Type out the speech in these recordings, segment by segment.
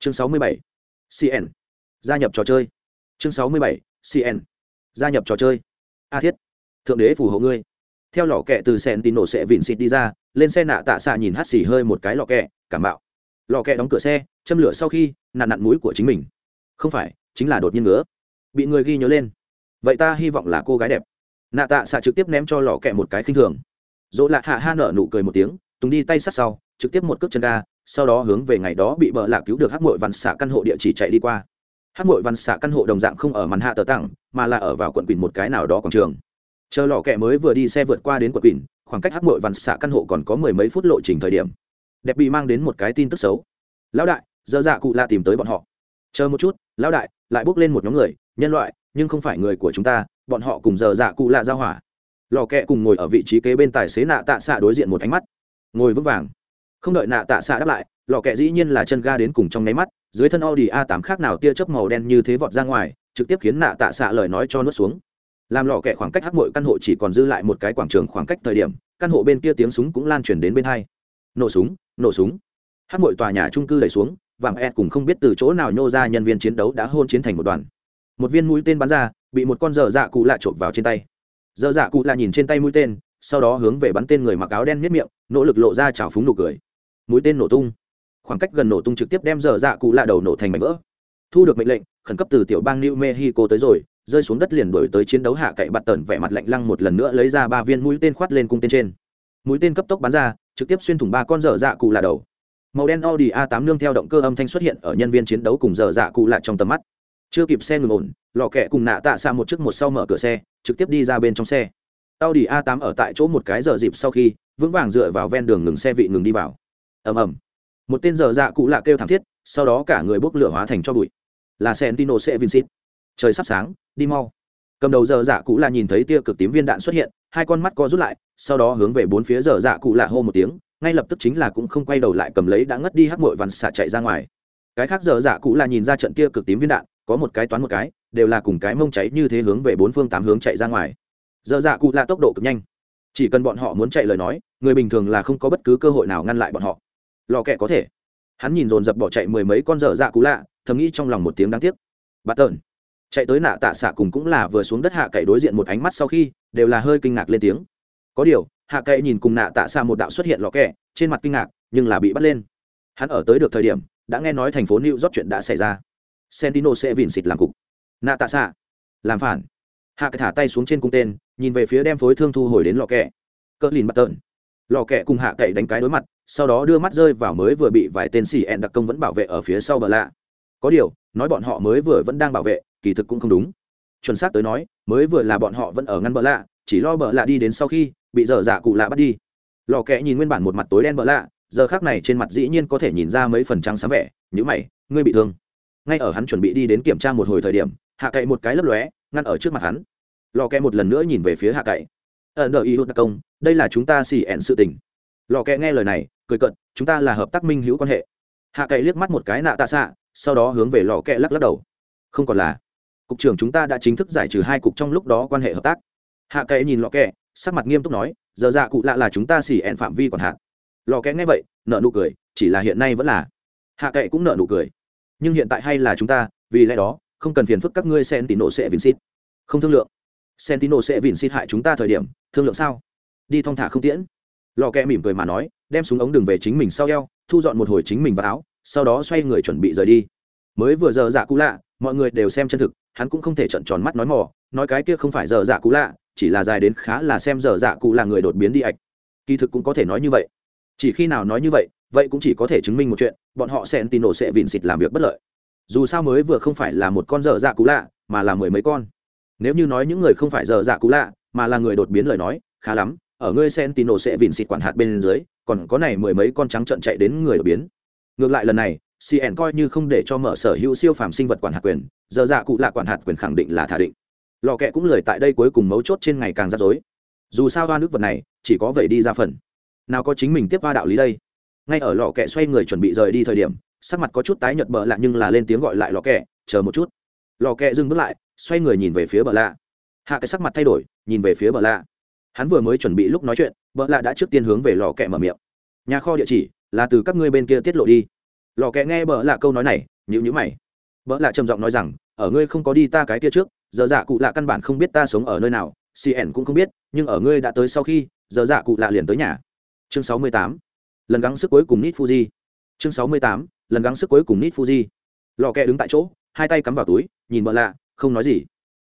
chương sáu mươi bảy cn gia nhập trò chơi. Chương sáu mươi bảy cn gia nhập trò chơi. A thiết, thượng đế phù hộ ngươi. Theo lò kẹ từ sen tin nổ sẽ vịn xịt đi ra, lên xe nạ tạ xạ nhìn hắt xì hơi một cái lò kẹ, cảm bạo. Lò kẹ đóng cửa xe, châm lửa sau khi nạn nặn mũi của chính mình. Không phải, chính là đột nhiên ngứa. Bị người ghi nhớ lên. Vậy ta hy vọng là cô gái đẹp. Nạ tạ xạ trực tiếp ném cho lò kẹ một cái khinh thường. Dỗ lạ hạ ha nở nụ cười một tiếng, tùng đi tay sát sau, trực tiếp một cước chân ga sau đó hướng về ngày đó bị bợ lạc cứu được Hắc mội văn xạ căn hộ địa chỉ chạy đi qua. Hắc mội văn xạ căn hộ đồng dạng không ở màn hạ tờ tặng, mà là ở vào quận quỳnh một cái nào đó quảng trường. Chờ lò kẹ mới vừa đi xe vượt qua đến quận quỳnh, khoảng cách Hắc mội văn xạ căn hộ còn có mười mấy phút lộ trình thời điểm. Đẹp bị mang đến một cái tin tức xấu. Lão đại dơ dạ cụ lạ tìm tới bọn họ. Chờ một chút, lão đại, lại bước lên một nhóm người, nhân loại, nhưng không phải người của chúng ta, bọn họ cùng giờ dạ cụ lạ giao hỏa. Lò kẹ cùng ngồi ở vị trí kế bên tài xế nạ tạ xạ đối diện một ánh mắt. Ngồi vững vàng không đợi nạ tạ xạ đáp lại, lò kẹ dĩ nhiên là chân ga đến cùng trong nháy mắt, dưới thân audi a 8 khác nào tia chớp màu đen như thế vọt ra ngoài, trực tiếp khiến nạ tạ xạ lời nói cho nuốt xuống. Làm lò kẹ khoảng cách hắc mội căn hộ chỉ còn dư lại một cái quảng trường khoảng cách thời điểm, căn hộ bên kia tiếng súng cũng lan truyền đến bên hai. Nổ súng nổ súng. Hắc mội tòa nhà trung cư đẩy xuống, vàng e cùng không biết từ chỗ nào nhô ra nhân viên chiến đấu đã hôn chiến thành một đoàn. Một viên mũi tên bắn ra, bị một con dở dạ cụ lạ trộm vào trên tay. Dở dạ cụ lạ nhìn trên tay mũi tên, sau đó hướng về bắn tên người mặc áo đen miết miệng, nỗ lực lộ ra chảo phúng nụ cười mũi tên nổ tung. Khoảng cách gần nổ tung trực tiếp đem dở dạ cụ lạ đầu nổ thành mảnh vỡ. Thu được mệnh lệnh, khẩn cấp từ tiểu bang new mexico tới rồi, rơi xuống đất liền đổi tới chiến đấu hạ cậy bạt tần vẻ mặt lạnh lăng một lần nữa lấy ra ba viên mũi tên khoát lên cung tên trên. Mũi tên cấp tốc bắn ra, trực tiếp xuyên thủng ba con dở dạ cụ lạ đầu. Màu đen audi a 8 nương theo động cơ âm thanh xuất hiện ở nhân viên chiến đấu cùng dở dạ cụ lạ trong tầm mắt. Chưa kịp xe ngừng ổn, lò kẹ cùng nạ tạ xa một chiếc một sau mở cửa xe, trực tiếp đi ra bên trong xe. Audi A8 ở tại chỗ một cái giờ dịp sau khi, vững vàng dựa vào ven đường ngừng xe vị ngừng đi vào. Ầm ầm. Một tên giờ dạ cụ lạ kêu thảm thiết, sau đó cả người bốc lửa hóa thành cho bụi. Là Sentino sẽ vincit Trời sắp sáng, đi mau. Cầm đầu giờ dạ cụ lạ nhìn thấy tia cực tím viên đạn xuất hiện, hai con mắt co rút lại, sau đó hướng về bốn phía giờ dạ cụ lạ hô một tiếng, ngay lập tức chính là cũng không quay đầu lại cầm lấy đã ngất đi hắc mội vằn xạ chạy ra ngoài. Cái khác giờ dạ cụ lạ nhìn ra trận tia cực tím viên đạn, có một cái toán một cái, đều là cùng cái mông cháy như thế hướng về bốn phương tám hướng chạy ra ngoài giờ dạ cụ là tốc độ cực nhanh chỉ cần bọn họ muốn chạy lời nói người bình thường là không có bất cứ cơ hội nào ngăn lại bọn họ lò kẹ có thể. Hắn nhìn dồn dập bỏ chạy mười mấy con dở dạ cú lạ, thầm nghĩ trong lòng một tiếng đáng tiếc. Bà tợn. Chạy tới nạ tạ xạ cùng cũng là vừa xuống đất hạ cậy đối diện một ánh mắt sau khi, đều là hơi kinh ngạc lên tiếng. Có điều, hạ cậy nhìn cùng nạ tạ xạ một đạo xuất hiện lò kẹ, trên mặt kinh ngạc, nhưng là bị bắt lên. Hắn ở tới được thời điểm, đã nghe nói thành phố new york chuyện đã xảy ra. Sentino sẽ vìn xịt làm cục. Nạ tạ xạ. Làm phản. Hạ cậy thả tay xuống trên cung tên, nhìn về phía đem phối thương thu hồi đến lò kẹ. Cỡ lìn bắt tợn lò kẹ cùng hạ cậy đánh cái đối mặt, sau đó đưa mắt rơi vào mới vừa bị vài tên xì ẹn đặc công vẫn bảo vệ ở phía sau bờ lạ. Có điều, nói bọn họ mới vừa vẫn đang bảo vệ, kỳ thực cũng không đúng. Chuẩn xác tới nói, mới vừa là bọn họ vẫn ở ngăn bờ lạ, chỉ lo bờ lạ đi đến sau khi, bị dở dạ cụ lạ bắt đi. Lò kẹ nhìn nguyên bản một mặt tối đen bờ lạ, giờ khác này trên mặt dĩ nhiên có thể nhìn ra mấy phần trắng sáng vẻ nhữ mày, ngươi bị thương. Ngay ở hắn chuẩn bị đi đến kiểm tra một hồi thời điểm, hạ cậy một cái lấp lóe, ngăn ở trước mặt hắn. Lò kẹ một lần nữa nhìn về phía hạ cậy ở nợ y hút đặc công, đây là chúng ta xì ẹn sự tình. Lò kẹ nghe lời này, cười cận chúng ta là hợp tác minh hữu quan hệ. Hạ cậy liếc mắt một cái nạ tạ xạ, sau đó hướng về lò kẹ lắc lắc đầu. Không còn là, cục trưởng chúng ta đã chính thức giải trừ hai cục trong lúc đó quan hệ hợp tác. Hạ cậy nhìn lò kẹ, sắc mặt nghiêm túc nói, giờ dạ cụ lạ là chúng ta xì ẹn phạm vi còn hạn. Lò kẹ nghe vậy nợ nụ cười, chỉ là hiện nay vẫn là. Hạ cậy cũng nợ nụ cười. Nhưng hiện tại hay là chúng ta, vì lẽ đó, không cần phiền phức các ngươi xen tỉ nộ sẽ vin xít không thương lượng sentino sẽ vìn xịt hại chúng ta thời điểm, thương lượng sao? Đi thong thả không tiễn. Lò kẹ mỉm cười mà nói, đem súng ống đường về chính mình sau eo, thu dọn một hồi chính mình vào áo, sau đó xoay người chuẩn bị rời đi. Mới vừa giờ dạ cũ lạ, mọi người đều xem chân thực, hắn cũng không thể trận tròn mắt nói mò, nói cái kia không phải giờ dạ cũ lạ, chỉ là dài đến khá là xem giờ dạ cụ là người đột biến đi ạch. Kỳ thực cũng có thể nói như vậy. Chỉ khi nào nói như vậy vậy cũng chỉ có thể chứng minh một chuyện, bọn họ sẽ tin nổ sẽ vìn xịt làm việc bất lợi. Dù sao mới vừa không phải là một con dở dạ cũ lạ, mà là mười mấy con nếu như nói những người không phải giờ dạ cũ lạ, mà là người đột biến lời nói, khá lắm, ở ngươi sentino sẽ vịn xịt quản hạt bên dưới, còn có này mười mấy con trắng trợn chạy đến người đột biến. Ngược lại lần này cn coi như không để cho mở sở hữu siêu phàm sinh vật quản hạt quyền, giờ dạ cụ lạ quản hạt quyền khẳng định là thả định. Lò kẹ cũng lời tại đây cuối cùng mấu chốt trên ngày càng rắc rối. Dù sao hoa nước vật này, chỉ có vậy đi ra phần. Nào có chính mình tiếp hoa đạo lý đây? Ngay ở lò kẹ xoay người chuẩn bị rời đi thời điểm, sắc mặt có chút tái nhợt bờ lạ nhưng là lên tiếng gọi lại lò kẹ, chờ một chút lò kẹ dừng bước lại, xoay người nhìn về phía bờ lạ. Hạ cái sắc mặt thay đổi, nhìn về phía bờ lạ. Hắn vừa mới chuẩn bị lúc nói chuyện, bờ lạ đã trước tiên hướng về lò kẹ mở miệng. Nhà kho địa chỉ, là từ các ngươi bên kia tiết lộ đi. Lò kẹ nghe Bờ lạ câu nói này nhữ nhữ mày. Bờ lạ trầm giọng nói rằng, ở ngươi không có đi ta cái kia trước, giờ dạ cụ lạ căn bản không biết ta sống ở nơi nào cn cũng không biết, nhưng ở ngươi đã tới sau khi, giờ dạ cụ lạ liền tới nhà. Chương sáu mươi tám. Lần gắng sức cuối cùng nít fuji chương sáu mươi tám. Lần gắng sức cuối cùng nít fuji lò kẹ đứng tại chỗ hai tay cắm vào túi, nhìn vợ lạ, không nói gì.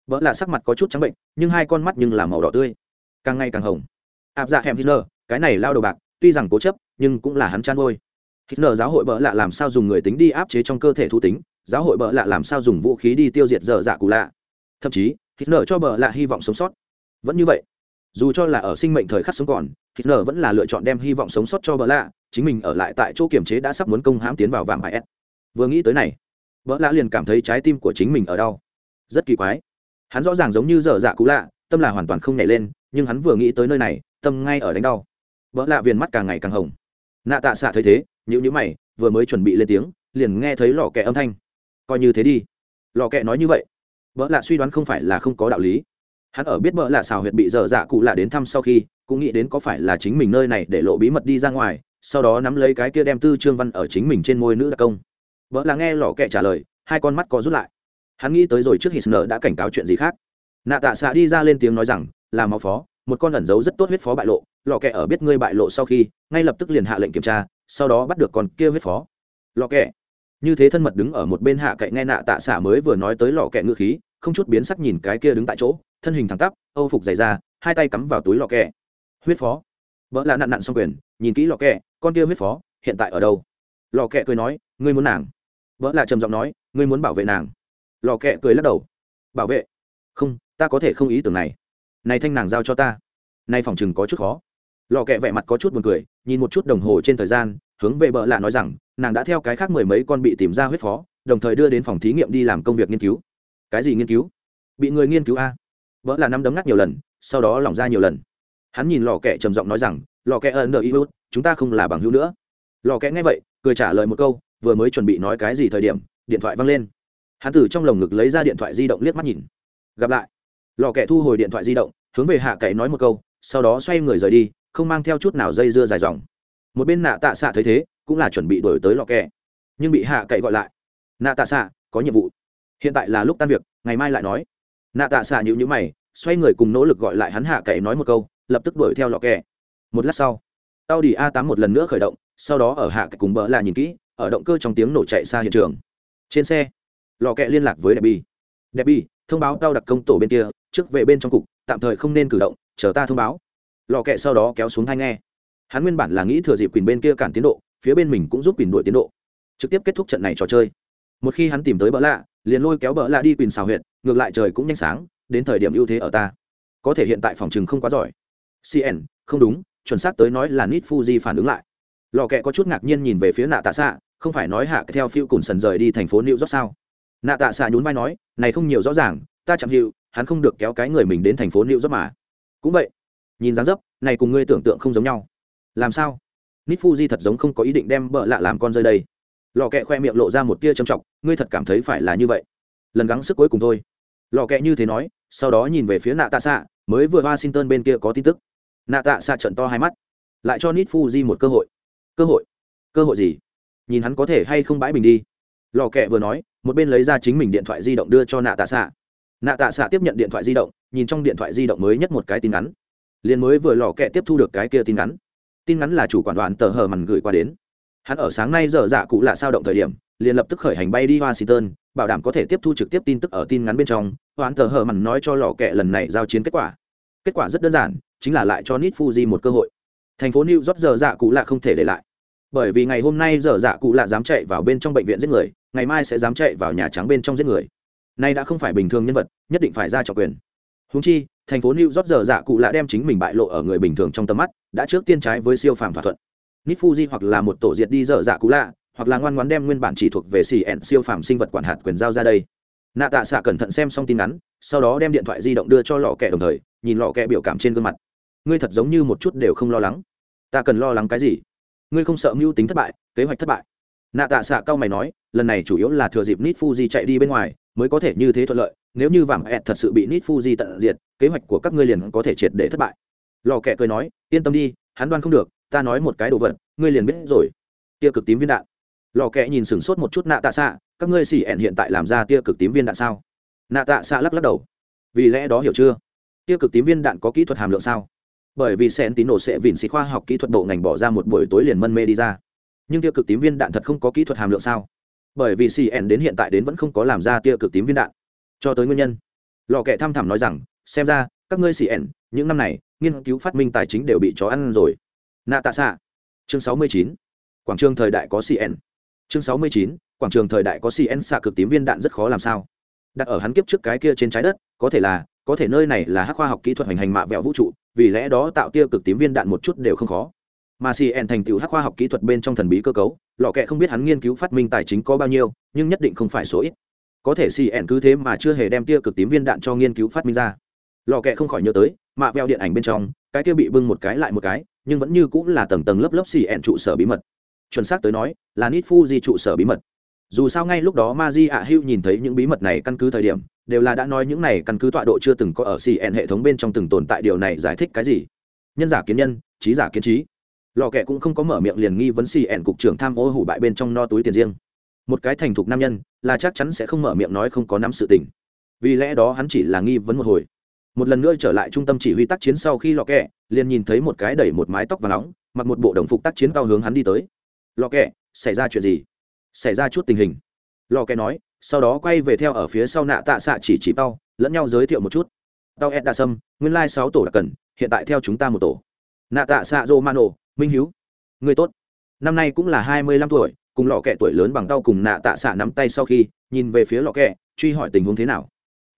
Vợ lạ sắc mặt có chút trắng bệnh, nhưng hai con mắt nhưng là màu đỏ tươi. Càng ngày càng hồng. Áp dạ hẻm hitler, cái này lao đầu bạc, tuy rằng cố chấp, nhưng cũng là hắn chăn ngôi hitler giáo hội vợ lạ làm sao dùng người tính đi áp chế trong cơ thể thu tính, giáo hội vợ lạ làm sao dùng vũ khí đi tiêu diệt dở dạ cụ lạ. Thậm chí, hitler cho vợ lạ hy vọng sống sót. Vẫn như vậy, dù cho là ở sinh mệnh thời khắc sống còn, hitler vẫn là lựa chọn đem hy vọng sống sót cho vợ lạ, chính mình ở lại tại chỗ kiểm chế đã sắp muốn công hãm tiến vào vàng ải s. Vừa nghĩ tới này vợ lạ liền cảm thấy trái tim của chính mình ở đau. Rất kỳ quái. Hắn rõ ràng giống như dở dạ cũ lạ, tâm là hoàn toàn không nhảy lên, nhưng hắn vừa nghĩ tới nơi này, tâm ngay ở đánh đau. Vợ lạ viền mắt càng ngày càng hồng. Nạ tạ xạ thấy thế nhữ nhữ mày, vừa mới chuẩn bị lên tiếng, liền nghe thấy lò kẹ âm thanh. Coi như thế đi. Lò kẹ nói như vậy. Vợ lạ suy đoán không phải là không có đạo lý. Hắn ở biết vợ lạ xào huyệt bị dở dạ cụ lạ đến thăm sau khi, cũng nghĩ đến có phải là chính mình nơi này để lộ bí mật đi ra ngoài, sau đó nắm lấy cái kia đem tư trương văn ở chính mình trên môi nữ đặc công vợ là nghe lò kẹ trả lời, hai con mắt có rút lại. Hắn nghĩ tới rồi trước hít nở đã cảnh cáo chuyện gì khác. Nạ tạ xạ đi ra lên tiếng nói rằng, là máu phó, một con ẩn giấu rất tốt huyết phó bại lộ lò kẹ ở biết ngươi bại lộ sau khi, ngay lập tức liền hạ lệnh kiểm tra, sau đó bắt được con kia huyết phó. Lò kẹ như thế thân mật đứng ở một bên hạ cậy nghe nạ tạ xạ mới vừa nói tới lò kẹ ngư khí, không chút biến sắc nhìn cái kia đứng tại chỗ, thân hình thẳng tắp, âu phục dày ra hai tay cắm vào túi lò kẹ huyết phó. Vợ là nạn nạn xong quyền, nhìn kỹ lò kẹ con kia huyết phó, hiện tại ở đâu? Lò kẹ cười nói, ngươi muốn nàng vợ là trầm giọng nói, ngươi muốn bảo vệ nàng? Lò kẹ cười lắc đầu. Bảo vệ? Không, ta có thể không ý tưởng này. Này thanh nàng giao cho ta. Nay phòng chừng có chút khó. Lò kẹ vẻ mặt có chút buồn cười, nhìn một chút đồng hồ trên thời gian, hướng về bợ lạ nói rằng, nàng đã theo cái khác mười mấy con bị tìm ra huyết phó, đồng thời đưa đến phòng thí nghiệm đi làm công việc nghiên cứu. Cái gì nghiên cứu? Bị người nghiên cứu a. Vợ là nắm đấm ngắt nhiều lần, sau đó lỏng ra nhiều lần. Hắn nhìn lò kẹ trầm giọng nói rằng, lò kẹ ẩn nợ ý hút chúng ta không là bằng hữu nữa. Lò kẹ nghe vậy, cười trả lời một câu vừa mới chuẩn bị nói cái gì thời điểm, điện thoại văng lên. Hắn từ trong lồng ngực lấy ra điện thoại di động liếc mắt nhìn. Gặp lại. Lò kẹ thu hồi điện thoại di động, hướng về hạ cậy nói một câu, sau đó xoay người rời đi, không mang theo chút nào dây dưa dài dòng. Một bên nạ tạ xạ thấy thế, cũng là chuẩn bị đổi tới lò kẹ nhưng bị hạ cậy gọi lại. Nạ tạ xạ có nhiệm vụ. Hiện tại là lúc tan việc, ngày mai lại nói. Nạ tạ xạ nhữ nhữ mày, xoay người cùng nỗ lực gọi lại hắn hạ cậy nói một câu, lập tức đuổi theo lò kẹ một lát sau tao đi a tám một lần nữa khởi động, sau đó ở hạ cậy cùng bỡ là nhìn kỹ ở động cơ trong tiếng nổ chạy xa hiện trường. Trên xe, lò kẹ liên lạc với đẹp bi. Đẹp bi, thông báo tao đặc công tổ bên kia, trước về bên trong cục, tạm thời không nên cử động, chờ ta thông báo. Lò kẹ sau đó kéo xuống thai nghe. Hắn nguyên bản là nghĩ thừa dịp quyền bên kia cản tiến độ, phía bên mình cũng giúp quyền đuổi tiến độ. Trực tiếp kết thúc trận này trò chơi. Một khi hắn tìm tới bỡ lạ, liền lôi kéo bỡ lạ đi quyền xào huyện ngược lại trời cũng nhanh sáng, đến thời điểm ưu thế ở ta. Có thể hiện tại phòng chừng không quá giỏi. Cn không đúng, chuẩn xác tới nói là nít fuji phản ứng lại lò kẹ có chút ngạc nhiên nhìn về phía nạ tạ xạ không phải nói hạ theo phiêu cùn sần rời đi thành phố new york sao? Nạ tạ xạ nhún vai nói, này không nhiều rõ ràng, ta chẳng hiệu hắn không được kéo cái người mình đến thành phố new york mà. Cũng vậy, nhìn dáng dấp, này cùng ngươi tưởng tượng không giống nhau. Làm sao? Nít fuji thật giống không có ý định đem bợ lạ làm con rơi đây. Lò kẹ khoe miệng lộ ra một tia trầm trọng, ngươi thật cảm thấy phải là như vậy. Lần gắng sức cuối cùng thôi. Lò kẹ như thế nói, sau đó nhìn về phía nạ tạ xạ mới vừa washington bên kia có tin tức. Nạ tạ xạ trận to hai mắt, lại cho nít fuji một cơ hội cơ hội. Cơ hội gì? Nhìn hắn có thể hay không bãi bình đi. Lò kẹ vừa nói, một bên lấy ra chính mình điện thoại di động đưa cho nạ tạ xạ nạ tạ xạ tiếp nhận điện thoại di động, nhìn trong điện thoại di động mới nhất một cái tin ngắn. Liền mới vừa lò kẹ tiếp thu được cái kia tin ngắn. Tin ngắn là chủ quản đoàn tờ hờ mằn gửi qua đến. Hắn ở sáng nay giờ dạ cụ là sao động thời điểm, liền lập tức khởi hành bay đi washington, bảo đảm có thể tiếp thu trực tiếp tin tức ở tin ngắn bên trong. Hoãn tờ hờ mằn nói cho lò kẹ lần này giao chiến kết quả. Kết quả rất đơn giản, chính là lại cho nít fuji một cơ hội thành phố new york giờ dạ cụ Lạ không thể để lại. Bởi vì ngày hôm nay giờ dạ cụ Lạ dám chạy vào bên trong bệnh viện giết người, ngày mai sẽ dám chạy vào nhà trắng bên trong giết người. Nay đã không phải bình thường nhân vật, nhất định phải ra trọng quyền. Húng chi, thành phố new york giờ dạ cụ Lạ đem chính mình bại lộ ở người bình thường trong tầm mắt, đã trước tiên trái với siêu phàm thỏa thuận. Nít fuji hoặc là một tổ diệt đi giờ dạ cụ lạ, hoặc là ngoan ngoan đem nguyên bản chỉ thuộc về xì ẹn siêu phàm sinh vật quản hạt quyền giao ra đây. Nạ tạ xạ cẩn thận xem xong tin ngắn, sau đó đem điện thoại di động đưa cho lò kẹ đồng thời, nhìn lò kẹ biểu cảm trên gương mặt. Ngươi thật giống như một chút đều không lo lắng ta cần lo lắng cái gì? Ngươi không sợ mưu tính thất bại, kế hoạch thất bại? Nạ tạ xạ cao mày nói, lần này chủ yếu là thừa dịp nít fuji chạy đi bên ngoài, mới có thể như thế thuận lợi, nếu như vàng ẹt thật sự bị nít fuji tận diệt, kế hoạch của các ngươi liền có thể triệt để thất bại. Lò kẹ cười nói, yên tâm đi, hắn đoan không được, ta nói một cái đồ vật, ngươi liền biết rồi. Tia cực tím viên đạn. Lò kẹ nhìn sửng sốt một chút nạ tạ xạ các ngươi xỉ ẹn hiện tại làm ra tia cực tím viên đạn sao? Nạ tạ xạ lắc lắc đầu. Vì lẽ đó hiểu chưa? Tia cực tím viên đạn có kỹ thuật hàm lượng sao? Bởi vì sen tín nổ sẽ vịn xịt khoa học kỹ thuật bộ ngành bỏ ra một buổi tối liền mân mê đi ra. Nhưng tia cực tím viên đạn thật không có kỹ thuật hàm lượng sao? Bởi vì cn đến hiện tại đến vẫn không có làm ra tia cực tím viên đạn. Cho tới nguyên nhân. Lò kẹ thăm thẳm nói rằng, xem ra, các ngươi cn những năm này, nghiên cứu phát minh tài chính đều bị chó ăn rồi. Nạ tạ xạ. Chương sáu mươi chín. Quảng trường thời đại có cn chương sáu mươi chín. Quảng trường thời đại có cn xạ cực tím viên đạn rất khó làm sao? Đặt ở hắn kiếp trước cái kia trên trái đất, có thể là có thể nơi này là hắc khoa học kỹ thuật hành hành mạ vẹo vũ trụ, vì lẽ đó tạo tia cực tím viên đạn một chút đều không khó. Mà cn thành tựu hắc khoa học kỹ thuật bên trong thần bí cơ cấu, lọ kệ không biết hắn nghiên cứu phát minh tài chính có bao nhiêu, nhưng nhất định không phải số ít. Có thể cn cứ thế mà chưa hề đem tia cực tím viên đạn cho nghiên cứu phát minh ra. Lò kệ không khỏi nhớ tới, mạ veo điện ảnh bên trong, cái kia bị bưng một cái lại một cái, nhưng vẫn như cũng là tầng tầng lớp lớp xì ẹn trụ sở bí mật. Chuẩn xác tới nói, là nít fu di trụ sở bí mật. Dù sao ngay lúc đó ma di ạ hữu nhìn thấy những bí mật này căn cứ thời điểm đều là đã nói những này căn cứ tọa độ chưa từng có ở cn hệ thống bên trong từng tồn tại điều này giải thích cái gì? Nhân giả kiến nhân, trí giả kiến trí. Lò kẹ cũng không có mở miệng liền nghi vấn cn cục trưởng tham ô hủ bại bên trong no túi tiền riêng. Một cái thành thục nam nhân, là chắc chắn sẽ không mở miệng nói không có nắm sự tình. Vì lẽ đó hắn chỉ là nghi vấn một hồi. Một lần nữa trở lại trung tâm chỉ huy tác chiến sau khi lò kẹ liền nhìn thấy một cái đẩy một mái tóc và nóng, mặc một bộ đồng phục tác chiến cao hướng hắn đi tới. Lò kẹ xảy ra chuyện gì? Xảy ra chút tình hình. Lò kẹ nói sau đó quay về theo ở phía sau nạ tạ xạ chỉ chỉ tao, lẫn nhau giới thiệu một chút. Tao ed đa sâm, nguyên lai sáu tổ đặc cần, hiện tại theo chúng ta một tổ. Nạ tạ xạ rô mano minh hiếu. Người tốt. Năm nay cũng là hai mươi lăm tuổi, cùng lò kẹ tuổi lớn bằng tao cùng nạ tạ xạ nắm tay sau khi, nhìn về phía lò kẹ, truy hỏi tình huống thế nào.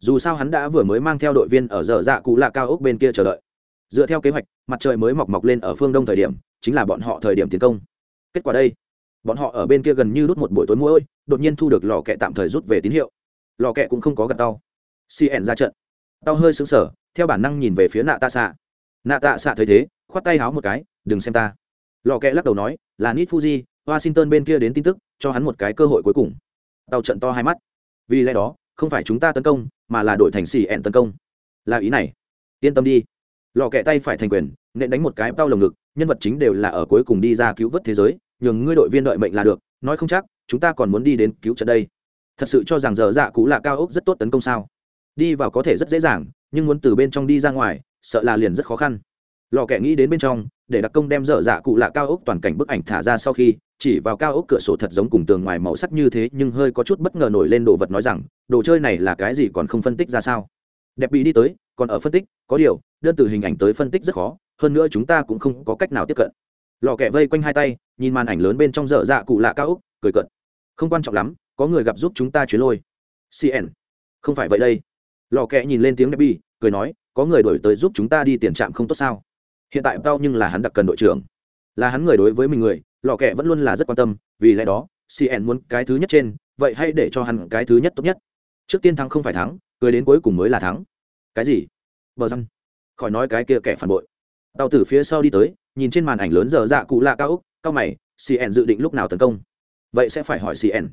Dù sao hắn đã vừa mới mang theo đội viên ở dở dạ cụ lạ cao ốc bên kia chờ đợi. Dựa theo kế hoạch, mặt trời mới mọc mọc lên ở phương đông thời điểm, chính là bọn họ thời điểm tiến công. Kết quả đây bọn họ ở bên kia gần như đút một buổi tối mũi đột nhiên thu được lò kẹ tạm thời rút về tín hiệu. Lò kẹ cũng không có gặp đau. Cn ra trận. Tao hơi xứng sở theo bản năng nhìn về phía nạ tạ xạ. Nạ tạ xạ thấy thế, khoát tay háo một cái, đừng xem ta. Lò kẹ lắc đầu nói, là nít fuji, washington bên kia đến tin tức, cho hắn một cái cơ hội cuối cùng. Tao trận to hai mắt. Vì lẽ đó, không phải chúng ta tấn công, mà là đội thành cn tấn công. Là ý này. Yên tâm đi. Lò kẹ tay phải thành quyền, nện đánh một cái tao lồng ngực, nhân vật chính đều là ở cuối cùng đi ra cứu vớt thế giới nhường ngươi đội viên đợi mệnh là được, nói không chắc, chúng ta còn muốn đi đến cứu trận đây. Thật sự cho rằng giờ dạ cũ là cao ốc rất tốt tấn công sao? Đi vào có thể rất dễ dàng, nhưng muốn từ bên trong đi ra ngoài, sợ là liền rất khó khăn. Lò kẻ nghĩ đến bên trong, để đặc công đem dở dạ cụ lạ cao ốc toàn cảnh bức ảnh thả ra sau khi, chỉ vào cao ốc cửa sổ thật giống cùng tường ngoài màu sắc như thế, nhưng hơi có chút bất ngờ nổi lên đồ vật nói rằng, đồ chơi này là cái gì còn không phân tích ra sao? Đẹp bị đi tới, còn ở phân tích, có điều, đơn từ hình ảnh tới phân tích rất khó, hơn nữa chúng ta cũng không có cách nào tiếp cận lò kẹ vây quanh hai tay, nhìn màn ảnh lớn bên trong dở dạ cụ lạ cao úc, cười cận không quan trọng lắm, có người gặp giúp chúng ta chuyến lôi. Cn không phải vậy đây. Lò kẹ nhìn lên tiếng đẹp bi cười nói, có người đổi tới giúp chúng ta đi tiền trạm không tốt sao? Hiện tại tao nhưng là hắn đặc cần đội trưởng. Là hắn người đối với mình người, lò kẹ vẫn luôn là rất quan tâm, vì lẽ đó cn muốn cái thứ nhất trên, vậy hãy để cho hắn cái thứ nhất tốt nhất. Trước tiên thắng không phải thắng, cười đến cuối cùng mới là thắng. Cái gì? Bờ răng. Khỏi nói cái kia kẻ phản bội tàu từ phía sau đi tới, nhìn trên màn ảnh lớn giờ dạ cụ lạ cao úc, cao mày cn dự định lúc nào tấn công? Vậy sẽ phải hỏi cn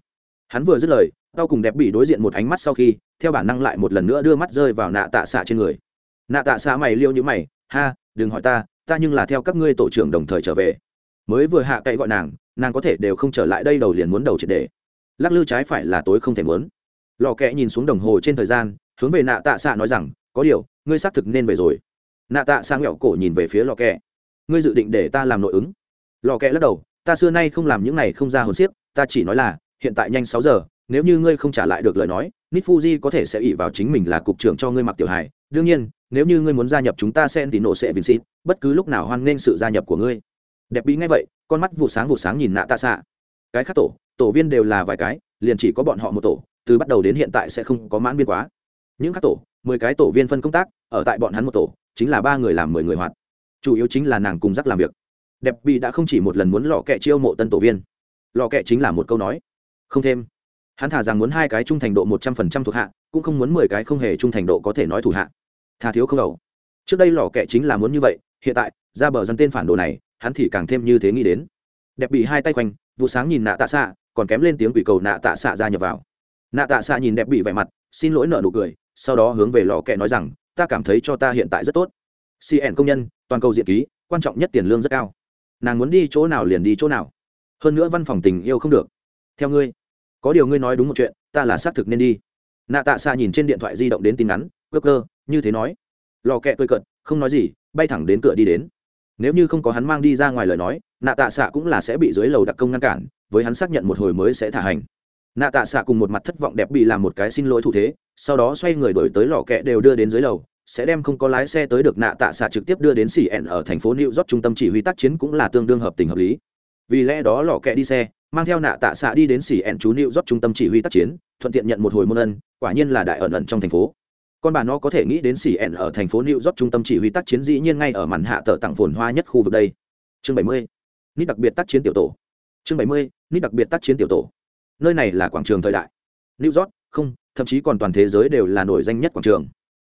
hắn vừa dứt lời, tao cùng đẹp bị đối diện một ánh mắt sau khi, theo bản năng lại một lần nữa đưa mắt rơi vào nạ tạ xạ trên người. Nạ tạ xạ mày liêu như mày, ha, đừng hỏi ta ta nhưng là theo các ngươi tổ trưởng đồng thời trở về. Mới vừa hạ cậy gọi nàng nàng có thể đều không trở lại đây đầu liền muốn đầu triệt đề. Lắc lư trái phải là tối không thể muốn. Lò kẽ nhìn xuống đồng hồ trên thời gian, hướng về nạ tạ xạ nói rằng, có điều, ngươi xác thực nên về rồi nạ tạ sang nghẹo cổ nhìn về phía lò kẹ. ngươi dự định để ta làm nội ứng? Lò kẹ lắc đầu, ta xưa nay không làm những này không ra hồn xiếc, ta chỉ nói là, hiện tại nhanh sáu giờ, nếu như ngươi không trả lại được lời nói nít fuji có thể sẽ ủy vào chính mình là cục trưởng cho ngươi mặc tiểu hài. Đương nhiên, nếu như ngươi muốn gia nhập chúng ta sen thì nổ sẽ vinh xịt, bất cứ lúc nào hoan nghênh sự gia nhập của ngươi. Đẹp bí ngay vậy, con mắt vụ sáng vụ sáng nhìn nạ tạ xạ cái khác tổ tổ viên đều là vài cái, liền chỉ có bọn họ một tổ, từ bắt đầu đến hiện tại sẽ không có mãn biên quá. Những các tổ, mười cái tổ viên phân công tác, ở tại bọn hắn một tổ chính là ba người làm mười người hoạt. Chủ yếu chính là nàng cùng dắt làm việc. Đẹp bị đã không chỉ một lần muốn lọ kẹ chiêu mộ tân tổ viên. Lọ kẹ chính là một câu nói. Không thêm. Hắn thả rằng muốn hai cái trung thành độ một trăm phần trăm thuộc hạ, cũng không muốn mười cái không hề trung thành độ có thể nói thủ hạ. Thà thiếu không đầu. Trước đây lò kẹ chính là muốn như vậy, hiện tại, ra bờ dân tên phản đồ này, hắn thì càng thêm như thế nghĩ đến. Đẹp bị hai tay quanh, vụ sáng nhìn nạ tạ xạ, còn kém lên tiếng quỷ cầu nạ tạ xạ ra nhập vào. Nạ tạ xạ nhìn đẹp bị vẻ mặt, xin lỗi nợ nụ cười, sau đó hướng về lò kẹ nói rằng ta cảm thấy cho ta hiện tại rất tốt. Cn công nhân, toàn cầu diện ký, quan trọng nhất tiền lương rất cao. Nàng muốn đi chỗ nào liền đi chỗ nào. Hơn nữa văn phòng tình yêu không được. Theo ngươi, có điều ngươi nói đúng một chuyện, ta là xác thực nên đi. Nạ tạ xạ nhìn trên điện thoại di động đến tin ngắn cơ cơ, như thế nói. Lò kẹ cười cợt, không nói gì, bay thẳng đến cửa đi đến. Nếu như không có hắn mang đi ra ngoài lời nói nạ tạ xạ cũng là sẽ bị dưới lầu đặc công ngăn cản, với hắn xác nhận một hồi mới sẽ thả hành nạ tạ xạ cùng một mặt thất vọng đẹp bị làm một cái xin lỗi thủ thế, sau đó xoay người đổi tới lò kẹ đều đưa đến dưới lầu, sẽ đem không có lái xe tới được nạ tạ xạ trực tiếp đưa đến xỉ ẹn ở thành phố new york trung tâm chỉ huy tác chiến cũng là tương đương hợp tình hợp lý. Vì lẽ đó lò kẹ đi xe, mang theo nạ tạ xạ đi đến xỉ ẹn chú new york trung tâm chỉ huy tác chiến, thuận tiện nhận một hồi môn ân, quả nhiên là đại ẩn ẩn trong thành phố. Con bà nó có thể nghĩ đến xỉ ẹn ở thành phố new york trung tâm chỉ huy tác chiến dĩ nhiên ngay ở màn hạ tờ tặng phồn hoa nhất khu vực đây. Chương bảy mươi, nít đặc biệt tác chiến tiểu tổ. Chương bảy mươi, nít đặc biệt tác chiến tiểu tổ nơi này là quảng trường thời đại. New york, không, thậm chí còn toàn thế giới đều là nổi danh nhất quảng trường.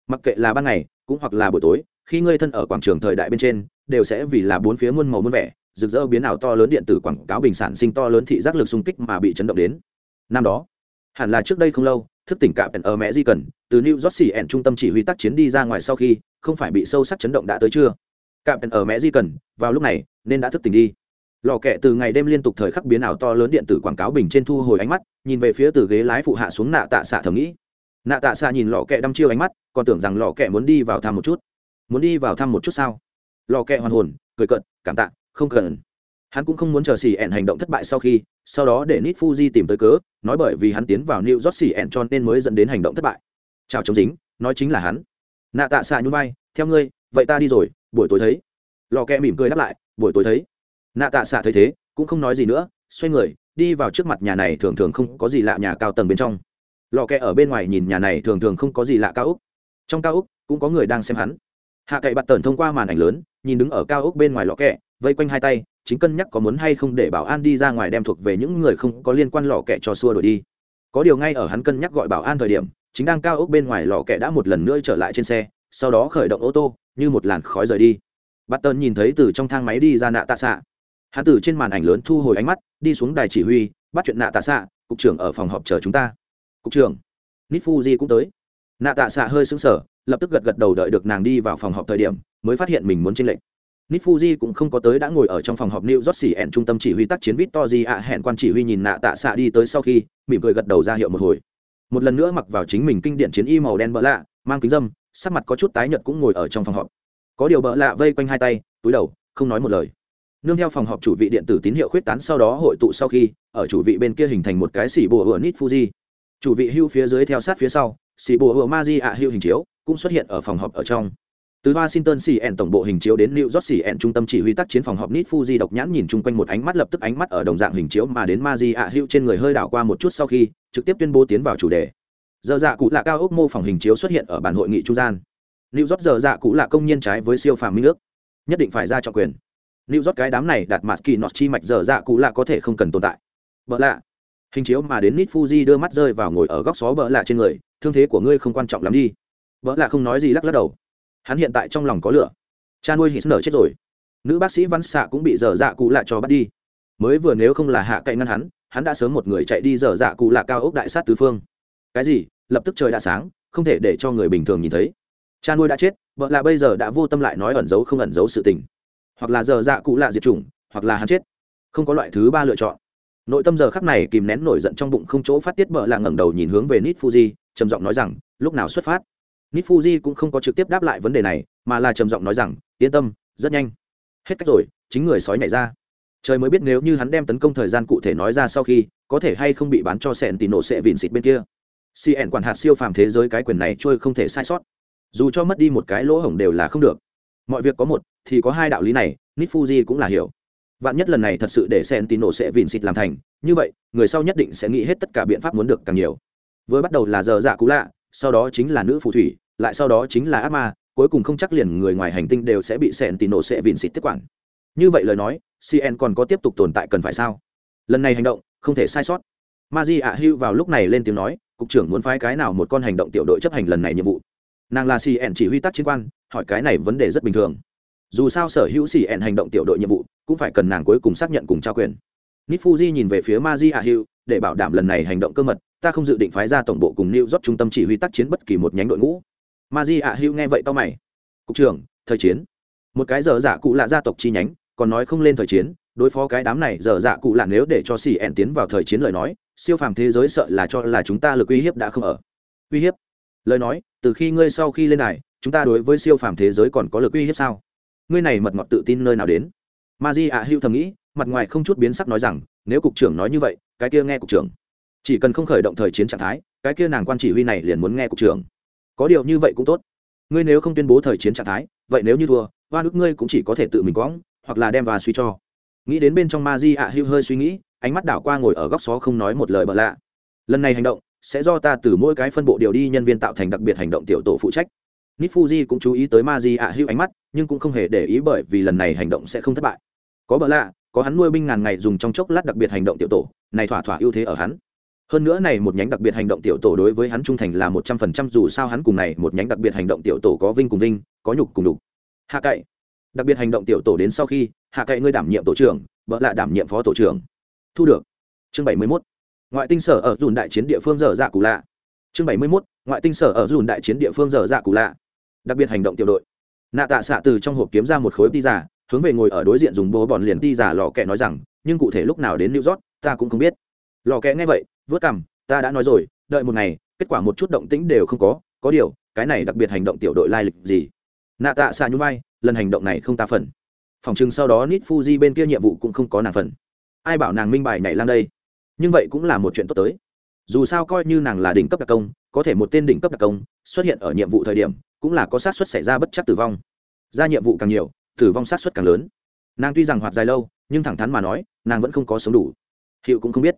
Mặc kệ là ban ngày, cũng hoặc là buổi tối, khi ngươi thân ở quảng trường thời đại bên trên, đều sẽ vì là bốn phía muôn màu muôn vẻ, rực rỡ biến ảo to lớn điện tử quảng cáo bình sản sinh to lớn thị giác lực xung kích mà bị chấn động đến. Năm đó, hẳn là trước đây không lâu, thức tỉnh cạm ở mẹ di cần, từ new york xì ẻn trung tâm chỉ huy tác chiến đi ra ngoài sau khi, không phải bị sâu sắc chấn động đã tới chưa? Cạm ở mẹ di cần, vào lúc này, nên đã thức tỉnh đi lò kẹ từ ngày đêm liên tục thời khắc biến ảo to lớn điện tử quảng cáo bình trên thu hồi ánh mắt, nhìn về phía từ ghế lái phụ hạ xuống nạ tạ xạ thầm nghĩ. Nạ tạ xạ nhìn lò kẹ đăm chiêu ánh mắt, còn tưởng rằng lò kẹ muốn đi vào thăm một chút. Muốn đi vào thăm một chút sao? Lò kẹ hoàn hồn, cười cận cảm tạ, không cần. Hắn cũng không muốn chờ xì ẹn hành động thất bại sau khi, sau đó để nít fuji tìm tới cớ, nói bởi vì hắn tiến vào new york xì ẹn cho nên mới dẫn đến hành động thất bại. Chào chống dính, nói chính là hắn. Nạ tạ xạ nhún vai, theo ngươi, vậy ta đi rồi, buổi tối thấy. Lò kẹ mỉm cười đáp lại, buổi tối thấy nạ tạ xạ thấy thế, cũng không nói gì nữa, xoay người, đi vào trước mặt nhà này thường thường không có gì lạ nhà cao tầng bên trong. Lò kẹ ở bên ngoài nhìn nhà này thường thường không có gì lạ cao úc trong cao úc cũng có người đang xem hắn. Hạ cậy bạt tần thông qua màn ảnh lớn, nhìn đứng ở cao úc bên ngoài lò kẹ, vây quanh hai tay, chính cân nhắc có muốn hay không để bảo an đi ra ngoài đem thuộc về những người không có liên quan lò kẹ cho xua đổi đi. Có điều ngay ở hắn cân nhắc gọi bảo an thời điểm, chính đang cao ốc bên ngoài lò kẹ đã một lần nữa trở lại trên xe, sau đó khởi động ô tô, như một làn khói rời đi. Bắt tần nhìn thấy từ trong thang máy đi ra nạ tạ xạ hắn từ trên màn ảnh lớn thu hồi ánh mắt, đi xuống đài chỉ huy, bắt chuyện nạ tạ xạ cục trưởng ở phòng họp chờ chúng ta. Cục trưởng nít fuji cũng tới. Nạ tạ xạ hơi sững sờ, lập tức gật gật đầu đợi được nàng đi vào phòng họp thời điểm, mới phát hiện mình muốn tranh lệnh nít fuji cũng không có tới, đã ngồi ở trong phòng họp new york ẹn trung tâm chỉ huy tác chiến vít to di ạ, hẹn quan chỉ huy nhìn nạ tạ xạ đi tới sau khi, mỉm cười gật đầu ra hiệu một hồi. Một lần nữa mặc vào chính mình kinh điện chiến y màu đen bỡ lạ, mang kính dâm, sắc mặt có chút tái nhợt cũng ngồi ở trong phòng họp. Có điều bỡ lạ vây quanh hai tay, túi đầu, không nói một lời nương theo phòng họp chủ vị điện tử tín hiệu khuyết tán sau đó hội tụ sau khi, ở chủ vị bên kia hình thành một cái xỉ bùa hựa nít fuji. Chủ vị hưu phía dưới theo sát phía sau xỉ bùa hựa ma di ạ hưu hình chiếu cũng xuất hiện ở phòng họp ở trong. Từ washington cn tổng bộ hình chiếu đến new york cn trung tâm chỉ huy tác chiến phòng họp nít fuji độc nhãn nhìn chung quanh một ánh mắt lập tức ánh mắt ở đồng dạng hình chiếu mà đến ma di ạ hưu trên người hơi đảo qua một chút sau khi, trực tiếp tuyên bố tiến vào chủ đề. Giờ dạ cụ là cao ốc mô phòng hình chiếu xuất hiện ở bản hội nghị trung gian. New york giờ dạ cụ là công nhân trái với siêu phàm minh nước nhất định phải ra trọng quyền. New York cái đám này đạt mạt kỳ nọt chi mạch dở dạ cụ lạ có thể không cần tồn tại. Bỡ lạ. Hình chiếu mà đến Nít Fuji đưa mắt rơi vào ngồi ở góc xó bỡ lạ trên người, thương thế của ngươi không quan trọng lắm đi. Bỡ lạ không nói gì lắc lắc đầu. Hắn hiện tại trong lòng có lửa. Cha nuôi Hitler chết rồi. Nữ bác sĩ Văn Xạ cũng bị dở dạ cụ lạ cho bắt đi. Mới vừa nếu không là hạ cậy ngăn hắn, hắn đã sớm một người chạy đi dở dạ cụ lạ cao ốc đại sát tứ phương. Cái gì? Lập tức trời đã sáng, không thể để cho người bình thường nhìn thấy. Cha nuôi đã chết, vợ lạ bây giờ đã vô tâm lại nói ẩn giấu không ẩn giấu sự tình hoặc là giờ dạ cụ lạ diệt chủng, hoặc là hắn chết. Không có loại thứ ba lựa chọn. Nội tâm giờ khắc này kìm nén nổi giận trong bụng không chỗ phát tiết bợ là ngẩng đầu nhìn hướng về nít fuji trầm giọng nói rằng, lúc nào xuất phát? Nít fuji cũng không có trực tiếp đáp lại vấn đề này, mà là trầm giọng nói rằng, yên tâm, rất nhanh. Hết cách rồi, chính người sói nhảy ra. Trời mới biết nếu như hắn đem tấn công thời gian cụ thể nói ra sau khi, có thể hay không bị bán cho sẹn tì nổ sẽ vìn xịt bên kia. Cn quản hạt siêu phàm thế giới cái quyền này trôi không thể sai sót. Dù cho mất đi một cái lỗ hổng đều là không được mọi việc có một, thì có hai đạo lý này nít fuji cũng là hiểu. Vạn nhất lần này thật sự để sentino sẽ vìn xịt làm thành, như vậy, người sau nhất định sẽ nghĩ hết tất cả biện pháp muốn được càng nhiều. Vừa bắt đầu là giờ dạ cũ lạ, sau đó chính là nữ phù thủy, lại sau đó chính là ác ma, cuối cùng không chắc liền người ngoài hành tinh đều sẽ bị sentino sẽ vìn xịt tiếp quản. Như vậy lời nói cn còn có tiếp tục tồn tại cần phải sao? Lần này hành động, không thể sai sót. Ma di ạ hưu vào lúc này lên tiếng nói, cục trưởng muốn phái cái nào một con hành động tiểu đội chấp hành lần này nhiệm vụ? Nàng là cn chỉ huy tác chiến quan, hỏi cái này vấn đề rất bình thường. Dù sao sở hữu xì ẹn hành động tiểu đội nhiệm vụ, cũng phải cần nàng cuối cùng xác nhận cùng trao quyền. Nít fuji nhìn về phía ma di a hữu để bảo đảm lần này hành động cơ mật, ta không dự định phái ra tổng bộ cùng new job trung tâm chỉ huy tác chiến bất kỳ một nhánh đội ngũ. Ma di a hữu nghe vậy to mày. Cục trưởng, thời chiến. Một cái giờ giả cụ là gia tộc chi nhánh, còn nói không lên thời chiến, đối phó cái đám này dở dạ cụ là nếu để cho xì ẹn tiến vào thời chiến lời nói, siêu phàm thế giới sợ là cho là chúng ta lực uy hiếp đã không ở. Uy hiếp? Lời nói, từ khi ngươi sau khi lên này chúng ta đối với siêu phàm thế giới còn có lực uy hiếp sao? Ngươi này mật ngọt tự tin nơi nào đến? Ma di ạ hưu thầm nghĩ, mặt ngoài không chút biến sắc nói rằng, nếu cục trưởng nói như vậy, cái kia nghe cục trưởng. Chỉ cần không khởi động thời chiến trạng thái, cái kia nàng quan chỉ huy này liền muốn nghe cục trưởng. Có điều như vậy cũng tốt. Ngươi nếu không tuyên bố thời chiến trạng thái, vậy nếu như thua hoa nước ngươi cũng chỉ có thể tự mình quõng, hoặc là đem và suy cho. Nghĩ đến bên trong ma di ạ hưu hơi suy nghĩ, ánh mắt đảo qua ngồi ở góc xó không nói một lời bợ lạ. Lần này hành động sẽ do ta từ mỗi cái phân bộ điều đi nhân viên tạo thành đặc biệt hành động tiểu tổ phụ trách. Nifuji cũng chú ý tới Maji ạ hữu ánh mắt, nhưng cũng không hề để ý bởi vì lần này hành động sẽ không thất bại. Có bợ lạ, có hắn nuôi binh ngàn ngày dùng trong chốc lát đặc biệt hành động tiểu tổ, này thỏa thỏa ưu thế ở hắn. Hơn nữa này một nhánh đặc biệt hành động tiểu tổ đối với hắn trung thành là một trăm phần trăm, dù sao hắn cùng này một nhánh đặc biệt hành động tiểu tổ có vinh cùng vinh, có nhục cùng nhục. hạ cậy. Đặc biệt hành động tiểu tổ đến sau khi, hạ cậy ngươi đảm nhiệm tổ trưởng bợ lạ đảm nhiệm phó tổ trưởng. Thu được. Chương bảy mươi mốt ngoại tinh sở ở dùn đại chiến địa phương dở dạ cụ lạ. Chương bảy mươi mốt, ngoại tinh sở ở dùn đại chiến địa phương dở dạ cụ lạ. Đặc biệt hành động tiểu đội. Nạ tạ xạ từ trong hộp kiếm ra một khối ti giả, hướng về ngồi ở đối diện dùng bố bòn liền ti giả lò kẹ nói rằng, nhưng cụ thể lúc nào đến new york, ta cũng không biết. Lò kẹ nghe vậy vớt cằm, ta đã nói rồi, đợi một ngày, kết quả một chút động tĩnh đều không có có điều, cái này đặc biệt hành động tiểu đội lai lịch gì? Nạ tạ xạ nhún vai, lần hành động này không ta phần. Phòng chừng sau đó nít fuji bên kia nhiệm vụ cũng không có nàng phần. Ai bảo nàng minh bài nhảy lang đây? Nhưng vậy cũng là một chuyện tốt tới. Dù sao coi như nàng là đỉnh cấp đặc công, có thể một tên đỉnh cấp đặc công xuất hiện ở nhiệm vụ thời điểm, cũng là có sát xuất xảy ra bất chắc tử vong. Ra nhiệm vụ càng nhiều, tử vong sát xuất càng lớn. Nàng tuy rằng hoạt dài lâu, nhưng thẳng thắn mà nói, nàng vẫn không có sống đủ. Hiệu cũng không biết.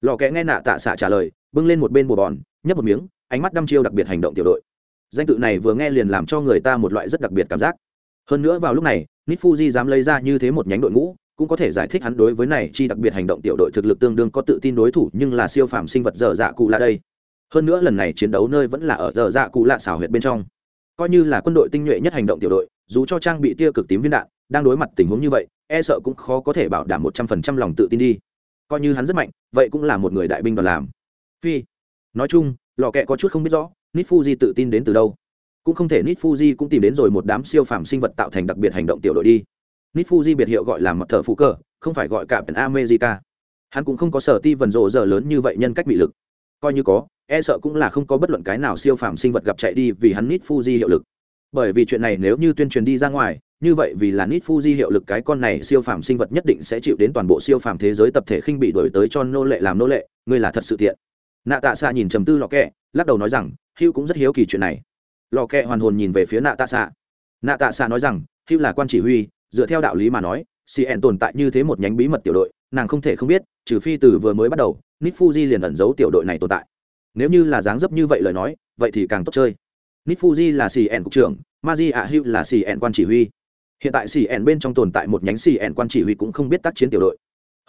Lò kẽ nghe nạ tạ xạ trả lời, bưng lên một bên bùa bòn, nhấp một miếng, ánh mắt đăm chiêu đặc biệt hành động tiểu đội. Danh tự này vừa nghe liền làm cho người ta một loại rất đặc biệt cảm giác. Hơn nữa vào lúc này nít fuji dám lấy ra như thế một nhánh đội ngũ cũng có thể giải thích hắn đối với này chi đặc biệt hành động tiểu đội thực lực tương đương có tự tin đối thủ nhưng là siêu phàm sinh vật dở dạ cụ lạ đây. Hơn nữa lần này chiến đấu nơi vẫn là ở dở dạ cụ lạ xảo huyệt bên trong. Coi như là quân đội tinh nhuệ nhất hành động tiểu đội, dù cho trang bị tia cực tím viên đạn, đang đối mặt tình huống như vậy e sợ cũng khó có thể bảo đảm một trăm phần trăm lòng tự tin đi. Coi như hắn rất mạnh, vậy cũng là một người đại binh đoàn làm. Phi, nói chung, lò kẹ có chút không biết rõ nít fuji tự tin đến từ đâu. Cũng không thể nít fuji cũng tìm đến rồi một đám siêu phàm sinh vật tạo thành đặc biệt hành động tiểu đội đi nít fuji biệt hiệu gọi là mặt thợ phụ cơ, không phải gọi cả pεν america. Hắn cũng không có sở ti vần rộ giờ lớn như vậy nhân cách bị lực. Coi như có e sợ cũng là không có bất luận cái nào siêu phàm sinh vật gặp chạy đi vì hắn nít fuji hiệu lực. Bởi vì chuyện này nếu như tuyên truyền đi ra ngoài, như vậy vì là nít fuji hiệu lực cái con này siêu phàm sinh vật nhất định sẽ chịu đến toàn bộ siêu phàm thế giới tập thể khinh bị đổi tới cho nô lệ làm nô lệ, ngươi là thật sự tiện. Nạ tạ xạ nhìn trầm tư lọ kẹ, lắc đầu nói rằng hữu cũng rất hiếu kỳ chuyện này. Lò kẹ hoàn hồn nhìn về phía nạ tạ xạ nạ tạ xạ nói rằng hữu là quan chỉ huy dựa theo đạo lý mà nói cn tồn tại như thế một nhánh bí mật tiểu đội, nàng không thể không biết, trừ phi từ vừa mới bắt đầu nít fuji liền ẩn giấu tiểu đội này tồn tại. Nếu như là dáng dấp như vậy lời nói, vậy thì càng tốt chơi. Nít fuji là cn cục trưởng, maji a hữu là cn quan chỉ huy. Hiện tại cn bên trong tồn tại một nhánh cn quan chỉ huy cũng không biết tác chiến tiểu đội.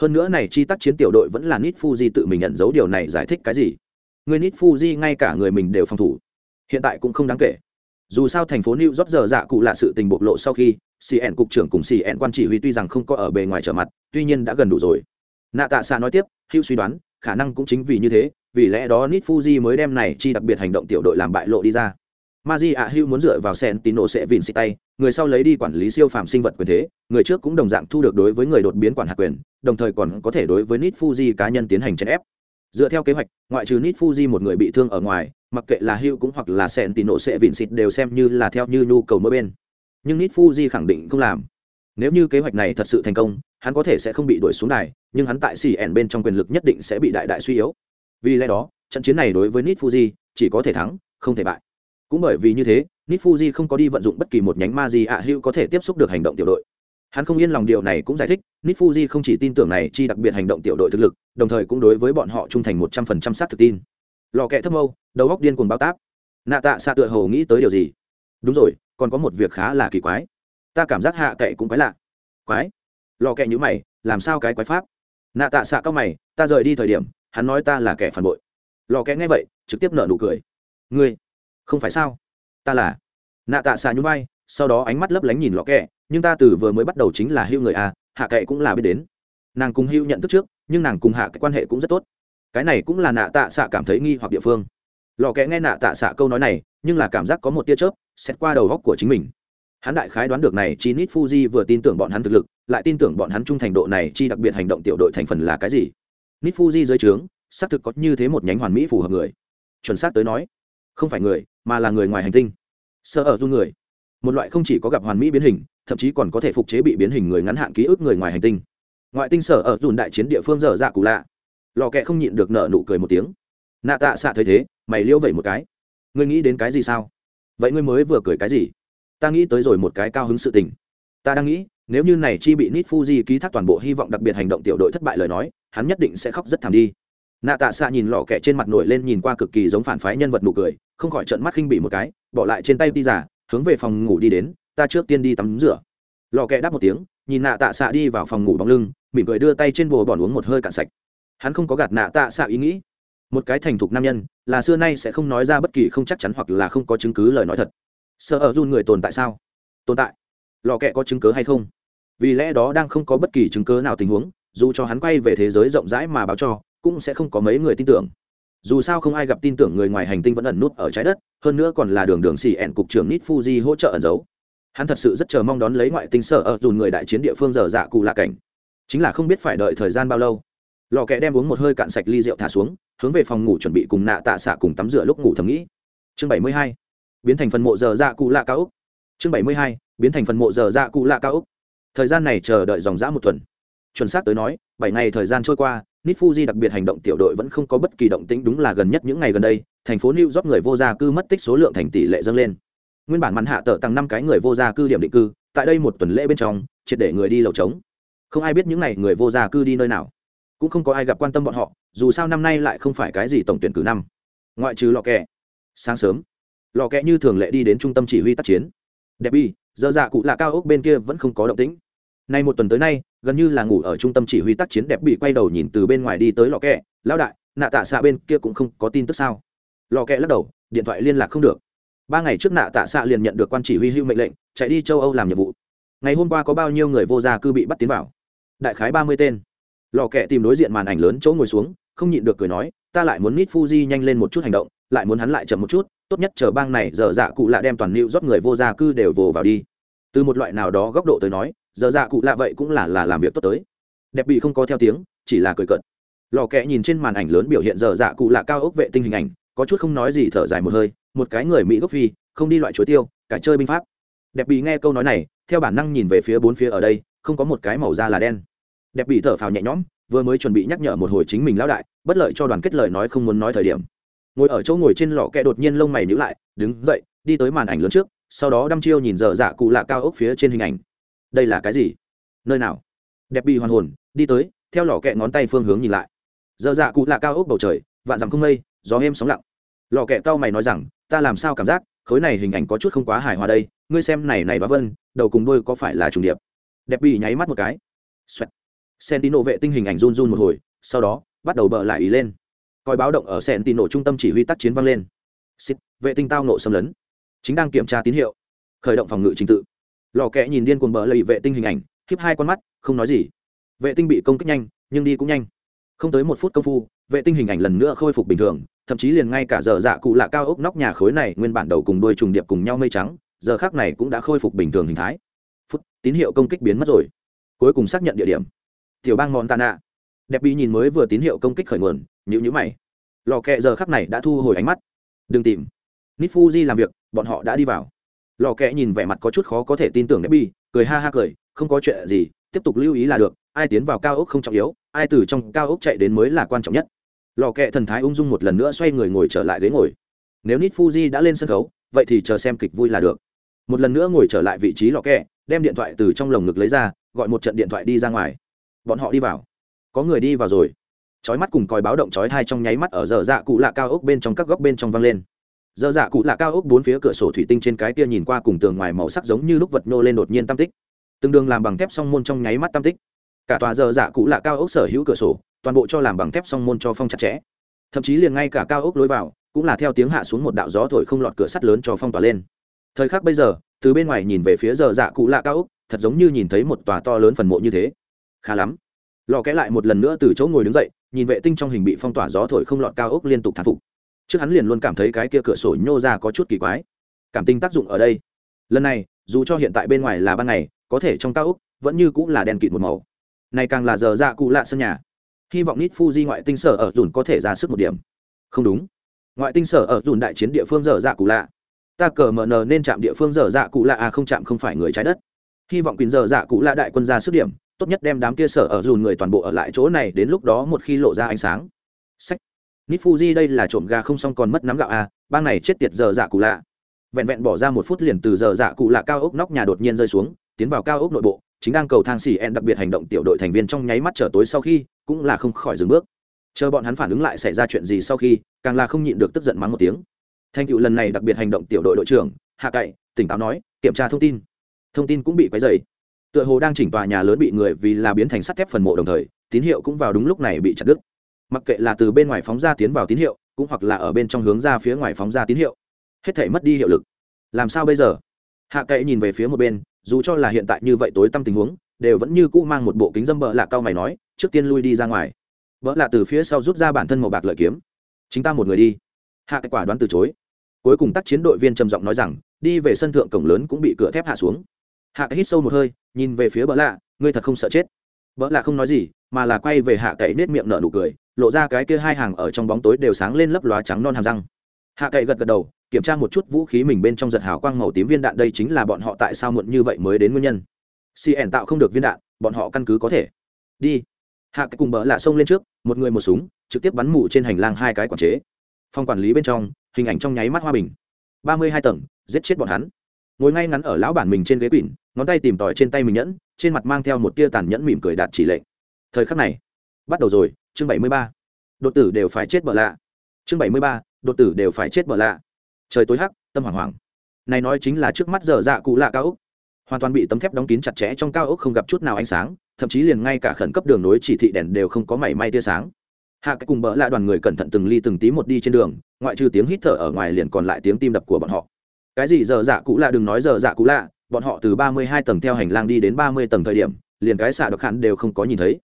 Hơn nữa này chi tác chiến tiểu đội vẫn là nít fuji tự mình nhận dấu điều này giải thích cái gì? Người nít fuji ngay cả người mình đều phòng thủ. Hiện tại cũng không đáng kể. Dù sao thành phố new york giờ dạ cụ là sự tình bộc lộ sau khi cn cục trưởng cùng cn quan chỉ huy tuy rằng không có ở bề ngoài trở mặt tuy nhiên đã gần đủ rồi nạ tạ xạ nói tiếp hữu suy đoán khả năng cũng chính vì như thế vì lẽ đó nít fuji mới đem này chi đặc biệt hành động tiểu đội làm bại lộ đi ra Ma Di ạ Hưu muốn dựa vào sen tín nổ sẽ vìn xịt tay, người sau lấy đi quản lý siêu phàm sinh vật quyền thế, người trước cũng đồng dạng thu được đối với người đột biến quản hạt quyền, đồng thời còn có thể đối với Nít Fuji cá nhân tiến hành chèn ép. Dựa theo kế hoạch, ngoại trừ Nít Fuji một người bị thương ở ngoài, mặc kệ là Hưu cũng hoặc là sen tín nổ sẽ vìn xịt đều xem như là theo như nhu cầu mỗi bên. Nhưng nít Fuji khẳng định không làm. Nếu như kế hoạch này thật sự thành công, hắn có thể sẽ không bị đuổi xuống đài, nhưng hắn tại CN bên trong quyền lực nhất định sẽ bị đại đại suy yếu. Vì lẽ đó, trận chiến này đối với nít Fuji chỉ có thể thắng, không thể bại. Cũng bởi vì như thế nít fuji không có đi vận dụng bất kỳ một nhánh ma gì ạ hữu có thể tiếp xúc được hành động tiểu đội. Hắn không yên lòng điều này cũng giải thích nít fuji không chỉ tin tưởng này chi đặc biệt hành động tiểu đội thực lực đồng thời cũng đối với bọn họ trung thành một trăm phần trăm sát thực tin. Lò kẹ thấp mâu, đầu góc điên cuồng bao táp. Nạ tạ xạ tựa hồ nghĩ tới điều gì? Đúng rồi còn có một việc khá là kỳ quái. Ta cảm giác hạ cậy cũng quái lạ. Quái? Lò kệ nhữ mày làm sao cái quái pháp? Nạ tạ xạ cao mày ta rời đi thời điểm hắn nói ta là kẻ phản bội. Lò kệ nghe vậy trực tiếp nợ nụ cười. Ngươi? Không phải sao? Ta là. Nạ tạ xạ nhún vai sau đó ánh mắt lấp lánh nhìn lọ kẹ nhưng ta từ vừa mới bắt đầu chính là hưu người à, hạ kệ cũng là biết đến. Nàng cùng hưu nhận thức trước nhưng nàng cùng hạ cái quan hệ cũng rất tốt. Cái này cũng là nạ tạ xạ cảm thấy nghi hoặc địa phương. Lò kẽ nghe nạ tạ xạ câu nói này nhưng là cảm giác có một tia chớp xét qua đầu góc của chính mình. Hắn đại khái đoán được này chi nít fuji vừa tin tưởng bọn hắn thực lực, lại tin tưởng bọn hắn trung thành độ này chi đặc biệt hành động tiểu đội thành phần là cái gì. Nít fuji dưới trướng, xác thực có như thế một nhánh hoàn mỹ phù hợp người. Chuẩn xác tới nói, không phải người, mà là người ngoài hành tinh. Sở ở du người. Một loại không chỉ có gặp hoàn mỹ biến hình, thậm chí còn có thể phục chế bị biến hình người ngắn hạn ký ức người ngoài hành tinh. Ngoại tinh sở ở dùn đại chiến địa phương dở dạ cụ lạ. Lò kẹ không nhịn được nở nụ cười một tiếng. Nạ tạ xạ thấy thế, mày liêu vậy một cái. Ngươi nghĩ đến cái gì sao? Vậy ngươi mới vừa cười cái gì? Ta nghĩ tới rồi một cái cao hứng sự tình. Ta đang nghĩ, nếu như này chi bị nít fuji ký thác toàn bộ hy vọng đặc biệt hành động tiểu đội thất bại lời nói, hắn nhất định sẽ khóc rất thảm đi. Nạ tạ xạ nhìn lò kẹ trên mặt nổi lên nhìn qua cực kỳ giống phản phái nhân vật nụ cười, không khỏi trận mắt khinh bị một cái, bỏ lại trên tay đi giả hướng về phòng ngủ đi đến, ta trước tiên đi tắm rửa. Lò kẹ đáp một tiếng, nhìn nạ tạ xạ đi vào phòng ngủ bóng lưng, mỉm cười đưa tay trên bồ bòn uống một hơi cạn sạch. Hắn không có gạt nạ tạ xạ ý nghĩ một cái thành thục nam nhân, là xưa nay sẽ không nói ra bất kỳ không chắc chắn hoặc là không có chứng cứ lời nói thật. Sợ ở run người tồn tại sao? Tồn tại? Lò kẹ có chứng cứ hay không? Vì lẽ đó đang không có bất kỳ chứng cứ nào tình huống, dù cho hắn quay về thế giới rộng rãi mà báo cho, cũng sẽ không có mấy người tin tưởng. Dù sao không ai gặp tin tưởng người ngoài hành tinh vẫn ẩn nút ở trái đất, hơn nữa còn là đường đường xì ẹn cục trưởng nít fuji hỗ trợ ẩn giấu. Hắn thật sự rất chờ mong đón lấy ngoại tinh sở ở dùn người đại chiến địa phương giờ dạ cụ lạ cảnh. Chính là không biết phải đợi thời gian bao lâu lò kẹ đem uống một hơi cạn sạch ly rượu thả xuống, hướng về phòng ngủ chuẩn bị cùng nạ tạ xạ cùng tắm rửa lúc ngủ thầm nghĩ. Chương bảy mươi hai, biến thành phần mộ giờ dạ cụ lạ cao úc. Chương bảy mươi hai, biến thành phần mộ giờ dạ cụ lạ cao úc. Thời gian này chờ đợi dòng dã một tuần. Chuẩn xác tới nói, bảy ngày thời gian trôi qua nít fuji đặc biệt hành động tiểu đội vẫn không có bất kỳ động tĩnh đúng là gần nhất những ngày gần đây, thành phố new york người vô gia cư mất tích số lượng thành tỷ lệ dâng lên. Nguyên bản mặn hạ tờ tăng năm cái người vô gia cư điểm định cư, tại đây một tuần lễ bên trong, triệt để người đi lầu trống. Không ai biết những n à y người vô gia cư đi nơi nào cũng không có ai gặp quan tâm bọn họ, dù sao năm nay lại không phải cái gì tổng tuyển cử năm. Ngoại trừ lò kẹ. Sáng sớm lò kẹ như thường lệ đi đến trung tâm chỉ huy tác chiến. Đẹp bi giờ dạ cụ lạ cao ốc bên kia vẫn không có động tĩnh. Nay một tuần tới nay, gần như là ngủ ở trung tâm chỉ huy tác chiến đẹp bị quay đầu nhìn từ bên ngoài đi tới lò kẹ. Lão đại, nạ tạ xạ bên kia cũng không có tin tức sao? Lò kẹ lắc đầu, điện thoại liên lạc không được. Ba ngày trước nạ tạ xạ liền nhận được quan chỉ huy hưu mệnh lệnh, chạy đi châu âu làm nhiệm vụ. Ngày hôm qua có bao nhiêu người vô gia cư bị bắt tiến vào? Đại khái ba mươi tên lò kẹ tìm đối diện màn ảnh lớn chỗ ngồi xuống, không nhịn được cười nói, ta lại muốn nít fuji nhanh lên một chút hành động, lại muốn hắn lại chậm một chút, tốt nhất chờ bang này, giờ dạ cụ lạ đem toàn nịu rót người vô gia cư đều vồ vào đi. Từ một loại nào đó góc độ tới nói, giờ dạ cụ lạ vậy cũng là là làm việc tốt tới. Đẹp bị không có theo tiếng, chỉ là cười cận lò kẹ nhìn trên màn ảnh lớn biểu hiện giờ dạ cụ lạ cao ốc vệ tinh hình ảnh, có chút không nói gì thở dài một hơi, một cái người mỹ gốc phi, không đi loại chuối tiêu, cả chơi binh pháp. Đẹp bị nghe câu nói này, theo bản năng nhìn về phía bốn phía ở đây, không có một cái màu da là đen đẹp bị thở phào nhẹ nhõm, vừa mới chuẩn bị nhắc nhở một hồi chính mình lão đại, bất lợi cho đoàn kết lời nói không muốn nói thời điểm. Ngồi ở chỗ ngồi trên lò kẹ đột nhiên lông mày nhíu lại, đứng dậy, đi tới màn ảnh lớn trước, sau đó đăm chiêu nhìn dở dạ cụ lạ cao ốc phía trên hình ảnh. Đây là cái gì? Nơi nào? Đẹp bị hoàn hồn, đi tới, theo lò kẹ ngón tay phương hướng nhìn lại. Dở dạ cụ lạ cao ốc bầu trời, vạn dặm không mây, gió êm sóng lặng. Lò kẹ cao mày nói rằng, ta làm sao cảm giác, khối này hình ảnh có chút không quá hài hòa đây, ngươi xem này này bá vân, đầu cùng đôi có phải là trùng điệp? Đẹp bị nháy mắt một cái. Xoẹt. Sentinel vệ tinh hình ảnh run run một hồi, sau đó bắt đầu bờ lại ý lên. Coi báo động ở Sentinel trung tâm chỉ huy tác chiến vang lên. Xịt, vệ tinh tao nộ xâm lấn. Chính đang kiểm tra tín hiệu. Khởi động phòng ngự chính tự. Lò kẽ nhìn điên cuồng bờ lầy vệ tinh hình ảnh, khép hai con mắt, không nói gì. Vệ tinh bị công kích nhanh, nhưng đi cũng nhanh. Không tới một phút công phu, vệ tinh hình ảnh lần nữa khôi phục bình thường, thậm chí liền ngay cả giờ dạ cụ lạ cao ốc nóc nhà khối này nguyên bản đầu cùng đuôi trùng điệp cùng nhau mây trắng, giờ khác này cũng đã khôi phục bình thường hình thái. Phút, tín hiệu công kích biến mất rồi. Cuối cùng xác nhận địa điểm tiểu bang montana đẹp bị nhìn mới vừa tín hiệu công kích khởi nguồn nhữ nhữ mày. Lò kẹ giờ khắc này đã thu hồi ánh mắt. Đừng tìm. Nít fuji làm việc, bọn họ đã đi vào. Lò kẹ nhìn vẻ mặt có chút khó có thể tin tưởng đẹp bị cười ha ha cười, không có chuyện gì, tiếp tục lưu ý là được, ai tiến vào cao ốc không trọng yếu, ai từ trong cao ốc chạy đến mới là quan trọng nhất. Lò kẹ thần thái ung dung một lần nữa xoay người ngồi trở lại ghế ngồi. Nếu nít fuji đã lên sân khấu, vậy thì chờ xem kịch vui là được. Một lần nữa ngồi trở lại vị trí lò kẹ, đem điện thoại từ trong lồng ngực lấy ra, gọi một trận điện thoại đi ra ngoài bọn họ đi vào. Có người đi vào rồi. Chói mắt cùng còi báo động chói thai trong nháy mắt ở giờ dạ cụ lạ cao ốc bên trong các góc bên trong vang lên. Giờ dạ cụ lạ cao ốc bốn phía cửa sổ thủy tinh trên cái kia nhìn qua cùng tường ngoài màu sắc giống như lúc vật nô lên đột nhiên tam tích. Tương đương làm bằng thép song môn trong nháy mắt tam tích. Cả tòa giờ dạ cụ lạ cao ốc sở hữu cửa sổ, toàn bộ cho làm bằng thép song môn cho phong chặt chẽ. Thậm chí liền ngay cả cao ốc lối vào, cũng là theo tiếng hạ xuống một đạo gió thổi không lọt cửa sắt lớn cho phong tỏa lên. Thời khắc bây giờ, từ bên ngoài nhìn về phía giờ dạ cụ lạ cao ốc, thật giống như nhìn thấy một tòa to lớn phần mộ như thế khá lắm. Lò kẽ lại một lần nữa từ chỗ ngồi đứng dậy, nhìn vệ tinh trong hình bị phong tỏa gió thổi không lọt cao ốc liên tục thán phục. Trước hắn liền luôn cảm thấy cái kia cửa sổ nhô ra có chút kỳ quái. Cảm tinh tác dụng ở đây. Lần này, dù cho hiện tại bên ngoài là ban ngày, có thể trong cao ốc vẫn như cũng là đèn kịt một màu. Này càng là giờ dạ cụ lạ sân nhà. Hy vọng nít fuji ngoại tinh sở ở dùn có thể ra sức một điểm. Không đúng. Ngoại tinh sở ở dùn đại chiến địa phương giờ dạ cụ lạ. Ta cờ mờ nờ nên chạm địa phương giờ dạ cụ lạ à không chạm không phải người trái đất. Hy vọng quyền giờ dạ cụ lạ đại quân ra sức điểm tốt nhất đem đám kia sở ở dùn người toàn bộ ở lại chỗ này, đến lúc đó một khi lộ ra ánh sáng. Sách. Nít fuji đây là trộm gà không xong còn mất nắm gạo à bang này chết tiệt giờ dạ cụ lạ. Vẹn vẹn bỏ ra một phút liền từ giờ dạ cụ lạ cao ốc nóc nhà đột nhiên rơi xuống, tiến vào cao ốc nội bộ, chính đang cầu thang xì en đặc biệt hành động tiểu đội thành viên trong nháy mắt trở tối sau khi, cũng là không khỏi dừng bước. Chờ bọn hắn phản ứng lại xảy ra chuyện gì sau khi, càng là không nhịn được tức giận mắng một tiếng. Thành tựu lần này đặc biệt hành động tiểu đội đội trưởng, hạ cậy, tỉnh táo nói, kiểm tra thông tin. Thông tin cũng bị quấy dày tựa hồ đang chỉnh tòa nhà lớn bị người vì là biến thành sắt thép phần mộ đồng thời, tín hiệu cũng vào đúng lúc này bị chặt đứt. Mặc kệ là từ bên ngoài phóng ra tiến vào tín hiệu, cũng hoặc là ở bên trong hướng ra phía ngoài phóng ra tín hiệu, hết thể mất đi hiệu lực. Làm sao bây giờ? Hạ cậy nhìn về phía một bên, dù cho là hiện tại như vậy tối tăm tình huống, đều vẫn như cũ mang một bộ kính dâm bợ lạ cao mày nói, trước tiên lui đi ra ngoài. Vợ lạ từ phía sau rút ra bản thân màu bạc lợi kiếm. Chính ta một người đi. Hạ cậy quả đoán từ chối. Cuối cùng tác chiến đội viên trầm giọng nói rằng, đi về sân thượng cổng lớn cũng bị cửa thép hạ xuống hạ cậy hít sâu một hơi, nhìn về phía bỡ lạ, ngươi thật không sợ chết? Bỡ lạ không nói gì, mà là quay về hạ cậy nết miệng nở nụ cười, lộ ra cái kia hai hàng ở trong bóng tối đều sáng lên lấp lóa trắng non hàm răng. Hạ cậy gật gật đầu, kiểm tra một chút vũ khí mình bên trong giật hào quang màu tím viên đạn đây chính là bọn họ tại sao muộn như vậy mới đến nguyên nhân. Cn tạo không được viên đạn, bọn họ căn cứ có thể. Đi. Hạ cái cùng bỡ lạ xông lên trước, một người một súng, trực tiếp bắn mù trên hành lang hai cái quản chế. Phòng quản lý bên trong, hình ảnh trong nháy mắt hoa bình. ba mươi hai tầng, giết chết bọn hắn ngồi ngay ngắn ở lão bản mình trên ghế quỷ ngón tay tìm tòi trên tay mình nhẫn, trên mặt mang theo một tia tàn nhẫn mỉm cười đạt chỉ lệnh. Thời khắc này, bắt đầu rồi, chương bảy mươi ba. Đột tử đều phải chết bỡ lạ. Chương bảy mươi ba, đột tử đều phải chết bỡ lạ. Trời tối hắc, tâm hoảng hoảng. Này nói chính là trước mắt dở dạ cụ lạ cao ốc. Hoàn toàn bị tấm thép đóng kín chặt chẽ trong cao ốc không gặp chút nào ánh sáng, thậm chí liền ngay cả khẩn cấp đường nối chỉ thị đèn đều không có mảy may tia sáng. Hạ cái cùng bỡ lại đoàn người cẩn thận từng ly từng tí một đi trên đường, ngoại trừ tiếng hít thở ở ngoài liền còn lại tiếng tim đập của bọn họ cái gì dở dạ cũ lạ đừng nói dở dạ cũ lạ, bọn họ từ ba mươi hai tầng theo hành lang đi đến ba mươi tầng thời điểm, liền cái xạ độc hẳn đều không có nhìn thấy.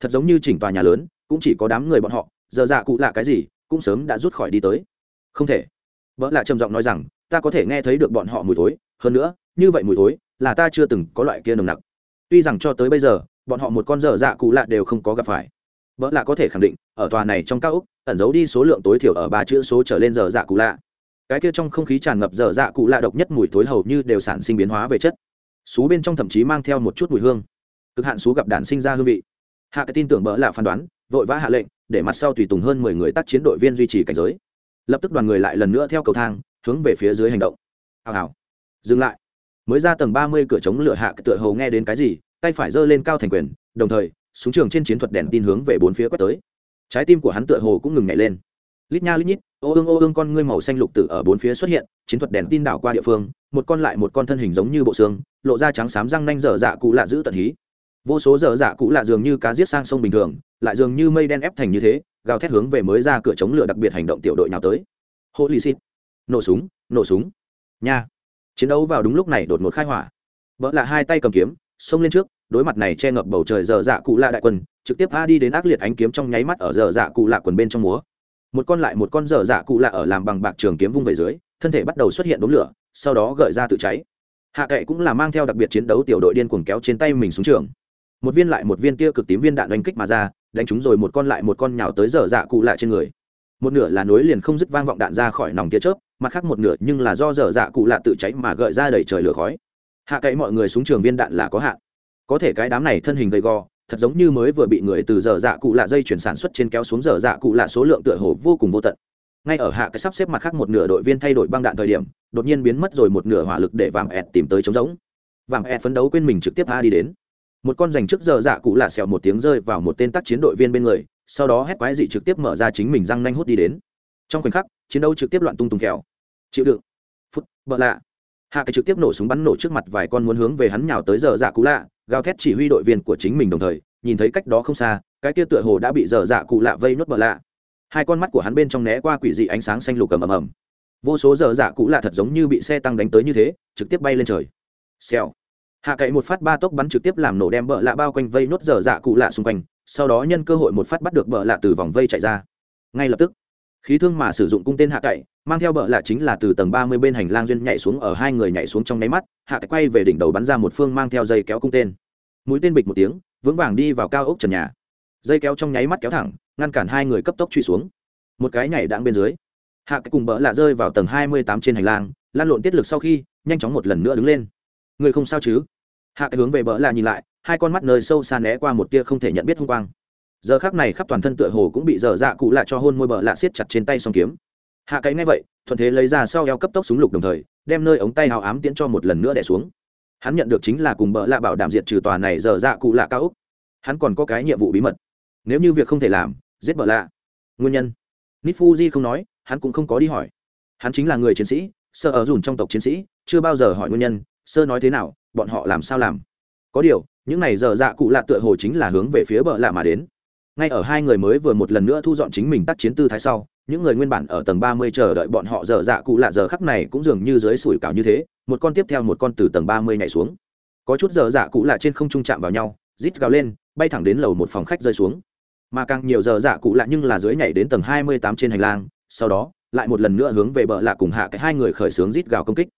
Thật giống như chỉnh tòa nhà lớn, cũng chỉ có đám người bọn họ dở dạ cũ lạ cái gì, cũng sớm đã rút khỏi đi tới. Không thể. Vợ lạ trầm giọng nói rằng, ta có thể nghe thấy được bọn họ mùi thối, hơn nữa, như vậy mùi thối, là ta chưa từng có loại kia nồng nặc. Tuy rằng cho tới bây giờ, bọn họ một con dở dạ cụ lạ đều không có gặp phải. Vợ lạ có thể khẳng định, ở tòa này trong các úc ẩn giấu đi số lượng tối thiểu ở ba chữ số trở lên dở dạ cụ lạ cái kia trong không khí tràn ngập dở dạ cụ lạ độc nhất mùi thối hầu như đều sản sinh biến hóa về chất. Xú bên trong thậm chí mang theo một chút mùi hương. Cực hạn xú gặp đạn sinh ra hương vị. Hạ cái tin tưởng bỡ lạ phán đoán, vội vã hạ lệnh, để mặt sau tùy tùng hơn mười người tác chiến đội viên duy trì cảnh giới. Lập tức đoàn người lại lần nữa theo cầu thang, hướng về phía dưới hành động. Hào hào. Dừng lại. Mới ra tầng ba mươi cửa chống lửa hạ tựa hầu nghe đến cái gì, tay phải giơ lên cao thành quyền, đồng thời, súng trường trên chiến thuật đèn tin hướng về bốn phía quét tới. Trái tim của hắn tựa hồ cũng ngừng nhảy lên lít nha lít nhít, ô ương ô ương con ngươi màu xanh lục tử ở bốn phía xuất hiện, chiến thuật đèn tin đảo qua địa phương, một con lại một con thân hình giống như bộ xương, lộ ra trắng xám răng nanh dở dạ cụ lạ giữ tận hí. Vô số dở dạ cụ lạ dường như cá giết sang sông bình thường, lại dường như mây đen ép thành như thế, gào thét hướng về mới ra cửa chống lửa đặc biệt hành động tiểu đội nào tới. Hô lì xịt nổ súng nổ súng. Nha. Chiến đấu vào đúng lúc này đột ngột khai hỏa. Vợ là hai tay cầm kiếm, xông lên trước, đối mặt này che ngập bầu trời dở dạ cụ lạ đại quân, trực tiếp tha đi đến ác liệt ánh kiếm trong nháy mắt ở dở dạ cụ lạ quần bên trong múa một con lại một con dở dạ cụ lạ ở làm bằng bạc trường kiếm vung về dưới, thân thể bắt đầu xuất hiện đốm lửa, sau đó gợi ra tự cháy. Hạ cậy cũng là mang theo đặc biệt chiến đấu tiểu đội điên cuồng kéo trên tay mình xuống trường. Một viên lại một viên tia cực tím viên đạn đánh kích mà ra, đánh chúng rồi một con lại một con nhào tới dở dạ cụ lạ trên người. Một nửa là nối liền không dứt vang vọng đạn ra khỏi nòng tia chớp, mặt khác một nửa nhưng là do dở dạ cụ lạ tự cháy mà gợi ra đầy trời lửa khói. Hạ cậy mọi người xuống trường viên đạn là có hạn. Có thể cái đám này thân hình gầy gò thật giống như mới vừa bị người từ dở dạ cụ lạ dây chuyển sản xuất trên kéo xuống dở dạ cụ lạ số lượng tựa hồ vô cùng vô tận. Ngay ở hạ cái sắp xếp mặt khác một nửa đội viên thay đổi băng đạn thời điểm, đột nhiên biến mất rồi một nửa hỏa lực để vàng ẹt tìm tới trống giống vàng ẹt phấn đấu quên mình trực tiếp a đi đến. Một con dành trước giờ dạ cụ lạ xèo một tiếng rơi vào một tên tác chiến đội viên bên người, sau đó hét quái dị trực tiếp mở ra chính mình răng nanh hút đi đến. Trong khoảnh khắc, chiến đấu trực tiếp loạn tung tung kẹo. Chịu đựng. Phút, bợ lạ. Hạ cái trực tiếp nổ súng bắn nổ trước mặt vài con muốn hướng về hắn nhào tới giờ dạ cụ lạ, gào thét chỉ huy đội viên của chính mình đồng thời nhìn thấy cách đó không xa, cái kia tựa hồ đã bị dở dạ cụ lạ vây nuốt bờ lạ. Hai con mắt của hắn bên trong né qua quỷ dị ánh sáng xanh lục ầm ầm ầm. Vô số dở dạ cụ lạ thật giống như bị xe tăng đánh tới như thế, trực tiếp bay lên trời. Xèo. Hạ cậy một phát ba tốc bắn trực tiếp làm nổ đem bờ lạ bao quanh vây nốt dở dạ cụ lạ xung quanh, sau đó nhân cơ hội một phát bắt được bờ lạ từ vòng vây chạy ra. Ngay lập tức, khí thương mà sử dụng cung tên hạ cậy, mang theo bờ lạ chính là từ tầng ba mươi bên hành lang duyên nhảy xuống ở hai người nhảy xuống trong nháy mắt, hạ cậy quay về đỉnh đầu bắn ra một phương mang theo dây kéo cung tên. Mũi tên bịch một tiếng vững vàng đi vào cao ốc trần nhà. Dây kéo trong nháy mắt kéo thẳng, ngăn cản hai người cấp tốc truy xuống. Một cái nhảy đạn bên dưới, hạ cái cùng bỡ lạ rơi vào tầng hai mươi tám trên hành lang, lan lộn tiết lực sau khi, nhanh chóng một lần nữa đứng lên. Người không sao chứ? Hạ cái hướng về bỡ lạ nhìn lại, hai con mắt nơi sâu xa né qua một tia không thể nhận biết hung quang. Giờ khác này khắp toàn thân tựa hồ cũng bị dở dạ cụ lạ cho hôn môi bỡ lạ siết chặt trên tay song kiếm. Hạ cái ngay vậy, thuận thế lấy ra sau eo cấp tốc súng lục đồng thời, đem nơi ống tay hào ám tiễn cho một lần nữa đẻ xuống hắn nhận được chính là cùng bợ lạ bảo đảm diệt trừ tòa này dở dạ cụ lạ cao úc. Hắn còn có cái nhiệm vụ bí mật. Nếu như việc không thể làm, giết bợ lạ. Nguyên nhân? Nít fuji không nói, hắn cũng không có đi hỏi. Hắn chính là người chiến sĩ sơ ở dùn trong tộc chiến sĩ, chưa bao giờ hỏi nguyên nhân, sơ nói thế nào, bọn họ làm sao làm. Có điều, những này giờ dạ cụ lạ tựa hồ chính là hướng về phía bờ lạ mà đến. Ngay ở hai người mới vừa một lần nữa thu dọn chính mình tác chiến tư thái sau những người nguyên bản ở tầng ba mươi chờ đợi bọn họ giờ dạ cụ lạ giờ khắc này cũng dường như dưới sủi cảo như thế, một con tiếp theo một con từ tầng ba mươi nhảy xuống. Có chút giờ dạ cụ lạ trên không trung chạm vào nhau, rít gào lên, bay thẳng đến lầu một phòng khách rơi xuống. Mà càng nhiều giờ dạ cụ lạ nhưng là dưới nhảy đến tầng hai mươi tám trên hành lang, sau đó, lại một lần nữa hướng về bờ lạ cùng hạ cái hai người khởi xướng rít gào công kích.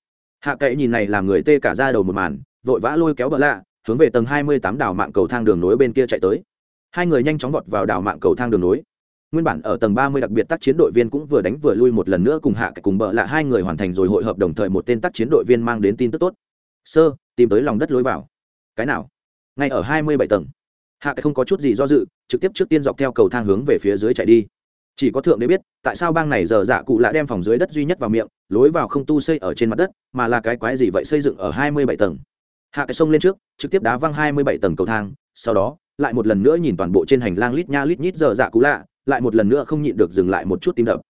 Hạ cậy nhìn này làm người tê cả da đầu một màn, vội vã lôi kéo bờ lạ, hướng về tầng hai mươi tám đảo mạng cầu thang đường nối bên kia chạy tới. Hai người nhanh chóng vọt vào đảo mạng cầu thang đường nối nguyên bản ở tầng ba mươi đặc biệt tác chiến đội viên cũng vừa đánh vừa lui một lần nữa cùng hạ cái cùng bợ lạ hai người hoàn thành rồi hội hợp đồng thời một tên tác chiến đội viên mang đến tin tức tốt. Sơ, tìm tới lòng đất lối vào. Cái nào? Ngay ở hai mươi bảy tầng. Hạ cái không có chút gì do dự, trực tiếp trước tiên dọc theo cầu thang hướng về phía dưới chạy đi. Chỉ có thượng đế biết, tại sao bang này giờ dạ cụ lại đem phòng dưới đất duy nhất vào miệng, lối vào không tu xây ở trên mặt đất, mà là cái quái gì vậy xây dựng ở hai mươi bảy tầng. Hạ cái sông lên trước, trực tiếp đá văng hai mươi bảy tầng cầu thang, sau đó, lại một lần nữa nhìn toàn bộ trên hành lang lít nha lít nhít giờ dạ cụ lạ lại một lần nữa không nhịn được dừng lại một chút tim đập.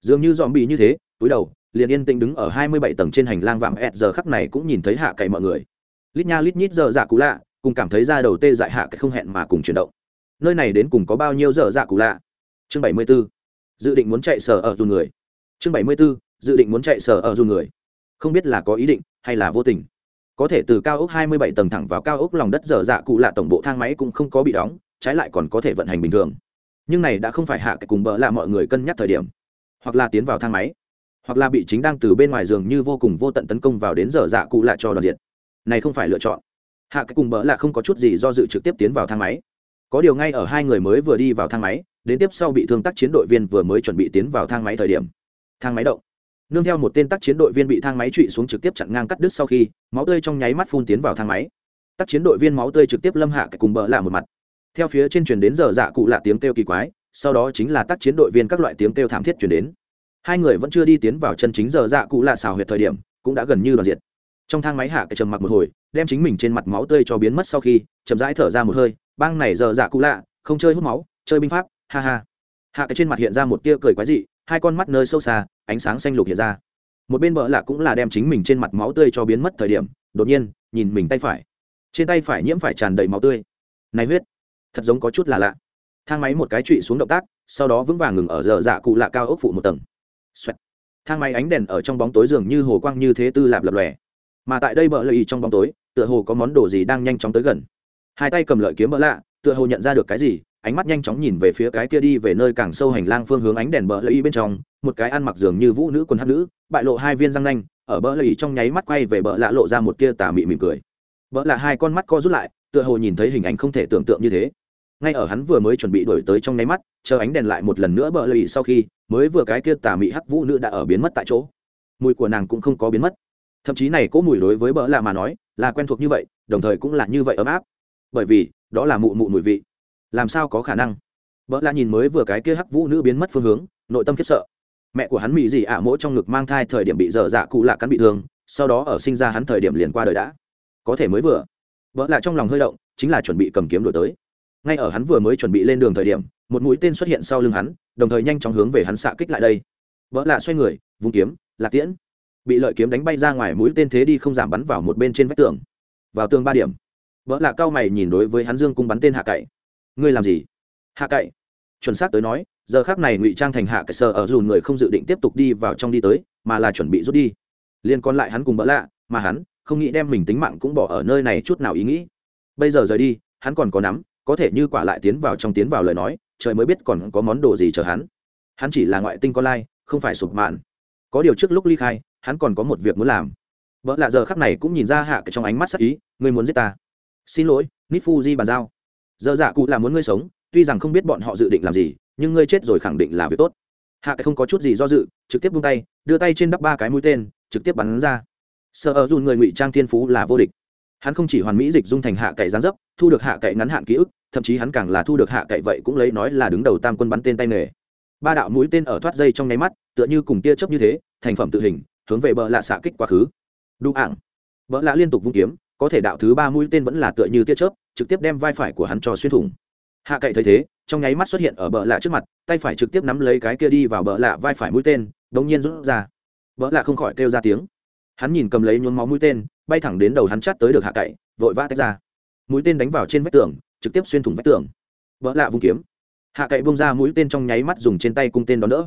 Dường như dòm bị như thế, túi đầu, liền yên tĩnh đứng ở hai mươi bảy tầng trên hành lang vạm ẹt giờ khắc này cũng nhìn thấy hạ cậy mọi người. Lít nha lít nhít giờ dạ cú lạ, cùng cảm thấy ra đầu tê dại hạ cái không hẹn mà cùng chuyển động. Nơi này đến cùng có bao nhiêu giờ dạ cú lạ? Chương bảy mươi 74 dự định muốn chạy sở ở dù người. Chương bảy mươi b ố dự định muốn chạy sở ở dù người. Không biết là có ý định hay là vô tình. Có thể từ cao ốc hai mươi bảy tầng thẳng vào cao ốc lòng đất dở dạ cụ lạ tổng bộ thang máy cũng không có bị đóng, trái lại còn có thể vận hành bình thường nhưng này đã không phải hạ cùng bỡ là mọi người cân nhắc thời điểm. Hoặc là tiến vào thang máy, hoặc là bị chính đang từ bên ngoài giường như vô cùng vô tận tấn công vào đến giờ dạ cụ lạ cho đoàn diệt này không phải lựa chọn. Hạ cái cùng bỡ là không có chút gì do dự trực tiếp tiến vào thang máy. Có điều ngay ở hai người mới vừa đi vào thang máy, đến tiếp sau bị thương tác chiến đội viên vừa mới chuẩn bị tiến vào thang máy thời điểm. Thang máy động. Nương theo một tên tác chiến đội viên bị thang máy trụy xuống trực tiếp chặn ngang cắt đứt sau khi, máu tươi trong nháy mắt phun tiến vào thang máy. Tác chiến đội viên máu tươi trực tiếp lâm hạ cùng bỡ là một mặt theo phía trên truyền đến giờ dạ cụ lạ tiếng kêu kỳ quái, sau đó chính là tác chiến đội viên các loại tiếng kêu thảm thiết truyền đến. Hai người vẫn chưa đi tiến vào chân chính giờ dạ cụ lạ xào huyệt thời điểm, cũng đã gần như đoàn diệt. Trong thang máy hạ cái trầm mặc một hồi, đem chính mình trên mặt máu tươi cho biến mất sau khi, chậm rãi thở ra một hơi, bang này giờ dạ cụ lạ, không chơi hút máu, chơi binh pháp, ha ha. Hạ cái trên mặt hiện ra một tia cười quái dị, hai con mắt nơi sâu xa, ánh sáng xanh lục hiện ra. Một bên bờ lạ cũng là đem chính mình trên mặt máu tươi cho biến mất thời điểm, đột nhiên, nhìn mình tay phải. Trên tay phải nhiễm phải tràn đầy máu tươi. Này huyết thật giống có chút là lạ. Thang máy một cái trụy xuống động tác, sau đó vững vàng ngừng ở giờ dạ cụ lạ cao ốc phụ một tầng、Xoẹt. Thang máy ánh đèn ở trong bóng tối dường như hồ quang như thế tư lạp lập lòe. Mà tại đây bờ lợi trong bóng tối, tựa hồ có món đồ gì đang nhanh chóng tới gần. Hai tay cầm lợi kiếm bỡ lạ, tựa hồ nhận ra được cái gì, ánh mắt nhanh chóng nhìn về phía cái kia đi về nơi càng sâu hành lang phương hướng ánh đèn bỡ lợi bên trong, một cái ăn mặc dường như vũ nữ quần hát nữ, bại lộ hai viên răng nanh, ở bỡ lợi trong nháy mắt quay về bỡ lạ lộ ra một kia tà mị mỉm cười. Bỡ lạ hai con mắt co rút lại tựa hồ nhìn thấy hình ảnh không thể tưởng tượng như thế. Ngay ở hắn vừa mới chuẩn bị đổi tới trong nháy mắt, chờ ánh đèn lại một lần nữa bờ lì. sau khi, mới vừa cái kia tà mị hắc vũ nữ đã ở biến mất tại chỗ. Mùi của nàng cũng không có biến mất. Thậm chí này cỗ mùi đối với bờ là mà nói, là quen thuộc như vậy, đồng thời cũng là như vậy ấm áp. Bởi vì, đó là mụ mụ mùi vị. Làm sao có khả năng? Bờ là nhìn mới vừa cái kia hắc vũ nữ biến mất phương hướng, nội tâm khiếp sợ. Mẹ của hắn mị gì ạ mỗi trong ngực mang thai thời điểm bị dở dạ cụ lạ cắn bị thương, sau đó ở sinh ra hắn thời điểm liền qua đời đã. Có thể mới vừa vợ lạ trong lòng hơi động, chính là chuẩn bị cầm kiếm đổi tới. Ngay ở hắn vừa mới chuẩn bị lên đường thời điểm, một mũi tên xuất hiện sau lưng hắn, đồng thời nhanh chóng hướng về hắn xạ kích lại đây. Vợ lạ xoay người vùng kiếm lạc tiễn. Bị lợi kiếm đánh bay ra ngoài, mũi tên thế đi không giảm bắn vào một bên trên vách tường. Vào tường ba điểm vợ lạ cao mày nhìn đối với hắn dương cung bắn tên hạ cậy. Ngươi làm gì? Hạ cậy. Chuẩn xác tới nói, giờ khác này ngụy trang thành hạ cậy sờ ở dù người không dự định tiếp tục đi vào trong đi tới, mà là chuẩn bị rút đi. Liên còn lại hắn cùng vợ lạ, mà hắn không nghĩ đem mình tính mạng cũng bỏ ở nơi này chút nào ý nghĩ. Bây giờ rời đi, hắn còn có nắm, có thể như quả lại tiến vào trong tiến vào lời nói, trời mới biết còn có món đồ gì chờ hắn. Hắn chỉ là ngoại tinh con lai, không phải sụp mạn. Có điều trước lúc ly khai, hắn còn có một việc muốn làm. Vợ lạ giờ khắc này cũng nhìn ra hạ cái trong ánh mắt sắc ý, ngươi muốn giết ta? Xin lỗi nít fuji bàn giao. Giờ dạ cụ là muốn ngươi sống, tuy rằng không biết bọn họ dự định làm gì, nhưng ngươi chết rồi khẳng định là việc tốt. Hạ cái không có chút gì do dự, trực tiếp buông tay, đưa tay trên đắp ba cái mũi tên, trực tiếp bắn ra sợ ở dùn người ngụy trang thiên phú là vô địch. Hắn không chỉ hoàn mỹ dịch dung thành hạ cậy gián dấp, thu được hạ cậy ngắn hạn ký ức, thậm chí hắn càng là thu được hạ cậy vậy cũng lấy nói là đứng đầu tam quân bắn tên tay nghề. Ba đạo mũi tên ở thoát dây trong nháy mắt, tựa như cùng tia chớp như thế, thành phẩm tự hình, hướng về bờ lạ xạ kích quá khứ. Đu ảng. Bờ lạ liên tục vung kiếm, có thể đạo thứ ba mũi tên vẫn là tựa như tia chớp, trực tiếp đem vai phải của hắn cho xuyên thủng. Hạ cậy thấy thế, trong nháy mắt xuất hiện ở bờ lạ trước mặt, tay phải trực tiếp nắm lấy cái kia đi vào bờ lạ vai phải mũi tên, đống nhiên rút ra. Bờ lạ không khỏi kêu ra tiếng hắn nhìn cầm lấy nhuốm máu mũi tên, bay thẳng đến đầu hắn chắt tới được hạ cậy, vội vã tách ra. Mũi tên đánh vào trên vách tường, trực tiếp xuyên thủng vách tường. Vỡ lạ vung kiếm. Hạ cậy bông ra mũi tên trong nháy mắt dùng trên tay cung tên đón đỡ.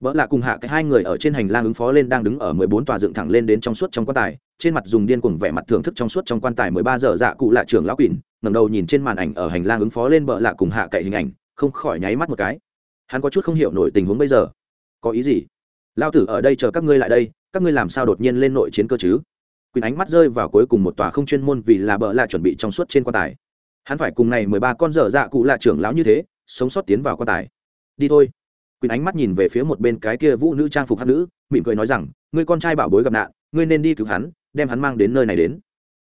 Vỡ lạ cùng hạ cậy hai người ở trên hành lang ứng phó lên đang đứng ở mười bốn tòa dựng thẳng lên đến trong suốt trong quan tài, trên mặt dùng điên cuồng vẻ mặt thưởng thức trong suốt trong quan tài mười ba giờ dạ cụ lạ trưởng lão quỷ ngẩng đầu nhìn trên màn ảnh ở hành lang ứng phó lên vợ lạ cùng hạ cậy hình ảnh, không khỏi nháy mắt một cái. Hắn có chút không hiểu nổi tình huống bây giờ. Có ý gì? Lao tử ở đây chờ các ngươi lại đây các ngươi làm sao đột nhiên lên nội chiến cơ chứ? Quyền ánh mắt rơi vào cuối cùng một tòa không chuyên môn vì là bợ lạ chuẩn bị trong suốt trên quan tài. Hắn phải cùng này mười ba con dở dạ cụ lạ trưởng lão như thế, sống sót tiến vào quan tài. Đi thôi. Quyền ánh mắt nhìn về phía một bên cái kia vũ nữ trang phục hát nữ, mỉm cười nói rằng, ngươi con trai bảo bối gặp nạn, ngươi nên đi cứu hắn, đem hắn mang đến nơi này đến.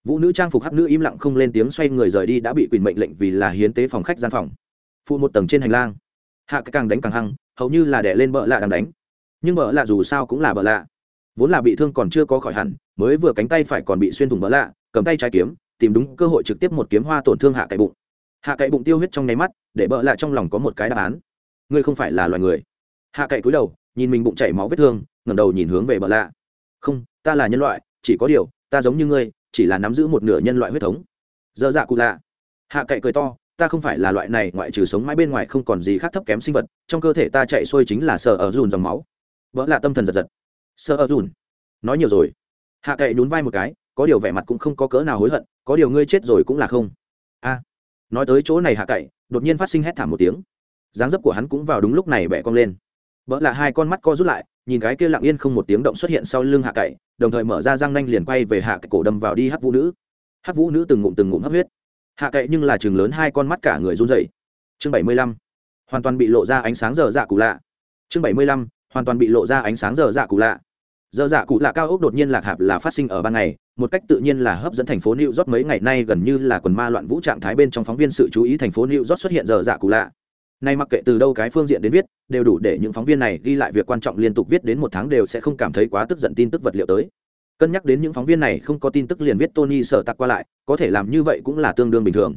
Vũ nữ trang phục hát nữ im lặng không lên tiếng xoay người rời đi đã bị quyền mệnh lệnh vì là hiến tế phòng khách gian phòng. Phụ một tầng trên hành lang. Hạ cái càng đánh càng hăng, hầu như là đẻ lên bợ lạ đang đánh. Nhưng bợ lạ dù sao cũng là bợ lạ vốn là bị thương còn chưa có khỏi hẳn, mới vừa cánh tay phải còn bị xuyên thủng bỡ lạ, cầm tay trái kiếm, tìm đúng cơ hội trực tiếp một kiếm hoa tổn thương hạ cậy bụng. Hạ cậy bụng tiêu huyết trong nháy mắt, để bỡ lạ trong lòng có một cái đáp án. Ngươi không phải là loài người. Hạ cậy cúi đầu, nhìn mình bụng chảy máu vết thương, ngẩng đầu nhìn hướng về bỡ lạ. Không, ta là nhân loại, chỉ có điều, ta giống như ngươi, chỉ là nắm giữ một nửa nhân loại huyết thống. Dơ dạ cụ lạ. Hạ cậy cười to, ta không phải là loại này, ngoại trừ sống mãi bên ngoài không còn gì khác thấp kém sinh vật, trong cơ thể ta chạy xuôi chính là sợ ở dùn dòng máu. Vỡ lạ tâm thần giật giật sợ ơ dùn. Nói nhiều rồi. Hạ cậy nhún vai một cái, có điều vẻ mặt cũng không có cỡ nào hối hận, có điều ngươi chết rồi cũng là không. A. Nói tới chỗ này hạ cậy, đột nhiên phát sinh hét thảm một tiếng. Dáng dấp của hắn cũng vào đúng lúc này bẻ cong lên. Vỡ là hai con mắt co rút lại, nhìn cái kia lặng yên không một tiếng động xuất hiện sau lưng hạ cậy, đồng thời mở ra răng nanh liền quay về hạ cậy cổ đâm vào đi hát vũ nữ. Hát vũ nữ từng ngụm từng ngụm hấp huyết. Hạ cậy nhưng là chừng lớn hai con mắt cả người run dậy chương bảy mươi lăm. Hoàn toàn bị lộ ra ánh sáng dở dạ cụ lạ. Chương bảy mươi lăm. Hoàn toàn bị lộ ra ánh sáng dở dạ cụ lạ dở dạ cụ lạ cao ốc đột nhiên lạc hạp là phát sinh ở ban ngày, một cách tự nhiên là hấp dẫn thành phố New York mấy ngày nay gần như là quần ma loạn vũ trạng thái bên trong phóng viên sự chú ý thành phố New York xuất hiện dở dạ cụ lạ. Nay mặc kệ từ đâu cái phương diện đến viết, đều đủ để những phóng viên này ghi lại việc quan trọng liên tục viết đến một tháng đều sẽ không cảm thấy quá tức giận tin tức vật liệu tới. Cân nhắc đến những phóng viên này không có tin tức liền viết tony sở tặc qua lại, có thể làm như vậy cũng là tương đương bình thường.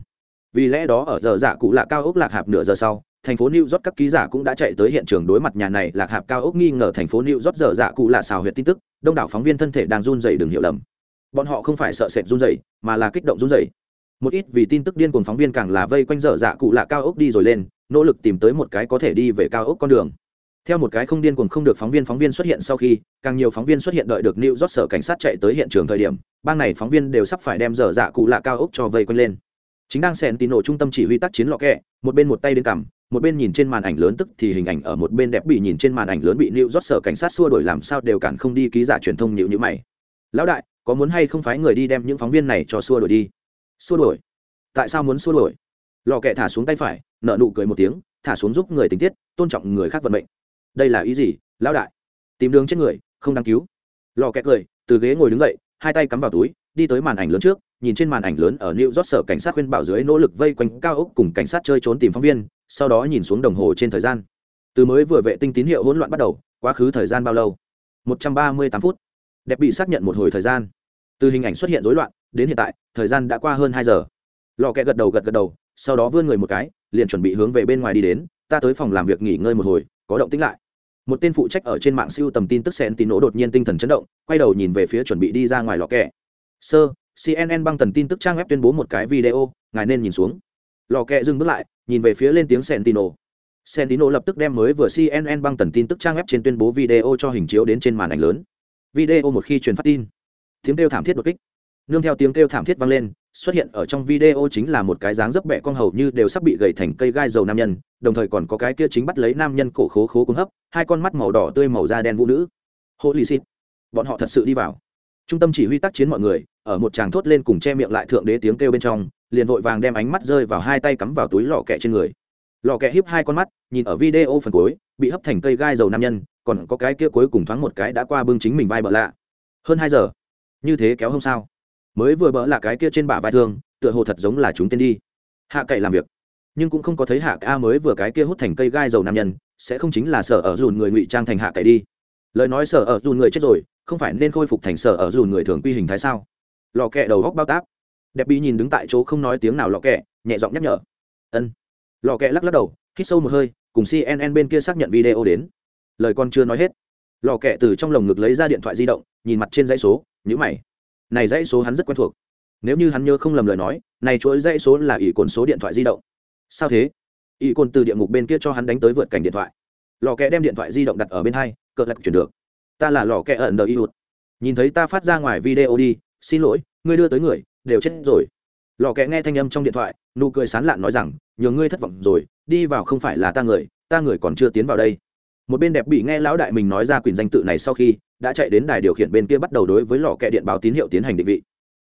Vì lẽ đó ở giờ dạ cụ lạ cao ốc lạc hạp nửa giờ sau thành phố New York các ký giả cũng đã chạy tới hiện trường đối mặt nhà này lạc hạp cao ốc nghi ngờ thành phố New York dở dạ cụ lạ xào huyệt tin tức, đông đảo phóng viên thân thể đang run rẩy đừng hiểu lầm. Bọn họ không phải sợ sệt run rẩy, mà là kích động run rẩy. Một ít vì tin tức điên cuồng phóng viên càng là vây quanh dở dạ cụ lạ cao ốc đi rồi lên, nỗ lực tìm tới một cái có thể đi về cao ốc con đường. Theo một cái không điên cuồng không được phóng viên phóng viên xuất hiện sau khi, càng nhiều phóng viên xuất hiện đợi được New York sở cảnh sát chạy tới hiện trường thời điểm, bang này phóng viên đều sắp phải đem dở dạ cụ lạ cao ốc cho vây quanh lên. Chính đang xẹn tín nổ trung tâm chỉ huy tác chiến lọ kẹ, một bên một tay đến cằm, một bên nhìn trên màn ảnh lớn tức thì hình ảnh ở một bên đẹp bị nhìn trên màn ảnh lớn bị nịu rót sở cảnh sát xua đuổi làm sao đều cản không đi ký giả truyền thông nhịu như mày. Lão đại, có muốn hay không phái người đi đem những phóng viên này cho xua đuổi đi? Xua đuổi? Tại sao muốn xua đuổi? Lò kẹ thả xuống tay phải, nợ nụ cười một tiếng, thả xuống giúp người tình tiết, tôn trọng người khác vận mệnh. Đây là ý gì, lão đại? Tìm đường chết người, không đáng cứu. Lò kẹ cười, từ ghế ngồi đứng dậy, hai tay cắm vào túi, đi tới màn ảnh lớn trước, nhìn trên màn ảnh lớn ở New York sở cảnh sát khuyên bảo dưới nỗ lực vây quanh cao ốc cùng cảnh sát chơi trốn tìm phóng viên, sau đó nhìn xuống đồng hồ trên thời gian. Từ mới vừa vệ tinh tín hiệu hỗn loạn bắt đầu, quá khứ thời gian bao lâu? một trăm ba mươi tám phút. Đẹp bị xác nhận một hồi thời gian. Từ hình ảnh xuất hiện rối loạn, đến hiện tại, thời gian đã qua hơn hai giờ. Lò kẹ gật đầu gật gật đầu, sau đó vươn người một cái, liền chuẩn bị hướng về bên ngoài đi đến, ta tới phòng làm việc nghỉ ngơi một hồi, có động tĩnh lại. Một tên phụ trách ở trên mạng siêu tầm tin tức xẹn tín nổ đột nhiên tinh thần chấn động, quay đầu nhìn về phía chuẩn bị đi ra ngoài lò kẹ. Sơ, cnn băng tần tin tức trang web tuyên bố một cái video ngài nên nhìn xuống. Lò kẹ dừng bước lại nhìn về phía lên tiếng sentino. Sentino lập tức đem mới vừa cnn băng tần tin tức trang web trên tuyên bố video cho hình chiếu đến trên màn ảnh lớn. Video một khi truyền phát tin tiếng kêu thảm thiết đột kích. Nương theo tiếng kêu thảm thiết vang lên xuất hiện ở trong video chính là một cái dáng dấp bẹ con hầu như đều sắp bị gầy thành cây gai dầu nam nhân đồng thời còn có cái kia chính bắt lấy nam nhân cổ khố khố cuốn hấp hai con mắt màu đỏ tươi màu da đen vũ nữ. Hô lì xịt bọn họ thật sự đi vào trung tâm chỉ huy tác chiến mọi người, ở một tràng thốt lên cùng che miệng lại thượng đế tiếng kêu bên trong, liền vội vàng đem ánh mắt rơi vào hai tay cắm vào túi lò kẹ trên người. Lò kẹ hiếp hai con mắt, nhìn ở video phần cuối, bị hấp thành cây gai dầu nam nhân, còn có cái kia cuối cùng thoáng một cái đã qua bưng chính mình vai bợ lạ. Hơn hai giờ. Như thế kéo hôm sao mới vừa bỡ là cái kia trên bả vai thương, tựa hồ thật giống là chúng tên đi. Hạ cậy làm việc. Nhưng cũng không có thấy hạ ca mới vừa cái kia hút thành cây gai dầu nam nhân, sẽ không chính là sở ở dùn người ngụy trang thành hạ cậy đi. Lời nói sở ở dùn người chết rồi không phải nên khôi phục thành sở ở dùn người thường quy hình thái sao? Lò kẹ đầu góc bao táp. Đẹp bị nhìn đứng tại chỗ không nói tiếng nào lò kẹ, nhẹ giọng nhắc nhở. Ân. Lò kẹ lắc lắc đầu, hít sâu một hơi, cùng cnn bên kia xác nhận video đến. Lời con chưa nói hết lò kẹ từ trong lồng ngực lấy ra điện thoại di động, nhìn mặt trên dãy số nhữ mày. Này dãy số hắn rất quen thuộc. Nếu như hắn nhớ không lầm lời nói, này chuỗi dãy số là ỷ cồn số điện thoại di động. Sao thế? Ỷ cồn từ địa ngục bên kia cho hắn đánh tới vượt cảnh điện thoại. Lò kẹ đem điện thoại di động đặt ở bên hai cỡ lạc chuyển được ta là lò kẹ ẩn đờ y hụt nhìn thấy ta phát ra ngoài video đi, xin lỗi, ngươi đưa tới người, đều chết rồi. Lò kẹ nghe thanh âm trong điện thoại, nụ cười sán lạn nói rằng, nhờ ngươi thất vọng rồi, đi vào không phải là ta người ta người còn chưa tiến vào đây. Một bên đẹp bị nghe lão đại mình nói ra quyền danh tự này sau khi, đã chạy đến đài điều khiển bên kia bắt đầu đối với lò kẹ điện báo tín hiệu tiến hành định vị.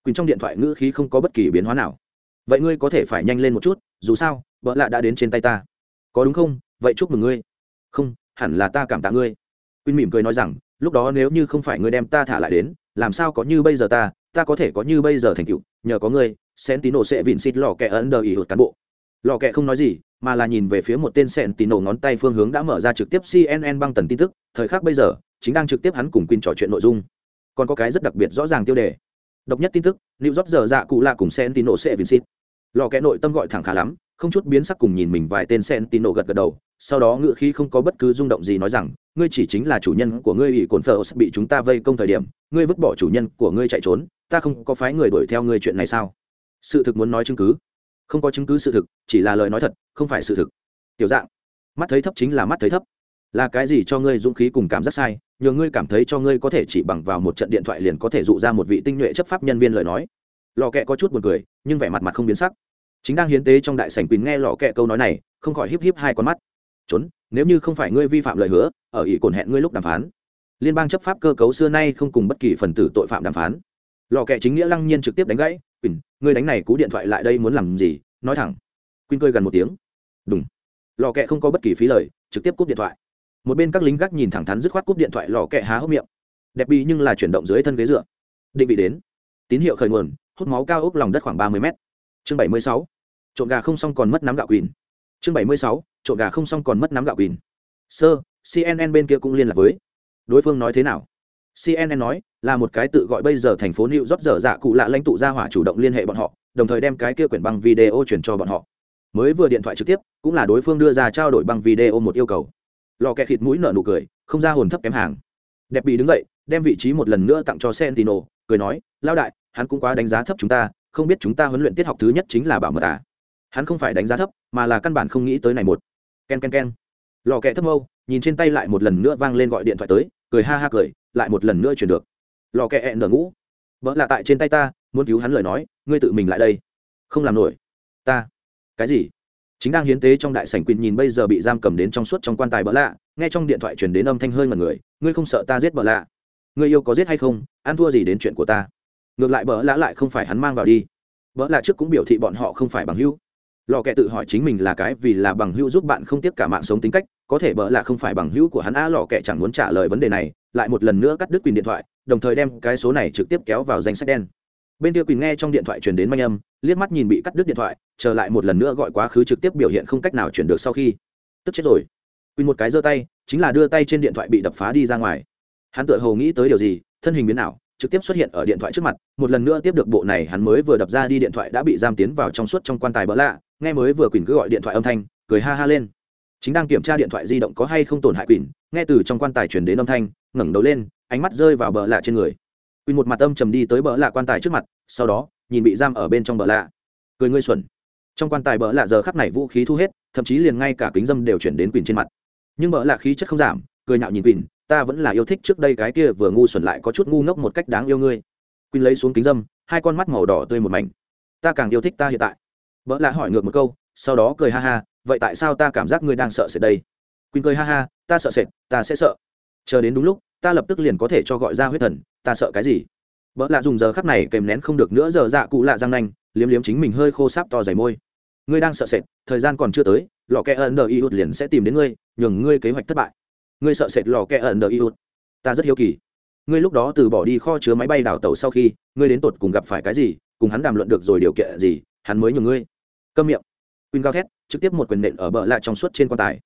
Quyền trong điện thoại ngữ khí không có bất kỳ biến hóa nào. Vậy ngươi có thể phải nhanh lên một chút, dù sao vợ lạ đã đến trên tay ta. Có đúng không? Vậy chúc mừng ngươi. Không, hẳn là ta cảm tạ ngươi. Quyên mỉm cười nói rằng lúc đó nếu như không phải ngươi đem ta thả lại đến, làm sao có như bây giờ ta ta có thể có như bây giờ thành tựu, nhờ có ngươi sen tín nổ sẽ vịn xịt lò kẹ ấn đờ ỉ hụt cán bộ. Lò kẹ không nói gì, mà là nhìn về phía một tên sen tín nổ ngón tay phương hướng đã mở ra trực tiếp cnn băng tần tin tức, thời khắc bây giờ, chính đang trực tiếp hắn cùng quyên trò chuyện nội dung. Còn có cái rất đặc biệt rõ ràng tiêu đề. Độc nhất tin tức liệu rót giờ dạ cụ là cùng sen tín nổ sẽ vịn xịt. Lò kẹ nội tâm gọi thẳng khá lắm, không chút biến sắc cùng nhìn mình vài tên sen tín nổ gật gật đầu, sau đó ngựa khí không có bất cứ rung động gì nói rằng ngươi chỉ chính là chủ nhân của ngươi ỷ cồn phở bị chúng ta vây công thời điểm, ngươi vứt bỏ chủ nhân của ngươi chạy trốn, ta không có phái người đuổi theo ngươi chuyện này sao? Sự thực muốn nói chứng cứ? Không có chứng cứ sự thực, chỉ là lời nói thật, không phải sự thực. Tiểu dạng, mắt thấy thấp chính là mắt thấy thấp. Là cái gì cho ngươi dũng khí cùng cảm giác sai, nhờ ngươi cảm thấy cho ngươi có thể chỉ bằng vào một trận điện thoại liền có thể dụ ra một vị tinh nhuệ chấp pháp nhân viên lời nói. Lò kẹ có chút buồn cười, nhưng vẻ mặt mặt không biến sắc. Chính đang hiến tế trong đại sảnh quỳnh nghe lò kẹ câu nói này, không khỏi híp híp hai con mắt. Trốn nếu như không phải ngươi vi phạm lời hứa, ở ỷ cồn hẹn ngươi lúc đàm phán. Liên bang chấp pháp cơ cấu xưa nay không cùng bất kỳ phần tử tội phạm đàm phán. Lò kẹ chính nghĩa lăng nhiên trực tiếp đánh gãy, quỳnh, ngươi đánh này cú điện thoại lại đây muốn làm gì? Nói thẳng. Quỳnh cười gần một tiếng. Đúng lò kẹ không có bất kỳ phí lời, trực tiếp cúp điện thoại. Một bên các lính gác nhìn thẳng thắn dứt khoát cúp điện thoại, lò kẹ há hốc miệng. Đẹp bi nhưng là chuyển động dưới thân ghế dựa. Định vị đến. Tín hiệu khởi nguồn, hút máu cao ốc lòng đất khoảng ba mươi mét. Chương bảy mươi sáu. Trộn gà không xong còn mất nắm gạo quỳnh chương bảy mươi sáu, trộn gà không xong còn mất nắm gạo quỳnh. Sơ cnn bên kia cũng liên lạc với. Đối phương nói thế nào? Cnn nói, là một cái tự gọi bây giờ thành phố new york dở dạ cụ lạ lãnh tụ gia hỏa chủ động liên hệ bọn họ, đồng thời đem cái kia quyển băng video chuyển cho bọn họ. Mới vừa điện thoại trực tiếp, cũng là đối phương đưa ra trao đổi băng video một yêu cầu. Lò kẹ thịt mũi nở nụ cười, không ra hồn thấp kém hàng. Đẹp bị đứng dậy, đem vị trí một lần nữa tặng cho sentino, cười nói lao đại, hắn cũng quá đánh giá thấp chúng ta, không biết chúng ta huấn luyện tiết học thứ nhất chính là bảo mật à? Hắn không phải đánh giá thấp, mà là căn bản không nghĩ tới này một. K e n k e n k e n lò kẹ thấp mâu, nhìn trên tay lại một lần nữa vang lên gọi điện thoại tới, cười ha ha cười, lại một lần nữa chuyển được. Lò kẹ hẹn nở ngũ. Vợ là tại trên tay ta, muốn cứu hắn lời nói, ngươi tự mình lại đây. Không làm nổi. Ta. Cái gì? Chính đang hiến tế trong đại sảnh quyền nhìn bây giờ bị giam cầm đến trong suốt trong quan tài bỡ lạ, nghe trong điện thoại truyền đến âm thanh hơi mật người, ngươi không sợ ta giết bỡ lạ? Ngươi yêu có giết hay không? Ăn thua gì đến chuyện của ta? Ngược lại bỡ lạ lại không phải hắn mang vào đi. Bỡ lạ trước cũng biểu thị bọn họ không phải bằng hữu lò kẹ tự hỏi chính mình là cái vì là bằng hữu giúp bạn không tiếp cả mạng sống tính cách, có thể bỡ là không phải bằng hữu của hắn. A, lò kẹ chẳng muốn trả lời vấn đề này, lại một lần nữa cắt đứt quyền điện thoại, đồng thời đem cái số này trực tiếp kéo vào danh sách đen. Bên kia quyền nghe trong điện thoại truyền đến manh âm, liếc mắt nhìn bị cắt đứt điện thoại trở lại một lần nữa gọi quá khứ trực tiếp biểu hiện không cách nào chuyển được sau khi. Tức chết rồi. Quyền một cái giơ tay, chính là đưa tay trên điện thoại bị đập phá đi ra ngoài. Hắn tự hồ nghĩ tới điều gì, thân hình biến ảo, trực tiếp xuất hiện ở điện thoại trước mặt, một lần nữa tiếp được bộ này hắn mới vừa đập ra đi điện thoại đã bị giam tiến vào trong suốt trong quan tài bỡ lạ nghe mới vừa quỳnh cứ gọi điện thoại âm thanh, cười ha ha lên. Chính đang kiểm tra điện thoại di động có hay không tổn hại quỳnh, nghe từ trong quan tài chuyển đến âm thanh, ngẩng đầu lên, ánh mắt rơi vào bờ lạ trên người. Quỳnh một mặt âm trầm đi tới bờ lạ quan tài trước mặt, sau đó, nhìn bị giam ở bên trong bờ lạ. Cười ngươi xuẩn. Trong quan tài bờ lạ giờ khắp này vũ khí thu hết, thậm chí liền ngay cả kính dâm đều chuyển đến quỳnh trên mặt. Nhưng bờ lạ khí chất không giảm, cười nhạo nhìn quỳnh, ta vẫn là yêu thích trước đây cái kia vừa ngu xuẩn lại có chút ngu ngốc một cách đáng yêu ngươi. Quỳnh lấy xuống kính dâm, hai con mắt màu đỏ tươi một mảnh. Ta càng yêu thích ta hiện tại vợ lạ hỏi ngược một câu, sau đó cười ha ha, vậy tại sao ta cảm giác ngươi đang sợ sệt đây? Quỳnh cười ha ha, ta sợ sệt, ta sẽ sợ. Chờ đến đúng lúc, ta lập tức liền có thể cho gọi ra huyết thần, ta sợ cái gì? Vợ lạ dùng giờ khắc này kèm nén không được nữa giờ dạ cụ lạ răng nanh, liếm liếm chính mình hơi khô sáp to dày môi. Ngươi đang sợ sệt, thời gian còn chưa tới, lò kẹ ẩn đờ y hụt liền sẽ tìm đến ngươi, nhường ngươi kế hoạch thất bại. Ngươi sợ sệt lò kẹ ẩn đờ y hụt ta rất hiếu kỳ. Ngươi lúc đó từ bỏ đi kho chứa máy bay đảo tàu sau khi, ngươi đến tột cùng gặp phải cái gì, cùng hắn đàm luận được rồi điều kiện gì, hắn mới nhường ngươi câm miệng. Quỳnh cao thét, trực tiếp một quyền nện ở bờ lạ trong suốt trên quan tài.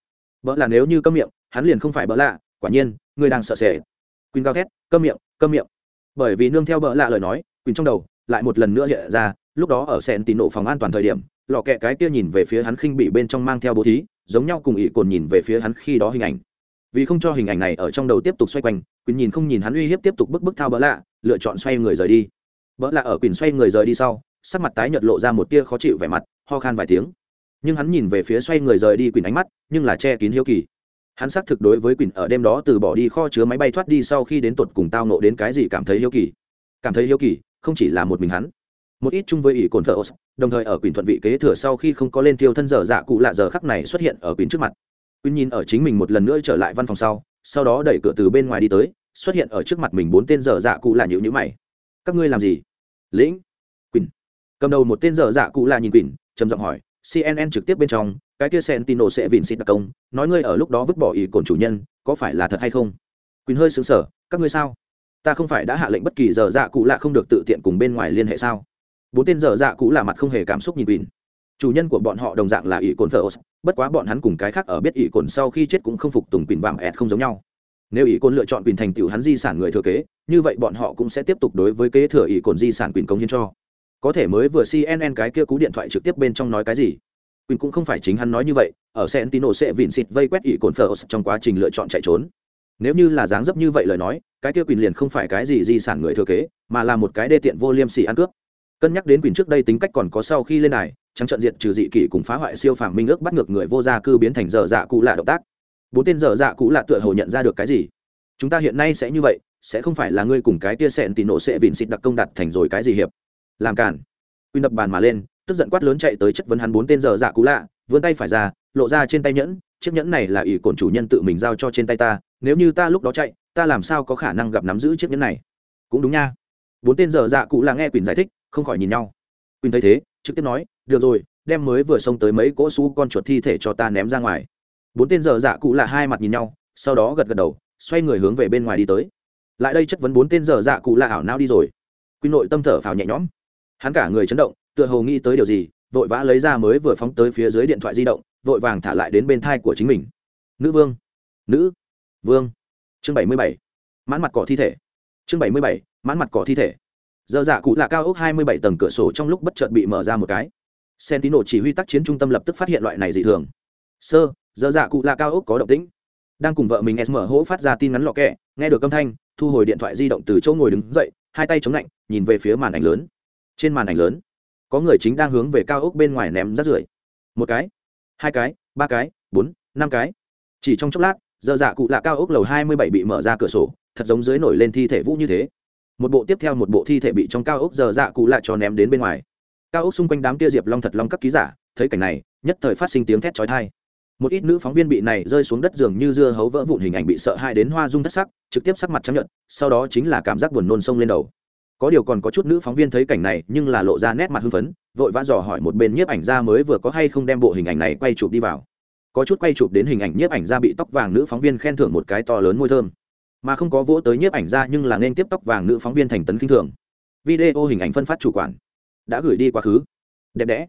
Bỡ là nếu như câm miệng, hắn liền không phải bỡ lạ, quả nhiên ngươi đang sợ sệt. Quỳnh cao thét, câm miệng câm miệng. Bởi vì nương theo bỡ lạ lời nói, quỳnh trong đầu lại một lần nữa hiện ra, lúc đó ở sẹn tín nổ phòng an toàn thời điểm, lọ kẹ cái kia nhìn về phía hắn khinh bị bên trong mang theo bố thí, giống nhau cùng ỷ cồn nhìn về phía hắn khi đó hình ảnh. Vì không cho hình ảnh này ở trong đầu tiếp tục xoay quanh, quỳnh nhìn không nhìn hắn uy hiếp tiếp tục bức bức thao bỡ lạ, lựa chọn xoay người rời đi. Bỡ lạ ở quỳnh xoay người rời đi sau, sắc mặt tái nhợt lộ ra một tia khó chịu vẻ mặt ho khan vài tiếng. Nhưng hắn nhìn về phía xoay người rời đi quỳnh ánh mắt, nhưng là che kín hiếu kỳ. Hắn xác thực đối với quỳnh ở đêm đó từ bỏ đi kho chứa máy bay thoát đi sau khi đến tột cùng tao nộ đến cái gì cảm thấy hiếu kỳ. Cảm thấy hiếu kỳ, không chỉ là một mình hắn. Một ít chung với ỷ cồn thợ đồng thời ở quỳnh thuận vị kế thừa sau khi không có lên tiêu thân dở dạ cụ lạ giờ khắc này xuất hiện ở quỳnh trước mặt. Quỳnh nhìn ở chính mình một lần nữa trở lại văn phòng sau sau đó đẩy cửa từ bên ngoài đi tới, xuất hiện ở trước mặt mình bốn tên dở dạ cụ lạ nhữ nhữ mày. Các ngươi làm gì? Lĩnh cầm đầu một tên dở dạ cụ lạ nhìn quỳnh, trầm giọng hỏi cnn trực tiếp bên trong, cái kia sentino sẽ vìn xịt đặc công, nói ngươi ở lúc đó vứt bỏ ý cồn chủ nhân, có phải là thật hay không? Quỳnh hơi xứng sở các ngươi sao? Ta không phải đã hạ lệnh bất kỳ dở dạ cụ lạ không được tự tiện cùng bên ngoài liên hệ sao? Bốn tên dở dạ cụ lạ mặt không hề cảm xúc nhìn quỳnh. Chủ nhân của bọn họ đồng dạng là ỷ cồn thờ bất quá bọn hắn cùng cái khác ở biết ỷ cồn sau khi chết cũng không phục tùng quỳnh vàng ẹt không giống nhau. Nếu ỷ cồn lựa chọn quỳnh thành tựu hắn di sản người thừa kế, như vậy bọn họ cũng sẽ tiếp tục đối với kế thừa ỷ cồn di sản quỳnh công hiến cho có thể mới vừa cnn cái kia cú điện thoại trực tiếp bên trong nói cái gì? Quỳnh cũng không phải chính hắn nói như vậy, ở sentino sẽ vịn xịt vây quét ỷ cồn phở trong quá trình lựa chọn chạy trốn. Nếu như là dáng dấp như vậy lời nói, cái kia quỳnh liền không phải cái gì di sản người thừa kế, mà là một cái đê tiện vô liêm sỉ ăn cướp. Cân nhắc đến quỳnh trước đây tính cách còn có sau khi lên này trắng trận diện trừ dị kỷ cùng phá hoại siêu phàm minh ước bắt ngược người vô gia cư biến thành dở dạ cụ lạ động tác. Bốn tên dở dạ cụ lạ tựa hồ nhận ra được cái gì? Chúng ta hiện nay sẽ như vậy, sẽ không phải là ngươi cùng cái kia sẹn tì nổ sẽ vịn xịt đặc công đặt thành rồi cái gì hiệp làm cản. Quy đập bàn mà lên, tức giận quát lớn chạy tới chất vấn hắn bốn tên dở dạ cú lạ, vươn tay phải ra, lộ ra trên tay nhẫn, chiếc nhẫn này là ỷ cổn chủ nhân tự mình giao cho trên tay ta, nếu như ta lúc đó chạy, ta làm sao có khả năng gặp nắm giữ chiếc nhẫn này? Cũng đúng nha. Bốn tên dở dạ cụ là nghe quỳnh giải thích, không khỏi nhìn nhau. Quỳnh thấy thế, trực tiếp nói, được rồi, đem mới vừa xông tới mấy cỗ xú con chuột thi thể cho ta ném ra ngoài. Bốn tên dở dạ cụ là hai mặt nhìn nhau, sau đó gật gật đầu, xoay người hướng về bên ngoài đi tới. Lại đây chất vấn bốn tên dở dạ cụ là ảo nao đi rồi. Quy nội tâm thở phào nhẹ nhõm hắn cả người chấn động, tựa hồ nghĩ tới điều gì, vội vã lấy ra mới vừa phóng tới phía dưới điện thoại di động, vội vàng thả lại đến bên thai của chính mình. Nữ vương. Nữ vương. Chương bảy mươi bảy. Mãn mặt cỏ thi thể. Chương bảy mươi bảy. Mãn mặt cỏ thi thể. Giờ dạ cụ là cao ốc hai mươi bảy tầng cửa sổ trong lúc bất chợt bị mở ra một cái. Sentino chỉ huy tác chiến trung tâm lập tức phát hiện loại này dị thường. Sơ, giờ dạ cụ là cao ốc có động tĩnh. Đang cùng vợ mình sm hỗ phát ra tin ngắn lọ kẹ, nghe được âm thanh, thu hồi điện thoại di động từ chỗ ngồi đứng dậy, hai tay chống lạnh, nhìn về phía màn ảnh lớn trên màn ảnh lớn. Có người chính đang hướng về cao ốc bên ngoài ném rác rưởi. Một cái, hai cái, ba cái, bốn, năm cái. Chỉ trong chốc lát, giờ dạ cụ lạ cao ốc lầu hai mươi bảy bị mở ra cửa sổ, thật giống dưới nổi lên thi thể vũ như thế. Một bộ tiếp theo một bộ thi thể bị trong cao ốc giờ dạ cụ lạ cho ném đến bên ngoài. Cao ốc xung quanh đám kia diệp long thật long các ký giả, thấy cảnh này, nhất thời phát sinh tiếng thét trói thai một ít nữ phóng viên bị này rơi xuống đất giường như dưa hấu vỡ vụn hình ảnh bị sợ hãi đến hoa rung thất sắc, trực tiếp sắc mặt chấp nhận sau đó chính là cảm giác buồn nôn sông lên đầu có điều còn có chút nữ phóng viên thấy cảnh này, nhưng là lộ ra nét mặt hưng phấn, vội vã dò hỏi một bên nhiếp ảnh gia mới vừa có hay không đem bộ hình ảnh này quay chụp đi vào. Có chút quay chụp đến hình ảnh nhiếp ảnh gia bị tóc vàng nữ phóng viên khen thưởng một cái to lớn môi thơm. Mà không có vỗ tới nhiếp ảnh gia nhưng là nên tiếp tóc vàng nữ phóng viên thành tấn kinh thường. Video hình ảnh phân phát chủ quản. Đã gửi đi quá khứ. Đẹp đẽ.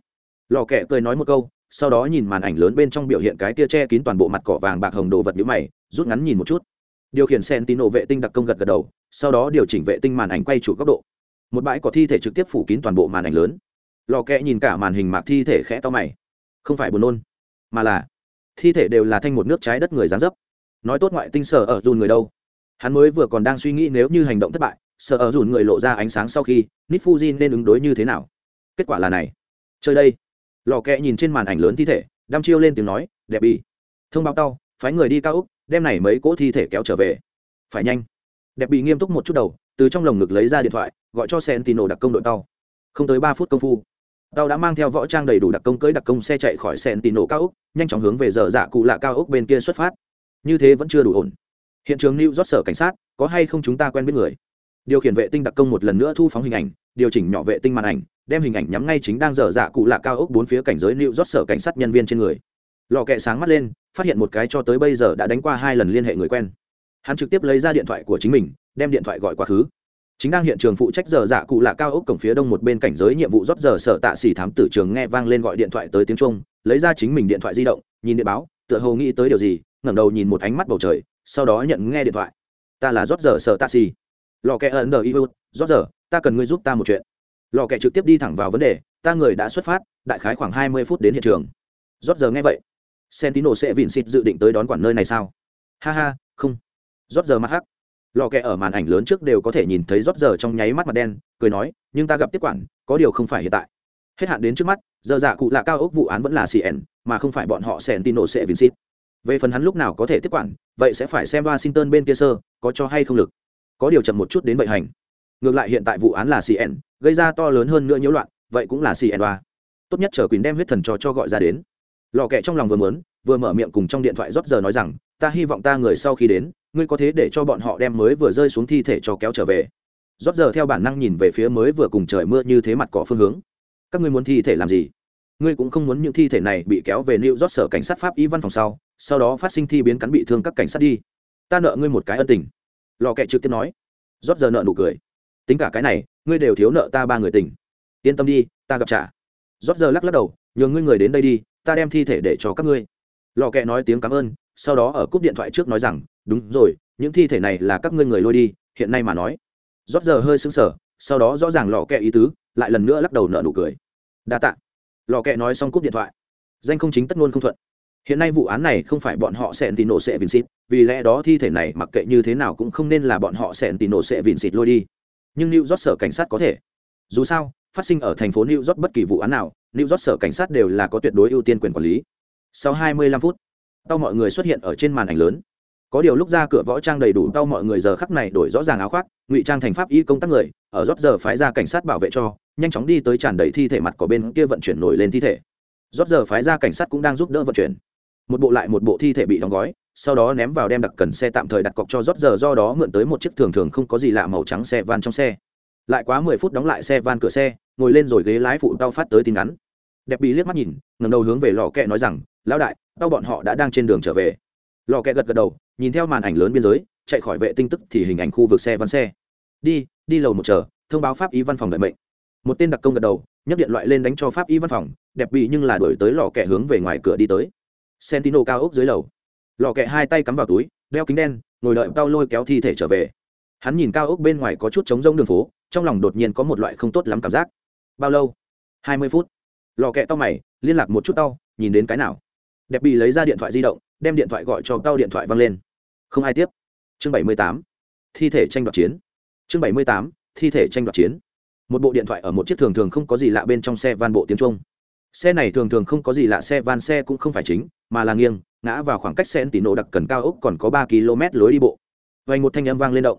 Lò kẹ cười nói một câu, sau đó nhìn màn ảnh lớn bên trong biểu hiện cái tia che kín toàn bộ mặt cỏ vàng bạc hồng đồ vật nhũ mày, rút ngắn nhìn một chút điều khiển sen tín nổ vệ tinh đặc công gật gật đầu, sau đó điều chỉnh vệ tinh màn ảnh quay chụp góc độ. Một bãi có thi thể trực tiếp phủ kín toàn bộ màn ảnh lớn. Lò kẽ nhìn cả màn hình mạc thi thể khẽ to mày. Không phải buồn nôn, mà là thi thể đều là thanh một nước trái đất người dán dấp. Nói tốt ngoại tinh sở ở dùn người đâu. Hắn mới vừa còn đang suy nghĩ nếu như hành động thất bại, sở ở dùn người lộ ra ánh sáng sau khi nít fuji nên ứng đối như thế nào? Kết quả là này. Chơi đây. Lò kẽ nhìn trên màn ảnh lớn thi thể, đăm chiêu lên tiếng nói, đẹp bị thông báo tao, phái người đi cao úc đem này mấy cỗ thi thể kéo trở về. Phải nhanh. Đẹp bị nghiêm túc một chút đầu, từ trong lồng ngực lấy ra điện thoại, gọi cho sentino đặc công đội tàu. Không tới ba phút công phu, tàu đã mang theo võ trang đầy đủ đặc công cưới đặc công xe chạy khỏi sentino cao úc nhanh chóng hướng về giờ dạ cụ lạ cao úc bên kia xuất phát. Như thế vẫn chưa đủ ổn. Hiện trường new rót sở cảnh sát, có hay không chúng ta quen biết người? Điều khiển vệ tinh đặc công một lần nữa thu phóng hình ảnh, điều chỉnh nhỏ vệ tinh màn ảnh, đem hình ảnh nhắm ngay chính đang dở dạ cụ lạ cao ốc bốn phía cảnh giới lưu rót sở cảnh sát nhân viên trên người. Lò kẹ sáng mắt lên phát hiện một cái cho tới bây giờ đã đánh qua hai lần liên hệ người quen. Hắn trực tiếp lấy ra điện thoại của chính mình, đem điện thoại gọi quá khứ. Chính đang hiện trường phụ trách giờ giả cụ lạ cao ốc cổng phía đông một bên cảnh giới nhiệm vụ rót giờ sở tạ xỉ thám tử trường nghe vang lên gọi điện thoại tới tiếng trung, lấy ra chính mình điện thoại di động, nhìn điện báo, tựa hồ nghĩ tới điều gì, ngẩng đầu nhìn một ánh mắt bầu trời, sau đó nhận nghe điện thoại. Ta là rót giờ sở tạ xỉ. Lò kẹ ẩn đờ yêu rót giờ, ta cần ngươi giúp ta một chuyện. Lò kẹ trực tiếp đi thẳng vào vấn đề, ta người đã xuất phát, đại khái khoảng hai mươi phút đến hiện trường. Rót giờ nghe vậy sentino sẽ vịn xịt dự định tới đón quản nơi này sao? Ha ha, không. Rót giờ mắt hắc. Lò kẹ ở màn ảnh lớn trước đều có thể nhìn thấy rót giờ trong nháy mắt mặt đen, cười nói, nhưng ta gặp tiếp quản, có điều không phải hiện tại. Hết hạn đến trước mắt, giờ dạ cụ là cao ốc vụ án vẫn là cn mà không phải bọn họ sentino sẽ vịn xịt. Về phần hắn lúc nào có thể tiếp quản, vậy sẽ phải xem washington bên kia sơ, có cho hay không lực. Có điều chậm một chút đến vậy hành. Ngược lại hiện tại vụ án là cn gây ra to lớn hơn nữa nhiễu loạn, vậy cũng là cn ba tốt nhất chờ quyền đem huyết thần cho cho gọi ra đến lò kẹ trong lòng vừa mớn vừa mở miệng cùng trong điện thoại rót giờ nói rằng, ta hy vọng ta người sau khi đến, ngươi có thế để cho bọn họ đem mới vừa rơi xuống thi thể cho kéo trở về. Rót giờ theo bản năng nhìn về phía mới vừa cùng trời mưa như thế mặt cỏ phương hướng. Các ngươi muốn thi thể làm gì? Ngươi cũng không muốn những thi thể này bị kéo về New rót sở cảnh sát pháp y văn phòng sau sau đó phát sinh thi biến cắn bị thương các cảnh sát đi. Ta nợ ngươi một cái ân tình. Lò kẹ trực tiếp nói. Rót giờ nợ nụ cười. Tính cả cái này, ngươi đều thiếu nợ ta ba người tình. Yên tâm đi, ta gặp trả. Rót giờ lắc lắc đầu nhường ngươi người đến đây đi, ta đem thi thể để cho các ngươi. Lò kẹ nói tiếng cảm ơn, sau đó ở cúp điện thoại trước nói rằng, đúng rồi, những thi thể này là các ngươi người lôi đi, hiện nay mà nói. Rót giờ hơi sững sờ, sau đó rõ ràng lò kẹ ý tứ, lại lần nữa lắc đầu nợ nụ cười. Đa tạ. Lò kẹ nói xong cúp điện thoại. Danh không chính tất ngôn không thuận. Hiện nay vụ án này không phải bọn họ sẽ tì nổ sẽ vin xịt, vì lẽ đó thi thể này mặc kệ như thế nào cũng không nên là bọn họ sẽ tì nổ sẽ vin xịt lôi đi. Nhưng new york sở cảnh sát có thể. Dù sao, phát sinh ở thành phố new york bất kỳ vụ án nào new york sở cảnh sát đều là có tuyệt đối ưu tiên quyền quản lý. Sau 25 phút, tao mọi người xuất hiện ở trên màn ảnh lớn. Có điều lúc ra cửa võ trang đầy đủ, tao mọi người giờ khắc này đổi rõ ràng áo khoác, ngụy trang thành pháp y công tác người, ở rót giờ phái ra cảnh sát bảo vệ cho, nhanh chóng đi tới tràn đầy thi thể mặt có bên kia vận chuyển nổi lên thi thể. Rót giờ phái ra cảnh sát cũng đang giúp đỡ vận chuyển. Một bộ lại một bộ thi thể bị đóng gói, sau đó ném vào đem đặc cần xe tạm thời đặt cọc cho rót giờ, do đó mượn tới một chiếc thường thường không có gì lạ màu trắng xe van trong xe. Lại quá mười phút đóng lại xe van cửa xe, ngồi lên rồi ghế lái phụ tao phát tới tin ngắn đẹp bị liếc mắt nhìn ngầm đầu hướng về lò kẹ nói rằng, lão đại, tao bọn họ đã đang trên đường trở về. Lò kẹ gật gật đầu, nhìn theo màn ảnh lớn biên giới, chạy khỏi vệ tinh tức thì hình ảnh khu vực xe văn xe. Đi đi lầu một chờ, thông báo pháp y văn phòng đợi mệnh. Một tên đặc công gật đầu, nhấc điện loại lên đánh cho pháp y văn phòng, đẹp bị nhưng là đổi tới lò kẹ hướng về ngoài cửa đi tới. Sentino cao ốc dưới lầu. Lò kẹ hai tay cắm vào túi, đeo kính đen, ngồi đợi tao lôi kéo thi thể trở về. Hắn nhìn cao ốc bên ngoài có chút trống rông đường phố, trong lòng đột nhiên có một loại không tốt lắm cảm giác. Bao lâu? Hai mươi phút lò kẹ tao mày, liên lạc một chút tao, nhìn đến cái nào. Đẹp bị lấy ra điện thoại di động, đem điện thoại gọi cho tao điện thoại văng lên. Không ai tiếp. Chương bảy mươi tám. Thi thể tranh đoạt chiến. Chương bảy mươi tám. Thi thể tranh đoạt chiến. Một bộ điện thoại ở một chiếc thường thường không có gì lạ bên trong xe van bộ tiếng trung. Xe này thường thường không có gì lạ, xe van xe cũng không phải chính, mà là nghiêng, ngã vào khoảng cách xe tỉ nổ đặc cần cao ốc còn có ba km lối đi bộ. Vành một thanh âm vang lên động.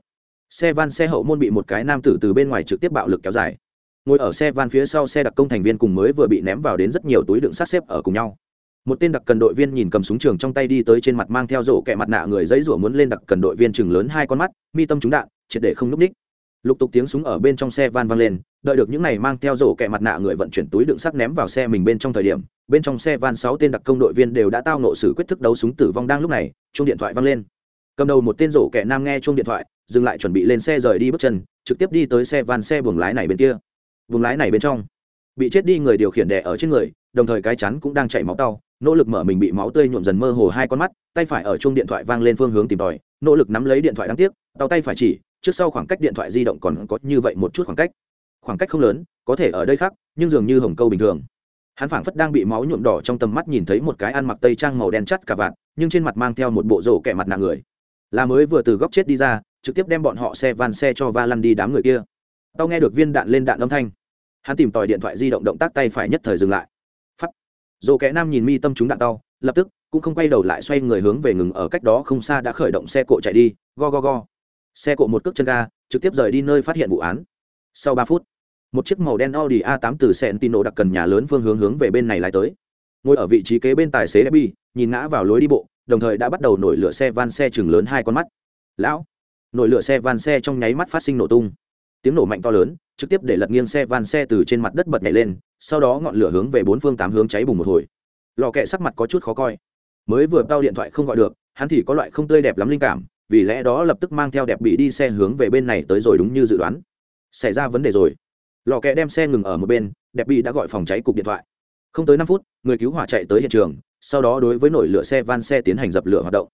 Xe van xe hậu môn bị một cái nam tử từ bên ngoài trực tiếp bạo lực kéo dài ngồi ở xe van phía sau xe đặc công thành viên cùng mới vừa bị ném vào đến rất nhiều túi đựng sát xếp ở cùng nhau. Một tên đặc cần đội viên nhìn cầm súng trường trong tay đi tới trên mặt mang theo rổ kẹ mặt nạ người giấy rủa muốn lên đặc cần đội viên chừng lớn hai con mắt, mi tâm trúng đạn, triệt để không núp ních. Lục tục tiếng súng ở bên trong xe van vang lên, đợi được những này mang theo rổ kẹ mặt nạ người vận chuyển túi đựng sắt ném vào xe mình bên trong thời điểm, bên trong xe van sáu tên đặc công đội viên đều đã tao nộ xử quyết thức đấu súng tử vong đang lúc này, chuông điện thoại vang lên. Cầm đầu một tên rổ kẹ nam nghe chuông điện thoại, dừng lại chuẩn bị lên xe rời đi bước chân, trực tiếp đi tới xe van xe buồng lái này bên kia vùng lái này bên trong. Bị chết đi người điều khiển đè ở trên người, đồng thời cái chắn cũng đang chảy máu đau nỗ lực mở mình bị máu tươi nhuộm dần mơ hồ hai con mắt, tay phải ở chung điện thoại vang lên phương hướng tìm tòi, nỗ lực nắm lấy điện thoại đáng tiếc đau tay phải chỉ, trước sau khoảng cách điện thoại di động còn có như vậy một chút khoảng cách. Khoảng cách không lớn, có thể ở đây khác, nhưng dường như hồng câu bình thường. Hắn phảng phất đang bị máu nhuộm đỏ trong tầm mắt nhìn thấy một cái ăn mặc tây trang màu đen chắt cả vạn, nhưng trên mặt mang theo một bộ rổ kẻ mặt nạ người. Là mới vừa từ góc chết đi ra, trực tiếp đem bọn họ xe van xe cho va lăn đi đám người kia. Tao nghe được viên đạn lên đạn âm thanh hắn tìm tòi điện thoại di động động tác tay phải nhất thời dừng lại. Phắt dồ kẻ nam nhìn mi tâm trúng đạn đau lập tức cũng không quay đầu lại xoay người hướng về ngừng ở cách đó không xa đã khởi động xe cộ chạy đi, go go go. Xe cộ một cước chân ga, trực tiếp rời đi nơi phát hiện vụ án. Sau ba phút, một chiếc màu đen audi a 8 từ sentino đặc cần nhà lớn phương hướng hướng về bên này lái tới. Ngồi ở vị trí kế bên tài xế debbie, nhìn ngã vào lối đi bộ, đồng thời đã bắt đầu nổi lửa xe van xe chừng lớn hai con mắt. Lão! Nổi lửa xe van xe trong nháy mắt phát sinh nổ tung. Tiếng nổ mạnh to lớn trực tiếp để lật nghiêng xe van xe từ trên mặt đất bật nhảy lên, sau đó ngọn lửa hướng về bốn phương tám hướng cháy bùng một hồi. Lò kẹ sắc mặt có chút khó coi. Mới vừa tao điện thoại không gọi được, hắn thì có loại không tươi đẹp lắm linh cảm, vì lẽ đó lập tức mang theo đẹp bị đi xe hướng về bên này tới rồi đúng như dự đoán. Xảy ra vấn đề rồi. Lò kẹ đem xe ngừng ở một bên, đẹp bị đã gọi phòng cháy cục điện thoại. Không tới năm phút, người cứu hỏa chạy tới hiện trường, sau đó đối với nổi lửa xe van xe tiến hành dập lửa hoạt động.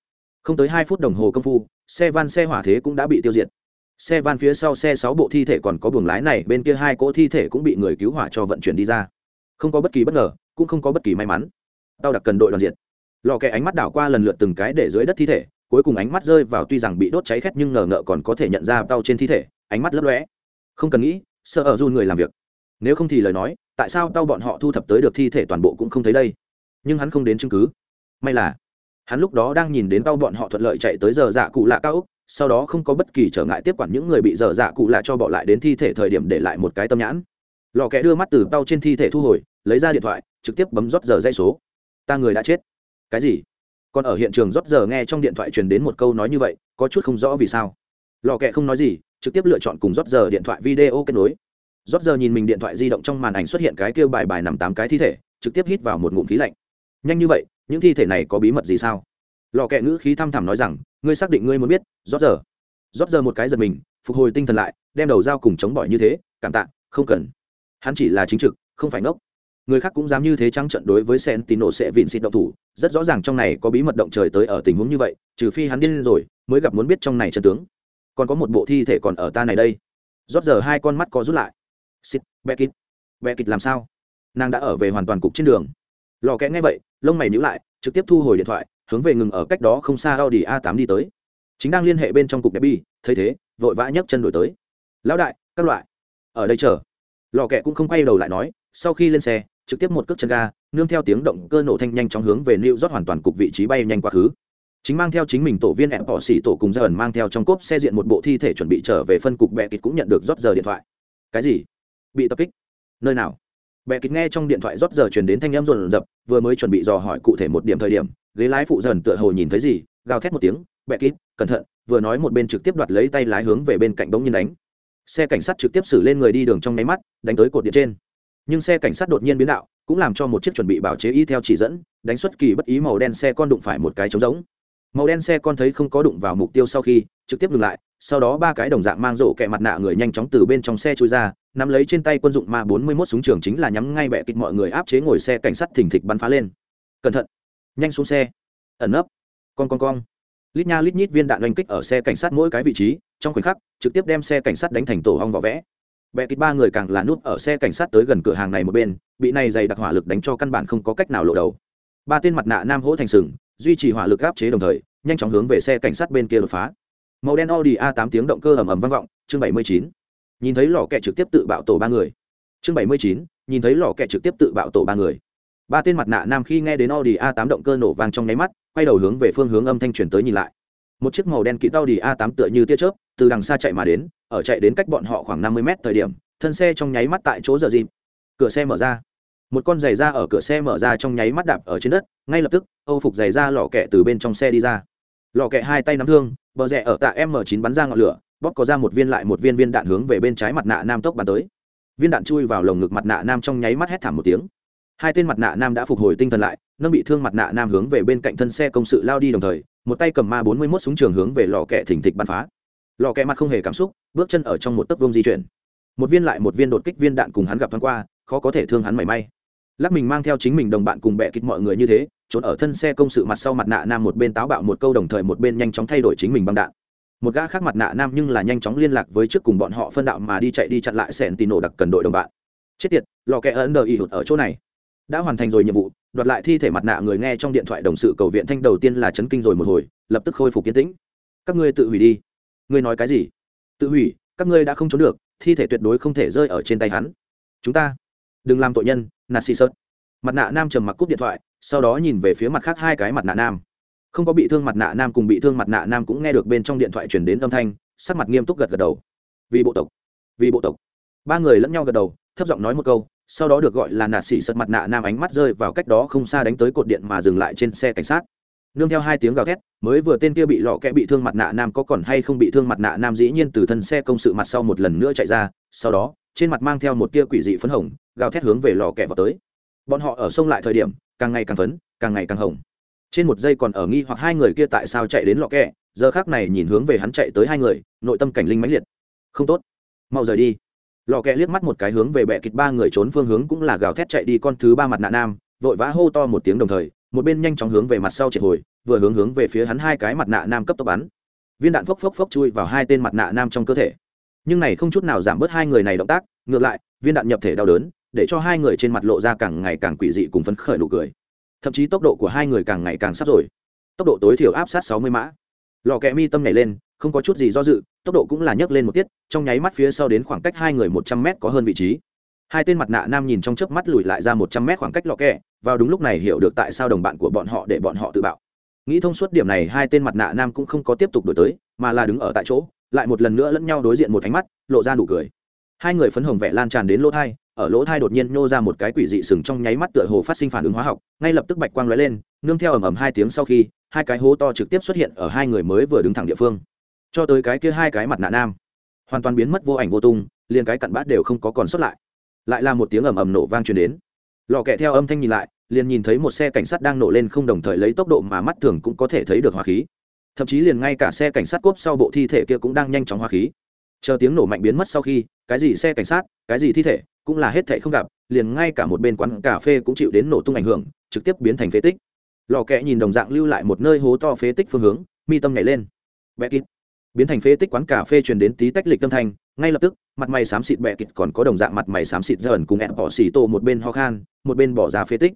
Không tới hai phút đồng hồ công phu, xe van xe hỏa thế cũng đã bị tiêu diệt xe van phía sau xe sáu bộ thi thể còn có buồng lái này, bên kia hai cỗ thi thể cũng bị người cứu hỏa cho vận chuyển đi ra. Không có bất kỳ bất ngờ, cũng không có bất kỳ may mắn. Tao đặc cần đội đoàn diện. Lò kẹ ánh mắt đảo qua lần lượt từng cái để dưới đất thi thể, cuối cùng ánh mắt rơi vào tuy rằng bị đốt cháy khét nhưng ngờ ngợ còn có thể nhận ra tao trên thi thể, ánh mắt lấp lóe. Không cần nghĩ, sợ ở run người làm việc. Nếu không thì lời nói, tại sao tao bọn họ thu thập tới được thi thể toàn bộ cũng không thấy đây? Nhưng hắn không đến chứng cứ. May là, hắn lúc đó đang nhìn đến tao bọn họ thuận lợi chạy tới giờ dạ cụ lạ cao úc sau đó không có bất kỳ trở ngại tiếp quản những người bị dở dạ cụ lạ cho bỏ lại đến thi thể thời điểm để lại một cái tâm nhãn. Lò kẽ đưa mắt từ tao trên thi thể thu hồi, lấy ra điện thoại, trực tiếp bấm rót giờ dây số. Ta người đã chết. Cái gì? Còn ở hiện trường rót giờ nghe trong điện thoại truyền đến một câu nói như vậy, có chút không rõ vì sao. Lò kẹ không nói gì, trực tiếp lựa chọn cùng rót giờ điện thoại video kết nối. Rót giờ nhìn mình điện thoại di động trong màn ảnh xuất hiện cái kêu bài bài nằm tám cái thi thể, trực tiếp hít vào một ngụm khí lạnh. Nhanh như vậy, những thi thể này có bí mật gì sao? Lò kẹ ngữ khí thăm thẳm nói rằng ngươi xác định ngươi muốn biết, rót giờ. Rót giờ một cái giật mình, phục hồi tinh thần lại, đem đầu dao cùng chống bỏi như thế, cảm tạ, không cần. Hắn chỉ là chính trực, không phải ngốc. Người khác cũng dám như thế trắng trận đối với sen tín nổ sẽ vịn xịt động thủ, rất rõ ràng trong này có bí mật động trời tới ở tình huống như vậy, trừ phi hắn điên rồi, mới gặp muốn biết trong này chân tướng. Còn có một bộ thi thể còn ở ta này đây. Rót giờ hai con mắt có rút lại. Xịt, bẹ kịt. Bẹ kịt làm sao? Nàng đã ở về hoàn toàn cục trên đường. Lò kẽ ngay vậy, lông mày nhíu lại, trực tiếp thu hồi điện thoại hướng về ngừng ở cách đó không xa audi a 8 đi tới chính đang liên hệ bên trong cục đẹp bi thấy thế vội vã nhấc chân đổi tới lão đại các loại ở đây chờ lò kẹ cũng không quay đầu lại nói sau khi lên xe trực tiếp một cước chân ga nương theo tiếng động cơ nổ thanh nhanh chóng hướng về New York hoàn toàn cục vị trí bay nhanh quá khứ. Chính mang theo chính mình tổ viên ẻm bỏ xỉ tổ cùng ra ẩn mang theo trong cốp xe diện một bộ thi thể chuẩn bị trở về phân cục bẹ kịch cũng nhận được rót giờ điện thoại. Cái gì? Bị tập kích? Nơi nào? Bẹ kịch nghe trong điện thoại rót giờ truyền đến thanh âm rồn rập, vừa mới chuẩn bị dò hỏi cụ thể một điểm thời điểm, ghế lái phụ dần tựa hồ nhìn thấy gì, gào thét một tiếng, bẹ kín cẩn thận, vừa nói một bên trực tiếp đoạt lấy tay lái hướng về bên cạnh bỗng nhiên đánh. Xe cảnh sát trực tiếp xử lên người đi đường trong nháy mắt, đánh tới cột điện trên. Nhưng xe cảnh sát đột nhiên biến đạo cũng làm cho một chiếc chuẩn bị bảo chế y theo chỉ dẫn đánh xuất kỳ bất ý màu đen xe con đụng phải một cái trống giống màu đen xe con thấy không có đụng vào mục tiêu sau khi trực tiếp ngừng lại sau đó ba cái đồng dạng mang rổ kẹ mặt nạ người nhanh chóng từ bên trong xe trôi ra nắm lấy trên tay quân dụng ma bốn mươi 41 súng trường chính là nhắm ngay bẹ kịch mọi người áp chế ngồi xe cảnh sát thình thịch bắn phá lên. Cẩn thận nhanh xuống xe. Ẩn nấp. Con con con lít nha lít nhít viên đạn oanh kích ở xe cảnh sát mỗi cái vị trí trong khoảnh khắc trực tiếp đem xe cảnh sát đánh thành tổ hong vỏ vẽ. Bẹ kịch ba người càng là nút ở xe cảnh sát tới gần cửa hàng này một bên bị này dày đặc hỏa lực đánh cho căn bản không có cách nào lộ đầu. Ba tên mặt nạ nam hỗ thành sừng duy trì hỏa lực áp chế đồng thời nhanh chóng hướng về xe cảnh sát bên kia đột phá. Màu đen audi a 8 tiếng động cơ ầm ầm vang vọng chương 79. nhìn thấy lò kẹ trực tiếp tự bạo tổ ba người. Chương 79, nhìn thấy lò kẹ trực tiếp tự bạo tổ ba người ba tên mặt nạ nam khi nghe đến audi a 8 động cơ nổ vang trong nháy mắt, quay đầu hướng về phương hướng âm thanh truyền tới nhìn lại. Một chiếc màu đen kỹ audi a 8 tựa như tia chớp, từ đằng xa chạy mà đến, ở chạy đến cách bọn họ khoảng 50 mét thời điểm, thân xe trong nháy mắt tại chỗ giờ dịp. Cửa xe mở ra. Một con giày da ở cửa xe mở ra trong nháy mắt đạp ở trên đất, ngay lập tức, âu phục giày da lò kẹ từ bên trong xe đi ra. Lò kẹ hai tay nắm thương, bờ rẽ ở tạ m 9 bắn ra ngọn lửa, bóp có ra một viên lại một viên viên đạn hướng về bên trái mặt nạ nam tốc bắn tới. Viên đạn chui vào lồng ngực mặt nạ nam trong nháy mắt hét thảm một tiếng hai tên mặt nạ nam đã phục hồi tinh thần lại, nâng bị thương mặt nạ nam hướng về bên cạnh thân xe công sự lao đi đồng thời, một tay cầm ma bốn mươi mốt súng trường hướng về lò kẹ thỉnh thịch bắn phá. Lò kẹ mặt không hề cảm xúc, bước chân ở trong một tấc vông di chuyển. Một viên lại một viên đột kích viên đạn cùng hắn gặp thoáng qua, khó có thể thương hắn mảy may. Lắc mình mang theo chính mình đồng bạn cùng bẹ kịch mọi người như thế, trốn ở thân xe công sự mặt sau mặt nạ nam một bên táo bạo một câu đồng thời một bên nhanh chóng thay đổi chính mình băng đạn. Một gã khác mặt nạ nam nhưng là nhanh chóng liên lạc với trước cùng bọn họ phân đạo mà đi chạy đi chặn lại sẹn tì nổ đặc cần đội đồng bạn. Chết tiệt, lò kẹ ấn đờ ỉ hụt ở chỗ này đã hoàn thành rồi nhiệm vụ, đoạt lại thi thể mặt nạ người nghe trong điện thoại đồng sự cầu viện thanh đầu tiên là chấn kinh rồi một hồi, lập tức khôi phục kiến tĩnh. Các ngươi tự hủy đi. Ngươi nói cái gì? Tự hủy, các ngươi đã không trốn được, thi thể tuyệt đối không thể rơi ở trên tay hắn. Chúng ta, đừng làm tội nhân nạt xì sớt mặt nạ nam trầm mặc cúp điện thoại, sau đó nhìn về phía mặt khác hai cái mặt nạ nam. Không có bị thương mặt nạ nam cùng bị thương mặt nạ nam cũng nghe được bên trong điện thoại chuyển đến âm thanh, sắc mặt nghiêm túc gật gật đầu. Vì bộ tộc, vì bộ tộc. Ba người lẫn nhau gật đầu, thấp giọng nói một câu sau đó được gọi là nạt xỉ sật mặt nạ nam ánh mắt rơi vào cách đó không xa đánh tới cột điện mà dừng lại trên xe cảnh sát. Nương theo hai tiếng gào thét, mới vừa tên kia bị lọ kẽ bị thương mặt nạ nam có còn hay không bị thương mặt nạ nam dĩ nhiên từ thân xe công sự mặt sau một lần nữa chạy ra, sau đó, trên mặt mang theo một tia quỷ dị phấn hồng, gào thét hướng về lò kẹ vào tới. Bọn họ ở sông lại thời điểm, càng ngày càng phấn, càng ngày càng hồng. Trên một giây còn ở nghi hoặc hai người kia tại sao chạy đến lò kẹ, giờ khác này nhìn hướng về hắn chạy tới hai người, nội tâm cảnh linh mãnh liệt. Không tốt, mau rời đi lò kẹ liếc mắt một cái hướng về bệ kịch ba người trốn phương hướng cũng là gào thét chạy đi con thứ ba mặt nạ nam, vội vã hô to một tiếng đồng thời, một bên nhanh chóng hướng về mặt sau triệt hồi, vừa hướng hướng về phía hắn hai cái mặt nạ nam cấp tốc bắn. Viên đạn phốc phốc phốc chui vào hai tên mặt nạ nam trong cơ thể. Nhưng này không chút nào giảm bớt hai người này động tác, ngược lại, viên đạn nhập thể đau đớn, để cho hai người trên mặt lộ ra càng ngày càng quỷ dị cùng phấn khởi nụ cười. Thậm chí tốc độ của hai người càng ngày càng sắp rồi. Tốc độ tối thiểu áp sát sáu mươi mã lò kẹ mi tâm nhảy lên, không có chút gì do dự, tốc độ cũng là nhấc lên một tiết, trong nháy mắt phía sau đến khoảng cách hai người một trăm mét có hơn vị trí. Hai tên mặt nạ nam nhìn trong chớp mắt lùi lại ra một trăm mét khoảng cách lò kẹ, vào đúng lúc này hiểu được tại sao đồng bạn của bọn họ để bọn họ tự bạo. Nghĩ thông suốt điểm này, hai tên mặt nạ nam cũng không có tiếp tục đổi tới, mà là đứng ở tại chỗ, lại một lần nữa lẫn nhau đối diện một ánh mắt, lộ ra nụ cười. Hai người phấn hồng vẻ lan tràn đến lỗ thai, ở lỗ thai đột nhiên nhô ra một cái quỷ dị sừng trong nháy mắt tựa hồ phát sinh phản ứng hóa học, ngay lập tức bạch quang lóe lên nương theo ầm ầm hai tiếng sau khi, hai cái hố to trực tiếp xuất hiện ở hai người mới vừa đứng thẳng địa phương. Cho tới cái kia hai cái mặt nạ nam, hoàn toàn biến mất vô ảnh vô tung, liền cái cặn bát đều không có còn xuất lại. Lại là một tiếng ầm ầm nổ vang truyền đến. Lò kẹ theo âm thanh nhìn lại, liền nhìn thấy một xe cảnh sát đang nổ lên không đồng thời lấy tốc độ mà mắt thường cũng có thể thấy được hỏa khí. Thậm chí liền ngay cả xe cảnh sát cốp sau bộ thi thể kia cũng đang nhanh chóng hỏa khí. Chờ tiếng nổ mạnh biến mất sau khi, cái gì xe cảnh sát, cái gì thi thể, cũng là hết thể không gặp, liền ngay cả một bên quán cà phê cũng chịu đến nổ tung ảnh hưởng, trực tiếp biến thành phế tích lò kẹ nhìn đồng dạng lưu lại một nơi hố to phế tích phương hướng, mi tâm nhảy lên. Bẹ kịt. Biến thành phế tích quán cà phê truyền đến tí tách lịch tâm thành ngay lập tức, mặt mày xám xịt bẹ kịt còn có đồng dạng mặt mày xám xịt dởn cùng ẹn bỏ xì tô một bên ho khan, một bên bỏ ra phế tích.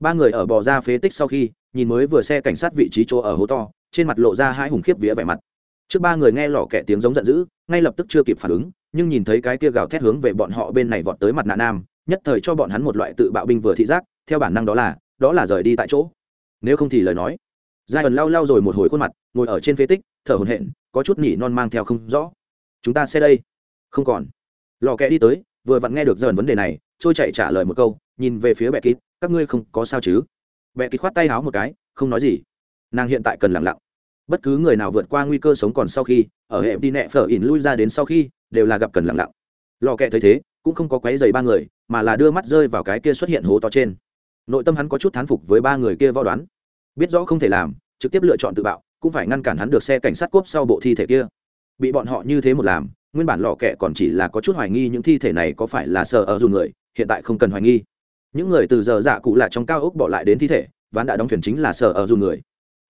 Ba người ở bỏ ra phế tích sau khi, nhìn mới vừa xe cảnh sát vị trí chỗ ở hố to, trên mặt lộ ra hai hùng khiếp vía vẻ mặt. Trước ba người nghe lò kẹ tiếng giống giận dữ, ngay lập tức chưa kịp phản ứng, nhưng nhìn thấy cái kia gào thét hướng về bọn họ bên này vọt tới mặt nạ nam, nhất thời cho bọn hắn một loại tự bạo binh vừa thị giác, theo bản năng đó là đó là rời đi tại chỗ nếu không thì lời nói. Giai ẩn lau lau rồi một hồi khuôn mặt, ngồi ở trên phế tích, thở hồn hện có chút nhỉ non mang theo không rõ. Chúng ta sẽ đây. Không còn. Lò kẽ đi tới, vừa vặn nghe được dần vấn đề này, trôi chạy trả lời một câu, nhìn về phía bẹ kít các ngươi không có sao chứ? Bẹ kít khoát tay háo một cái, không nói gì. Nàng hiện tại cần lặng lặng. Bất cứ người nào vượt qua nguy cơ sống còn sau khi, ở hệ đi nẹ phở ỉn lui ra đến sau khi, đều là gặp cần lặng lặng. Lò kẹ thấy thế, cũng không có quấy dày ba người, mà là đưa mắt rơi vào cái kia xuất hiện hố to trên. Nội tâm hắn có chút thán phục với ba người kia võ đoán biết rõ không thể làm, trực tiếp lựa chọn tự bạo, cũng phải ngăn cản hắn được xe cảnh sát cốp sau bộ thi thể kia. Bị bọn họ như thế một làm, nguyên bản lò kẹ còn chỉ là có chút hoài nghi những thi thể này có phải là sợ ở dù người, hiện tại không cần hoài nghi. Những người từ giờ dạ cụ lại trong cao ốc bỏ lại đến thi thể, ván đã đóng thuyền chính là sợ ở dù người.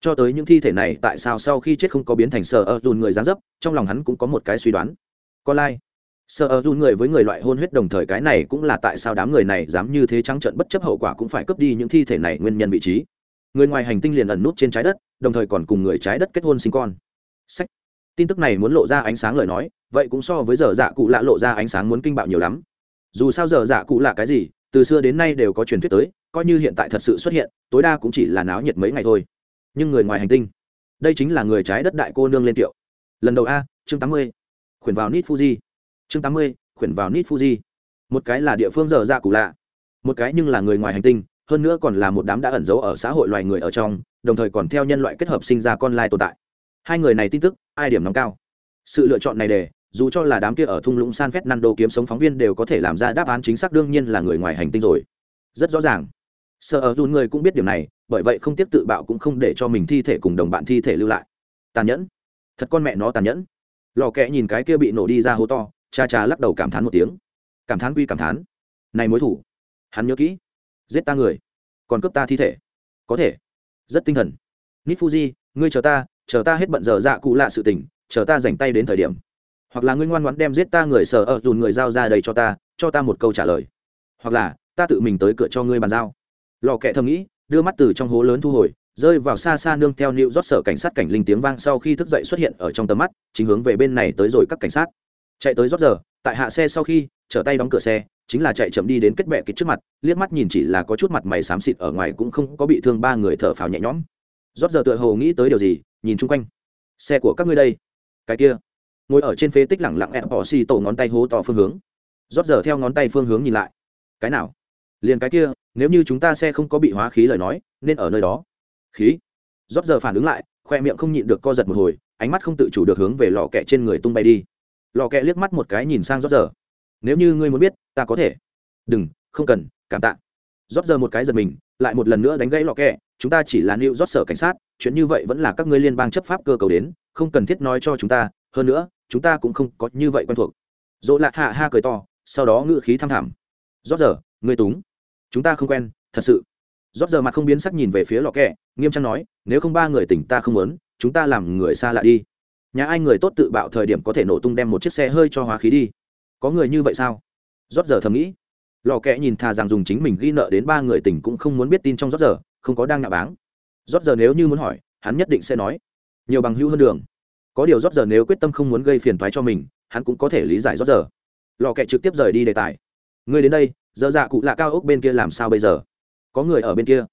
Cho tới những thi thể này, tại sao sau khi chết không có biến thành sợ ở dù người gián dấp, trong lòng hắn cũng có một cái suy đoán. Có lai. Sợ ở dùn người với người loại hôn huyết đồng thời cái này cũng là tại sao đám người này dám như thế trắng trận bất chấp hậu quả cũng phải cướp đi những thi thể này nguyên nhân vị trí người ngoài hành tinh liền ẩn nút trên trái đất, đồng thời còn cùng người trái đất kết hôn sinh con. Sách. Tin tức này muốn lộ ra ánh sáng lời nói, vậy cũng so với giờ dạ cụ lạ lộ ra ánh sáng muốn kinh bạo nhiều lắm. Dù sao giờ dạ cụ lạ cái gì, từ xưa đến nay đều có truyền thuyết tới, coi như hiện tại thật sự xuất hiện, tối đa cũng chỉ là náo nhiệt mấy ngày thôi. Nhưng người ngoài hành tinh, đây chính là người trái đất đại cô nương lên tiệu. Lần đầu a, chương tám mươi. Khuyển vào nít fuji. Chương tám mươi, khuyển vào nít fuji. Một cái là địa phương dở dạ cụ lạ, một cái nhưng là người ngoài hành tinh hơn nữa còn là một đám đã ẩn giấu ở xã hội loài người ở trong, đồng thời còn theo nhân loại kết hợp sinh ra con lai tồn tại. Hai người này tin tức, ai điểm nóng cao? Sự lựa chọn này để, dù cho là đám kia ở thung lũng san phét năn đô kiếm sống phóng viên đều có thể làm ra đáp án chính xác đương nhiên là người ngoài hành tinh rồi. Rất rõ ràng. Sợ ở dù người cũng biết điều này, bởi vậy không tiếp tự bạo cũng không để cho mình thi thể cùng đồng bạn thi thể lưu lại. Tàn nhẫn. Thật con mẹ nó tàn nhẫn. Lò kẽ nhìn cái kia bị nổ đi ra hố to, cha cha lắc đầu cảm thán một tiếng. Cảm thán quy cảm thán. Này mối thủ. Hắn nhớ kỹ giết ta người. Còn cướp ta thi thể. Có thể. Rất tinh thần. Nít fuji, ngươi chờ ta chờ ta hết bận giờ dạ cụ lạ sự tình, chờ ta dành tay đến thời điểm. Hoặc là ngươi ngoan ngoãn đem giết ta người sờ ở dùn người giao ra đây cho ta cho ta một câu trả lời. Hoặc là, ta tự mình tới cửa cho ngươi bàn giao. Lò kẹ thầm nghĩ, đưa mắt từ trong hố lớn thu hồi, rơi vào xa xa nương theo nịu rót sở cảnh sát cảnh linh tiếng vang sau khi thức dậy xuất hiện ở trong tầm mắt, chính hướng về bên này tới rồi các cảnh sát. Chạy tới rót giờ, tại hạ xe sau khi, trở tay đóng cửa xe chính là chạy chậm đi đến kết bệ kịch trước mặt, liếc mắt nhìn chỉ là có chút mặt mày xám xịt ở ngoài cũng không có bị thương ba người thở phào nhẹ nhõm. Rót giờ tựa hồ nghĩ tới điều gì, nhìn chung quanh. Xe của các ngươi đây. Cái kia. Ngồi ở trên phế tích lẳng lặng ép bỏ xì tổ ngón tay hố to phương hướng. Rót giờ theo ngón tay phương hướng nhìn lại. Cái nào? Liền cái kia, nếu như chúng ta xe không có bị hóa khí lời nói, nên ở nơi đó. Khí. Rót giờ phản ứng lại, khoe miệng không nhịn được co giật một hồi, ánh mắt không tự chủ được hướng về lò kẹ trên người tung bay đi. Lò kẹ liếc mắt một cái nhìn sang rót giờ nếu như ngươi muốn biết, ta có thể. Đừng, không cần, cảm tạ. Rót giờ một cái giật mình, lại một lần nữa đánh gãy lọ kẹ. Chúng ta chỉ là nịu rót sở cảnh sát, chuyện như vậy vẫn là các ngươi liên bang chấp pháp cơ cầu đến, không cần thiết nói cho chúng ta. Hơn nữa, chúng ta cũng không có như vậy quen thuộc. Dỗ lạc hạ ha cười to, sau đó ngự khí thăm thẳm. Rót giờ, ngươi túng. Chúng ta không quen, thật sự. Rót giờ mặt không biến sắc nhìn về phía lọ kẹ, nghiêm trang nói, nếu không ba người tỉnh ta không muốn, chúng ta làm người xa lạ đi. Nhà ai người tốt tự bạo thời điểm có thể nổ tung đem một chiếc xe hơi cho hóa khí đi có người như vậy sao? Rót giờ thầm nghĩ. Lò kẽ nhìn thà rằng dùng chính mình ghi nợ đến ba người tỉnh cũng không muốn biết tin trong rót giờ, không có đang nạ báng. Rót giờ nếu như muốn hỏi, hắn nhất định sẽ nói. Nhiều bằng hữu hơn đường. Có điều rót giờ nếu quyết tâm không muốn gây phiền toái cho mình, hắn cũng có thể lý giải rót giờ. Lò kẹ trực tiếp rời đi đề tài. Người đến đây, giờ dạ cụ lạ cao ốc bên kia làm sao bây giờ? Có người ở bên kia.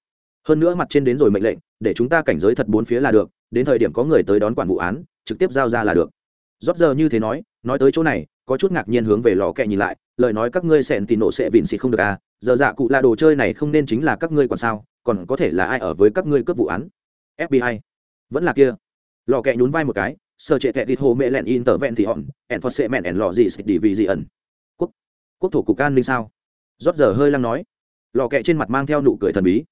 Hơn nữa mặt trên đến rồi mệnh lệnh, để chúng ta cảnh giới thật bốn phía là được, đến thời điểm có người tới đón quản vụ án, trực tiếp giao ra là được. Rót giờ như thế nói nói tới chỗ này có chút ngạc nhiên hướng về lò kẹ nhìn lại, lời nói các ngươi sẹn tì nổ sẽ vịn xịt không được à giờ dạ cụ là đồ chơi này không nên chính là các ngươi còn sao, còn có thể là ai ở với các ngươi cướp vụ án? Fbi vẫn là kia. Lò kẹ nhún vai một cái sơ trệ tệ thịt hồ mẹ lẹn in tờ vẹn thì hòn, ẹn phật sệ mẹn ẹn lò gì xịt đi vì gì ẩn. Quốc quốc thủ cục an ninh sao? Rót giờ hơi lăng nói. Lò kẹ trên mặt mang theo nụ cười thần bí.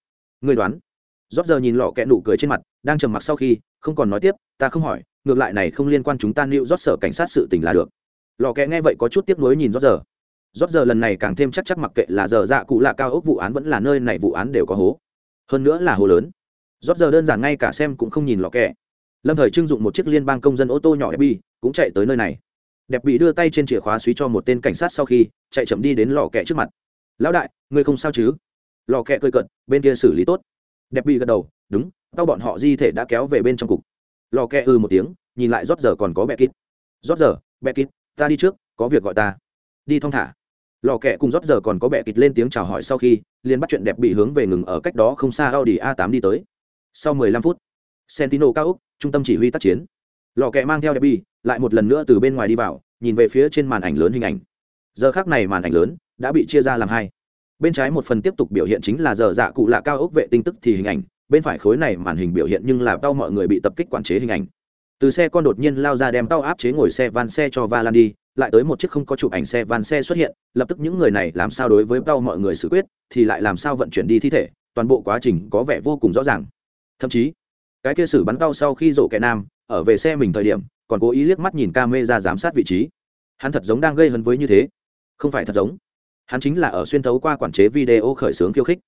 Người đoán. Rót giờ nhìn lò kẹ nụ cười trên mặt, đang trầm mặc sau khi, không còn nói tiếp, ta không hỏi, ngược lại này không liên quan chúng ta nịu rót sở cảnh sát sự tình là được lò kẹ nghe vậy có chút tiếc nuối nhìn rót giờ. Rót giờ lần này càng thêm chắc chắc mặc kệ là giờ dạ cụ lạ cao ốc vụ án vẫn là nơi này vụ án đều có hố. Hơn nữa là hố lớn. Rót giờ đơn giản ngay cả xem cũng không nhìn lò kẹ. Lâm thời trưng dụng một chiếc liên bang công dân ô tô nhỏ đẹp bi cũng chạy tới nơi này. Đẹp bị đưa tay trên chìa khóa suý cho một tên cảnh sát sau khi, chạy chậm đi đến lò kẹ trước mặt. Lão đại ngươi không sao chứ? Lò kẹ cơi cận bên kia xử lý tốt. Đẹp bị gật đầu, đúng, tao bọn họ di thể đã kéo về bên trong cục. Lò kẹ ư một tiếng, nhìn lại rót giờ còn có bẹ kít. Rót giờ, bẹ kít ta đi trước, có việc gọi ta. Đi thong thả. Lò kẹ cùng rót giờ còn có bẹ kịt lên tiếng chào hỏi sau khi, liền bắt chuyện đẹp bị hướng về ngừng ở cách đó không xa audi a 8 đi tới. Sau 15 phút, sentino cao úc, trung tâm chỉ huy tác chiến. Lò kẹ mang theo đẹp bị lại một lần nữa từ bên ngoài đi vào, nhìn về phía trên màn ảnh lớn hình ảnh. Giờ khác này màn ảnh lớn đã bị chia ra làm hai. Bên trái một phần tiếp tục biểu hiện chính là giờ dạ cụ lạ cao ốc vệ tinh tức thì hình ảnh, bên phải khối này màn hình biểu hiện nhưng là đau mọi người bị tập kích quản chế hình ảnh từ xe con đột nhiên lao ra đem tao áp chế ngồi xe van xe cho va lan đi, lại tới một chiếc không có chụp ảnh xe van xe xuất hiện, lập tức những người này làm sao đối với tao mọi người xử quyết, thì lại làm sao vận chuyển đi thi thể, toàn bộ quá trình có vẻ vô cùng rõ ràng. Thậm chí, cái kia xử bắn tao sau khi rộ kẻ nam, ở về xe mình thời điểm, còn cố ý liếc mắt nhìn ca mê ra giám sát vị trí. Hắn thật giống đang gây hấn với như thế. Không phải thật giống. Hắn chính là ở xuyên thấu qua quản chế video khởi xướng khiêu khích.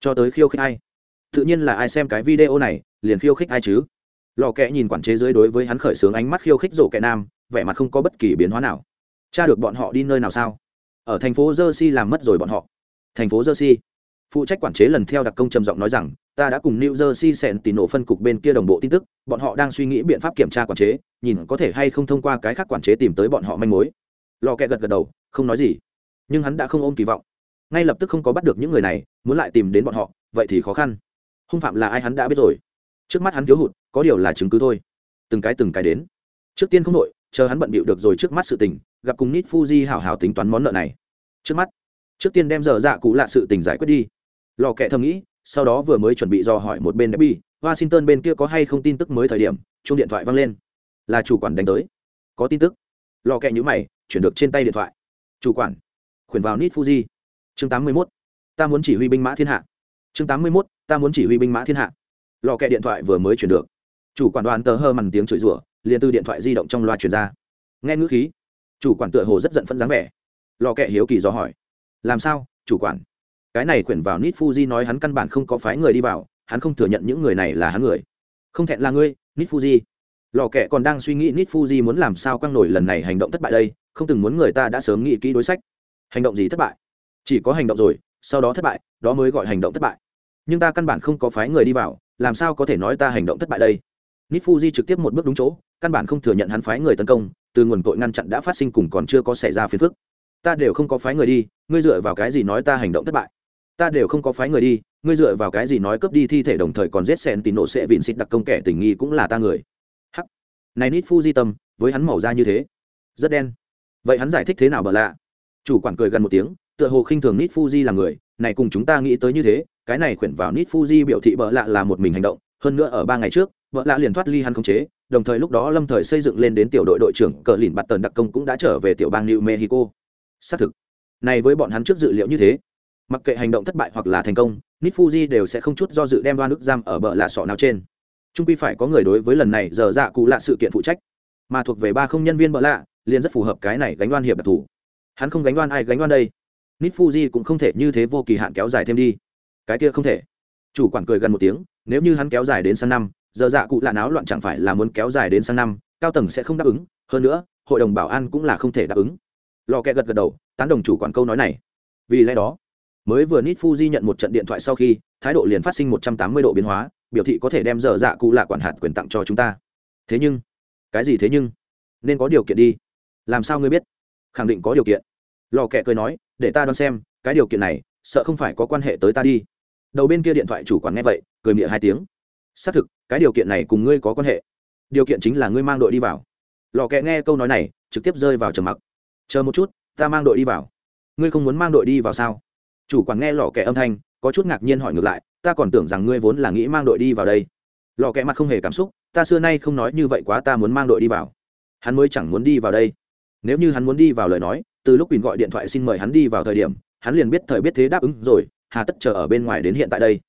Cho tới khiêu khích ai? Tự nhiên là ai xem cái video này, liền khiêu khích ai chứ? Lò kẽ nhìn quản chế dưới đối với hắn khởi xướng ánh mắt khiêu khích rổ kẻ nam, vẻ mặt không có bất kỳ biến hóa nào. Cha được bọn họ đi nơi nào sao? Ở thành phố jersey làm mất rồi bọn họ. Thành phố jersey. Phụ trách quản chế lần theo đặc công trầm giọng nói rằng, ta đã cùng new jersey sẹn tỉ nổ phân cục bên kia đồng bộ tin tức, bọn họ đang suy nghĩ biện pháp kiểm tra quản chế, nhìn có thể hay không thông qua cái khác quản chế tìm tới bọn họ manh mối. Lò kẹ gật gật đầu, không nói gì. Nhưng hắn đã không ôm kỳ vọng. Ngay lập tức không có bắt được những người này, muốn lại tìm đến bọn họ, vậy thì khó khăn. Hung phạm là ai hắn đã biết rồi trước mắt hắn thiếu hụt có điều là chứng cứ thôi từng cái từng cái đến trước tiên không đội chờ hắn bận bịu được rồi trước mắt sự tình gặp cùng nít fuji hảo hảo tính toán món nợ này trước mắt trước tiên đem giờ dạ cụ lạ sự tình giải quyết đi lò kẹ thầm nghĩ sau đó vừa mới chuẩn bị dò hỏi một bên Debbie, Washington bên kia có hay không tin tức mới thời điểm, chuông điện thoại vang lên. Là chủ quản đánh tới. Có tin tức. Lò kẹ nhữ mày, chuyển được trên tay điện thoại. Chủ quản, khuyển vào nít Fuji. Chương 81. Ta muốn chỉ huy binh mã thiên hạ. Chương 81. Ta muốn chỉ huy binh mã thiên hạ. Lò kẹ điện thoại vừa mới chuyển được. Chủ quản đoàn tờ hơ mằn tiếng chửi rủa, liền từ điện thoại di động trong loa truyền ra. Nghe ngữ khí, chủ quản tựa hồ rất giận phẫn dáng vẻ. Lò kẹ hiếu kỳ do hỏi: "Làm sao, chủ quản?" cái này quyển vào nít fuji nói hắn căn bản không có phái người đi vào hắn không thừa nhận những người này là hắn người không thẹn là ngươi nít fuji lò kẹ còn đang suy nghĩ nít fuji muốn làm sao quăng nổi lần này hành động thất bại đây không từng muốn người ta đã sớm nghĩ kỹ đối sách hành động gì thất bại chỉ có hành động rồi sau đó thất bại đó mới gọi hành động thất bại nhưng ta căn bản không có phái người đi vào làm sao có thể nói ta hành động thất bại đây? Nít fuji trực tiếp một bước đúng chỗ, căn bản không thừa nhận hắn phái người tấn công, từ nguồn cội ngăn chặn đã phát sinh cùng còn chưa có xảy ra phiền phức. Ta đều không có phái người đi, ngươi dựa vào cái gì nói ta hành động thất bại? Ta đều không có phái người đi, ngươi dựa vào cái gì nói cướp đi thi thể đồng thời còn giết sen tín nộ sẽ vịn xịt đặc công kẻ tình nghi cũng là ta người. Hắc. Này nít phu tâm, với hắn màu da như thế, rất đen. Vậy hắn giải thích thế nào bở lạ? Chủ quản cười gần một tiếng, tựa hồ khinh thường nít fuji là người, này cùng chúng ta nghĩ tới như thế cái này khuyển vào nít fuji biểu thị bợ lạ là một mình hành động, hơn nữa ở ba ngày trước vợ lạ liền thoát ly hắn khống chế, đồng thời lúc đó lâm thời xây dựng lên đến tiểu đội đội trưởng cờ lìn bắt tần đặc công cũng đã trở về tiểu bang new mexico. Xác thực, này với bọn hắn trước dự liệu như thế, mặc kệ hành động thất bại hoặc là thành công nít fuji đều sẽ không chút do dự đem đoan nước giam ở bờ lạ sọ nào trên. Trung quy phải có người đối với lần này giờ dạ cụ lạ sự kiện phụ trách, mà thuộc về ba không nhân viên bờ lạ, liền rất phù hợp cái này gánh đoan hiệp đặc thù. Hắn không gánh đoan ai gánh đoan đây. Nít fuji cũng không thể như thế vô kỳ hạn kéo dài thêm đi cái kia không thể. Chủ quản cười gần một tiếng, nếu như hắn kéo dài đến sang năm, giờ dạ cụ lạ náo loạn chẳng phải là muốn kéo dài đến sang năm, cao tầng sẽ không đáp ứng, hơn nữa, hội đồng bảo an cũng là không thể đáp ứng. Lò kẹ gật gật đầu, tán đồng chủ quản câu nói này. Vì lẽ đó, mới vừa nít fuji nhận một trận điện thoại sau khi, thái độ liền phát sinh một trăm tám mươi độ biến hóa, biểu thị có thể đem dở dạ cụ lạ quản hạt quyền tặng cho chúng ta. Thế nhưng, cái gì thế nhưng? Nên có điều kiện đi. Làm sao ngươi biết? Khẳng định có điều kiện. Lò kẹ cười nói, để ta đoán xem, cái điều kiện này sợ không phải có quan hệ tới ta đi. Đầu bên kia điện thoại chủ quản nghe vậy, cười miệng hai tiếng. Xác thực, cái điều kiện này cùng ngươi có quan hệ. Điều kiện chính là ngươi mang đội đi vào. Lò kẹ nghe câu nói này, trực tiếp rơi vào trầm mặc. Chờ một chút, ta mang đội đi vào. Ngươi không muốn mang đội đi vào sao? Chủ quản nghe lò kẹ âm thanh, có chút ngạc nhiên hỏi ngược lại, ta còn tưởng rằng ngươi vốn là nghĩ mang đội đi vào đây. Lò kẹ mặt không hề cảm xúc, ta xưa nay không nói như vậy quá ta muốn mang đội đi vào. Hắn mới chẳng muốn đi vào đây. Nếu như hắn muốn đi vào lời nói, từ lúc quỳnh gọi điện thoại xin mời hắn đi vào thời điểm hắn liền biết thời biết thế đáp ứng rồi, hà tất chờ ở bên ngoài đến hiện tại đây.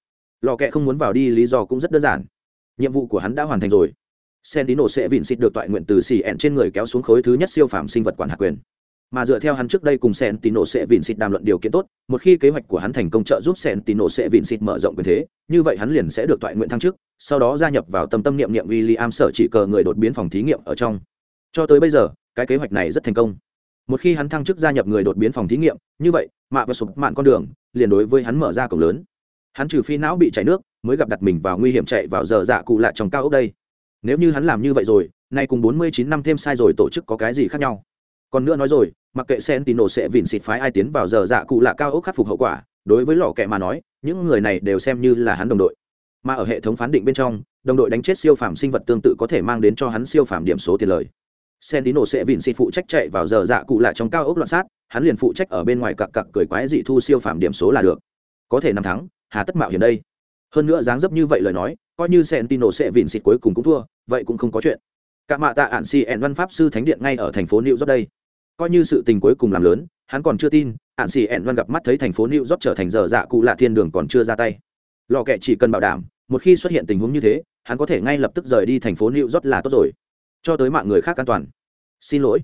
Lò kẹ không muốn vào đi, lý do cũng rất đơn giản. Nhiệm vụ của hắn đã hoàn thành rồi. Sentino sẽ vịn xịt được toại nguyện từ xì ẹn trên người kéo xuống khối thứ nhất siêu phàm sinh vật quản hạt quyền. Mà dựa theo hắn trước đây cùng sentino sẽ vịn xịt đàm luận điều kiện tốt, một khi kế hoạch của hắn thành công trợ giúp sentino sẽ vịn xịt mở rộng quyền thế, như vậy hắn liền sẽ được toại nguyện thăng chức, sau đó gia nhập vào tâm tâm niệm niệm William sở chỉ cờ người đột biến phòng thí nghiệm ở trong. Cho tới bây giờ, cái kế hoạch này rất thành công một khi hắn thăng chức gia nhập người đột biến phòng thí nghiệm, như vậy, mạ và sụp mạn con đường liền đối với hắn mở ra cổng lớn. Hắn trừ phi não bị chảy nước, mới gặp đặt mình vào nguy hiểm chạy vào giờ dạ cụ lại trong cao ốc đây. Nếu như hắn làm như vậy rồi, nay cùng bốn mươi chín năm thêm sai rồi tổ chức có cái gì khác nhau? Còn nữa nói rồi, mặc kệ sen tín đồ sẽ vìn xịt phái ai tiến vào giờ dạ cụ lạ cao ốc khắc phục hậu quả, đối với lò kẹ mà nói, những người này đều xem như là hắn đồng đội. Mà ở hệ thống phán định bên trong, đồng đội đánh chết siêu phàm sinh vật tương tự có thể mang đến cho hắn siêu phàm điểm số tiền lời. Sentino sẽ vịn xịt phụ trách chạy vào giờ dạ cụ lại trong cao ốc loạn sát, hắn liền phụ trách ở bên ngoài cặc cặc cười quái dị thu siêu phạm điểm số là được. Có thể năm thắng, hà tất mạo hiểm đây. Hơn nữa dáng dấp như vậy lời nói, coi như Sentino sẽ vịn xịt cuối cùng cũng thua, vậy cũng không có chuyện. Cả mạ tạ ản si văn pháp sư thánh điện ngay ở thành phố New York đây. Coi như sự tình cuối cùng làm lớn, hắn còn chưa tin, ản si văn gặp mắt thấy thành phố New York trở thành giờ dạ cụ lạ thiên đường còn chưa ra tay. Lò kệ chỉ cần bảo đảm, một khi xuất hiện tình huống như thế, hắn có thể ngay lập tức rời đi thành phố New York là tốt rồi cho tới mạng người khác an toàn. Xin lỗi.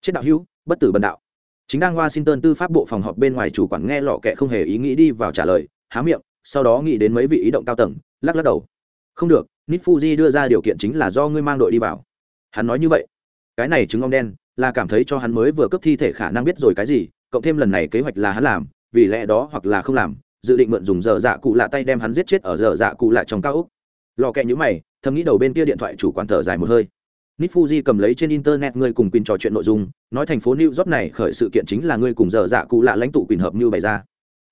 Chết đạo hữu, bất tử bần đạo. Chính đang washington tư pháp bộ phòng họp bên ngoài chủ quản nghe lọ kệ không hề ý nghĩ đi vào trả lời, há miệng, sau đó nghĩ đến mấy vị ý động cao tầng, lắc lắc đầu. Không được nít fuji đưa ra điều kiện chính là do ngươi mang đội đi vào. Hắn nói như vậy. Cái này chứng ông đen, là cảm thấy cho hắn mới vừa cấp thi thể khả năng biết rồi cái gì, cộng thêm lần này kế hoạch là hắn làm, vì lẽ đó hoặc là không làm, dự định mượn dùng dở dạ cụ lạ tay đem hắn giết chết ở dở dạ cụ lạ trong cao úc lò kẹ nhữ mày, thầm nghĩ đầu bên kia điện thoại chủ quản thở dài một hơi. Nít Fuji cầm lấy trên internet người cùng Quỳnh trò chuyện nội dung, nói thành phố New York này khởi sự kiện chính là ngươi cùng giờ dạ cụ lạ lãnh tụ Quỳnh hợp như bày ra.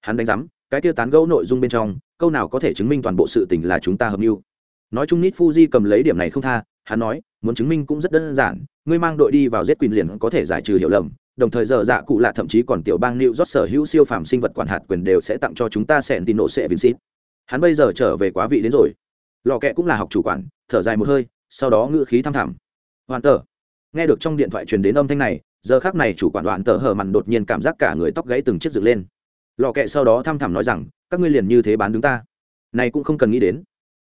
Hắn đánh giám, cái tiêu tán gẫu nội dung bên trong, câu nào có thể chứng minh toàn bộ sự tình là chúng ta hợp mưu. Nói chung Nít Fuji cầm lấy điểm này không tha, hắn nói, muốn chứng minh cũng rất đơn giản, ngươi mang đội đi vào giết Quỳnh liền có thể giải trừ hiểu lầm, đồng thời giờ dạ cụ lạ thậm chí còn tiểu bang New York sở hữu siêu phàm sinh vật quản hạt quyền đều sẽ tặng cho chúng ta sẹn tin nộ sẽ Vincent. Hắn bây giờ trở về quá vị đến rồi. Lò kẹ cũng là học chủ quản, thở dài một hơi, sau đó ngữ khí thăm thẳm. Hoàn tờ, nghe được trong điện thoại truyền đến âm thanh này giờ khác này chủ quản Đoàn tờ hờ mặn đột nhiên cảm giác cả người tóc gãy từng chiếc dựng lên. Lò kệ sau đó thăm thẳm nói rằng các ngươi liền như thế bán đứng ta. Này cũng không cần nghĩ đến.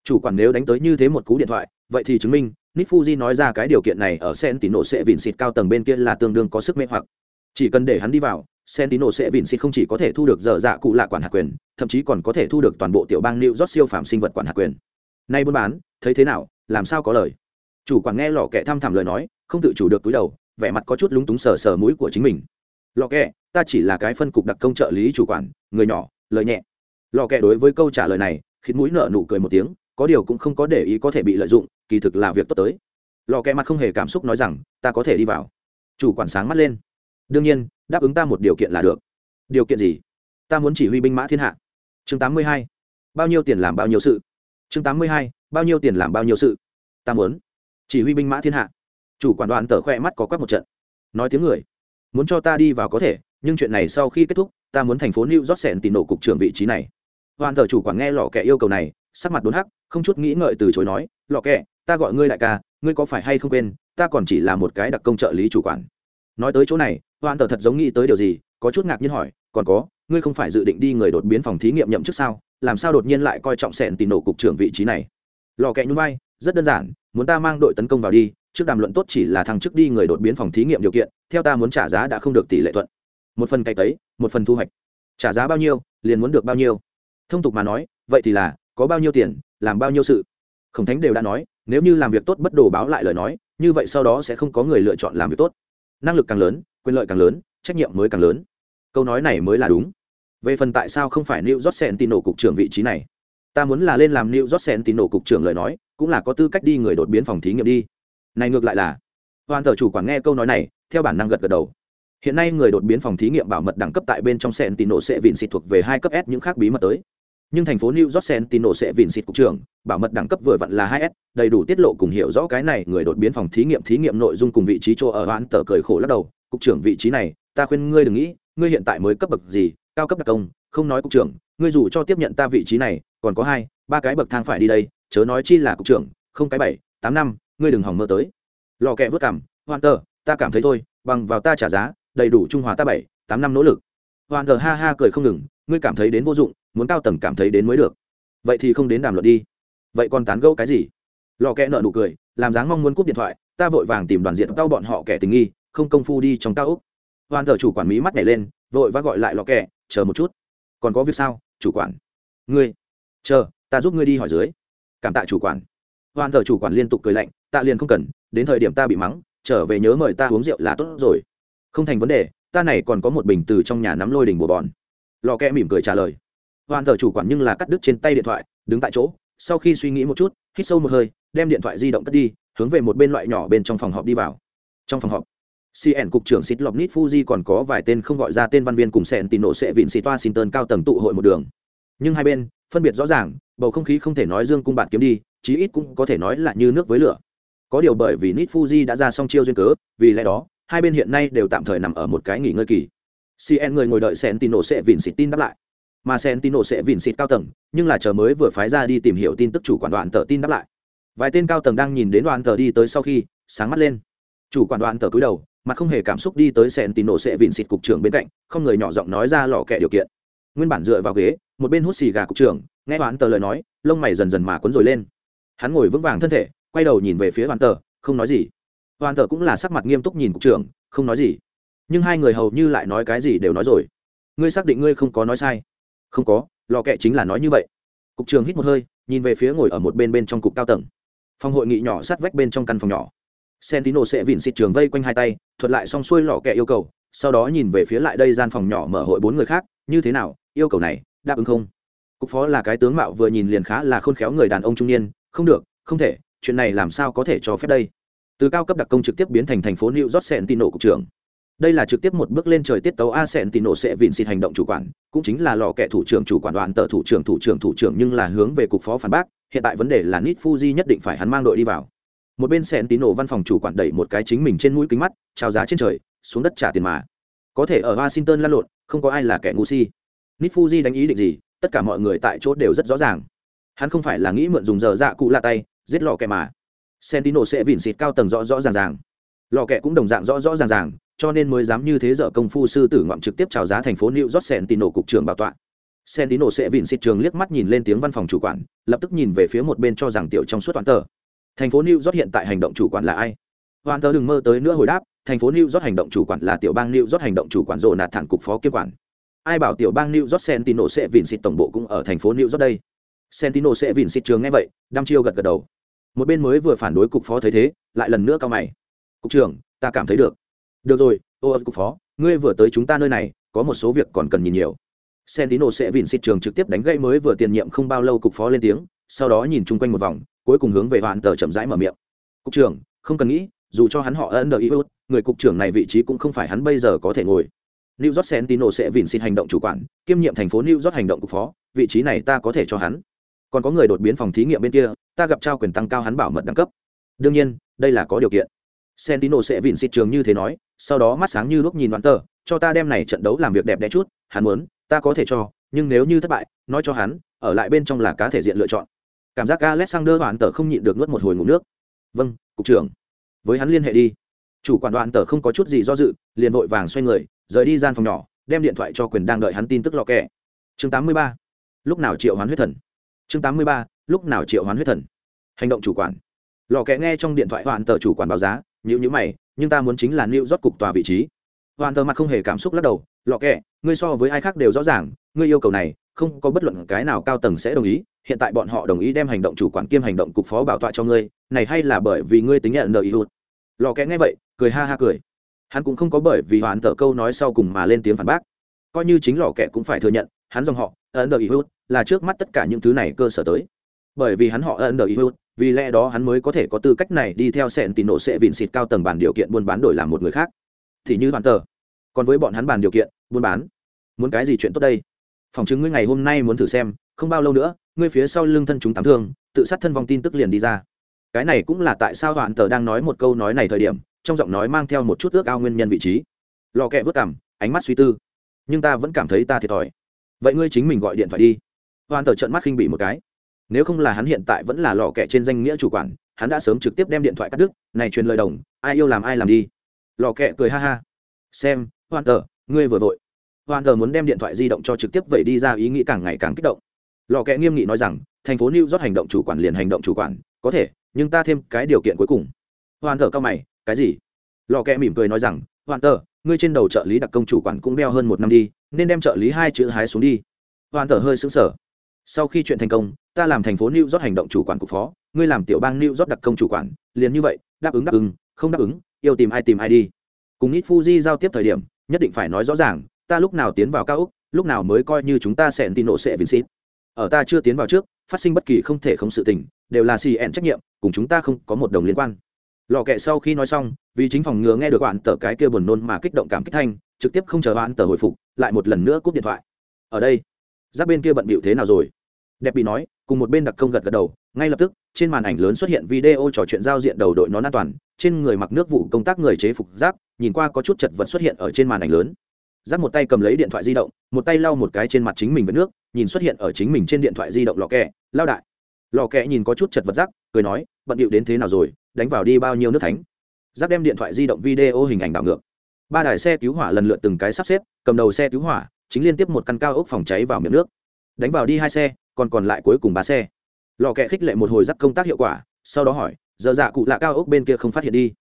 Chủ quản nếu đánh tới như thế một cú điện thoại vậy thì chứng minh nít fuji nói ra cái điều kiện này ở Sen Tĩnỗ sẽ vịn xịt cao tầng bên kia là tương đương có sức mê hoặc. Chỉ cần để hắn đi vào Sen Tĩnỗ sẽ vịn xịt không chỉ có thể thu được dở dạ cụ lạ quản hạt quyền thậm chí còn có thể thu được toàn bộ tiểu bang new york siêu phạm sinh vật quản hạt quyền. Nay buôn bán thấy thế nào? Làm sao có lời? Chủ quản nghe lò kẹ thăm thẳm lời nói, không tự chủ được túi đầu, vẻ mặt có chút lúng túng sờ sờ mũi của chính mình. Lò kẹ ta chỉ là cái phân cục đặc công trợ lý chủ quản, người nhỏ, lời nhẹ. Lò kẹ đối với câu trả lời này khiến mũi nợ nụ cười một tiếng, có điều cũng không có để ý có thể bị lợi dụng, kỳ thực là việc tốt tới. Lò kẹ mặt không hề cảm xúc nói rằng, ta có thể đi vào. Chủ quản sáng mắt lên. Đương nhiên, đáp ứng ta một điều kiện là được. Điều kiện gì? Ta muốn chỉ huy binh mã thiên hạ. Chương tám mươi hai, bao nhiêu tiền làm bao nhiêu sự? Chương tám mươi hai, bao nhiêu tiền làm bao nhiêu sự? Ta muốn chỉ huy binh mã thiên hạ. Chủ quản đoàn tờ khoe mắt có quắc một trận. Nói tiếng người. Muốn cho ta đi vào có thể, nhưng chuyện này sau khi kết thúc, ta muốn thành phố new york sẹn tìm nổ cục trưởng vị trí này. Đoàn tờ chủ quản nghe lò kẻ yêu cầu này, sắc mặt đốn hắc, không chút nghĩ ngợi từ chối nói, lò kẹ ta gọi ngươi đại ca, ngươi có phải hay không quên, ta còn chỉ là một cái đặc công trợ lý chủ quản. Nói tới chỗ này, đoàn tờ thật giống nghĩ tới điều gì, có chút ngạc nhiên hỏi, còn có, ngươi không phải dự định đi người đột biến phòng thí nghiệm nhậm chức sao? Làm sao đột nhiên lại coi trọng sẹn tìm nổ cục trưởng vị trí này? Lò kẹ nhún vai, rất đơn giản muốn ta mang đội tấn công vào đi, trước đàm luận tốt chỉ là thằng trước đi người đột biến phòng thí nghiệm điều kiện, theo ta muốn trả giá đã không được tỷ lệ thuận. Một phần cày tấy, một phần thu hoạch. Trả giá bao nhiêu, liền muốn được bao nhiêu. Thông tục mà nói, vậy thì là, có bao nhiêu tiền, làm bao nhiêu sự. Khổng thánh đều đã nói, nếu như làm việc tốt bất đồ báo lại lời nói, như vậy sau đó sẽ không có người lựa chọn làm việc tốt. Năng lực càng lớn, quyền lợi càng lớn, trách nhiệm mới càng lớn. Câu nói này mới là đúng. Về phần tại sao không phải new tin nổ cục trưởng vị trí này? Ta muốn là lên làm new tin nổ cục trưởng lời nói cũng là có tư cách đi người đột biến phòng thí nghiệm đi. Này ngược lại là hoàn tờ chủ quản nghe câu nói này theo bản năng gật gật đầu. Hiện nay người đột biến phòng thí nghiệm bảo mật đẳng cấp tại bên trong sentinel sẽ vịn xịt thuộc về hai cấp s những khác bí mật tới. Nhưng thành phố New York Sentinel sẽ vịn xịt cục trưởng, bảo mật đẳng cấp vừa vặn là hai s đầy đủ tiết lộ cùng hiểu rõ cái này, người đột biến phòng thí nghiệm thí nghiệm nội dung cùng vị trí chỗ ở hoãn tờ cười khổ lắc đầu, cục trưởng vị trí này, ta khuyên ngươi đừng nghĩ, ngươi hiện tại mới cấp bậc gì, cao cấp đặc công, không nói cục trưởng, ngươi dù cho tiếp nhận ta vị trí này, còn có hai, ba cái bậc thang phải đi đây, chớ nói chi là cục trưởng, không cái bảy, tám năm, ngươi đừng hỏng mơ tới. Lò kẹ vứt cằm, hoan tờ, ta cảm thấy thôi, bằng vào ta trả giá, đầy đủ trung hòa ta bảy, tám năm nỗ lực. Hoan tờ ha ha cười không ngừng, ngươi cảm thấy đến vô dụng, muốn cao tầng cảm thấy đến mới được. Vậy thì không đến đàm luận đi. Vậy còn tán gẫu cái gì? Lò kẹ nợ nụ cười làm dáng mong muốn cúp điện thoại ta vội vàng tìm đoàn diện tao bọn họ kẻ tình nghi không công phu đi trong cao úc hoàn tờ chủ quản mỹ mắt nhảy lên vội và gọi lại lò kẹ chờ một chút. Còn có việc sao chủ quản? Ngươi chờ ta giúp ngươi đi hỏi dưới cảm tạ chủ quản. Hoàn thờ chủ quản liên tục cười lạnh tạ liền không cần, đến thời điểm ta bị mắng, trở về nhớ mời ta uống rượu là tốt rồi. Không thành vấn đề, ta này còn có một bình từ trong nhà nắm lôi đình bùa bòn. Lò kẹ mỉm cười trả lời. Hoàn thờ chủ quản nhưng là cắt đứt trên tay điện thoại, đứng tại chỗ, sau khi suy nghĩ một chút, hít sâu một hơi, đem điện thoại di động cất đi, hướng về một bên loại nhỏ bên trong phòng họp đi vào. Trong phòng họp cn cục trưởng xịt lọc nít fuji còn có vài tên không gọi ra tên văn viên cùng sẹn tìm nổ sẽ vịn xịt washington cao tầng tụ hội một đường. Nhưng hai bên, phân biệt rõ ràng bầu không khí không thể nói dương cung bạn kiếm đi, chí ít cũng có thể nói là như nước với lửa. Có điều bởi vì nít fuji đã ra xong chiêu duyên cớ, vì lẽ đó, hai bên hiện nay đều tạm thời nằm ở một cái nghỉ ngơi kỳ. Cn người ngồi đợi sẹn tín sẽ vìn xịt tin đáp lại. Mà sentino sẽ vìn xịt cao tầng, nhưng là chờ mới vừa phái ra đi tìm hiểu tin tức chủ quản đoạn tờ tin đáp lại. Vài tên cao tầng đang nhìn đến đoạn tờ đi tới sau khi, sáng mắt lên. Chủ quản đoạn tờ cúi đầu mà không hề cảm xúc đi tới sentino sẽ vìn xịt cục trưởng bên cạnh, không người nhỏ giọng nói ra lò kẹ điều kiện. Nguyên bản dựa vào ghế, một bên hút xì gà cục trưởng nghe hoãn tờ lời nói, lông mày dần dần mà cuốn rồi lên. Hắn ngồi vững vàng thân thể, quay đầu nhìn về phía đoạn tờ, không nói gì. Đoạn tờ cũng là sắc mặt nghiêm túc nhìn cục trưởng, không nói gì. Nhưng hai người hầu như lại nói cái gì đều nói rồi. Ngươi xác định ngươi không có nói sai? Không có, lò kẹ chính là nói như vậy. Cục trưởng hít một hơi, nhìn về phía ngồi ở một bên bên trong cục cao tầng. Phòng hội nghị nhỏ sát vách bên trong căn phòng nhỏ. Sentino sẽ vịn xịt trường vây quanh hai tay, thuật lại xong xuôi lò kẹ yêu cầu, sau đó nhìn về phía lại đây gian phòng nhỏ mở hội bốn người khác, như thế nào? Yêu cầu này đáp ứng không? Cục phó là cái tướng mạo vừa nhìn liền khá là khôn khéo người đàn ông trung niên, không được, không thể, chuyện này làm sao có thể cho phép đây? Từ cao cấp đặc công trực tiếp biến thành thành phố new york nổ cục trưởng. Đây là trực tiếp một bước lên trời tiết tấu a sẹn tì nổ sẽ vịn xịt hành động chủ quản, cũng chính là lò kẻ thủ trưởng chủ quản đoàn tờ thủ trưởng thủ trưởng thủ trưởng nhưng là hướng về cục phó phản bác, hiện tại vấn đề là nít fuji nhất định phải hắn mang đội đi vào. Một bên sẹn tì nổ văn phòng chủ quản đẩy một cái chính mình trên mũi kính mắt trao giá trên trời, xuống đất trả tiền mà. Có thể ở washington lăn lộn, không có ai là kẻ ngu si. Nít fuji đánh ý định gì? Tất cả mọi người tại chỗ đều rất rõ ràng hắn không phải là nghĩ mượn dùng giờ dạ cụ lạ tay giết lò kẹ mà sentino sẽ vỉn xịt cao tầng rõ rõ ràng ràng lò kẹ cũng đồng dạng rõ rõ ràng ràng cho nên mới dám như thế dở công phu sư tử ngoạm trực tiếp chào giá thành phố New York sentino cục trưởng bảo tọa. sentino sẽ vỉn xịt trường liếc mắt nhìn lên tiếng văn phòng chủ quản, lập tức nhìn về phía một bên cho rằng tiểu trong suốt toàn tờ. Thành phố New York hiện tại hành động chủ quản là ai? Hoàn tờ đừng mơ tới nữa hồi đáp, thành phố New York hành động chủ quản là tiểu bang New York hành động chủ quản rồ nạt thẳng cục phó kiêm quản. Ai bảo tiểu bang New York Sentinel sẽ vịn xịt tổng bộ cũng ở thành phố New York đây. Sentinel sẽ vịn xịt trường nghe vậy, đăm chiêu gật gật đầu. Một bên mới vừa phản đối cục phó thấy thế, lại lần nữa cao mày. Cục trưởng, ta cảm thấy được. Được rồi, ô cục phó ngươi vừa tới chúng ta nơi này có một số việc còn cần nhìn nhiều sentino sẽ vịn xịt trường trực tiếp đánh gãy mới vừa tiền nhiệm không bao lâu cục phó lên tiếng sau đó nhìn chung quanh một vòng cuối cùng hướng về hoạn tờ chậm rãi mở miệng cục trưởng không cần nghĩ dù cho hắn họ ân đờ iốt người cục trưởng này vị trí cũng không phải hắn bây giờ có thể ngồi new york Sentinel sẽ vịn xin hành động chủ quản, kiêm nhiệm thành phố new york hành động cục phó, vị trí này ta có thể cho hắn. Còn có người đột biến phòng thí nghiệm bên kia, ta gặp trao quyền tăng cao hắn bảo mật đẳng cấp. Đương nhiên, đây là có điều kiện. Sentinel sẽ vịn xịt trường như thế nói, sau đó mắt sáng như lúc nhìn đoán tờ cho ta đem này trận đấu làm việc đẹp đẽ chút, hắn muốn, ta có thể cho, nhưng nếu như thất bại, nói cho hắn, ở lại bên trong là cá thể diện lựa chọn. Cảm giác alexander hoàn tờ không nhịn được nuốt một hồi ngụm nước. Vâng cục trưởng. Với hắn liên hệ đi. Chủ quản đoạn tờ không có chút gì do dự, liền vội vàng xoay người rời đi gian phòng nhỏ, đem điện thoại cho quyền đang đợi hắn tin tức lọ kẹ. Chương 83. lúc nào triệu hoán huyết thần? Chương 83. lúc nào triệu hoán huyết thần? Hành động chủ quản. Lò kẹ nghe trong điện thoại hoàn tờ chủ quản báo giá nhữ nhữ mày, nhưng ta muốn chính là nịu rót cục tòa vị trí. Hoàn tờ mặt không hề cảm xúc lắc đầu, lọ kẹ, ngươi so với ai khác đều rõ ràng, ngươi yêu cầu này, không có bất luận cái nào cao tầng sẽ đồng ý, hiện tại bọn họ đồng ý đem hành động chủ quản kiêm hành động cục phó bảo tọa cho ngươi, này hay là bởi vì ngươi tính nhận nợ ý hụt? Lò kẽ nghe vậy, cười ha ha cười hắn cũng không có bởi vì hoàn tờ câu nói sau cùng mà lên tiếng phản bác. Coi như chính lò kẻ cũng phải thừa nhận, hắn dòng họ, ấn đờ ý hữu là trước mắt tất cả những thứ này cơ sở tới. Bởi vì hắn họ ấn đờ ý hữu vì lẽ đó hắn mới có thể có tư cách này đi theo sẹn tìm nổ sẽ vịn xịt cao tầng bản điều kiện buôn bán đổi làm một người khác. Thì như hoàn tờ còn với bọn hắn bàn điều kiện, buôn bán. Muốn cái gì chuyện tốt đây? Phòng chứng ngươi ngày hôm nay muốn thử xem, không bao lâu nữa, ngươi phía sau lưng thân chúng tám thương, tự sát thân vong tin tức liền đi ra. Cái này cũng là tại sao đoạn tờ đang nói một câu nói này thời điểm trong giọng nói mang theo một chút ước ao nguyên nhân vị trí. Lò kẹ vớt cảm ánh mắt suy tư. Nhưng ta vẫn cảm thấy ta thiệt thòi. Vậy ngươi chính mình gọi điện thoại đi. Hoàn tờ trận mắt khinh bị một cái. Nếu không là hắn hiện tại vẫn là lò kẹ trên danh nghĩa chủ quản, hắn đã sớm trực tiếp đem điện thoại cắt đứt, này truyền lời đồng, ai yêu làm ai làm đi. Lò kẹ cười ha ha. Xem hoàn tờ ngươi vừa vội. Hoàn tờ muốn đem điện thoại di động cho trực tiếp vậy đi ra ý nghĩ càng ngày càng kích động. Lò kẹ nghiêm nghị nói rằng, thành phố new york hành động chủ quản liền hành động chủ quản, có thể, nhưng ta thêm cái điều kiện cuối cùng. Hoàn tờ cao mày cái gì? Lò kẹ mỉm cười nói rằng hoàn tờ ngươi trên đầu trợ lý đặc công chủ quản cũng đeo hơn một năm đi, nên đem trợ lý hai chữ hái xuống đi. Hoàn tờ hơi xứng sở sau khi chuyện thành công, ta làm thành phố new york hành động chủ quản cục phó, ngươi làm tiểu bang new york đặc công chủ quản, liền như vậy, đáp ứng đáp ứng, không đáp ứng, yêu tìm ai tìm ai đi. Cùng ít fuji giao tiếp thời điểm, nhất định phải nói rõ ràng, ta lúc nào tiến vào cao úc lúc nào mới coi như chúng ta sẽ tin nộ sẽ vincit ở ta chưa tiến vào trước, phát sinh bất kỳ không thể không sự tình, đều là cn trách nhiệm, cùng chúng ta không có một đồng liên quan lò kệ sau khi nói xong, vì chính phòng ngừa nghe được bạn tờ cái kia buồn nôn mà kích động cảm kích thanh, trực tiếp không chờ bạn tờ hồi phục, lại một lần nữa cúp điện thoại. Ở đây, giáp bên kia bận bịu thế nào rồi? Đẹp bị nói, cùng một bên đặc công gật gật đầu, ngay lập tức, trên màn ảnh lớn xuất hiện video trò chuyện giao diện đầu đội nón an toàn, trên người mặc nước vụ công tác người chế phục giáp, nhìn qua có chút chật vật xuất hiện ở trên màn ảnh lớn. Giáp một tay cầm lấy điện thoại di động, một tay lau một cái trên mặt chính mình với nước, nhìn xuất hiện ở chính mình trên điện thoại di động lò kẹ, lao đại. Lò kẹ nhìn có chút chật vật giáp, cười nói, bận điệu đến thế nào rồi? Đánh vào đi bao nhiêu nước thánh. Giáp đem điện thoại di động video hình ảnh đảo ngược. Ba đài xe cứu hỏa lần lượt từng cái sắp xếp, cầm đầu xe cứu hỏa, chính liên tiếp một căn cao ốc phòng cháy vào miệng nước. Đánh vào đi hai xe, còn còn lại cuối cùng ba xe. Lò kẹ khích lệ một hồi giáp công tác hiệu quả, sau đó hỏi, giờ dạ cụ lạ cao ốc bên kia không phát hiện đi.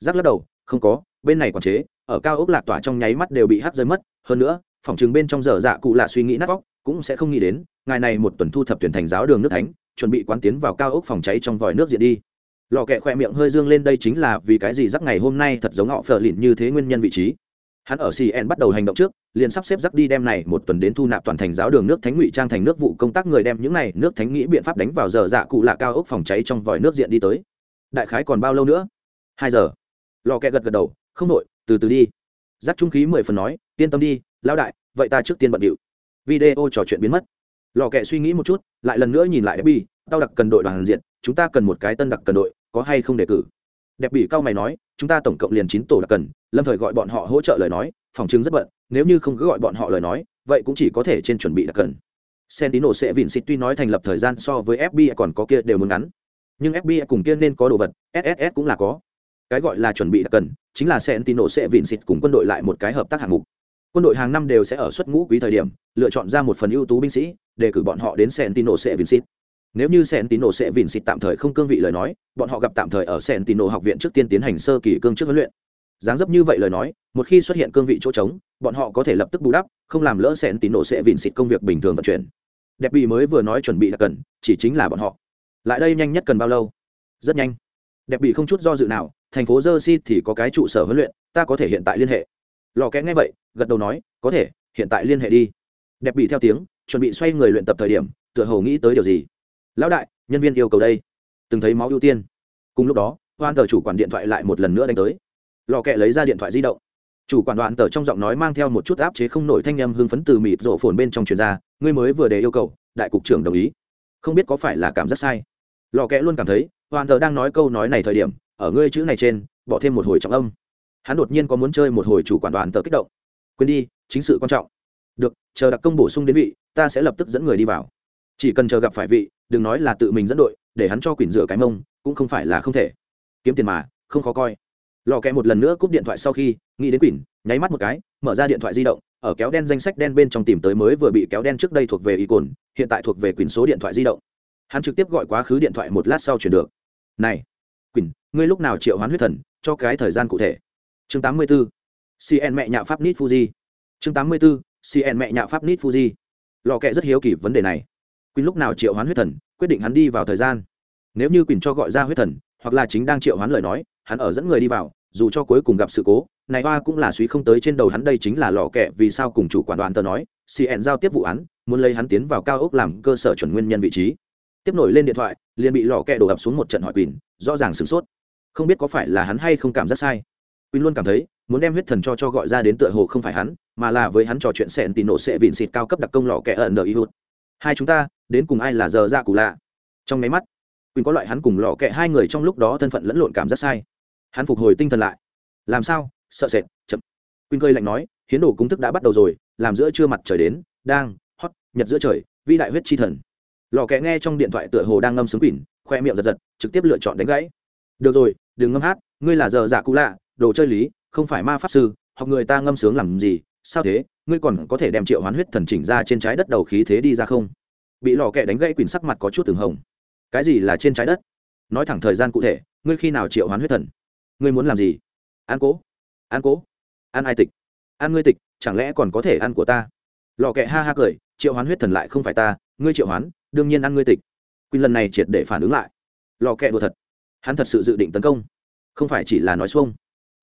Giáp lắc đầu, không có, bên này còn chế, ở cao ốc lạc tỏa trong nháy mắt đều bị hắt rơi mất. Hơn nữa, phòng chừng bên trong giờ dạ cụ lạ suy nghĩ nát vóc cũng sẽ không nghĩ đến, ngài này một tuần thu thập tuyển thành giáo đường nước thánh, chuẩn bị quán tiến vào cao ốc phòng cháy trong vòi nước diện đi lò kẹ khoe miệng hơi dương lên đây chính là vì cái gì rắc ngày hôm nay thật giống họ phờ lìn như thế nguyên nhân vị trí. Hắn ở cn bắt đầu hành động trước, liền sắp xếp rắc đi đem này một tuần đến thu nạp toàn thành giáo đường nước thánh ngụy trang thành nước vụ công tác người đem những này nước thánh nghĩ biện pháp đánh vào giờ dạ cụ lạ cao ốc phòng cháy trong vòi nước diện đi tới. Đại khái còn bao lâu nữa? Hai giờ. Lò kẹ gật gật đầu, không nội từ từ đi. Rắc trung khí mười phần nói, yên tâm đi, lão đại, vậy ta trước tiên bận điệu. Video trò chuyện biến mất. Lò kẹ suy nghĩ một chút, lại lần nữa nhìn lại đẹp bi tao đặc cần đội đoàn diện chúng ta cần một cái tân đặc cần đội, có hay không đề cử? Đẹp bị cao mày nói, chúng ta tổng cộng liền chín tổ đặc cần, lâm thời gọi bọn họ hỗ trợ lời nói, phòng chứng rất bận, nếu như không cứ gọi bọn họ lời nói, vậy cũng chỉ có thể trên chuẩn bị đặc cần. Sentino sẽ vịn xịt tuy nói thành lập thời gian so với fbi còn có kia đều muốn ngắn. Nhưng fbi cùng kia nên có đồ vật sss cũng là có. Cái gọi là chuẩn bị đặc cần, chính là sentino sẽ vịn xịt cùng quân đội lại một cái hợp tác hạng mục. Quân đội hàng năm đều sẽ ở xuất ngũ quý thời điểm, lựa chọn ra một phần ưu tú binh sĩ, để cử bọn họ đến sentino sẽ vịn xịt nếu như xẻn tín đồ sẽ vìn xịt tạm thời không cương vị lời nói, bọn họ gặp tạm thời ở xẻn tín đồ học viện trước tiên tiến hành sơ kỳ cương trước huấn luyện. Dáng dấp như vậy lời nói, một khi xuất hiện cương vị chỗ trống, bọn họ có thể lập tức bù đắp, không làm lỡ xẻn tín đồ sẽ vìn xịt công việc bình thường vận chuyển. Đẹp bị mới vừa nói chuẩn bị là cần, chỉ chính là bọn họ. Lại đây nhanh nhất cần bao lâu? Rất nhanh. Đẹp bị không chút do dự nào, thành phố jersey thì có cái trụ sở huấn luyện, ta có thể hiện tại liên hệ. Lò kẽ nghe vậy, gật đầu nói, có thể, hiện tại liên hệ đi. Đẹp bị theo tiếng, chuẩn bị xoay người luyện tập thời điểm, tựa hồ nghĩ tới điều gì lão đại, nhân viên yêu cầu đây. Từng thấy máu ưu tiên. Cùng lúc đó, hoan tờ chủ quản điện thoại lại một lần nữa đánh tới. Lò kẹ lấy ra điện thoại di động. Chủ quản đoạn tờ trong giọng nói mang theo một chút áp chế không nổi thanh â m hưng phấn từ mịt rộ phồn bên trong chuyền ra, ngươi mới vừa đề yêu cầu, đại cục trưởng đồng ý. Không biết có phải là cảm giác sai. Lò kẹ luôn cảm thấy hoàn tờ đang nói câu nói này thời điểm, ở ngươi chữ này trên, bỏ thêm một hồi trọng âm. Hắn đột nhiên có muốn chơi một hồi chủ quản đoàn tờ kích động. Quên đi, chính sự quan trọng. Được, chờ đặc công bổ sung đến vị, ta sẽ lập tức dẫn người đi vào chỉ cần chờ gặp phải vị, đừng nói là tự mình dẫn đội, để hắn cho quỳnh rửa cái mông, cũng không phải là không thể. Kiếm tiền mà, không khó coi. Lò kẹ một lần nữa cúp điện thoại sau khi, nghĩ đến quỳnh nháy mắt một cái, mở ra điện thoại di động, ở kéo đen danh sách đen bên trong tìm tới mới vừa bị kéo đen trước đây thuộc về y cồn, hiện tại thuộc về quỳnh số điện thoại di động. Hắn trực tiếp gọi quá khứ điện thoại một lát sau chuyển được. Này quỳnh ngươi lúc nào triệu hoán huyết thần, cho cái thời gian cụ thể? Chương 84. cn mẹ nhạ pháp nít fuji. Chương 84. cn mẹ nhạ pháp nít fuji. Lò kẹ rất hiếu kỳ vấn đề này quỳnh lúc nào triệu hoán huyết thần, quyết định hắn đi vào thời gian. Nếu như quỳnh cho gọi ra huyết thần, hoặc là chính đang triệu hoán lời nói, hắn ở dẫn người đi vào, dù cho cuối cùng gặp sự cố, này hoa cũng là suý không tới trên đầu hắn đây chính là lò kẹ vì sao cùng chủ quản đoàn tờ nói cn giao tiếp vụ án, muốn lấy hắn tiến vào cao ốc làm cơ sở chuẩn nguyên nhân vị trí. Tiếp nổi lên điện thoại, liền bị lò kẹ đổ ập xuống một trận hỏi quỳnh, rõ ràng sửng sốt. Không biết có phải là hắn hay không cảm giác sai. Quỳnh luôn cảm thấy, muốn đem huyết thần cho cho gọi ra đến tựa hồ không phải hắn, mà là với hắn trò chuyện sẹn tì nổ sẽ vịn xịt cao cấp đặc công lò kẹ ẩn nợ y hút hai chúng ta, đến cùng ai là giờ dạ ra cụ lạ? Trong máy mắt, quỳnh có loại hắn cùng lò kẹ hai người trong lúc đó thân phận lẫn lộn cảm giác sai. Hắn phục hồi tinh thần lại. Làm sao? Sợ sệt, chậm. Quỳnh cơi lạnh nói, hiến đồ cúng thức đã bắt đầu rồi, làm giữa trưa mặt trời đến, đang hót nhật giữa trời vi đại huyết chi thần. Lò kẹ nghe trong điện thoại tựa hồ đang ngâm sướng quỳnh, khoe miệng giật giật, trực tiếp lựa chọn đánh gãy. Được rồi, đừng ngâm hát, ngươi là giờ dạ cụ lạ, đồ chơi lý, không phải ma pháp sư, học người ta ngâm sướng làm gì sao thế, ngươi còn có thể đem triệu hoán huyết thần chỉnh ra trên trái đất đầu khí thế đi ra không? Bị lò kẹ đánh gãy quỳnh sắc mặt có chút từng hồng. Cái gì là trên trái đất? Nói thẳng thời gian cụ thể, ngươi khi nào triệu hoán huyết thần? Ngươi muốn làm gì? An cố. An cố. An ai tịch? An ngươi tịch, chẳng lẽ còn có thể ăn của ta? Lò kẹ ha ha cười, triệu hoán huyết thần lại không phải ta, ngươi triệu hoán, đương nhiên ăn ngươi tịch. Quỳnh lần này triệt để phản ứng lại. Lò kẹ đùa thật. Hắn thật sự dự định tấn công. Không phải chỉ là nói xuông.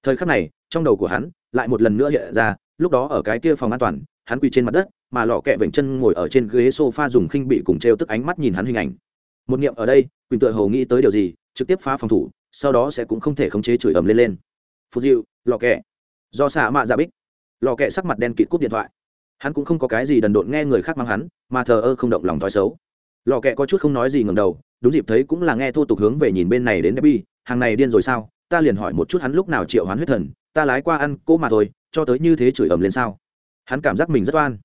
Thời khắc này, trong đầu của hắn lại một lần nữa hiện ra lúc đó ở cái kia phòng an toàn, hắn quỳ trên mặt đất, mà lọ kẹ vểnh chân ngồi ở trên ghế sofa dùng khinh bị cùng t tức ánh mắt nhìn hắn hình ảnh. Một niệm ở đây, quỳnh tự hầu nghĩ tới điều gì, trực tiếp phá phòng thủ, sau đó sẽ cũng không thể khống chế chửi ầm lên lên. Phù diệu, lọ kẹ. Do xạ mạ ra dạ bích. Lọ kẹ sắc mặt đen kịt cúp điện thoại. Hắn cũng không có cái gì đần độn nghe người khác mang hắn, mà thờ ơ không động lòng thói xấu. Lò kẹ có chút không nói gì ngầm đầu, đúng dịp thấy cũng là nghe thô tục hướng về nhìn bên này đến debbie, hàng này điên rồi sao? Ta liền hỏi một chút hắn lúc nào triệu hoán huyết thần, ta lái qua ăn cỗ mà thôi cho tới như thế chửi ầm lên sao? Hắn cảm giác mình rất oan.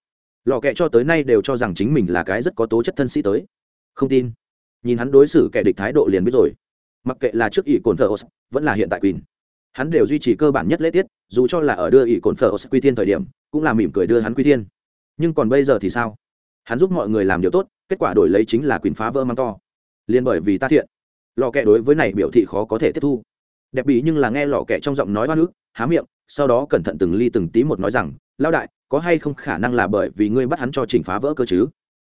Lò kẹ cho tới nay đều cho rằng chính mình là cái rất có tố chất thân sĩ tới. Không tin. Nhìn hắn đối xử kẻ địch thái độ liền biết rồi. Mặc kệ là trước ỷ cồn thờ vẫn là hiện tại quỳnh. Hắn đều duy trì cơ bản nhất lễ tiết, dù cho là ở đưa ỷ cồn thờ quy thiên thời điểm, cũng là mỉm cười đưa hắn quy thiên. Nhưng còn bây giờ thì sao? Hắn giúp mọi người làm điều tốt, kết quả đổi lấy chính là quyền phá vỡ mang to. Liền bởi vì ta thiện. Lò kẹ đối với này biểu thị khó có thể tiếp thu. Đẹp bị nhưng là nghe lò kẹ trong giọng nói hoa ức, há miệng sau đó cẩn thận từng ly từng tí một nói rằng lao đại, có hay không khả năng là bởi vì ngươi bắt hắn cho chỉnh phá vỡ cơ chứ?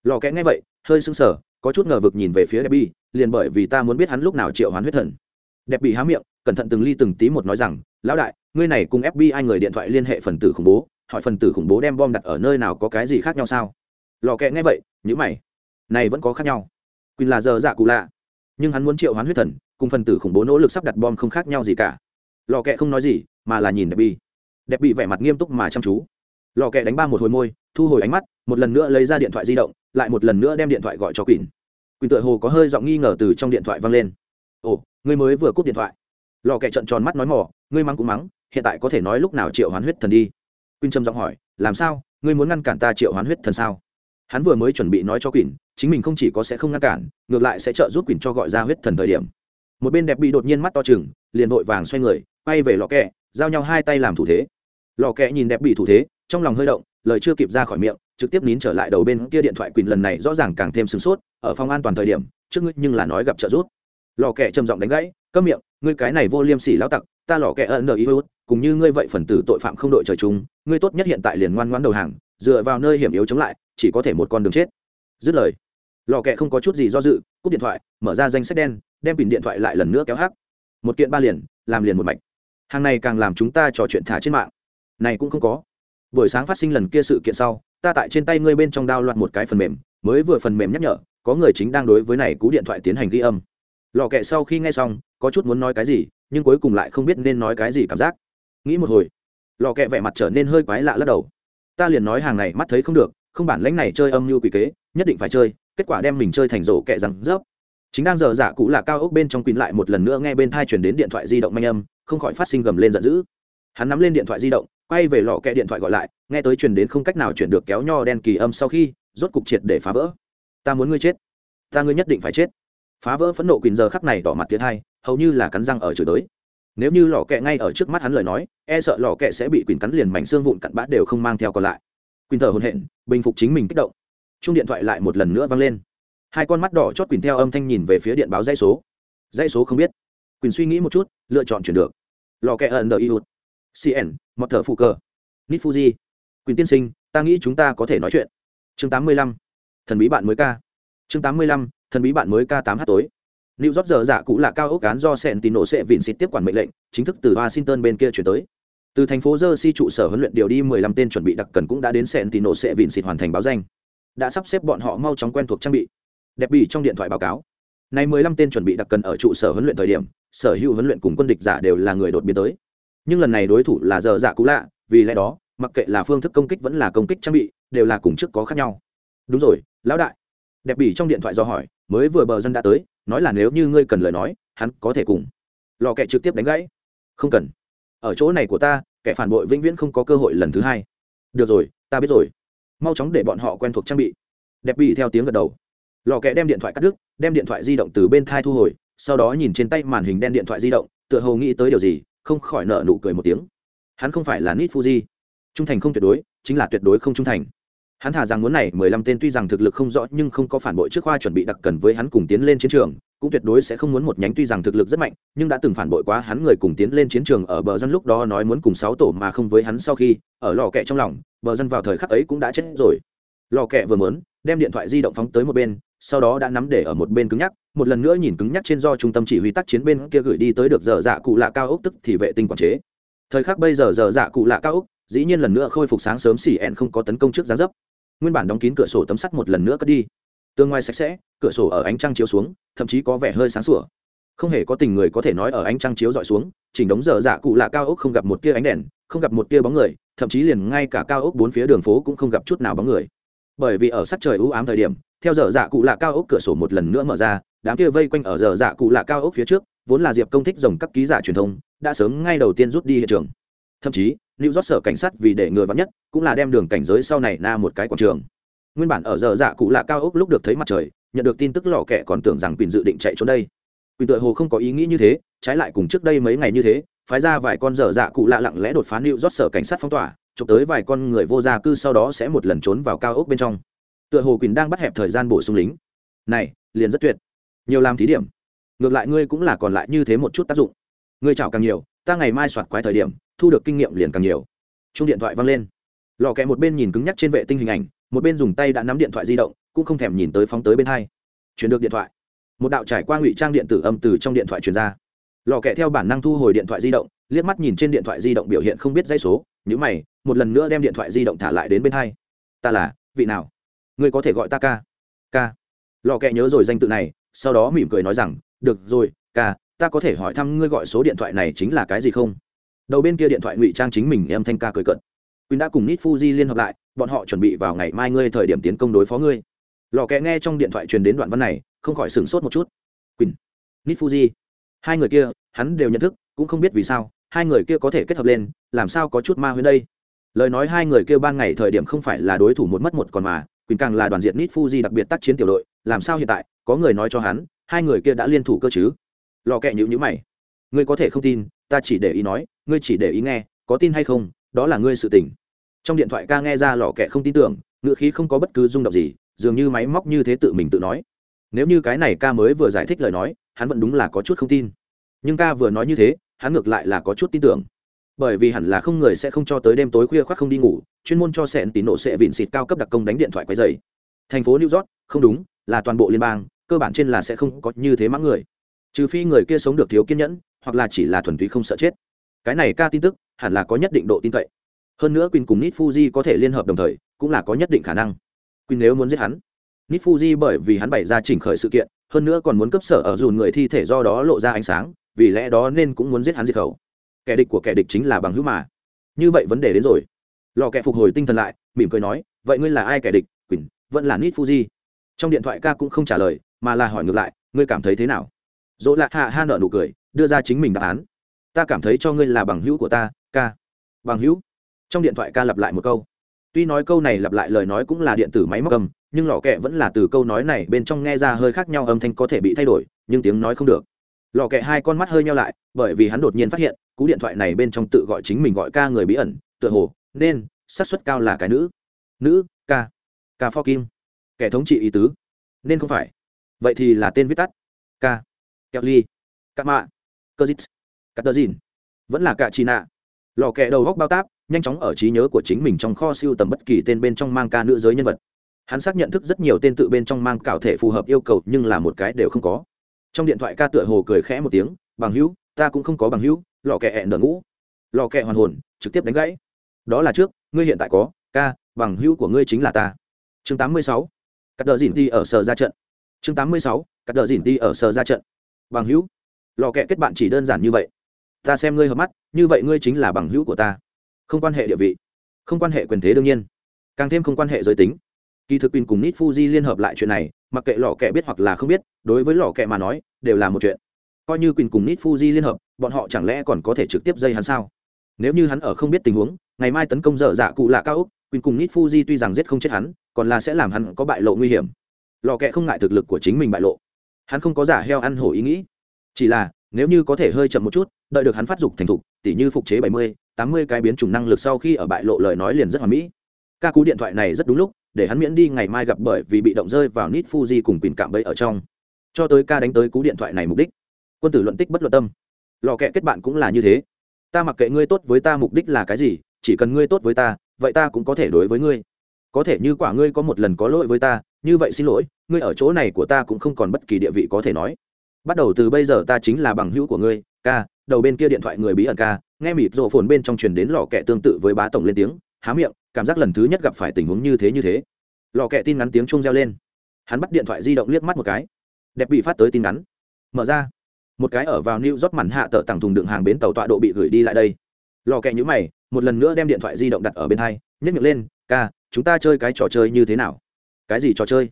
Lò kẽ nghe vậy, hơi sưng sờ, có chút ngờ vực nhìn về phía đẹp bi liền bởi vì ta muốn biết hắn lúc nào triệu hoán huyết thần. Đẹp bị há miệng, cẩn thận từng ly từng tí một nói rằng, lão đại, ngươi này cùng fbi người điện thoại liên hệ phần tử khủng bố, hỏi phần tử khủng bố đem bom đặt ở nơi nào có cái gì khác nhau sao? Lò kẽ nghe vậy nhữ mày. Này vẫn có khác nhau. Quỳnh là giờ dạ cụ lạ. Nhưng hắn muốn triệu hoán huyết thần, cùng phần tử khủng bố nỗ lực sắp đặt bom không khác nhau gì cả. Lò kẹ không nói gì mà là nhìn đẹp bị, đẹp bị vẻ mặt nghiêm túc mà chăm chú. Lò kẹ đánh ba một hồi môi thu hồi ánh mắt một lần nữa lấy ra điện thoại di động lại một lần nữa đem điện thoại gọi cho quỳnh. Quỳnh tựa hồ có hơi giọng nghi ngờ từ trong điện thoại vang lên. Ồ ngươi mới vừa cúp điện thoại. Lò kẹ trận tròn mắt nói mỏ ngươi mắng cũng mắng hiện tại có thể nói lúc nào triệu hoán huyết thần đi. Quỳnh trầm giọng hỏi làm sao? Ngươi muốn ngăn cản ta triệu hoán huyết thần sao? Hắn vừa mới chuẩn bị nói cho quỳnh chính mình không chỉ có sẽ không ngăn cản ngược lại sẽ trợ giúp quỳnh cho gọi ra huyết thần thời điểm. Một bên đẹp bị đột nhiên mắt to chừng liền vội vàng xoay người bay về lò kẹ giao nhau hai tay làm thủ thế. Lò kẹ nhìn đẹp bị thủ thế, trong lòng hơi động, lời chưa kịp ra khỏi miệng, trực tiếp nín trở lại đầu bên kia điện thoại quỳnh lần này rõ ràng càng thêm sửng sốt, ở phòng an toàn thời điểm, trước ngươi nhưng là nói gặp trợ rút lò kẹ trầm giọng đánh gãy cấm miệng, ngươi cái này vô liêm sỉ lão tặc, ta lò kẹ ân ý hút, cùng như ngươi vậy phần tử tội phạm không đội trời chung, ngươi tốt nhất hiện tại liền ngoan ngoãn đầu hàng, dựa vào nơi hiểm yếu chống lại, chỉ có thể một con đường chết. Dứt lời, lò kẹ không có chút gì do dự, cúp điện thoại, mở ra danh sách đen, đem pin điện thoại lại lần nữa kéo hát một kiện ba liền, làm liền một mạch hàng này càng làm chúng ta trò chuyện thả trên mạng. Này cũng không có. Buổi sáng phát sinh lần kia sự kiện sau, ta tại trên tay ngươi bên trong đao loạt một cái phần mềm, mới vừa phần mềm nhắc nhở, có người chính đang đối với này cú điện thoại tiến hành ghi âm. Lò kệ sau khi nghe xong, có chút muốn nói cái gì, nhưng cuối cùng lại không biết nên nói cái gì cảm giác. Nghĩ một hồi, lò kẹ vẻ mặt trở nên hơi quái lạ lắc đầu. Ta liền nói hàng này mắt thấy không được, không bản lãnh này chơi âm mưu quỷ kế, nhất định phải chơi, kết quả đem mình chơi thành rổ kẹ rằng, rớp chính đang giờ giả cũ là cao ốc bên trong quỳnh lại một lần nữa nghe bên thai chuyển đến điện thoại di động manh âm, không khỏi phát sinh gầm lên giận dữ. Hắn nắm lên điện thoại di động, quay về lò kẹ điện thoại gọi lại, nghe tới truyền đến không cách nào chuyển được kéo nho đen kỳ âm sau khi, rốt cục triệt để phá vỡ. Ta muốn ngươi chết. Ta ngươi nhất định phải chết. Phá vỡ phẫn nộ quỳnh giờ khắc này đỏ mặt tiến hai, hầu như là cắn răng ở chửi tới. Nếu như lò kẹ ngay ở trước mắt hắn lời nói e sợ lò kẹ sẽ bị quỳnh cắn liền mảnh xương vụn cặn bã đều không mang theo còn lại. Quỳnh thở hồn hện bình phục chính mình kích động. Chung điện thoại lại một lần nữa vang lên hai con mắt đỏ chót Quỳnh theo âm thanh nhìn về phía điện báo dây số. Dây số không biết. Quỳnh suy nghĩ một chút lựa chọn chuyển được. Lò kẹ ẩn đờ y hụt. Cn mọt thở phụ cờ. Nít fuji Quỳnh tiên sinh ta nghĩ chúng ta có thể nói chuyện. Chương tám mươi lăm. Thần bí bạn mới ca. Chương tám mươi lăm thần bí bạn mới ca tám h tối. New York giờ giả cũ là cao ốc cán do Sentinel sẽ vịn xịt tiếp quản mệnh lệnh, chính thức từ Washington bên kia chuyển tới. Từ thành phố Jersey trụ sở huấn luyện điều đi 15 tên chuẩn bị đặc cần cũng đã đến Sentinel sẽ vịn xịt hoàn thành báo danh. Đã sắp xếp bọn họ mau chóng quen thuộc trang bị. Đẹp bị trong điện thoại báo cáo. Này 15 tên chuẩn bị đặc cần ở trụ sở huấn luyện thời điểm, sở hữu huấn luyện cùng quân địch giả đều là người đột biến tới. Nhưng lần này đối thủ là giờ giả cũ lạ, vì lẽ đó, mặc kệ là phương thức công kích vẫn là công kích trang bị, đều là cùng trước có khác nhau. Đúng rồi, lão đại. Đẹp bị trong điện thoại do hỏi, mới vừa bờ dân đã tới, nói là nếu như ngươi cần lời nói hắn có thể cùng lò kẹ trực tiếp đánh gãy không cần ở chỗ này của ta kẻ phản bội vĩnh viễn không có cơ hội lần thứ hai được rồi ta biết rồi mau chóng để bọn họ quen thuộc trang bị đẹp bị theo tiếng gật đầu lò kẹ đem điện thoại cắt đứt, đem điện thoại di động từ bên thai thu hồi, sau đó nhìn trên tay màn hình đen điện thoại di động, tựa hồ nghĩ tới điều gì, không khỏi nợ nụ cười một tiếng. Hắn không phải là nít fuji trung thành không tuyệt đối, chính là tuyệt đối không trung thành. Hắn thả rằng muốn này mười lăm tên tuy rằng thực lực không rõ nhưng không có phản bội trước khoa chuẩn bị đặc cần với hắn cùng tiến lên chiến trường, cũng tuyệt đối sẽ không muốn một nhánh tuy rằng thực lực rất mạnh, nhưng đã từng phản bội quá hắn người cùng tiến lên chiến trường ở bờ dân lúc đó nói muốn cùng sáu tổ mà không với hắn sau khi, ở lò kẹ trong lòng, bờ dân vào thời khắc ấy cũng đã chết rồi. Lò kẹ vừa muốn, đem điện thoại di động phóng tới một bên sau đó đã nắm để ở một bên cứng nhắc, một lần nữa nhìn cứng nhắc trên do trung tâm chỉ huy tác chiến bên kia gửi đi tới được giờ dạ cụ lạ cao ốc tức thì vệ tinh quản chế. Thời khắc bây giờ giờ dạ cụ lạ cao ốc, dĩ nhiên lần nữa khôi phục sáng sớm xỉ ẹn không có tấn công trước giá dấp. Nguyên bản đóng kín cửa sổ tấm sắt một lần nữa cất đi. Tương ngoài sạch sẽ, cửa sổ ở ánh trăng chiếu xuống, thậm chí có vẻ hơi sáng sủa. Không hề có tình người có thể nói ở ánh trăng chiếu dọi xuống, chỉnh đống dở dạ cụ lạ cao ốc không gặp một tia ánh đèn, không gặp một tia bóng người, thậm chí liền ngay cả cao ốc bốn phía đường phố cũng không gặp chút nào bóng người bởi vì ở sắc trời ưu ám thời điểm theo dở dạ cụ lạ cao ốc cửa sổ một lần nữa mở ra đám kia vây quanh ở dở dạ cụ lạ cao ốc phía trước vốn là diệp công thích dòng các ký giả truyền thông đã sớm ngay đầu tiên rút đi hiện trường thậm chí lưu rót sở cảnh sát vì để người vắng nhất, cũng là đem đường cảnh giới sau này na một cái quảng trường. Nguyên bản ở giờ dạ cụ lạ cao ốc lúc được thấy mặt trời, nhận được tin tức lò kẹ còn tưởng rằng quyền dự định chạy trốn đây. quyền tựa hồ không có ý nghĩ như thế, trái lại cùng trước đây mấy ngày như thế, phái ra vài con dở dạ cụ lạ lặng lẽ đột phá nịu rót sở cảnh sát phong tỏa, chụp tới vài con người vô gia cư sau đó sẽ một lần trốn vào cao ốc bên trong. Tựa hồ Quỳnh đang bắt hẹp thời gian bổ sung lính. Này, liền rất tuyệt. Nhiều làm thí điểm. Ngược lại ngươi cũng là còn lại như thế một chút tác dụng. Ngươi chảo càng nhiều, ta ngày mai soạt quái thời điểm, thu được kinh nghiệm liền càng nhiều chung điện thoại văng lên lò kẹ một bên nhìn cứng nhắc trên vệ tinh hình ảnh một bên dùng tay đã nắm điện thoại di động cũng không thèm nhìn tới phóng tới bên hai chuyển được điện thoại một đạo trải qua ngụy trang điện tử âm từ trong điện thoại truyền ra lò kẹ theo bản năng thu hồi điện thoại di động, liếc mắt nhìn trên điện thoại di động biểu hiện không biết dây số nhữ mày, một lần nữa đem điện thoại di động thả lại đến bên hai. Ta là, vị nào? Ngươi có thể gọi ta ca? Ca. Lò kẹ nhớ rồi danh tự này, sau đó mỉm cười nói rằng, được rồi, ca, ta có thể hỏi thăm ngươi gọi số điện thoại này chính là cái gì không? Đầu bên kia điện thoại ngụy trang chính mình em thanh ca cười cận quyên đã cùng nít fuji liên hợp lại, bọn họ chuẩn bị vào ngày mai ngươi thời điểm tiến công đối phó ngươi. Lò Kẹ nghe trong điện thoại truyền đến đoạn văn này, không khỏi sửng sốt một chút. Quyên nít fuji hai người kia, hắn đều nhận thức, cũng không biết vì sao, hai người kia có thể kết hợp lên, làm sao có chút ma huyên đây? Lời nói hai người kia ban ngày thời điểm không phải là đối thủ một mất một còn mà, quỳnh càng là đoàn diện nít fuji đặc biệt tác chiến tiểu đội, làm sao hiện tại, có người nói cho hắn, hai người kia đã liên thủ cơ chứ? Lò kẹ nhữ nhữ mày. Ngươi có thể không tin, ta chỉ để ý nói, ngươi chỉ để ý nghe, có tin hay không, đó là ngươi sự tình. Trong điện thoại ca nghe ra lò kẹ không tin tưởng, ngựa khí không có bất cứ rung động gì, dường như máy móc như thế tự mình tự nói. Nếu như cái này ca mới vừa giải thích lời nói hắn vẫn đúng là có chút không tin. Nhưng ca vừa nói như thế, hắn ngược lại là có chút tin tưởng. Bởi vì hẳn là không người sẽ không cho tới đêm tối khuya khoác không đi ngủ, chuyên môn cho sẹn tín nộ sệ vịn xịt cao cấp đặc công đánh điện thoại quấy dày thành phố new york, không đúng, là toàn bộ liên bang, cơ bản trên là sẽ không có như thế mãng người. Trừ phi người kia sống được thiếu kiên nhẫn, hoặc là chỉ là thuần túy không sợ chết. Cái này ca tin tức, hẳn là có nhất định độ tin cậy. Hơn nữa quỳnh cùng nít fuji có thể liên hợp đồng thời, cũng là có nhất định khả năng. Quỳnh nếu muốn giết hắn nít fuji bởi vì hắn bày ra chỉnh khởi sự kiện, hơn nữa còn muốn cấp sở ở dùn người thi thể do đó lộ ra ánh sáng, vì lẽ đó nên cũng muốn giết hắn diệt khẩu. Kẻ địch của kẻ địch chính là bằng hữu mà. Như vậy vấn đề đến rồi. Lò kẻ phục hồi tinh thần lại, mỉm cười nói, vậy ngươi là ai kẻ địch? Quỳnh, vẫn là nít fuji trong điện thoại ca cũng không trả lời, mà là hỏi ngược lại, ngươi cảm thấy thế nào? Dỗ lạc hạ ha nợ nụ cười, đưa ra chính mình đáp án. Ta cảm thấy cho ngươi là bằng hữu của ta, ca. Bằng hữu? Trong điện thoại ca lặp lại một câu. Tuy nói câu này lặp lại lời nói cũng là điện tử máy móc cầm nhưng lò kẹ vẫn là từ câu nói này bên trong nghe ra hơi khác nhau, âm thanh có thể bị thay đổi, nhưng tiếng nói không được. Lò kẹ hai con mắt hơi nhau lại, bởi vì hắn đột nhiên phát hiện, cú điện thoại này bên trong tự gọi chính mình gọi ca người bí ẩn, tựa hồ, nên, xác suất cao là cái nữ. Nữ, ca. Ca pho kim. Kẻ thống trị ý tứ. Nên không phải. Vậy thì là tên viết tắt. Ca. Kẹo ly. Ca mạ. Cơ dít. Cắt đơ dìn. Vẫn là cạ chi nạ. Lò kẹ đầu góc bao táp, nhanh chóng ở trí nhớ của chính mình trong kho siêu tầm bất kỳ tên bên trong mang ca nữ giới nhân vật hắn xác nhận thức rất nhiều tên tự bên trong mang cảo thể phù hợp yêu cầu, nhưng là một cái đều không có. Trong điện thoại ca tựa hồ cười khẽ một tiếng, bằng hữu, ta cũng không có bằng hữu lò kẹ hẹn nở ngũ. Lò kẹ hoàn hồn, trực tiếp đánh gãy. Đó là trước, ngươi hiện tại có, ca, bằng hữu của ngươi chính là ta. Chương 86. cắt đờ dìn ti ở sở ra trận. Chương 86. cắt đờ dìn ti ở sở ra trận. Bằng hữu. Lò kẹ kết bạn chỉ đơn giản như vậy. Ta xem ngươi hợp mắt, như vậy ngươi chính là bằng hữu của ta. Không quan hệ địa vị. Không quan hệ quyền thế đương nhiên. Càng thêm không quan hệ giới tính kỳ thực pin cùng nít fuji liên hợp lại chuyện này, mặc kệ lò kẹ biết hoặc là không biết, đối với lò kẹ mà nói, đều là một chuyện. Coi như quỳnh cùng nít fuji liên hợp, bọn họ chẳng lẽ còn có thể trực tiếp dây hắn sao? Nếu như hắn ở không biết tình huống, ngày mai tấn công dở dạ cụ lạ cao úc, quỳnh cùng nít fuji tuy rằng giết không chết hắn, còn là sẽ làm hắn có bại lộ nguy hiểm. Lò kẹ không ngại thực lực của chính mình bại lộ. Hắn không có giả heo ăn hổ ý nghĩ. Chỉ là, nếu như có thể hơi chậm một chút, đợi được hắn phát dục thành thục, tỉ như phục chế bảy mươi, tám mươi cái biến chủng năng lực sau khi ở bại lộ lời nói liền rất hoàn mỹ. Ca cú điện thoại này rất đúng lúc để hắn miễn đi ngày mai gặp bởi vì bị động rơi vào nít fuji cùng quyền cạm bẫy ở trong. Cho tới ca đánh tới cú điện thoại này mục đích. Quân tử luận tích bất luận tâm. Lò kẹ kết bạn cũng là như thế. Ta mặc kệ ngươi tốt với ta mục đích là cái gì, chỉ cần ngươi tốt với ta, vậy ta cũng có thể đối với ngươi. Có thể như quả ngươi có một lần có lỗi với ta, như vậy xin lỗi, ngươi ở chỗ này của ta cũng không còn bất kỳ địa vị có thể nói. Bắt đầu từ bây giờ ta chính là bằng hữu của ngươi, ca, đầu bên kia điện thoại người bí ẩn ca, nghe mịt rộ phồn bên trong truyền đến lò kẹ tương tự với bá tổng lên tiếng, há miệng cảm giác lần thứ nhất gặp phải tình huống như thế như thế. Lò kẹ tin ngắn tiếng chung reo lên. Hắn bắt điện thoại di động liếc mắt một cái. Đẹp bị phát tới tin ngắn. Mở ra. Một cái ở vào new york mặn hạ tờ tặng thùng đựng hàng bến tàu tọa độ bị gửi đi lại đây. Lò kẹ nhữ mày, một lần nữa đem điện thoại di động đặt ở bên hai nhét miệng lên, ca, chúng ta chơi cái trò chơi như thế nào? Cái gì trò chơi?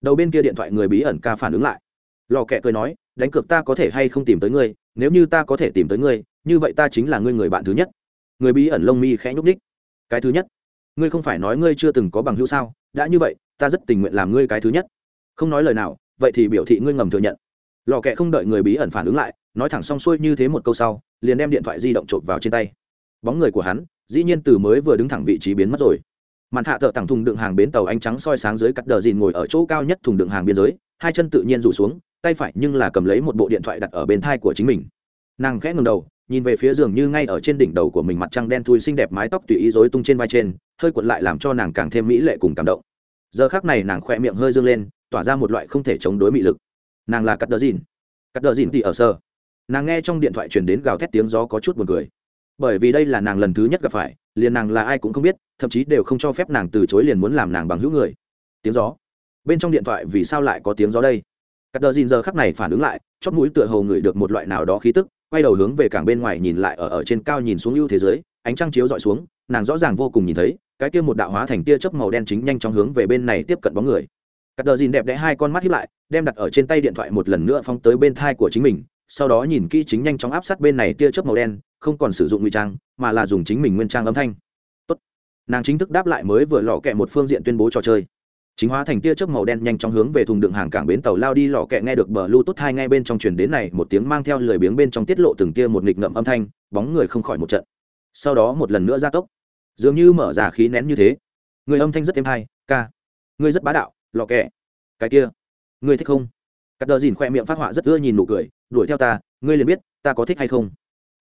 Đầu bên kia điện thoại người bí ẩn ca phản ứng lại. Lò kẹ cười nói, đánh cược ta có thể hay không tìm tới ngươi, nếu như ta có thể tìm tới ngươi, như vậy ta chính là ngươi người bạn thứ nhất. Người bí ẩn lông mi khẽ nhúc ních cái thứ nhất? Ngươi không phải nói ngươi chưa từng có bằng hữu sao? Đã như vậy, ta rất tình nguyện làm ngươi cái thứ nhất. Không nói lời nào, vậy thì biểu thị ngươi ngầm thừa nhận. Lò kẹ không đợi người bí ẩn phản ứng lại, nói thẳng xong xuôi như thế một câu sau, liền đem điện thoại di động trộm vào trên tay. Bóng người của hắn, dĩ nhiên từ mới vừa đứng thẳng vị trí biến mất rồi. Màn hạ thợ thẳng thùng đựng hàng bến tàu ánh trắng soi sáng dưới cắt đờ dìn ngồi ở chỗ cao nhất thùng đựng hàng biên giới, hai chân tự nhiên rủ xuống, tay phải nhưng là cầm lấy một bộ điện thoại đặt ở bên thai của chính mình. Nàng khẽ ngừng đầu nhìn về phía giường như ngay ở trên đỉnh đầu của mình mặt trăng đen thui xinh đẹp mái tóc tùy ý rối tung trên vai trên, hơi cuộn lại làm cho nàng càng thêm mỹ lệ cùng cảm động. Giờ khác này nàng khỏe miệng hơi dương lên, tỏa ra một loại không thể chống đối mị lực. Nàng là cắt đờ dìn cắt đờ dìn thì ở sơ nàng nghe trong điện thoại truyền đến gào thét tiếng gió có chút buồn cười. Bởi vì đây là nàng lần thứ nhất gặp phải, liền nàng là ai cũng không biết, thậm chí đều không cho phép nàng từ chối liền muốn làm nàng bằng hữu người. Tiếng gió. Bên trong điện thoại vì sao lại có tiếng gió đây? Cắt đờ dìn giờ khắc này phản ứng lại, chót mũi tựa hồ ngửi được một loại nào đó khí tức quay đầu hướng về cảng bên ngoài nhìn lại ở ở trên cao nhìn xuống ưu thế giới, ánh trăng chiếu dọi xuống, nàng rõ ràng vô cùng nhìn thấy, cái kia một đạo hóa thành tia chớp màu đen chính nhanh chóng hướng về bên này tiếp cận bóng người. Cắt đờ dìn đẹp đẽ hai con mắt hiếp lại, đem đặt ở trên tay điện thoại một lần nữa phóng tới bên thai của chính mình, sau đó nhìn kỹ chính nhanh chóng áp sát bên này tia chớp màu đen, không còn sử dụng ngụy trang, mà là dùng chính mình nguyên trang âm thanh. Tốt. nàng chính thức đáp lại mới vừa lọ kẹ một phương diện tuyên bố trò chơi chính hóa thành tia chớp màu đen nhanh chóng hướng về thùng đựng hàng cảng bến tàu lao đi lọ kẹ nghe được bờ lưu tốt hai ngay bên trong truyền đến này, một tiếng mang theo lười biếng bên trong tiết lộ từng tia một nghịch ngậm âm thanh, bóng người không khỏi một trận. Sau đó một lần nữa gia tốc. Dường như mở ra khí nén như thế. Người âm thanh rất êm hay, ca người rất bá đạo lọ kẹ. Cái kia, ngươi thích không? Cắt đờ dìn khoe miệng phát họa rất ưa nhìn nụ cười, đuổi theo ta, ngươi liền biết ta có thích hay không.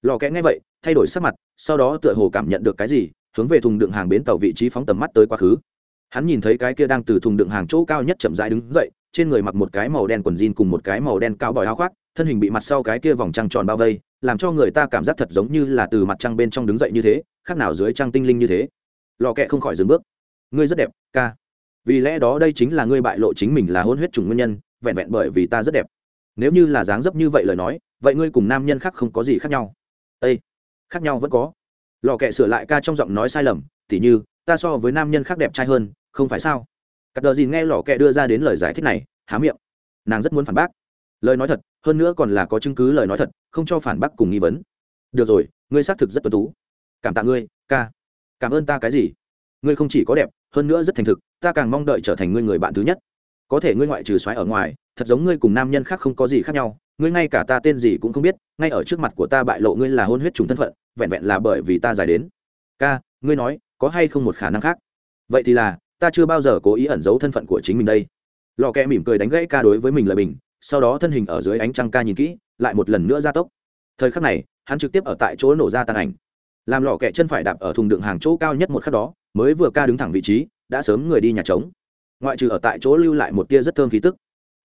Lò kẽ nghe vậy, thay đổi sắc mặt, sau đó tựa hồ cảm nhận được cái gì, hướng về thùng đựng hàng bến tàu vị trí phóng tầm mắt tới quá khứ hắn nhìn thấy cái kia đang từ thùng đựng hàng chỗ cao nhất chậm rãi đứng dậy, trên người mặc một cái màu đen quần jean cùng một cái màu đen cao bòi áo khoác, thân hình bị mặt sau cái kia vòng trăng tròn bao vây, làm cho người ta cảm giác thật giống như là từ mặt trăng bên trong đứng dậy như thế, khác nào dưới trăng tinh linh như thế. Lò kẹ không khỏi dừng bước. Ngươi rất đẹp, ca. Vì lẽ đó đây chính là ngươi bại lộ chính mình là hôn huyết chủng nguyên nhân, vẹn vẹn bởi vì ta rất đẹp. Nếu như là dáng dấp như vậy lời nói, vậy ngươi cùng nam nhân khác không có gì khác nhau. Ây khác nhau vẫn có. Lò kẹ sửa lại ca trong giọng nói sai lầm, tỉ như, ta so với nam nhân khác đẹp trai hơn không phải sao? Cắt đờ gì nghe lò kẹ đưa ra đến lời giải thích này, há miệng. Nàng rất muốn phản bác. Lời nói thật, hơn nữa còn là có chứng cứ lời nói thật, không cho phản bác cùng nghi vấn. Được rồi, ngươi xác thực rất tuân tú. Cảm tạ ngươi, ca. Cảm ơn ta cái gì? Ngươi không chỉ có đẹp, hơn nữa rất thành thực, ta càng mong đợi trở thành ngươi người bạn thứ nhất. Có thể ngươi ngoại trừ xoáy ở ngoài, thật giống ngươi cùng nam nhân khác không có gì khác nhau, ngươi ngay cả ta tên gì cũng không biết, ngay ở trước mặt của ta bại lộ ngươi là hôn huyết trùng thân phận, vẹn vẹn là bởi vì ta dài đến. Ca, ngươi nói, có hay không một khả năng khác? Vậy thì là ta chưa bao giờ cố ý ẩn giấu thân phận của chính mình đây. Lò kẹ mỉm cười đánh gãy ca đối với mình lời bình, sau đó thân hình ở dưới ánh trăng ca nhìn kỹ, lại một lần nữa gia tốc. Thời khắc này, hắn trực tiếp ở tại chỗ nổ ra tàn ảnh. Làm lò kẹ chân phải đạp ở thùng đựng hàng chỗ cao nhất một khắc đó, mới vừa ca đứng thẳng vị trí, đã sớm người đi nhà trống. Ngoại trừ ở tại chỗ lưu lại một tia rất thơm khí tức.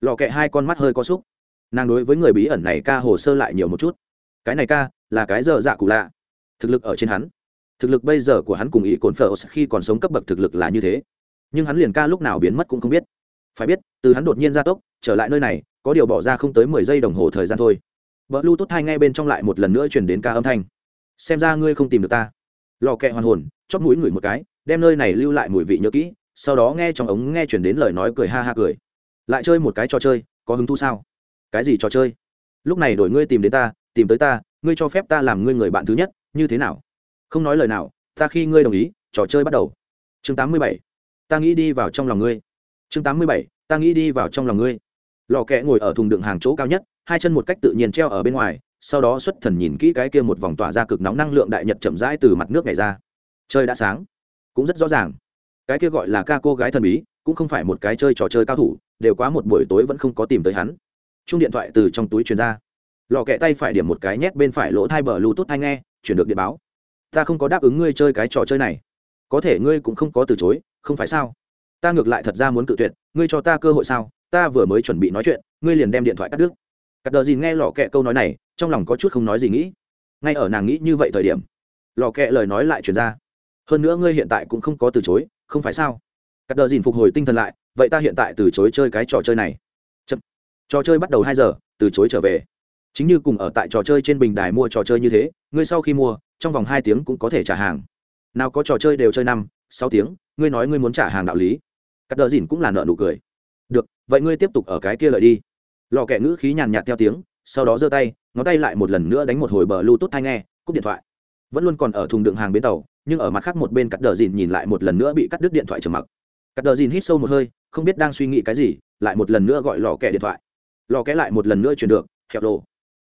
Lò kẹ hai con mắt hơi có xúc nàng đối với người bí ẩn này ca hồ sơ lại nhiều một chút. Cái này ca, là cái dở dạ cụ lạ. Thực lực ở trên hắn. Thực lực bây giờ của hắn cùng ý cồn phở khi còn sống cấp bậc thực lực là như thế nhưng hắn liền ca lúc nào biến mất cũng không biết. Phải biết, từ hắn đột nhiên ra tốc, trở lại nơi này, có điều bỏ ra không tới mười giây đồng hồ thời gian thôi. Vợ lưu tốt hai ngay bên trong lại một lần nữa chuyển đến ca âm thanh. Xem ra ngươi không tìm được ta. Lò kẹ hoàn hồn, chóp mũi ngửi một cái, đem nơi này lưu lại mùi vị nhớ kỹ, sau đó nghe trong ống nghe chuyển đến lời nói cười ha ha cười. Lại chơi một cái trò chơi, có hứng thú sao? Cái gì trò chơi? Lúc này đổi ngươi tìm đến ta, tìm tới ta, ngươi cho phép ta làm ngươi người bạn thứ nhất, như thế nào? Không nói lời nào, ta khi ngươi đồng ý, trò chơi bắt đầu. Chương tám mươi bảy ta nghĩ đi vào trong lòng ngươi. Chương tám mươi bảy, ta nghĩ đi vào trong lòng ngươi. Lò kẹ ngồi ở thùng đựng hàng chỗ cao nhất, hai chân một cách tự nhiên treo ở bên ngoài, sau đó xuất thần nhìn kỹ cái kia một vòng tỏa ra cực nóng năng lượng đại nhật chậm rãi từ mặt nước này ra. Chơi đã sáng. Cũng rất rõ ràng. Cái kia gọi là ca cô gái thần bí, cũng không phải một cái chơi trò chơi cao thủ, đều quá một buổi tối vẫn không có tìm tới hắn. Chung điện thoại từ trong túi truyền ra. Lò kẹ tay phải điểm một cái nhét bên phải lỗ thai bờ lưu tốt hay nghe, chuyển được điện báo. Ta không có đáp ứng ngươi chơi cái trò chơi này. Có thể ngươi cũng không có từ chối không phải sao? Ta ngược lại thật ra muốn cự tuyệt, ngươi cho ta cơ hội sao? Ta vừa mới chuẩn bị nói chuyện, ngươi liền đem điện thoại cắt đứt. Cắt đờ gì nghe lò kẹ câu nói này, trong lòng có chút không nói gì nghĩ. Ngay ở nàng nghĩ như vậy thời điểm, lò kẹ lời nói lại chuyển ra. Hơn nữa ngươi hiện tại cũng không có từ chối, không phải sao? Cắt đờ dìn phục hồi tinh thần lại, vậy ta hiện tại từ chối chơi cái trò chơi này. Chậm. trò chơi bắt đầu hai giờ, từ chối trở về. Chính như cùng ở tại trò chơi trên bình đài mua trò chơi như thế, ngươi sau khi mua, trong vòng hai tiếng cũng có thể trả hàng. Nào có trò chơi đều chơi năm, sáu tiếng ngươi nói ngươi muốn trả hàng đạo lý. Cắt đờ dìn cũng là nợ nụ cười. Được, vậy ngươi tiếp tục ở cái kia lợi đi. Lò kẹ ngữ khí nhàn nhạt theo tiếng, sau đó giơ tay, ngón tay lại một lần nữa đánh một hồi bờ bluetooth hay nghe, cúp điện thoại. Vẫn luôn còn ở thùng đựng hàng bến tàu, nhưng ở mặt khác một bên cắt đờ dìn nhìn lại một lần nữa bị cắt đứt điện thoại trầm mặc. Cắt đờ dìn hít sâu một hơi, không biết đang suy nghĩ cái gì, lại một lần nữa gọi lò kẹ điện thoại. Lò kẽ lại một lần nữa truyền được hẹo đồ.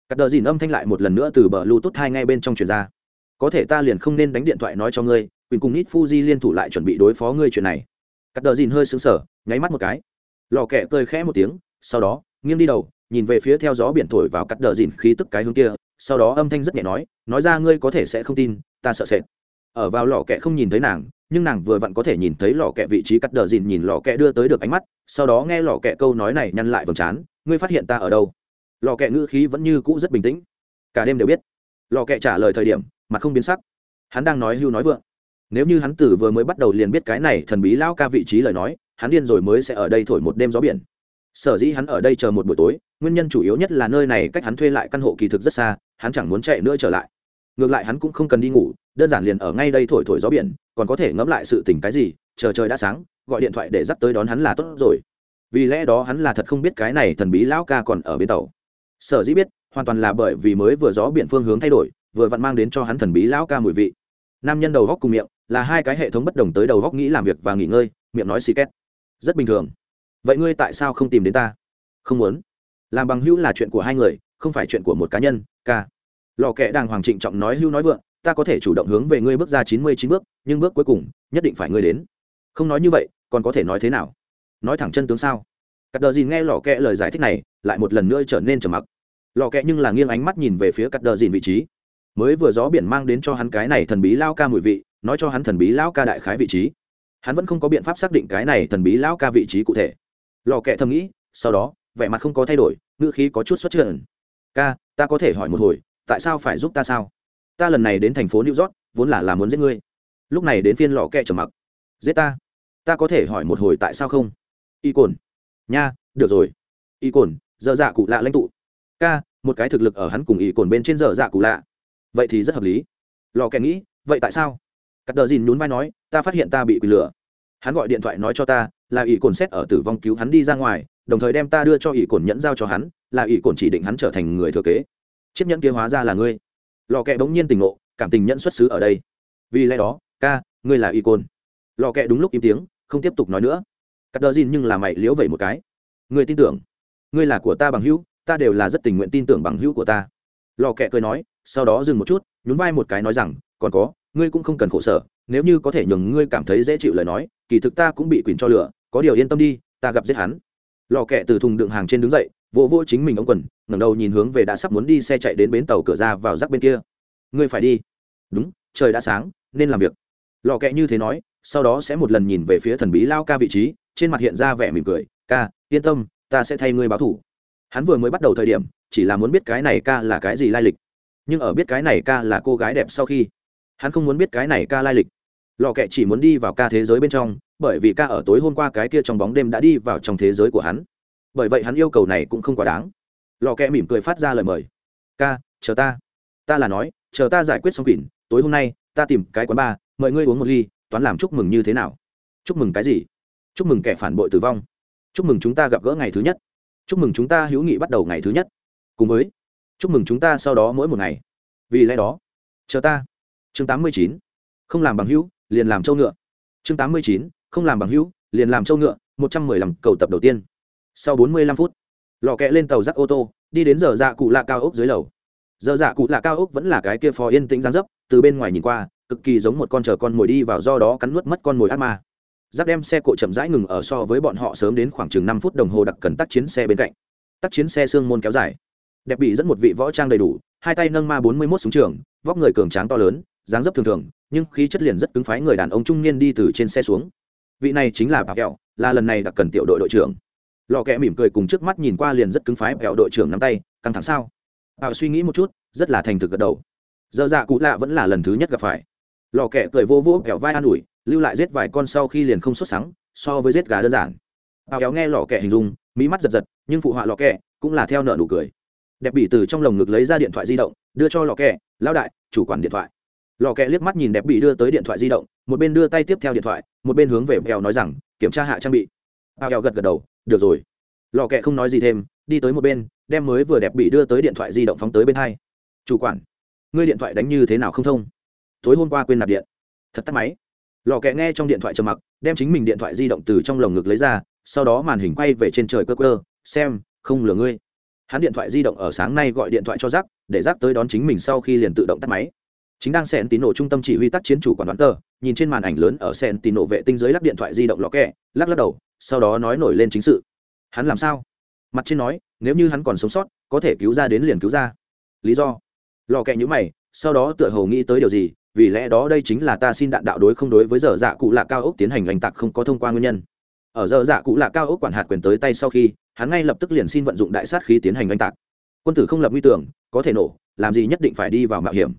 Cắt đờ dìn âm thanh lại một lần nữa từ bờ bluetooth hai ngay bên trong truyền ra. Có thể ta liền không nên đánh điện thoại nói cho ngươi quỳnh cùng nít fuji liên thủ lại chuẩn bị đối phó ngươi chuyện này. Cắt đờ dìn hơi xứng sở nháy mắt một cái. Lò kẹ cười khẽ một tiếng, sau đó, nghiêng đi đầu, nhìn về phía theo gió biển thổi vào cắt đờ dìn khí tức cái hướng kia, sau đó âm thanh rất nhẹ nói nói ra ngươi có thể sẽ không tin, ta sợ sệt. Ở vào lò kẹ không nhìn thấy nàng, nhưng nàng vừa vặn có thể nhìn thấy lò kẹ vị trí cắt đờ dìn nhìn lò kẹ đưa tới được ánh mắt, sau đó nghe lò kẹ câu nói này nhăn lại vầng trán, ngươi phát hiện ta ở đâu? Lò kẹ ngữ khí vẫn như cũ rất bình tĩnh. Cả đêm đều biết. Lò kẹ trả lời thời điểm, mặt không biến sắc. Hắn đang nói hưu nói vượng nếu như hắn tử vừa mới bắt đầu liền biết cái này thần bí lao ca vị trí lời nói, hắn điên rồi mới sẽ ở đây thổi một đêm gió biển. Sở dĩ hắn ở đây chờ một buổi tối, nguyên nhân chủ yếu nhất là nơi này cách hắn thuê lại căn hộ kỳ thực rất xa, hắn chẳng muốn chạy nữa trở lại. Ngược lại hắn cũng không cần đi ngủ, đơn giản liền ở ngay đây thổi thổi gió biển, còn có thể ngẫm lại sự tình cái gì, chờ trời đã sáng, gọi điện thoại để dắt tới đón hắn là tốt rồi. Vì lẽ đó hắn là thật không biết cái này thần bí lão ca còn ở bên tàu. Sở dĩ biết, hoàn toàn là bởi vì mới vừa gió biển phương hướng thay đổi, vừa vặn mang đến cho hắn thần bí lão ca mùi vị. Nam nhân đầu góc cùng miệng là hai cái hệ thống bất đồng tới đầu góc nghĩ làm việc và nghỉ ngơi, miệng nói xì két. Rất bình thường. Vậy ngươi tại sao không tìm đến ta? Không muốn. Làm bằng hữu là chuyện của hai người, không phải chuyện của một cá nhân, ca. Lò kẽ đàng hoàng trịnh trọng nói hữu nói vượng, ta có thể chủ động hướng về ngươi bước ra chín mươi chín bước, nhưng bước cuối cùng, nhất định phải ngươi đến. Không nói như vậy, còn có thể nói thế nào? Nói thẳng chân tướng sao? Cắt đờ dìn nghe lò kẽ lời giải thích này, lại một lần nữa trở nên trầm mặc. Lò kẽ nhưng là nghiêng ánh mắt nhìn về phía cắt đờ dìn vị trí. Mới vừa gió biển mang đến cho hắn cái này thần bí lao ca mùi vị nói cho hắn thần bí lão ca đại khái vị trí. Hắn vẫn không có biện pháp xác định cái này thần bí lão ca vị trí cụ thể. Lò kẽ thầm nghĩ, sau đó, vẻ mặt không có thay đổi, ngữ khí có chút xuất trận. ca, ta có thể hỏi một hồi, tại sao phải giúp ta sao? Ta lần này đến thành phố new york, vốn là làm muốn giết ngươi. Lúc này đến phiên lò kẹ trầm mặc. Giết ta? Ta có thể hỏi một hồi tại sao không? Y cồn. Nha, được rồi. Y cồn dở dạ cụ lạ lãnh tụ. Ca, một cái thực lực ở hắn cùng y cồn bên trên dở dạ cụ lạ. Vậy thì rất hợp lý. Lò kẹ nghĩ, vậy tại sao? Cắt đờ dìn nhún vai nói, ta phát hiện ta bị quỷ lửa. Hắn gọi điện thoại nói cho ta, là ỷ cồn xét ở tử vong cứu hắn đi ra ngoài, đồng thời đem ta đưa cho ỷ cồn nhẫn giao cho hắn, là ỷ cồn chỉ định hắn trở thành người thừa kế. Chiếc nhẫn kia hóa ra là ngươi. Lò kẹ bỗng nhiên tỉnh ngộ, cảm tình nhẫn xuất xứ ở đây. Vì lẽ đó, ca, ngươi là ỷ cồn. Lò kẹ đúng lúc im tiếng, không tiếp tục nói nữa. Cắt đờ dìn nhưng là mày liễu vậy một cái. Ngươi tin tưởng. Ngươi là của ta bằng hữu, ta đều là rất tình nguyện tin tưởng bằng hữu của ta. Lò kẹ cười nói, sau đó dừng một chút, nhún vai một cái nói rằng, còn có ngươi cũng không cần khổ sở, nếu như có thể nhường ngươi cảm thấy dễ chịu lời nói, kỳ thực ta cũng bị quyền cho lửa, có điều yên tâm đi, ta gặp giết hắn. Lò kẹ từ thùng đựng hàng trên đứng dậy, vỗ vỗ chính mình ống quần, ngẩng đầu nhìn hướng về đã sắp muốn đi xe chạy đến bến tàu cửa ra vào rắc bên kia. Ngươi phải đi. Đúng, trời đã sáng, nên làm việc. Lò kẹ như thế nói, sau đó sẽ một lần nhìn về phía thần bí lao ca vị trí, trên mặt hiện ra vẻ mỉm cười, ca, yên tâm, ta sẽ thay ngươi báo thủ. Hắn vừa mới bắt đầu thời điểm, chỉ là muốn biết cái này ca là cái gì lai lịch, nhưng ở biết cái này ca là cô gái đẹp sau khi hắn không muốn biết cái này ca lai lịch. Lò kẹ chỉ muốn đi vào ca thế giới bên trong, bởi vì ca ở tối hôm qua cái kia trong bóng đêm đã đi vào trong thế giới của hắn. Bởi vậy hắn yêu cầu này cũng không quá đáng. Lò kẹ mỉm cười phát ra lời mời. Ca, chờ ta. Ta là nói, chờ ta giải quyết xong kỷ tối hôm nay, ta tìm cái quán bar, mời ngươi uống một ly, toán làm chúc mừng như thế nào? Chúc mừng cái gì? Chúc mừng kẻ phản bội tử vong. Chúc mừng chúng ta gặp gỡ ngày thứ nhất. Chúc mừng chúng ta hữu nghị bắt đầu ngày thứ nhất. Cùng với. Chúc mừng chúng ta sau đó mỗi một ngày. Vì lẽ đó, chờ ta chương tám mươi chín, không làm bằng hữu, liền làm châu ngựa. Chương tám mươi chín, không làm bằng hữu, liền làm châu ngựa, một trăm mười lăm cầu tập đầu tiên. Sau bốn mươi lăm phút, lò kẹ lên tàu dắt ô tô, đi đến giờ dạ cụ lạ cao ốc dưới lầu. Giờ dạ cụ lạ cao ốc vẫn là cái kia phò yên tĩnh gián dấp, từ bên ngoài nhìn qua, cực kỳ giống một con chờ con mồi đi vào do đó cắn nuốt mất con mồi ác ma. Giáp đem xe cộ chậm rãi ngừng ở so với bọn họ sớm đến khoảng chừng năm phút đồng hồ đặc cần tắt chiến xe bên cạnh. Tắt chiến xe xương môn kéo dài. Đẹp bị dẫn một vị võ trang đầy đủ, hai tay nâng ma bốn mươi mốt súng trường, vóc người cường tráng to lớn dáng dấp thường thường, nhưng khí chất liền rất cứng phái người đàn ông trung niên đi từ trên xe xuống. Vị này chính là bà kẹo, là lần này đặc cần tiểu đội đội trưởng. Lò kẹ mỉm cười cùng trước mắt nhìn qua liền rất cứng phái kẹo đội trưởng nắm tay, căng thẳng sao? Bà suy nghĩ một chút, rất là thành thực gật đầu. Giờ dạ cụ lạ vẫn là lần thứ nhất gặp phải. Lò kẹ cười vô vô kẹo vai an ủi, lưu lại giết vài con sau khi liền không xuất sáng so với giết gà đơn giản. Bà kéo nghe lò kẹ hình dung mỹ mắt giật giật, nhưng phụ họa lò kẹ cũng là theo nợ nụ cười. Đẹp bỉ từ trong lồng ngực lấy ra điện thoại di động, đưa cho lò kẹ lao đại, chủ quản điện thoại lò kẹ liếc mắt nhìn đẹp bị đưa tới điện thoại di động, một bên đưa tay tiếp theo điện thoại, một bên hướng về bèo nói rằng, kiểm tra hạ trang bị. Bao kẹo gật gật đầu, được rồi. Lò kẹ không nói gì thêm, đi tới một bên, đem mới vừa đẹp bị đưa tới điện thoại di động phóng tới bên hai. Chủ quản, ngươi điện thoại đánh như thế nào không thông? Tối hôm qua quên nạp điện. Thật tắt máy. Lò kẹ nghe trong điện thoại trầm mặc, đem chính mình điện thoại di động từ trong lồng ngực lấy ra, sau đó màn hình quay về trên trời cơ cơ xem, không lừa ngươi. Hắn điện thoại di động ở sáng nay gọi điện thoại cho rác để rác tới đón chính mình sau khi liền tự động tắt máy chính đang xẹn tín nổ trung tâm chỉ huy tác chiến chủ quản đoán tờ nhìn trên màn ảnh lớn ở xẹn tín nổ vệ tinh dưới lắp điện thoại di động lò kẹ, lắc lắc đầu, sau đó nói nổi lên chính sự. Hắn làm sao? Mặt trên nói, nếu như hắn còn sống sót, có thể cứu ra đến liền cứu ra. Lý do? Lò kẹ nhữ mày, sau đó tựa hồ nghĩ tới điều gì, vì lẽ đó đây chính là ta xin đạn đạo đối không đối với giờ dạ cụ lạ cao ốc tiến hành oanh tạc không có thông qua nguyên nhân. Ở giờ dạ cụ lạ cao ốc quản hạt quyền tới tay sau khi, hắn ngay lập tức liền xin vận dụng đại sát khí tiến hành oanh tạc. Quân tử không lập nguy tưởng, có thể nổ, làm gì nhất định phải đi vào mạo hiểm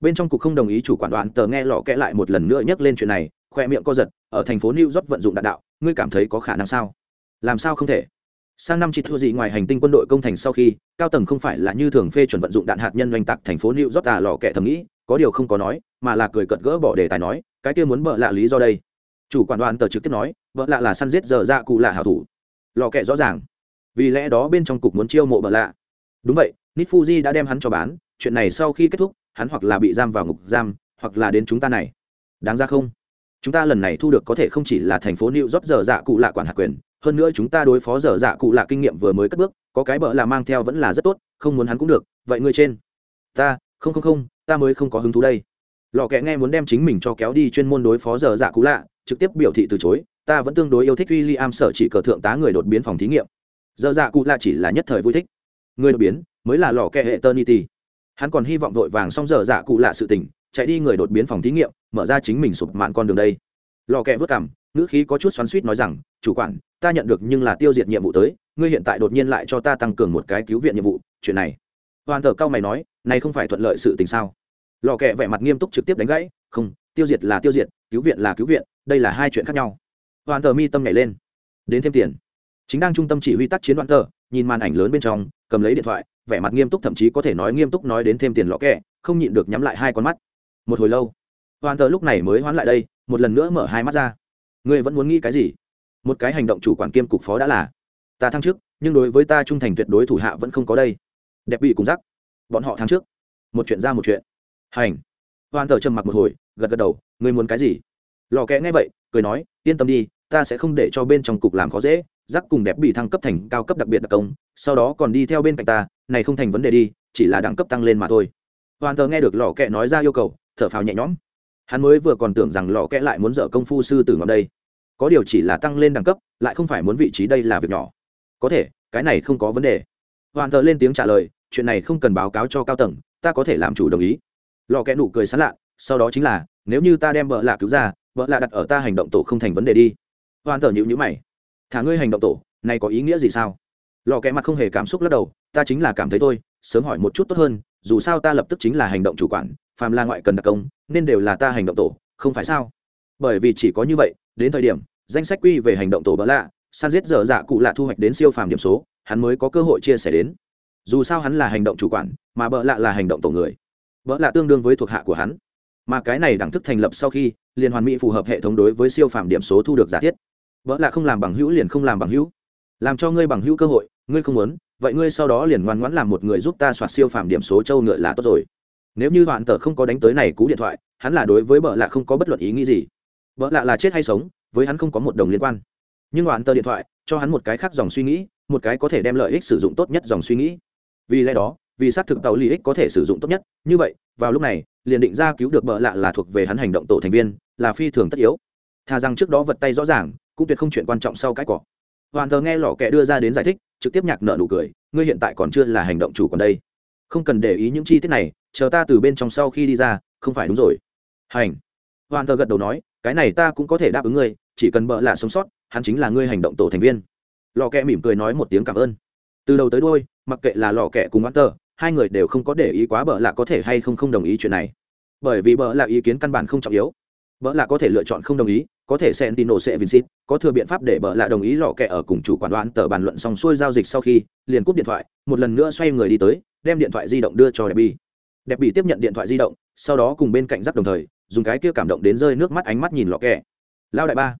bên trong cục không đồng ý chủ quản đoạn tờ nghe lọ kẽ lại một lần nữa nhắc lên chuyện này, khoe miệng co giật, ở thành phố new york vận dụng đạn đạo, ngươi cảm thấy có khả năng sao? Làm sao không thể? Sang năm chỉ thua gì ngoài hành tinh quân đội công thành sau khi, cao tầng không phải là như thường phê chuẩn vận dụng đạn hạt nhân oanh tạc thành phố new york à lò kẻ thầm nghĩ, có điều không có nói, mà là cười cợt gỡ bỏ đề tài nói, cái kia muốn bợ lạ lý do đây. Chủ quản đoàn tờ trực tiếp nói, bợ lạ là săn giết giờ ra cụ lạ hảo thủ. Lò kẹ rõ ràng. Vì lẽ đó bên trong cục muốn chiêu mộ bợ lạ. Đúng vậy nít fuji đã đem hắn cho bán, chuyện này sau khi kết thúc hắn hoặc là bị giam vào ngục giam, hoặc là đến chúng ta này. Đáng ra không? Chúng ta lần này thu được có thể không chỉ là thành phố new york giờ dạ cụ lạ quản hạt quyền, hơn nữa chúng ta đối phó giờ dạ cụ lạ kinh nghiệm vừa mới cất bước, có cái bợ là mang theo vẫn là rất tốt, không muốn hắn cũng được, vậy ngươi trên. Ta, không không không, ta mới không có hứng thú đây. Lò kẹ nghe muốn đem chính mình cho kéo đi chuyên môn đối phó giờ dạ cụ lạ, trực tiếp biểu thị từ chối, ta vẫn tương đối yêu thích w i l l i am sở chỉ cờ thượng tá người đột biến phòng thí nghiệm. Giờ dạ cụ lạ chỉ là nhất thời vui thích. Người đột biến, mới là lò kẹ hệ ternity hắn còn hy vọng vội vàng xong giờ dạ cụ lạ sự tình, chạy đi người đột biến phòng thí nghiệm, mở ra chính mình sụp mạn con đường đây. Lò kẹ vớt cảm, ngữ khí có chút xoắn suýt nói rằng, chủ quản, ta nhận được nhưng là tiêu diệt nhiệm vụ tới, ngươi hiện tại đột nhiên lại cho ta tăng cường một cái cứu viện nhiệm vụ, chuyện này. Hoàn thờ cao mày nói, này không phải thuận lợi sự tình sao? Lò kẹ vẻ mặt nghiêm túc trực tiếp đánh gãy, không, tiêu diệt là tiêu diệt, cứu viện là cứu viện, đây là hai chuyện khác nhau. Hoàn thờ mi tâm nhảy lên. Đến thêm tiền. Chính đang trung tâm chỉ huy tác chiến đoạn thờ nhìn màn ảnh lớn bên trong, cầm lấy điện thoại vẻ mặt nghiêm túc thậm chí có thể nói nghiêm túc nói đến thêm tiền lọ kẹ, không nhịn được nhắm lại hai con mắt. Một hồi lâu hoàn tờ lúc này mới hoán lại đây, một lần nữa mở hai mắt ra. Ngươi vẫn muốn nghĩ cái gì? Một cái hành động chủ quản kiêm cục phó đã là, ta thăng trước nhưng đối với ta trung thành tuyệt đối thủ hạ vẫn không có đây. Đẹp bị cùng rắc, bọn họ thăng trước một chuyện ra một chuyện. Hành. Hoàn tờ trầm mặc một hồi, gật gật đầu, ngươi muốn cái gì? Lò kẽ nghe vậy, cười nói, yên tâm đi, ta sẽ không để cho bên trong cục làm khó dễ rắc cùng đẹp bị thăng cấp thành cao cấp đặc biệt đặc công, sau đó còn đi theo bên cạnh ta, này không thành vấn đề đi, chỉ là đẳng cấp tăng lên mà thôi. Hoàn tờ nghe được lò kẹ nói ra yêu cầu, thở phào nhẹ nhõm. Hắn mới vừa còn tưởng rằng lò kẹ lại muốn dở công phu sư tử ngọc đây. Có điều chỉ là tăng lên đẳng cấp, lại không phải muốn vị trí đây là việc nhỏ. Có thể, cái này không có vấn đề. Hoàn tờ lên tiếng trả lời, chuyện này không cần báo cáo cho cao tầng, ta có thể làm chủ đồng ý. Lò kẽ nụ cười sán lạ, sau đó chính là, nếu như ta đem vợ lạ cứu ra vợ lạ đặt ở ta hành động tổ không thành vấn đề đi. Hoàn tờ nhịu nhữ mày thả ngươi hành động tổ, này có ý nghĩa gì sao? Lò kẽ mặt không hề cảm xúc lắc đầu, ta chính là cảm thấy thôi, sớm hỏi một chút tốt hơn, dù sao ta lập tức chính là hành động chủ quản, phàm là ngoại cần đặc công, nên đều là ta hành động tổ, không phải sao? Bởi vì chỉ có như vậy, đến thời điểm, danh sách quy về hành động tổ bỡ lạ, san giết dở dạ cụ lạ thu hoạch đến siêu phàm điểm số, hắn mới có cơ hội chia sẻ đến. Dù sao hắn là hành động chủ quản, mà bỡ lạ là hành động tổ người. Bỡ lạ tương đương với thuộc hạ của hắn. Mà cái này đẳng thức thành lập sau khi liền hoàn mỹ phù hợp hệ thống đối với siêu phàm điểm số thu được giả thiết vợ lạ không làm bằng hữu liền không làm bằng hữu. Làm cho ngươi bằng hữu cơ hội, ngươi không muốn, vậy ngươi sau đó liền ngoan ngoãn làm một người giúp ta soạt siêu phạm điểm số châu ngựa là tốt rồi. Nếu như hoạn tờ không có đánh tới này cú điện thoại, hắn là đối với bợ lạ không có bất luận ý nghĩ gì. Bợ lạ là chết hay sống, với hắn không có một đồng liên quan. Nhưng hoạn tờ điện thoại, cho hắn một cái khác dòng suy nghĩ, một cái có thể đem lợi ích sử dụng tốt nhất dòng suy nghĩ. Vì lẽ đó, vì xác thực tàu lợi ích có thể sử dụng tốt nhất, như vậy, vào lúc này, liền định ra cứu được bợ lạ là thuộc về hắn hành động tổ thành viên, là phi thường tất yếu. Thà rằng trước đó vật tay rõ ràng cũng tuyệt không chuyện quan trọng sau cái cỏ. Hoàn thờ nghe lò kẹ đưa ra đến giải thích, trực tiếp nhạc nợ nụ cười, ngươi hiện tại còn chưa là hành động chủ còn đây. Không cần để ý những chi tiết này, chờ ta từ bên trong sau khi đi ra, không phải đúng rồi. Hành. Hoàn thờ gật đầu nói, cái này ta cũng có thể đáp ứng ngươi, chỉ cần bợ là sống sót, hắn chính là ngươi hành động tổ thành viên. Lò kẹ mỉm cười nói một tiếng cảm ơn. Từ đầu tới đôi mặc kệ là lò kẹ cùng hoàn tờ hai người đều không có để ý quá bợ là có thể hay không không đồng ý chuyện này. Bởi vì bợ là ý kiến căn bản không trọng yếu. Bợ là có thể lựa chọn không đồng ý có thể sẽ tin nổ sẽ vincit, có thừa biện pháp để bợ lạ đồng ý lọ kẹ ở cùng chủ quản đoán tờ bàn luận xong xuôi giao dịch sau khi, liền cúp điện thoại, một lần nữa xoay người đi tới, đem điện thoại di động đưa cho đẹp bi. Đẹp bị tiếp nhận điện thoại di động, sau đó cùng bên cạnh giáp đồng thời, dùng cái kia cảm động đến rơi nước mắt ánh mắt nhìn lọ kẹ. Lao đại ba,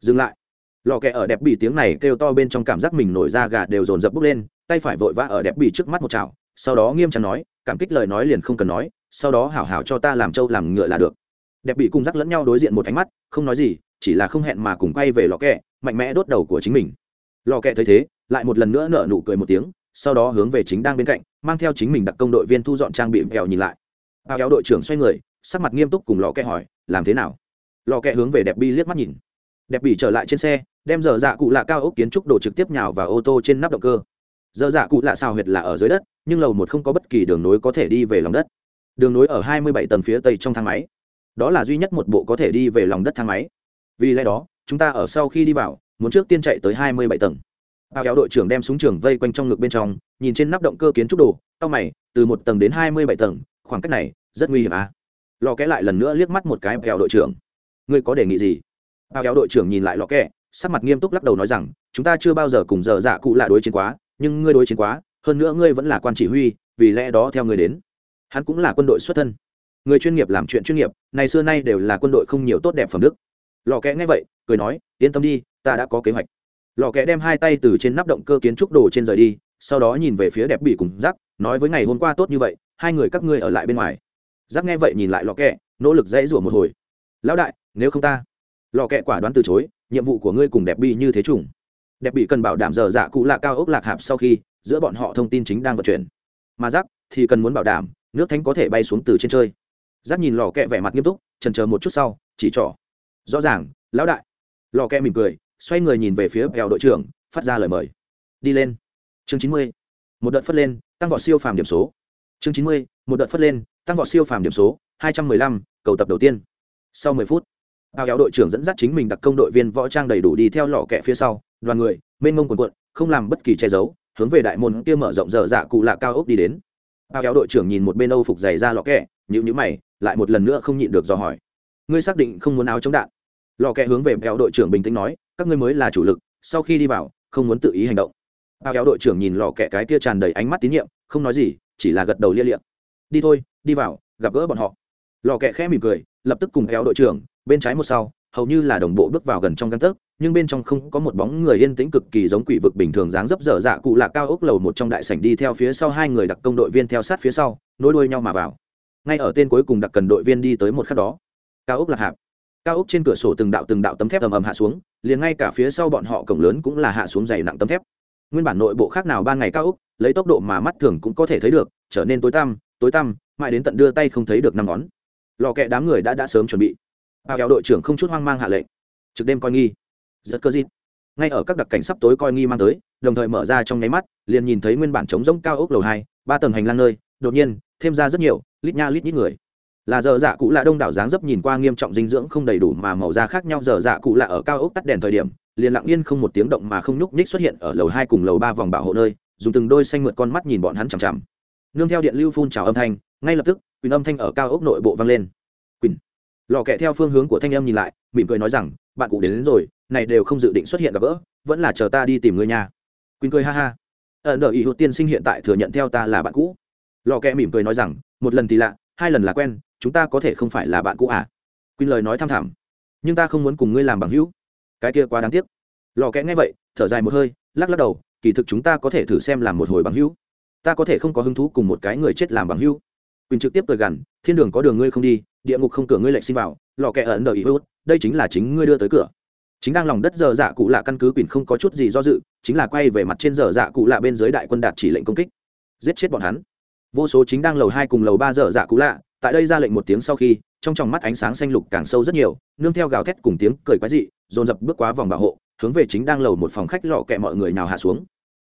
dừng lại. Lọ kẹ ở đẹp bị tiếng này kêu to bên trong cảm giác mình nổi da gà đều dồn dập bốc lên, tay phải vội vã ở đẹp bị trước mắt một chảo, sau đó nghiêm trang nói, cảm kích lời nói liền không cần nói, sau đó hảo hảo cho ta làm trâu làm ngựa là được. Đẹp bị cung rắc lẫn nhau đối diện một ánh mắt, không nói gì chỉ là không hẹn mà cùng quay về lò kẹ, mạnh mẽ đốt đầu của chính mình. Lò kẹ thấy thế, lại một lần nữa nở nụ cười một tiếng, sau đó hướng về chính đang bên cạnh, mang theo chính mình đặc công đội viên thu dọn trang bị vèo nhìn lại. Bao kéo đội trưởng xoay người, sắc mặt nghiêm túc cùng lò kẹ hỏi, làm thế nào? Lò kẹ hướng về đẹp bi liếc mắt nhìn. Đẹp bị trở lại trên xe, đem dở dạ cụ lạ cao ốc kiến trúc đồ trực tiếp nhào vào ô tô trên nắp động cơ. Dở dạ cụ lạ xào huyệt là ở dưới đất, nhưng lầu một không có bất kỳ đường nối có thể đi về lòng đất. Đường nối ở hai mươi bảy tầng phía tây trong thang máy. Đó là duy nhất một bộ có thể đi về lòng đất thang máy vì lẽ đó, chúng ta ở sau khi đi vào, muốn trước tiên chạy tới hai mươi bảy tầng. Bao kéo đội trưởng đem súng trường vây quanh trong ngực bên trong, nhìn trên nắp động cơ kiến trúc đồ tao mày, từ một tầng đến hai mươi bảy tầng, khoảng cách này rất nguy hiểm à? Lò kẽ lại lần nữa liếc mắt một cái bèo đội trưởng. Ngươi có đề nghị gì? Bao kéo đội trưởng nhìn lại lò kẽ, sắc mặt nghiêm túc lắc đầu nói rằng, chúng ta chưa bao giờ cùng giờ dạ cụ lạ đối chiến quá, nhưng ngươi đối chiến quá, hơn nữa ngươi vẫn là quan chỉ huy, vì lẽ đó theo ngươi đến. Hắn cũng là quân đội xuất thân. Người chuyên nghiệp làm chuyện chuyên nghiệp này xưa nay đều là quân đội không nhiều tốt đẹp phẩm đức lò kẽ nghe vậy cười nói yên tâm đi ta đã có kế hoạch. Lò kẽ đem hai tay từ trên nắp động cơ kiến trúc đồ trên rời đi sau đó nhìn về phía đẹp bị cùng rác, nói với ngày hôm qua tốt như vậy hai người các ngươi ở lại bên ngoài. Rác nghe vậy nhìn lại lò kẽ nỗ lực dãy rủa một hồi. Lão đại nếu không ta? Lò kẽ quả đoán từ chối nhiệm vụ của ngươi cùng đẹp bị như thế trùng đẹp bị cần bảo đảm giờ dạ cụ lạ cao ốc lạc hạp sau khi giữa bọn họ thông tin chính đang vận chuyển. Mà rác thì cần muốn bảo đảm nước thánh có thể bay xuống từ trên chơi. Rác nhìn lò kẹ vẻ mặt nghiêm túc trần chờ một chút sau chỉ trỏ rõ ràng, lão đại. Lò kẹ mỉm cười, xoay người nhìn về phía bèo đội trưởng, phát ra lời mời. Đi lên. Chương chín mươi. Một đợt phất lên, tăng vọt siêu phàm điểm số. Chương chín mươi, một đợt phất lên, tăng vọt siêu phàm điểm số, hai trăm mười lăm, cầu tập đầu tiên. Sau mười phút bao kéo đội trưởng dẫn dắt chính mình đặc công đội viên võ trang đầy đủ đi theo lò kẹ phía sau, đoàn người, mênh mông quần quận không làm bất kỳ che giấu, hướng về đại môn kia mở rộng dở dạ cụ lạ cao ốc đi đến. Bao kéo đội trưởng nhìn một bên âu phục dày ra lò kẹ nhữ nhữ mày, lại một lần nữa không nhịn được dò hỏi. Ngươi xác định không muốn áo chống đạn? Lò kẹ hướng về béo đội trưởng bình tĩnh nói, các ngươi mới là chủ lực, sau khi đi vào, không muốn tự ý hành động. Bao kéo đội trưởng nhìn lò kẹ cái kia tràn đầy ánh mắt tín nhiệm, không nói gì, chỉ là gật đầu lia liệm đi thôi, đi vào, gặp gỡ bọn họ. Lò kẹ khẽ mỉm cười, lập tức cùng kéo đội trưởng, bên trái một sau, hầu như là đồng bộ bước vào gần trong căn tấc, nhưng bên trong không có một bóng người yên tĩnh cực kỳ giống quỷ vực bình thường dáng dấp dở dạ cụ lạ cao ốc lầu một trong đại sảnh đi theo phía sau hai người đặc công đội viên theo sát phía sau, nối đuôi nhau mà vào. Ngay ở tên cuối cùng đặc cần đội viên đi tới một khắc đó. Cao ốc lạc hạp cao ốc trên cửa sổ từng đạo từng đạo tấm thép ầm ầm hạ xuống, liền ngay cả phía sau bọn họ cổng lớn cũng là hạ xuống dày nặng tấm thép. Nguyên bản nội bộ khác nào ban ngày cao úc lấy tốc độ mà mắt thường cũng có thể thấy được, trở nên tối tăm tối tăm, mãi đến tận đưa tay không thấy được năm ngón. Lò kẹ đám người đã đã sớm chuẩn bị. Bao kéo đội trưởng không chút hoang mang hạ lệnh. Trực đêm coi nghi. Rất cơ dịp. Ngay ở các đặc cảnh sắp tối coi nghi mang tới, đồng thời mở ra trong nháy mắt, liền nhìn thấy nguyên bản trống rỗng cao ốc lầu hai, ba tầng hành lang nơi, đột nhiên, thêm ra rất nhiều, lít nha lít nhít người là giờ dạ cụ lạ đông đảo dáng dấp nhìn qua nghiêm trọng dinh dưỡng không đầy đủ mà màu da khác nhau. Giờ dạ cụ lạ ở cao ốc tắt đèn thời điểm liền lặng yên không một tiếng động mà không nhúc nhích xuất hiện ở lầu hai cùng lầu ba vòng bảo hộ nơi dùng từng đôi xanh mượt con mắt nhìn bọn hắn chằm chằm. Nương theo điện lưu phun trào âm thanh ngay lập tức quyền âm thanh ở cao ốc nội bộ vang lên. Quyền lò kẹ theo phương hướng của thanh âm nhìn lại mỉm cười nói rằng bạn cụ đến, đến rồi này đều không dự định xuất hiện gặp gỡ vẫn là chờ ta đi tìm người nhà quyền cười ha ha. Ẩn đợi ý hữu tiên sinh hiện tại thừa nhận theo ta là bạn cũ. Lò kẹ mỉm cười nói rằng một lần thì lạ hai lần là quen chúng ta có thể không phải là bạn cũ à? Quyền lời nói tham thảm nhưng ta không muốn cùng ngươi làm bằng hữu. Cái kia quá đáng tiếc. Lò kẽ nghe vậy, thở dài một hơi, lắc lắc đầu, kỳ thực chúng ta có thể thử xem làm một hồi bằng hữu. Ta có thể không có hứng thú cùng một cái người chết làm bằng hữu. Quyền trực tiếp cười gằn, thiên đường có đường ngươi không đi, địa ngục không cửa ngươi lệnh xin vào, lò kẹ ẩn đợi ý hút, đây chính là chính ngươi đưa tới cửa. Chính đang lòng đất giờ dạ cụ lạ căn cứ quyền không có chút gì do dự, chính là quay về mặt trên giờ dạ cụ lạ bên dưới đại quân đạt chỉ lệnh công kích. Giết chết bọn hắn. Vô số chính đang lầu hai cùng lầu ba giờ dạ cụ lạ tại đây ra lệnh một tiếng sau khi, trong tròng mắt ánh sáng xanh lục càng sâu rất nhiều, nương theo gào thét cùng tiếng cười quái dị, dồn dập bước qua vòng bảo hộ, hướng về chính đang lầu một phòng khách lọ kẹ mọi người nào hạ xuống.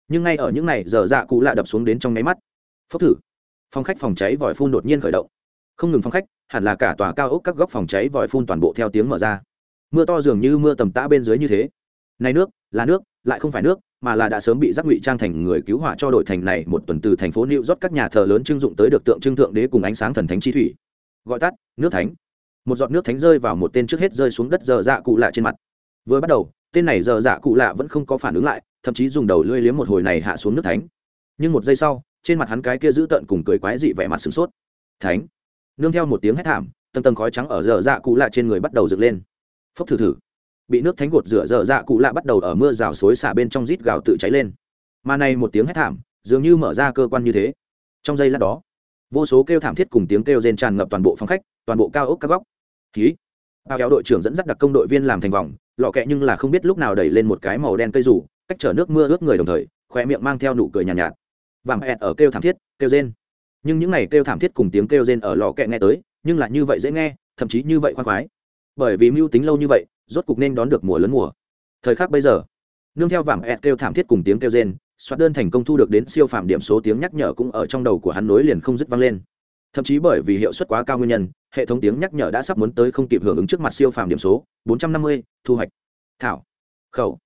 Nhưng ngay ở những này, giờ dạ cụ lạ đập xuống đến trong nháy mắt. Phốc thử. Phòng khách phòng cháy vòi phun đột nhiên khởi động. Không ngừng phòng khách, hẳn là cả tòa cao ốc các góc phòng cháy vòi phun toàn bộ theo tiếng mở ra. Mưa to dường như mưa tầm tã bên dưới như thế. Này nước, là nước, lại không phải nước mà là đã sớm bị giác ngụy trang thành người cứu hỏa cho đội thành này một tuần từ thành phố New York các nhà thờ lớn trưng dụng tới được tượng trưng thượng đế cùng ánh sáng thần thánh chi thủy. Gọi tắt, nước thánh. Một giọt nước thánh rơi vào một tên trước hết rơi xuống đất giờ dạ cụ lạ trên mặt. Vừa bắt đầu, tên này giờ dạ cụ lạ vẫn không có phản ứng lại, thậm chí dùng đầu lưỡi liếm một hồi này hạ xuống nước thánh. Nhưng một giây sau, trên mặt hắn cái kia giữ tợn cùng cười quái dị vẻ mặt sửng sốt. Thánh. Nương theo một tiếng hét thảm, tầng tầng khói trắng ở giờ dạ cụ lạ trên người bắt đầu dựng lên. Phốc thử thử bị nước thánh gột rửa dở dạ cụ lạ bắt đầu ở mưa rào xối xả bên trong rít gào tự cháy lên. Mà này một tiếng hét thảm dường như mở ra cơ quan như thế. Trong giây lát đó vô số kêu thảm thiết cùng tiếng kêu rên tràn ngập toàn bộ phòng khách toàn bộ cao ốc các góc. Ký bao kéo đội trưởng dẫn dắt đặc công đội viên làm thành vòng lọ kẹ nhưng là không biết lúc nào đẩy lên một cái màu đen cây rủ cách chở nước mưa ướt người đồng thời khoe miệng mang theo nụ cười nhàn nhạt, nhạt. Vàng ẹt ở kêu thảm thiết kêu rên. Nhưng những này kêu thảm thiết cùng tiếng kêu rên ở lò kẹ nghe tới nhưng là như vậy dễ nghe thậm chí như vậy khoan khoái. Bởi vì mưu tính lâu như vậy rốt cục nên đón được mùa lớn mùa. Thời khắc bây giờ nương theo vàng ẹt kêu thảm thiết cùng tiếng kêu rên soát đơn thành công thu được đến siêu phạm điểm số tiếng nhắc nhở cũng ở trong đầu của hắn nối liền không dứt vang lên. Thậm chí bởi vì hiệu suất quá cao nguyên nhân hệ thống tiếng nhắc nhở đã sắp muốn tới không kịp hưởng ứng trước mặt siêu phạm điểm số 450, thu hoạch thảo khẩu.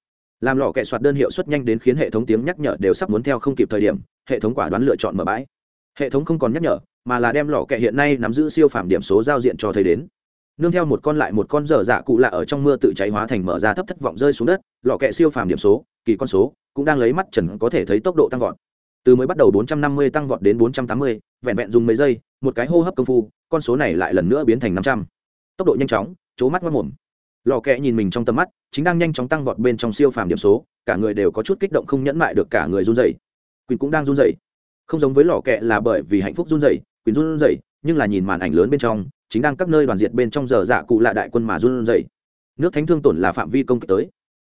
Làm lọ kệ soạt đơn hiệu suất nhanh đến khiến hệ thống tiếng nhắc nhở đều sắp muốn theo không kịp thời điểm hệ thống quả đoán lựa chọn mở bãi. Hệ thống không còn nhắc nhở mà là đem lọ kệ hiện nay nắm giữ siêu phạm điểm số giao diện cho thấy đến nương theo một con lại một con dở dạ cụ lạ ở trong mưa tự cháy hóa thành mở ra thấp thất vọng rơi xuống đất lọ kẹ siêu phàm điểm số kỳ con số cũng đang lấy mắt trần có thể thấy tốc độ tăng vọt. Từ mới bắt đầu 450 tăng vọt đến 480, vẹn vẹn dùng mấy giây một cái hô hấp công phu con số này lại lần nữa biến thành 500. tốc độ nhanh chóng chố mắt mất mồm. Lò kẹ nhìn mình trong tầm mắt chính đang nhanh chóng tăng vọt bên trong siêu phàm điểm số cả người đều có chút kích động không nhẫn mại được cả người run rẩy. Quỳnh cũng đang run rẩy. Không giống với lò kẹ là bởi vì hạnh phúc run rẩy quỳnh run rẩy nhưng là nhìn màn ảnh lớn bên trong chính đang các nơi đoàn diệt bên trong giờ dạ cụ lạ đại quân mà run dậy nước thánh thương tổn là phạm vi công kích tới.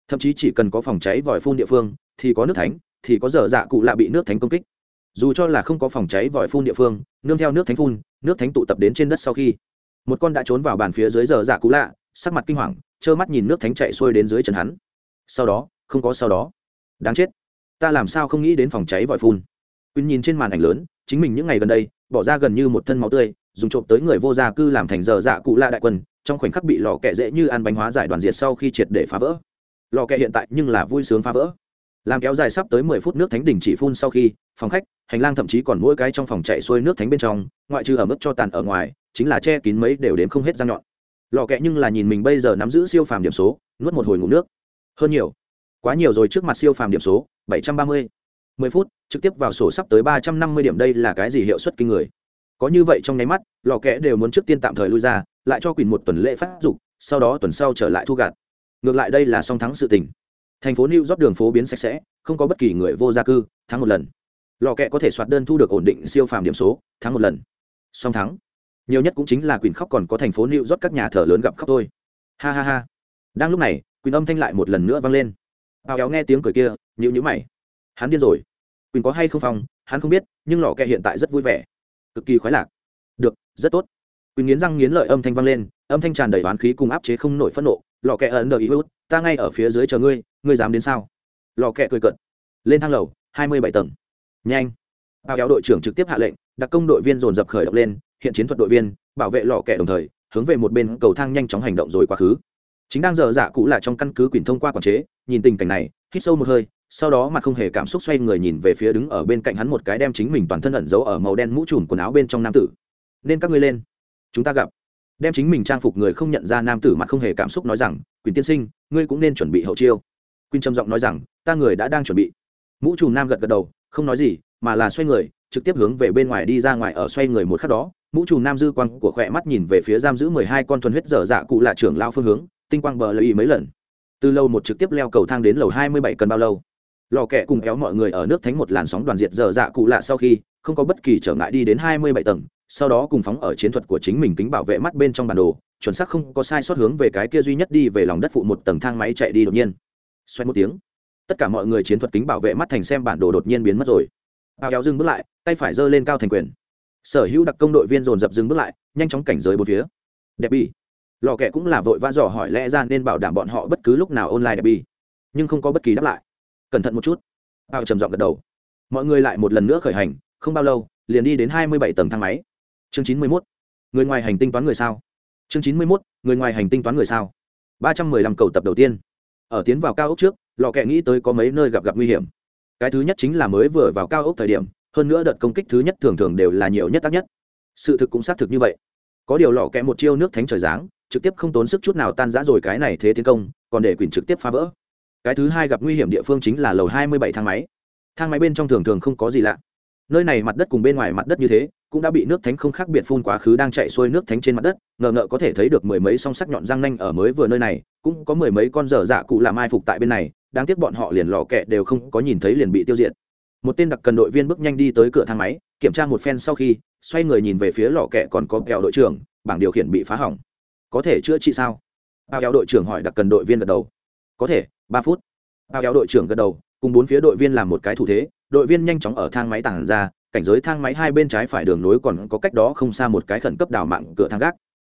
Thậm chí chỉ cần có phòng cháy vòi phun địa phương, thì có nước thánh, thì có giờ dạ cụ lạ bị nước thánh công kích. Dù cho là không có phòng cháy vòi phun địa phương, nương theo nước thánh phun, nước thánh tụ tập đến trên đất sau khi, một con đã trốn vào bàn phía dưới giờ dạ cụ lạ, sắc mặt kinh hoàng, trơ mắt nhìn nước thánh chạy xuôi đến dưới chân hắn. Sau đó, không có sau đó. Đáng chết. Ta làm sao không nghĩ đến phòng cháy vòi phun? Quyên nhìn trên màn ảnh lớn, chính mình những ngày gần đây, bỏ ra gần như một thân máu tươi dùng trộm tới người vô gia cư làm thành giờ dạ cụ la đại quân, trong khoảnh khắc bị lò kẹ dễ như ăn bánh hóa giải đoàn diệt sau khi triệt để phá vỡ. Lò kẹ hiện tại nhưng là vui sướng phá vỡ. Làm kéo dài sắp tới mười phút nước thánh đỉnh chỉ phun sau khi, phòng khách, hành lang thậm chí còn mỗi cái trong phòng chạy xuôi nước thánh bên trong, ngoại trừ ở mức cho tàn ở ngoài, chính là che kín mấy đều đến không hết răng nhọn. Lò kẹ nhưng là nhìn mình bây giờ nắm giữ siêu phàm điểm số, nuốt một hồi ngủ nước. Hơn nhiều, quá nhiều rồi trước mặt siêu phàm điểm số, bảy trăm ba mươi. mười phút, trực tiếp vào sổ sắp tới ba trăm năm mươi điểm đây là cái gì hiệu suất kinh người? Có như vậy trong nháy mắt, lò kẽ đều muốn trước tiên tạm thời lui ra, lại cho quỳnh một tuần lễ phát dục, sau đó tuần sau trở lại thu gạt. Ngược lại đây là song thắng sự tình. Thành phố new york đường phố biến sạch sẽ, không có bất kỳ người vô gia cư, thắng một lần. Lò kẹ có thể soạt đơn thu được ổn định siêu phàm điểm số, thắng một lần. Song thắng. Nhiều nhất cũng chính là quỳnh khóc còn có thành phố new york các nhà thờ lớn gặp khóc thôi. Ha ha ha. Đang lúc này, quỳnh âm thanh lại một lần nữa vang lên. Bao kéo nghe tiếng cười kia nhữ nhữ mày. Hắn điên rồi. Quỳnh có hay không phong, hắn không biết, nhưng lò kẹ hiện tại rất vui vẻ cực kỳ khoái lạc. Được, rất tốt. Quỳnh nghiến răng nghiến lợi âm thanh vang lên, âm thanh tràn đầy oán khí cùng áp chế không nổi phẫn nộ. Lò kẹ ấn đờ ý hút ta ngay ở phía dưới chờ ngươi ngươi dám đến sao? Lò kẹ cười cận lên thang lầu, hai mươi bảy tầng. Nhanh. Bao kéo đội trưởng trực tiếp hạ lệnh, đặc công đội viên dồn dập khởi động lên, hiện chiến thuật đội viên, bảo vệ lò kẹ đồng thời, hướng về một bên cầu thang nhanh chóng hành động rồi quá khứ. Chính đang dở dạ cũ là trong căn cứ quyền thông qua quản chế, nhìn tình cảnh này, hít sâu một hơi sau đó mặt không hề cảm xúc xoay người nhìn về phía đứng ở bên cạnh hắn một cái đem chính mình toàn thân ẩn giấu ở màu đen mũ trùm quần áo bên trong nam tử. Nên các ngươi lên. Chúng ta gặp. Đem chính mình trang phục người không nhận ra nam tử mặt không hề cảm xúc nói rằng quyền tiên sinh, ngươi cũng nên chuẩn bị hậu chiêu. Quyên trầm giọng nói rằng, ta người đã đang chuẩn bị. Mũ trùm nam gật gật đầu, không nói gì, mà là xoay người, trực tiếp hướng về bên ngoài đi ra ngoài ở xoay người một khắc đó, mũ trùm nam dư quang của khỏe mắt nhìn về phía giam giữ mười hai con thuần huyết dở dạ cụ là trưởng lao phương hướng, tinh quang bờ lợi ý mấy lần. Từ lâu một trực tiếp leo cầu thang đến lầu hai mươi bảy cần bao lâu? Lò kẹ cùng kéo mọi người ở nước thánh một làn sóng đoàn diệt dở dạ cụ lạ sau khi, không có bất kỳ trở ngại đi đến hai mươi bảy tầng, sau đó cùng phóng ở chiến thuật của chính mình kính bảo vệ mắt bên trong bản đồ, chuẩn xác không có sai sót hướng về cái kia duy nhất đi về lòng đất phụ một tầng thang máy chạy đi đột nhiên. Xoay một tiếng, tất cả mọi người chiến thuật kính bảo vệ mắt thành xem bản đồ đột nhiên biến mất rồi. Bao kéo dừng bước lại, tay phải giơ lên cao thành quyền. Sở hữu đặc công đội viên dồn dập dừng bước lại, nhanh chóng cảnh giới bốn phía. Đẹp bi lò kẹ cũng là vội vã dò hỏi lẽ ra nên bảo đảm bọn họ bất cứ lúc nào online đẹp bi nhưng không có bất kỳ đáp lại cẩn thận một chút. Bao trầm giọng gật đầu. Mọi người lại một lần nữa khởi hành, không bao lâu, liền đi đến hai mươi bảy tầng thang máy. Chương chín mươi mốt. Người ngoài hành tinh toán người sao? Chương chín mươi mốt, người ngoài hành tinh toán người sao? ba trăm mười lăm cầu tập đầu tiên. Ở tiến vào cao ốc trước, lò kẹ nghĩ tới có mấy nơi gặp gặp nguy hiểm. Cái thứ nhất chính là mới vừa vào cao ốc thời điểm, hơn nữa đợt công kích thứ nhất thường thường đều là nhiều nhất tác nhất. Sự thực cũng xác thực như vậy. Có điều lò kẹ một chiêu nước thánh trời giáng, trực tiếp không tốn sức chút nào tan giã rồi cái này thế tiến công, còn để quyền trực tiếp phá vỡ cái thứ hai gặp nguy hiểm địa phương chính là lầu hai mươi bảy thang máy. Thang máy bên trong thường thường không có gì lạ. Nơi này mặt đất cùng bên ngoài mặt đất như thế, cũng đã bị nước thánh không khác biệt phun quá khứ đang chạy xuôi nước thánh trên mặt đất, ngờ ngợ có thể thấy được mười mấy song sắc nhọn răng nanh ở mới vừa nơi này, cũng có mười mấy con dở dạ cụ làm ai phục tại bên này, đáng tiếc bọn họ liền lò kẹ đều không có nhìn thấy liền bị tiêu diệt. Một tên đặc cần đội viên bước nhanh đi tới cửa thang máy, kiểm tra một phen sau khi, xoay người nhìn về phía lò kẹ còn có kẹo đội trưởng, bảng điều khiển bị phá hỏng. Có thể chữa trị sao? Bao kẹo đội trưởng hỏi đặc cần đội viên gật đầu. Có thể ba phút. Bao kéo đội trưởng gật đầu, cùng bốn phía đội viên làm một cái thủ thế. Đội viên nhanh chóng ở thang máy tản ra, cảnh giới thang máy hai bên trái phải đường nối còn có cách đó không xa một cái khẩn cấp đào mạng cửa thang gác.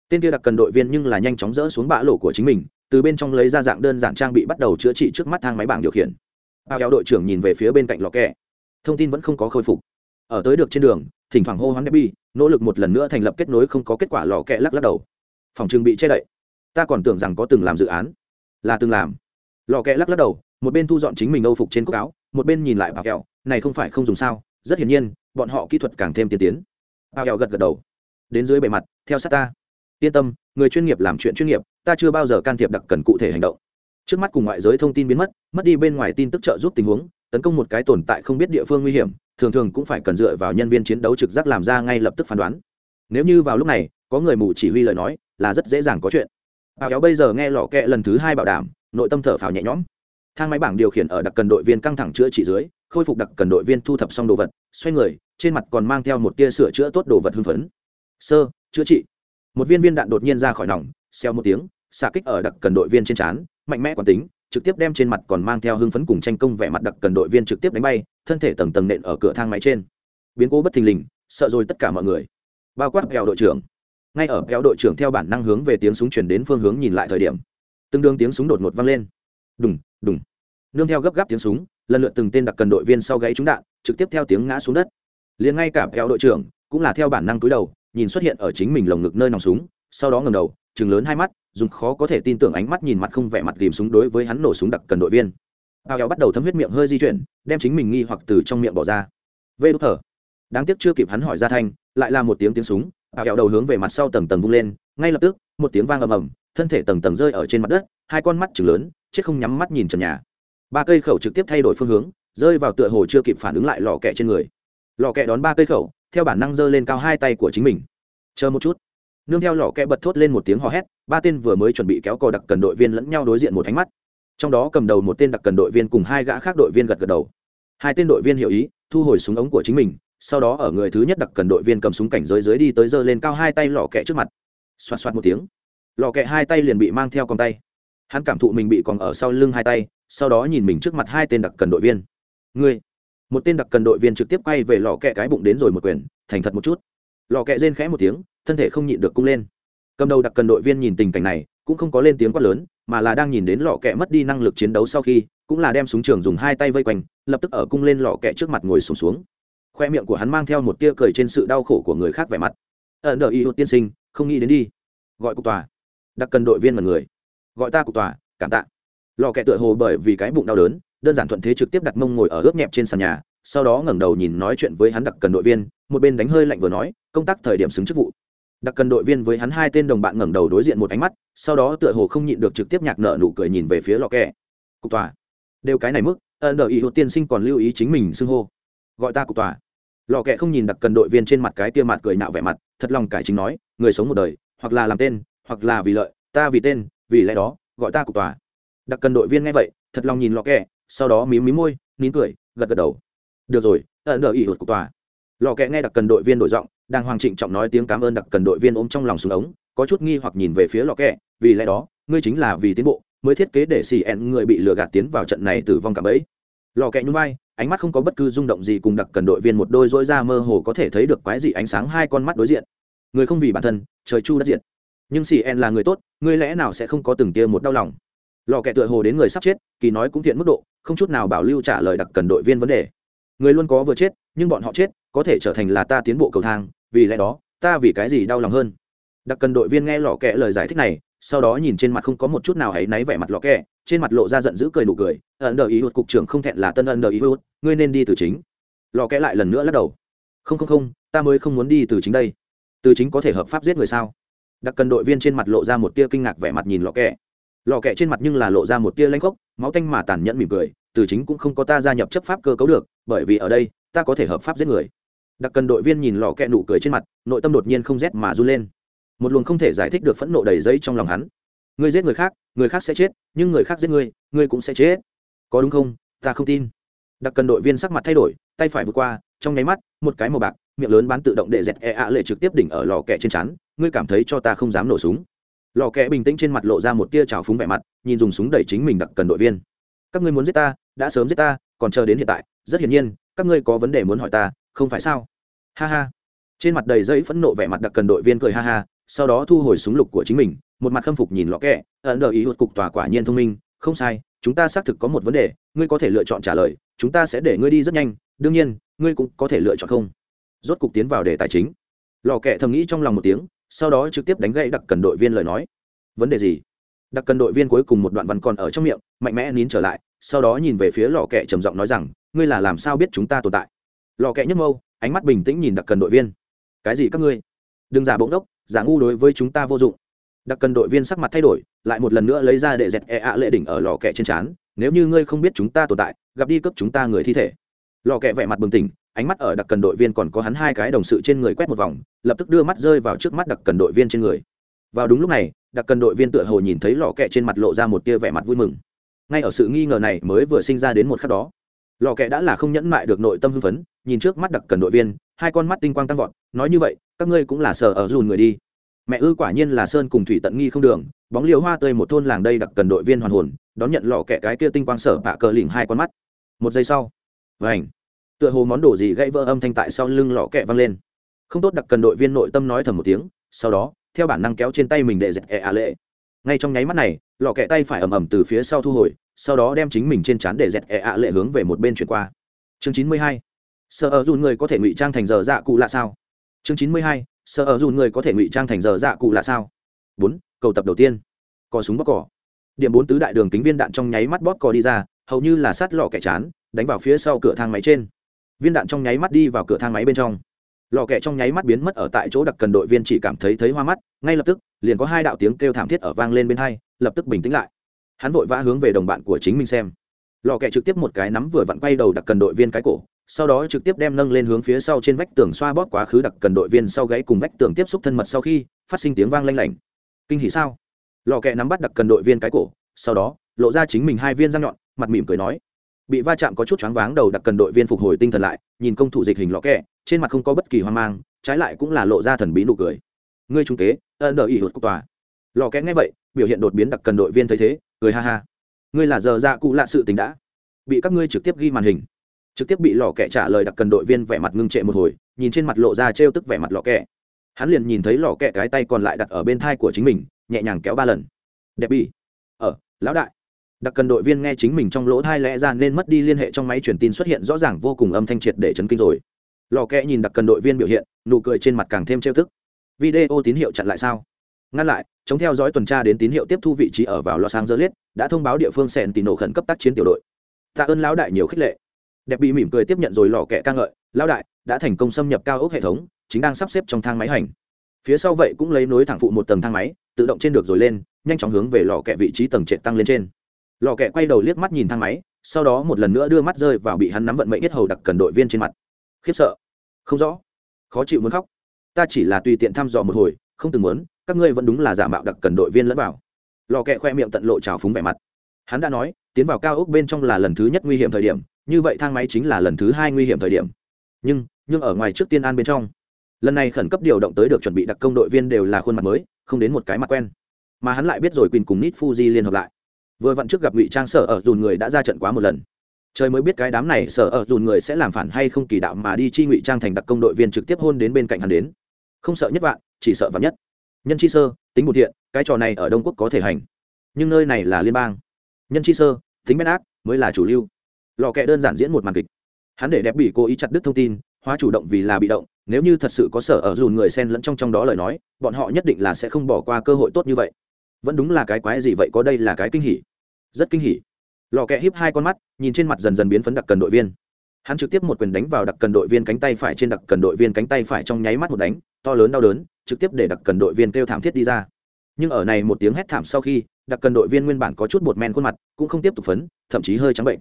Tên kia đặc cần đội viên nhưng là nhanh chóng dỡ xuống bã lỗ của chính mình, từ bên trong lấy ra dạng đơn giản trang bị bắt đầu chữa trị trước mắt thang máy bảng điều khiển. Bao kéo đội trưởng nhìn về phía bên cạnh lò kẹ thông tin vẫn không có khôi phục. Ở tới được trên đường, thỉnh thoảng hô hoán debbie, nỗ lực một lần nữa thành lập kết nối không có kết quả lò kẹ lắc lắc đầu. Phòng trường bị che đậy. Ta còn tưởng rằng có từng làm dự án. Là từng làm lò kẹ lắc lắc đầu, một bên thu dọn chính mình âu phục trên cúc áo, một bên nhìn lại bà kẹo. Này không phải không dùng sao? Rất hiển nhiên, bọn họ kỹ thuật càng thêm tiên tiến. Bà kẹo gật gật đầu. Đến dưới bề mặt, theo sát ta. Yên tâm, người chuyên nghiệp làm chuyện chuyên nghiệp, ta chưa bao giờ can thiệp đặc cần cụ thể hành động. Trước mắt cùng ngoại giới thông tin biến mất mất đi bên ngoài tin tức trợ giúp tình huống, tấn công một cái tồn tại không biết địa phương nguy hiểm, thường thường cũng phải cần dựa vào nhân viên chiến đấu trực giác làm ra ngay lập tức phán đoán. Nếu như vào lúc này, có người mù chỉ huy lời nói, là rất dễ dàng có chuyện. Bảo kéo bây giờ nghe lò kẹ lần thứ hai bảo đảm nội tâm thở phào nhẹ nhõm. Thang máy bảng điều khiển ở đặc cần đội viên căng thẳng chữa trị dưới, khôi phục đặc cần đội viên thu thập xong đồ vật, xoay người, trên mặt còn mang theo một tia sửa chữa tốt đồ vật hưng phấn. Sơ, chữa trị. Một viên viên đạn đột nhiên ra khỏi nòng xeo một tiếng, xạ kích ở đặc cần đội viên trên trán, mạnh mẽ quán tính, trực tiếp đem trên mặt còn mang theo hưng phấn cùng tranh công vẻ mặt đặc cần đội viên trực tiếp đánh bay, thân thể tầng tầng nện ở cửa thang máy trên. Biến cố bất thình lình, sợ rồi tất cả mọi người. Bao quát kẹo đội trưởng. Ngay ở kéo đội trưởng theo bản năng hướng về tiếng súng chuyển đến phương hướng nhìn lại thời điểm tương đương tiếng súng đột ngột vang lên. Đùng đùng. Nương theo gấp gáp tiếng súng, lần lượt từng tên đặc cần đội viên sau gãy trúng đạn, trực tiếp theo tiếng ngã xuống đất. Liền ngay cả kéo đội trưởng cũng là theo bản năng cúi đầu, nhìn xuất hiện ở chính mình lồng ngực nơi nòng súng, sau đó ngầm đầu chừng lớn hai mắt, dùng khó có thể tin tưởng ánh mắt nhìn mặt không vẻ mặt ghìm súng đối với hắn nổ súng đặc cần đội viên. Bao kéo bắt đầu thấm huyết miệng hơi di chuyển, đem chính mình nghi hoặc từ trong miệng bỏ ra. Vê đốt thở. Đáng tiếc chưa kịp hắn hỏi ra thanh, lại là một tiếng tiếng súng ảo kéo đầu hướng về mặt sau tầng tầng vung lên, ngay lập tức, một tiếng vang ầm ầm thân thể tầng tầng rơi ở trên mặt đất, hai con mắt chừng lớn, chết không nhắm mắt nhìn trần nhà. Ba cây khẩu trực tiếp thay đổi phương hướng, rơi vào tựa hồ chưa kịp phản ứng lại lò kẹ trên người. Lò kẹ đón ba cây khẩu, theo bản năng giơ lên cao hai tay của chính mình. Chờ một chút. Nương theo lò kẹ bật thốt lên một tiếng hò hét, ba tên vừa mới chuẩn bị kéo cò đặc cần đội viên lẫn nhau đối diện một ánh mắt. Trong đó cầm đầu một tên đặc cần đội viên cùng hai gã khác đội viên gật gật đầu. Hai tên đội viên hiểu ý, thu hồi súng ống của chính mình, sau đó ở người thứ nhất đặc cần đội viên cầm súng cảnh giới dưới đi tới giơ lên cao hai tay lò kẹ trước mặt. Xoạt xoạt một tiếng lò kẹ hai tay liền bị mang theo con tay. Hắn cảm thụ mình bị còn ở sau lưng hai tay sau đó nhìn mình trước mặt hai tên đặc cần đội viên. Ngươi. Một tên đặc cần đội viên trực tiếp quay về lò kẹ cái bụng đến rồi một quyền thành thật một chút. Lò kẹ rên khẽ một tiếng thân thể không nhịn được cung lên. Cầm đầu đặc cần đội viên nhìn tình cảnh này cũng không có lên tiếng quát lớn mà là đang nhìn đến lò kẹ mất đi năng lực chiến đấu sau khi cũng là đem súng trường dùng hai tay vây quanh lập tức ở cung lên lò kẹ trước mặt ngồi sùng xuống, xuống khoe miệng của hắn mang theo một tia cười trên sự đau khổ của người khác vẻ mặt. Ẩn đợi y hốt tiên sinh không nghĩ đến đi. Gọi cục tòa đặc cần đội viên mật người. Gọi ta cục tòa, cảm tạ. Lò kẹ tựa hồ bởi vì cái bụng đau đớn, đơn giản thuận thế trực tiếp đặt mông ngồi ở ướp nhẹp trên sàn nhà, sau đó ngẩng đầu nhìn nói chuyện với hắn đặc cần đội viên, một bên đánh hơi lạnh vừa nói, công tác thời điểm xứng chức vụ. Đặc cần đội viên với hắn hai tên đồng bạn ngẩng đầu đối diện một ánh mắt, sau đó tựa hồ không nhịn được trực tiếp nhạc nợ nụ cười nhìn về phía lò kẹ cục tòa. Đều cái này mức ẩn đợi ý hữu tiên sinh còn lưu ý chính mình xưng hô. Gọi ta cục tòa. Lò kẹ không nhìn đặc cần đội viên trên mặt cái kia mặt cười nạo vẻ mặt, thật lòng cải chính nói, người sống một đời, hoặc là làm tên hoặc là vì lợi, ta vì tên, vì lẽ đó, gọi ta cục tòa. Đặc cần đội viên nghe vậy, thật lòng nhìn lò kẹ, sau đó mím mím môi, nín cười, gật gật đầu. Được rồi ẩn đợi ỉ hụt cục tòa. Lò kẹ nghe đặc cần đội viên đổi giọng đang hoàng trịnh trọng nói tiếng cảm ơn đặc cần đội viên ôm trong lòng xuống ống, có chút nghi hoặc nhìn về phía lò kẹ, vì lẽ đó, ngươi chính là vì tiến bộ, mới thiết kế để xì ẹn người bị lừa gạt tiến vào trận này tử vong cả bấy lò kẹ nhún vai, ánh mắt không có bất cứ rung động gì cùng đặc cần đội viên một đôi dỗi ra mơ hồ có thể thấy được quái dị ánh sáng hai con mắt đối diện. Người không vì bản thân, trời chu đất diện nhưng xì ẹn là người tốt, ngươi lẽ nào sẽ không có từng tia một đau lòng? Lò kẹ tựa hồ đến người sắp chết, kỳ nói cũng thiện mức độ, không chút nào bảo lưu trả lời đặc cần đội viên vấn đề. Người luôn có vừa chết, nhưng bọn họ chết, có thể trở thành là ta tiến bộ cầu thang, vì lẽ đó, ta vì cái gì đau lòng hơn? Đặc cần đội viên nghe lò kẹ lời giải thích này, sau đó nhìn trên mặt không có một chút nào hãy náy vẻ mặt lò kẹ trên mặt lộ ra giận dữ cười nụ cười ẩn đờ ý hụt cục trưởng không thẹn là tân ẩn đờ ý hụt ngươi nên đi từ chính. Lò kẽ lại lần nữa lắc đầu. Không không không, ta mới không muốn đi từ chính đây. Từ chính có thể hợp pháp giết người sao? Đặc cần đội viên trên mặt lộ ra một tia kinh ngạc vẻ mặt nhìn lò kẹ. Lò kẹ trên mặt nhưng là lộ ra một tia lanh khốc, máu tanh mà tàn nhẫn mỉm cười, từ chính cũng không có ta gia nhập chấp pháp cơ cấu được, bởi vì ở đây, ta có thể hợp pháp giết người. Đặc cần đội viên nhìn lò kẹ nụ cười trên mặt, nội tâm đột nhiên không rét mà run lên. Một luồng không thể giải thích được phẫn nộ đầy dây trong lòng hắn. Ngươi giết người khác người khác sẽ chết, nhưng người khác giết ngươi ngươi cũng sẽ chết. Có đúng không? Ta không tin. Đặc cần đội viên sắc mặt thay đổi, tay phải vượt qua, trong nháy mắt, một cái màu bạc miệng lớn bán tự động để dẹt e ạ lệ trực tiếp đỉnh ở lò kẹ trên chắn ngươi cảm thấy cho ta không dám nổ súng. Lò kẹ bình tĩnh trên mặt lộ ra một tia trào phúng vẻ mặt, nhìn dùng súng đẩy chính mình đặc cần đội viên. Các ngươi muốn giết ta, đã sớm giết ta, còn chờ đến hiện tại, rất hiển nhiên, các ngươi có vấn đề muốn hỏi ta, không phải sao? Ha ha. Trên mặt đầy dây phẫn nộ vẻ mặt đặc cần đội viên cười ha ha, sau đó thu hồi súng lục của chính mình, một mặt khâm phục nhìn lọ kẹ ẩn đợi ý hụt cục tòa quả nhiên thông minh, không sai, chúng ta xác thực có một vấn đề, ngươi có thể lựa chọn trả lời, chúng ta sẽ để ngươi đi rất nhanh, đương nhiên, ngươi cũng có thể lựa chọn không rốt cục tiến vào đề tài chính. Lò kẹ thầm nghĩ trong lòng một tiếng, sau đó trực tiếp đánh gậy đặc cần đội viên lời nói. Vấn đề gì? Đặc cần đội viên cuối cùng một đoạn văn còn ở trong miệng, mạnh mẽ nín trở lại, sau đó nhìn về phía lò kẹ trầm giọng nói rằng, ngươi là làm sao biết chúng ta tồn tại? Lò kẹ nhấc mâu ánh mắt bình tĩnh nhìn đặc cần đội viên. Cái gì các ngươi? Đừng giả bỗng đốc, giả ngu đối với chúng ta vô dụng. Đặc cần đội viên sắc mặt thay đổi, lại một lần nữa lấy ra để dẹt e ạ lệ đỉnh ở lò kẹ trên trán. Nếu như ngươi không biết chúng ta tồn tại, gặp đi cấp chúng ta người thi thể. Lò kẹ vẻ mặt bừng tỉnh ánh mắt ở đặc cần đội viên còn có hắn hai cái đồng sự trên người quét một vòng, lập tức đưa mắt rơi vào trước mắt đặc cần đội viên trên người. Vào đúng lúc này, đặc cần đội viên tựa hồ nhìn thấy lò kẹ trên mặt lộ ra một tia vẻ mặt vui mừng. Ngay ở sự nghi ngờ này mới vừa sinh ra đến một khắc đó, lò kẹ đã là không nhẫn mại được nội tâm hưng phấn, nhìn trước mắt đặc cần đội viên, hai con mắt tinh quang tăng vọt, nói như vậy, các ngươi cũng là sở ở dùn người đi. Mẹ ư quả nhiên là sơn cùng thủy tận nghi không đường, bóng liều hoa tươi một thôn làng đây đặc cần đội viên hoàn hồn, đón nhận lọ kẹ cái kia tinh quang sở bạ cờ lỉnh hai con mắt. Một giây sau vảnh tựa hồ món đồ gì gãy vỡ âm thanh tại sau lưng lọ kẹ vang lên. Không tốt đặc cần đội viên nội tâm nói thầm một tiếng, sau đó, theo bản năng kéo trên tay mình để dẹp ẹ ạ lệ. Ngay trong nháy mắt này, lọ kẹ tay phải ầm ầm từ phía sau thu hồi, sau đó đem chính mình trên trán để dẹp ẹ ạ lệ hướng về một bên chuyển qua. Chương chín mươi hai, sợ ở dùn người có thể ngụy trang thành giờ dạ cụ là sao? Chương chín mươi hai, sợ ở dùn người có thể ngụy trang thành giờ dạ cụ là sao? Bốn, cầu tập đầu tiên. Cò súng bóc cỏ điểm bốn tứ đại đường kính viên đạn trong nháy mắt bóp cò đi ra, hầu như là sát lọ kẻ chán, đánh vào phía sau cửa thang máy trên viên đạn trong nháy mắt đi vào cửa thang máy bên trong. Lò kẹ trong nháy mắt biến mất ở tại chỗ đặc cần đội viên chỉ cảm thấy thấy hoa mắt, ngay lập tức, liền có hai đạo tiếng kêu thảm thiết ở vang lên bên hai, lập tức bình tĩnh lại. Hắn vội vã hướng về đồng bạn của chính mình xem. Lò kẹ trực tiếp một cái nắm vừa vặn quay đầu đặc cần đội viên cái cổ, sau đó trực tiếp đem nâng lên hướng phía sau trên vách tường xoa bóp quá khứ đặc cần đội viên sau gáy cùng vách tường tiếp xúc thân mật sau khi, phát sinh tiếng vang lanh lảnh. Kinh hỉ sao? Lò kẹ nắm bắt đặc cần đội viên cái cổ, sau đó, lộ ra chính mình hai viên răng nhọn, mặt mỉm cười nói bị va chạm có chút choáng váng, đầu đặc cần đội viên phục hồi tinh thần lại, nhìn công thủ dịch hình lò kẹ, trên mặt không có bất kỳ hoang mang, trái lại cũng là lộ ra thần bí nụ cười. Ngươi trung kế ân đợi ỉ hụt cục tòa. Lò kẽ nghe vậy, biểu hiện đột biến đặc cần đội viên thấy thế, cười ha ha. Ngươi là giờ ra cụ lạ sự tình đã. Bị các ngươi trực tiếp ghi màn hình. Trực tiếp bị lò kẹ trả lời đặc cần đội viên vẻ mặt ngưng trệ một hồi, nhìn trên mặt lộ ra trêu tức vẻ mặt lò kẹ. Hắn liền nhìn thấy lò kẹ cái tay còn lại đặt ở bên thai của chính mình, nhẹ nhàng kéo ba lần. Đẹp bỉ ở ờ, lão đại đặc cần đội viên nghe chính mình trong lỗ thai lẽ ra nên mất đi liên hệ trong máy truyền tin xuất hiện rõ ràng vô cùng âm thanh triệt để chấn kinh rồi. Lò kẹ nhìn đặc cần đội viên biểu hiện, nụ cười trên mặt càng thêm trêu thức video tín hiệu chặn lại sao? Ngăn lại, chống theo dõi tuần tra đến tín hiệu tiếp thu vị trí ở vào lò sáng dơ liết đã thông báo địa phương sẹn tì nổ khẩn cấp tác chiến tiểu đội. Tạ ơn lão đại nhiều khích lệ. Đẹp bị mỉm cười tiếp nhận rồi lò kẹ ca ngợi, lão đại, đã thành công xâm nhập cao ốc hệ thống, chính đang sắp xếp trong thang máy hành. Phía sau vậy cũng lấy nối thẳng phụ một tầng thang máy, tự động trên được rồi lên, nhanh chóng hướng về lò kẹ vị trí tầng trệt tăng lên trên lò kẹ quay đầu liếc mắt nhìn thang máy, sau đó một lần nữa đưa mắt rơi vào bị hắn nắm vận mệnh nhất hầu đặc cần đội viên trên mặt. Khiếp sợ. Không rõ. Khó chịu muốn khóc. Ta chỉ là tùy tiện thăm dò một hồi, không từng muốn, các ngươi vẫn đúng là giả mạo đặc cần đội viên lẫn vào. Lò kẹ khoe miệng tận lộ trào phúng vẻ mặt. Hắn đã nói, tiến vào cao ốc bên trong là lần thứ nhất nguy hiểm thời điểm, như vậy thang máy chính là lần thứ hai nguy hiểm thời điểm. Nhưng nhưng ở ngoài trước tiên an bên trong, lần này khẩn cấp điều động tới được chuẩn bị đặc công đội viên đều là khuôn mặt mới, không đến một cái mặt quen. Mà hắn lại biết rồi quỳnh cùng nít fuji liên hợp lại vừa vặn trước gặp ngụy trang sở ở dùn người đã ra trận quá một lần. Trời mới biết cái đám này sở ở dùn người sẽ làm phản hay không kỳ đạo mà đi chi ngụy trang thành đặc công đội viên trực tiếp hôn đến bên cạnh hắn đến. Không sợ nhất vạn, chỉ sợ vạn nhất. Nhân chi sơ, tính một thiện, cái trò này ở đông quốc có thể hành. Nhưng nơi này là liên bang. Nhân chi sơ, tính bên ác, mới là chủ lưu. Lò kẹ đơn giản diễn một màn kịch. Hắn để đẹp bị cố ý chặt đứt thông tin, hóa chủ động vì là bị động, nếu như thật sự có sở ở dùn người xen lẫn trong trong đó lời nói, bọn họ nhất định là sẽ không bỏ qua cơ hội tốt như vậy vẫn đúng là cái quái gì vậy, có đây là cái kinh hỉ. Rất kinh hỉ. Lò kẹ híp hai con mắt, nhìn trên mặt dần dần biến phấn đặc cần đội viên. Hắn trực tiếp một quyền đánh vào đặc cần đội viên cánh tay phải trên đặc cần đội viên cánh tay phải trong nháy mắt một đánh, to lớn đau đớn, trực tiếp để đặc cần đội viên kêu thảm thiết đi ra. Nhưng ở này một tiếng hét thảm sau khi, đặc cần đội viên nguyên bản có chút bột men khuôn mặt, cũng không tiếp tục phấn, thậm chí hơi trắng bệnh.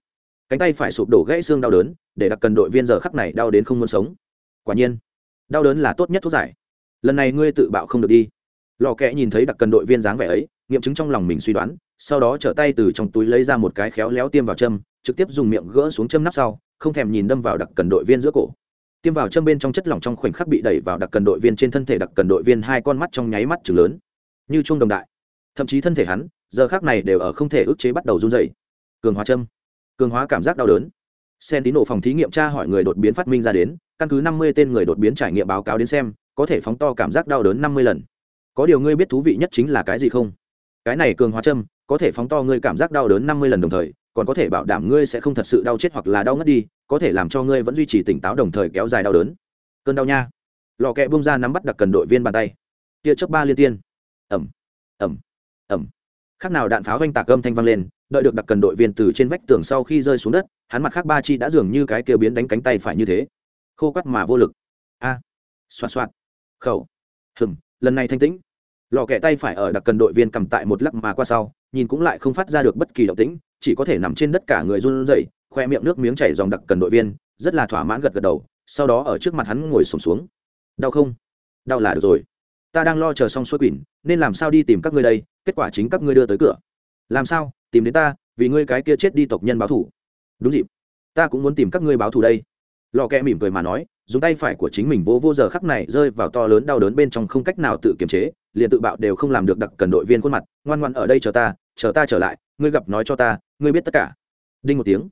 Cánh tay phải sụp đổ gãy xương đau đớn, để đặc cần đội viên giờ khắc này đau đến không muốn sống. Quả nhiên, đau đớn là tốt nhất thuốc giải. Lần này ngươi tự bạo không được đi lò kẽ nhìn thấy đặc cần đội viên dáng vẻ ấy, nghiệm chứng trong lòng mình suy đoán, sau đó trở tay từ trong túi lấy ra một cái khéo léo tiêm vào châm, trực tiếp dùng miệng gỡ xuống châm nắp sau, không thèm nhìn đâm vào đặc cần đội viên giữa cổ. Tiêm vào châm bên trong chất lỏng trong khoảnh khắc bị đẩy vào đặc cần đội viên trên thân thể đặc cần đội viên hai con mắt trong nháy mắt chừng lớn. Như chuông đồng đại. Thậm chí thân thể hắn, giờ khác này đều ở không thể ức chế bắt đầu run dày cường hóa châm. Cường hóa cảm giác đau đớn. Sen tín nổ phòng thí nghiệm tra hỏi người đột biến phát minh ra đến, căn cứ năm mươi tên người đột biến trải nghiệm báo cáo đến xem, có thể phóng to cảm giác đau đớn năm mươi lần có điều ngươi biết thú vị nhất chính là cái gì không? Cái này cường hóa châm, có thể phóng to ngươi cảm giác đau đớn năm mươi lần đồng thời, còn có thể bảo đảm ngươi sẽ không thật sự đau chết hoặc là đau ngất đi, có thể làm cho ngươi vẫn duy trì tỉnh táo đồng thời kéo dài đau đớn. Cơn đau nha. Lò kẹ bung ra nắm bắt đặc cần đội viên bàn tay. Tia chớp ba liên tiên. Ẩm ẩm ẩm khác nào đạn pháo vanh tạc âm thanh vang lên, đợi được đặc cần đội viên từ trên vách tường sau khi rơi xuống đất, hắn mặt khác ba chi đã dường như cái kêu biến đánh cánh tay phải như thế. Khô quắt mà vô lực. A. À. xoạt xoạt. Khẩu. Hừng lần này thanh tĩnh lò kẹ tay phải ở đặc cần đội viên cầm tại một lắc mà qua sau nhìn cũng lại không phát ra được bất kỳ động tĩnh chỉ có thể nằm trên đất cả người run rẩy khoe miệng nước miếng chảy dòng đặc cần đội viên rất là thỏa mãn gật gật đầu sau đó ở trước mặt hắn ngồi sụp xuống, xuống đau không? Đau là được rồi. Ta đang lo chờ xong xuôi quỷ nên làm sao đi tìm các ngươi đây kết quả chính các ngươi đưa tới cửa. Làm sao? Tìm đến ta vì ngươi cái kia chết đi tộc nhân báo thủ đúng dịp. Ta cũng muốn tìm các ngươi báo thù đây. Lò kẹ mỉm cười mà nói dùng tay phải của chính mình vô vô giờ khắc này rơi vào to lớn đau đớn bên trong không cách nào tự kiềm chế liền tự bạo đều không làm được đặc cần đội viên khuôn mặt, ngoan ngoan ở đây chờ ta chờ ta trở lại, ngươi gặp nói cho ta, ngươi biết tất cả. Đinh một tiếng.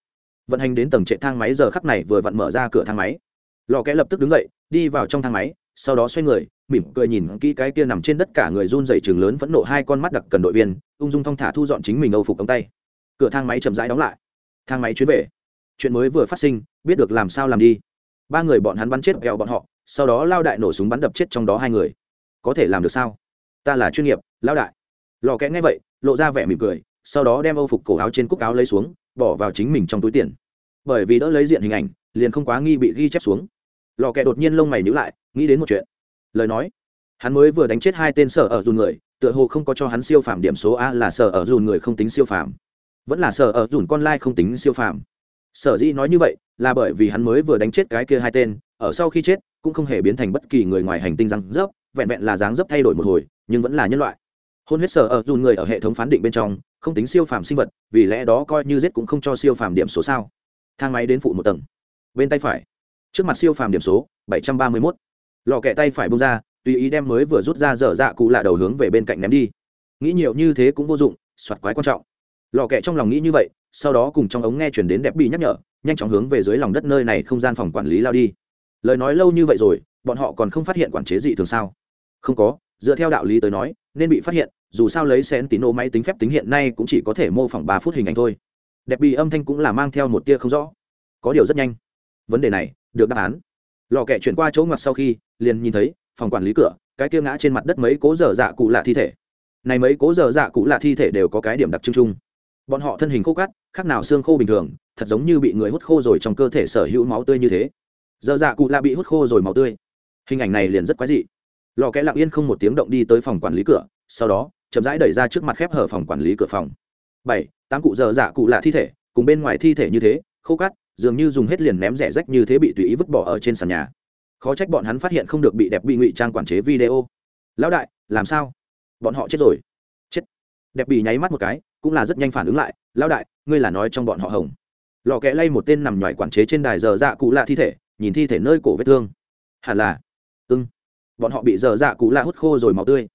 Vận hành đến tầng trệ thang máy giờ khắc này vừa vặn mở ra cửa thang máy. Lò kẽ lập tức đứng dậy, đi vào trong thang máy, sau đó xoay người, mỉm cười nhìn kỹ cái kia nằm trên đất cả người run dậy chừng lớn phẫn nộ hai con mắt đặc cần đội viên, ung dung thong thả thu dọn chính mình âu phục ống tay. Cửa thang máy chậm rãi đóng lại. Thang máy chuyến về. Chuyện mới vừa phát sinh, biết được làm sao làm đi. Ba người bọn hắn bắn chết kẹo bọn họ, sau đó lao đại nổ súng bắn đập chết trong đó hai người. Có thể làm được sao? Ta là chuyên nghiệp lao đại. Lò kẽ nghe vậy, lộ ra vẻ mỉm cười, sau đó đem âu phục cổ áo trên cúc áo lấy xuống, bỏ vào chính mình trong túi tiền. Bởi vì đỡ lấy diện hình ảnh, liền không quá nghi bị ghi chép xuống. Lò kẹ đột nhiên lông mày nhữ lại, nghĩ đến một chuyện. Lời nói, hắn mới vừa đánh chết hai tên sở ở dùn người, tựa hồ không có cho hắn siêu phàm điểm số a là sở ở dùn người không tính siêu phàm. Vẫn là sở ở dùn con lai không tính siêu phàm. Sở dĩ nói như vậy, là bởi vì hắn mới vừa đánh chết cái kia hai tên, ở sau khi chết, cũng không hề biến thành bất kỳ người ngoài hành tinh răng rớp vẹn vẹn là dáng dấp thay đổi một hồi, nhưng vẫn là nhân loại. Hôn huyết sở ở dùn người ở hệ thống phán định bên trong, không tính siêu phàm sinh vật, vì lẽ đó coi như giết cũng không cho siêu phàm điểm số sao. Thang máy đến phụ một tầng. Bên tay phải. Trước mặt siêu phàm điểm số, bảy trăm ba mươi mốt. Lò kẹ tay phải bông ra, tùy ý đem mới vừa rút ra dở dạ cụ lạ đầu hướng về bên cạnh ném đi. Nghĩ nhiều như thế cũng vô dụng, soạt quái quan trọng. Lò kẹ trong lòng nghĩ như vậy, sau đó cùng trong ống nghe chuyển đến đẹp bị nhắc nhở, nhanh chóng hướng về dưới lòng đất nơi này không gian phòng quản lý lao đi. Lời nói lâu như vậy rồi, bọn họ còn không phát hiện quản chế gì thường sao? Không có, dựa theo đạo lý tới nói, nên bị phát hiện, dù sao lấy sen tín ô máy tính phép tính hiện nay cũng chỉ có thể mô phỏng ba phút hình ảnh thôi. Đẹp bị âm thanh cũng là mang theo một tia không rõ. Có điều rất nhanh. Vấn đề này, được đáp án. Lò kẹ chuyển qua chỗ ngoặt sau khi, liền nhìn thấy, phòng quản lý cửa, cái kia ngã trên mặt đất mấy cố dở dạ cụ lạ thi thể. Này mấy cố dở dạ cụ lạ thi thể đều có cái điểm đặc trưng chung. Bọn họ thân hình khô cắt khác nào xương khô bình thường, thật giống như bị người hút khô rồi trong cơ thể sở hữu máu tươi như thế. Dở dạ cụ lạ bị hút khô rồi máu tươi. Hình ảnh này liền rất quái dị lò kẽ lặng yên không một tiếng động đi tới phòng quản lý cửa, sau đó, chậm rãi đẩy ra trước mặt khép hở phòng quản lý cửa phòng. Bảy, tám cụ dở dạ cụ lạ thi thể, cùng bên ngoài thi thể như thế, khô cắt dường như dùng hết liền ném rẻ rách như thế bị tùy ý vứt bỏ ở trên sàn nhà. Khó trách bọn hắn phát hiện không được bị đẹp bị ngụy trang quản chế video. Lão đại, làm sao? Bọn họ chết rồi. Chết. Đẹp bị nháy mắt một cái, cũng là rất nhanh phản ứng lại. Lão đại, ngươi là nói trong bọn họ hồng. Lò kẽ lay một tên nằm ngoài quản chế trên đài giờ dạ cụ lạ thi thể, nhìn thi thể nơi cổ vết thương. Hẳn là bọn họ bị dở dạ cụ lạ hút khô rồi máu tươi.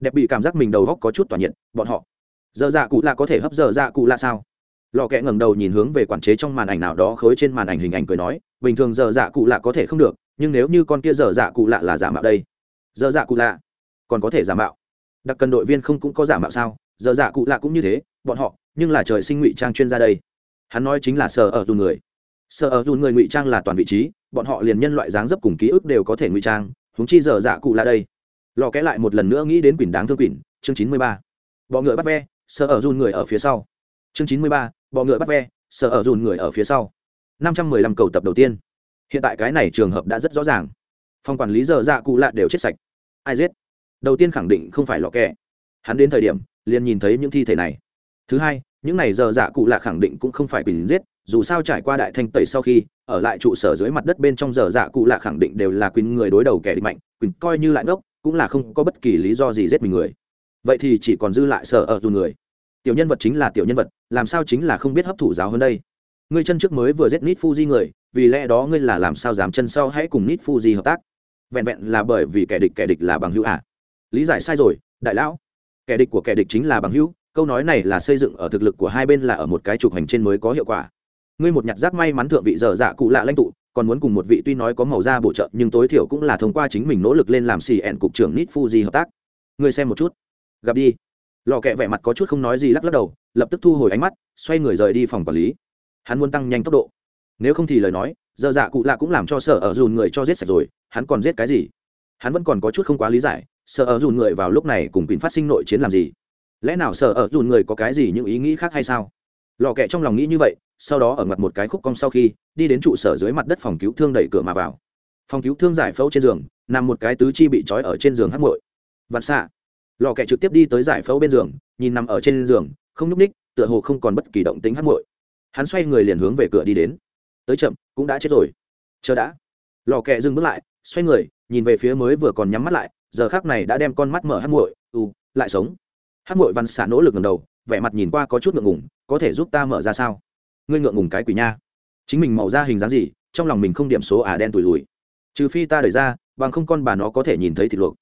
Đẹp bị cảm giác mình đầu góc có chút tỏa nhiệt, bọn họ. Dở dạ cụ lạ có thể hấp dở dạ cụ lạ sao? Lò kẽ ngẩng đầu nhìn hướng về quản chế trong màn ảnh nào đó khối trên màn ảnh hình ảnh cười nói, bình thường dở dạ cụ lạ có thể không được, nhưng nếu như con kia dở dạ cụ lạ là giả mạo đây. Dở dạ cụ lạ? Còn có thể giả mạo? Đặc cần đội viên không cũng có giả mạo sao? Dở dạ cụ lạ cũng như thế, bọn họ, nhưng là trời sinh ngụy trang chuyên gia đây. Hắn nói chính là sờ ở dù người. Sờ ở dù người ngụy trang là toàn vị trí, bọn họ liền nhân loại dáng dấp cùng ký ức đều có thể ngụy trang húng chi giờ dạ cụ là đây. Lò kẽ lại một lần nữa nghĩ đến quỷ đáng thương quỷ chương chín mươi ba. Bọ ngựa bắt ve, sợ ở run người ở phía sau. Chương chín mươi ba, bọ ngựa bắt ve, sợ ở run người ở phía sau. Năm trăm mười lăm cầu tập đầu tiên. Hiện tại cái này trường hợp đã rất rõ ràng. Phòng quản lý giờ dạ cụ lạ đều chết sạch. Ai giết? Đầu tiên khẳng định không phải lò kẹ hắn đến thời điểm, liền nhìn thấy những thi thể này. Thứ hai, những này giờ dạ cụ lạ khẳng định cũng không phải quỳnh giết dù sao trải qua đại thanh tẩy sau khi, ở lại trụ sở dưới mặt đất bên trong giờ dạ cụ lạ khẳng định đều là quyền người đối đầu kẻ địch mạnh quyền coi như lại ngốc, cũng là không có bất kỳ lý do gì giết mình người. Vậy thì chỉ còn dư lại sở ở dù người. Tiểu nhân vật chính là tiểu nhân vật, làm sao chính là không biết hấp thụ giáo hơn đây? Ngươi chân trước mới vừa giết nít fuji người, vì lẽ đó ngươi là làm sao dám chân sau hãy cùng nít fuji hợp tác? Vẹn vẹn là bởi vì kẻ địch kẻ địch là bằng hữu à? Lý giải sai rồi, đại lão. Kẻ địch của kẻ địch chính là bằng hữu, câu nói này là xây dựng ở thực lực của hai bên là ở một cái trục hành trên mới có hiệu quả ngươi một nhặt rác may mắn thượng vị dở dạ cụ lạ lãnh tụ, còn muốn cùng một vị tuy nói có màu da bổ trợ, nhưng tối thiểu cũng là thông qua chính mình nỗ lực lên làm xì ẹn cục trưởng nít fuji hợp tác. Ngươi xem một chút. Gặp đi. Lò kẹ vẻ mặt có chút không nói gì lắc lắc đầu, lập tức thu hồi ánh mắt, xoay người rời đi phòng quản lý. Hắn muốn tăng nhanh tốc độ. Nếu không thì lời nói giờ dạ cụ lạ cũng làm cho sở ở dùn người cho giết sạch rồi, hắn còn giết cái gì? Hắn vẫn còn có chút không quá lý giải sở ở dùn người vào lúc này cùng quyền phát sinh nội chiến làm gì? Lẽ nào sở ở dùn người có cái gì những ý nghĩ khác hay sao? Lò kẹ trong lòng nghĩ như vậy sau đó ở mặt một cái khúc cong sau khi, đi đến trụ sở dưới mặt đất phòng cứu thương đẩy cửa mà vào. Phòng cứu thương giải phẫu trên giường, nằm một cái tứ chi bị trói ở trên giường hắt mội vạn xạ. Lò kẹ trực tiếp đi tới giải phẫu bên giường, nhìn nằm ở trên giường, không nhúc ních tựa hồ không còn bất kỳ động tính hắt mội hắn xoay người liền hướng về cửa đi đến. Tới chậm, cũng đã chết rồi. Chờ đã. Lò kẹ dừng bước lại, xoay người, nhìn về phía mới vừa còn nhắm mắt lại, giờ khác này đã đem con mắt mở hát muội u lại sống. Hát muội văn xả nỗ lực ngầm đầu, vẻ mặt nhìn qua có chút ngượng ngùng, có thể giúp ta mở ra sao? Ngươi ngượng ngùng cái quỷ nha. Chính mình màu ra hình dáng gì, trong lòng mình không điểm số ả đen tủi lùi trừ phi ta đẩy ra, bằng không con bà nó có thể nhìn thấy thịt luộc.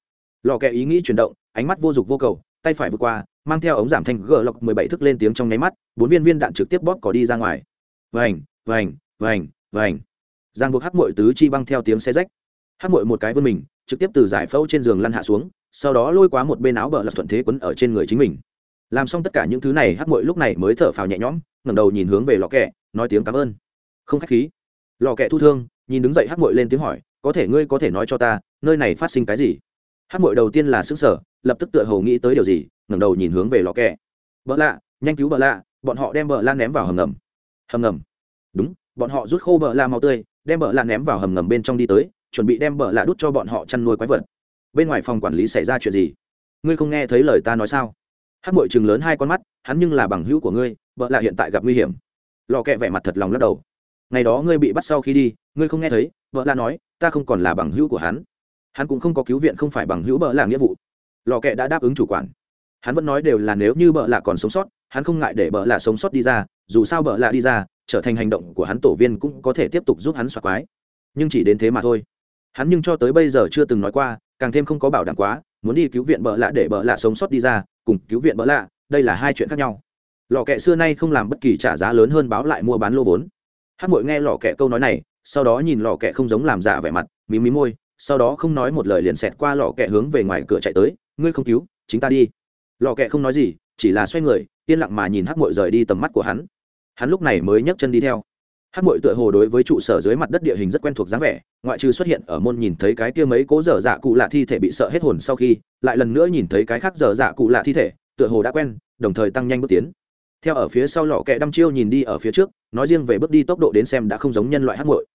Lò kẹ ý nghĩ chuyển động, ánh mắt vô dụng vô cầu, tay phải vượt qua, mang theo ống giảm thanh gờ lọc mười bảy thức lên tiếng trong nháy mắt, bốn viên viên đạn trực tiếp bóp cỏ đi ra ngoài. Vành vành vành vành. Giang buộc hắc mội tứ chi băng theo tiếng xe rách. Hắc mội một cái vươn mình, trực tiếp từ giải phẫu trên giường lăn hạ xuống, sau đó lôi quá một bên áo bờ lật thuận thế quấn ở trên người chính mình làm xong tất cả những thứ này, hắc mội lúc này mới thở phào nhẹ nhõm, ngẩng đầu nhìn hướng về lò kẹ nói tiếng cảm ơn. Không khách khí. Lò kẹ thu thương, nhìn đứng dậy hắc mội lên tiếng hỏi, có thể ngươi có thể nói cho ta, nơi này phát sinh cái gì? Hắc mội đầu tiên là xứng sở lập tức tựa hồ nghĩ tới điều gì, ngẩng đầu nhìn hướng về lò kẹ vợ lạ, nhanh cứu vợ lạ, bọn họ đem bỡ lan ném vào hầm ngầm. Hầm ngầm? Đúng, bọn họ rút khô bờ la màu tươi, đem bờ la ném vào hầm ngầm bên trong đi tới, chuẩn bị đem bờ la đút cho bọn họ chăn nuôi quái vật. Bên ngoài phòng quản lý xảy ra chuyện gì? Ngươi không nghe thấy lời ta nói sao? Hát mội chừng lớn hai con mắt, hắn nhưng là bằng hữu của ngươi, vợ lạ hiện tại gặp nguy hiểm. Lò kẹ vẻ mặt thật lòng lắc đầu. Ngày đó ngươi bị bắt sau khi đi, ngươi không nghe thấy, vợ lạ nói, ta không còn là bằng hữu của hắn. Hắn cũng không có cứu viện không phải bằng hữu bợ lạ nghĩa vụ. Lò kẹ đã đáp ứng chủ quản. Hắn vẫn nói đều là nếu như bợ lạ còn sống sót, hắn không ngại để bợ lạ sống sót đi ra, dù sao bợ lạ đi ra, trở thành hành động của hắn tổ viên cũng có thể tiếp tục giúp hắn xoạc quái. Nhưng chỉ đến thế mà thôi. Hắn nhưng cho tới bây giờ chưa từng nói qua càng thêm không có bảo đảm quá, muốn đi cứu viện bợ lạ để bợ lạ sống sót đi ra, cùng cứu viện bợ lạ, đây là hai chuyện khác nhau. Lò kẹ xưa nay không làm bất kỳ trả giá lớn hơn báo lại mua bán lô vốn. Hát mội nghe lò kẹ câu nói này, sau đó nhìn lò kẹ không giống làm giả vẻ mặt, mí mí môi, sau đó không nói một lời liền xẹt qua lò kẹ hướng về ngoài cửa chạy tới, ngươi không cứu, chính ta đi. Lò kẹ không nói gì, chỉ là xoay người, yên lặng mà nhìn hát mội rời đi tầm mắt của hắn. Hắn lúc này mới nhấc chân đi theo hát mội tựa hồ đối với trụ sở dưới mặt đất địa hình rất quen thuộc dáng vẻ, ngoại trừ xuất hiện ở môn nhìn thấy cái kia mấy cố dở dạ cụ lạ thi thể bị sợ hết hồn sau khi, lại lần nữa nhìn thấy cái khác dở dạ cụ lạ thi thể, tựa hồ đã quen, đồng thời tăng nhanh bước tiến. Theo ở phía sau lọ kẹ đăm chiêu nhìn đi ở phía trước, nói riêng về bước đi tốc độ đến xem đã không giống nhân loại hát mội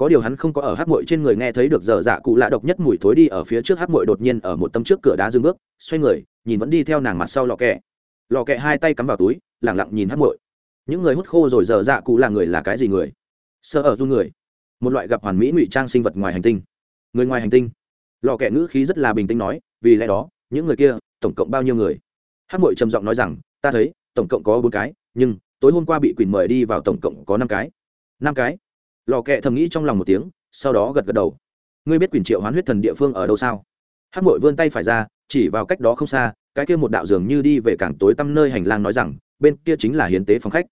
có điều hắn không có ở hát mội trên người nghe thấy được dở dạ cụ lạ độc nhất mùi thối đi ở phía trước hát mội đột nhiên ở một tấm trước cửa đá dừng bước, xoay người, nhìn vẫn đi theo nàng mặt sau lọ kẹ. Lọ kẹ hai tay cắm vào túi lẳng lặng nhìn hát mội những người hút khô rồi dở dạ cụ là người là cái gì người? Sợ ở run người. Một loại gặp hoàn mỹ ngụy trang sinh vật ngoài hành tinh. Người ngoài hành tinh. Lò kẹ ngữ khí rất là bình tĩnh nói, vì lẽ đó, những người kia, tổng cộng bao nhiêu người? Hát mội trầm giọng nói rằng, ta thấy, tổng cộng có bốn cái, nhưng, tối hôm qua bị quỳnh mời đi vào tổng cộng có năm cái. Năm cái? Lò kẹ thầm nghĩ trong lòng một tiếng, sau đó gật gật đầu. Ngươi biết quỳnh triệu hoán huyết thần địa phương ở đâu sao? Hát mội vươn tay phải ra, chỉ vào cách đó không xa, cái kia một đạo dường như đi về cảng tối tăm nơi hành lang nói rằng bên kia chính là hiến tế phòng khách.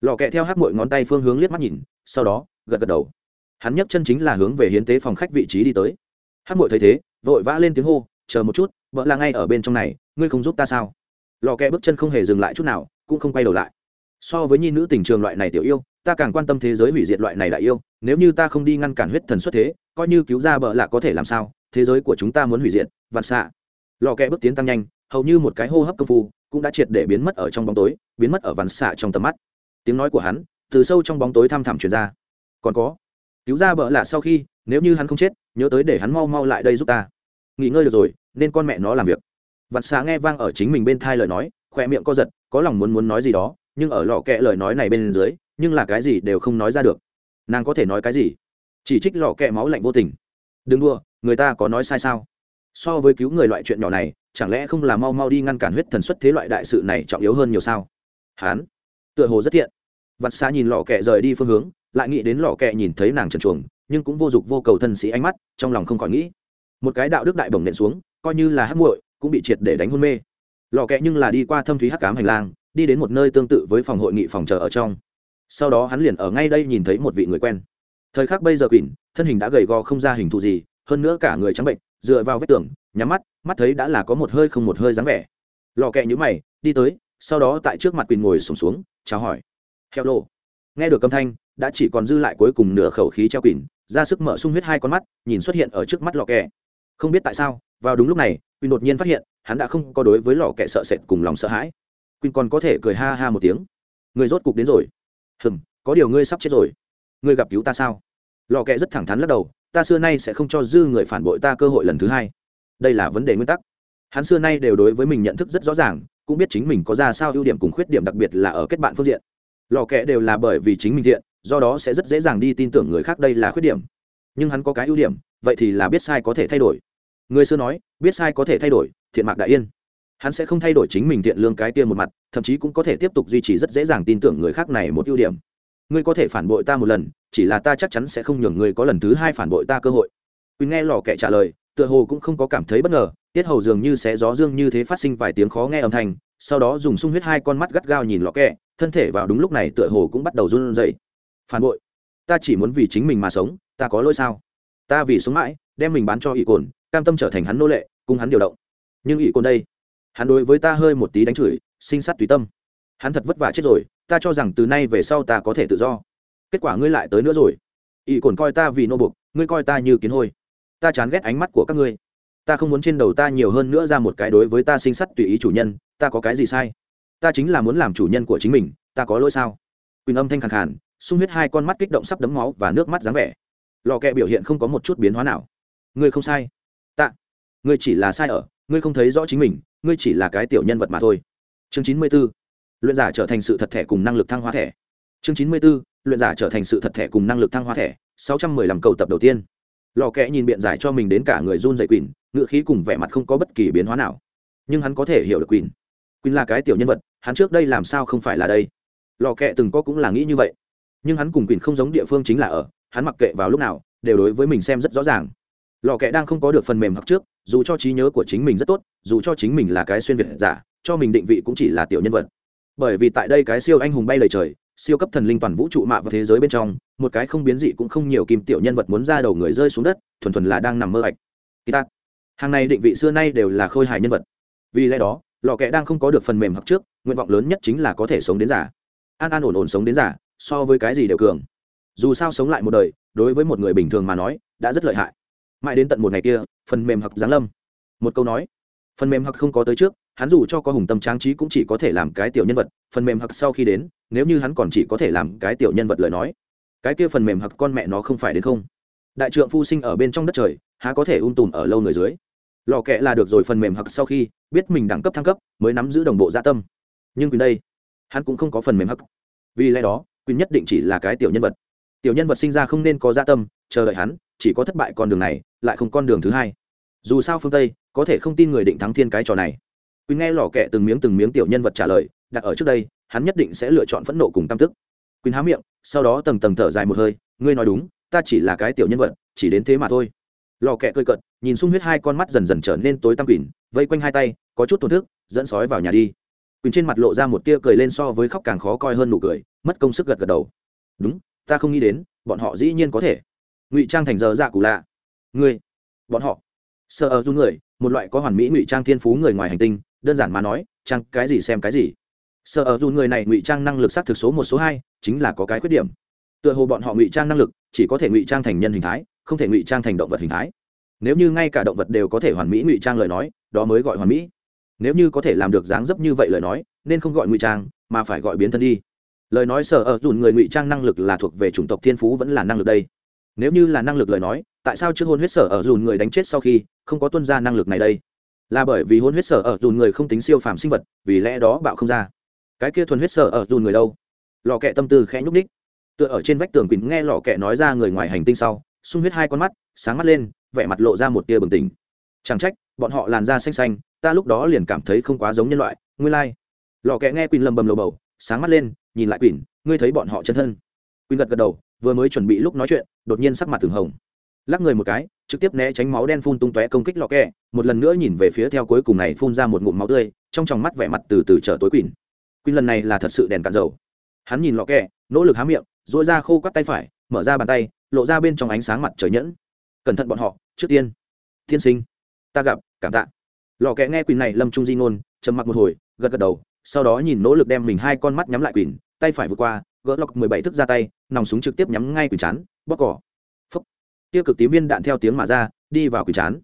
Lò kẹ theo hát mội ngón tay phương hướng liếc mắt nhìn, sau đó, gật gật đầu. Hắn nhấc chân chính là hướng về hiến tế phòng khách vị trí đi tới. Hát mội thấy thế, vội vã lên tiếng hô, chờ một chút, vợ là ngay ở bên trong này, ngươi không giúp ta sao? Lò kẹ bước chân không hề dừng lại chút nào, cũng không quay đầu lại. So với nhi nữ tình trường loại này tiểu yêu, ta càng quan tâm thế giới hủy diệt loại này đại yêu, nếu như ta không đi ngăn cản huyết thần xuất thế, coi như cứu ra bợ là có thể làm sao, thế giới của chúng ta muốn hủy diệt vặt xạ. Lò kẹ bước tiến tăng nhanh, hầu như một cái hô hấp công phu cũng đã triệt để biến mất ở trong bóng tối, biến mất ở vằn xạ trong tầm mắt. Tiếng nói của hắn, từ sâu trong bóng tối thăm thẳm truyền ra. Còn có, cứu ra bợ lạ sau khi, nếu như hắn không chết, nhớ tới để hắn mau mau lại đây giúp ta. Nghỉ ngơi được rồi, nên con mẹ nó làm việc. Vằn xạ nghe vang ở chính mình bên thai lời nói khoe miệng co giật, có lòng muốn muốn nói gì đó, nhưng ở lọ kẹ lời nói này bên dưới, nhưng là cái gì đều không nói ra được. Nàng có thể nói cái gì? Chỉ trích lọ kẹ máu lạnh vô tình. Đừng đua người ta có nói sai sao? So với cứu người loại chuyện nhỏ này chẳng lẽ không là mau mau đi ngăn cản huyết thần xuất thế loại đại sự này trọng yếu hơn nhiều sao? Hán, tựa hồ rất thiện. Vặt xa nhìn lò kẹ rời đi phương hướng, lại nghĩ đến lò kẹ nhìn thấy nàng trần chuồng, nhưng cũng vô dụng vô cầu thân sĩ ánh mắt, trong lòng không khỏi nghĩ. Một cái đạo đức đại bổng nện xuống, coi như là hắc muội, cũng bị triệt để đánh hôn mê. Lò kẹ nhưng là đi qua thâm thúy hắc cám hành lang, đi đến một nơi tương tự với phòng hội nghị phòng chờ ở trong. Sau đó hắn liền ở ngay đây nhìn thấy một vị người quen. Thời khắc bây giờ quỳnh, thân hình đã gầy gò không ra hình thù gì, hơn nữa cả người trắng bệnh, dựa vào vết tường, nhắm mắt mắt thấy đã là có một hơi không một hơi dáng vẻ. Lò kẹ nhữ mày đi tới sau đó tại trước mặt quỳnh ngồi sùng xuống, xuống chào hỏi. Heo lô nghe được âm thanh đã chỉ còn dư lại cuối cùng nửa khẩu khí treo quỳnh ra sức mở sung huyết hai con mắt nhìn xuất hiện ở trước mắt lò kẹ. Không biết tại sao vào đúng lúc này quỳnh đột nhiên phát hiện hắn đã không có đối với lò kẹ sợ sệt cùng lòng sợ hãi. Quỳnh còn có thể cười ha ha một tiếng. Người rốt cục đến rồi. Hừng có điều ngươi sắp chết rồi. Ngươi gặp cứu ta sao? Lò kẹ rất thẳng thắn lắc đầu ta xưa nay sẽ không cho dư người phản bội ta cơ hội lần thứ hai đây là vấn đề nguyên tắc. Hắn xưa nay đều đối với mình nhận thức rất rõ ràng, cũng biết chính mình có ra sao ưu điểm cùng khuyết điểm đặc biệt là ở kết bạn phương diện. Lò kẽ đều là bởi vì chính mình thiện, do đó sẽ rất dễ dàng đi tin tưởng người khác đây là khuyết điểm. Nhưng hắn có cái ưu điểm, vậy thì là biết sai có thể thay đổi. Người xưa nói, biết sai có thể thay đổi, thiện mạc đại yên. Hắn sẽ không thay đổi chính mình thiện lương cái tiên một mặt, thậm chí cũng có thể tiếp tục duy trì rất dễ dàng tin tưởng người khác này một ưu điểm. Ngươi có thể phản bội ta một lần, chỉ là ta chắc chắn sẽ không nhường ngươi có lần thứ hai phản bội ta cơ hội. Quỳnh nghe lò kẻ trả lời tựa hồ cũng không có cảm thấy bất ngờ, tiết hầu dường như sẽ gió dương như thế phát sinh vài tiếng khó nghe âm thanh, sau đó dùng sung huyết hai con mắt gắt gao nhìn lọ kẹ, thân thể vào đúng lúc này tựa hồ cũng bắt đầu run rẩy. Phản bội, ta chỉ muốn vì chính mình mà sống, ta có lỗi sao? Ta vì sống mãi, đem mình bán cho ỷ cồn, cam tâm trở thành hắn nô lệ, cùng hắn điều động. Nhưng ỷ cồn đây, hắn đối với ta hơi một tí đánh chửi, sinh sát tùy tâm. Hắn thật vất vả chết rồi, ta cho rằng từ nay về sau ta có thể tự do. Kết quả ngươi lại tới nữa rồi. Ỷ cồn coi ta vì nô buộc ngươi coi ta như kiến hôi ta chán ghét ánh mắt của các ngươi. Ta không muốn trên đầu ta nhiều hơn nữa ra một cái đối với ta sinh sắt tùy ý chủ nhân, ta có cái gì sai? Ta chính là muốn làm chủ nhân của chính mình, ta có lỗi sao? Quỳnh âm thanh khẳng khàn, sung huyết hai con mắt kích động sắp đấm máu và nước mắt dáng vẻ. Lò kẹ biểu hiện không có một chút biến hóa nào. Ngươi không sai. Ta, ngươi chỉ là sai ở, ngươi không thấy rõ chính mình, ngươi chỉ là cái tiểu nhân vật mà thôi. Chương chín mươi b ố luyện giả trở thành sự thật thẻ cùng năng lực thăng hoa thẻ. Chương chín mươi b ố luyện giả trở thành sự thật thẻ cùng năng lực thăng hoa thẻ, sáu trăm mười lăm cầu tập đầu tiên lò kẽ nhìn biện giải cho mình đến cả người run dậy quỳnh ngự khí cùng vẻ mặt không có bất kỳ biến hóa nào. Nhưng hắn có thể hiểu được quỳnh. Quỳnh là cái tiểu nhân vật, hắn trước đây làm sao không phải là đây? Lò kẽ từng có cũng là nghĩ như vậy. Nhưng hắn cùng quỳnh không giống địa phương chính là ở, hắn mặc kệ vào lúc nào, đều đối với mình xem rất rõ ràng. Lò kẽ đang không có được phần mềm học trước, dù cho trí nhớ của chính mình rất tốt, dù cho chính mình là cái xuyên việt giả, cho mình định vị cũng chỉ là tiểu nhân vật. Bởi vì tại đây cái siêu anh hùng bay lời trời siêu cấp thần linh toàn vũ trụ mạ vào thế giới bên trong, một cái không biến dị cũng không nhiều kim tiểu nhân vật muốn ra đầu người rơi xuống đất, thuần thuần là đang nằm mơ ạch. Kita. hàng này định vị xưa nay đều là khôi hài nhân vật. Vì lẽ đó lò kẹ đang không có được phần mềm hoặc trước, nguyện vọng lớn nhất chính là có thể sống đến giả an an ổn ổn sống đến giả so với cái gì đều cường. Dù sao sống lại một đời, đối với một người bình thường mà nói, đã rất lợi hại. Mãi đến tận một ngày kia, phần mềm hoặc giáng lâm. Một câu nói, phần mềm hoặc không có tới trước, hắn dù cho có hùng tâm trang trí cũng chỉ có thể làm cái tiểu nhân vật, phần mềm hoặc sau khi đến nếu như hắn còn chỉ có thể làm cái tiểu nhân vật lời nói, cái kia phần mềm hoặc con mẹ nó không phải đến không? Đại trượng phu sinh ở bên trong đất trời, há có thể ung tùm ở lâu người dưới? Lò kẹ là được rồi phần mềm hoặc sau khi biết mình đẳng cấp thăng cấp, mới nắm giữ đồng bộ gia tâm. Nhưng quyền đây, hắn cũng không có phần mềm hắc vì lẽ đó quyền nhất định chỉ là cái tiểu nhân vật. Tiểu nhân vật sinh ra không nên có gia tâm, chờ đợi hắn, chỉ có thất bại con đường này, lại không con đường thứ hai. Dù sao phương tây, có thể không tin người định thắng thiên cái trò này. Quyền nghe lò kẹ từng miếng từng miếng tiểu nhân vật trả lời, đặt ở trước đây hắn nhất định sẽ lựa chọn phẫn nộ cùng tam tức. Quyền há miệng, sau đó tầng tầng thở dài một hơi, ngươi nói đúng, ta chỉ là cái tiểu nhân vật, chỉ đến thế mà thôi. Lò kẹ cơi cận nhìn sung huyết hai con mắt dần dần trở nên tối tăm quỳnh, vây quanh hai tay, có chút thổn thức, dẫn sói vào nhà đi. Quỳnh trên mặt lộ ra một tia cười lên so với khóc càng khó coi hơn nụ cười, mất công sức gật gật đầu. Đúng, ta không nghĩ đến, bọn họ dĩ nhiên có thể. Ngụy trang thành giờ dạ cụ lạ. Ngươi, bọn họ. Sợ ở dung người, một loại có hoàn mỹ ngụy trang thiên phú người ngoài hành tinh, đơn giản mà nói, trang, cái gì xem cái gì sợ ở dù người này ngụy trang năng lực xác thực số một, số hai, chính là có cái khuyết điểm. Tựa hồ bọn họ ngụy trang năng lực, chỉ có thể ngụy trang thành nhân hình thái, không thể ngụy trang thành động vật hình thái. Nếu như ngay cả động vật đều có thể hoàn mỹ ngụy trang lời nói, đó mới gọi hoàn mỹ. Nếu như có thể làm được dáng dấp như vậy lời nói, nên không gọi ngụy trang, mà phải gọi biến thân đi. Lời nói sở ở dùn người ngụy trang năng lực là thuộc về chủng tộc thiên phú vẫn là năng lực đây. Nếu như là năng lực lời nói, tại sao trước hôn huyết sở ở dùn người đánh chết sau khi, không có tuân ra năng lực này đây? Là bởi vì hôn huyết sở ở dùn người không tính siêu phàm sinh vật, vì lẽ đó bạo không ra cái kia thuần huyết sở ở dùn người đâu? Lò kẹ tâm tư khẽ nhúc ních tựa ở trên vách tường quỳnh nghe lò kẹ nói ra người ngoài hành tinh sau, sung huyết hai con mắt, sáng mắt lên, vẻ mặt lộ ra một tia bừng tỉnh. Chẳng trách, bọn họ làn da xanh xanh, ta lúc đó liền cảm thấy không quá giống nhân loại ngươi lai、like. lò kẹ nghe quỳnh lầm bầm lầu bầu, sáng mắt lên, nhìn lại quỳnh, ngươi thấy bọn họ chân thân. Quỳnh gật gật đầu, vừa mới chuẩn bị lúc nói chuyện, đột nhiên sắc mặt từng hồng. Lắc người một cái, trực tiếp né tránh máu đen phun tung tóe công kích lò kẹ, một lần nữa nhìn về phía theo cuối cùng này phun ra một ngụm máu tươi, trong tròng mắt vẻ mặt từ từ trở tối quỳnh quỳnh lần này là thật sự đèn cạn dầu. Hắn nhìn lọ kẹ, nỗ lực há miệng dỗi ra khô quắt tay phải, mở ra bàn tay, lộ ra bên trong ánh sáng mặt trời nhẫn. Cẩn thận bọn họ, trước tiên. Tiên sinh, ta gặp, cảm tạ. Lò kẽ nghe quỳnh này lâm trung di ngôn, trầm mặc một hồi, gật gật đầu, sau đó nhìn nỗ lực đem mình hai con mắt nhắm lại quỳnh tay phải vượt qua, gỡ lọc mười bảy thức ra tay, nòng súng trực tiếp nhắm ngay quỳnh chán bóc cỏ. Phấp tiêu cực tím viên đạn theo tiếng mà ra, đi vào quỳnh chán.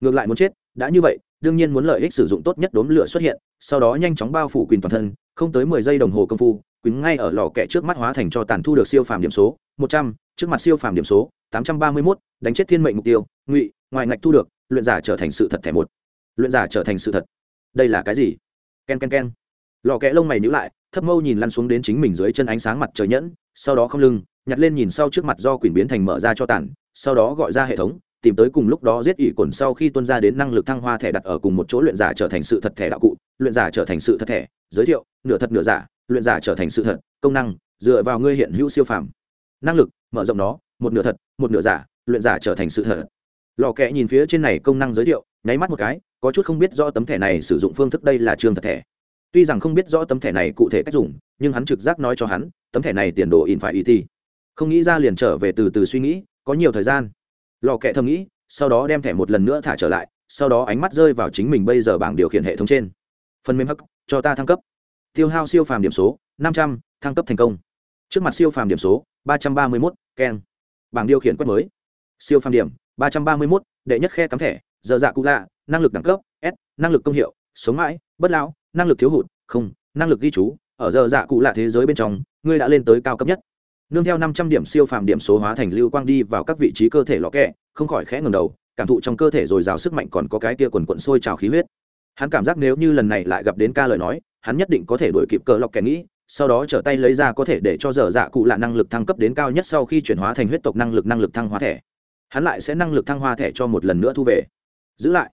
Ngược lại muốn chết, đã như vậy, đương nhiên muốn lợi ích sử dụng tốt nhất đốm lửa xuất hiện, sau đó nhanh chóng bao phủ quỳnh toàn thân không tới mười giây đồng hồ công phu, quỳnh ngay ở lò kẹ trước mắt hóa thành cho tàn thu được siêu phàm điểm số, một trăm, trước mặt siêu phàm điểm số, tám trăm ba mươi mốt, đánh chết thiên mệnh mục tiêu, ngụy, ngoài ngạch thu được, luyện giả trở thành sự thật thẻ một. Luyện giả trở thành sự thật. Đây là cái gì? K e n k e n k e n lò kẽ lông mày nhữ lại, thấp mâu nhìn lăn xuống đến chính mình dưới chân ánh sáng mặt trời nhẫn, sau đó không lưng, nhặt lên nhìn sau trước mặt do quyển biến thành mở ra cho tàn, sau đó gọi ra hệ thống tìm tới cùng lúc đó giết ỷ cồn sau khi tuân ra đến năng lực thăng hoa thẻ đặt ở cùng một chỗ luyện giả trở thành sự thật thẻ đạo cụ, luyện giả trở thành sự thật thẻ, giới thiệu, nửa thật nửa giả, luyện giả trở thành sự thật, công năng, dựa vào ngươi hiện hữu siêu phàm. Năng lực, mở rộng nó, một nửa thật, một nửa giả, luyện giả trở thành sự thật. Lò kẽ nhìn phía trên này công năng giới thiệu, nháy mắt một cái, có chút không biết rõ tấm thẻ này sử dụng phương thức đây là trường thật thẻ. Tuy rằng không biết rõ tấm thẻ này cụ thể cách dùng, nhưng hắn trực giác nói cho hắn, tấm thẻ này tiền đồ in phải ý thi. Không nghĩ ra liền trở về từ từ suy nghĩ, có nhiều thời gian lò kẹ thầm nghĩ, sau đó đem thẻ một lần nữa thả trở lại, sau đó ánh mắt rơi vào chính mình bây giờ bảng điều khiển hệ thống trên. Phần mềm hắc, cho ta thăng cấp. Tiêu hao siêu phàm điểm số, năm trăm, thăng cấp thành công. Trước mặt siêu phàm điểm số, ba trăm ba mươi mốt, keng. Bảng điều khiển quét mới. Siêu phàm điểm, ba trăm ba mươi mốt, đệ nhất khe cắm thẻ, giờ dạ cụ lạ, năng lực đẳng cấp, s, năng lực công hiệu, sống mãi, bất lão, năng lực thiếu hụt, không, năng lực ghi chú, ở giờ dạ cụ lạ thế giới bên trong, ngươi đã lên tới cao cấp nhất nương theo năm trăm điểm siêu phàm điểm số hóa thành lưu quang đi vào các vị trí cơ thể lọ kẹ, không khỏi khẽ ngầm đầu, cảm thụ trong cơ thể dồi dào sức mạnh còn có cái kia quần quận sôi trào khí huyết. Hắn cảm giác nếu như lần này lại gặp đến ca lời nói, hắn nhất định có thể đuổi kịp cờ lọc kẻ nghĩ, sau đó trở tay lấy ra có thể để cho dở dạ cụ là năng lực thăng cấp đến cao nhất sau khi chuyển hóa thành huyết tộc năng lực năng lực thăng hóa thẻ. Hắn lại sẽ năng lực thăng hoa thẻ cho một lần nữa thu về. Giữ lại.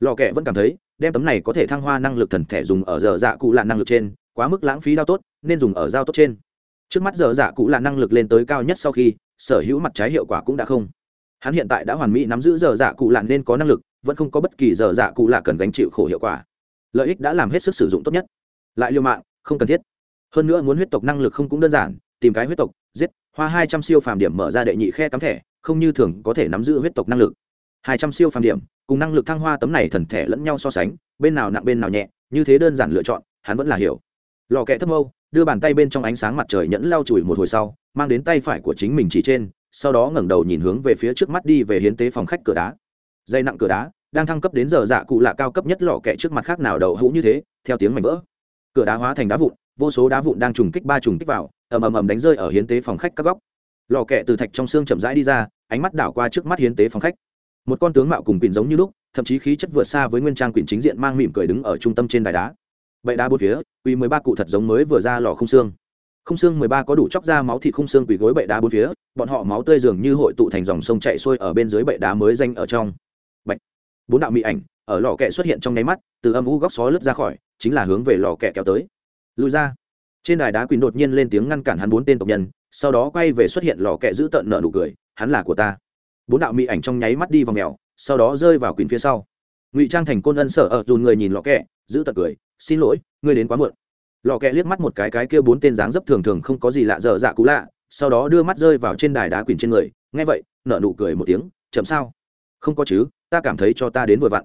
Lò kẹ vẫn cảm thấy, đem tấm này có thể thăng hoa năng lực thần thẻ dùng ở dở dạ cụ là năng lực trên, quá mức lãng phí đao tốt, nên dùng ở dao tốt trên trước mắt dở dạ cụ là năng lực lên tới cao nhất sau khi, sở hữu mặt trái hiệu quả cũng đã không. Hắn hiện tại đã hoàn mỹ nắm giữ dở dạ cụ là nên có năng lực, vẫn không có bất kỳ dở dạ cụ là cần gánh chịu khổ hiệu quả. Lợi ích đã làm hết sức sử dụng tốt nhất. Lại liêu mạng, không cần thiết. Hơn nữa muốn huyết tộc năng lực không cũng đơn giản, tìm cái huyết tộc, giết, hoa hai trăm siêu phàm điểm mở ra đệ nhị khe tắm thẻ, không như thường có thể nắm giữ huyết tộc năng lực. Hai trăm siêu phàm điểm, cùng năng lực thăng hoa tấm này thần thẻ lẫn nhau so sánh, bên nào nặng bên nào nhẹ, như thế đơn giản lựa chọn, hắn vẫn là hiểu. Lò kẹ thâm âu đưa bàn tay bên trong ánh sáng mặt trời nhẫn lau chùi một hồi sau, mang đến tay phải của chính mình chỉ trên, sau đó ngẩng đầu nhìn hướng về phía trước mắt đi về hiến tế phòng khách cửa đá. Dây nặng cửa đá, đang thăng cấp đến giờ dạ cụ lạ cao cấp nhất lọ kẹ trước mặt khác nào đầu hũ như thế, theo tiếng mảnh vỡ. Cửa đá hóa thành đá vụn, vô số đá vụn đang trùng kích ba trùng kích vào, ầm ầm ầm đánh rơi ở hiến tế phòng khách các góc. Lò kẹ từ thạch trong xương chậm rãi đi ra, ánh mắt đảo qua trước mắt hiến tế phòng khách. Một con tướng mạo cùng quỳnh giống như lúc, thậm chí khí chất vượt xa với nguyên trang quỳnh chính diện mang mỉm cười đứng ở trung tâm trên đài đá bậy đá bốn phía quỳ mười ba cụ thật giống mới vừa ra lò không xương. Không xương mười ba có đủ chóc ra máu thịt không xương quỳ gối bậy đá bốn phía, bọn họ máu tươi dường như hội tụ thành dòng sông chạy xuôi ở bên dưới bậy đá mới danh ở trong. Bạch. Bốn đạo mỹ ảnh, ở lò kẹ xuất hiện trong nháy mắt, từ âm u góc xó lướt ra khỏi, chính là hướng về lò kẹ kéo tới. Lùi ra. Trên đài đá quỳnh đột nhiên lên tiếng ngăn cản hắn bốn tên tộc nhân, sau đó quay về xuất hiện lò kẹ giữ tận nợ nụ cười, hắn là của ta. Bốn đạo mỹ ảnh trong nháy mắt đi vào mèo, sau đó rơi vào quỳnh phía sau. Ngụy trang thành côn ân sở ở dùn người nhìn lò kẹ, giữ tận cười xin lỗi, ngươi đến quá muộn. Lò kẹ liếc mắt một cái cái kia bốn tên dáng dấp thường thường không có gì lạ, dở dạ cũ lạ, sau đó đưa mắt rơi vào trên đài đá quỳnh trên người, nghe vậy nợ nụ cười một tiếng, chậm sao? Không có chứ, ta cảm thấy cho ta đến vừa vặn.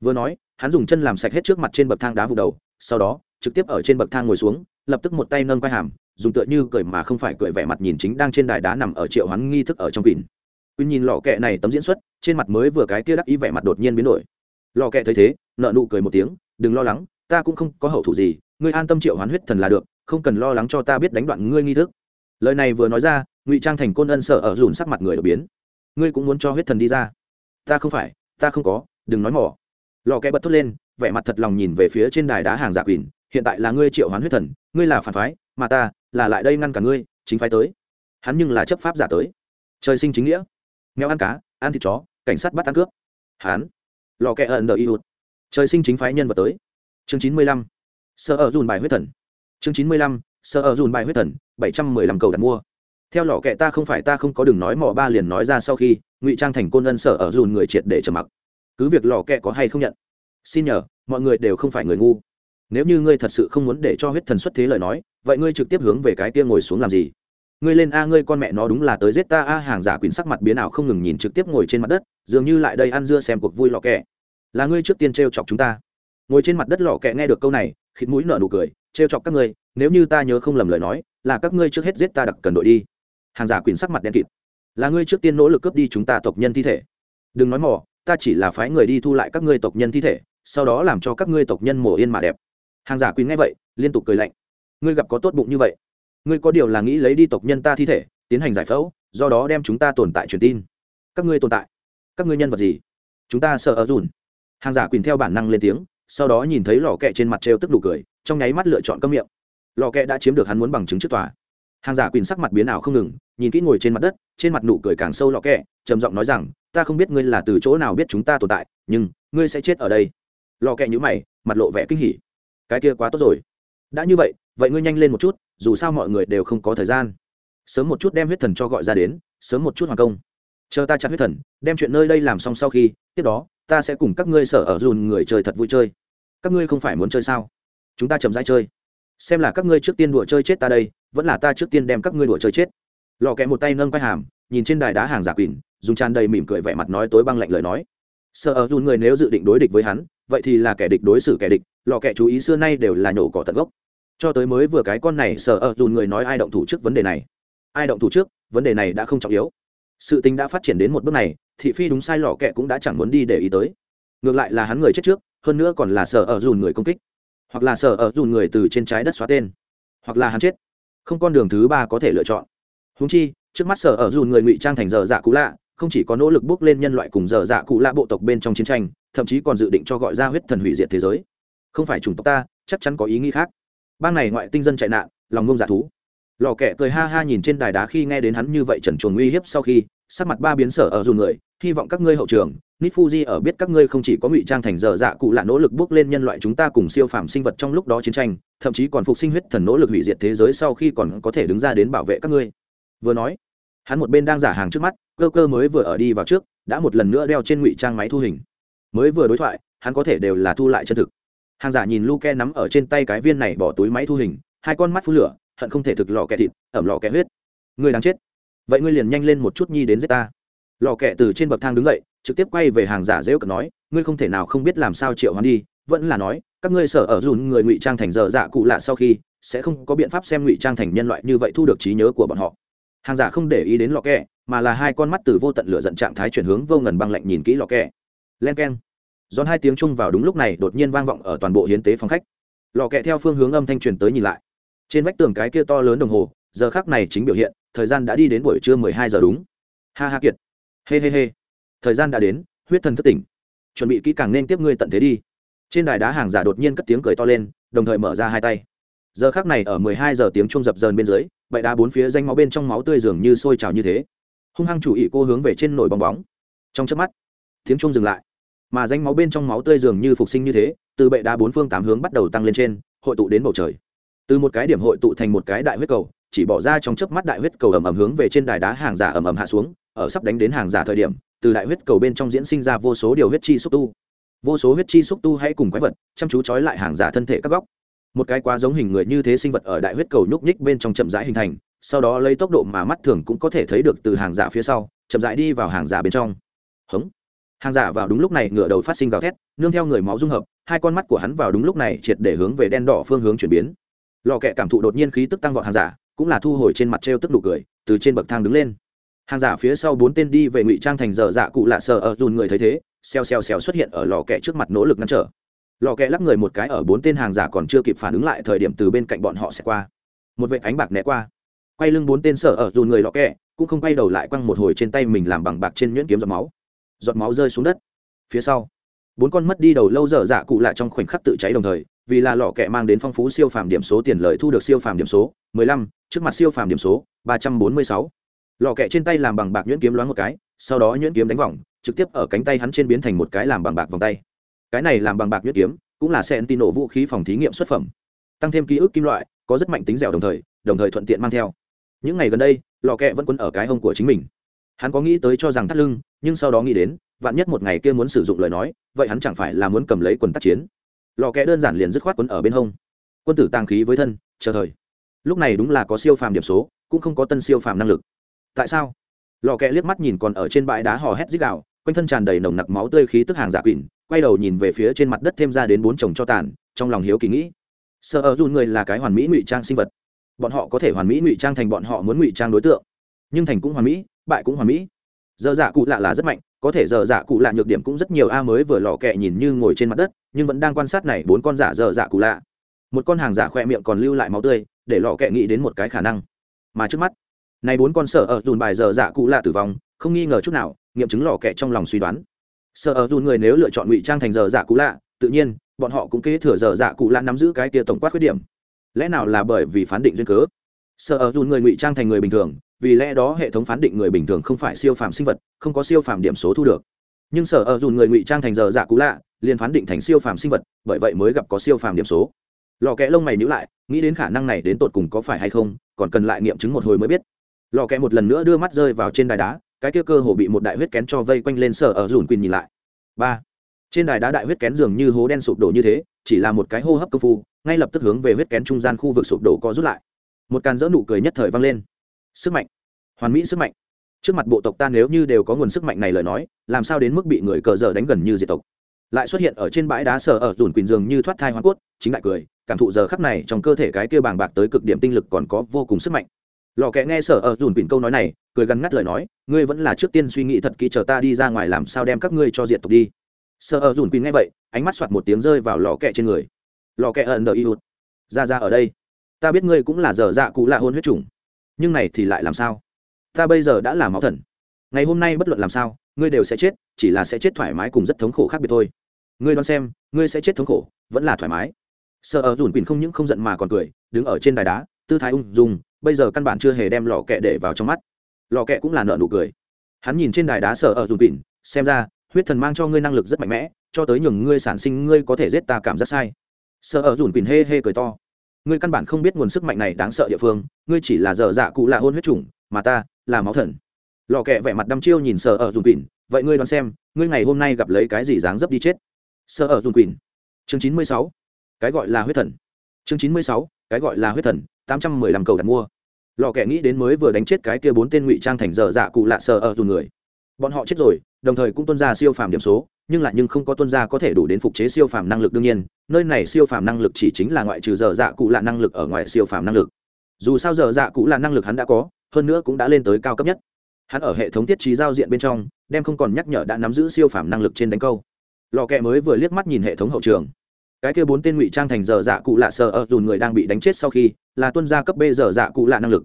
Vừa nói, hắn dùng chân làm sạch hết trước mặt trên bậc thang đá vụ đầu, sau đó, trực tiếp ở trên bậc thang ngồi xuống, lập tức một tay nâng quai hàm, dùng tựa như cười mà không phải cười vẻ mặt nhìn chính đang trên đài đá nằm ở triệu hắn nghi thức ở trong quỳnh. Quỳnh nhìn lò kẹ này tấm diễn xuất, trên mặt mới vừa cái kia đắc ý vẻ mặt đột nhiên biến đổi. Lò kẹ thấy thế nợ nụ cười một tiếng, đừng lo lắng ta cũng không có hậu thủ gì, ngươi an tâm triệu hoán huyết thần là được, không cần lo lắng cho ta biết đánh đoạn ngươi nghi thức. Lời này vừa nói ra, ngụy trang thành côn ân sợ ở dùn sắc mặt người đột biến. Ngươi cũng muốn cho huyết thần đi ra? Ta không phải, ta không có, đừng nói mỏ. Lò kẽ bật thốt lên, vẻ mặt thật lòng nhìn về phía trên đài đá hàng giả quỳnh hiện tại là ngươi triệu hoán huyết thần, ngươi là phản phái, mà ta là lại đây ngăn cả ngươi, chính phái tới. Hắn nhưng là chấp pháp giả tới. Trời sinh chính nghĩa nghèo ăn cá, ăn thịt chó, cảnh sát bắt ăn cướp. Hắn, lò kẽ ẩn đợi y hụt. Trời sinh chính phái nhân vật tới chương chín mươi lăm. Sợ ở dùn bài huyết thần. Chương chín mươi lăm sợ ở dùn bài huyết thần, bảy trăm mười lăm cầu đặt mua. Theo lò kệ ta không phải ta không có đừng nói mỏ ba liền nói ra sau khi, ngụy trang thành côn ân sở ở dùn người triệt để trầm mặc. Cứ việc lò kệ có hay không nhận. Xin nhờ, mọi người đều không phải người ngu. Nếu như ngươi thật sự không muốn để cho huyết thần xuất thế lời nói, vậy ngươi trực tiếp hướng về cái kia ngồi xuống làm gì? Ngươi lên a, ngươi con mẹ nó đúng là tới giết ta a, hàng giả quỷ sắc mặt biến ảo không ngừng nhìn trực tiếp ngồi trên mặt đất, dường như lại đây ăn dưa xem cuộc vui lò kẹ. Là ngươi trước tiên t chọc chúng ta ngồi trên mặt đất lọ kẹ nghe được câu này, khịt mũi nở nụ cười, Trêu chọc các ngươi, nếu như ta nhớ không lầm lời nói, là các ngươi trước hết giết ta đặc cần đội đi. Hàng giả quyến sắc mặt đen kịt. Là ngươi trước tiên nỗ lực cướp đi chúng ta tộc nhân thi thể. Đừng nói mỏ ta chỉ là phái người đi thu lại các ngươi tộc nhân thi thể, sau đó làm cho các ngươi tộc nhân mổ yên mà đẹp. Hàng giả quyến nghe vậy, liên tục cười lạnh. Ngươi gặp có tốt bụng như vậy. Ngươi có điều là nghĩ lấy đi tộc nhân ta thi thể, tiến hành giải phẫu, do đó đem chúng ta tồn tại truyền tin. Các ngươi tồn tại? Các ngươi nhân vật gì? Chúng ta sợ ở dùn hàng giả quyền theo bản năng lên tiếng sau đó nhìn thấy lò kẹ trên mặt trêu tức đủ cười, trong nháy mắt lựa chọn cơm miệng. Lò kẹ đã chiếm được hắn muốn bằng chứng trước tòa. Hàng giả quyền sắc mặt biến ảo không ngừng, nhìn kỹ ngồi trên mặt đất, trên mặt nụ cười càng sâu lò kẹ, trầm giọng nói rằng, ta không biết ngươi là từ chỗ nào biết chúng ta tồn tại, nhưng ngươi sẽ chết ở đây. Lò kẹ nhữ mày, mặt lộ vẻ kinh hỉ. Cái kia quá tốt rồi. Đã như vậy vậy ngươi nhanh lên một chút, dù sao mọi người đều không có thời gian. Sớm một chút đem huyết thần cho gọi ra đến, sớm một chút hoàn công. Chờ ta chặt huyết thần, đem chuyện nơi đây làm xong sau khi, tiếp đó ta sẽ cùng các ngươi sở ở dùn người chơi thật vui chơi. Các ngươi không phải muốn chơi sao? Chúng ta chậm rãi chơi. Xem là các ngươi trước tiên đùa chơi chết ta đây, vẫn là ta trước tiên đem các ngươi đùa chơi chết. Lò kẹ một tay nâng quai hàm, nhìn trên đài đá hàng giả quỳnh, dùng tràn đầy mỉm cười vẻ mặt nói tối băng lạnh lời nói. Sợ ở dùn người nếu dự định đối địch với hắn, vậy thì là kẻ địch đối xử kẻ địch, lò kẹ chú ý xưa nay đều là nhổ cỏ tận gốc. Cho tới mới vừa cái con này sợ ở dùn người nói ai động thủ trước vấn đề này? Ai động thủ trước, vấn đề này đã không trọng yếu sự tình đã phát triển đến một bước này, thị phi đúng sai lò kẹ cũng đã chẳng muốn đi để ý tới. Ngược lại là hắn người chết trước, hơn nữa còn là sợ ở dùn người công kích, hoặc là sợ ở dùn người từ trên trái đất xóa tên, hoặc là hắn chết. Không con đường thứ ba có thể lựa chọn. Húng chi, trước mắt sở ở dùn người ngụy trang thành giờ dạ cũ lạ, không chỉ có nỗ lực bước lên nhân loại cùng giờ dạ cũ lạ bộ tộc bên trong chiến tranh, thậm chí còn dự định cho gọi ra huyết thần hủy diệt thế giới. Không phải chủng tộc ta, chắc chắn có ý nghĩ khác. Bang này ngoại tinh dân chạy nạn, lòng ngông giả dạ thú lò kẹ cười ha ha nhìn trên đài đá khi nghe đến hắn như vậy trần chuồng uy hiếp sau khi, sắc mặt ba biến sở ở dù người, hy vọng các ngươi hậu trường nít fuji ở biết các ngươi không chỉ có ngụy trang thành dở dạ cụ lạ nỗ lực bước lên nhân loại chúng ta cùng siêu phàm sinh vật trong lúc đó chiến tranh, thậm chí còn phục sinh huyết thần nỗ lực hủy diệt thế giới sau khi còn có thể đứng ra đến bảo vệ các ngươi. Vừa nói, hắn một bên đang giả hàng trước mắt, cơ cơ mới vừa ở đi vào trước, đã một lần nữa đeo trên ngụy trang máy thu hình. Mới vừa đối thoại, hắn có thể đều là thu lại chân thực. Hàng giả nhìn luke nắm ở trên tay cái viên này bỏ túi máy thu hình, hai con mắt phun lửa hận không thể thực lò kẹ thịt, ẩm lò kẹ huyết. Ngươi đáng chết. Vậy ngươi liền nhanh lên một chút nhi đến giết ta. Lò kẹ từ trên bậc thang đứng dậy, trực tiếp quay về hàng giả dễ cực nói, ngươi không thể nào không biết làm sao triệu hoán đi, vẫn là nói, các ngươi sở ở dùn người ngụy trang thành giờ dạ cụ lạ sau khi, sẽ không có biện pháp xem ngụy trang thành nhân loại như vậy thu được trí nhớ của bọn họ. Hàng giả không để ý đến lò kẹ mà là hai con mắt từ vô tận lửa giận trạng thái chuyển hướng vô ngần băng lạnh nhìn kỹ lò kẹ len k e n hai tiếng chung vào đúng lúc này đột nhiên vang vọng ở toàn bộ hiến tế phòng khách. Lò kẹ theo phương hướng âm thanh truyền tới nhìn lại trên vách tường cái kia to lớn đồng hồ, giờ khác này chính biểu hiện, thời gian đã đi đến buổi trưa mười hai giờ đúng. Ha ha kiệt. Hê hê hê. Thời gian đã đến, huyết thần thất tỉnh. Chuẩn bị kỹ càng nên tiếp ngươi tận thế đi. Trên đài đá hàng giả đột nhiên cất tiếng cười to lên, đồng thời mở ra hai tay. Giờ khác này ở mười hai giờ tiếng trung dập dờn bên dưới, bậy đá bốn phía danh máu bên trong máu tươi dường như sôi trào như thế. Hung hăng chủ ý cô hướng về trên nổi bong bóng. Trong chớp mắt, tiếng trung dừng lại. Mà danh máu bên trong máu tươi dường như phục sinh như thế, từ bệ đá bốn phương tám hướng bắt đầu tăng lên trên, hội tụ đến bầu trời từ một cái điểm hội tụ thành một cái đại huyết cầu, chỉ bỏ ra trong chớp mắt đại huyết cầu ầm ầm hướng về trên đài đá hàng giả ầm ầm hạ xuống, ở sắp đánh đến hàng giả thời điểm, từ đại huyết cầu bên trong diễn sinh ra vô số điều huyết chi xúc tu. Vô số huyết chi xúc tu hãy cùng quái vật, chăm chú trói lại hàng giả thân thể các góc. Một cái quá giống hình người như thế sinh vật ở đại huyết cầu nhúc nhích bên trong chậm rãi hình thành, sau đó lấy tốc độ mà mắt thường cũng có thể thấy được từ hàng giả phía sau, chậm rãi đi vào hàng giả bên trong. Hống. Hàng giả vào đúng lúc này ngựa đầu phát sinh gào thét, nương theo người máu dung hợp, hai con mắt của hắn vào đúng lúc này triệt để hướng về đen đỏ phương hướng chuyển biến lò kẹ cảm thụ đột nhiên khí tức tăng vọt hàng giả, cũng là thu hồi trên mặt t r e o tức nụ cười, từ trên bậc thang đứng lên. Hàng giả phía sau bốn tên đi về ngụy trang thành dở dạ cụ lạ sờ ở dùn người thấy thế, xèo xèo xèo xuất hiện ở lò kẹ trước mặt nỗ lực ngăn trở. Lò kẹ lắc người một cái ở bốn tên hàng giả còn chưa kịp phản ứng lại thời điểm từ bên cạnh bọn họ sẽ qua. Một vệ ánh bạc né qua. Quay lưng bốn tên sở ở dùn người lò kẹ cũng không quay đầu lại quăng một hồi trên tay mình làm bằng bạc trên nhuyễn kiếm giọt máu. Giọt máu rơi xuống đất. Phía sau, bốn con mất đi đầu lâu dở dạ cụ lại trong khoảnh khắc tự cháy đồng thời vì là lọ kẹ mang đến phong phú siêu phàm điểm số tiền lợi thu được siêu phàm điểm số 15, trước mặt siêu phàm điểm số 346. lọ kẹ trên tay làm bằng bạc nhuyễn kiếm loáng một cái sau đó nhuyễn kiếm đánh vòng trực tiếp ở cánh tay hắn trên biến thành một cái làm bằng bạc vòng tay. Cái này làm bằng bạc nhuyễn kiếm cũng là nổ vũ khí phòng thí nghiệm xuất phẩm. Tăng thêm ký ức kim loại có rất mạnh tính dẻo đồng thời đồng thời thuận tiện mang theo. Những ngày gần đây lọ kẹ vẫn quấn ở cái hông của chính mình. Hắn có nghĩ tới cho rằng thắt lưng nhưng sau đó nghĩ đến vạn nhất một ngày kia muốn sử dụng lời nói vậy hắn chẳng phải là muốn cầm lấy quần tác chiến lò kẽ đơn giản liền dứt khoát quấn ở bên hông. Quân tử tàng khí với thân, chờ thời. Lúc này đúng là có siêu phàm điểm số, cũng không có tân siêu phàm năng lực. Tại sao? Lò kẽ liếc mắt nhìn còn ở trên bãi đá hò hét dích đạo quanh thân tràn đầy nồng nặc máu tươi khí tức hàng giả quỷ quay đầu nhìn về phía trên mặt đất thêm ra đến bốn chồng cho tàn, trong lòng hiếu kỳ nghĩ. Sợ ở dùn người là cái hoàn mỹ ngụy trang sinh vật. Bọn họ có thể hoàn mỹ ngụy trang thành bọn họ muốn ngụy trang đối tượng. Nhưng thành cũng hoàn mỹ, bại cũng hoàn mỹ. Giờ dạ cụ lạ là rất mạnh có thể giờ dạ cụ lạ nhược điểm cũng rất nhiều. A mới vừa lò kẹ nhìn như ngồi trên mặt đất, nhưng vẫn đang quan sát này bốn con giả giờ dạ cụ lạ. Một con hàng giả khoe miệng còn lưu lại máu tươi, để lò kẹ nghĩ đến một cái khả năng. Mà trước mắt, này bốn con sở ở dùn bài giờ dạ cụ lạ tử vong, không nghi ngờ chút nào, nghiệm chứng lò kẹ trong lòng suy đoán. Sở ở dùn người nếu lựa chọn ngụy trang thành giờ dạ cụ lạ, tự nhiên, bọn họ cũng kế thừa giờ dạ cụ lạ nắm giữ cái tia tổng quát khuyết điểm. Lẽ nào là bởi vì phán định duyên cớ? Sở ở dùn người ngụy trang thành người bình thường vì lẽ đó hệ thống phán định người bình thường không phải siêu phàm sinh vật, không có siêu phàm điểm số thu được. Nhưng sở ở dùn người ngụy trang thành giờ giả cũ lạ, liền phán định thành siêu phàm sinh vật, bởi vậy mới gặp có siêu phàm điểm số. Lò kẽ lông mày nhữ lại, nghĩ đến khả năng này đến tột cùng có phải hay không, còn cần lại nghiệm chứng một hồi mới biết. Lò kẽ một lần nữa đưa mắt rơi vào trên đài đá, cái kia cơ hồ bị một đại huyết kén cho vây quanh lên sở ở dùn quỳnh nhìn lại. Ba. Trên đài đá đại huyết kén dường như hố đen sụp đổ như thế, chỉ là một cái hô hấp công phu, ngay lập tức hướng về huyết kén trung gian khu vực sụp đổ có rút lại. Một càn dỡ nụ cười nhất thời vang lên sức mạnh. Hoàn mỹ sức mạnh. Trước mặt bộ tộc ta nếu như đều có nguồn sức mạnh này lời nói, làm sao đến mức bị người cờ dở đánh gần như diệt tộc? Lại xuất hiện ở trên bãi đá sờ ở dùn quỳnh dường như thoát thai hoa cốt, chính lại cười, cảm thụ giờ khắc này trong cơ thể cái kia bàng bạc tới cực điểm tinh lực còn có vô cùng sức mạnh. Lò kẹ nghe sở ở dùn quỳnh câu nói này, cười gắn ngắt lời nói, ngươi vẫn là trước tiên suy nghĩ thật kỹ chờ ta đi ra ngoài làm sao đem các ngươi cho diệt tộc đi. Sở ở dùn quỳnh nghe vậy, ánh mắt soạt một tiếng rơi vào lò kẹ trên người. Lò kẹ ẩn đợi y hụt ra ra ở đây. Ta biết ngươi cũng là giờ dạ cụ lạ hôn huyết chủng nhưng này thì lại làm sao? Ta bây giờ đã là máu thần. Ngày hôm nay bất luận làm sao, ngươi đều sẽ chết, chỉ là sẽ chết thoải mái cùng rất thống khổ khác biệt thôi. Ngươi đoán xem, ngươi sẽ chết thống khổ, vẫn là thoải mái. Sợ ở dùn quỳnh không những không giận mà còn cười, đứng ở trên đài đá, tư thái ung dung, bây giờ căn bản chưa hề đem lò kẹ để vào trong mắt. Lò kẹ cũng là nợ nụ cười. Hắn nhìn trên đài đá sợ ở dùn quỳnh, xem ra, huyết thần mang cho ngươi năng lực rất mạnh mẽ, cho tới nhường ngươi sản sinh, ngươi có thể giết ta cảm giác sai. Sợ ở dùn quỳnh hê hê cười to ngươi căn bản không biết nguồn sức mạnh này đáng sợ địa phương, ngươi chỉ là dở dạ cụ lạ hôn huyết chủng, mà ta là máu thần. Lò kẹ vẻ mặt đăm chiêu nhìn sợ ở dùng quỳnh, vậy ngươi đoán xem, ngươi ngày hôm nay gặp lấy cái gì dáng dấp đi chết? Sợ ở dùng quỳnh, chương chín mươi sáu, cái gọi là huyết thần. Chương chín mươi sáu, cái gọi là huyết thần, tám trăm mười lăm cầu đặt mua. Lò kẹ nghĩ đến mới vừa đánh chết cái kia bốn tên ngụy trang thành dở dạ cụ lạ sờ ở dùng người bọn họ chết rồi, đồng thời cũng tuân ra siêu phàm điểm số, nhưng lại nhưng không có tuân ra có thể đủ đến phục chế siêu phàm năng lực đương nhiên, nơi này siêu phàm năng lực chỉ chính là ngoại trừ dở dạ cụ là năng lực ở ngoài siêu phàm năng lực. Dù sao dở dạ cụ là năng lực hắn đã có, hơn nữa cũng đã lên tới cao cấp nhất. Hắn ở hệ thống tiết trí giao diện bên trong, đem không còn nhắc nhở đã nắm giữ siêu phàm năng lực trên đánh câu. Lò kẹ mới vừa liếc mắt nhìn hệ thống hậu trường. Cái kia bốn tên ngụy trang thành dở dạ cụ lạ sợ ở dùn người đang bị đánh chết sau khi, là tuân gia cấp b dở dạ cụ lạ năng lực,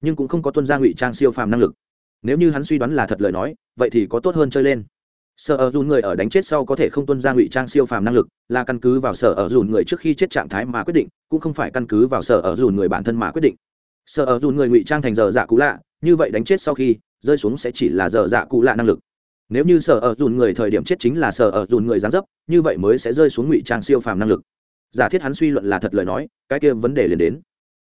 nhưng cũng không có tuân gia ngụy trang siêu phàm năng lực nếu như hắn suy đoán là thật lời nói, vậy thì có tốt hơn chơi lên. Sở ở dùn người ở đánh chết sau có thể không tuân ra ngụy trang siêu phàm năng lực, là căn cứ vào sở ở dùn người trước khi chết trạng thái mà quyết định, cũng không phải căn cứ vào sở ở dùn người bản thân mà quyết định. Sở ở dùn người ngụy trang thành giờ dạ cũ lạ, như vậy đánh chết sau khi, rơi xuống sẽ chỉ là giờ dạ cũ lạ năng lực. Nếu như sở ở dùn người thời điểm chết chính là sở ở dùn người gián dấp, như vậy mới sẽ rơi xuống ngụy trang siêu phàm năng lực. Giả thiết hắn suy luận là thật lời nói, cái kia vấn đề liền đến.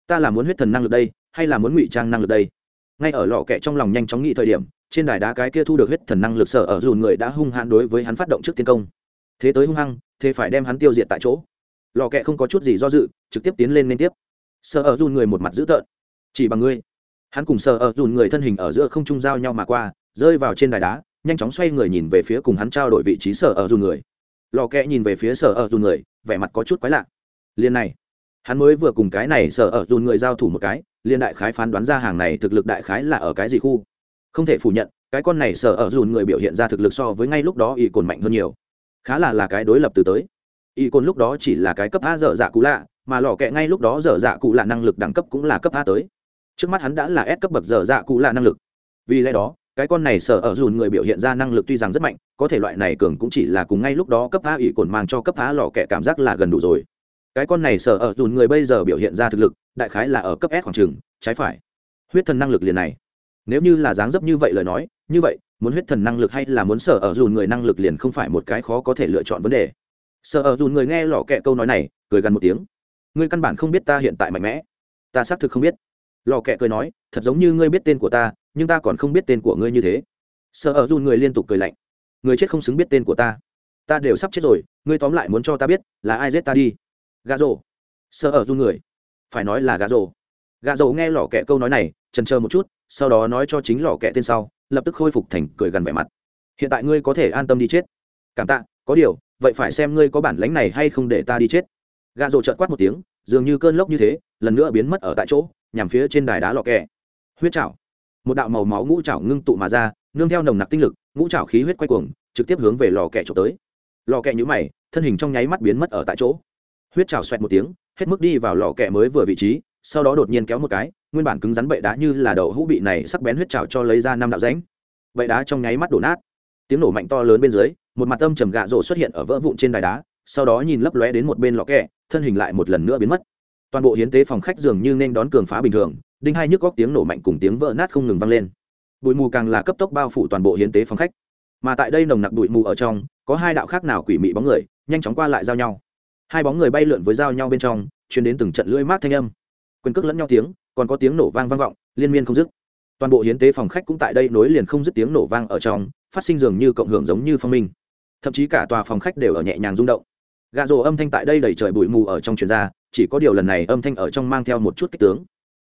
Ta là muốn huyết thần năng lực đây, hay là muốn ngụy trang năng lực đây? Ngay ở lò kẹ trong lòng nhanh chóng nghĩ thời điểm, trên đài đá cái kia thu được huyết thần năng lực sở ở dùn người đã hung hãn đối với hắn phát động trước tiến công. Thế tới hung hăng, thế phải đem hắn tiêu diệt tại chỗ. Lò kẹ không có chút gì do dự, trực tiếp tiến lên liên tiếp. Sở ở dùn người một mặt dữ tợn. Chỉ bằng ngươi. Hắn cùng sở ở dùn người thân hình ở giữa không trung giao nhau mà qua, rơi vào trên đài đá, nhanh chóng xoay người nhìn về phía cùng hắn trao đổi vị trí sở ở dùn người. Lò kẹ nhìn về phía sở ở dùn người, vẻ mặt có chút quái lạ. Liền này hắn mới vừa cùng cái này sở ở dùn người giao thủ một cái liên đại khái phán đoán ra hàng này thực lực đại khái là ở cái gì khu. Không thể phủ nhận, cái con này sở ở dùn người biểu hiện ra thực lực so với ngay lúc đó y cồn mạnh hơn nhiều. Khá là là cái đối lập từ tới. Y cồn lúc đó chỉ là cái cấp a dở dạ cụ lạ, mà lò kẹ ngay lúc đó dở dạ cụ lạ năng lực đẳng cấp cũng là cấp a tới. Trước mắt hắn đã là S cấp bậc dở dạ cụ lạ năng lực. Vì lẽ đó, cái con này sở ở dùn người biểu hiện ra năng lực tuy rằng rất mạnh, có thể loại này cường cũng chỉ là cùng ngay lúc đó cấp a ỷ cồn mang cho cấp a lò kẹ cảm giác là gần đủ rồi cái con này sở ở dùn người bây giờ biểu hiện ra thực lực, đại khái là ở cấp s khoảng trường trái phải. Huyết thần năng lực liền này. Nếu như là dáng dấp như vậy lời nói, như vậy, muốn huyết thần năng lực hay là muốn sở ở dùn người năng lực liền không phải một cái khó có thể lựa chọn vấn đề. Sở ở dùn người nghe lò kẹ câu nói này, cười gần một tiếng. Ngươi căn bản không biết ta hiện tại mạnh mẽ. Ta xác thực không biết. Lò kẹ cười nói, thật giống như ngươi biết tên của ta, nhưng ta còn không biết tên của ngươi như thế. Sở ở dùn người liên tục cười lạnh. Người chết không xứng biết tên của ta. Ta đều sắp chết rồi, ngươi tóm lại muốn cho ta biết là ai giết ta đi gà rồ. Sợ ở run người. Phải nói là gà rồ. Gà rồ nghe lò kẹ câu nói này trần chờ một chút, sau đó nói cho chính lò kẹ tên sau, lập tức khôi phục thành cười gần vẻ mặt. Hiện tại ngươi có thể an tâm đi chết. Cảm tạ, có điều, vậy phải xem ngươi có bản lánh này hay không để ta đi chết. Gà rồ trợn quát một tiếng, dường như cơn lốc như thế, lần nữa biến mất ở tại chỗ, nhằm phía trên đài đá lò kẹ. Huyết chảo. Một đạo màu máu ngũ chảo ngưng tụ mà ra, nương theo nồng nặc tinh lực, ngũ chảo khí huyết quay cuồng, trực tiếp hướng về lò kẹ trộm tới. Lò kẹ nhũ mày, thân hình trong nháy mắt biến mất ở tại chỗ huyết trào xoẹt một tiếng, hết mức đi vào lò kẹ mới vừa vị trí, sau đó đột nhiên kéo một cái, nguyên bản cứng rắn bậy đá như là đậu hũ bị này sắc bén huyết trào cho lấy ra năm đạo ránh bậy đá trong nháy mắt đổ nát. Tiếng nổ mạnh to lớn bên dưới, một mặt âm trầm gạ rộ xuất hiện ở vỡ vụn trên đài đá, sau đó nhìn lấp lóe đến một bên lò kẹ thân hình lại một lần nữa biến mất. Toàn bộ hiến tế phòng khách dường như nên đón cường phá bình thường, đinh hai nhức góc tiếng nổ mạnh cùng tiếng vỡ nát không ngừng vang lên. Bụi mù càng là cấp tốc bao phủ toàn bộ hiến tế phòng khách. Mà tại đây nồng nặc bụi mù ở trong, có hai đạo khác nào quỷ mị bóng người, nhanh chóng qua lại giao nhau hai bóng người bay lượn với dao nhau bên trong chuyển đến từng trận lưỡi mát thanh âm. Quyền cước lẫn nhau tiếng, còn có tiếng nổ vang vang vọng, liên miên không dứt. Toàn bộ hiến tế phòng khách cũng tại đây nối liền không dứt tiếng nổ vang ở trong, phát sinh dường như cộng hưởng giống như phong minh. Thậm chí cả tòa phòng khách đều ở nhẹ nhàng rung động. Gà rồ âm thanh tại đây đầy trời bụi mù ở trong truyền ra, chỉ có điều lần này âm thanh ở trong mang theo một chút kích tướng.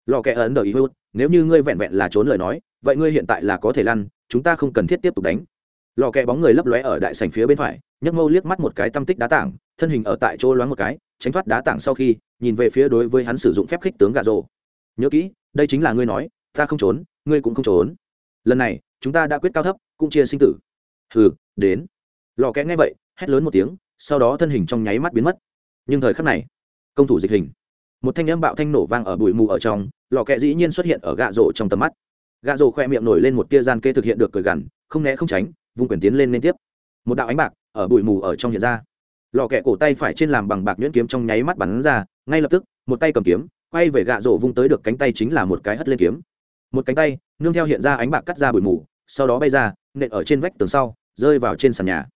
Lò kẽ ấn đờ ý hút nếu như ngươi vẹn vẹn là trốn lời nói, vậy ngươi hiện tại là có thể lăn, chúng ta không cần thiết tiếp tục đánh. Lò kẽ bóng người lấp lóe ở đại sảnh phía bên phải, nhấc mâu liếc mắt một cái tâm tích đá tảng thân hình ở tại chỗ loáng một cái, tránh thoát đá tảng sau khi, nhìn về phía đối với hắn sử dụng phép khích tướng gà rồ. Nhớ kỹ, đây chính là ngươi nói, ta không trốn, ngươi cũng không trốn. Lần này, chúng ta đã quyết cao thấp, cũng chia sinh tử. Hừ, đến. Lò kẽ nghe vậy, hét lớn một tiếng, sau đó thân hình trong nháy mắt biến mất. Nhưng thời khắc này, công thủ dịch hình. Một thanh âm bạo thanh nổ vang ở bụi mù ở trong, lò kẽ dĩ nhiên xuất hiện ở gạ rổ trong tầm mắt. Gạ rổ khoe miệng nổi lên một tia gian kê thực hiện được cười gằn, không né không tránh, vung quyền tiến lên liên tiếp. Một đạo ánh bạc ở bụi mù ở trong hiện ra lò kẹ cổ tay phải trên làm bằng bạc nhuyễn kiếm trong nháy mắt bắn ra, ngay lập tức, một tay cầm kiếm, quay về gạ rổ vung tới được cánh tay chính là một cái hất lên kiếm. Một cánh tay, nương theo hiện ra ánh bạc cắt ra bụi mù, sau đó bay ra, nện ở trên vách tường sau, rơi vào trên sàn nhà.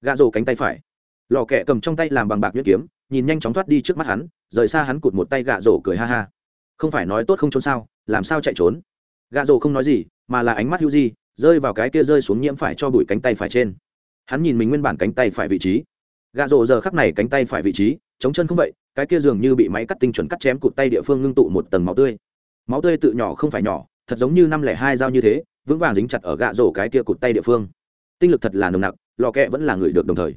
Gạ rổ cánh tay phải. Lò kẹ cầm trong tay làm bằng bạc nhuyễn kiếm, nhìn nhanh chóng thoát đi trước mắt hắn, rời xa hắn cụt một tay gạ rổ cười ha ha. Không phải nói tốt không trốn sao, làm sao chạy trốn? Gạ rổ không nói gì, mà là ánh mắt hữu di, rơi vào cái kia rơi xuống nhiễm phải cho bụi cánh tay phải trên. Hắn nhìn mình nguyên bản cánh tay phải vị trí gạ rổ giờ khắc này cánh tay phải vị trí, chống chân không vậy, cái kia dường như bị máy cắt tinh chuẩn cắt chém cụt tay địa phương ngưng tụ một tầng máu tươi. Máu tươi tự nhỏ không phải nhỏ, thật giống như năm lẻ hai dao như thế, vững vàng dính chặt ở gạ rổ cái kia cụt tay địa phương. Tinh lực thật là nồng nặc, lò kẹ vẫn là người được đồng thời.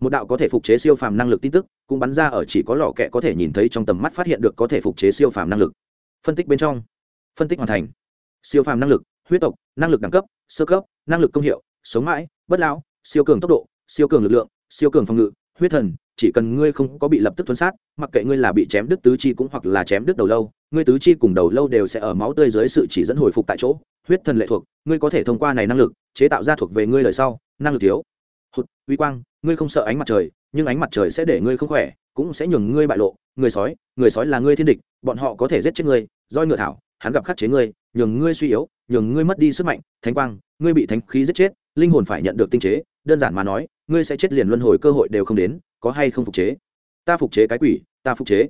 Một đạo có thể phục chế siêu phàm năng lực tin tức, cũng bắn ra ở chỉ có lò kẹ có thể nhìn thấy trong tầm mắt phát hiện được có thể phục chế siêu phàm năng lực. Phân tích bên trong. Phân tích hoàn thành. Siêu phàm năng lực, huyết tộc, năng lực đẳng cấp, sơ cấp, năng lực công hiệu, sống mãi, bất lão, siêu cường tốc độ, siêu cường lực lượng siêu cường phòng ngự, huyết thần, chỉ cần ngươi không có bị lập tức tuân sát, mặc kệ ngươi là bị chém đứt tứ chi cũng hoặc là chém đứt đầu lâu, ngươi tứ chi cùng đầu lâu đều sẽ ở máu tươi dưới sự chỉ dẫn hồi phục tại chỗ. Huyết thần lệ thuộc, ngươi có thể thông qua này năng lực, chế tạo ra thuộc về ngươi lời sau, năng lực thiếu. Hụt, uy quang, ngươi không sợ ánh mặt trời, nhưng ánh mặt trời sẽ để ngươi không khỏe, cũng sẽ nhường ngươi bại lộ. Người sói người sói là ngươi thiên địch, bọn họ có thể giết chết ngươi, roi ngựa thảo, hắn gặp khắc chế ngươi, nhường ngươi suy yếu, nhường ngươi mất đi sức mạnh. Thánh quang, ngươi bị thánh khí giết chết, linh hồn phải nhận được tinh chế. Đơn giản mà nói ngươi sẽ chết liền luân hồi cơ hội đều không đến, có hay không phục chế? Ta phục chế cái quỷ, ta phục chế.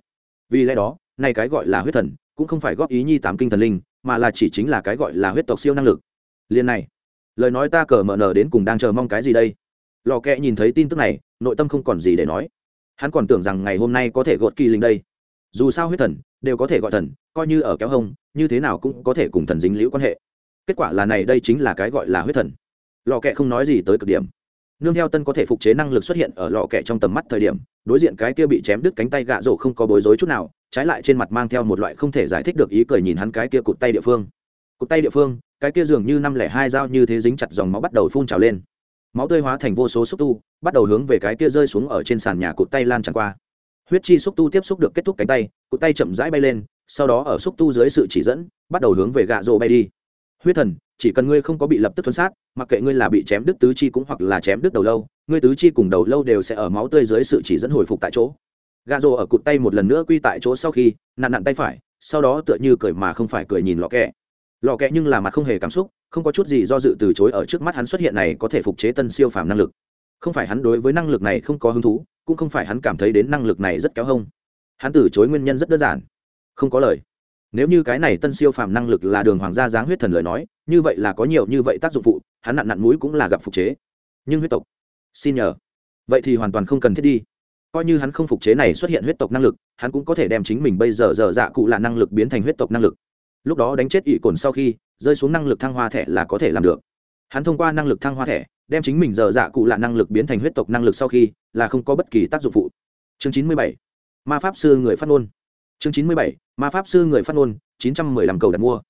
Vì lẽ đó nay cái gọi là huyết thần, cũng không phải góp ý nhi tám kinh thần linh, mà là chỉ chính là cái gọi là huyết tộc siêu năng lực. Liền này, lời nói ta cờ mở nở đến cùng đang chờ mong cái gì đây? Lò kẹ nhìn thấy tin tức này, nội tâm không còn gì để nói. Hắn còn tưởng rằng ngày hôm nay có thể gột kỳ linh đây. Dù sao huyết thần, đều có thể gọi thần, coi như ở kéo hông, như thế nào cũng có thể cùng thần dính liễu quan hệ. Kết quả là này đây chính là cái gọi là huyết thần. Lò kẹ không nói gì tới cực điểm nương theo tân có thể phục chế năng lực xuất hiện ở lò kẹ trong tầm mắt thời điểm, đối diện cái kia bị chém đứt cánh tay gạ rổ không có bối rối chút nào, trái lại trên mặt mang theo một loại không thể giải thích được ý cười nhìn hắn cái kia cụt tay địa phương. Cụt tay địa phương, cái kia dường như năm lẻ hai dao như thế dính chặt dòng máu bắt đầu phun trào lên. Máu tươi hóa thành vô số xúc tu, bắt đầu hướng về cái kia rơi xuống ở trên sàn nhà cụt tay lan tràn qua. Huyết chi xúc tu tiếp xúc được kết thúc cánh tay, cụt tay chậm rãi bay lên, sau đó ở xúc tu dưới sự chỉ dẫn, bắt đầu hướng về gạ rổ bay đi. Huyết thần chỉ cần ngươi không có bị lập tức thuấn sát, mặc kệ ngươi là bị chém đứt tứ chi cũng hoặc là chém đứt đầu lâu, ngươi tứ chi cùng đầu lâu đều sẽ ở máu tươi dưới sự chỉ dẫn hồi phục tại chỗ. Gà rồ ở cụt tay một lần nữa quy tại chỗ sau khi nạn nặn tay phải, sau đó tựa như cười mà không phải cười nhìn lò kẹ. Lò kẹ nhưng là mặt không hề cảm xúc, không có chút gì do dự từ chối ở trước mắt hắn xuất hiện này có thể phục chế tân siêu phàm năng lực. Không phải hắn đối với năng lực này không có hứng thú, cũng không phải hắn cảm thấy đến năng lực này rất kéo hông. Hắn từ chối nguyên nhân rất đơn giản. Không có lời nếu như cái này tân siêu phàm năng lực là đường hoàng gia giáng huyết thần lời nói, như vậy là có nhiều như vậy tác dụng phụ, hắn nặn nặn mũi cũng là gặp phục chế. Nhưng huyết tộc, xin nhờ. Vậy thì hoàn toàn không cần thiết đi. Coi như hắn không phục chế này xuất hiện huyết tộc năng lực, hắn cũng có thể đem chính mình bây giờ dở dạ cụ là năng lực biến thành huyết tộc năng lực. Lúc đó đánh chết ỵ cồn sau khi, rơi xuống năng lực thăng hoa thẻ là có thể làm được. Hắn thông qua năng lực thăng hoa thẻ, đem chính mình dở dạ cụ là năng lực biến thành huyết tộc năng lực sau khi, là không có bất kỳ tác dụng phụ. Chương chín mươi bảy. Ma pháp sư người phát ngôn chương chín mươi bảy, ma pháp sư người phát ngôn, chín trăm mười lăm cầu đặt mua.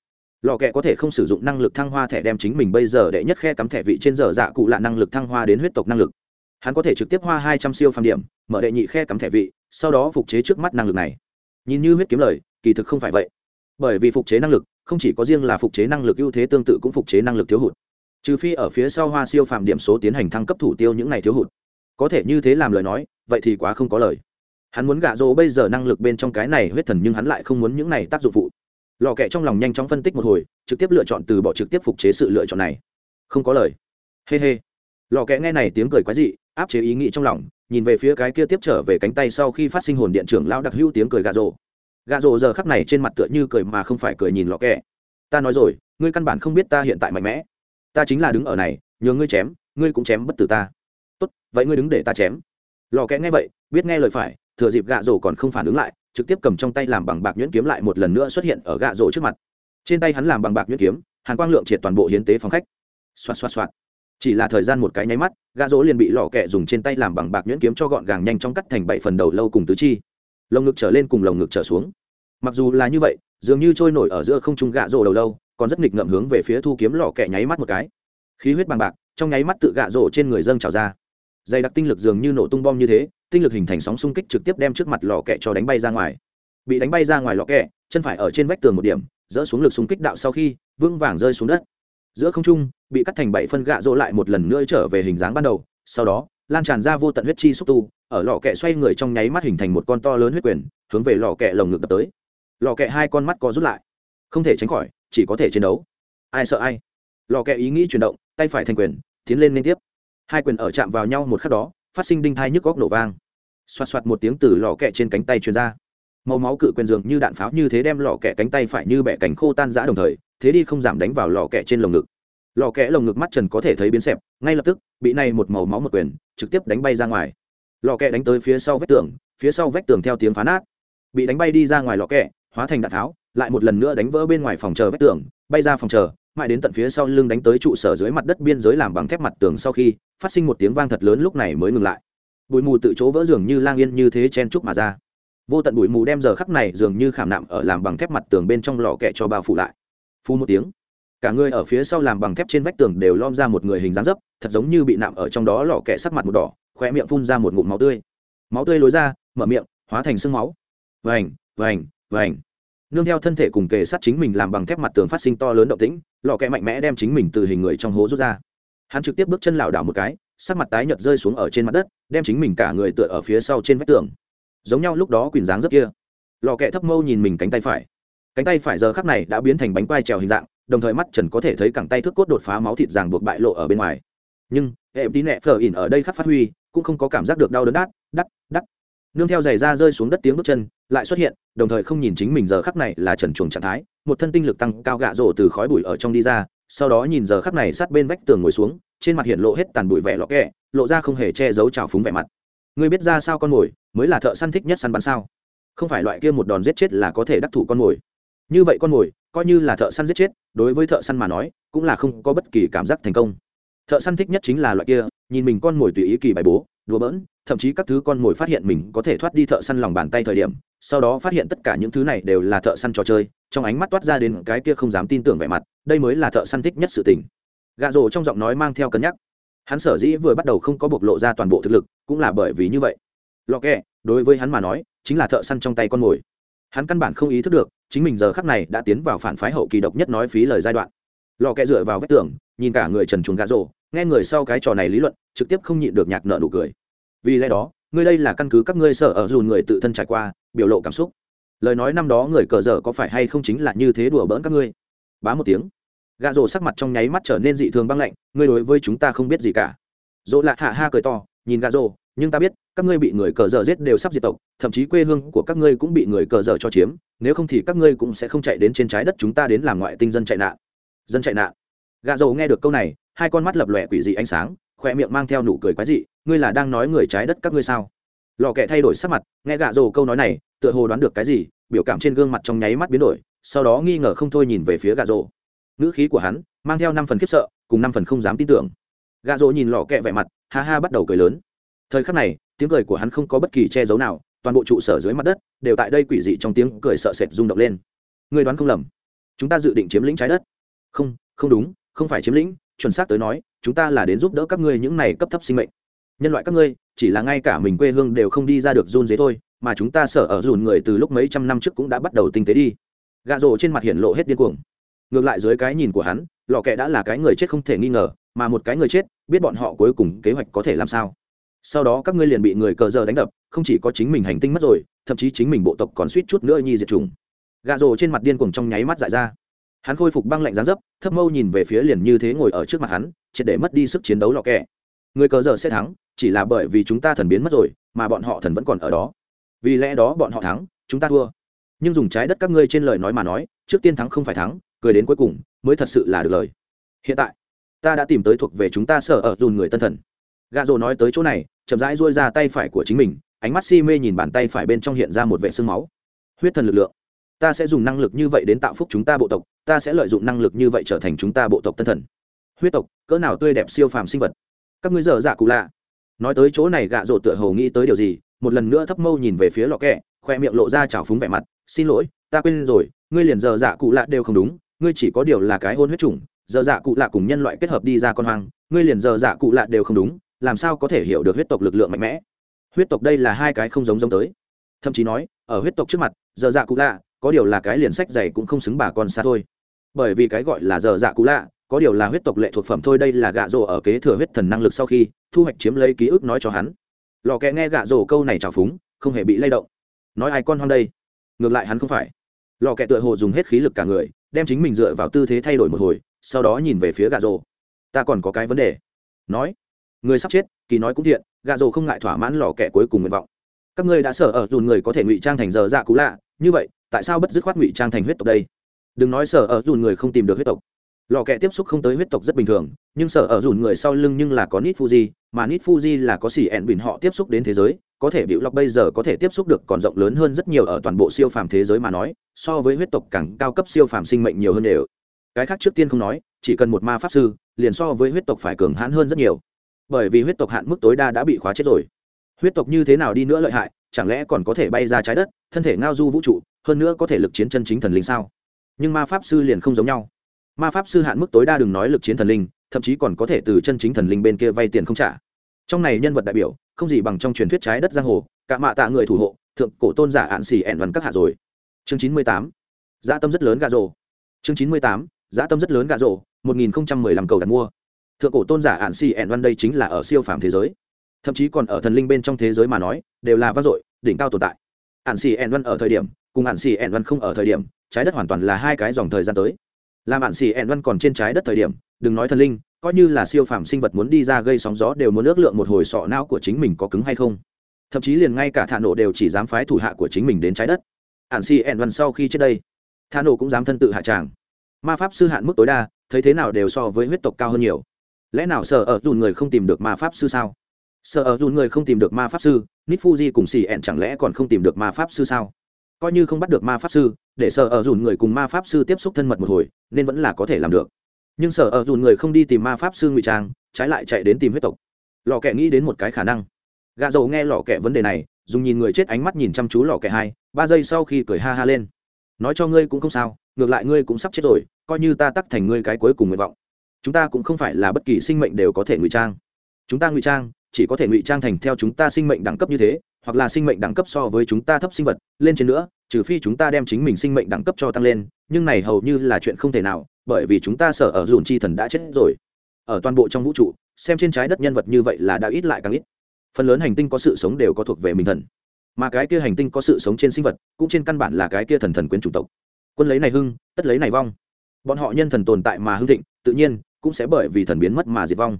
Lò kẹ có thể không sử dụng năng lực thăng hoa thẻ đem chính mình bây giờ đệ nhất khe cắm thẻ vị trên giờ dạ cụ lạ năng lực thăng hoa đến huyết tộc năng lực. Hắn có thể trực tiếp hoa hai trăm siêu phàm điểm, mở đệ nhị khe cắm thẻ vị, sau đó phục chế trước mắt năng lực này. Nhìn như huyết kiếm lời, kỳ thực không phải vậy. Bởi vì phục chế năng lực, không chỉ có riêng là phục chế năng lực ưu thế tương tự cũng phục chế năng lực thiếu hụt. Trừ phi ở phía sau hoa siêu phàm điểm số tiến hành thăng cấp thủ tiêu những này thiếu hụt. Có thể như thế làm lời nói, vậy thì quá không có lời hắn muốn gạ rỗ bây giờ năng lực bên trong cái này huyết thần nhưng hắn lại không muốn những này tác dụng phụ. Lò kẹ trong lòng nhanh chóng phân tích một hồi, trực tiếp lựa chọn từ bỏ trực tiếp phục chế sự lựa chọn này. Không có lời. Hê、hey、hê、hey. lò kẹ nghe này tiếng cười quái dị, áp chế ý nghĩ trong lòng, nhìn về phía cái kia tiếp trở về cánh tay sau khi phát sinh hồn điện trưởng lao đặc hữu tiếng cười gà rộ gà rộ giờ khắc này trên mặt tựa như cười mà không phải cười nhìn lò kẹ ta nói rồi, ngươi căn bản không biết ta hiện tại mạnh mẽ. Ta chính là đứng ở này, nhờ ngươi chém, ngươi cũng chém bất tử ta. Tốt, vậy ngươi đứng để ta chém. Lò kẽ nghe vậy, biết nghe lời phải thừa dịp gạ rổ còn không phản ứng lại, trực tiếp cầm trong tay làm bằng bạc nhuyễn kiếm lại một lần nữa xuất hiện ở gạ rổ trước mặt. Trên tay hắn làm bằng bạc nhuyễn kiếm, hàn quang lượng triệt toàn bộ hiến tế phòng khách. Xoạt xoạt xoạt. Chỉ là thời gian một cái nháy mắt, gạ rỗ liền bị lò kẹ dùng trên tay làm bằng bạc nhuyễn kiếm cho gọn gàng nhanh trong cắt thành bảy phần đầu lâu cùng tứ chi. Lồng ngực trở lên cùng lồng ngực trở xuống. Mặc dù là như vậy, dường như trôi nổi ở giữa không trung gạ rỗ đầu lâu, còn rất nghịch ngậm hướng về phía thu kiếm lò kẹ nháy mắt một cái. Khí huyết bằng bạc, trong nháy mắt tự gạ rỗ trên người dâng trào ra dày đặc tinh lực dường như nổ tung bom như thế, tinh lực hình thành sóng xung kích trực tiếp đem trước mặt lò kẹ cho đánh bay ra ngoài. Bị đánh bay ra ngoài lò kẹ chân phải ở trên vách tường một điểm, dỡ xuống lực xung kích đạo sau khi, vững vàng rơi xuống đất. Giữa không trung, bị cắt thành bảy phân gạ rỗ lại một lần nữa trở về hình dáng ban đầu, sau đó, lan tràn ra vô tận huyết chi xúc tu, ở lò kẹ xoay người trong nháy mắt hình thành một con to lớn huyết quyền, hướng về lò kẹ lồng ngực đập tới. Lò kẹ hai con mắt có rút lại, không thể tránh khỏi, chỉ có thể chiến đấu. Ai sợ ai? Lò kẹ ý nghĩ chuyển động, tay phải thành quyền, tiến lên liên tiếp hai quyền ở chạm vào nhau một khắc đó, phát sinh đinh thai nhức góc nổ vang. Xoạt xoạt một tiếng từ lò kẹ trên cánh tay truyền ra. Màu máu cự quyền dường như đạn pháo như thế đem lò kẹ cánh tay phải như bẻ cánh khô tan giã đồng thời, thế đi không giảm đánh vào lò kẹ trên lồng ngực. Lò kẽ lồng ngực mắt trần có thể thấy biến xẹp, ngay lập tức, bị này một màu máu một quyền, trực tiếp đánh bay ra ngoài. Lò kẹ đánh tới phía sau vách tường, phía sau vách tường theo tiếng phá nát. Bị đánh bay đi ra ngoài lò kẹ, hóa thành đạn tháo lại một lần nữa đánh vỡ bên ngoài phòng chờ vách tường, bay ra phòng chờ mãi đến tận phía sau lưng đánh tới trụ sở dưới mặt đất biên giới làm bằng thép mặt tường sau khi phát sinh một tiếng vang thật lớn lúc này mới ngừng lại. Bụi mù tự chỗ vỡ giường như lang yên như thế chen trúc mà ra. Vô tận bụi mù đem giờ khắc này dường như khảm nạm ở làm bằng thép mặt tường bên trong lò kẹ cho bao phủ lại. Phu một tiếng, cả người ở phía sau làm bằng thép trên vách tường đều lom ra một người hình dáng dấp, thật giống như bị nạm ở trong đó lò kẹ sắc mặt một đỏ khoe miệng phun ra một ngụm máu tươi. Máu tươi lối ra, mở miệng, hóa thành sương máu. Vành vành vành. Nương theo thân thể cùng kề sát chính mình làm bằng thép mặt tường phát sinh to lớn động tĩnh lò kẹ mạnh mẽ đem chính mình từ hình người trong hố rút ra. Hắn trực tiếp bước chân lảo đảo một cái, sắc mặt tái nhợt rơi xuống ở trên mặt đất, đem chính mình cả người tựa ở phía sau trên vách tường. Giống nhau lúc đó quyền dáng rất kia. Lò kẹ thấp mâu nhìn mình cánh tay phải. Cánh tay phải giờ khắc này đã biến thành bánh quai trèo hình dạng, đồng thời mắt trần có thể thấy cẳng tay thước cốt đột phá máu thịt ràng buộc bại lộ ở bên ngoài. Nhưng, hệ tí nẹ phở ỉn ở đây khắc phát huy, cũng không có cảm giác được đau đớn đắt đắt đắt nương theo giày da rơi xuống đất tiếng bước chân, lại xuất hiện, đồng thời không nhìn chính mình giờ khắc này là trần chuồng trạng thái, một thân tinh lực tăng cao gạ rổ từ khói bụi ở trong đi ra, sau đó nhìn giờ khắc này sát bên vách tường ngồi xuống, trên mặt hiện lộ hết tàn bụi vẻ lọ kẹ, lộ ra không hề che giấu trào phúng vẻ mặt. Ngươi biết ra sao con mồi, mới là thợ săn thích nhất săn bắn sao? Không phải loại kia một đòn giết chết là có thể đắc thủ con mồi. Như vậy con mồi, coi như là thợ săn giết chết, đối với thợ săn mà nói, cũng là không có bất kỳ cảm giác thành công. Thợ săn thích nhất chính là loại kia, nhìn mình con mồi tùy ý kỳ bài bố, đùa bỡn thậm chí các thứ con mồi phát hiện mình có thể thoát đi thợ săn lòng bàn tay thời điểm, sau đó phát hiện tất cả những thứ này đều là thợ săn trò chơi, trong ánh mắt toát ra đến cái kia không dám tin tưởng vẻ mặt, đây mới là thợ săn thích nhất sự tình. Gạ rổ trong giọng nói mang theo cân nhắc. Hắn sở dĩ vừa bắt đầu không có bộc lộ ra toàn bộ thực lực, cũng là bởi vì như vậy. Lò kẹ, đối với hắn mà nói, chính là thợ săn trong tay con mồi. Hắn căn bản không ý thức được, chính mình giờ khắc này đã tiến vào phản phái hậu kỳ độc nhất nói phí lời giai đoạn. Lò kẹ dựa vào vách tường, nhìn cả người trần chuồng gà rổ nghe người sau cái trò này lý luận, trực tiếp không nhịn được nhạc nợ nụ cười vì lẽ đó, ngươi đây là căn cứ các ngươi sợ ở dùn người tự thân trải qua, biểu lộ cảm xúc. Lời nói năm đó người cờ dở có phải hay không chính là như thế đùa bỡn các ngươi? Bá một tiếng. Gà rổ sắc mặt trong nháy mắt trở nên dị thường băng lạnh, ngươi đối với chúng ta không biết gì cả. Dỗ lạ hạ ha cười to, nhìn gà rổ nhưng ta biết, các ngươi bị người cờ dở giết đều sắp diệt tộc, thậm chí quê hương của các ngươi cũng bị người cờ dở cho chiếm, nếu không thì các ngươi cũng sẽ không chạy đến trên trái đất chúng ta đến làm ngoại tinh dân chạy nạn. Dân chạy nạn. Gà rổ nghe được câu này, hai con mắt lập lòe quỷ dị ánh sáng khoe miệng mang theo nụ cười quái dị ngươi là đang nói người trái đất các ngươi sao? Lò kẹ thay đổi sắc mặt, nghe gạ rồ câu nói này, tựa hồ đoán được cái gì, biểu cảm trên gương mặt trong nháy mắt biến đổi, sau đó nghi ngờ không thôi nhìn về phía gạ rồ. Ngữ khí của hắn, mang theo năm phần khiếp sợ, cùng năm phần không dám tin tưởng. Gạ rồ nhìn lò kẹ vẻ mặt, ha ha bắt đầu cười lớn. Thời khắc này, tiếng cười của hắn không có bất kỳ che giấu nào, toàn bộ trụ sở dưới mặt đất, đều tại đây quỷ dị trong tiếng cười sợ sệt rung động lên. Người đoán không lầm. Chúng ta dự định chiếm lĩnh trái đất. Không không đúng, không phải chiếm lĩnh, chuẩn xác tới nói, chúng ta là đến giúp đỡ các ngươi những này cấp thấp sinh mệnh nhân loại các ngươi, chỉ là ngay cả mình quê hương đều không đi ra được run dế thôi, mà chúng ta sợ ở dùn người từ lúc mấy trăm năm trước cũng đã bắt đầu tinh tế đi. Gạ rổ trên mặt hiện lộ hết điên cuồng. Ngược lại dưới cái nhìn của hắn, lò kẹ đã là cái người chết không thể nghi ngờ, mà một cái người chết, biết bọn họ cuối cùng kế hoạch có thể làm sao. Sau đó các ngươi liền bị người cờ giờ đánh đập, không chỉ có chính mình hành tinh mất rồi, thậm chí chính mình bộ tộc còn suýt chút nữa nhi diệt trùng gạ rồ trên mặt điên cuồng trong nháy mắt dại ra. Hắn khôi phục băng lạnh gián dấp, thấp mâu nhìn về phía liền như thế ngồi ở trước mặt hắn, triệt để mất đi sức chiến đấu lọ kẹ người cờ giờ sẽ thắng, chỉ là bởi vì chúng ta thần biến mất rồi, mà bọn họ thần vẫn còn ở đó. Vì lẽ đó bọn họ thắng, chúng ta thua. Nhưng dùng trái đất các ngươi trên lời nói mà nói, trước tiên thắng không phải thắng, cười đến cuối cùng, mới thật sự là được lời. Hiện tại, ta đã tìm tới thuộc về chúng ta sở ở dùn người tân thần. Gà rồ nói tới chỗ này, chậm rãi duỗi ra tay phải của chính mình, ánh mắt si mê nhìn bàn tay phải bên trong hiện ra một vệ sương máu. Huyết thần lực lượng. Ta sẽ dùng năng lực như vậy đến tạo phúc chúng ta bộ tộc, ta sẽ lợi dụng năng lực như vậy trở thành chúng ta bộ tộc tân thần. Huyết tộc, cỡ nào tươi đẹp siêu phàm sinh vật các ngươi dở dạ cụ lạ. Nói tới chỗ này gạ rổ tựa hồ nghĩ tới điều gì, một lần nữa thấp mâu nhìn về phía lọ kẹ, khoe miệng lộ ra trào phúng vẻ mặt, xin lỗi, ta quên rồi, ngươi liền dở dạ cụ lạ đều không đúng, ngươi chỉ có điều là cái hôn huyết chủng, dở dạ cụ lạ cùng nhân loại kết hợp đi ra con hoang, ngươi liền dở dạ cụ lạ đều không đúng, làm sao có thể hiểu được huyết tộc lực lượng mạnh mẽ? Huyết tộc đây là hai cái không giống giống tới. Thậm chí nói, ở huyết tộc trước mặt, dở dạ cụ lạ, có điều là cái liền sách dày cũng không xứng bà con xa thôi. Bởi vì cái gọi là dở dạ cụ lạ có điều là huyết tộc lệ thuộc phẩm thôi, đây là gạ rổ ở kế thừa huyết thần năng lực sau khi thu hoạch chiếm lấy ký ức nói cho hắn. Lò kẹ nghe gạ rổ câu này trào phúng, không hề bị lay động. Nói ai con hoang đây? Ngược lại hắn không phải. Lò kẹ tựa hồ dùng hết khí lực cả người, đem chính mình dựa vào tư thế thay đổi một hồi, sau đó nhìn về phía gạ rổ ta còn có cái vấn đề. Nói. Người sắp chết, kỳ nói cũng thiện, gạ rồ không ngại thỏa mãn lò kẻ cuối cùng nguyện vọng. Các ngươi đã sợ ở dùn người có thể ngụy trang thành giờ dạ cũ lạ, như vậy, tại sao bất dứt khoát ngụy trang thành huyết tộc đây? Đừng nói sợ ở dùn người không tìm được huyết tộc lò kẹ tiếp xúc không tới huyết tộc rất bình thường, nhưng sở ở dùn người sau lưng nhưng là có nít fuji, mà nít fuji là có xỉ ẹn bình họ tiếp xúc đến thế giới, có thể biểu lọc bây giờ có thể tiếp xúc được còn rộng lớn hơn rất nhiều ở toàn bộ siêu phàm thế giới mà nói, so với huyết tộc càng cao cấp siêu phàm sinh mệnh nhiều hơn đều. Cái khác trước tiên không nói, chỉ cần một ma pháp sư, liền so với huyết tộc phải cường hãn hơn rất nhiều. Bởi vì huyết tộc hạn mức tối đa đã bị khóa chết rồi. Huyết tộc như thế nào đi nữa lợi hại, chẳng lẽ còn có thể bay ra trái đất, thân thể ngao du vũ trụ, hơn nữa có thể lực chiến chân chính thần linh sao? Nhưng ma pháp sư liền không giống nhau ma pháp sư hạn mức tối đa đừng nói lực chiến thần linh, thậm chí còn có thể từ chân chính thần linh bên kia vay tiền không trả. Trong này nhân vật đại biểu, không gì bằng trong truyền thuyết trái đất giang hồ, cả mạ tạ người thủ hộ, thượng cổ tôn giả ạn xỉ ẹn văn các hạ rồi. Chương chín mươi tám. Gia tâm rất lớn gà rồ. Chương chín mươi tám. Gia tâm rất lớn gà rồ, một nghìn không trăm mười lăm cầu đặt mua. Thượng cổ tôn giả ạn xỉ ẹn văn đây chính là ở siêu phàm thế giới. Thậm chí còn ở thần linh bên trong thế giới mà nói, đều là vang dội, đỉnh cao tồn tại. Ạn xỉ ẹn văn ở thời điểm, cùng ạn xỉ ẹn văn không ở thời điểm, trái đất hoàn toàn là hai cái dòng thời gian tới làm bạn xì ẹn văn còn trên trái đất thời điểm, đừng nói thần linh, coi như là siêu phàm sinh vật muốn đi ra gây sóng gió đều muốn ước lượng một hồi sọ não của chính mình có cứng hay không. Thậm chí liền ngay cả thả nổ đều chỉ dám phái thủ hạ của chính mình đến trái đất. Hạn xì ẹn văn sau khi chết đây, thả nổ cũng dám thân tự hạ tràng. Ma pháp sư hạn mức tối đa, thấy thế nào đều so với huyết tộc cao hơn nhiều. Lẽ nào sợ ở dùn người không tìm được ma pháp sư sao? Sợ ở dùn người không tìm được ma pháp sư nít fuji cùng xì ẹn chẳng lẽ còn không tìm được ma pháp sư sao? Coi như không bắt được ma pháp sư, để sợ ở dùn người cùng ma pháp sư tiếp xúc thân mật một hồi, nên vẫn là có thể làm được. Nhưng sợ ở dùn người không đi tìm ma pháp sư ngụy trang, trái lại chạy đến tìm huyết tộc. Lò kẹ nghĩ đến một cái khả năng. Gà dầu nghe lò kẹ vấn đề này, dùng nhìn người chết ánh mắt nhìn chăm chú lò kẹ hai, ba giây sau khi cười ha ha lên. Nói cho ngươi cũng không sao, ngược lại ngươi cũng sắp chết rồi, coi như ta tắc thành ngươi cái cuối cùng nguyện vọng. Chúng ta cũng không phải là bất kỳ sinh mệnh đều có thể ngụy trang. Chúng ta ngụy trang, chỉ có thể ngụy trang thành theo chúng ta sinh mệnh đẳng cấp như thế hoặc là sinh mệnh đẳng cấp so với chúng ta thấp sinh vật, lên trên nữa, trừ phi chúng ta đem chính mình sinh mệnh đẳng cấp cho tăng lên, nhưng này hầu như là chuyện không thể nào, bởi vì chúng ta sợ ở dùn chi thần đã chết rồi. Ở toàn bộ trong vũ trụ, xem trên trái đất nhân vật như vậy là đã ít lại càng ít. Phần lớn hành tinh có sự sống đều có thuộc về mình thần. Mà cái kia hành tinh có sự sống trên sinh vật, cũng trên căn bản là cái kia thần thần quyến chủng tộc. Quân lấy này hưng, tất lấy này vong. Bọn họ nhân thần tồn tại mà hưng thịnh, tự nhiên, cũng sẽ bởi vì thần biến mất mà diệt vong.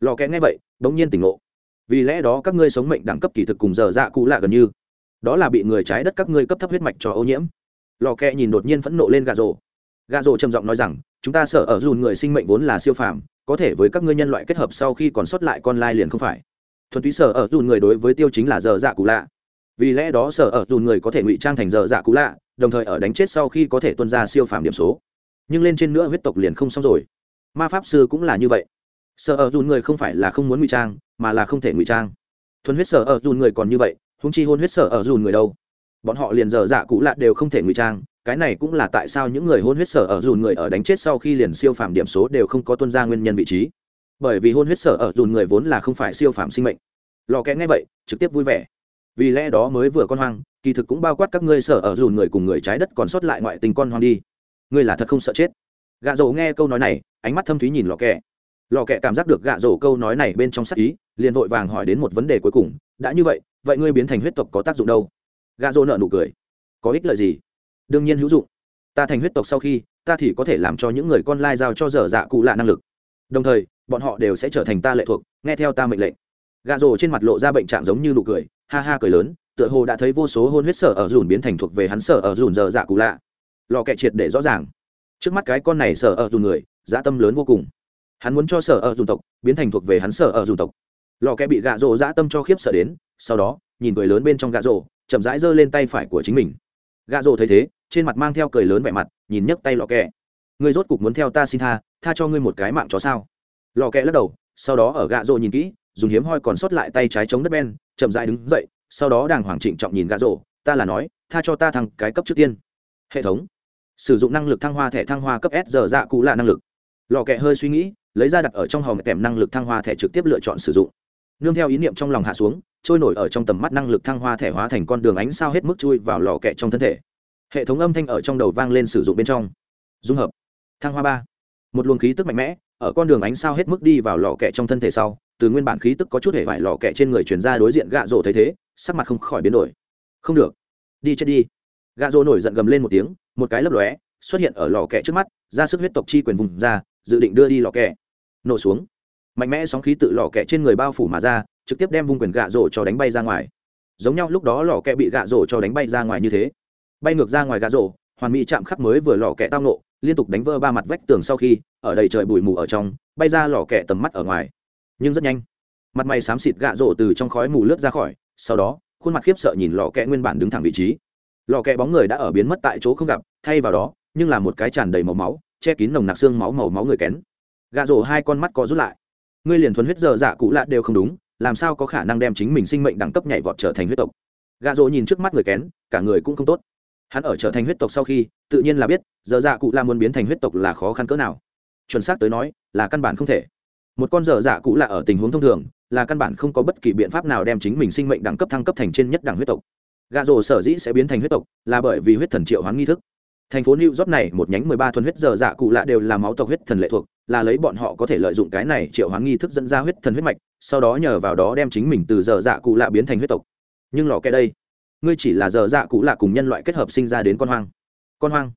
Lò kẽ nghe vậy, bỗng nhiên tỉnh ngộ vì lẽ đó các ngươi sống mệnh đẳng cấp kỳ thực cùng giờ dạ cụ lạ gần như. Đó là bị người trái đất các ngươi cấp thấp huyết mạch cho ô nhiễm. Lò kẹ nhìn đột nhiên phẫn nộ lên gà rổ gà rổ trầm giọng nói rằng, chúng ta sợ ở dùn người sinh mệnh vốn là siêu phàm, có thể với các ngươi nhân loại kết hợp sau khi còn sót lại con lai liền không phải. Thuần túy sở ở dùn người đối với tiêu chính là giờ dạ cụ lạ. Vì lẽ đó sở ở dùn người có thể ngụy trang thành giờ dạ cụ lạ, đồng thời ở đánh chết sau khi có thể tuân ra siêu phàm điểm số. Nhưng lên trên nữa huyết tộc liền không xong rồi. Ma pháp sư cũng là như vậy. Sở ở dùn người không phải là không muốn ngụy trang mà là không thể ngụy trang. Thuần huyết sở ở dùn người còn như vậy húng chi hôn huyết sở ở dùn người đâu? Bọn họ liền dở dạ cũ lạ đều không thể ngụy trang, cái này cũng là tại sao những người hôn huyết sở ở dùn người ở đánh chết sau khi liền siêu phạm điểm số đều không có tuân ra nguyên nhân vị trí. Bởi vì hôn huyết sở ở dùn người vốn là không phải siêu phạm sinh mệnh. Lò kẽ nghe vậy, trực tiếp vui vẻ. Vì lẽ đó mới vừa con hoang, kỳ thực cũng bao quát các ngươi sở ở dùn người cùng người trái đất còn sót lại ngoại tình con hoang đi. Ngươi là thật không sợ chết. Gạ dầu nghe câu nói này, ánh mắt thâm thúy nhìn lò kẹ lò kẹ cảm giác được gạ dầu câu nói này bên trong sắc ý liền vội vàng hỏi đến một vấn đề cuối cùng, đã như vậy vậy ngươi biến thành huyết tộc có tác dụng đâu? Gà dầu nợ nụ cười. Có ích lợi gì? Đương nhiên hữu dụng. Ta thành huyết tộc sau khi, ta thì có thể làm cho những người con lai giao cho dở dạ cụ lạ năng lực. Đồng thời, bọn họ đều sẽ trở thành ta lệ thuộc, nghe theo ta mệnh lệnh. Gà rồ trên mặt lộ ra bệnh trạng giống như nụ cười, ha ha cười lớn, tựa hồ đã thấy vô số hôn huyết sở ở dùn biến thành thuộc về hắn sở ở dùn dở dạ cụ lạ. Lò kẹ triệt để rõ ràng. Trước mắt cái con này sở ở dùn người, dã tâm lớn vô cùng. Hắn muốn cho sở ở dùn tộc biến thành thuộc về hắn sở ở dùn tộc lò kẹ bị gạ rổ dã tâm cho khiếp sợ đến, sau đó, nhìn cười lớn bên trong gạ rổ chậm rãi giơ lên tay phải của chính mình. Gạ rổ thấy thế, trên mặt mang theo cười lớn vẻ mặt, nhìn nhấc tay lò kẹ ngươi rốt cục muốn theo ta xin tha tha cho ngươi một cái mạng chó sao? Lò kẹ lắc đầu, sau đó ở gạ rổ nhìn kỹ, dùng hiếm hoi còn sót lại tay trái chống đất ben chậm rãi đứng dậy, sau đó đàng hoàng trịnh trọng nhìn gạ rổ ta là nói, tha cho ta thằng cái cấp trước tiên. Hệ thống. Sử dụng năng lực thăng hoa thẻ thăng hoa cấp s giờ dạ cụ là năng lực. Lò kẹ hơi suy nghĩ, lấy ra đặt ở trong hòm kèm năng lực thăng hoa thẻ trực tiếp lựa chọn sử dụng nương theo ý niệm trong lòng hạ xuống, trôi nổi ở trong tầm mắt năng lực thăng hoa thẻ hóa thành con đường ánh sao hết mức chui vào lò kẹ trong thân thể. Hệ thống âm thanh ở trong đầu vang lên sử dụng bên trong. Dung hợp. Thăng hoa ba. Một luồng khí tức mạnh mẽ, ở con đường ánh sao hết mức đi vào lò kẹ trong thân thể sau, từ nguyên bản khí tức có chút hệ vải lò kẹ trên người chuyển ra đối diện gạ rổ thấy thế, sắc mặt không khỏi biến đổi. Không được. Đi chết đi. Gạ rổ nổi giận gầm lên một tiếng, một cái lấp lóe, xuất hiện ở lò kẹ trước mắt, ra sức huyết tộc chi quyền vùng ra, dự định đưa đi lò kẹ. Nổ xuống mạnh mẽ sóng khí tự lò kẹ trên người bao phủ mà ra, trực tiếp đem vung quyền gạ rổ cho đánh bay ra ngoài. Giống nhau lúc đó lò kẹ bị gạ rổ cho đánh bay ra ngoài như thế. Bay ngược ra ngoài gạ rổ, hoàn mỹ chạm khắc mới vừa lò kẹ tao nộ liên tục đánh vỡ ba mặt vách tường sau khi, ở đầy trời bụi mù ở trong, bay ra lò kẹ tầm mắt ở ngoài. Nhưng rất nhanh, mặt mày xám xịt gạ rổ từ trong khói mù lướt ra khỏi, sau đó, khuôn mặt khiếp sợ nhìn lò kẹ nguyên bản đứng thẳng vị trí. Lò kẹ bóng người đã ở biến mất tại chỗ không gặp, thay vào đó, nhưng là một cái tràn đầy màu máu, che kín nồng nặc xương máu màu máu người kén. Gạ rổ hai con mắt co rút lại ngươi liền thuần huyết dở dạ cụ lạ đều không đúng, làm sao có khả năng đem chính mình sinh mệnh đẳng cấp nhảy vọt trở thành huyết tộc? Gà rỗ nhìn trước mắt người kén, cả người cũng không tốt. Hắn ở trở thành huyết tộc sau khi, tự nhiên là biết dở dạ cụ lạ muốn biến thành huyết tộc là khó khăn cỡ nào. Chuẩn xác tới nói, là căn bản không thể. Một con dở dạ cụ lạ ở tình huống thông thường, là căn bản không có bất kỳ biện pháp nào đem chính mình sinh mệnh đẳng cấp thăng cấp thành trên nhất đẳng huyết tộc. Gà rồ sở dĩ sẽ biến thành huyết tộc, là bởi vì huyết thần triệu hoán nghi thức. Thành phố new york này, một nhánh mười ba thuần huyết dở dạ cụ lạ đều là máu tộc huyết thần lệ thuộc là lấy bọn họ có thể lợi dụng cái này triệu hoán nghi thức dẫn ra huyết thần huyết mạch, sau đó nhờ vào đó đem chính mình từ dở dạ cụ lạ biến thành huyết tộc. Nhưng lò kẹ đây, ngươi chỉ là dở dạ cụ lạ cùng nhân loại kết hợp sinh ra đến con hoang. Con hoang?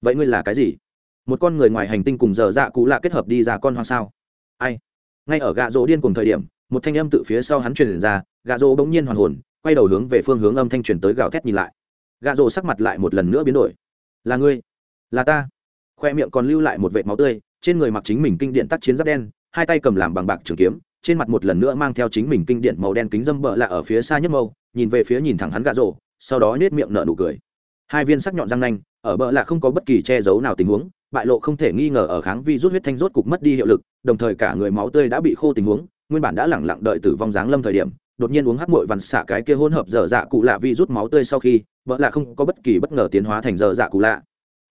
Vậy ngươi là cái gì? Một con người ngoài hành tinh cùng dở dạ cụ lạ kết hợp đi ra con hoang sao? Ai? Ngay ở gạ rỗ điên cùng thời điểm, một thanh âm từ phía sau hắn truyền ra, gạ rỗ bỗng nhiên hoàn hồn, quay đầu hướng về phương hướng âm thanh truyền tới gào thét nhìn lại. Gạ rỗ sắc mặt lại một lần nữa biến đổi. Là ngươi? Là ta. Khoe miệng còn lưu lại một vệt máu tươi trên người mặc chính mình kinh điện tác chiến giáp đen hai tay cầm làm bằng bạc trường kiếm trên mặt một lần nữa mang theo chính mình kinh điện màu đen kính dâm bợ lạ ở phía xa nhất mâu nhìn về phía nhìn thẳng hắn gạ rổ, sau đó nết miệng nở nụ cười. Hai viên sắc nhọn răng nanh ở bợ lạ không có bất kỳ che giấu nào tình huống bại lộ không thể nghi ngờ ở kháng vi rút huyết thanh rốt cục mất đi hiệu lực đồng thời cả người máu tươi đã bị khô tình huống nguyên bản đã lẳng lặng đợi tử vong dáng lâm thời điểm đột nhiên uống hắc mội vằn xạ cái kia hỗn hợp dở dạ cụ lạ vi rút máu tươi sau khi vợ lạ không có bất kỳ bất ngờ tiến hóa thành dở dạ cụ lạ.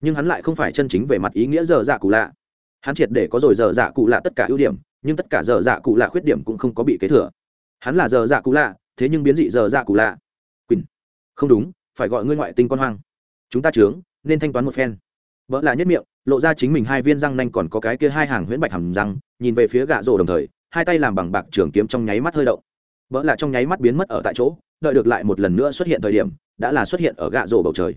Nhưng hắn lại không phải chân chính về mặt ý nghĩa dở dạ cụ lạ hắn triệt để có rồi dở dạ cụ lạ tất cả ưu điểm, nhưng tất cả dở dạ cụ lạ khuyết điểm cũng không có bị kế thừa. Hắn là dở dạ cụ lạ, thế nhưng biến dị dở dạ cụ lạ. Quỳnh, không đúng, phải gọi ngươi ngoại tinh con hoang. Chúng ta trướng nên thanh toán một phen. Vợ lạ nhất miệng, lộ ra chính mình hai viên răng nanh còn có cái kia hai hàng huyễn bạch hầm răng, nhìn về phía gạ rổ đồng thời, hai tay làm bằng bạc trường kiếm trong nháy mắt hơi động. Vợ lạ trong nháy mắt biến mất ở tại chỗ, đợi được lại một lần nữa xuất hiện thời điểm, đã là xuất hiện ở gạ rổ bầu trời.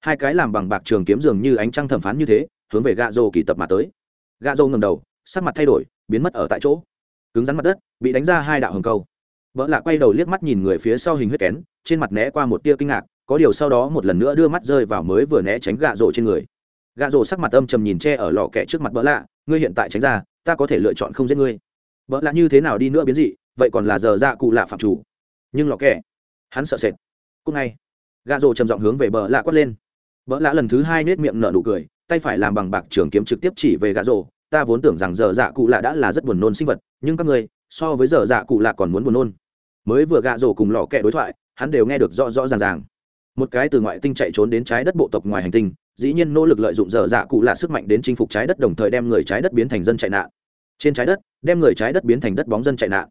Hai cái làm bằng bạc trường kiếm dường như ánh trăng thẩm phán như thế, hướng về gạ rổ kỳ tập mà tới gạ dâu ngầm đầu, sắc mặt thay đổi, biến mất ở tại chỗ. Cứng rắn mặt đất, bị đánh ra hai đạo hồng câu. Vợ lạ quay đầu liếc mắt nhìn người phía sau hình huyết kén, trên mặt né qua một tia kinh ngạc, có điều sau đó một lần nữa đưa mắt rơi vào mới vừa né tránh gạ rổ trên người. Gạ rổ sắc mặt âm trầm nhìn che ở lò kẹ trước mặt vợ lạ, ngươi hiện tại tránh ra, ta có thể lựa chọn không giết ngươi. Vợ lạ như thế nào đi nữa biến dị, vậy còn là giờ dạ cụ lạ phạm chủ. Nhưng lò kẹ hắn sợ sệt. Cúc ngay, gạ rổ trầm giọng hướng về bỡ lạ quát lên. Vợ lạ lần thứ hai nết miệng nở nụ cười, tay phải làm bằng bạc trường kiếm trực tiếp chỉ về gạ rổ ta vốn tưởng rằng giờ dạ cụ lạ đã là rất buồn nôn sinh vật, nhưng các ngươi, so với giờ dạ cụ lạ còn muốn buồn nôn. Mới vừa gạ rổ cùng lò kẹ đối thoại, hắn đều nghe được rõ rõ ràng ràng. Một cái từ ngoại tinh chạy trốn đến trái đất bộ tộc ngoài hành tinh, dĩ nhiên nỗ lực lợi dụng dở dạ cụ là sức mạnh đến chinh phục trái đất đồng thời đem người trái đất biến thành dân chạy nạn. Trên trái đất, đem người trái đất biến thành đất bóng dân chạy nạn.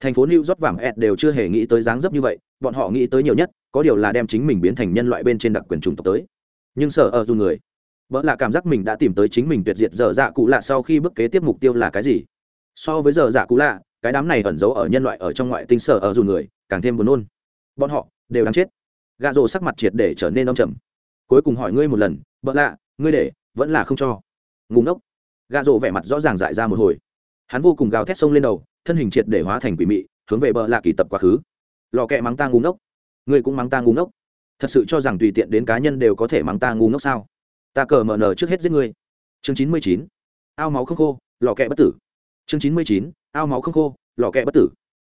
Thành phố new york vàng ed đều chưa hề nghĩ tới dáng dấp như vậy, bọn họ nghĩ tới nhiều nhất, có điều là đem chính mình biến thành nhân loại bên trên đặc quyền chủng tộc tới. Nhưng sợ ở dù người vợ là cảm giác mình đã tìm tới chính mình tuyệt diệt dở dạ cụ lạ sau khi bước kế tiếp mục tiêu là cái gì? So với dở dạ cụ lạ, cái đám này ẩn giấu ở nhân loại ở trong ngoại tinh sở ở dù người, càng thêm buồn nôn. Bọn họ đều đáng chết. Gà rồ sắc mặt triệt để trở nên đông trầm. Cuối cùng hỏi ngươi một lần vợ lạ, ngươi để, vẫn là không cho? Ngủ ngốc. Gà rồ vẻ mặt rõ ràng dại ra một hồi. Hắn vô cùng gào thét sông lên đầu, thân hình triệt để hóa thành quỷ mị, hướng về bờ lạ kỳ tập quá khứ. Lò kẹ mắng ta ngu ngốc. Ngươi cũng mắng ta ngu ngốc. Thật sự cho rằng tùy tiện đến cá nhân đều có thể mắng ta ngu ngốc sao? Ta cờ mở nở trước hết giết ngươi. Chương chín mươi chín, ao máu không khô, lò kẹ bất tử. Chương chín mươi chín, ao máu không khô, lò kẹ bất tử.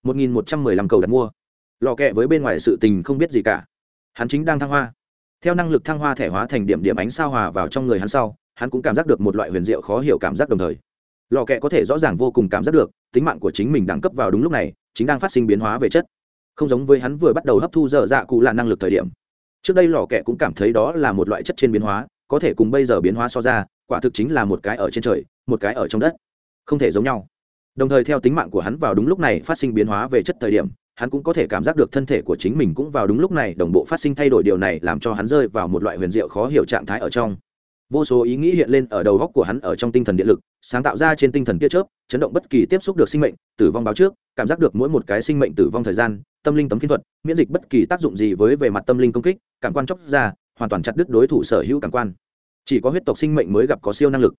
Một nghìn một trăm mười lăm cầu đặt mua. Lò kẹ với bên ngoài sự tình không biết gì cả. Hắn chính đang thăng hoa. Theo năng lực thăng hoa thể hóa thành điểm điểm ánh sao hòa vào trong người hắn sau, hắn cũng cảm giác được một loại huyền diệu khó hiểu cảm giác đồng thời. Lò kẹ có thể rõ ràng vô cùng cảm giác được, tính mạng của chính mình đẳng cấp vào đúng lúc này, chính đang phát sinh biến hóa về chất. Không giống với hắn vừa bắt đầu hấp thu dở dạ cụ là năng lực thời điểm. Trước đây lò kẹ cũng cảm thấy đó là một loại chất trên biến hóa có thể cùng bây giờ biến hóa so ra, quả thực chính là một cái ở trên trời, một cái ở trong đất. Không thể giống nhau. Đồng thời theo tính mạng của hắn vào đúng lúc này phát sinh biến hóa về chất thời điểm, hắn cũng có thể cảm giác được thân thể của chính mình cũng vào đúng lúc này đồng bộ phát sinh thay đổi điều này làm cho hắn rơi vào một loại huyền diệu khó hiểu trạng thái ở trong. Vô số ý nghĩ hiện lên ở đầu góc của hắn ở trong tinh thần điện lực, sáng tạo ra trên tinh thần kia chớp, chấn động bất kỳ tiếp xúc được sinh mệnh, tử vong báo trước, cảm giác được mỗi một cái sinh mệnh tử vong thời gian, tâm linh tấm kỹ thuật, miễn dịch bất kỳ tác dụng gì với về mặt tâm linh công kích, cảm quan chóc ra hoàn toàn chặt đứt đối thủ sở hữu cảm quan. Chỉ có huyết tộc sinh mệnh mới gặp có siêu năng lực.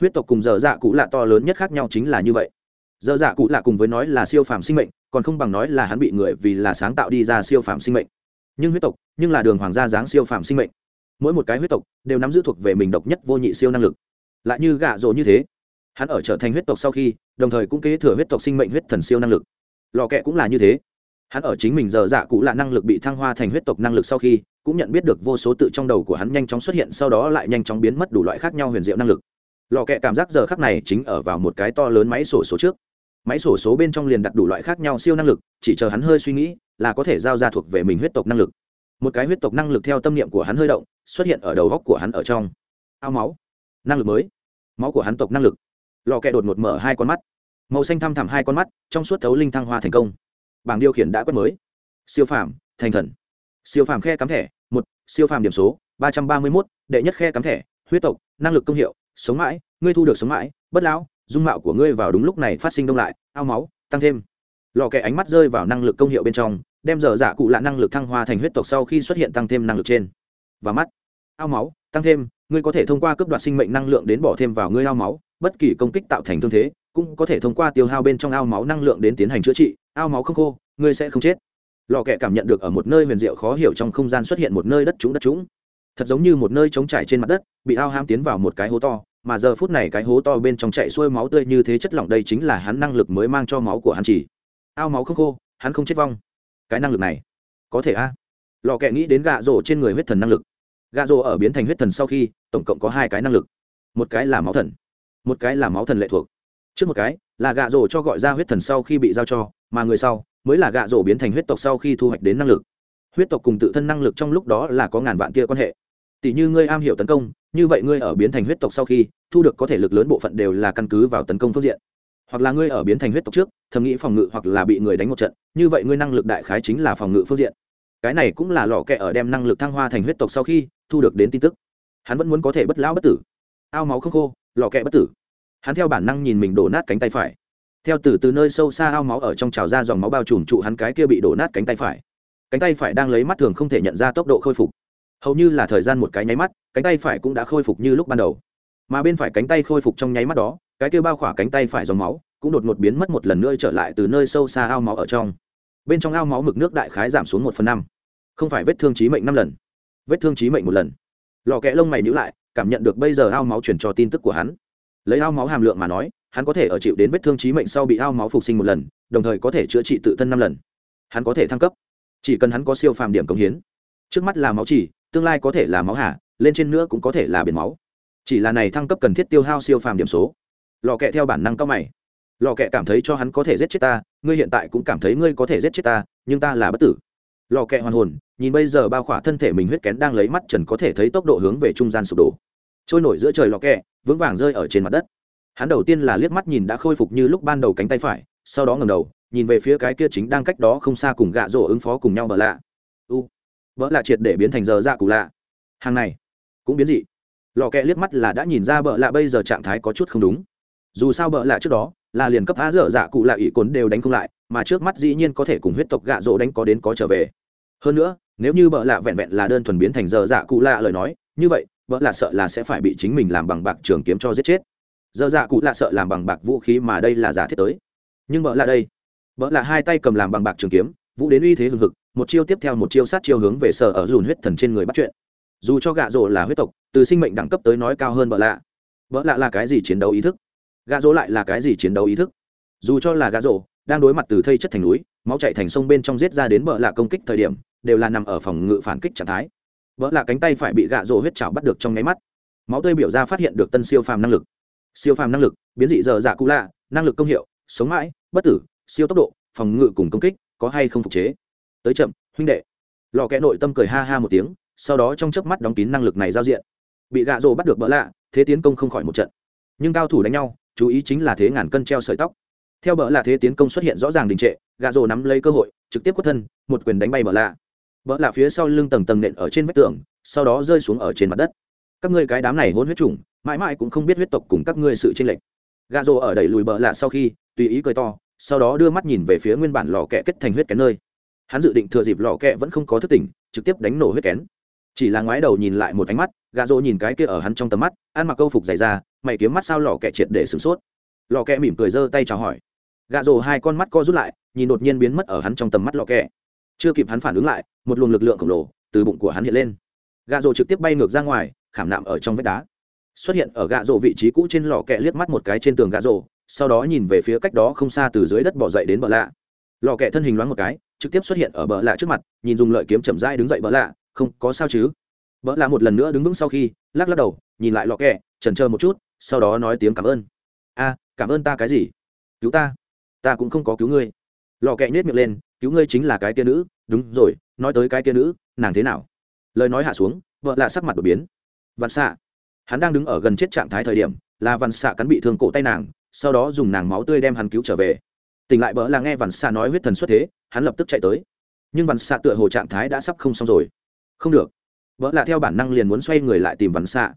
Huyết tộc cùng dở dạ cụ lạ to lớn nhất khác nhau chính là như vậy. Dở dạ cụ lạ cùng với nói là siêu phàm sinh mệnh, còn không bằng nói là hắn bị người vì là sáng tạo đi ra siêu phàm sinh mệnh. Nhưng huyết tộc, nhưng là đường hoàng gia dáng siêu phàm sinh mệnh. Mỗi một cái huyết tộc đều nắm giữ thuộc về mình độc nhất vô nhị siêu năng lực. Lại như gạ rộ như thế, hắn ở trở thành huyết tộc sau khi, đồng thời cũng kế thừa huyết tộc sinh mệnh huyết thần siêu năng lực. Lò kẹ cũng là như thế hắn ở chính mình giờ dạ cụ là năng lực bị thăng hoa thành huyết tộc năng lực sau khi, cũng nhận biết được vô số tự trong đầu của hắn nhanh chóng xuất hiện, sau đó lại nhanh chóng biến mất đủ loại khác nhau huyền diệu năng lực. Lò kẹ cảm giác giờ khác này chính ở vào một cái to lớn máy sổ số trước. Máy sổ số bên trong liền đặt đủ loại khác nhau siêu năng lực, chỉ chờ hắn hơi suy nghĩ, là có thể giao ra thuộc về mình huyết tộc năng lực. Một cái huyết tộc năng lực theo tâm niệm của hắn hơi động, xuất hiện ở đầu góc của hắn ở trong. Ao máu. Năng lực mới. Máu của hắn tộc năng lực. Lò kẹ đột ngột mở hai con mắt. Màu xanh thăm thẳm hai con mắt, trong suốt thấu linh thăng hoa thành công bảng điều khiển đã quét mới. Siêu phàm, thành thần. Siêu phàm khe cắm thẻ, một, siêu phàm điểm số, ba trăm ba mươi mốt, đệ nhất khe cắm thẻ, huyết tộc, năng lực công hiệu, sống mãi, ngươi thu được sống mãi, bất lão, dung mạo của ngươi vào đúng lúc này phát sinh đông lại, ao máu, tăng thêm. Lò kệ ánh mắt rơi vào năng lực công hiệu bên trong, đem dở dạ cụ lạ năng lực thăng hoa thành huyết tộc sau khi xuất hiện tăng thêm năng lực trên. Và mắt. Ao máu, tăng thêm, ngươi có thể thông qua cấp đoạt sinh mệnh năng lượng đến bỏ thêm vào ngươi ao máu, bất kỳ công kích tạo thành thương thế, cũng có thể thông qua tiêu hao bên trong ao máu năng lượng đến tiến hành chữa trị ao máu không khô, ngươi sẽ không chết. Lò kẹ cảm nhận được ở một nơi huyền diệu khó hiểu trong không gian xuất hiện một nơi đất trũng đất trũng. Thật giống như một nơi trống trải trên mặt đất, bị ao ham tiến vào một cái hố to, mà giờ phút này cái hố to bên trong chạy xuôi máu tươi như thế chất lỏng đây chính là hắn năng lực mới mang cho máu của hắn chỉ. Ao máu không khô, hắn không chết vong. Cái năng lực này, có thể a? Lò kẹ nghĩ đến gạ rổ trên người huyết thần năng lực. Gạ rổ ở biến thành huyết thần sau khi, tổng cộng có hai cái năng lực. Một cái là máu thần, một cái là máu thần lệ thuộc. Trước một cái, là gạ rổ cho gọi ra huyết thần sau khi bị giao cho mà người sau mới là gạ rổ biến thành huyết tộc sau khi thu hoạch đến năng lực. Huyết tộc cùng tự thân năng lực trong lúc đó là có ngàn vạn tia quan hệ. Tỷ như ngươi am hiểu tấn công, như vậy ngươi ở biến thành huyết tộc sau khi thu được có thể lực lớn bộ phận đều là căn cứ vào tấn công phương diện. Hoặc là ngươi ở biến thành huyết tộc trước, thầm nghĩ phòng ngự hoặc là bị người đánh một trận, như vậy ngươi năng lực đại khái chính là phòng ngự phương diện. Cái này cũng là lò kẹ ở đem năng lực thăng hoa thành huyết tộc sau khi thu được đến tin tức. Hắn vẫn muốn có thể bất lão bất tử. Ao máu không khô, lò kẹ bất tử. Hắn theo bản năng nhìn mình đổ nát cánh tay phải theo từ từ nơi sâu xa ao máu ở trong trào ra dòng máu bao trùm trụ hắn cái kia bị đổ nát cánh tay phải. Cánh tay phải đang lấy mắt thường không thể nhận ra tốc độ khôi phục. Hầu như là thời gian một cái nháy mắt, cánh tay phải cũng đã khôi phục như lúc ban đầu. Mà bên phải cánh tay khôi phục trong nháy mắt đó, cái kia bao khỏa cánh tay phải dòng máu cũng đột ngột biến mất một lần nữa trở lại từ nơi sâu xa ao máu ở trong. Bên trong ao máu mực nước đại khái giảm xuống một phần năm. Không phải vết thương trí mệnh năm lần, vết thương trí mệnh một lần. Lò kẽ lông mày nhữ lại, cảm nhận được bây giờ ao máu chuyển cho tin tức của hắn. Lấy ao máu hàm lượng mà nói hắn có thể ở chịu đến vết thương trí mệnh sau bị ao máu phục sinh một lần, đồng thời có thể chữa trị tự thân năm lần. Hắn có thể thăng cấp. Chỉ cần hắn có siêu phàm điểm cống hiến. Trước mắt là máu chỉ, tương lai có thể là máu hạ lên trên nữa cũng có thể là biển máu. Chỉ là này thăng cấp cần thiết tiêu hao siêu phàm điểm số. Lò kẹ theo bản năng cao mày. Lò kẹ cảm thấy cho hắn có thể giết chết ta, ngươi hiện tại cũng cảm thấy ngươi có thể giết chết ta, nhưng ta là bất tử. Lò kẹ hoàn hồn, nhìn bây giờ bao khỏa thân thể mình huyết kén đang lấy mắt trần có thể thấy tốc độ hướng về trung gian sụp đổ. Trôi nổi giữa trời lò kẹ, vững vàng rơi ở trên mặt đất hắn đầu tiên là liếc mắt nhìn đã khôi phục như lúc ban đầu cánh tay phải, sau đó ngầm đầu, nhìn về phía cái kia chính đang cách đó không xa cùng gạ rổ ứng phó cùng nhau bờ lạ. U vỡ lạ triệt để biến thành giờ dạ cụ lạ. Hàng này, cũng biến dị. Lò kẹ liếc mắt là đã nhìn ra bợ lạ bây giờ trạng thái có chút không đúng. Dù sao bợ lạ trước đó, là liền cấp á dở dạ cụ lạ ỷ cồn đều đánh không lại, mà trước mắt dĩ nhiên có thể cùng huyết tộc gạ rỗ đánh có đến có trở về. Hơn nữa, nếu như bợ lạ vẹn vẹn là đơn thuần biến thành dở dạ cụ lạ lời nói, như vậy, bợ lạ sợ là sẽ phải bị chính mình làm bằng bạc trường kiếm cho giết chết giờ dạ cụ lạ sợ làm bằng bạc vũ khí mà đây là giả thiết tới. Nhưng vợ là đây. Vợ là hai tay cầm làm bằng bạc trường kiếm, vũ đến uy thế hừng hực, một chiêu tiếp theo một chiêu sát chiêu hướng về sở ở dùn huyết thần trên người bắt chuyện. Dù cho gạ rỗ là huyết tộc, từ sinh mệnh đẳng cấp tới nói cao hơn vợ lạ. Vợ lạ là cái gì chiến đấu ý thức? Gạ rỗ lại là cái gì chiến đấu ý thức? Dù cho là gạ rỗ đang đối mặt từ thây chất thành núi, máu chạy thành sông bên trong giết ra đến vợ lạ công kích thời điểm, đều là nằm ở phòng ngự phản kích trạng thái. Vợ lạ cánh tay phải bị gạ rỗ huyết chảo bắt được trong nháy mắt. Máu tươi biểu ra phát hiện được tân siêu phàm năng lực siêu phàm năng lực, biến dị dở dạ cụ lạ, năng lực công hiệu, sống mãi, bất tử, siêu tốc độ, phòng ngự cùng công kích, có hay không phục chế? Tới chậm, huynh đệ. Lò kẽ nội tâm cười ha ha một tiếng, sau đó trong chớp mắt đóng kín năng lực này giao diện. Bị gạ rồ bắt được bỡ lạ, thế tiến công không khỏi một trận. Nhưng cao thủ đánh nhau, chú ý chính là thế ngàn cân treo sợi tóc. Theo bỡ lạ thế tiến công xuất hiện rõ ràng đình trệ, gạ rồ nắm lấy cơ hội, trực tiếp quất thân, một quyền đánh bay bỡ lạ. Bỡ lạ phía sau lưng tầng tầng nện ở trên vách tường, sau đó rơi xuống ở trên mặt đất. Các ngươi cái đám này hôn huyết trùng mãi mãi cũng không biết huyết tộc cùng các ngươi sự tranh lệch. Gà rồ ở đẩy lùi bờ lạ sau khi, tùy ý cười to, sau đó đưa mắt nhìn về phía nguyên bản lò kẹ kết thành huyết kén nơi. Hắn dự định thừa dịp lò kẹ vẫn không có thức tỉnh, trực tiếp đánh nổ huyết kén. Chỉ là ngoái đầu nhìn lại một ánh mắt, gà rỗ nhìn cái kia ở hắn trong tầm mắt, ăn mặc câu phục dày ra mày kiếm mắt sao lò kẹ triệt để sửng sốt. Lò kẹ mỉm cười giơ tay chào hỏi. Gà rỗ hai con mắt co rút lại, nhìn đột nhiên biến mất ở hắn trong tầm mắt lò kẹ. Chưa kịp hắn phản ứng lại, một luồng lực lượng khổng lồ từ bụng của hắn hiện lên. Gà rỗ trực tiếp bay ngược ra ngoài, khảm nạm ở trong vách đá xuất hiện ở gạ rổ vị trí cũ trên lò kẹ liếc mắt một cái trên tường gạ rổ, sau đó nhìn về phía cách đó không xa từ dưới đất bỏ dậy đến bờ lạ. Lò kẹ thân hình loáng một cái, trực tiếp xuất hiện ở bờ lạ trước mặt, nhìn dùng lợi kiếm chậm rãi đứng dậy bờ lạ, không, có sao chứ? Bờ lạ một lần nữa đứng vững sau khi, lắc lắc đầu, nhìn lại lò kẹ trần chờ một chút, sau đó nói tiếng cảm ơn. A, cảm ơn ta cái gì? Cứu ta ta cũng không có cứu ngươi. Lò kẹ nhét miệng lên, cứu ngươi chính là cái kia nữ. Đúng rồi, nói tới cái kia nữ, nàng thế nào? Lời nói hạ xuống vợ lạ sắc mặt đột biến. Vạn xạ hắn đang đứng ở gần chết trạng thái thời điểm là Văn xạ cắn bị thương cổ tay nàng, sau đó dùng nàng máu tươi đem hắn cứu trở về. Tỉnh lại bỡ là nghe Văn xạ nói huyết thần xuất thế, hắn lập tức chạy tới. Nhưng Văn xạ tựa hồ trạng thái đã sắp không xong rồi. Không được. Vợ là theo bản năng liền muốn xoay người lại tìm Văn xạ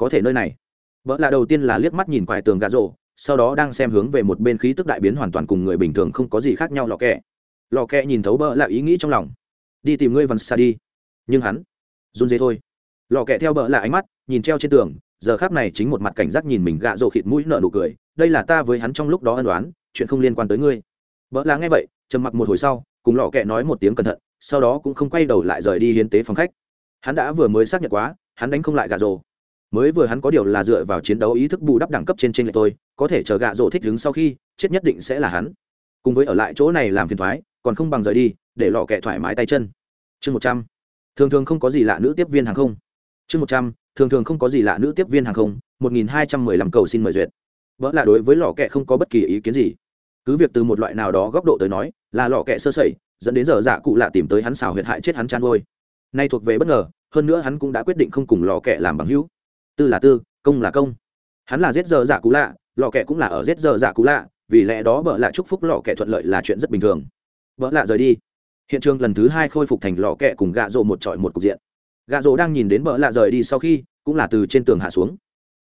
có thể nơi này. Vợ là đầu tiên là liếc mắt nhìn quài tường gà rộ sau đó đang xem hướng về một bên khí tức đại biến hoàn toàn cùng người bình thường không có gì khác nhau lò kẹ. Lò kẹ nhìn thấu bỡ là ý nghĩ trong lòng. Đi tìm ngươi vằn xạ đi. Nhưng hắn run dế thôi lò kẹ theo bợ là ánh mắt, nhìn treo trên tường, giờ khác này chính một mặt cảnh giác nhìn mình gạ rộ khịt mũi nợ nụ cười, đây là ta với hắn trong lúc đó ân đoán chuyện không liên quan tới ngươi. Bợ là nghe vậy, trầm mặc một hồi sau, cùng lò kẹ nói một tiếng cẩn thận, sau đó cũng không quay đầu lại rời đi hiến tế phòng khách. Hắn đã vừa mới xác nhận quá, hắn đánh không lại gạ rộ mới vừa hắn có điều là dựa vào chiến đấu ý thức bù đắp đẳng cấp trên trên lệ tôi, có thể chờ gạ rộ thích đứng sau khi, chết nhất định sẽ là hắn. Cùng với ở lại chỗ này làm phiền thoái, còn không bằng rời đi, để lọ kẹ thoải mái tay chân. Chương một trăm. Thường thường không có gì lạ nữ tiếp viên hàng không chương một trăm, thường thường không có gì lạ nữ tiếp viên hàng không, một nghìn hai trăm mười lăm cầu xin mời duyệt. Vỡ là đối với lọ kẹ không có bất kỳ ý kiến gì. Cứ việc từ một loại nào đó góc độ tới nói, là lọ kẹ sơ sẩy, dẫn đến giờ dạ cụ lạ tìm tới hắn xào huyệt hại chết hắn chăn ngôi nay thuộc về bất ngờ, hơn nữa hắn cũng đã quyết định không cùng lò kẹ làm bằng hữu. Tư là tư, công là công. Hắn là giết giờ dạ cú lạ lò kẹ cũng là ở giết giờ dạ cú lạ, vì lẽ đó bợ lạ chúc phúc lò kẹ thuận lợi là chuyện rất bình thường. Vợ lạ rời đi. Hiện trường lần thứ hai khôi phục thành lò kẹ cùng gạ rộ một trọi một cục diện gạ rổ đang nhìn đến bợ lạ rời đi sau khi, cũng là từ trên tường hạ xuống.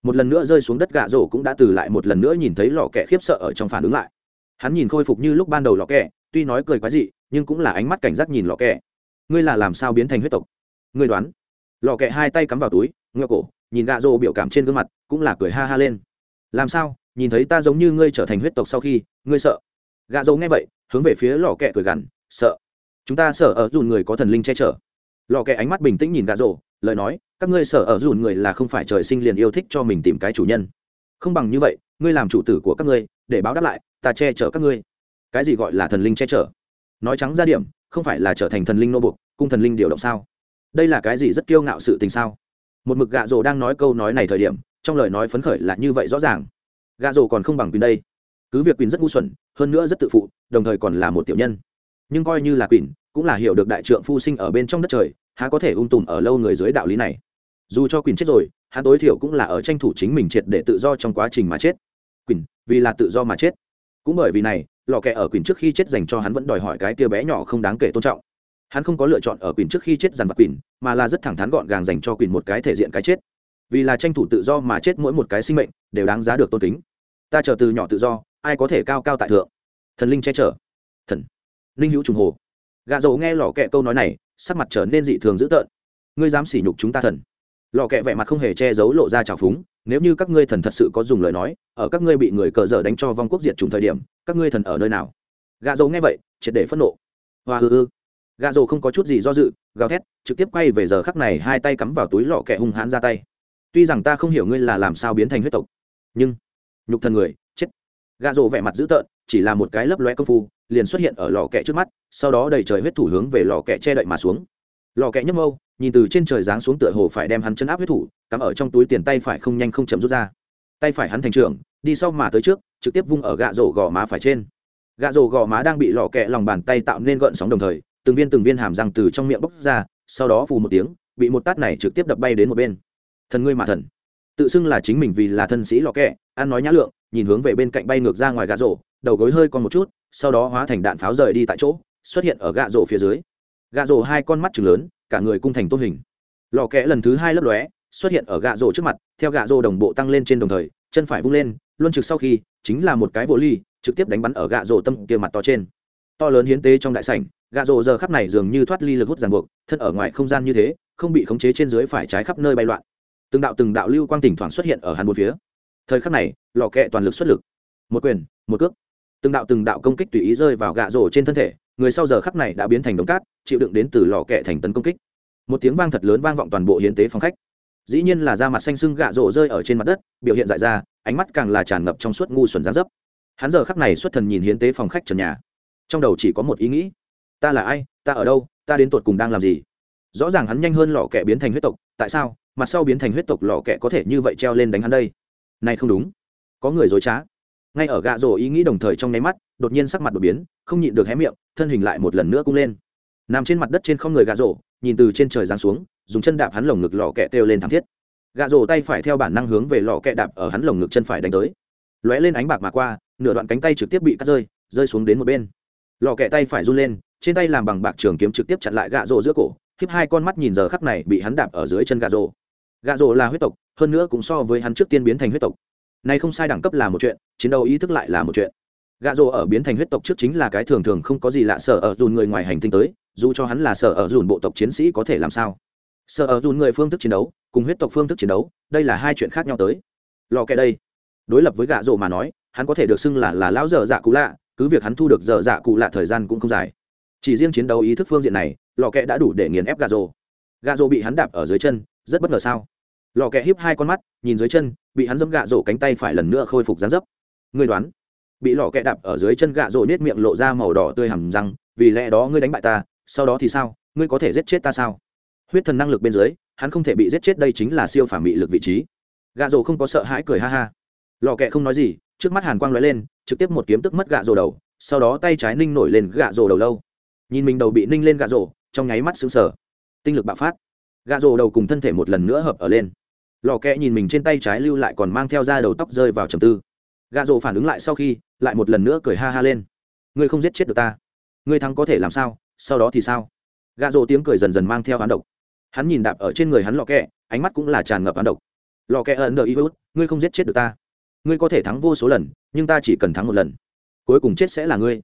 Một lần nữa rơi xuống đất, gạ rổ cũng đã từ lại một lần nữa nhìn thấy lò kẹ khiếp sợ ở trong phản ứng lại. Hắn nhìn khôi phục như lúc ban đầu lò kẹ tuy nói cười quái dị, nhưng cũng là ánh mắt cảnh giác nhìn lò kẹ ngươi là làm sao biến thành huyết tộc? Ngươi đoán. Lò kẹ hai tay cắm vào túi ngựa cổ, nhìn gạ rổ biểu cảm trên gương mặt, cũng là cười ha ha lên. Làm sao? Nhìn thấy ta giống như ngươi trở thành huyết tộc sau khi, ngươi sợ. Gạ rổ nghe vậy, hướng về phía lò kẹ cười gằn, sợ. Chúng ta sợ ở dùn người có thần linh che chở lò kẹ ánh mắt bình tĩnh nhìn gà rổ lời nói, các ngươi sở ở dùn người là không phải trời sinh liền yêu thích cho mình tìm cái chủ nhân. Không bằng như vậy, ngươi làm chủ tử của các ngươi, để báo đáp lại, ta che chở các ngươi. Cái gì gọi là thần linh che chở? Nói trắng ra điểm, không phải là trở thành thần linh nô buộc, cung thần linh điều động sao? Đây là cái gì rất kiêu ngạo sự tình sao? Một mực gạ rổ đang nói câu nói này thời điểm, trong lời nói phấn khởi là như vậy rõ ràng. Gạ rổ còn không bằng quyền đây. Cứ việc quyền rất ngu xuẩn, hơn nữa rất tự phụ, đồng thời còn là một tiểu nhân. Nhưng coi như là quyền cũng là hiểu được đại trượng phu sinh ở bên trong đất trời, há có thể ung tùm ở lâu người dưới đạo lý này. Dù cho quyền chết rồi, hắn tối thiểu cũng là ở tranh thủ chính mình triệt để tự do trong quá trình mà chết. Quyền vì là tự do mà chết. Cũng bởi vì này, lò kẹ ở quyền trước khi chết dành cho hắn vẫn đòi hỏi cái tia bé nhỏ không đáng kể tôn trọng. Hắn không có lựa chọn ở quyền trước khi chết dằn vặt quyền mà là rất thẳng thắn gọn gàng dành cho quyền một cái thể diện cái chết. Vì là tranh thủ tự do mà chết mỗi một cái sinh mệnh, đều đáng giá được tôn kính. Ta chờ từ nhỏ tự do, ai có thể cao cao tại thượng? Thần linh che chở. Thần. Linh hữu trùng hồ. Gà dầu nghe lò kẹ câu nói này, sắc mặt trở nên dị thường dữ tợn. Ngươi dám sỉ nhục chúng ta thần. Lò kẹ vẻ mặt không hề che giấu lộ ra trào phúng, nếu như các ngươi thần thật sự có dùng lời nói, ở các ngươi bị người cờ dở đánh cho vong quốc diệt trùng thời điểm, các ngươi thần ở nơi nào? Gà dầu nghe vậy, triệt để phẫn nộ. Hoa hư ư gà dầu không có chút gì do dự, gào thét, trực tiếp quay về giờ khắc này hai tay cắm vào túi lọ kẹ hung hãn ra tay. Tuy rằng ta không hiểu ngươi là làm sao biến thành huyết tộc, nhưng nhục thần người, chết. Gà rộ vẻ mặt dữ tợn chỉ là một cái lấp loe công phu, liền xuất hiện ở lò kẹ trước mắt, sau đó đầy trời huyết thủ hướng về lò kẹ che đậy mà xuống. Lò kẹ nhấp mâu, nhìn từ trên trời giáng xuống tựa hồ phải đem hắn chân áp huyết thủ, cắm ở trong túi tiền tay phải không nhanh không chậm rút ra. Tay phải hắn thành trưởng, đi sau mà tới trước, trực tiếp vung ở gạ rổ gò má phải trên. Gạ rổ gò má đang bị lò kẹ lòng bàn tay tạo nên gợn sóng đồng thời, từng viên từng viên hàm răng từ trong miệng bốc ra, sau đó phù một tiếng, bị một tát này trực tiếp đập bay đến một bên. Thần ngươi mà thần. Tự xưng là chính mình vì là thân sĩ lò kẹ, ăn nói nhã lượng nhìn hướng về bên cạnh bay ngược ra ngoài gạ rổ, đầu gối hơi còn một chút, sau đó hóa thành đạn pháo rời đi tại chỗ, xuất hiện ở gạ rổ phía dưới. Gạ rổ hai con mắt chừng lớn, cả người cung thành tôn hình. Lò kẽ lần thứ hai lấp lóe, xuất hiện ở gạ rổ trước mặt, theo gạ rổ đồng bộ tăng lên trên đồng thời, chân phải vung lên, luân trực sau khi, chính là một cái vô ly, trực tiếp đánh bắn ở gạ rổ tâm kia mặt to trên. To lớn hiến tế trong đại sảnh, gạ rổ giờ khắp này dường như thoát ly lực hút ràng buộc, thân ở ngoài không gian như thế, không bị khống chế trên dưới phải trái khắp nơi bay loạn. Từng đạo từng đạo lưu quang tỉnh thoảng xuất hiện ở hàn bốn phía thời khắc này, lò kẹ toàn lực xuất lực. Một quyền, một cước. Từng đạo từng đạo công kích tùy ý rơi vào gạ rổ trên thân thể, người sau giờ khắc này đã biến thành đống cát, chịu đựng đến từ lò kẹ thành tấn công kích. Một tiếng vang thật lớn vang vọng toàn bộ hiến tế phòng khách. Dĩ nhiên là da mặt xanh sưng gạ rổ rơi ở trên mặt đất, biểu hiện dại ra, ánh mắt càng là tràn ngập trong suốt ngu xuẩn giá dấp. Hắn giờ khắc này xuất thần nhìn hiến tế phòng khách trần nhà. Trong đầu chỉ có một ý nghĩ. Ta là ai? Ta ở đâu? Ta đến tột cùng đang làm gì? Rõ ràng hắn nhanh hơn lò kẹ biến thành huyết tộc, tại sao? Mặt sau biến thành huyết tộc lò kẹ có thể như vậy treo lên đánh hắn đây? Này không đúng. Có người dối trá. Ngay ở gạ rổ ý nghĩ đồng thời trong nháy mắt, đột nhiên sắc mặt đột biến, không nhịn được hé miệng, thân hình lại một lần nữa cung lên. Nằm trên mặt đất trên không người gạ rổ, nhìn từ trên trời giáng xuống, dùng chân đạp hắn lồng ngực lò kẹ kêu lên thảm thiết. Gạ rổ tay phải theo bản năng hướng về lò kẹ đạp ở hắn lồng ngực chân phải đánh tới. Lóe lên ánh bạc mà qua, nửa đoạn cánh tay trực tiếp bị cắt rơi rơi xuống đến một bên. Lò kẹ tay phải run lên, trên tay làm bằng bạc trường kiếm trực tiếp chặn lại gạ rổ giữa cổ, khiếp hai con mắt nhìn giờ khắc này bị hắn đạp ở dưới chân gạ rổ gạ rổ là huyết tộc, hơn nữa cũng so với hắn trước tiên biến thành huyết tộc. Này không sai đẳng cấp là một chuyện, chiến đấu ý thức lại là một chuyện. Gạ rổ ở biến thành huyết tộc trước chính là cái thường thường không có gì lạ sợ ở dùn người ngoài hành tinh tới, dù cho hắn là sợ ở dùn bộ tộc chiến sĩ có thể làm sao. Sợ ở dùn người phương thức chiến đấu, cùng huyết tộc phương thức chiến đấu, đây là hai chuyện khác nhau tới. Lò kẹ đây. Đối lập với gạ rổ mà nói, hắn có thể được xưng là là lão dở dạ cụ lạ, cứ việc hắn thu được dở dạ cụ lạ thời gian cũng không dài. Chỉ riêng chiến đấu ý thức phương diện này lò kẹ đã đủ để nghiền ép gạ rồ. gạ rồ bị hắn đạp ở dưới chân rất bất ngờ sao? Lò kẹ híp hai con mắt, nhìn dưới chân, bị hắn dâm gạ rổ cánh tay phải lần nữa khôi phục dán dấp. Ngươi đoán, bị lò kẹ đạp ở dưới chân gạ rổ nết miệng lộ ra màu đỏ tươi hầm răng, vì lẽ đó ngươi đánh bại ta, sau đó thì sao? Ngươi có thể giết chết ta sao? Huyết thần năng lực bên dưới, hắn không thể bị giết chết đây chính là siêu phản mị lực vị trí. Gạ rổ không có sợ hãi cười ha ha. Lò kẹ không nói gì, trước mắt hàn quang lóe lên, trực tiếp một kiếm tức mất gạ rổ đầu, sau đó tay trái ninh nổi lên gạ rổ đầu lâu. Nhìn mình đầu bị ninh lên gạ rổ, trong nháy mắt sững sờ. Tinh lực bạo phát gà rồ đầu cùng thân thể một lần nữa hợp ở lên. Lò kẹ nhìn mình trên tay trái lưu lại còn mang theo da đầu tóc rơi vào trầm tư. Gà rồ phản ứng lại sau khi, lại một lần nữa cười ha ha lên. Ngươi không giết chết được ta. Ngươi thắng có thể làm sao, sau đó thì sao? Gà rồ tiếng cười dần dần mang theo hắn độc. Hắn nhìn đạp ở trên người hắn lò kẹ, ánh mắt cũng là tràn ngập hắn độc. Lò kẹ ẩn đợi ý hút ngươi không giết chết được ta. Ngươi có thể thắng vô số lần, nhưng ta chỉ cần thắng một lần. Cuối cùng chết sẽ là ngươi.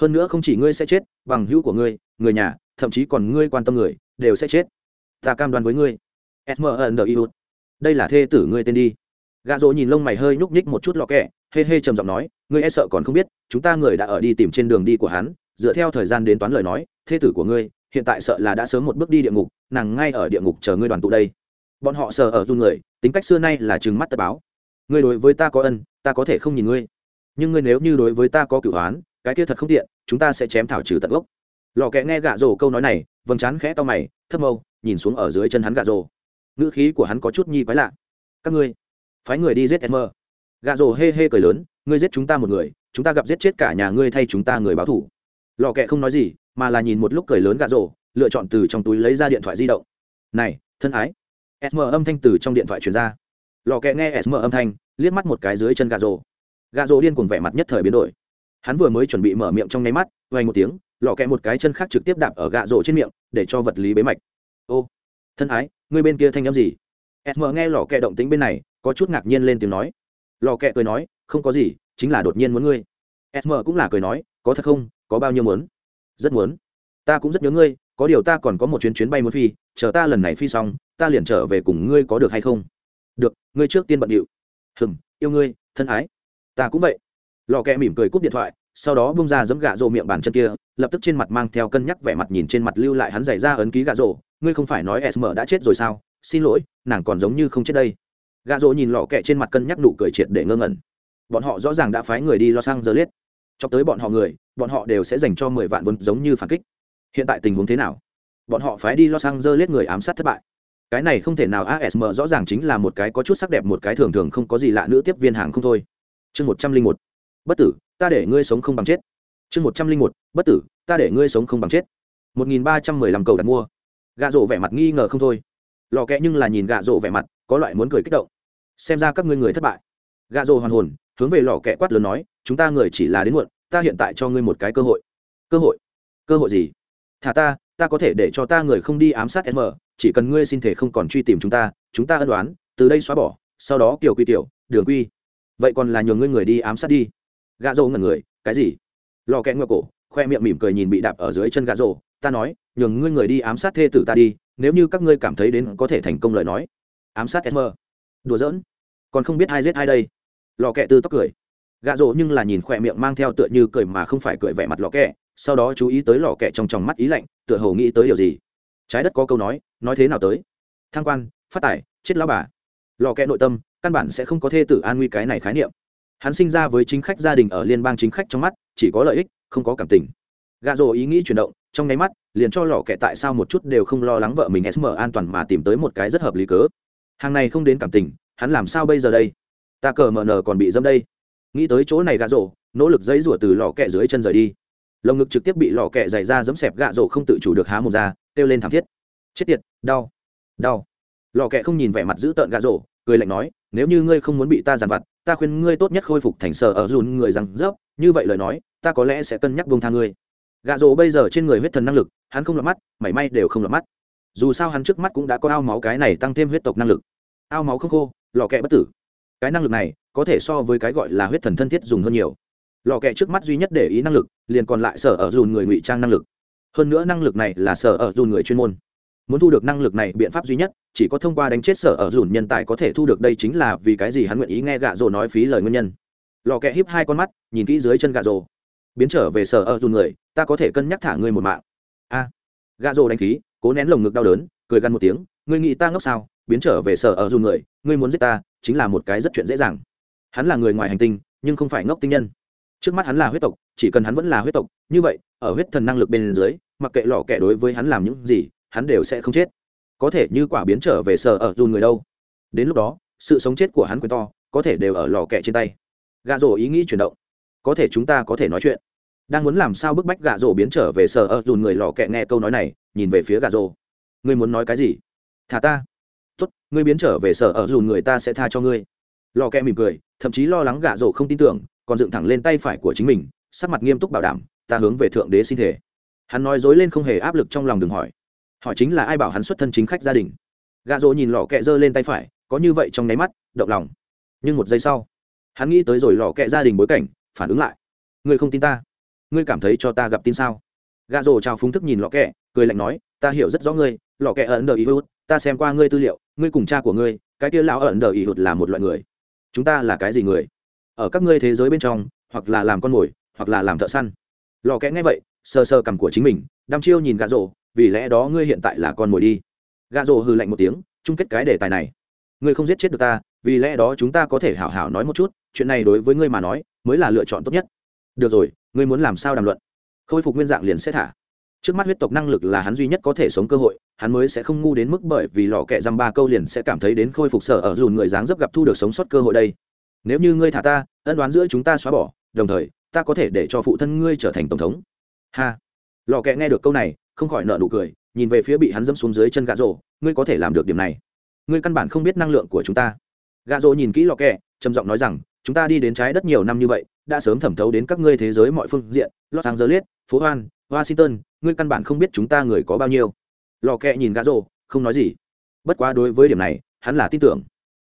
Hơn nữa không chỉ ngươi sẽ chết, bằng hữu của ngươi, người nhà, thậm chí còn ngươi quan tâm người, đều sẽ chết ta cam đoan với ngươi. Sm ẩn đờ đây là thê tử ngươi tên đi. Gà rỗ nhìn lông mày hơi nhúc nhích một chút lọ kẹ, hê hê trầm giọng nói, ngươi e sợ còn không biết, chúng ta người đã ở đi tìm trên đường đi của hắn, dựa theo thời gian đến toán lời nói, thê tử của ngươi, hiện tại sợ là đã sớm một bước đi địa ngục, nàng ngay ở địa ngục chờ ngươi đoàn tụ đây. Bọn họ sợ ở run người, tính cách xưa nay là trừng mắt tờ báo. Ngươi đối với ta có ân, ta có thể không nhìn ngươi. Nhưng ngươi nếu như đối với ta có cửu hoán cái kia thật không tiện, chúng ta sẽ chém thảo trừ tận gốc. Lò kẽ nghe gạ rổ câu nói này, vầng trán khẽ to mày, thấp mâu nhìn xuống ở dưới chân hắn gạ rồ, ngữ khí của hắn có chút nhi quái lạ. Các ngươi phái người đi giết Esmer. gạ rồ hê hê cười lớn ngươi giết chúng ta một người chúng ta gặp giết chết cả nhà ngươi thay chúng ta người báo thủ. Lò kẹ không nói gì mà là nhìn một lúc cười lớn gạ rồ, lựa chọn từ trong túi lấy ra điện thoại di động. Này thân ái. Esmer âm thanh từ trong điện thoại truyền ra. Lò kẹ nghe Esmer âm thanh liếc mắt một cái dưới chân gạ rồ. gạ rồ điên cuồng vẻ mặt nhất thời biến đổi. Hắn vừa mới chuẩn bị mở miệng trong nháy mắt vay một tiếng lò kẹ một cái chân khác trực tiếp đạp ở gạ rổ trên miệng để cho vật lý bế mạch ô, thân ái, ngươi bên kia thanh âm gì? Sm nghe lò kẹ động tính bên này, có chút ngạc nhiên lên tiếng nói. Lò kẹ cười nói, không có gì, chính là đột nhiên muốn ngươi. Sm cũng là cười nói, có thật không, có bao nhiêu muốn? Rất muốn. Ta cũng rất nhớ ngươi, có điều ta còn có một chuyến chuyến bay muốn phi, chờ ta lần này phi xong, ta liền trở về cùng ngươi có được hay không? Được, ngươi trước tiên bận điệu. Hừng yêu ngươi, thân ái. Ta cũng vậy. Lò kẹ mỉm cười cúp điện thoại sau đó bung ra giấm gạ rộ miệng bàn chân kia, lập tức trên mặt mang theo cân nhắc vẻ mặt nhìn trên mặt lưu lại hắn giày ra ấn ký gạ rộ ngươi không phải nói sm đã chết rồi sao? Xin lỗi, nàng còn giống như không chết đây. Gạ rộ nhìn lọ kẹ trên mặt cân nhắc nụ cười triệt để ngơ ngẩn. Bọn họ rõ ràng đã phái người đi lo sang giờ liết cho tới bọn họ người, bọn họ đều sẽ dành cho mười vạn vốn giống như phản kích. Hiện tại tình huống thế nào? Bọn họ phái đi lo sang dơ liết người ám sát thất bại. Cái này không thể nào asm rõ ràng chính là một cái có chút sắc đẹp, một cái thường thường không có gì lạ nữa tiếp viên hàng không thôi. Chương một trăm linh một bất tử, ta để ngươi sống không bằng chết. Chương một trăm linh một, bất tử, ta để ngươi sống không bằng chết. Một nghìn ba trăm mười lăm cầu đặt mua. Gạ rộ vẻ mặt nghi ngờ không thôi. Lò kẹ nhưng là nhìn gạ rộ vẻ mặt, có loại muốn cười kích động. Xem ra các ngươi người thất bại. Gạ rộ hoàn hồn, hướng về lò kẹ quát lớn nói, chúng ta người chỉ là đến muộn, ta hiện tại cho ngươi một cái cơ hội. Cơ hội? Cơ hội gì? Thả ta ta có thể để cho ta người không đi ám sát sm chỉ cần ngươi xin thể không còn truy tìm chúng ta chúng ta ân đoán từ đây xóa bỏ, sau đó kiểu quy tiểu, đường quy. Vậy còn là nhường ngươi người đi ám sát đi gà rô ngẩn người, cái gì? Lò kẹ ngựa cổ, khoe miệng mỉm cười nhìn bị đạp ở dưới chân gà rô, ta nói, nhường ngươi người đi ám sát thê tử ta đi, nếu như các ngươi cảm thấy đến có thể thành công lời nói. Ám sát sm đùa giỡn. Còn không biết ai giết ai đây. Lò kẹ tư tóc cười. Gà rô nhưng là nhìn khoe miệng mang theo tựa như cười mà không phải cười vẻ mặt lò kẹ, sau đó chú ý tới lò kẹ trong tròng mắt ý lạnh, tựa hồ nghĩ tới điều gì. Trái đất có câu nói nói thế nào tới? Thang quan, phát tài, chết lão bà. Lò kẹ nội tâm, căn bản sẽ không có thê tử an nguy cái này khái niệm hắn sinh ra với chính khách gia đình ở liên bang chính khách trong mắt, chỉ có lợi ích, không có cảm tình. Gà rồ ý nghĩ chuyển động, trong nháy mắt, liền cho lò kẹ tại sao một chút đều không lo lắng vợ mình sm an toàn mà tìm tới một cái rất hợp lý cớ. Hàng này không đến cảm tình, hắn làm sao bây giờ đây? Ta cờ mờ nờ còn bị dâm đây. Nghĩ tới chỗ này gà rồ, nỗ lực dãy rủa từ lò kẹ dưới chân rời đi. Lồng ngực trực tiếp bị lò kẹ dày ra dẫm xẹp, gạ rổ không tự chủ được há một ra, kêu lên thảm thiết. Chết tiệt, đau đau. Lò kẹ không nhìn vẻ mặt dữ tợn gạ rổ cười lạnh nói nếu như ngươi không muốn bị ta giàn vặt ta khuyên ngươi tốt nhất khôi phục thành sở ở dùn người rằng dốc, như vậy lời nói ta có lẽ sẽ cân nhắc buông tha ngươi. Gạ rỗ bây giờ trên người huyết thần năng lực hắn không lọt mắt mảy may đều không lọt mắt. Dù sao hắn trước mắt cũng đã có ao máu cái này tăng thêm huyết tộc năng lực. Ao máu không khô lò kẹ bất tử. Cái năng lực này có thể so với cái gọi là huyết thần thân thiết dùng hơn nhiều. Lò kẹ trước mắt duy nhất để ý năng lực liền còn lại sở ở dùn người ngụy trang năng lực. Hơn nữa năng lực này là sở ở dùn người chuyên môn muốn thu được năng lực này biện pháp duy nhất chỉ có thông qua đánh chết sở ở dùn nhân tài có thể thu được đây chính là vì cái gì hắn nguyện ý nghe gạ rồ nói phí lời nguyên nhân. Lò kẹ híp hai con mắt nhìn kỹ dưới chân gạ rồ. Biến trở về sở ở dùn người ta có thể cân nhắc thả ngươi một mạng. A. À, gạ rồ đánh khí cố nén lồng ngực đau đớn cười gằn một tiếng ngươi nghĩ ta ngốc sao? Biến trở về sở ở dùn người ngươi muốn giết ta chính là một cái rất chuyện dễ dàng. Hắn là người ngoài hành tinh nhưng không phải ngốc tinh nhân. Trước mắt hắn là huyết tộc chỉ cần hắn vẫn là huyết tộc như vậy ở huyết thần năng lực bên dưới mặc kệ lò kẻ đối với hắn làm những gì hắn đều sẽ không chết. Có thể như quả biến trở về sở ở dùn người đâu. Đến lúc đó, sự sống chết của hắn quyền to, có thể đều ở lò kẹ trên tay. Gạ rổ ý nghĩ chuyển động. Có thể chúng ta có thể nói chuyện. Đang muốn làm sao bức bách gạ rổ biến trở về sở ở dùn người lò kẹ nghe câu nói này, nhìn về phía gạ rổ. Ngươi muốn nói cái gì? Thả ta. Tốt, ngươi biến trở về sở ở dùn người ta sẽ tha cho ngươi. Lò kẹ mỉm cười, thậm chí lo lắng gạ rổ không tin tưởng, còn dựng thẳng lên tay phải của chính mình, sắc mặt nghiêm túc bảo đảm, ta hướng về thượng đế xin thể hắn nói dối lên không hề áp lực trong lòng đừng hỏi hỏi chính là ai bảo hắn xuất thân chính khách gia đình. Gà rỗ nhìn lò kẹ giơ lên tay phải, có như vậy trong nháy mắt, động lòng. Nhưng một giây sau, hắn nghĩ tới rồi lò kẹ gia đình bối cảnh, phản ứng lại. Ngươi không tin ta. Ngươi cảm thấy cho ta gặp tin sao? Gà rỗ trao phúng thức nhìn lò kẹ, cười lạnh nói, ta hiểu rất rõ ngươi, lò kẹ ẩn đờ ý hút ta xem qua ngươi tư liệu, ngươi cùng cha của ngươi, cái kia lão ẩn đờ ý hút là một loại người. Chúng ta là cái gì người? Ở các ngươi thế giới bên trong, hoặc là làm con mồi, hoặc là làm thợ săn. Lò kẽ nghe vậy sơ sơ cằm của chính mình, đăm chiêu nhìn gà rỗ vì lẽ đó ngươi hiện tại là con mồi đi. Gà rổ hư lạnh một tiếng, chung kết cái đề tài này. Ngươi không giết chết được ta, vì lẽ đó chúng ta có thể hảo hảo nói một chút, chuyện này đối với ngươi mà nói, mới là lựa chọn tốt nhất. Được rồi, ngươi muốn làm sao đàm luận? Khôi phục nguyên dạng liền sẽ thả. Trước mắt huyết tộc năng lực là hắn duy nhất có thể sống cơ hội, hắn mới sẽ không ngu đến mức bởi vì lò kẹ dăm ba câu liền sẽ cảm thấy đến khôi phục sở ở dùn người dáng dấp gặp thu được sống sót cơ hội đây. Nếu như ngươi thả ta, ân đoán giữa chúng ta xóa bỏ, đồng thời, ta có thể để cho phụ thân ngươi trở thành tổng thống. Ha. Lò kẹ nghe được câu này không khỏi nợ nụ cười, nhìn về phía bị hắn dẫm xuống dưới chân gà rổ ngươi có thể làm được điểm này. Ngươi căn bản không biết năng lượng của chúng ta. Gà rổ nhìn kỹ lò kẹ, trầm giọng nói rằng, chúng ta đi đến trái đất nhiều năm như vậy, đã sớm thẩm thấu đến các ngươi thế giới mọi phương diện, los angeles, phố hoan, washington, ngươi căn bản không biết chúng ta người có bao nhiêu. Lò kẹ nhìn gà rổ không nói gì. Bất quá đối với điểm này, hắn là tin tưởng.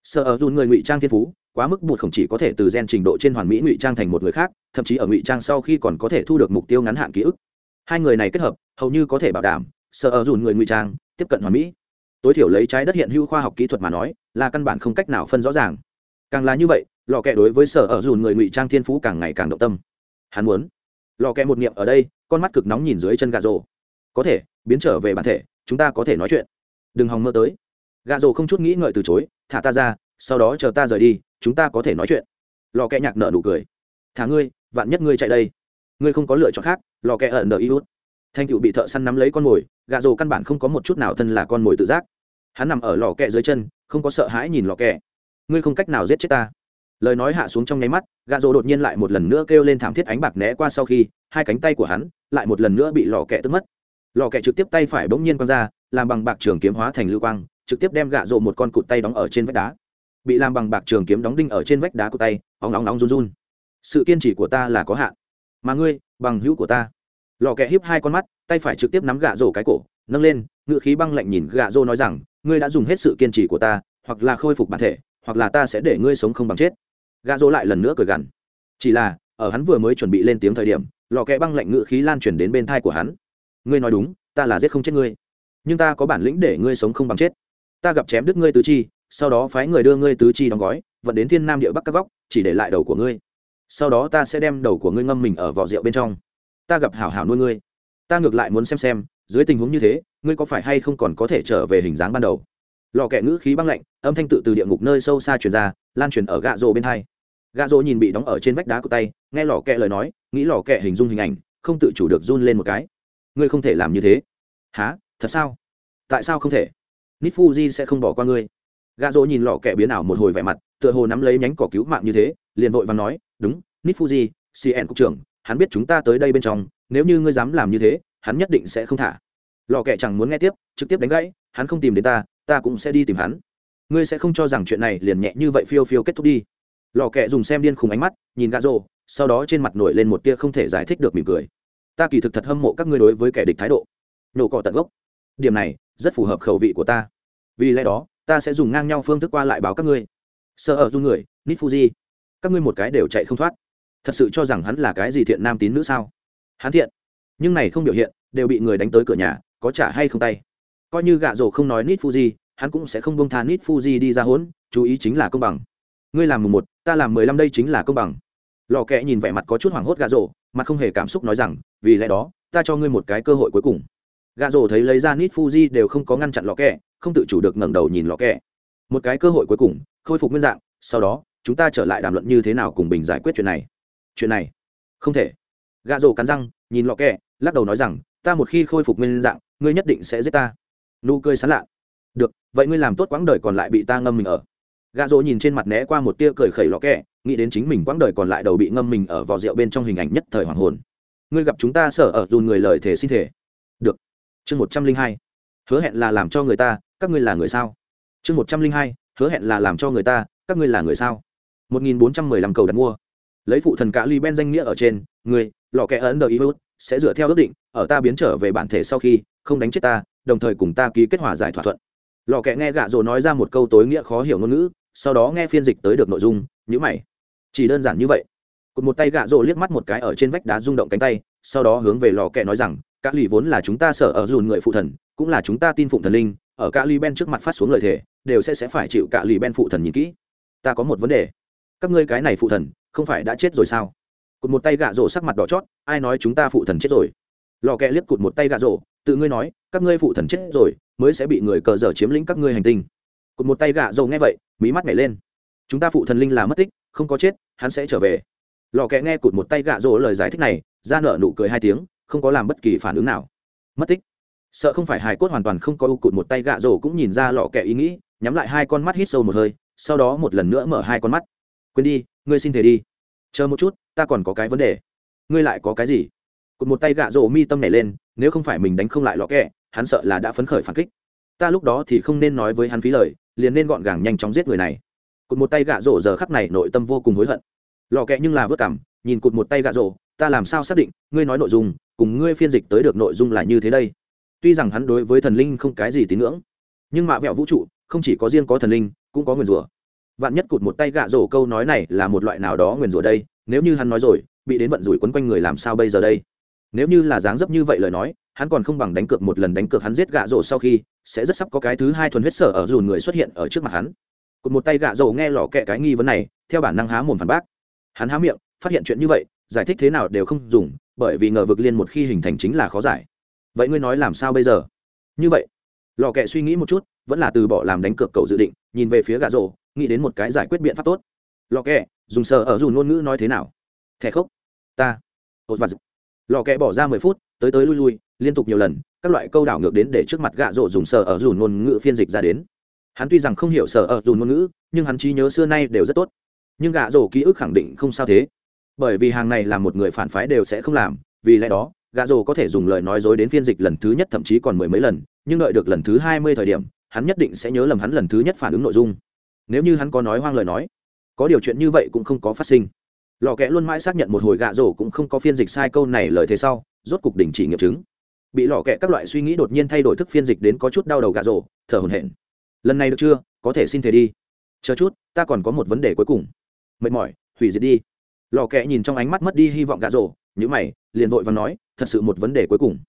Sợ ở dùn người ngụy trang thiên phú, quá mức bụt không chỉ có thể từ gen trình độ trên hoàn mỹ ngụy trang thành một người khác, thậm chí ở ngụy trang sau khi còn có thể thu được mục tiêu ngắn hạn ký ức hai người này kết hợp, hầu như có thể bảo đảm, sợ ở dùn người ngụy trang, tiếp cận hoàn mỹ. Tối thiểu lấy trái đất hiện hữu khoa học kỹ thuật mà nói, là căn bản không cách nào phân rõ ràng. Càng là như vậy lò kẹ đối với sở ở dùn người ngụy trang thiên phú càng ngày càng động tâm. Hắn muốn lò kẹ một niệm ở đây, con mắt cực nóng nhìn dưới chân gà rồ. Có thể, biến trở về bản thể, chúng ta có thể nói chuyện. Đừng hòng mơ tới. Gà rồ không chút nghĩ ngợi từ chối, thả ta ra, sau đó chờ ta rời đi, chúng ta có thể nói chuyện. Lò kẹ nhạc nợ nụ cười. Thả ngươi, vạn nhất ngươi chạy đây. Ngươi không có lựa chọn khác lò kẹ ẩn nợ iút thanh cựu bị thợ săn nắm lấy con mồi gà rồ căn bản không có một chút nào thân là con mồi tự giác. Hắn nằm ở lò kẹ dưới chân, không có sợ hãi nhìn lò kẹ. Ngươi không cách nào giết chết ta. Lời nói hạ xuống trong nháy mắt gà rồ đột nhiên lại một lần nữa kêu lên thảm thiết ánh bạc né qua sau khi, hai cánh tay của hắn lại một lần nữa bị lò kẹ tức mất. Lò kẹ trực tiếp tay phải bỗng nhiên quăng ra, làm bằng bạc trường kiếm hóa thành lưu quang, trực tiếp đem gạ rộ một con cụt tay đóng ở trên vách đá. Bị làm bằng bạc trường kiếm đóng đinh ở trên vách đá của tay óng nóng nóng run run. Sự kiên trì của ta là có hạn. Mà ngươi bằng hữu của ta. Lò kẹ hiếp hai con mắt, tay phải trực tiếp nắm gạ rổ cái cổ, nâng lên, ngự khí băng lạnh nhìn gạ rô nói rằng, ngươi đã dùng hết sự kiên trì của ta, hoặc là khôi phục bản thể, hoặc là ta sẽ để ngươi sống không bằng chết. Gạ rô lại lần nữa cười gằn. Chỉ là, ở hắn vừa mới chuẩn bị lên tiếng thời điểm lò kẹ băng lạnh ngự khí lan truyền đến bên thai của hắn. Ngươi nói đúng, ta là giết không chết ngươi, nhưng ta có bản lĩnh để ngươi sống không bằng chết. Ta gặp chém đứt ngươi tứ chi, sau đó phái người đưa ngươi tứ chi đóng gói, vận đến thiên nam địa bắc các góc, chỉ để lại đầu của ngươi sau đó ta sẽ đem đầu của ngươi ngâm mình ở vỏ rượu bên trong. Ta gặp hảo hảo nuôi ngươi. Ta ngược lại muốn xem xem, dưới tình huống như thế, ngươi có phải hay không còn có thể trở về hình dáng ban đầu? Lò kẹ ngữ khí băng lạnh, âm thanh tự từ địa ngục nơi sâu xa truyền ra, lan truyền ở gạ rộ bên hai. Gạ rộ nhìn bị đóng ở trên vách đá của tay, nghe lò kẹ lời nói, nghĩ lò kẹ hình dung hình ảnh, không tự chủ được run lên một cái. Ngươi không thể làm như thế. Há thật sao? Tại sao không thể? Nít fuji sẽ không bỏ qua ngươi. Gạ rộ nhìn lò kẹ biến ảo một hồi vẻ mặt, tựa hồ nắm lấy nhánh cỏ cứu mạng như thế liền vội và nói, đúng nít fuji cn cục trưởng, hắn biết chúng ta tới đây bên trong, nếu như ngươi dám làm như thế, hắn nhất định sẽ không thả. Lò kẹ chẳng muốn nghe tiếp, trực tiếp đánh gãy, hắn không tìm đến ta ta cũng sẽ đi tìm hắn. Ngươi sẽ không cho rằng chuyện này liền nhẹ như vậy phiêu phiêu kết thúc đi. Lò kẹ dùng xem điên khùng ánh mắt, nhìn gà rô sau đó trên mặt nổi lên một tia không thể giải thích được mỉm cười. Ta kỳ thực thật hâm mộ các ngươi đối với kẻ địch thái độ. Nổ cỏ tận gốc. Điểm này, rất phù hợp khẩu vị của ta. Vì lẽ đó, ta sẽ dùng ngang nhau phương thức qua lại báo các ngươi. Sợ ở dung người nít fuji các ngươi một cái đều chạy không thoát. Thật sự cho rằng hắn là cái gì thiện nam tín nữ sao? Hắn thiện, nhưng này không biểu hiện, đều bị người đánh tới cửa nhà, có trả hay không tay? Coi như gạ rổ không nói nít fuji, hắn cũng sẽ không bông tha nít fuji đi ra hỗn chú ý chính là công bằng. Ngươi làm mùng một, ta làm mười lăm đây chính là công bằng. Lò kẹ nhìn vẻ mặt có chút hoảng hốt gạ rổ mặt không hề cảm xúc nói rằng, vì lẽ đó, ta cho ngươi một cái cơ hội cuối cùng. Gạ rổ thấy lấy ra nít fuji đều không có ngăn chặn lò kẹ, không tự chủ được ngẩng đầu nhìn lò kẹ. Một cái cơ hội cuối cùng, khôi phục nguyên dạng, sau đó chúng ta trở lại đàm luận như thế nào cùng bình giải quyết chuyện này? Chuyện này? Không thể. Gà rổ cắn răng, nhìn lọ kẹ, lắc đầu nói rằng, ta một khi khôi phục nguyên dạng, ngươi nhất định sẽ giết ta. Nụ cười sán lạ. Được, vậy ngươi làm tốt quãng đời còn lại bị ta ngâm mình ở. Gà rỗ nhìn trên mặt né qua một tia cười khẩy lọ kẹ, nghĩ đến chính mình quãng đời còn lại đầu bị ngâm mình ở vò rượu bên trong hình ảnh nhất thời hoàng hồn. Ngươi gặp chúng ta sở ở dùn người lời thể xin thể được. Chương một trăm linh hai. Hứa hẹn là làm cho người ta, các ngươi là người sao? Chương một trăm linh hai. Hứa hẹn là làm cho người ta, các ngươi là người sao? Một nghìn bốn trăm mười lăm cầu đặt mua. Lấy phụ thần cả ly ben danh nghĩa ở trên, người, lò kẹ ấn đờ ý sẽ dựa theo ước định, ở ta biến trở về bản thể sau khi, không đánh chết ta, đồng thời cùng ta ký kết hòa giải thỏa thuận. Lò kẹ nghe gạ rồ nói ra một câu tối nghĩa khó hiểu ngôn ngữ, sau đó nghe phiên dịch tới được nội dung, nhíu mày. Chỉ đơn giản như vậy. Cụt một tay gạ rồ liếc mắt một cái ở trên vách đá rung động cánh tay, sau đó hướng về lò kẹ nói rằng các Ly vốn là chúng ta sở ở dùn người phụ thần, cũng là chúng ta tin phụng thần linh, ở cả Ly ben trước mặt phát xuống lời thề, đều sẽ sẽ phải chịu cả Ly ben phụ thần nhìn kỹ. Ta có một vấn đề các ngươi cái này phụ thần, không phải đã chết rồi sao? Cụt một tay gạ rổ sắc mặt đỏ chót, ai nói chúng ta phụ thần chết rồi? Lò kẹ liếc cụt một tay gạ rổ, tự ngươi nói, các ngươi phụ thần chết rồi, mới sẽ bị người cờ dở chiếm lĩnh các ngươi hành tinh. Cụt một tay gạ rổ nghe vậy, mí mắt nhảy lên. Chúng ta phụ thần linh là mất tích, không có chết, hắn sẽ trở về. Lò kẹ nghe cụt một tay gạ rổ lời giải thích này, ra nở nụ cười hai tiếng, không có làm bất kỳ phản ứng nào. Mất tích. Sợ không phải hài cốt hoàn toàn không có u cụt một tay gạ rổ cũng nhìn ra lò kẹ ý nghĩ, nhắm lại hai con mắt hít sâu một hơi, sau đó một lần nữa mở hai con mắt quên đi, ngươi xin thể đi. Chờ một chút, ta còn có cái vấn đề. Ngươi lại có cái gì? Cụt một tay gạ rổ mi tâm nảy lên, nếu không phải mình đánh không lại lọ kẹ, hắn sợ là đã phấn khởi phản kích. Ta lúc đó thì không nên nói với hắn phí lời, liền nên gọn gàng nhanh chóng giết người này. Cụt một tay gạ rổ giờ khắc này nội tâm vô cùng hối hận. Lọ kẹ nhưng là vớt cảm, nhìn cụt một tay gạ rổ, ta làm sao xác định, ngươi nói nội dung, cùng ngươi phiên dịch tới được nội dung là như thế đây? Tuy rằng hắn đối với thần linh không cái gì tín ngưỡng, nhưng mạ vẹo vũ trụ, không chỉ có riêng có thần linh, cũng có nguyền rủa vạn nhất cụt một tay gạ rổ câu nói này là một loại nào đó nguyền rủa đây, nếu như hắn nói rồi, bị đến vận rủi quấn quanh người làm sao bây giờ đây? Nếu như là dáng dấp như vậy lời nói, hắn còn không bằng đánh cược một lần đánh cược hắn giết gạ rổ sau khi, sẽ rất sắp có cái thứ hai thuần huyết sở ở dùn người xuất hiện ở trước mặt hắn. Cụt một tay gạ rổ nghe lò kẹ cái nghi vấn này, theo bản năng há mồm phản bác. Hắn há miệng, phát hiện chuyện như vậy, giải thích thế nào đều không dùng, bởi vì ngờ vực liên một khi hình thành chính là khó giải. Vậy ngươi nói làm sao bây giờ? Như vậy, lò kẹ suy nghĩ một chút, vẫn là từ bỏ làm đánh cược cậu dự định, nhìn về phía gạ rổ nghĩ đến một cái giải quyết biện pháp tốt. Lò kẹ, dùng sờ ở dù ngôn ngữ nói thế nào? Thẻ khốc, ta. Ột và lò kẹ bỏ ra mười phút, tới tới lui lui, liên tục nhiều lần, các loại câu đảo ngược đến để trước mặt gạ rộ dùng sờ ở dù ngôn ngữ phiên dịch ra đến. Hắn tuy rằng không hiểu sờ ở dù ngôn ngữ, nhưng hắn trí nhớ xưa nay đều rất tốt. Nhưng gạ rổ ký ức khẳng định không sao thế. Bởi vì hàng này là một người phản phái đều sẽ không làm, vì lẽ đó, gạ rổ có thể dùng lời nói dối đến phiên dịch lần thứ nhất thậm chí còn mười mấy lần, nhưng đợi được lần thứ hai mươi thời điểm, hắn nhất định sẽ nhớ lầm hắn lần thứ nhất phản ứng nội dung nếu như hắn có nói hoang lời nói, có điều chuyện như vậy cũng không có phát sinh. Lò kẽ luôn mãi xác nhận một hồi gạ rổ cũng không có phiên dịch sai câu này lời thế sau, rốt cục đình chỉ nghiệm chứng. Bị lò kẽ các loại suy nghĩ đột nhiên thay đổi thức phiên dịch đến có chút đau đầu gạ rổ, thở hồn hển. Lần này được chưa? Có thể xin thể đi. Chờ chút, ta còn có một vấn đề cuối cùng. Mệt mỏi, hủy diệt đi. Lò kẽ nhìn trong ánh mắt mất đi hy vọng gạ rổ nhữ mày, liền vội và nói, thật sự một vấn đề cuối cùng.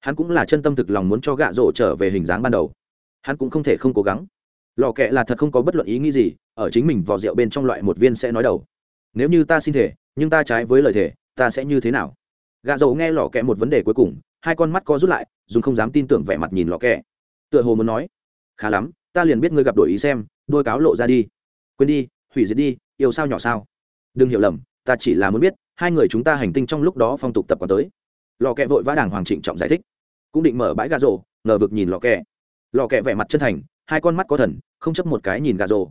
Hắn cũng là chân tâm thực lòng muốn cho gạ rổ trở về hình dáng ban đầu. Hắn cũng không thể không cố gắng lò kẹ là thật không có bất luận ý nghĩ gì, ở chính mình vò rượu bên trong loại một viên sẽ nói đầu. Nếu như ta xin thể, nhưng ta trái với lời thể, ta sẽ như thế nào? Gạ dầu nghe lò kẹ một vấn đề cuối cùng, hai con mắt co rút lại, dùng không dám tin tưởng vẻ mặt nhìn lò kẹ. Tựa hồ muốn nói, khá lắm, ta liền biết ngươi gặp đổi ý xem, đôi cáo lộ ra đi. Quên đi, hủy diệt đi, yêu sao nhỏ sao? Đừng hiểu lầm, ta chỉ là muốn biết, hai người chúng ta hành tinh trong lúc đó phong tục tập quán tới. Lò kẹ vội vã đàng hoàng trịnh trọng giải thích. Cũng định mở bãi gà rổ, ngờ vực nhìn lò kẹ. Lò kẹ vẻ mặt chân thành hai con mắt có thần, không chấp một cái nhìn gà rồ.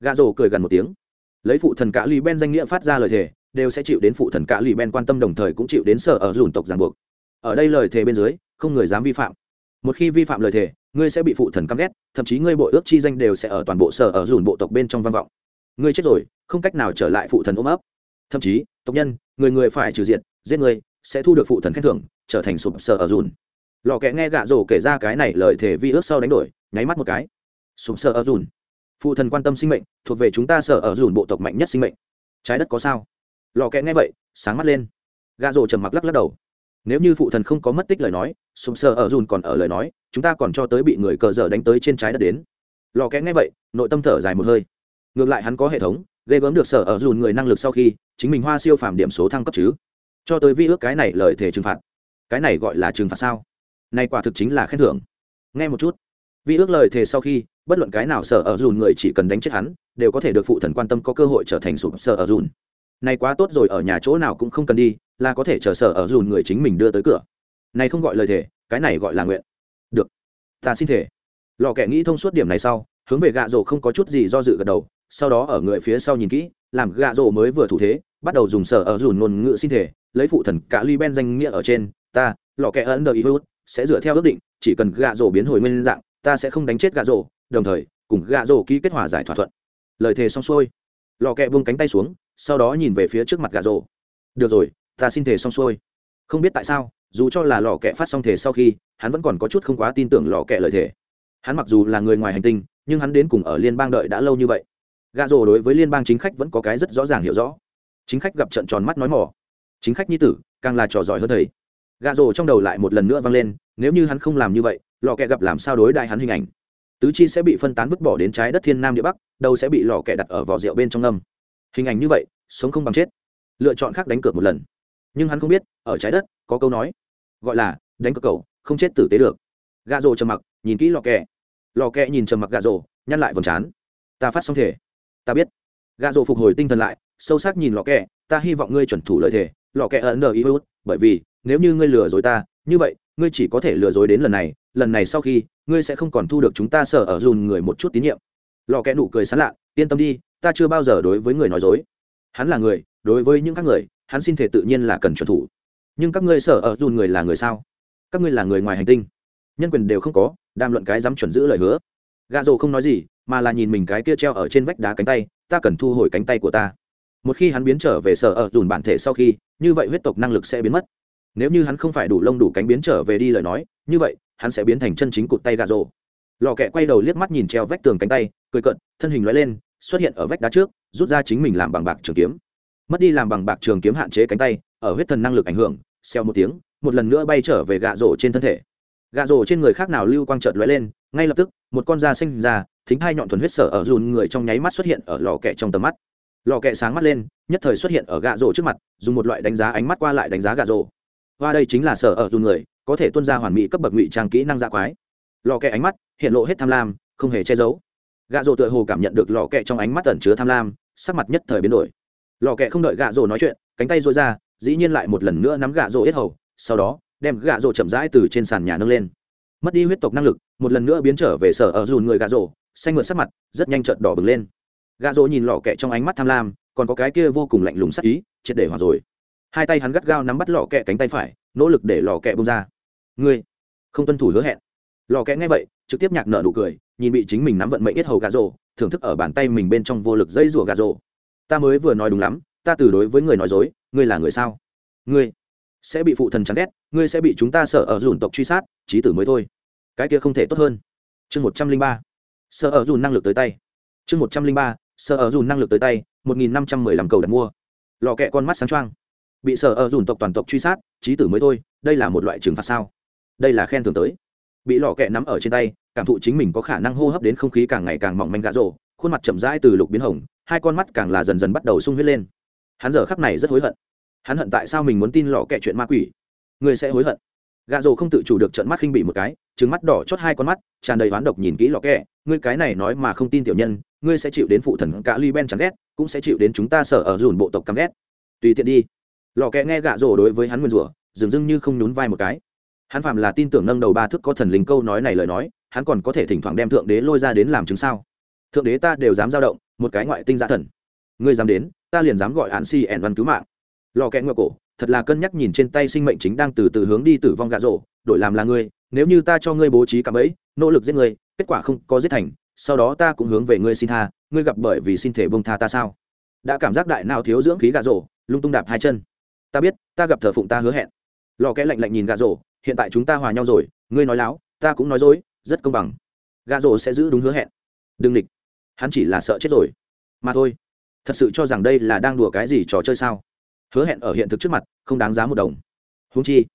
gà rồ cười gần một tiếng. Lấy phụ thần cả lì ben danh nghĩa phát ra lời thề, đều sẽ chịu đến phụ thần cả lì ben quan tâm đồng thời cũng chịu đến sở ở dùn tộc ràng buộc. Ở đây lời thề bên dưới, không người dám vi phạm. Một khi vi phạm lời thề, ngươi sẽ bị phụ thần căm ghét, thậm chí ngươi bộ ước chi danh đều sẽ ở toàn bộ sở ở dùn bộ tộc bên trong văn vọng. Ngươi chết rồi, không cách nào trở lại phụ thần ôm ấp. Thậm chí, tộc nhân, người người phải trừ diện giết người sẽ thu được phụ thần khen thưởng, trở thành sụp sở ở dùn. Lò kẽ nghe gạ rổ kể ra cái này lời thề vi ước sau đánh đổi, nháy mắt một cái sụp sở ở dùn. Phụ thần quan tâm sinh mệnh, thuộc về chúng ta sở ở dùn bộ tộc mạnh nhất sinh mệnh. Trái đất có sao? Lò kẽ nghe vậy, sáng mắt lên. Gà rổ trầm mặc lắc lắc đầu. Nếu như phụ thần không có mất tích lời nói, sụp sở ở dùn còn ở lời nói, chúng ta còn cho tới bị người cờ dở đánh tới trên trái đất đến. Lò kẽ nghe vậy, nội tâm thở dài một hơi. Ngược lại hắn có hệ thống, ghê gớm được sở ở dùn người năng lực sau khi, chính mình hoa siêu phàm điểm số thăng cấp chứ. Cho tới vi ước cái này lời thể trừng phạt. Cái này gọi là trừng phạt sao? Này quả thực chính là khen thưởng. Nghe một chút. Vi ước lời thề sau khi bất luận cái nào sở ở dùn người chỉ cần đánh chết hắn, đều có thể được phụ thần quan tâm có cơ hội trở thành sụp sở ở dùn. Này quá tốt rồi, ở nhà chỗ nào cũng không cần đi, là có thể chờ sở ở dùn người chính mình đưa tới cửa. Này không gọi lời thề, cái này gọi là nguyện. Được, ta xin thể lò kẻ nghĩ thông suốt điểm này sau, hướng về gạ rổ không có chút gì do dự gật đầu, sau đó ở người phía sau nhìn kỹ, làm gạ rổ mới vừa thủ thế, bắt đầu dùng sở ở dùn ngôn ngữ xin thể lấy phụ thần cả ly ben danh nghĩa ở trên, ta, lò kẻ ấn đờ ý hút, sẽ dựa theo ước định, chỉ cần gạ rổ biến hồi nguyên dạng, ta sẽ không đánh chết gạ rổ đồng thời, cùng gạ rổ ký kết hòa giải thỏa thuận. Lời thề xong xuôi. Lò kẹ vung cánh tay xuống, sau đó nhìn về phía trước mặt gạ rổ. Được rồi, ta xin thề xong xuôi. Không biết tại sao, dù cho là lò kẹ phát xong thề sau khi, hắn vẫn còn có chút không quá tin tưởng lò kẹ lời thề. hắn mặc dù là người ngoài hành tinh, nhưng hắn đến cùng ở liên bang đợi đã lâu như vậy. Gạ rổ đối với liên bang chính khách vẫn có cái rất rõ ràng hiểu rõ. Chính khách gặp trận tròn mắt nói mỏ. Chính khách nhi tử, càng là trò giỏi hơn thầy. Gạ rổ trong đầu lại một lần nữa vang lên, nếu như hắn không làm như vậy, lò kẹ gặp làm sao đối đại hắn hình ảnh? Tứ chi sẽ bị phân tán vứt bỏ đến trái đất thiên nam địa bắc, đầu sẽ bị lò kẹ đặt ở vỏ rượu bên trong âm hình ảnh như vậy, sống không bằng chết. Lựa chọn khác đánh cược một lần. Nhưng hắn không biết, ở trái đất, có câu nói, gọi là, đánh cược cầu không chết tử tế được. Gà rồ trầm mặc, nhìn kỹ lò kẹ lò kẹ nhìn trầm mặc gà rồ, nhăn lại vòng trán. Ta phát xong thể. Ta biết. Gà rồ phục hồi tinh thần lại, sâu sắc nhìn lò kẹ ta hy vọng ngươi chuẩn thủ lợi thể. Lò kẹ ẩn đờ ý hút, bởi vì, nếu như ngươi lừa dối ta, như vậy ngươi chỉ có thể lừa dối đến lần này lần này sau khi, ngươi sẽ không còn thu được chúng ta sợ ở dùn người một chút tín nhiệm. Lò kẽ nụ cười sán lạ, yên tâm đi, ta chưa bao giờ đối với người nói dối. Hắn là người, đối với những các người, hắn xin thể tự nhiên là cần chuẩn thủ. Nhưng các ngươi sợ ở dùn người là người sao? Các ngươi là người ngoài hành tinh. Nhân quyền đều không có, đàm luận cái dám chuẩn giữ lời hứa. Gà rồ không nói gì, mà là nhìn mình cái kia treo ở trên vách đá cánh tay, ta cần thu hồi cánh tay của ta. Một khi hắn biến trở về sở ở dùn bản thể sau khi, như vậy huyết tộc năng lực sẽ biến mất nếu như hắn không phải đủ lông đủ cánh biến trở về đi lời nói, như vậy, hắn sẽ biến thành chân chính cụt tay gà rồ. Lò kẹ quay đầu liếc mắt nhìn treo vách tường cánh tay, cười cận thân hình loại lên, xuất hiện ở vách đá trước, rút ra chính mình làm bằng bạc trường kiếm. Mất đi làm bằng bạc trường kiếm hạn chế cánh tay, ở huyết thần năng lực ảnh hưởng xeo một tiếng, một lần nữa bay trở về gạ rổ trên thân thể. Gạ rổ trên người khác nào lưu quang trợt lóe lên, ngay lập tức, một con da sinh ra thính hai nhọn thuần huyết sở ở dùn người trong nháy mắt xuất hiện ở lò kẹ trong tầm mắt. Lò kẹ sáng mắt lên, nhất thời xuất hiện ở gạ rổ trước mặt, dùng một loại đánh giá ánh mắt qua lại đánh giá gạ rổ và đây chính là sở ở dùn người, có thể tuân ra hoàn mỹ cấp bậc ngụy trang kỹ năng dạ quái. Lò kẹ ánh mắt hiện lộ hết tham lam, không hề che giấu. Gạ rổ tựa hồ cảm nhận được lò kẹ trong ánh mắt ẩn chứa tham lam, sắc mặt nhất thời biến đổi. Lò kẹ không đợi gạ rổ nói chuyện, cánh tay dội ra, dĩ nhiên lại một lần nữa nắm gạ rổ yết hầu, sau đó, đem gạ rổ chậm rãi từ trên sàn nhà nâng lên. Mất đi huyết tộc năng lực, một lần nữa biến trở về sở ở dùn người gạ rổ xanh mượt sắc mặt, rất nhanh trợt đỏ bừng lên. Gạ rổ nhìn lò kẹ trong ánh mắt tham lam, còn có cái kia vô cùng lạnh lùng sắc ý, triệt để hòa rồi hai tay hắn gắt gao nắm bắt lò kẹ cánh tay phải, nỗ lực để lò kẹ bông ra. Ngươi, không tuân thủ hứa hẹn. Lò kẹ nghe vậy, trực tiếp nhạc nợ nụ cười, nhìn bị chính mình nắm vận mệnh yết hầu gà rổ thưởng thức ở bàn tay mình bên trong vô lực dây rùa gà rổ ta mới vừa nói đúng lắm, ta từ đối với người nói dối, ngươi là người sao? Ngươi sẽ bị phụ thần chán ghét, ngươi sẽ bị chúng ta sợ ở dùn tộc truy sát trí tử mới thôi. Cái kia không thể tốt hơn. Chương một trăm linh ba. Sợ ở dùn năng lực tới tay. Chương một trăm linh ba. Sợ ở dùn năng lực tới tay, một nghìn năm trăm mười lăm cầu đặt mua. Lò kẹ con mắt sáng trăng bị sở ở dùn tộc toàn tộc truy sát trí tử mới thôi, đây là một loại trừng phạt sao? Đây là khen thưởng tới. Bị lò kẹ nắm ở trên tay, cảm thụ chính mình có khả năng hô hấp đến không khí càng ngày càng mỏng manh gã rộ khuôn mặt chậm rãi từ lục biến hồng, hai con mắt càng là dần dần bắt đầu sung huyết lên. Hắn giờ khắc này rất hối hận. Hắn hận tại sao mình muốn tin lò kẹ chuyện ma quỷ? Người sẽ hối hận. Gã rồ không tự chủ được trận mắt khinh bị một cái trứng mắt đỏ chót hai con mắt, tràn đầy oán độc nhìn kỹ lò kẹ. Ngươi cái này nói mà không tin tiểu nhân, ngươi sẽ chịu đến phụ thần cả ly ben chẳng ghét, cũng sẽ chịu đến chúng ta sở ở dùn bộ tộc căm ghét. Tùy tiện đi lò kẹ nghe gạ rổ đối với hắn nguyên rủa dường dưng như không nhún vai một cái. Hắn phạm là tin tưởng nâng đầu ba thức có thần linh câu nói này lời nói, hắn còn có thể thỉnh thoảng đem thượng đế lôi ra đến làm chứng sao? Thượng đế ta đều dám dao động, một cái ngoại tinh giả thần. Ngươi dám đến, ta liền dám gọi hạn si ẻn văn cứu mạng. Lò kẹ ngoại cổ, thật là cân nhắc nhìn trên tay sinh mệnh chính đang từ từ hướng đi tử vong gạ rổ, đổi làm là ngươi, nếu như ta cho ngươi bố trí cạm ấy nỗ lực giết ngươi, kết quả không có giết thành, sau đó ta cũng hướng về ngươi xin tha, ngươi gặp bởi vì xin thể bông tha ta sao? Đã cảm giác đại nào thiếu dưỡng khí gạ rổ, lung tung đạp hai chân ta biết, ta gặp thờ phụng ta hứa hẹn. Lò kẽ lạnh lạnh nhìn Gà rổ, hiện tại chúng ta hòa nhau rồi, ngươi nói láo, ta cũng nói dối, rất công bằng. Gà rổ sẽ giữ đúng hứa hẹn. Đừng địch. Hắn chỉ là sợ chết rồi. Mà thôi, thật sự cho rằng đây là đang đùa cái gì trò chơi sao? Hứa hẹn ở hiện thực trước mặt, không đáng giá một đồng. Húng chi,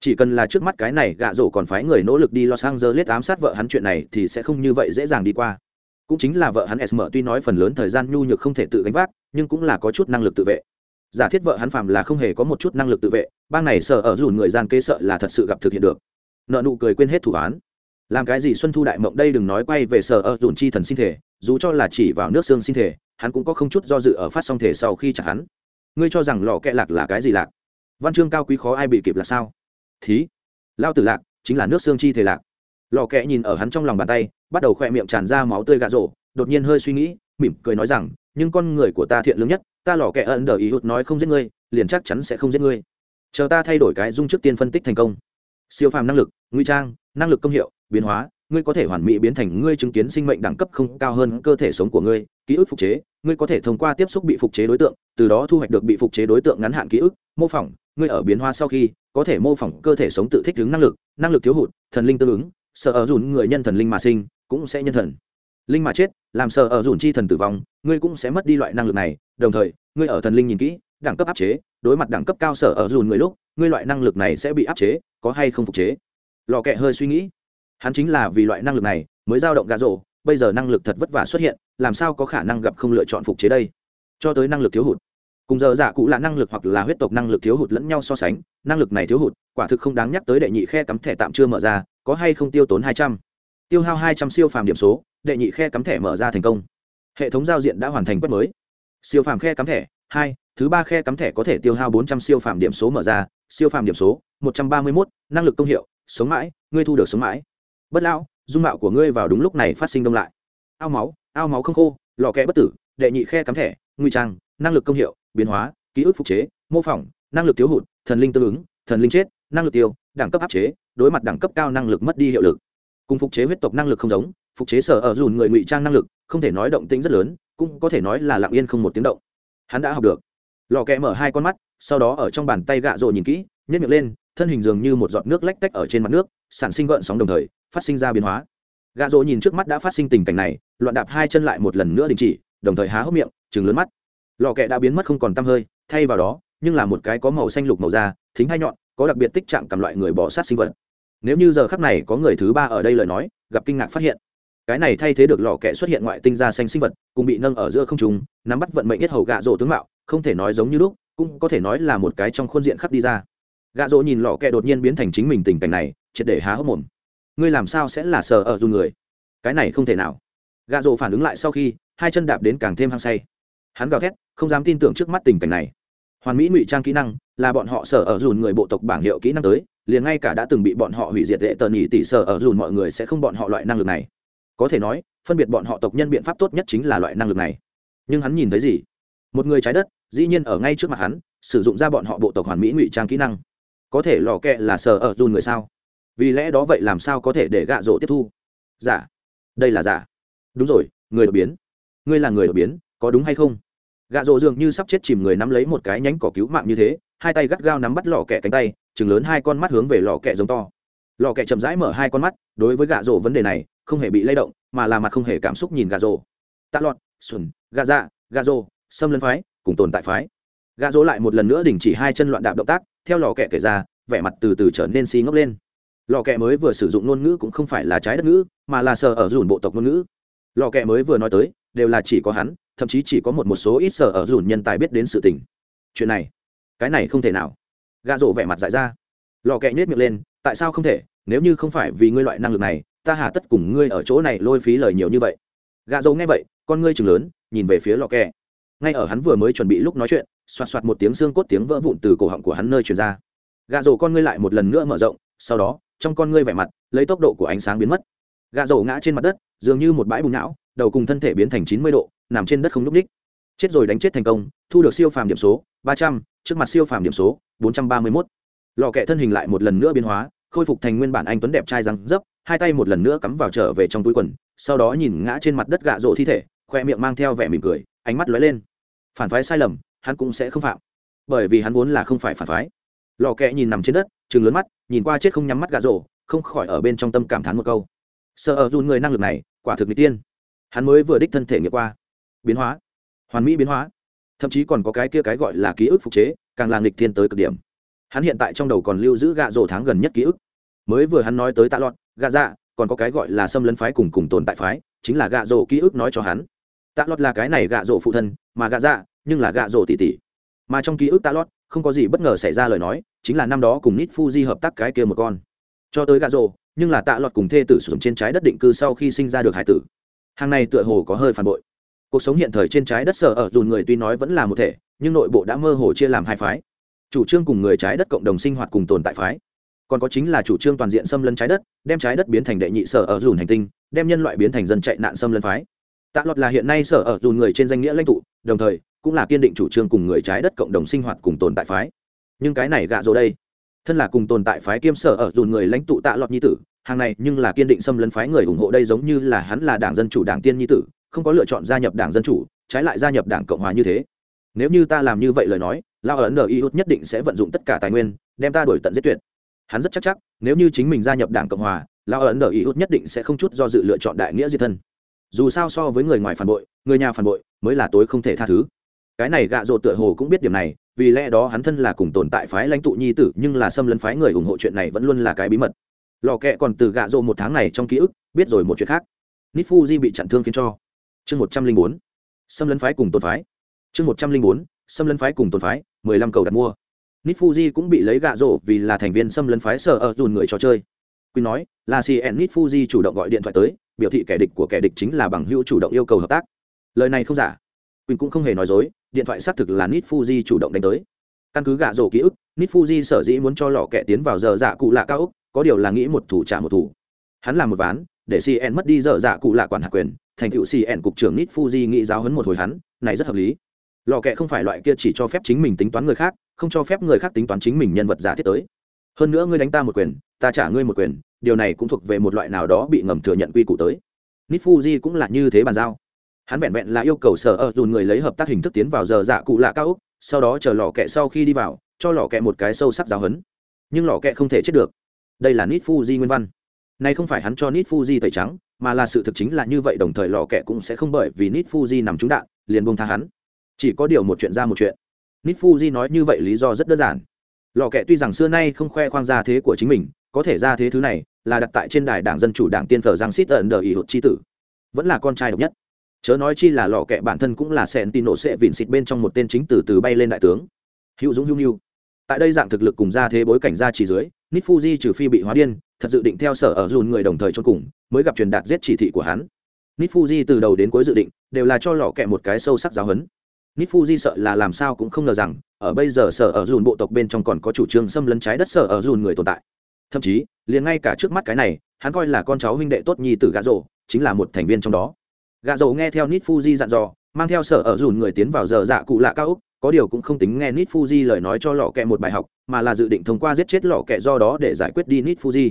chỉ cần là trước mắt cái này gạ rổ còn phái người nỗ lực đi los angeles ám sát vợ hắn chuyện này thì sẽ không như vậy dễ dàng đi qua. Cũng chính là vợ hắn sm tuy nói phần lớn thời gian nhu nhược không thể tự gánh vác, nhưng cũng là có chút năng lực tự vệ giả thiết vợ hắn phạm là không hề có một chút năng lực tự vệ, bang này sợ ở dùn người gian kế sợ là thật sự gặp thực hiện được. Nợ nụ cười quên hết thủ án. Làm cái gì xuân thu đại mộng đây đừng nói quay về sở ở dùn chi thần sinh thể, dù cho là chỉ vào nước xương sinh thể, hắn cũng có không chút do dự ở phát song thể sau khi chặt hắn. Ngươi cho rằng lò kẹ lạc là cái gì lạc? Văn chương cao quý khó ai bị kịp là sao? Thí. Lao tử lạc, chính là nước xương chi thể lạc. Lò kẹ nhìn ở hắn trong lòng bàn tay, bắt đầu khoe miệng tràn ra máu tươi gạ rổ, đột nhiên hơi suy nghĩ, mỉm cười nói rằng, nhưng con người của ta thiện lương nhất ta lò kẹ ẩn đờ ý hụt nói không giết ngươi, liền chắc chắn sẽ không giết ngươi. Chờ ta thay đổi cái dung trước tiên phân tích thành công. Siêu phàm năng lực nguy trang, năng lực công hiệu, biến hóa, ngươi có thể hoàn mỹ biến thành ngươi chứng kiến sinh mệnh đẳng cấp không cao hơn cơ thể sống của ngươi, ký ức phục chế, ngươi có thể thông qua tiếp xúc bị phục chế đối tượng, từ đó thu hoạch được bị phục chế đối tượng ngắn hạn ký ức, mô phỏng, ngươi ở biến hóa sau khi, có thể mô phỏng cơ thể sống tự thích ứng năng lực năng lực thiếu hụt, thần linh tương ứng, sợ ở dùn người nhân thần linh mà sinh, cũng sẽ nhân thần linh mà chết, làm sợ ở dùn chi thần tử vong, ngươi cũng sẽ mất đi loại năng lực này. Đồng thời, ngươi ở thần linh nhìn kỹ, đẳng cấp áp chế, đối mặt đẳng cấp cao sở ở dùn người lúc, ngươi loại năng lực này sẽ bị áp chế, có hay không phục chế? Lò kẹ hơi suy nghĩ. Hắn chính là vì loại năng lực này mới dao động gà rổ, bây giờ năng lực thật vất vả xuất hiện, làm sao có khả năng gặp không lựa chọn phục chế đây? Cho tới năng lực thiếu hụt. Cùng giờ giả cụ là năng lực hoặc là huyết tộc năng lực thiếu hụt lẫn nhau so sánh, năng lực này thiếu hụt, quả thực không đáng nhắc tới đệ nhị khe cắm thẻ tạm chưa mở ra, có hay không tiêu tốn hai trăm? Tiêu hao hai trăm siêu phàm điểm số đệ nhị khe cắm thẻ mở ra thành công. Hệ thống giao diện đã hoàn thành quét mới. Siêu phàm khe cắm thẻ, hai, thứ ba khe cắm thẻ có thể tiêu hao bốn trăm siêu phàm điểm số mở ra. Siêu phàm điểm số, một trăm ba mươi mốt, năng lực công hiệu, sống mãi, ngươi thu được sống mãi. Bất lão, dung mạo của ngươi vào đúng lúc này phát sinh đông lại. Ao máu ao máu không khô, lò kẽ bất tử, đệ nhị khe cắm thẻ nguy trang, năng lực công hiệu, biến hóa, ký ức phục chế, mô phỏng, năng lực thiếu hụt, thần linh tương ứng, thần linh chết, năng lực tiêu, đẳng cấp áp chế, đối mặt đẳng cấp cao năng lực mất đi hiệu lực cùng phục chế huyết tộc năng lực không giống, phục chế sở ở dùn người ngụy trang năng lực, không thể nói động tính rất lớn, cũng có thể nói là lặng yên không một tiếng động. Hắn đã học được. Lò kẹ mở hai con mắt, sau đó ở trong bàn tay gạ rộ nhìn kỹ nhét miệng lên, thân hình dường như một giọt nước lách tách ở trên mặt nước, sản sinh gợn sóng đồng thời, phát sinh ra biến hóa. Gạ rộ nhìn trước mắt đã phát sinh tình cảnh này, loạn đạp hai chân lại một lần nữa đình chỉ, đồng thời há hốc miệng chừng lớn mắt. Lò kẹ đã biến mất không còn tăm hơi, thay vào đó, nhưng là một cái có màu xanh lục màu da, thính hai nhọn, có đặc biệt tích trạng cầm loại người bỏ sát sinh vật nếu như giờ khắc này có người thứ ba ở đây lời nói, gặp kinh ngạc phát hiện. Cái này thay thế được lò kẹ xuất hiện ngoại tinh da xanh sinh vật, cùng bị nâng ở giữa không trùng nắm bắt vận mệnh nhất hầu gạ rỗ tướng mạo, không thể nói giống như lúc, cũng có thể nói là một cái trong khuôn diện khắc đi ra. Gạ rỗ nhìn lò kẹ đột nhiên biến thành chính mình tình cảnh này, triệt để há hốc mồm. Ngươi làm sao sẽ là sờ ở dù người? Cái này không thể nào. Gạ rỗ phản ứng lại sau khi, hai chân đạp đến càng thêm hăng say. Hắn gào thét, không dám tin tưởng trước mắt tình cảnh này. Hoàn mỹ ngụy trang kỹ năng, là bọn họ sở ở dùn người bộ tộc bảng hiệu kỹ năng tới liền ngay cả đã từng bị bọn họ hủy diệt tệ tần nhị tỷ sở ở dùn mọi người sẽ không bọn họ loại năng lực này. Có thể nói, phân biệt bọn họ tộc nhân biện pháp tốt nhất chính là loại năng lực này. Nhưng hắn nhìn thấy gì? Một người trái đất, dĩ nhiên ở ngay trước mặt hắn, sử dụng ra bọn họ bộ tộc hoàn mỹ ngụy trang kỹ năng. Có thể lò kẹ là sở ở dùn người sao? Vì lẽ đó vậy làm sao có thể để gạ rộ tiếp thu? Giả đây là giả đúng rồi, người đột biến. Ngươi là người đột biến, có đúng hay không? Gạ rộ dường như sắp chết chìm người nắm lấy một cái nhánh cỏ cứu mạng như thế, hai tay gắt gao nắm bắt lò kẹ cánh tay chừng lớn hai con mắt hướng về lò kẹ giống to. Lò kẹ chậm rãi mở hai con mắt, đối với gạ rổ vấn đề này, không hề bị lay động, mà là mặt không hề cảm xúc nhìn gà rổ. Tạ lọt, xuân gà dạ gà rổ xâm lấn phái, cùng tồn tại phái. Gà rổ lại một lần nữa đình chỉ hai chân loạn đạp động tác, theo lò kẹ kể ra, vẻ mặt từ từ trở nên xi ngốc lên. Lò kẹ mới vừa sử dụng ngôn ngữ cũng không phải là trái đất ngữ, mà là sờ ở dùn bộ tộc ngôn ngữ. Lò kẹ mới vừa nói tới, đều là chỉ có hắn, thậm chí chỉ có một một số ít sờ ở dùn nhân tài biết đến sự tình. Chuyện này, cái này không thể nào gạ rộ vẻ mặt dại ra. Lò kẹ nhét miệng lên, tại sao không thể? Nếu như không phải vì ngươi loại năng lực này, ta hà tất cùng ngươi ở chỗ này lôi phí lời nhiều như vậy. Gạ dầu nghe vậy, con ngươi chừng lớn, nhìn về phía lò kẹ. Ngay ở hắn vừa mới chuẩn bị lúc nói chuyện, xoạt xoạt một tiếng xương cốt tiếng vỡ vụn từ cổ họng của hắn nơi truyền ra. Gạ dầu con ngươi lại một lần nữa mở rộng, sau đó, trong con ngươi vẻ mặt, lấy tốc độ của ánh sáng biến mất. Gạ dầu ngã trên mặt đất, dường như một bãi bùng não, đầu cùng thân thể biến thành chín mươi độ, nằm trên đất không nhúc ních chết rồi đánh chết thành công, thu được siêu phàm điểm số ba trăm, trước mặt siêu phàm điểm số bốn trăm ba mươi mốt. Lò kẹ thân hình lại một lần nữa biến hóa, khôi phục thành nguyên bản anh tuấn đẹp trai răng dấp, hai tay một lần nữa cắm vào trở về trong túi quần, sau đó nhìn ngã trên mặt đất gạ rộ thi thể, khoe miệng mang theo vẻ mỉm cười, ánh mắt lóe lên. Phản phái sai lầm, hắn cũng sẽ không phạm. Bởi vì hắn vốn là không phải phản phái. Lò kẹ nhìn nằm trên đất chừng lớn mắt, nhìn qua chết không nhắm mắt gạ rộ, không khỏi ở bên trong tâm cảm thán một câu. Sợ ở dùn người năng lực này, quả thực n tiên. Hắn mới vừa đích thân thể nghiệm qua. Biến hóa hoàn mỹ biến hóa. Thậm chí còn có cái kia cái gọi là ký ức phục chế, càng là nghịch thiên tới cực điểm. Hắn hiện tại trong đầu còn lưu giữ gạ rổ tháng gần nhất ký ức. Mới vừa hắn nói tới tạ lọt, gạ dạ còn có cái gọi là xâm lấn phái cùng cùng tồn tại phái, chính là gạ rổ ký ức nói cho hắn. Tạ lọt là cái này gạ rổ phụ thân, mà gạ dạ nhưng là gạ rổ tỉ tỉ mà trong ký ức tạ lọt, không có gì bất ngờ xảy ra lời nói, chính là năm đó cùng nít fuji hợp tác cái kia một con. Cho tới gạ rổ nhưng là tạ lọt cùng thê tử sử dụng trên trái đất định cư sau khi sinh ra được hải tử. Hàng này tựa hồ có hơi phản bội cuộc sống hiện thời trên trái đất sở ở dùn người tuy nói vẫn là một thể, nhưng nội bộ đã mơ hồ chia làm hai phái. Chủ trương cùng người trái đất cộng đồng sinh hoạt cùng tồn tại phái. Còn có chính là chủ trương toàn diện xâm lấn trái đất, đem trái đất biến thành đệ nhị sở ở dùn hành tinh, đem nhân loại biến thành dân chạy nạn xâm lấn phái. Tạ lọt là hiện nay sở ở dùn người trên danh nghĩa lãnh tụ, đồng thời cũng là kiên định chủ trương cùng người trái đất cộng đồng sinh hoạt cùng tồn tại phái. Nhưng cái này gạ rồi đây, thân là cùng tồn tại phái kiêm sở ở dùn người lãnh tụ tạ lọt nhi tử, hàng này nhưng là kiên định xâm lấn phái người ủng hộ đây giống như là hắn là đảng dân chủ, đảng tiên nhi tử không có lựa chọn gia nhập đảng dân chủ, trái lại gia nhập đảng cộng hòa như thế. Nếu như ta làm như vậy lời nói, lao ấn nờ y hút nhất định sẽ vận dụng tất cả tài nguyên, đem ta đổi tận giết tuyệt. Hắn rất chắc chắc, nếu như chính mình gia nhập đảng cộng hòa, lao ấn nờ y hút nhất định sẽ không chút do dự lựa chọn đại nghĩa diệt thân. Dù sao so với người ngoài phản bội, người nhà phản bội mới là tối không thể tha thứ. Cái này gạ rộ tựa hồ cũng biết điểm này, vì lẽ đó hắn thân là cùng tồn tại phái lãnh tụ nhi tử, nhưng là xâm lấn phái người ủng hộ chuyện này vẫn luôn là cái bí mật. Lò kẹ còn từ gạ rộ một tháng này trong ký ức, biết rồi một chuyện khác. Nít fuji bị chặn thương khiến cho chương một trăm linh bốn, xâm lấn phái cùng tồn phái. Chương một trăm linh bốn, xâm lấn phái cùng tồn phái, mười lăm cầu đặt mua. Nít fuji cũng bị lấy gạ rổ vì là thành viên xâm lấn phái sở ở dùn người trò chơi. Quy nói, là cn nít fuji chủ động gọi điện thoại tới, biểu thị kẻ địch của kẻ địch chính là bằng hữu chủ động yêu cầu hợp tác. Lời này không giả. Quỳnh cũng không hề nói dối, điện thoại xác thực là nít fuji chủ động đánh tới. Căn cứ gạ rổ ký ức nít fuji sở dĩ muốn cho lọ kẻ tiến vào giờ dạ cụ lạ cao úc, có điều là nghĩ một thủ trả một thủ. Hắn làm một ván để cn mất đi dở dạ cụ lạ quản hạt quyền, thành tựu cn cục trưởng nít fuji nghĩ giáo hấn một hồi hắn, này rất hợp lý. Lò kẹ không phải loại kia chỉ cho phép chính mình tính toán người khác, không cho phép người khác tính toán chính mình nhân vật giả thiết tới. Hơn nữa ngươi đánh ta một quyền, ta trả ngươi một quyền, điều này cũng thuộc về một loại nào đó bị ngầm thừa nhận quy củ tới. Nít fuji cũng là như thế bàn giao. Hắn vẹn vẹn là yêu cầu sở ở dùn người lấy hợp tác hình thức tiến vào giờ dạ cụ lạ cao úc sau đó chờ lò kẹ sau khi đi vào, cho lò kẹ một cái sâu sắc giáo hấn nhưng lò kẹ không thể chết được. Đây là nít fuji nguyên văn nay không phải hắn cho Nit fuji tẩy trắng, mà là sự thực chính là như vậy, đồng thời lò kẹ cũng sẽ không bởi vì Nit fuji nằm trúng đạn, liền buông tha hắn. Chỉ có điều một chuyện ra một chuyện. Nit fuji nói như vậy lý do rất đơn giản. Lò kẹ tuy rằng xưa nay không khoe khoang ra thế của chính mình, có thể ra thế thứ này là đặt tại trên đài đảng dân chủ đảng tiên phở giang xít ẩn đờ ý hụt chi tử. Vẫn là con trai độc nhất. Chớ nói chi là lò kẹ bản thân cũng là sẹn tin nổ sẽ vịn xịt bên trong một tên chính từ từ bay lên đại tướng. Hữu dũng hữu nhu tại đây dạng thực lực cùng ra thế bối cảnh ra chỉ dưới nít fuji trừ phi bị hóa điên, thật dự định theo sở ở dùn người đồng thời cho cùng, mới gặp truyền đạt giết chỉ thị của hắn. Nít fuji từ đầu đến cuối dự định, đều là cho lò kẹ một cái sâu sắc giáo hấn nít fuji sợ là làm sao cũng không ngờ rằng, ở bây giờ sở ở dùn bộ tộc bên trong còn có chủ trương xâm lấn trái đất sở ở dùn người tồn tại. Thậm chí, liền ngay cả trước mắt cái này, hắn coi là con cháu huynh đệ tốt nhi tử gà rổ chính là một thành viên trong đó. Gà rổ nghe theo nít fuji dặn dò, mang theo sở ở dùn người tiến vào giờ dạ cụ lạ cao úc có điều cũng không tính nghe nít fuji lời nói cho lò kẹ một bài học, mà là dự định thông qua giết chết lò kẹ do đó để giải quyết đi nít fuji.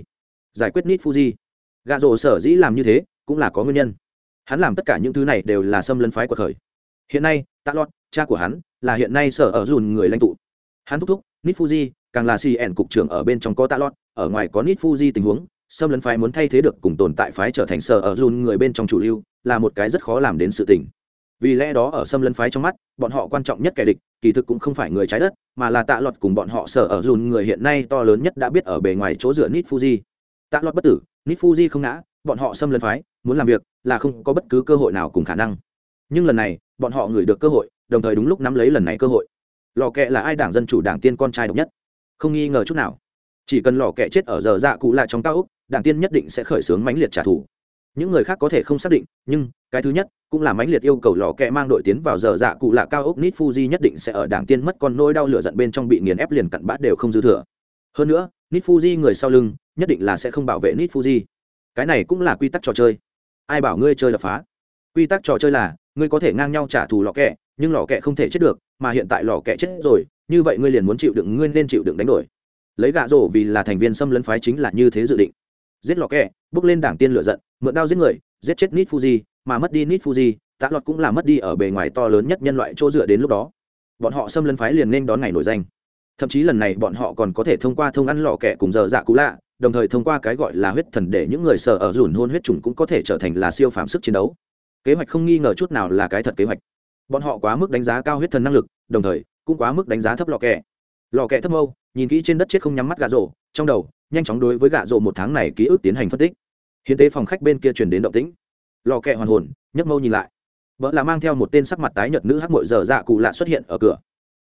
Giải quyết nít fuji. Gà rổ sở dĩ làm như thế, cũng là có nguyên nhân. Hắn làm tất cả những thứ này đều là xâm lấn phái của khởi hiện nay, tạ lọt, cha của hắn, là hiện nay sở ở dùn người lãnh tụ. Hắn thúc thúc nít fuji, càng là cn cục trưởng ở bên trong có tạ lọt, ở ngoài có nít fuji tình huống, xâm lấn phái muốn thay thế được cùng tồn tại phái trở thành sở ở dùn người bên trong chủ lưu, là một cái rất khó làm đến sự tình vì lẽ đó ở xâm lấn phái trong mắt, bọn họ quan trọng nhất kẻ địch, kỳ thực cũng không phải người trái đất, mà là tạ lọt cùng bọn họ sở ở dùn người hiện nay to lớn nhất đã biết ở bề ngoài chỗ dựa nít fuji. Tạ lọt bất tử nít fuji không ngã, bọn họ xâm lấn phái, muốn làm việc là không có bất cứ cơ hội nào cùng khả năng. Nhưng lần này, bọn họ ngửi được cơ hội, đồng thời đúng lúc nắm lấy lần này cơ hội. Lò kẹ là ai đảng dân chủ, đảng tiên con trai độc nhất? Không nghi ngờ chút nào. Chỉ cần lò kẹ chết ở giờ dạ cụ lại trong cao úc, đảng tiên nhất định sẽ khởi xướng mãnh liệt trả thù những người khác có thể không xác định, nhưng cái thứ nhất cũng là mãnh liệt yêu cầu lò kẹ mang đội tiến vào giờ dạ cụ lạ cao ốc nít fuji nhất định sẽ ở đảng tiên mất con nỗi đau lửa giận bên trong bị nghiền ép liền cặn bát đều không dư thừa. Hơn nữa nít fuji người sau lưng nhất định là sẽ không bảo vệ nít fuji cái này cũng là quy tắc trò chơi. Ai bảo ngươi chơi là phá? Quy tắc trò chơi là, ngươi có thể ngang nhau trả thù lò kẹ, nhưng lò kẹ không thể chết được, mà hiện tại lò kẹ chết rồi, như vậy ngươi liền muốn chịu đựng, ngươi nên chịu đựng đánh đổi. Lấy gạ rổ vì là thành viên xâm lấn phái chính là như thế dự định giết lò kẹ, bước lên đảng tiên lựa giận, mượn đao giết người, giết chết nít fuji mà mất đi nít fuji tạ lọt cũng là mất đi ở bề ngoài to lớn nhất nhân loại chỗ dựa đến lúc đó. Bọn họ xâm lấn phái liền nên đón ngày nổi danh. Thậm chí lần này bọn họ còn có thể thông qua thông ăn lò kẹ cùng giờ dạ cũ lạ, đồng thời thông qua cái gọi là huyết thần để những người sợ ở rủn hôn huyết trùng cũng có thể trở thành là siêu phạm sức chiến đấu. Kế hoạch không nghi ngờ chút nào là cái thật kế hoạch. Bọn họ quá mức đánh giá cao huyết thần năng lực, đồng thời cũng quá mức đánh giá thấp lò kẹ lò kẹ thấp âu nhìn kỹ trên đất chết không nhắm mắt gà rổ, trong đầu, nhanh chóng đối với gà rổ một tháng này ký ức tiến hành phân tích. Hiến tế phòng khách bên kia chuyển đến động tĩnh. Lò kẹ hoàn hồn, nhấc mâu nhìn lại. Vợ là mang theo một tên sắc mặt tái nhợt nữ hắc mội giờ dạ cụ lạ xuất hiện ở cửa.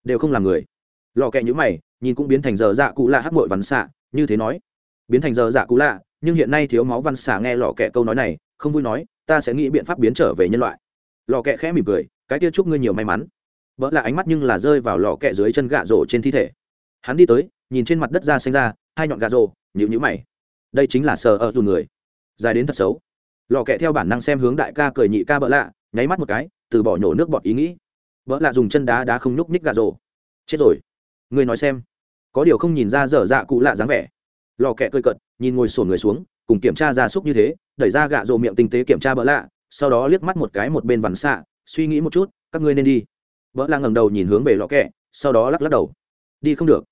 Đều không làm người. Lò kẹ nhữ mày, nhìn cũng biến thành giờ dạ cụ lạ hắc mội vắn xạ, như thế nói. Biến thành giờ dạ cụ lạ, nhưng hiện nay thiếu máu văn xạ nghe lò kẹ câu nói này, không vui nói, ta sẽ nghĩ biện pháp biến trở về nhân loại. Lò kẹ khẽ mỉm cười, cái kia chúc ngươi nhiều may mắn vợ là ánh mắt nhưng là rơi vào lò kẹ dưới chân gạ rổ trên thi thể. Hắn đi tới, nhìn trên mặt đất da xanh ra, hai nhọn gạ rổ nhịu nhữ mày. Đây chính là sờ ở dù người. Dài đến thật xấu. Lò kẹ theo bản năng xem hướng đại ca cười nhị ca bỡ lạ, nháy mắt một cái, từ bỏ nhổ nước bọt ý nghĩ. Vợ lạ dùng chân đá đá không nhúc ních gạ rổ. Chết rồi. Người nói xem. Có điều không nhìn ra dở dạ cụ lạ dáng vẻ. Lò kẹ cơi cận nhìn ngồi sổn người xuống, cùng kiểm tra gia súc như thế, đẩy ra gạ rổ miệng tinh tế kiểm tra bỡ lạ, sau đó liếc mắt một cái một bên vằn xạ, suy nghĩ một chút, các ngươi nên đi vợ lang ngẩng đầu nhìn hướng về lọ kẹ, sau đó lắc lắc đầu. Đi không được.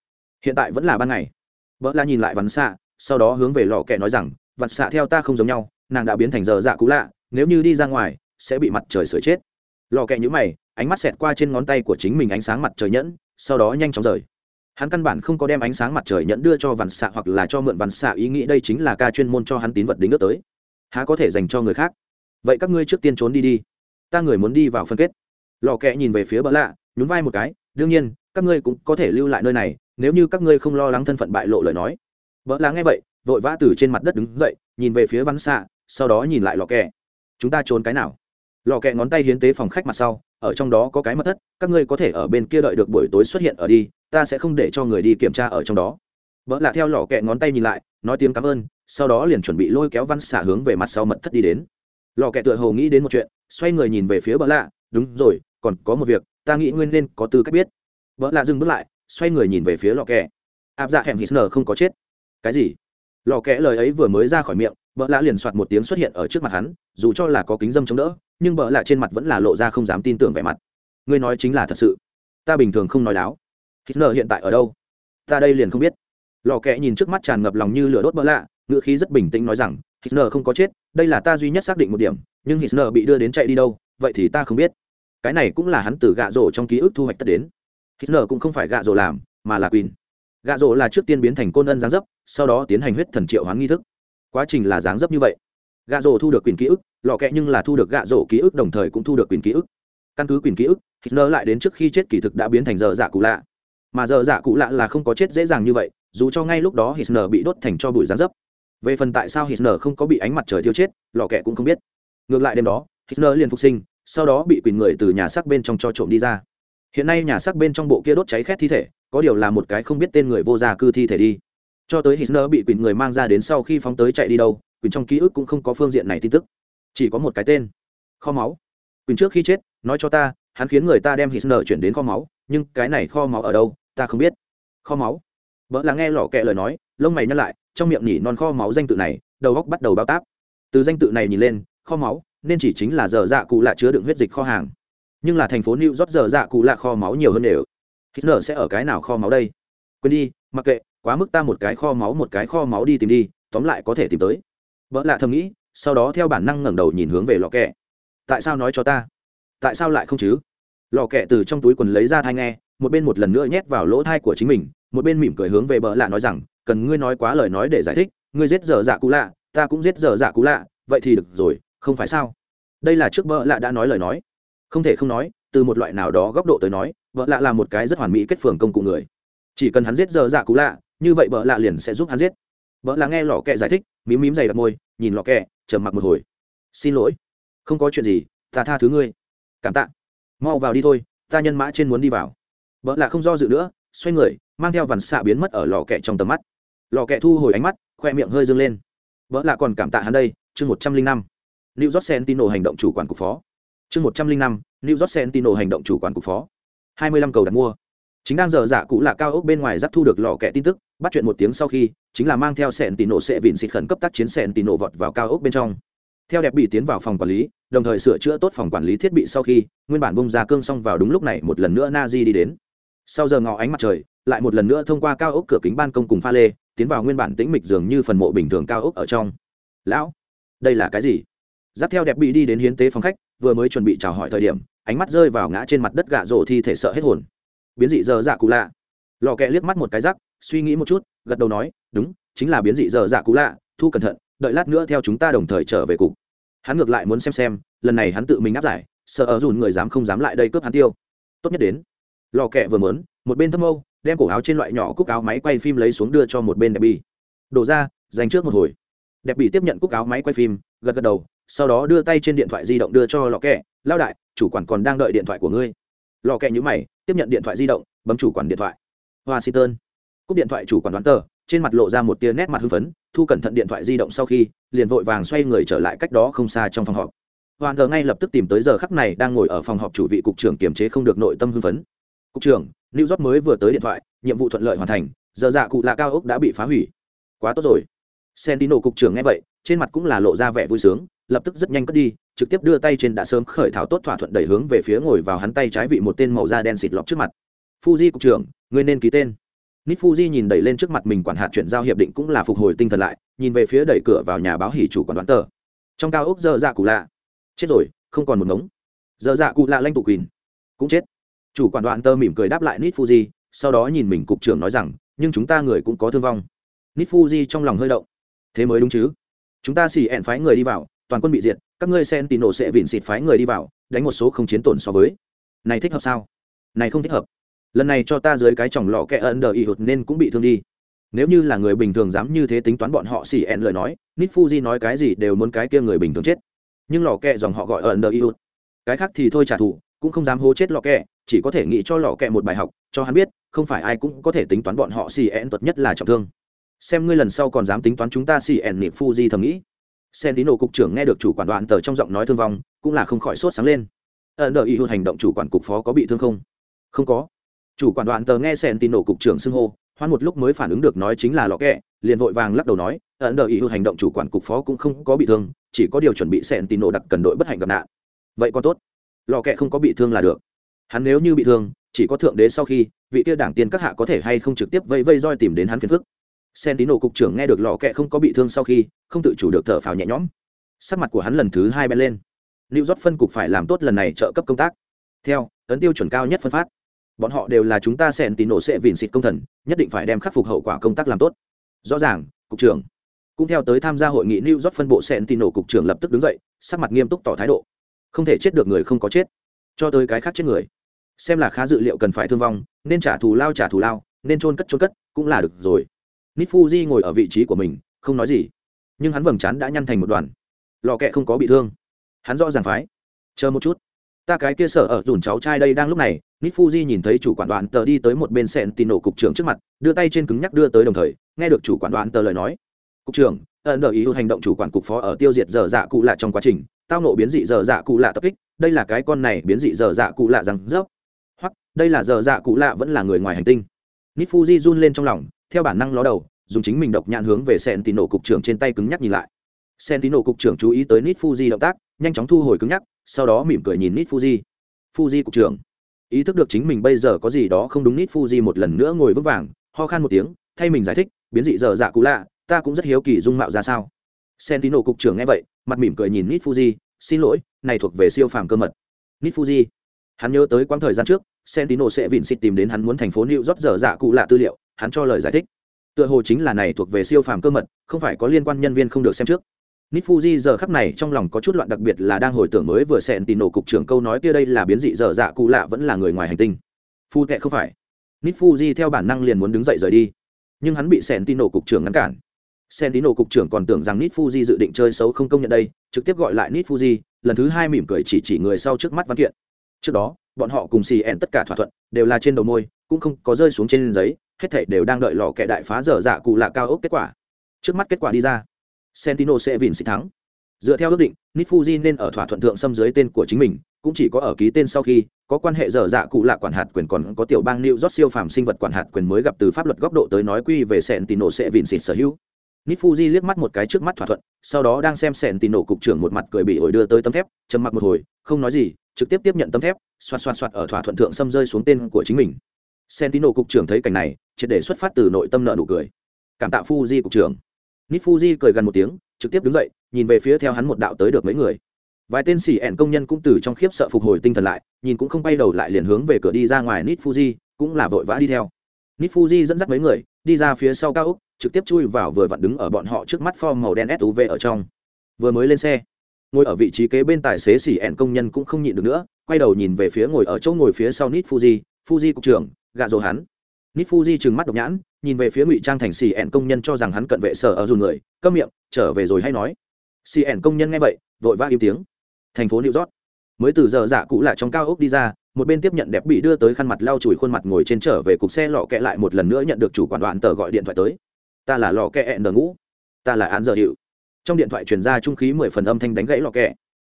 Hiện tại vẫn là ban ngày. Vợ la nhìn lại vằn xạ sau đó hướng về lọ kẹ nói rằng vằn xạ theo ta không giống nhau, nàng đã biến thành giờ dạ cũ lạ, nếu như đi ra ngoài, sẽ bị mặt trời sửa chết. Lò kẹ nhữ mày, ánh mắt xẹt qua trên ngón tay của chính mình ánh sáng mặt trời nhẫn, sau đó nhanh chóng rời. Hắn căn bản không có đem ánh sáng mặt trời nhẫn đưa cho vằn xạ hoặc là cho mượn vằn xạ ý nghĩ đây chính là ca chuyên môn cho hắn tín vật đính ước tới. Há có thể dành cho người khác? Vậy các ngươi trước tiên trốn đi đi. Ta người muốn đi vào phân kết lò kẹ nhìn về phía bỡ lạ, nhún vai một cái, đương nhiên, các ngươi cũng có thể lưu lại nơi này, nếu như các ngươi không lo lắng thân phận bại lộ lời nói. Bỡ lạ nghe vậy, vội vã từ trên mặt đất đứng dậy, nhìn về phía văn xạ, sau đó nhìn lại lò kẹ. Chúng ta trốn cái nào? Lò kẹ ngón tay hiến tế phòng khách mặt sau, ở trong đó có cái mật thất, các ngươi có thể ở bên kia đợi được buổi tối xuất hiện ở đi, ta sẽ không để cho người đi kiểm tra ở trong đó. Vợ lạ theo lò kẹ ngón tay nhìn lại, nói tiếng cảm ơn, sau đó liền chuẩn bị lôi kéo văn xạ hướng về mặt sau mật thất đi đến. Lò kẹ tựa hồ nghĩ đến một chuyện, xoay người nhìn về phía bỡ lạ, đúng rồi còn có một việc ta nghĩ nguyên nên có tư cách biết. Vợ lạ dừng bước lại xoay người nhìn về phía lò kẹ. Áp dạ hẻm hít nở không có chết. Cái gì? Lò kẹ lời ấy vừa mới ra khỏi miệng vợ lạ liền soạt một tiếng xuất hiện ở trước mặt hắn dù cho là có kính dâm chống đỡ nhưng vợ lạ trên mặt vẫn là lộ ra không dám tin tưởng vẻ mặt. Ngươi nói chính là thật sự. Ta bình thường không nói láo. Hít nở hiện tại ở đâu? Ta đây liền không biết. Lò kẹ nhìn trước mắt tràn ngập lòng như lửa đốt vợ lạ ngựa khí rất bình tĩnh nói rằng Hitler không có chết, đây là ta duy nhất xác định một điểm, nhưng Hitler bị đưa đến chạy đi đâu, vậy thì ta không biết. Cái này cũng là hắn từ gạ rổ trong ký ức thu hoạch tất đến. Hitler cũng không phải gạ rổ làm, mà là Queen. Gạ rổ là trước tiên biến thành côn ân giáng dấp, sau đó tiến hành huyết thần triệu hoán nghi thức. Quá trình là dáng dấp như vậy. Gạ rổ thu được quyền ký ức, lọ kẹ nhưng là thu được gạ rổ ký ức đồng thời cũng thu được quyền ký ức. Căn cứ quyền ký ức, Hitler lại đến trước khi chết kỳ thực đã biến thành giờ dạ cụ lạ. Mà giờ dạ cụ lạ là không có chết dễ dàng như vậy, dù cho ngay lúc đó Hitler bị đốt thành cho bụi dáng dấp về phần tại sao hitler không có bị ánh mặt trời thiêu chết lọ kẹ cũng không biết ngược lại đêm đó hitler liền phục sinh sau đó bị quyền người từ nhà xác bên trong cho trộm đi ra. Hiện nay nhà xác bên trong bộ kia đốt cháy khét thi thể, có điều là một cái không biết tên người vô gia cư thi thể đi. Cho tới hitler bị quyền người mang ra đến sau khi phóng tới chạy đi đâu quyền trong ký ức cũng không có phương diện này tin tức. Chỉ có một cái tên, kho máu. Quyền trước khi chết, nói cho ta, hắn khiến người ta đem hitler chuyển đến kho máu, nhưng cái này kho máu ở đâu, ta không biết. Kho máu? Vợ là nghe lỏ kệ lời nói, lông mày nhăn lại, trong miệng nhỉ non kho máu danh tự này, đầu góc bắt đầu bao táp. Từ danh tự này nhìn lên, kho máu nên chỉ chính là giờ dạ cụ lạ chứa đựng huyết dịch kho hàng. Nhưng là thành phố new york giờ dạ cụ lạ kho máu nhiều hơn đều. Hitler sẽ ở cái nào kho máu đây? Quên đi, mặc kệ, quá mức ta một cái kho máu một cái kho máu đi tìm đi, tóm lại có thể tìm tới. Vợ lạ thầm nghĩ, sau đó theo bản năng ngẩng đầu nhìn hướng về lò kẹ. Tại sao nói cho ta? Tại sao lại không chứ? Lò kẹ từ trong túi quần lấy ra thai nghe, một bên một lần nữa nhét vào lỗ thai của chính mình, một bên mỉm cười hướng về bợ lạ nói rằng, cần ngươi nói quá lời nói để giải thích, ngươi giết dở dạ cũ lạ, ta cũng giết dở dạ cũ lạ, vậy thì được rồi không phải sao? Đây là trước vợ lạ đã nói lời nói. Không thể không nói, từ một loại nào đó góc độ tới nói vợ lạ là một cái rất hoàn mỹ kết phường công cụ người. Chỉ cần hắn giết giờ dạ cú lạ, như vậy vợ lạ liền sẽ giúp hắn giết. Vợ lạ nghe lò kẹ giải thích, mím mím dày đặc môi, nhìn lò kẹ, trầm mặc một hồi. Xin lỗi. Không có chuyện gì, ta tha thứ ngươi. Cảm tạ. Mau vào đi thôi, ta nhân mã trên muốn đi vào. Vợ lạ không do dự nữa, xoay người, mang theo vằn xạ biến mất ở lò kẹ trong tầm mắt. Lò kẹ thu hồi ánh mắt, khoe miệng hơi dâng lên. Vợ lạ còn cảm tạ hắn đây, chương một trăm linh năm new york Sentinel hành động chủ quản cục phó. Chương một trăm linh năm, new york Sentinel hành động chủ quản cục phó. hai mươi lăm cầu đặt mua. Chính đang giờ dạ cũ là cao ốc bên ngoài giáp thu được lò kẹ tin tức, bắt chuyện một tiếng sau khi, chính là mang theo Sentinel tì nổ sẽ vịn xịt khẩn cấp tác chiến Sentinel tì nổ vọt vào cao ốc bên trong. Theo đẹp bị tiến vào phòng quản lý, đồng thời sửa chữa tốt phòng quản lý thiết bị sau khi, nguyên bản bung ra cương xong vào đúng lúc này một lần nữa Nazi đi đến. Sau giờ ngọ ánh mặt trời, lại một lần nữa thông qua cao ốc cửa kính ban công cùng pha lê, tiến vào nguyên bản tĩnh mịch dường như phần mộ bình thường cao ốc ở trong. Lão, đây là cái gì? Giáp theo đẹp bị đi đến hiến tế phòng khách, vừa mới chuẩn bị chào hỏi thời điểm, ánh mắt rơi vào ngã trên mặt đất gạ rổ thi thể sợ hết hồn. Biến dị dơ dạ cụ lạ. Lò kẹ liếc mắt một cái rắc, suy nghĩ một chút, gật đầu nói, đúng, chính là biến dị dơ dạ cụ lạ, thu cẩn thận, đợi lát nữa theo chúng ta đồng thời trở về cục. Hắn ngược lại muốn xem xem, lần này hắn tự mình áp giải, sợ ở dùn người dám không dám lại đây cướp hắn tiêu. Tốt nhất đến. Lò kẹ vừa mớn một bên thâm âu đem cổ áo trên loại nhỏ cúc áo máy quay phim lấy xuống đưa cho một bên đẹp bi đổ ra, dành trước một hồi. Đẹp bị tiếp nhận cúc áo máy quay phim, gật gật đầu sau đó đưa tay trên điện thoại di động đưa cho lò kẹ lao đại, chủ quản còn đang đợi điện thoại của ngươi. Lò kẹ nhữ mày, tiếp nhận điện thoại di động, bấm chủ quản điện thoại. Washington. Cúp điện thoại chủ quản đoán tờ, trên mặt lộ ra một tia nét mặt hưng phấn, thu cẩn thận điện thoại di động sau khi, liền vội vàng xoay người trở lại cách đó không xa trong phòng họp. Hoàn thờ ngay lập tức tìm tới giờ khắc này đang ngồi ở phòng họp chủ vị cục trưởng kiềm chế không được nội tâm hưng phấn. Cục trưởng, new york mới vừa tới điện thoại, nhiệm vụ thuận lợi hoàn thành, giờ dạ cụ lạ cao ốc đã bị phá hủy. Quá tốt rồi. Sentino cục trưởng nghe vậy, trên mặt cũng là lộ ra vẻ vui sướng lập tức rất nhanh cất đi, trực tiếp đưa tay trên đã sớm khởi thảo tốt thỏa thuận đẩy hướng về phía ngồi vào hắn tay trái vị một tên màu da đen xịt lọc trước mặt. Fuji cục trưởng, ngươi nên ký tên. Nít fuji nhìn đẩy lên trước mặt mình quản hạt chuyển giao hiệp định cũng là phục hồi tinh thần lại, nhìn về phía đẩy cửa vào nhà báo hỉ chủ quản đoán tờ. Trong cao ốc dơ dạ cụ lạ. Chết rồi, không còn một ngống. Dơ dạ cụ lạ lanh tụ quỳnh cũng chết. Chủ quản đoạn tơ mỉm cười đáp lại nít fuji, sau đó nhìn mình cục trưởng nói rằng, nhưng chúng ta người cũng có thương vong. Nít fuji trong lòng hơi động. Thế mới đúng chứ? Chúng ta xì ẹn phái người đi vào toàn quân bị diệt, các ngươi sen tì nổ sẽ vịn xịt phái người đi vào, đánh một số không chiến tổn so với. Này thích hợp sao? Này không thích hợp. Lần này cho ta dưới cái chòng lọ kẹ ẩn đờ y hụt nên cũng bị thương đi. Nếu như là người bình thường dám như thế tính toán bọn họ xì ẹn lời nói nít fuji nói cái gì đều muốn cái kia người bình thường chết. Nhưng lò kẹ dòng họ gọi ẩn đờ y hụt. Cái khác thì thôi trả thù, cũng không dám hố chết lò kẹ, chỉ có thể nghĩ cho lò kẹ một bài học, cho hắn biết, không phải ai cũng có thể tính toán bọn họ xì ẹn tuật nhất là trọng thương. Xem ngươi lần sau còn dám tính toán chúng ta xì ẹn nịp fuji thầm nghĩ. Sentino cục trưởng nghe được chủ quản đoạn tờ trong giọng nói thương vong, cũng là không khỏi sốt sáng lên. Ẩn đợi ý hụt hành động chủ quản cục phó có bị thương không? Không có. Chủ quản đoạn tờ nghe Sentino cục trưởng xưng hô, hoan một lúc mới phản ứng được nói chính là lọ kẹ, liền vội vàng lắc đầu nói, ẩn đợi ý hụt hành động chủ quản cục phó cũng không có bị thương, chỉ có điều chuẩn bị Sentino đặc cần đội bất hạnh gặp nạn. Vậy còn tốt. Lọ kẹ không có bị thương là được. Hắn nếu như bị thương, chỉ có thượng đế sau khi, vị kia đảng tiên các hạ có thể hay không trực tiếp vây vây roi tìm đến hắn phiền phức sentino cục trưởng nghe được lò kẹ không có bị thương sau khi, không tự chủ được thở phào nhẹ nhõm. Sắc mặt của hắn lần thứ hai bên lên. Lưu Rót phân cục phải làm tốt lần này trợ cấp công tác. Theo, ấn tiêu chuẩn cao nhất phân phát. Bọn họ đều là chúng ta Sen tín sẽ vìn xịt công thần, nhất định phải đem khắc phục hậu quả công tác làm tốt. Rõ ràng, cục trưởng. Cũng theo tới tham gia hội nghị Lưu Rót phân bộ Sen tín cục trưởng lập tức đứng dậy, sắc mặt nghiêm túc tỏ thái độ. Không thể chết được người không có chết. Cho tới cái khác chết người. Xem là khá dự liệu cần phải thương vong, nên trả thù lao trả thù lao, nên trôn cất trôn cất, cũng là được rồi nít fuji ngồi ở vị trí của mình, không nói gì. Nhưng hắn vầng trán đã nhăn thành một đoàn. Lò kẹ không có bị thương. Hắn rõ ràng phái. Chờ một chút. Ta cái kia sở ở dùn cháu trai đây đang lúc này nít fuji nhìn thấy chủ quản đoàn tờ đi tới một bên sẹn tin nổ cục trưởng trước mặt, đưa tay trên cứng nhắc đưa tới đồng thời, nghe được chủ quản đoàn tờ lời nói. Cục trưởng, ẩn đợi ý hành động chủ quản cục phó ở tiêu diệt dở dạ cụ lạ trong quá trình, tao nộ biến dị dở dạ cụ lạ tập kích, đây là cái con này biến dị dở dạ cụ lạ rằng rớp hoặc, đây là dở dạ cụ lạ vẫn là người ngoài hành tinh. Nít fuji run lên trong lòng theo bản năng ló đầu dùng chính mình độc nhãn hướng về sen tín nổ cục trưởng trên tay cứng nhắc nhìn lại. sen tín nổ cục trưởng chú ý tới Nit Fuji động tác, nhanh chóng thu hồi cứng nhắc, sau đó mỉm cười nhìn Nit Fuji. Fuji cục trưởng, ý thức được chính mình bây giờ có gì đó không đúng Nit Fuji một lần nữa ngồi vững vàng, ho khan một tiếng, thay mình giải thích, biến dị dở dạ cũ lạ, ta cũng rất hiếu kỳ dung mạo ra sao. Sentinel cục trưởng nghe vậy, mặt mỉm cười nhìn Nit Fuji, xin lỗi, này thuộc về siêu phàm cơ mật. Nit Fuji, hắn nhớ tới quãng thời gian trước, Sentinel sẽ vịn xịt tìm đến hắn muốn thành phố New York dở dạ cụ lạ tư liệu, hắn cho lời giải thích. Tựa hồ chính là này thuộc về siêu phàm cơ mật, không phải có liên quan nhân viên không được xem trước. Nít fuji giờ khắc này trong lòng có chút loạn đặc biệt là đang hồi tưởng mới vừa xẹn tì nổ cục trưởng câu nói kia đây là biến dị dở dạ cụ lạ vẫn là người ngoài hành tinh. Phu tệ không phải. Nít fuji theo bản năng liền muốn đứng dậy rời đi. Nhưng hắn bị sentino cục trưởng ngăn cản. Sentino cục trưởng còn tưởng rằng nít fuji dự định chơi xấu không công nhận đây, trực tiếp gọi lại nít fuji lần thứ hai mỉm cười chỉ chỉ người sau trước mắt văn kiện. Trước đó, bọn họ cùng xì ẹn tất cả thỏa thuận, đều là trên đầu môi, cũng không có rơi xuống trên giấy hết thảy đều đang đợi lò kẻ đại phá dở dạ cụ lạ cao ốc kết quả. Trước mắt kết quả đi ra, sentino sẽ vìn xịt thắng. Dựa theo ước định nít nên ở thỏa thuận thượng xâm dưới tên của chính mình, cũng chỉ có ở ký tên sau khi, có quan hệ dở dạ cụ lạ quản hạt quyền còn có tiểu bang new york siêu phàm sinh vật quản hạt quyền mới gặp từ pháp luật góc độ tới nói quy về sentino sẽ vìn xịt sở hữu. Nít liếc mắt một cái trước mắt thỏa thuận, sau đó đang xem sentino cục trưởng một mặt cười bị ổi đưa tới tấm thép, trầm mặc một hồi, không nói gì, trực tiếp tiếp nhận tấm thép, xoạt xoạt xoạt ở thỏa thuận thượng xâm rơi xuống tên của chính mình sentino cục trưởng thấy cảnh này, triệt để xuất phát từ nội tâm nợ nụ cười. Cảm tạ fuji cục trưởng. Nít fuji cười gần một tiếng, trực tiếp đứng dậy, nhìn về phía theo hắn một đạo tới được mấy người. Vài tên xỉ ẻn công nhân cũng từ trong khiếp sợ phục hồi tinh thần lại, nhìn cũng không bay đầu lại liền hướng về cửa đi ra ngoài nít fuji, cũng là vội vã đi theo. Nít fuji dẫn dắt mấy người, đi ra phía sau cao úc trực tiếp chui vào vừa vặn đứng ở bọn họ trước mắt form màu đen suv ở trong. Vừa mới lên xe, ngồi ở vị trí kế bên tài xế xỉ ẻn công nhân cũng không nhịn được nữa, quay đầu nhìn về phía ngồi ở chỗ ngồi phía sau nít fuji. Fuji cục trưởng gạ rồ hắn. Nít fuji trừng mắt độc nhãn, nhìn về phía ngụy trang thành xì ẻn công nhân cho rằng hắn cận vệ sở ở dù người, câm miệng, trở về rồi hay nói. Xì ẻn công nhân nghe vậy, vội vã im tiếng. Thành phố new york. Mới từ giờ giả cũ lại trong cao ốc đi ra, một bên tiếp nhận đẹp bị đưa tới khăn mặt lau chùi khuôn mặt ngồi trên trở về cục xe lọ kẹ lại một lần nữa nhận được chủ quản đoạn tờ gọi điện thoại tới. Ta là lò kẹ ẹn đờ ngũ. Ta là án giờ hiệu. Trong điện thoại truyền ra trung khí mười phần âm thanh đánh gãy lò kẹ.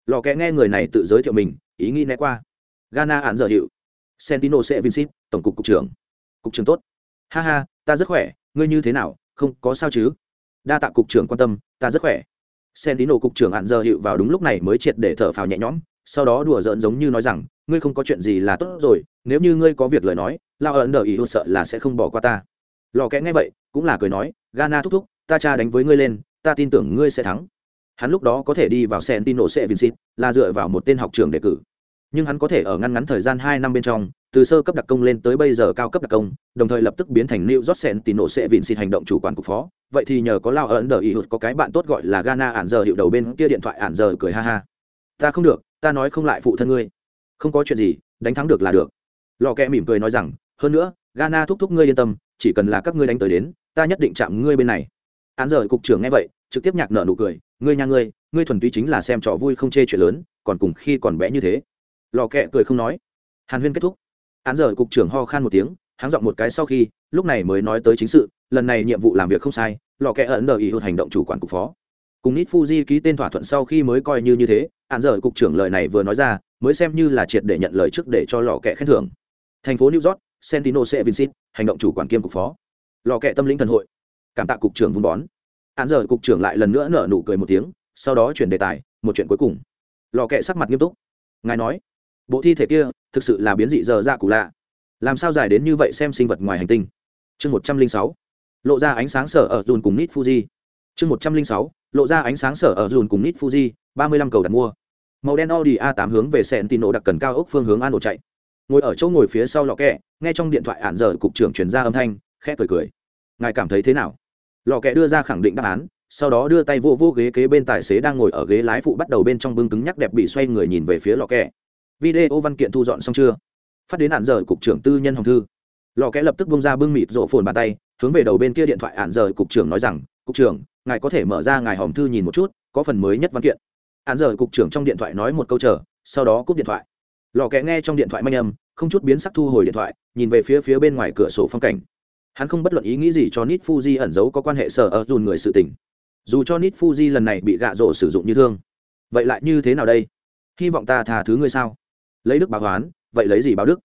Lò kẹ nghe người này tự giới thiệu mình, ý nghĩ né qua. Ghana án giờ hiệu. Sentino sẽ vincit tổng cục cục trưởng. Cục trưởng tốt. Ha ha ta rất khỏe ngươi như thế nào không có sao chứ? Đa tạ cục trưởng quan tâm ta rất khỏe. Sen tín đồ cục trưởng hạn giờ hiệu vào đúng lúc này mới triệt để thở phào nhẹ nhõm sau đó đùa giỡn giống như nói rằng ngươi không có chuyện gì là tốt rồi nếu như ngươi có việc lời nói lao ấn đờ ý hô sợ là sẽ không bỏ qua ta. Lò kẽ nghe vậy cũng là cười nói Ghana thúc thúc, ta cha đánh với ngươi lên, ta tin tưởng ngươi sẽ thắng. Hắn lúc đó có thể đi vào Sentino sẽ Vincent, là dựa vào một tên học trường đề cử. Nhưng hắn có thể ở ngăn ngắn thời gian hai năm bên trong, từ sơ cấp đặc công lên tới bây giờ cao cấp đặc công, đồng thời lập tức biến thành New York nổ sẽ Vincent hành động chủ quản cục phó. Vậy thì nhờ có Lao ấn đờ ý hụt có cái bạn tốt gọi là Ghana ản giờ hiệu đầu bên kia điện thoại ản giờ cười ha ha. Ta không được, ta nói không lại phụ thân ngươi. Không có chuyện gì, đánh thắng được là được. Lò kẹ mỉm cười nói rằng, hơn nữa, Ghana thúc thúc ngươi yên tâm, chỉ cần là các ngươi đánh tới đến, ta nhất định chạm ngươi bên này án giờ cục trưởng nghe vậy trực tiếp nhạc nợ nụ cười ngươi nhà ngươi ngươi thuần túy chính là xem trò vui không chê chuyện lớn còn cùng khi còn bé như thế lò kẹ cười không nói. Hàn huyên kết thúc. Án giờ cục trưởng ho khan một tiếng, háng giọng một cái sau khi, lúc này mới nói tới chính sự, lần này nhiệm vụ làm việc không sai, lò kẹ ẩn đờ ý hụt hành động chủ quản cục phó. Cùng nít fuji ký tên thỏa thuận sau khi mới coi như như thế, án giờ cục trưởng lời này vừa nói ra, mới xem như là triệt để nhận lời trước để cho lò kẹ khen thưởng. Thành phố new york sentino sẽ vincit hành động chủ quản kiêm cục phó. Lò kẹ tâm lĩnh thần hội. Cảm tạ cục trưởng vun bón. Án giờ cục trưởng lại lần nữa nở nụ cười một tiếng, sau đó chuyển đề tài, một chuyện cuối cùng. Lò kẹ sắc mặt nghiêm túc. Ngài nói bộ thi thể kia thực sự là biến dị giờ ra cụ lạ. Làm sao dài đến như vậy xem sinh vật ngoài hành tinh? Chương một trăm linh sáu, lộ ra ánh sáng sở ở dùn cùng nít fuji. Chương một trăm linh sáu, lộ ra ánh sáng sở ở dùn cùng nít fuji, ba mươi lăm cầu đặt mua. Màu đen audi a tám hướng về sẹn tin nổ đặc cần cao ốc phương hướng an ổ chạy. Ngồi ở chỗ ngồi phía sau lọ kẹ, nghe trong điện thoại ản dở cục trưởng chuyển ra âm thanh, khẽ cười cười. Ngài cảm thấy thế nào? Lò kẹ đưa ra khẳng định đáp án, sau đó đưa tay vô vô ghế kế bên tài xế đang ngồi ở ghế lái phụ bắt đầu bên trong bưng cứng nhắc đẹp bị xoay người nhìn về phía lò kẹ video văn kiện thu dọn xong chưa? Phát đến hạn giờ cục trưởng tư nhân hồng thư. Lò kẽ lập tức bông ra bưng mịt rộ phồn bàn tay, hướng về đầu bên kia điện thoại hạn giờ cục trưởng nói rằng, cục trưởng, ngài có thể mở ra ngài hòm thư nhìn một chút, có phần mới nhất văn kiện. Hạn giờ cục trưởng trong điện thoại nói một câu chờ, sau đó cúp điện thoại. Lò kẽ nghe trong điện thoại manh âm, không chút biến sắc thu hồi điện thoại, nhìn về phía phía bên ngoài cửa sổ phong cảnh. Hắn không bất luận ý nghĩ gì cho nít fuji ẩn giấu có quan hệ sở ở dùn người sự tình. Dù cho nít fuji lần này bị gạ rổ sử dụng như thương, vậy lại như thế nào đây? Hy vọng ta thà thứ ngươi sao? Lấy đức báo toán vậy lấy gì báo đức?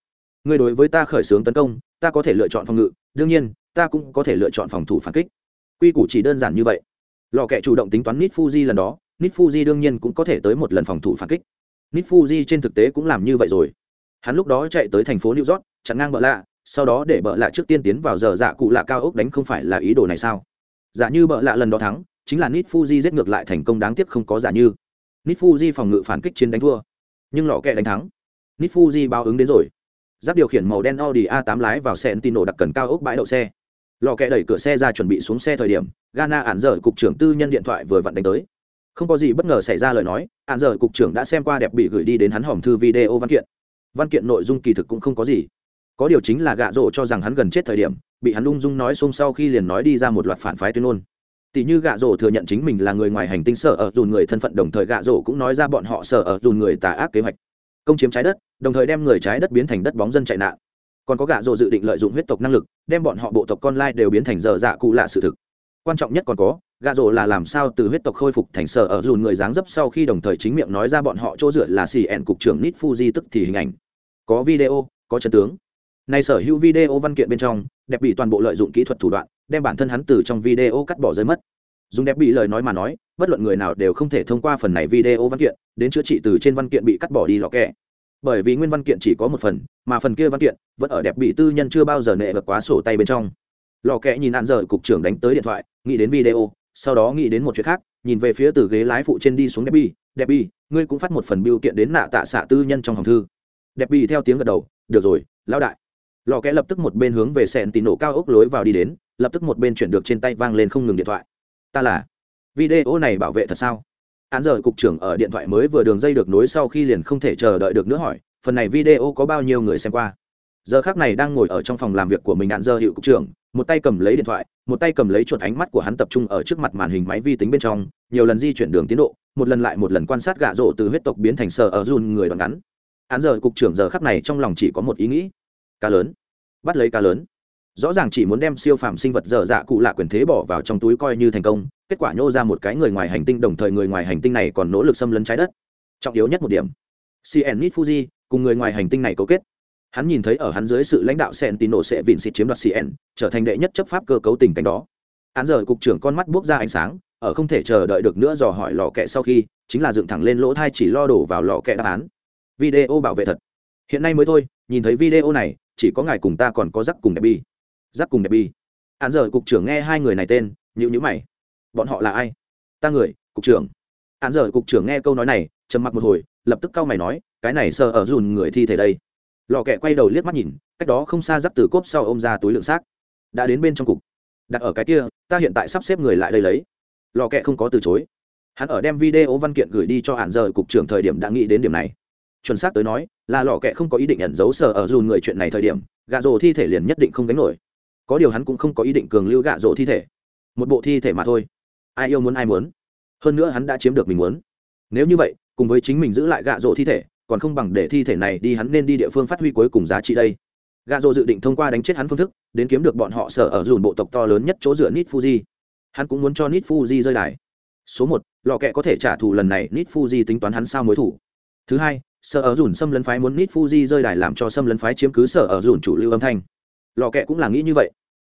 Ngươi đối với ta khởi xướng tấn công, ta có thể lựa chọn phòng ngự, đương nhiên, ta cũng có thể lựa chọn phòng thủ phản kích. Quy củ chỉ đơn giản như vậy. Lò kẹ chủ động tính toán nít fuji lần đó nít fuji đương nhiên cũng có thể tới một lần phòng thủ phản kích. Nít fuji trên thực tế cũng làm như vậy rồi. Hắn lúc đó chạy tới thành phố new york, chặn ngang bợ lạ, sau đó để bợ lạ trước tiên tiến vào giờ dạ cụ lạ cao ốc đánh không phải là ý đồ này sao? Giả như bợ lạ lần đó thắng, chính là nít fuji giết ngược lại thành công đáng tiếc không có giả như. Nít fuji phòng ngự phản kích chiến đánh thua, nhưng lò kẹ đánh thắng. Nifuji báo ứng đến rồi. Giáp điều khiển màu đen audi a 8 lái vào xe tin nổ đặc cần cao ốc bãi đậu xe. Lò kẹ đẩy cửa xe ra chuẩn bị xuống xe thời điểm, ghana ản dở cục trưởng tư nhân điện thoại vừa vặn đánh tới. Không có gì bất ngờ xảy ra lời nói, ản dở cục trưởng đã xem qua đẹp bị gửi đi đến hắn hòm thư video văn kiện. Văn kiện nội dung kỳ thực cũng không có gì. Có điều chính là gạ rổ cho rằng hắn gần chết thời điểm, bị hắn ung dung nói xông sau khi liền nói đi ra một loạt phản phái tuyên ngôn. Tỷ như gạ rổ thừa nhận chính mình là người ngoài hành tinh sở ở dùn người thân phận, đồng thời gạ rổ cũng nói ra bọn họ sở ở dùn người tà ác kế hoạch. Công chiếm trái đất đồng thời đem người trái đất biến thành đất bóng dân chạy nạn. Còn có gạ rộ dự định lợi dụng huyết tộc năng lực, đem bọn họ bộ tộc con lai đều biến thành dở dạ cụ lạ sự thực. Quan trọng nhất còn có, gạ rộ là làm sao từ huyết tộc khôi phục thành sở ở dùn người dáng dấp sau khi đồng thời chính miệng nói ra bọn họ chỗ dựa là xì ẹn cục trưởng nít fuji tức thì hình ảnh. Có video, có chân tướng. Nay sở hữu video văn kiện bên trong, đẹp bị toàn bộ lợi dụng kỹ thuật thủ đoạn, đem bản thân hắn từ trong video cắt bỏ rơi mất. Dùng đẹp bị lời nói mà nói, bất luận người nào đều không thể thông qua phần này video văn kiện, đến chữa trị từ trên văn kiện bị cắt bỏ đi lọ kẹ bởi vì nguyên văn kiện chỉ có một phần, mà phần kia văn kiện vẫn ở đẹp bị tư nhân chưa bao giờ nệ vật quá sổ tay bên trong. Lò kẽ nhìn hạn dở, cục trưởng đánh tới điện thoại, nghĩ đến video, sau đó nghĩ đến một chuyện khác, nhìn về phía từ ghế lái phụ trên đi xuống đẹp bi đẹp bi ngươi cũng phát một phần biêu kiện đến nạ tạ xạ tư nhân trong hòm thư. Đẹp bi theo tiếng gật đầu, được rồi, lão đại. Lò kẽ lập tức một bên hướng về sẹn tì nổ cao ốc lối vào đi đến, lập tức một bên chuyển được trên tay vang lên không ngừng điện thoại. Ta là. Video này bảo vệ thật sao? Án giờ cục trưởng ở điện thoại mới vừa đường dây được nối sau khi liền không thể chờ đợi được nữa hỏi, phần này video có bao nhiêu người xem qua? Giờ khác này đang ngồi ở trong phòng làm việc của mình án giờ hiệu cục trưởng, một tay cầm lấy điện thoại, một tay cầm lấy chuột ánh mắt của hắn tập trung ở trước mặt màn hình máy vi tính bên trong, nhiều lần di chuyển đường tiến độ, một lần lại một lần quan sát gạ rộ từ huyết tộc biến thành sờ ở run người đoạn ngắn. Án giờ cục trưởng giờ khắc này trong lòng chỉ có một ý nghĩ, cá lớn. Bắt lấy cá lớn rõ ràng chỉ muốn đem siêu phàm sinh vật dở dạ cụ lạ quyền thế bỏ vào trong túi coi như thành công, kết quả nhô ra một cái người ngoài hành tinh, đồng thời người ngoài hành tinh này còn nỗ lực xâm lấn trái đất. Trọng yếu nhất một điểm cn nít fuji cùng người ngoài hành tinh này cấu kết. Hắn nhìn thấy ở hắn dưới sự lãnh đạo sentino sẽ vịn xịt chiếm đoạt cn trở thành đệ nhất chấp pháp cơ cấu tình cảnh đó. Hắn giờ cục trưởng con mắt buốc ra ánh sáng, ở không thể chờ đợi được nữa dò hỏi lò kẹ sau khi, chính là dựng thẳng lên lỗ thai chỉ lo đổ vào lò kẹ đáp án. Video bảo vệ thật. Hiện nay mới thôi, nhìn thấy video này, chỉ có ngài cùng ta còn có rắc cùng đẹp bi giáp cùng đẹp bi. Hắn giờ cục trưởng nghe hai người này tên nhữ nhữ mày. Bọn họ là ai? Ta người, cục trưởng. Hắn giờ cục trưởng nghe câu nói này, trầm mặc một hồi, lập tức cau mày nói, cái này sờ ở dùn người thi thể đây. Lò kẹ quay đầu liếc mắt nhìn, cách đó không xa giáp từ cốp sau ôm ra túi lượng xác. Đã đến bên trong cục. Đặt ở cái kia, ta hiện tại sắp xếp người lại đây lấy. Lò kẹ không có từ chối. Hắn ở đem video văn kiện gửi đi cho hạn giờ cục trưởng thời điểm đã nghĩ đến điểm này. Chuẩn xác tới nói, là lò kẹ không có ý định ẩn giấu sở ở dùn người chuyện này thời điểm gạ rồ thi thể liền nhất định không gánh nổi có điều hắn cũng không có ý định cường lưu gạ rổ thi thể. Một bộ thi thể mà thôi. Ai yêu muốn ai muốn. Hơn nữa hắn đã chiếm được mình muốn. Nếu như vậy, cùng với chính mình giữ lại gạ rổ thi thể, còn không bằng để thi thể này đi hắn nên đi địa phương phát huy cuối cùng giá trị đây. Gạ rổ dự định thông qua đánh chết hắn phương thức, đến kiếm được bọn họ sở ở dùn bộ tộc to lớn nhất chỗ dựa nít fuji hắn cũng muốn cho nít fuji rơi đài. Số một, lò kẹ có thể trả thù lần này nít fuji tính toán hắn sao mối thủ. Thứ hai, sở ở dùn xâm lấn phái muốn nít fuji rơi đài làm cho xâm lấn phái chiếm cứ sở ở dùn chủ lưu âm thanh. Lò kẹ cũng là nghĩ như vậy.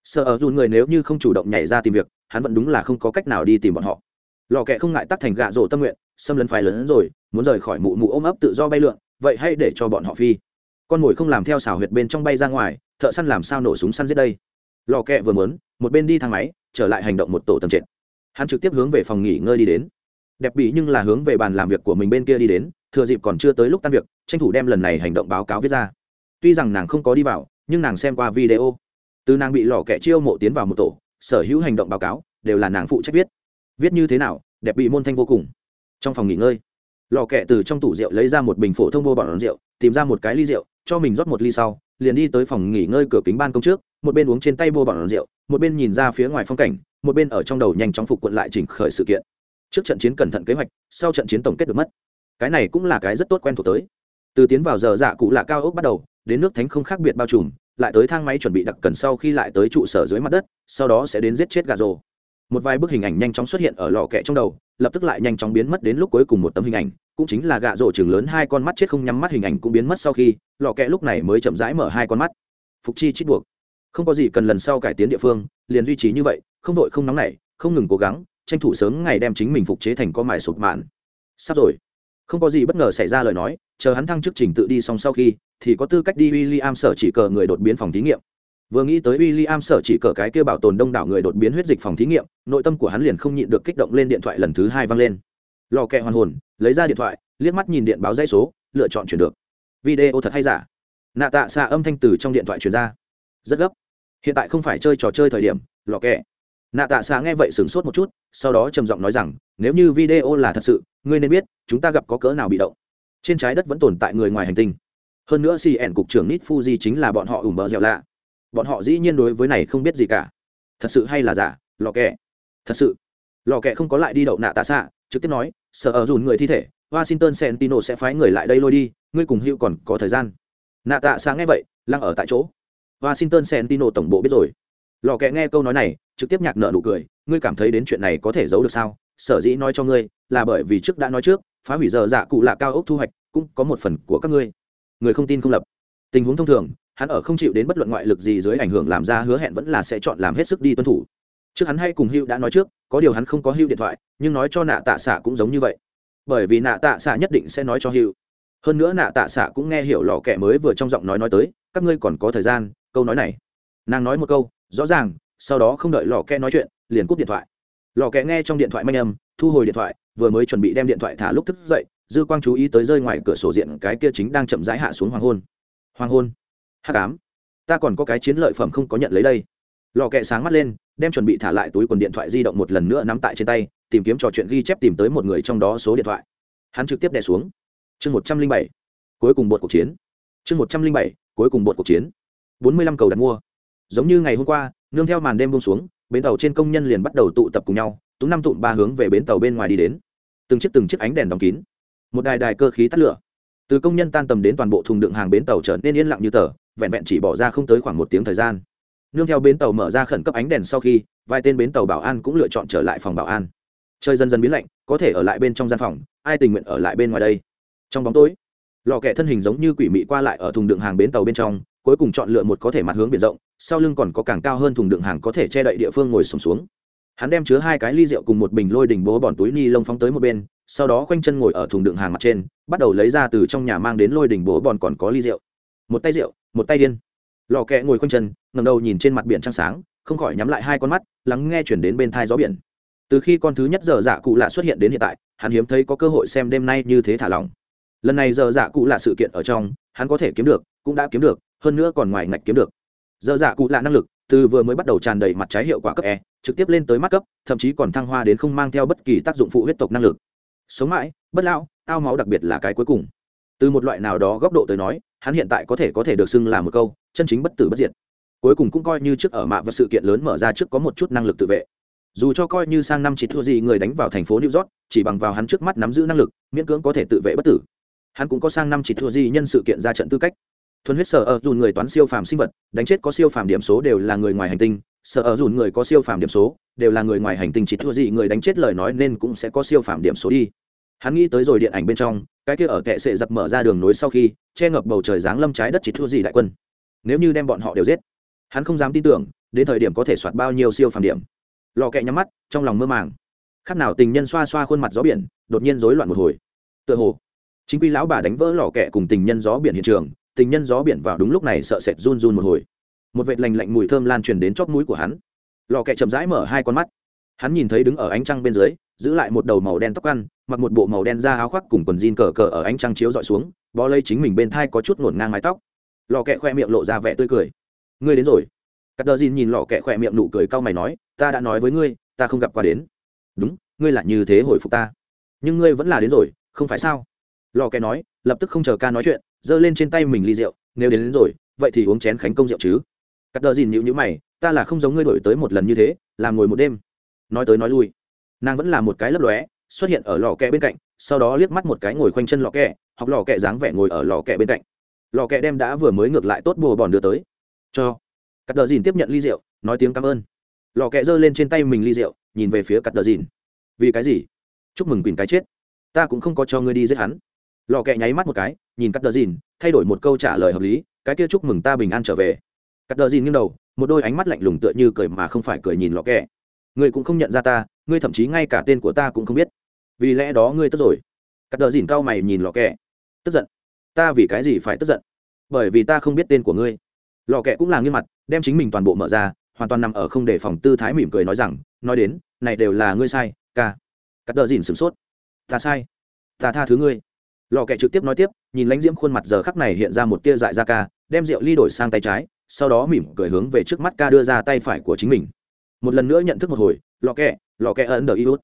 Sợ ở dù người nếu như không chủ động nhảy ra tìm việc, hắn vẫn đúng là không có cách nào đi tìm bọn họ. Lò kẹ không ngại tắt thành gạ rổ tâm nguyện, xâm lấn phái lớn hơn rồi, muốn rời khỏi mụ mụ ôm ấp tự do bay lượn, vậy hãy để cho bọn họ phi. Con mồi không làm theo xảo huyệt bên trong bay ra ngoài, thợ săn làm sao nổ súng săn giết đây? Lò kẹ vừa muốn, một bên đi thang máy, trở lại hành động một tổ tầm trệt. Hắn trực tiếp hướng về phòng nghỉ ngơi đi đến. Đẹp bị nhưng là hướng về bàn làm việc của mình bên kia đi đến, thừa dịp còn chưa tới lúc tan việc, tranh thủ đem lần này hành động báo cáo viết ra. Tuy rằng nàng không có đi vào, nhưng nàng xem qua video từ nàng bị lò kẹ chiêu mộ tiến vào một tổ, sở hữu hành động báo cáo đều là nàng phụ trách viết. Viết như thế nào, đẹp bị môn thanh vô cùng. Trong phòng nghỉ ngơi, lò kẹ từ trong tủ rượu lấy ra một bình phổ thông vô bọn rượu, tìm ra một cái ly rượu, cho mình rót một ly sau, liền đi tới phòng nghỉ ngơi cửa kính ban công trước, một bên uống trên tay vô bọn rượu, một bên nhìn ra phía ngoài phong cảnh, một bên ở trong đầu nhanh chóng phục quận lại chỉnh khởi sự kiện. Trước trận chiến cẩn thận kế hoạch, sau trận chiến tổng kết được mất. Cái này cũng là cái rất tốt quen thuộc tới. Từ tiến vào giờ dạ cụ lạ cao ốc bắt đầu, đến nước thánh không khác biệt bao trùm lại tới thang máy chuẩn bị đặc cần sau khi lại tới trụ sở dưới mặt đất, sau đó sẽ đến giết chết gà rồ. Một vài bức hình ảnh nhanh chóng xuất hiện ở lò kẹ trong đầu, lập tức lại nhanh chóng biến mất đến lúc cuối cùng một tấm hình ảnh, cũng chính là gạ rổ chừng lớn hai con mắt chết không nhắm mắt hình ảnh cũng biến mất sau khi, lò kẹ lúc này mới chậm rãi mở hai con mắt. Phục chi chít buộc. Không có gì cần lần sau cải tiến địa phương, liền duy trì như vậy, không đội không nóng nảy, không ngừng cố gắng, tranh thủ sớm ngày đem chính mình phục chế thành con mài sụp mạn. Sắp rồi. Không có gì bất ngờ xảy ra lời nói chờ hắn thăng chức trình tự đi xong sau khi, thì có tư cách đi w i l l i am sở chỉ cờ người đột biến phòng thí nghiệm. Vừa nghĩ tới w i l l i am sở chỉ cờ cái kia bảo tồn đông đảo người đột biến huyết dịch phòng thí nghiệm, nội tâm của hắn liền không nhịn được kích động lên điện thoại lần thứ hai vang lên. Lò kẹ hoàn hồn, lấy ra điện thoại, liếc mắt nhìn điện báo dây số, lựa chọn chuyển được. Video thật hay giả. Nạ tạ xạ âm thanh từ trong điện thoại chuyển ra. Rất gấp. Hiện tại không phải chơi trò chơi thời điểm, lò kẹ. Nạ tạ xạ nghe vậy sửng sốt một chút, sau đó trầm giọng nói rằng, nếu như video là thật sự, ngươi nên biết, chúng ta gặp có cỡ nào bị động trên trái đất vẫn tồn tại người ngoài hành tinh. Hơn nữa cn cục trưởng nít fuji chính là bọn họ ủ bờ dẻo lạ. Bọn họ dĩ nhiên đối với này không biết gì cả. Thật sự hay là giả, lò kẹ? Thật sự. Lò kẹ không có lại đi đậu nạ tạ xạ, trực tiếp nói sợ ở dùn người thi thể, washington sentino sẽ phái người lại đây lôi đi, ngươi cùng hữu còn có thời gian. Nạ tạ xạ nghe vậy, lăng ở tại chỗ. Washington sentino tổng bộ biết rồi. Lò kẹ nghe câu nói này, trực tiếp nhạc nợ nụ cười, ngươi cảm thấy đến chuyện này có thể giấu được sao? Sở dĩ nói cho ngươi, là bởi vì trước đã nói trước phá hủy giờ dạ cụ lạ cao ốc thu hoạch, cũng có một phần của các ngươi. Người không tin không lập. Tình huống thông thường, hắn ở không chịu đến bất luận ngoại lực gì dưới ảnh hưởng làm ra hứa hẹn vẫn là sẽ chọn làm hết sức đi tuân thủ. Trước hắn hay cùng hưu đã nói trước, có điều hắn không có hưu điện thoại, nhưng nói cho nạ tạ xạ cũng giống như vậy. Bởi vì nạ tạ xạ nhất định sẽ nói cho hưu. Hơn nữa nạ tạ xạ cũng nghe hiểu lò kẹ mới vừa trong giọng nói nói tới, các ngươi còn có thời gian, câu nói này. Nàng nói một câu, rõ ràng, sau đó không đợi lò kẹ nói chuyện, liền cúp điện thoại. Lò kẹ nghe trong điện thoại manh âm, thu hồi điện thoại vừa mới chuẩn bị đem điện thoại thả lúc thức dậy, dư quang chú ý tới rơi ngoài cửa sổ diện cái kia chính đang chậm rãi hạ xuống hoàng hôn. Hoàng hôn? Hắc ám. Ta còn có cái chiến lợi phẩm không có nhận lấy đây. Lò kẹ sáng mắt lên, đem chuẩn bị thả lại túi quần điện thoại di động một lần nữa nắm tại trên tay, tìm kiếm trò chuyện ghi chép tìm tới một người trong đó số điện thoại. Hắn trực tiếp đè xuống. Chương một trăm linh bảy. Cuối cùng bột cuộc chiến. Chương một trăm linh bảy. Cuối cùng bột cuộc chiến. Bốn mươi lăm cầu đặt mua. Giống như ngày hôm qua, nương theo màn đêm bông xuống, bến tàu trên công nhân liền bắt đầu tụ tập cùng nhau túng năm tụm ba hướng về bến tàu bên ngoài đi đến. Từng chiếc từng chiếc ánh đèn đóng kín. Một đài đài cơ khí tắt lửa. Từ công nhân tan tầm đến toàn bộ thùng đựng hàng bến tàu trở nên yên lặng như tờ vẹn vẹn chỉ bỏ ra không tới khoảng một tiếng thời gian. Nương theo bến tàu mở ra khẩn cấp ánh đèn sau khi vài tên bến tàu bảo an cũng lựa chọn trở lại phòng bảo an. Chơi dần dần biến lạnh có thể ở lại bên trong gian phòng ai tình nguyện ở lại bên ngoài đây? Trong bóng tối lò kẹ thân hình giống như quỷ mị qua lại ở thùng đựng hàng bến tàu bên trong cuối cùng chọn lựa một có thể mặt hướng biển rộng sau lưng còn có càng cao hơn thùng đựng hàng có thể che đậy địa phương ngồi sùng xuống, xuống hắn đem chứa hai cái ly rượu cùng một bình lôi đỉnh bố bòn túi ni lông phóng tới một bên, sau đó khoanh chân ngồi ở thùng đựng hàng mặt trên, bắt đầu lấy ra từ trong nhà mang đến lôi đỉnh bố bòn còn có ly rượu. Một tay rượu, một tay điên. Lò kẹ ngồi khoanh chân ngầm đầu nhìn trên mặt biển trăng sáng, không khỏi nhắm lại hai con mắt, lắng nghe chuyển đến bên thai gió biển. Từ khi con thứ nhất giờ dạ cụ lạ xuất hiện đến hiện tại, hắn hiếm thấy có cơ hội xem đêm nay như thế thả lỏng. Lần này giờ dạ cụ lạ sự kiện ở trong, hắn có thể kiếm được, cũng đã kiếm được, hơn nữa còn ngoài ngạch kiếm được. Giờ dạ cụ lạ năng lực, từ vừa mới bắt đầu tràn đầy mặt trái hiệu quả cấp e trực tiếp lên tới mắt cấp, thậm chí còn thăng hoa đến không mang theo bất kỳ tác dụng phụ huyết tộc năng lực. Sống mãi, bất lao ao máu đặc biệt là cái cuối cùng. Từ một loại nào đó góc độ tới nói, hắn hiện tại có thể có thể được xưng là một câu, chân chính bất tử bất diệt. Cuối cùng cũng coi như trước ở mạ và sự kiện lớn mở ra trước có một chút năng lực tự vệ. Dù cho coi như sang năm chỉ thua gì người đánh vào thành phố new york, chỉ bằng vào hắn trước mắt nắm giữ năng lực, miễn cưỡng có thể tự vệ bất tử. Hắn cũng có sang năm chỉ thua gì nhân sự kiện ra trận tư cách. Thuần huyết sở ở dù người toán siêu phàm sinh vật, đánh chết có siêu phàm điểm số đều là người ngoài hành tinh Sợ ở dùn người có siêu phàm điểm số, đều là người ngoài hành tinh chỉ thua gì, người đánh chết lời nói nên cũng sẽ có siêu phàm điểm số đi. Hắn nghĩ tới rồi điện ảnh bên trong, cái kia ở kệ sệ giặc mở ra đường nối sau khi, che ngập bầu trời giáng lâm trái đất chỉ thua gì đại quân. Nếu như đem bọn họ đều giết, hắn không dám tin tưởng, đến thời điểm có thể soạt bao nhiêu siêu phàm điểm. Lò kẹ nhắm mắt, trong lòng mơ màng. Khác nào tình nhân xoa xoa khuôn mặt gió biển, đột nhiên rối loạn một hồi. Tựa hồ, chính quy lão bà đánh vỡ lò kẹ cùng tình nhân gió biển hiện trường, tình nhân gió biển vào đúng lúc này sợ sệt run run một hồi một vệt lành lạnh mùi thơm lan truyền đến chóp mũi của hắn. Lò kẹ chậm rãi mở hai con mắt. Hắn nhìn thấy đứng ở ánh trăng bên dưới giữ lại một đầu màu đen tóc ăn mặc một bộ màu đen da áo khoác cùng quần jean cờ cờ ở ánh trăng chiếu dọi xuống bó lấy chính mình bên thai có chút ngổn ngang mái tóc. Lò kẹ khoe miệng lộ ra vẻ tươi cười. Ngươi đến rồi. Cắt đờ dìn nhìn lò kẹ khoe miệng nụ cười cau mày nói ta đã nói với ngươi ta không gặp qua đến. Đúng ngươi là như thế hồi phục ta. Nhưng ngươi vẫn là đến rồi không phải sao? Lò kẹ nói lập tức không chờ ca nói chuyện giơ lên trên tay mình ly rượu nếu đến, đến rồi vậy thì uống chén khánh công rượu chứ cắt đờ dìn nhịu nhữ mày, ta là không giống ngươi đổi tới một lần như thế, làm ngồi một đêm. Nói tới nói lui, nàng vẫn là một cái lấp lóe, xuất hiện ở lò kẹ bên cạnh, sau đó liếc mắt một cái ngồi khoanh chân lò kẹ, học lò kẹ dáng vẻ ngồi ở lò kẹ bên cạnh. Lò kẹ đem đã vừa mới ngược lại tốt bùa bòn đưa tới. Cho. Cắt đờ dìn tiếp nhận ly rượu, nói tiếng cảm ơn. Lò kẹ giơ lên trên tay mình ly rượu, nhìn về phía cắt đờ dìn. Vì cái gì? Chúc mừng quỳnh cái chết. Ta cũng không có cho ngươi đi giết hắn. Lò kẹ nháy mắt một cái, nhìn cắt đờ dìn, thay đổi một câu trả lời hợp lý, cái kia chúc mừng ta bình an trở về cắt đờ dìn nghiêng đầu, một đôi ánh mắt lạnh lùng tựa như cười mà không phải cười nhìn lọ kẹ. Ngươi cũng không nhận ra ta, ngươi thậm chí ngay cả tên của ta cũng không biết. Vì lẽ đó ngươi tức rồi. Cắt đờ dìn cao mày nhìn lọ kẹ. Tức giận? Ta vì cái gì phải tức giận? Bởi vì ta không biết tên của ngươi. Lọ kẹ cũng là nghiêm mặt, đem chính mình toàn bộ mở ra, hoàn toàn nằm ở không để phòng tư thái mỉm cười nói rằng, nói đến, này đều là ngươi sai, ca. Cắt đờ dìn sửng sốt. Ta sai. Ta tha thứ ngươi. Lò kẹ trực tiếp nói tiếp, nhìn lãnh diễm khuôn mặt giờ khắc này hiện ra một tia dại ra ca, đem rượu ly đổi sang tay trái sau đó mỉm cười hướng về trước mắt ca đưa ra tay phải của chính mình. Một lần nữa nhận thức một hồi lò kẹ lò kẹ ấn đờ iốt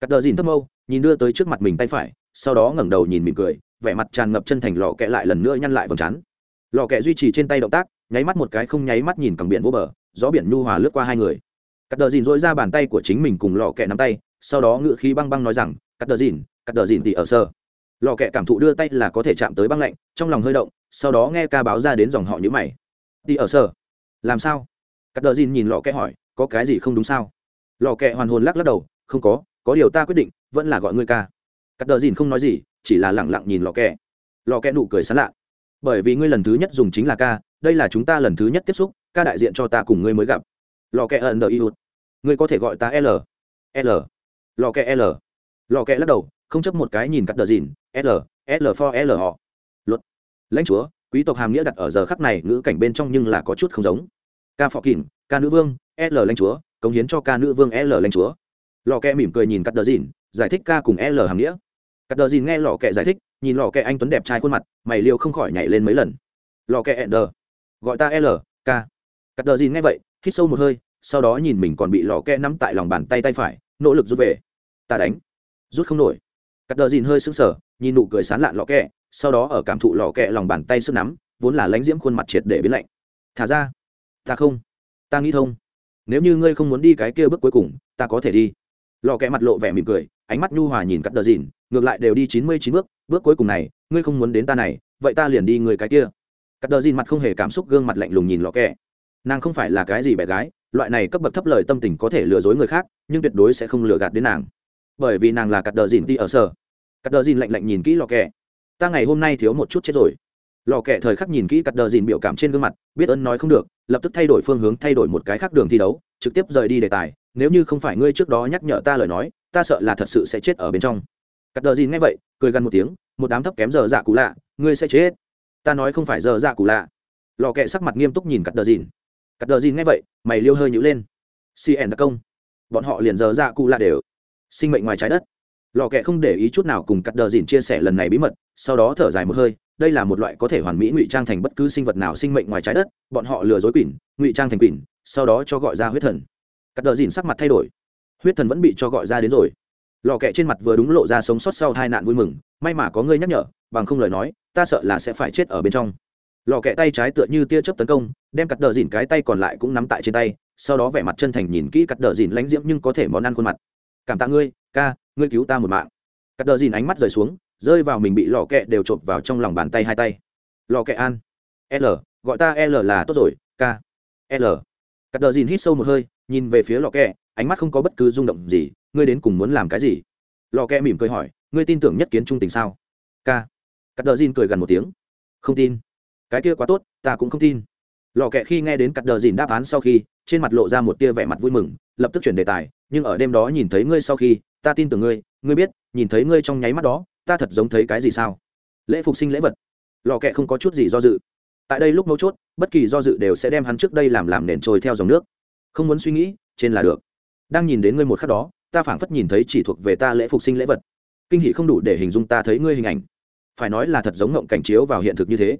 cắt đờ dìn thấp mâu, nhìn đưa tới trước mặt mình tay phải, sau đó ngẩng đầu nhìn mỉm cười, vẻ mặt tràn ngập chân thành lò kẹ lại lần nữa nhăn lại vòng chắn lò kẹ duy trì trên tay động tác, nháy mắt một cái không nháy mắt nhìn cẳng biển vô bờ, gió biển nhu hòa lướt qua hai người. Cắt đờ dìn dỗi ra bàn tay của chính mình cùng lò kẹ nắm tay, sau đó ngự khí băng băng nói rằng, cắt đờ dìn, cắt đờ dìn thì ở sơ. Lò kẹ cảm thụ đưa tay là có thể chạm tới băng lạnh, trong lòng hơi động, sau đó nghe ca báo ra đến dòng họ nhữ mày đi ở sở. Làm sao? Cắt đờ dìn nhìn lò kẹ hỏi, có cái gì không đúng sao? Lò kẹ hoàn hồn lắc lắc đầu, không có có điều ta quyết định, vẫn là gọi ngươi ca. Cắt đờ dìn không nói gì, chỉ là lẳng lặng nhìn lò kẹ. Lò kẹ nụ cười sán lạ. Bởi vì ngươi lần thứ nhất dùng chính là ca, đây là chúng ta lần thứ nhất tiếp xúc, ca đại diện cho ta cùng ngươi mới gặp. Lò kẹ ẩn đờ y hụt. Ngươi có thể gọi ta l. L. Lò kẹ l. Lò kẹ lắc đầu, không chấp một cái nhìn cắt đờ dìn, l l for l họ. Luật. Lãnh chúa quý tộc hàm nghĩa đặt ở giờ khắc này ngữ cảnh bên trong nhưng là có chút không giống. Ca phọ kìm ca nữ vương, l lanh chúa, cống hiến cho ca nữ vương l lanh chúa. Lò kẹ mỉm cười nhìn cắt đờ dìn, giải thích ca cùng l hàm nghĩa. Cắt đờ dìn nghe lò kẹ giải thích, nhìn lò kẹ anh tuấn đẹp trai khuôn mặt, mày liêu không khỏi nhảy lên mấy lần. Lò kẹ ender gọi ta l, k. Cắt đờ dìn nghe vậy, hít sâu một hơi, sau đó nhìn mình còn bị lò kẹ nắm tại lòng bàn tay tay phải, nỗ lực rút về. Ta đánh. Rút không nổi. Cắt đờ dìn hơi sững sờ nhìn nụ cười sán lạn lọ kẹ, sau đó ở cảm thụ lọ kẹ lòng bàn tay sức nắm, vốn là lánh diễm khuôn mặt triệt để biến lạnh. Thả ra. Ta không. Ta nghĩ thông. Nếu như ngươi không muốn đi cái kia bước cuối cùng, ta có thể đi. Lò kẹ mặt lộ vẻ mỉm cười, ánh mắt nhu hòa nhìn cắt đờ dìn, ngược lại đều đi chín mươi chín bước bước cuối cùng này, ngươi không muốn đến ta này, vậy ta liền đi người cái kia. Cắt đờ dìn mặt không hề cảm xúc, gương mặt lạnh lùng nhìn lò kẹ. Nàng không phải là cái gì bé gái, loại này cấp bậc thấp lời tâm tình có thể lừa dối người khác, nhưng tuyệt đối sẽ không lừa gạt đến nàng. Bởi vì nàng là cắt đờ dìn đi ở sở cắt đờ dìn lạnh lạnh nhìn kỹ lò kẹ ta ngày hôm nay thiếu một chút chết rồi. Lò kẹ thời khắc nhìn kỹ cắt đờ dìn biểu cảm trên gương mặt, biết ơn nói không được, lập tức thay đổi phương hướng, thay đổi một cái khác đường thi đấu, trực tiếp rời đi đề tài. Nếu như không phải ngươi trước đó nhắc nhở ta lời nói, ta sợ là thật sự sẽ chết ở bên trong. Cắt đờ dìn nghe vậy, cười gần một tiếng, một đám thấp kém giờ dạ cụ lạ, ngươi sẽ chết. Ta nói không phải giờ dạ cụ lạ. Lò kẹ sắc mặt nghiêm túc nhìn cắt đờ dìn. Cắt đờ dìn nghe vậy, mày liêu hơi nhữ lên. Cn đặc công. Bọn họ liền giờ dạ cụ lạ đều. Sinh mệnh ngoài trái đất lò kẹ không để ý chút nào cùng cắt đờ dìn chia sẻ lần này bí mật, sau đó thở dài một hơi, đây là một loại có thể hoàn mỹ ngụy trang thành bất cứ sinh vật nào sinh mệnh ngoài trái đất, bọn họ lừa dối quỷ, ngụy trang thành quỷ, sau đó cho gọi ra huyết thần. Cắt đờ dìn sắc mặt thay đổi. Huyết thần vẫn bị cho gọi ra đến rồi. Lò kẹ trên mặt vừa đúng lộ ra sống sót sau hai nạn vui mừng, may mà có ngươi nhắc nhở, bằng không lời nói, ta sợ là sẽ phải chết ở bên trong. Lò kẹ tay trái tựa như tia chớp tấn công, đem cắt đờ dìn cái tay còn lại cũng nắm tại trên tay, sau đó vẻ mặt chân thành nhìn kỹ cắt đờ dìn lánh diễm nhưng có thể món ăn khuôn mặt. Cảm tạ ngươi, ca ngươi cứu ta một mạng. Cắt đờ dìn ánh mắt rời xuống, rơi vào mình bị lò kẹ đều chộp vào trong lòng bàn tay hai tay. Lò kẹ an. L, gọi ta l là tốt rồi, k. L. Cắt đờ dìn hít sâu một hơi, nhìn về phía lò kẹ, ánh mắt không có bất cứ rung động gì, ngươi đến cùng muốn làm cái gì? Lò kẹ mỉm cười hỏi, ngươi tin tưởng nhất kiến trung tình sao? K. Cắt đờ dìn cười gần một tiếng. Không tin. Cái kia quá tốt, ta cũng không tin. Lò kẹ khi nghe đến cắt đờ dìn đáp án sau khi, trên mặt lộ ra một tia vẻ mặt vui mừng, lập tức chuyển đề tài, nhưng ở đêm đó nhìn thấy ngươi sau khi ta tin tưởng ngươi ngươi biết, nhìn thấy ngươi trong nháy mắt đó, ta thật giống thấy cái gì sao? Lễ phục sinh lễ vật. Lò kẹ không có chút gì do dự. Tại đây lúc mấu chốt, bất kỳ do dự đều sẽ đem hắn trước đây làm làm nền trôi theo dòng nước. Không muốn suy nghĩ, trên là được. Đang nhìn đến ngươi một khắc đó, ta phảng phất nhìn thấy chỉ thuộc về ta lễ phục sinh lễ vật. Kinh hỷ không đủ để hình dung ta thấy ngươi hình ảnh. Phải nói là thật giống ngộng cảnh chiếu vào hiện thực như thế.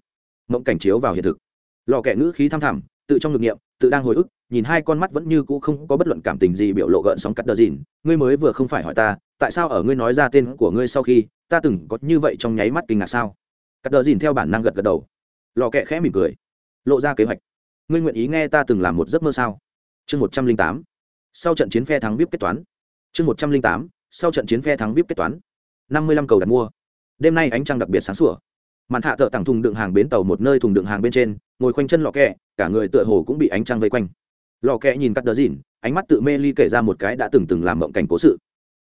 Ngộng cảnh chiếu vào hiện thực. Lò kẹ ngữ khí thăm thẳm, tự trong ngực nghiệm tự đang hồi ức nhìn hai con mắt vẫn như cũ không có bất luận cảm tình gì biểu lộ gợn sóng cắt đờ dìn. Ngươi mới vừa không phải hỏi ta, tại sao ở ngươi nói ra tên của ngươi sau khi, ta từng có như vậy trong nháy mắt kinh ngạc sao? Cắt đờ dìn theo bản năng gật gật đầu. Lò kẹ khẽ mỉm cười. Lộ ra kế hoạch. Ngươi nguyện ý nghe ta từng làm một giấc mơ sao? Chương một trăm linh tám. Sau trận chiến phe thắng vip kết toán. Chương một trăm linh tám. Sau trận chiến phe thắng vip kết toán. Năm mươi lăm cầu đặt mua. Đêm nay ánh trăng đặc biệt sáng sủa. Màn hạ thợ tặng thùng đựng hàng bến tàu một nơi thùng đựng hàng bên trên, ngồi khoanh chân lọ kẹ, cả người tựa hồ cũng bị ánh trăng vây quanh lò kẹ nhìn cắt đờ dìn, ánh mắt tự mê ly kể ra một cái đã từng từng làm mộng cảnh cố sự.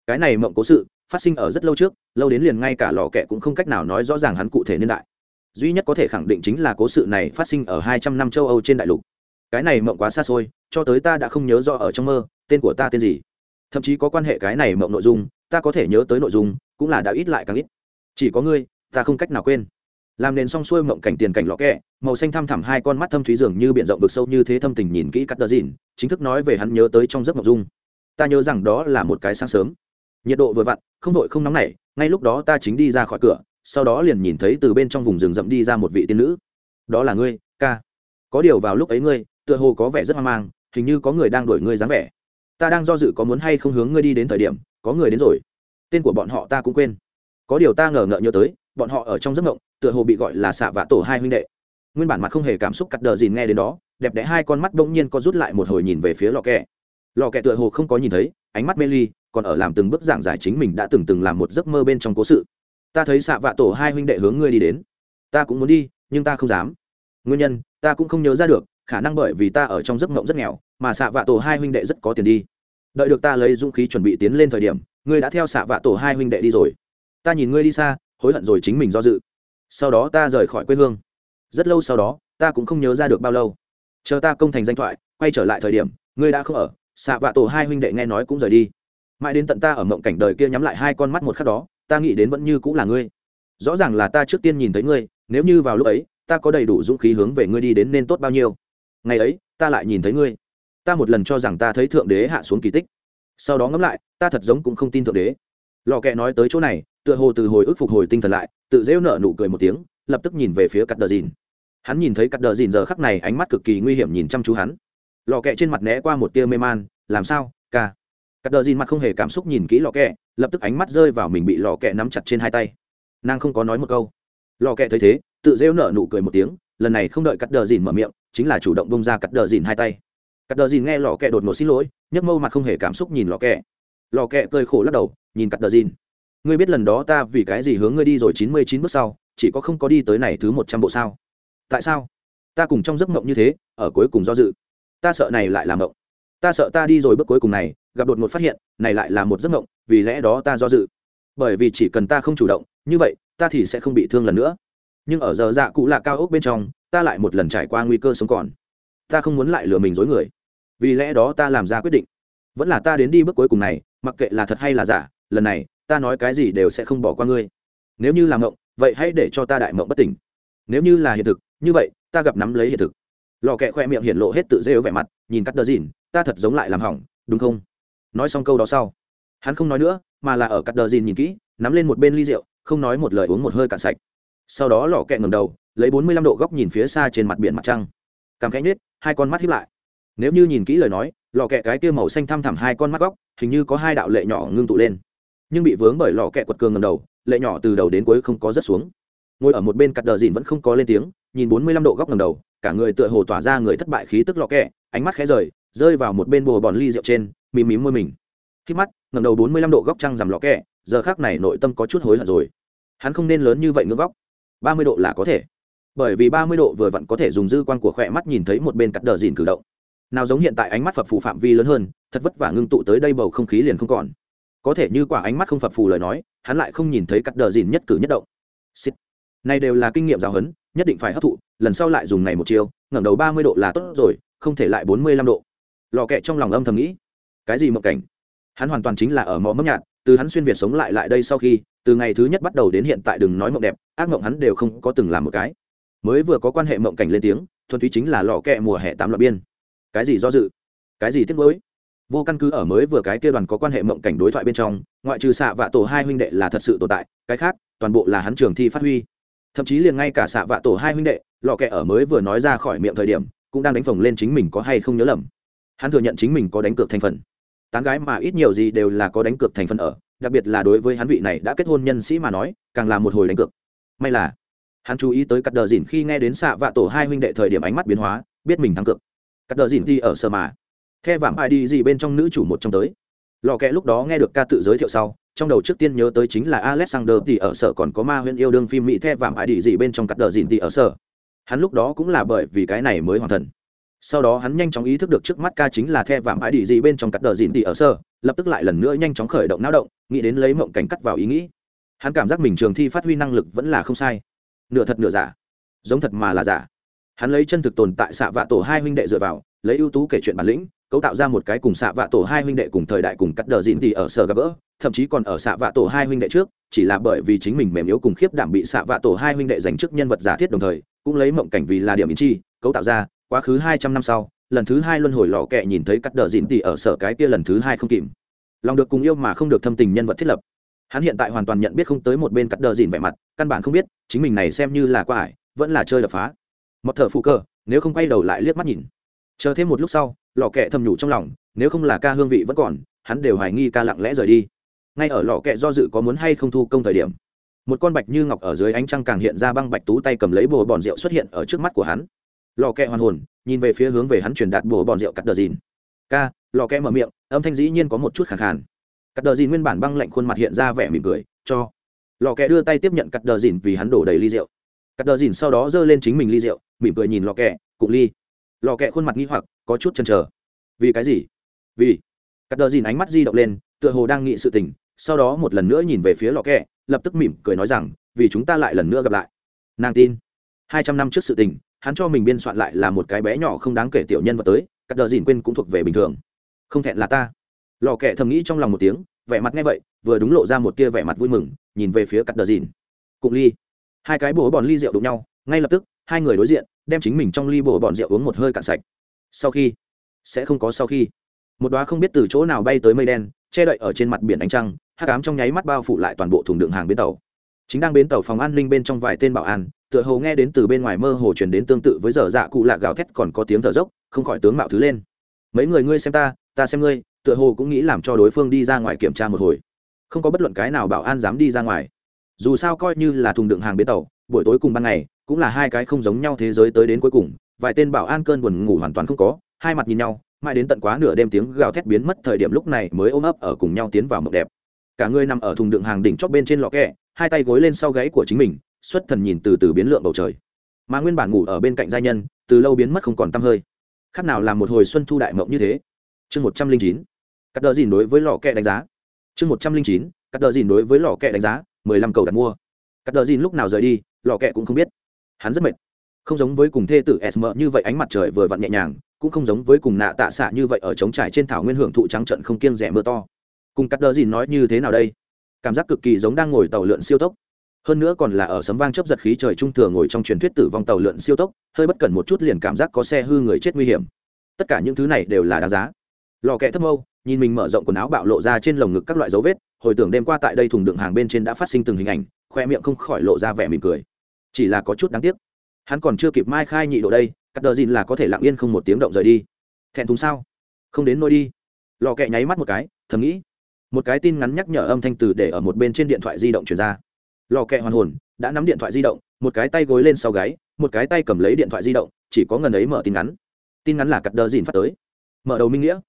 Cái này mộng cố sự, phát sinh ở rất lâu trước, lâu đến liền ngay cả lò kẹ cũng không cách nào nói rõ ràng hắn cụ thể niên đại. Duy nhất có thể khẳng định chính là cố sự này phát sinh ở hai trăm năm châu âu trên đại lục. Cái này mộng quá xa xôi, cho tới ta đã không nhớ rõ ở trong mơ, tên của ta tên gì. Thậm chí có quan hệ cái này mộng nội dung, ta có thể nhớ tới nội dung, cũng là đã ít lại càng ít. Chỉ có ngươi, ta không cách nào quên. Làm nền xong xuôi mộng cảnh tiền cảnh lọ kẹ màu xanh thăm thẳm hai con mắt thâm thúy dường như b i ể n rộng vực sâu như thế thâm tình nhìn kỹ cắt đờ dìn, chính thức nói về hắn nhớ tới trong giấc mộng dung. Ta nhớ rằng đó là một cái sáng sớm. Nhiệt độ vừa vặn, không vội không nóng nảy, ngay lúc đó ta chính đi ra khỏi cửa, sau đó liền nhìn thấy từ bên trong vùng rừng rậm đi ra một vị tiên nữ. Đó là ngươi, ca. Có điều vào lúc ấy ngươi, tựa hồ có vẻ rất hoang mang, hình như có người đang đuổi ngươi dáng vẻ. Ta đang do dự có muốn hay không hướng ngươi đi đến thời điểm, có người đến rồi. Tên của bọn họ ta cũng quên. Có điều ta ngờ ngợ nhớ tới, bọn họ ở trong giấc mộng, tựa hồ bị gọi là xạ vạ tổ hai huynh đệ nguyên bản mặt không hề cảm xúc cắt đờ dìn nghe đến đó, đẹp đẽ hai con mắt bỗng nhiên có rút lại một hồi nhìn về phía lò kẹ. Lò kẹ tựa hồ không có nhìn thấy, ánh mắt mê ly, còn ở làm từng bước giảng giải chính mình đã từng từng làm một giấc mơ bên trong cố sự. Ta thấy xạ vạ tổ hai huynh đệ hướng ngươi đi đến. Ta cũng muốn đi, nhưng ta không dám. Nguyên nhân, ta cũng không nhớ ra được, khả năng bởi vì ta ở trong giấc mộng rất nghèo, mà xạ vạ tổ hai huynh đệ rất có tiền đi. Đợi được ta lấy dũng khí chuẩn bị tiến lên thời điểm, ngươi đã theo xạ vạ tổ hai huynh đệ đi rồi. Ta nhìn ngươi đi xa, hối hận rồi chính mình do dự. Sau đó ta rời khỏi quê hương rất lâu sau đó, ta cũng không nhớ ra được bao lâu. Chờ ta công thành danh thoại, quay trở lại thời điểm, ngươi đã không ở xạ vạ tổ hai huynh đệ nghe nói cũng rời đi. Mãi đến tận ta ở mộng cảnh đời kia nhắm lại hai con mắt một khắc đó, ta nghĩ đến vẫn như cũng là ngươi. Rõ ràng là ta trước tiên nhìn thấy ngươi, nếu như vào lúc ấy, ta có đầy đủ dũng khí hướng về ngươi đi đến nên tốt bao nhiêu. Ngày ấy, ta lại nhìn thấy ngươi. Ta một lần cho rằng ta thấy thượng đế hạ xuống kỳ tích. Sau đó ngẫm lại, ta thật giống cũng không tin thượng đế. Lò kẹ nói tới chỗ này, tựa hồ từ hồi ức phục hồi tinh thần lại, tự rêu nở nụ cười một tiếng, lập tức nhìn về phía cắt đờ dìn hắn nhìn thấy cắt đờ dìn giờ khắc này ánh mắt cực kỳ nguy hiểm nhìn chăm chú hắn. Lò kẹ trên mặt né qua một tia mê man, làm sao, ca? Cắt đờ dìn mặt không hề cảm xúc nhìn kỹ lò kẹ, lập tức ánh mắt rơi vào mình bị lò kẹ nắm chặt trên hai tay. Nàng không có nói một câu. Lò kẹ thấy thế, tự rêu nở nụ cười một tiếng, lần này không đợi cắt đờ dìn mở miệng, chính là chủ động bông ra cắt đờ dìn hai tay. Cắt đờ dìn nghe lò kẹ đột ngột xin lỗi, nhấc mâu mặt không hề cảm xúc nhìn lò kẹ. Lò kẹ cười khổ lắc đầu, nhìn cắt đờ dìn. Ngươi biết lần đó ta vì cái gì hướng ngươi đi rồi chín mươi chín bước sau, chỉ có không có đi tới này thứ một trăm bộ sao? Tại sao? Ta cùng trong giấc mộng như thế, ở cuối cùng do dự. Ta sợ này lại là mộng. Ta sợ ta đi rồi bước cuối cùng này, gặp đột ngột phát hiện, này lại là một giấc mộng, vì lẽ đó ta do dự. Bởi vì chỉ cần ta không chủ động, như vậy, ta thì sẽ không bị thương lần nữa. Nhưng ở giờ dạ cụ là cao ốc bên trong, ta lại một lần trải qua nguy cơ sống còn. Ta không muốn lại lừa mình dối người. Vì lẽ đó ta làm ra quyết định. Vẫn là ta đến đi bước cuối cùng này, mặc kệ là thật hay là giả, lần này, ta nói cái gì đều sẽ không bỏ qua ngươi. Nếu như làm mộng, vậy hãy để cho ta đại mộng bất tỉnh nếu như là hiện thực, như vậy, ta gặp nắm lấy hiện thực. Lò kẹ khoe miệng hiện lộ hết tự rêu vẻ mặt, nhìn cắt đờ dìn, ta thật giống lại làm hỏng, đúng không? Nói xong câu đó sau, hắn không nói nữa, mà là ở cắt đờ dìn nhìn kỹ, nắm lên một bên ly rượu, không nói một lời uống một hơi cạn sạch. Sau đó lò kẹ ngầm đầu, lấy bốn mươi lăm độ góc nhìn phía xa trên mặt biển mặt trăng. Cảm cánh nết hai con mắt hiếp lại. Nếu như nhìn kỹ lời nói, lò kẹ cái kia màu xanh thăm thẳm hai con mắt góc, hình như có hai đạo lệ nhỏ ngưng tụ lên. Nhưng bị vướng bởi lò kẹ quật cường ngầm đầu, lệ nhỏ từ đầu đến cuối không có rớt xuống ngồi ở một bên cắt đờ dìn vẫn không có lên tiếng, nhìn bốn mươi lăm độ góc ngầm đầu, cả người tựa hồ tỏa ra người thất bại khí tức lọ kẹ, ánh mắt khẽ rời, rơi vào một bên bồ bòn ly rượu trên, mím mím môi mình. Khi mắt ngầm đầu bốn mươi lăm độ góc trăng rằm lọ kẹ, giờ khác này nội tâm có chút hối hận rồi. Hắn không nên lớn như vậy ngưỡng góc. Ba mươi độ là có thể. Bởi vì ba mươi độ vừa vặn có thể dùng dư quan của khỏe mắt nhìn thấy một bên cắt đờ dìn cử động. Nào giống hiện tại ánh mắt phập phù phạm vi lớn hơn, thật vất vả ngưng tụ tới đây bầu không khí liền không còn. Có thể như quả ánh mắt không phập phù lời nói, hắn lại không nhìn thấy cắt đờ dìn nhất cử nhất động. Xịt này đều là kinh nghiệm giáo huấn, nhất định phải hấp thụ, lần sau lại dùng này một chiêu, ngẩng đầu ba mươi độ là tốt rồi, không thể lại bốn mươi lăm độ. Lò kẹ trong lòng âm thầm nghĩ, cái gì mộng cảnh? Hắn hoàn toàn chính là ở mò mấp nhạt, từ hắn xuyên việt sống lại lại đây sau khi, từ ngày thứ nhất bắt đầu đến hiện tại đừng nói mộng đẹp, ác mộng hắn đều không có từng làm một cái. Mới vừa có quan hệ mộng cảnh lên tiếng, thuần túy chính là lò kẹ mùa hè tám loại biên. Cái gì do dự? Cái gì tiếc nuối? Vô căn cứ ở mới vừa cái kia đoàn có quan hệ mộng cảnh đối thoại bên trong, ngoại trừ xạ vạ tổ hai huynh đệ là thật sự tồn tại, cái khác, toàn bộ là hắn trường thi phát huy thậm chí liền ngay cả xạ vạ tổ hai huynh đệ lò kẹ ở mới vừa nói ra khỏi miệng thời điểm, cũng đang đánh phồng lên chính mình có hay không nhớ lầm. Hắn thừa nhận chính mình có đánh cược thành phần. Tán gái mà ít nhiều gì đều là có đánh cược thành phần ở, đặc biệt là đối với hắn vị này đã kết hôn nhân sĩ mà nói, càng là một hồi đánh cược. May là, hắn chú ý tới cắt đờ dìn khi nghe đến xạ vạ tổ hai huynh đệ thời điểm ánh mắt biến hóa, biết mình thắng cược. Cắt đờ dìn đi ở sơ mà. The vạm ai đi gì bên trong nữ chủ một trong tới. Lò kẹ lúc đó nghe được ca tự giới thiệu sau trong đầu trước tiên nhớ tới chính là alexander thì ở sở còn có ma huyễn yêu đương phim mỹ the vạm ải đi gì bên trong cắt đờ dìn thì ở sở. Hắn lúc đó cũng là bởi vì cái này mới hoàn thần. Sau đó hắn nhanh chóng ý thức được trước mắt ca chính là the vạm ải đi gì bên trong cắt đờ dìn thì ở sở, lập tức lại lần nữa nhanh chóng khởi động não động, nghĩ đến lấy mộng cảnh cắt vào ý nghĩ. Hắn cảm giác mình trường thi phát huy năng lực vẫn là không sai. Nửa thật nửa giả. Giống thật mà là giả. Hắn lấy chân thực tồn tại xạ vạ tổ hai huynh đệ dựa vào, lấy ưu tú kể chuyện bản lĩnh cấu tạo ra một cái cùng xạ vạ tổ hai huynh đệ cùng thời đại cùng cắt đờ dịn thì ở sở gặp gỡ, thậm chí còn ở xạ vạ tổ hai huynh đệ trước, chỉ là bởi vì chính mình mềm yếu cùng khiếp đảm bị xạ vạ tổ hai huynh đệ dành trước nhân vật giả thiết đồng thời, cũng lấy mộng cảnh vì là điểm ý chi, cấu tạo ra, quá khứ hai trăm năm sau, lần thứ hai luân hồi lò kẹ nhìn thấy cắt đờ dịn thì ở sở cái kia lần thứ hai không kìm. Lòng được cùng yêu mà không được thâm tình nhân vật thiết lập. Hắn hiện tại hoàn toàn nhận biết không tới một bên cắt đờ dịn vẻ mặt, căn bản không biết, chính mình này xem như là qua ải, vẫn là chơi đập phá. Một thở phụ cơ, nếu không quay đầu lại liếc mắt nhìn. Chờ thêm một lúc sau lò kẹ thầm nhủ trong lòng, nếu không là ca hương vị vẫn còn, hắn đều hoài nghi ca lặng lẽ rời đi. Ngay ở lò kẹ do dự có muốn hay không thu công thời điểm, một con bạch như ngọc ở dưới ánh trăng càng hiện ra băng bạch tú tay cầm lấy bồ bòn rượu xuất hiện ở trước mắt của hắn. Lò kẹ hoàn hồn, nhìn về phía hướng về hắn truyền đạt bồ bòn rượu cắt đờ dìn. Ca. Lò kẹ mở miệng, âm thanh dĩ nhiên có một chút khẳng khàn. Cắt đờ dìn nguyên bản băng lạnh khuôn mặt hiện ra vẻ mỉm cười, cho. Lò kẹ đưa tay tiếp nhận cắt đờ dìn vì hắn đổ đầy ly rượu. Cắt đờ dìn sau đó giơ lên chính mình ly rượu, mỉm cười nhìn lò kẹ cụ ly lò kẹ khuôn mặt nghi hoặc, có chút chần chờ. Vì cái gì? Vì. Cắt đờ dìn ánh mắt di động lên, tựa hồ đang nghĩ sự tình, sau đó một lần nữa nhìn về phía lò kẹ, lập tức mỉm cười nói rằng, vì chúng ta lại lần nữa gặp lại. Nàng tin. Hai trăm năm trước sự tình, hắn cho mình biên soạn lại là một cái bé nhỏ không đáng kể tiểu nhân vật tới, cắt đờ dìn quên cũng thuộc về bình thường. Không thẹn là ta. Lò kẹ thầm nghĩ trong lòng một tiếng, vẻ mặt nghe vậy, vừa đúng lộ ra một tia vẻ mặt vui mừng, nhìn về phía cắt đờ dìn. Cụng ly. Hai cái bồ bòn ly rượu đụng nhau, ngay lập tức, hai người đối diện đem chính mình trong ly bồ bọn rượu uống một hơi cạn sạch. Sau khi, sẽ không có sau khi. Một đoá không biết từ chỗ nào bay tới mây đen, che đậy ở trên mặt biển ánh trăng hát cám trong nháy mắt bao phủ lại toàn bộ thùng đựng hàng bến tàu. Chính đang bến tàu phòng an ninh bên trong vài tên bảo an, tựa hồ nghe đến từ bên ngoài mơ hồ truyền đến tương tự với giờ dạ cụ lạ gào thét còn có tiếng thở dốc, không khỏi tướng mạo thứ lên. Mấy người ngươi xem ta ta xem ngươi, tựa hồ cũng nghĩ làm cho đối phương đi ra ngoài kiểm tra một hồi. Không có bất luận cái nào bảo an dám đi ra ngoài. Dù sao coi như là thùng đựng hàng bến tàu, buổi tối cùng ban ngày cũng là hai cái không giống nhau thế giới tới đến cuối cùng, vài tên bảo an cơn buồn ngủ hoàn toàn không có, hai mặt nhìn nhau, mãi đến tận quá nửa đêm tiếng gào thét biến mất thời điểm lúc này mới ôm ấp ở cùng nhau tiến vào mộng đẹp. Cả người nằm ở thùng đựng hàng đỉnh chóp bên trên lọ kẹ, hai tay gối lên sau gáy của chính mình, xuất thần nhìn từ từ biến lượng bầu trời. Mà nguyên bản ngủ ở bên cạnh gia nhân, từ lâu biến mất không còn tăm hơi. Khác nào làm một hồi xuân thu đại mộng như thế? Chương một trăm linh chín, cắt đỡ dìn đối với lò kẹ đánh giá. Chương một trăm linh chín, cắt đỡ dìn đối với lò kẹ đánh giá, mười lăm cầu đặt mua. Cắt đỡ dìn lúc nào rời đi lò kẹ cũng không biết hắn rất mệt. Không giống với cùng thê tử sm như vậy ánh mặt trời vừa vặn nhẹ nhàng, cũng không giống với cùng nạ tạ xạ như vậy ở trống trải trên thảo nguyên hưởng thụ trắng trận không kiêng rẻ mưa to. Cùng cắt đơ gì nói như thế nào đây? Cảm giác cực kỳ giống đang ngồi tàu lượn siêu tốc. Hơn nữa còn là ở sấm vang chấp giật khí trời trung thừa ngồi trong truyền thuyết tử vong tàu lượn siêu tốc, hơi bất cẩn một chút liền cảm giác có xe hư người chết nguy hiểm. Tất cả những thứ này đều là đáng giá. Lò kẹ thấp mâu, nhìn mình mở rộng quần áo bạo lộ ra trên lồng ngực các loại dấu vết, hồi tưởng đêm qua tại đây thùng đựng hàng bên trên đã phát sinh từng hình ảnh, khoe miệng không khỏi lộ ra vẻ mỉm cười chỉ là có chút đáng tiếc. Hắn còn chưa kịp mai khai nhị độ đây, cắt đờ dìn là có thể lặng yên không một tiếng động rời đi. Thẹn thùng sao? Không đến nôi đi. Lò kẹ nháy mắt một cái, thầm nghĩ. Một cái tin ngắn nhắc nhở âm thanh từ để ở một bên trên điện thoại di động chuyển ra. Lò kẹ hoàn hồn, đã nắm điện thoại di động, một cái tay gối lên sau gáy, một cái tay cầm lấy điện thoại di động, chỉ có ngần ấy mở tin ngắn. Tin ngắn là cắt đờ dìn phát tới. Mở đầu minh nghĩa.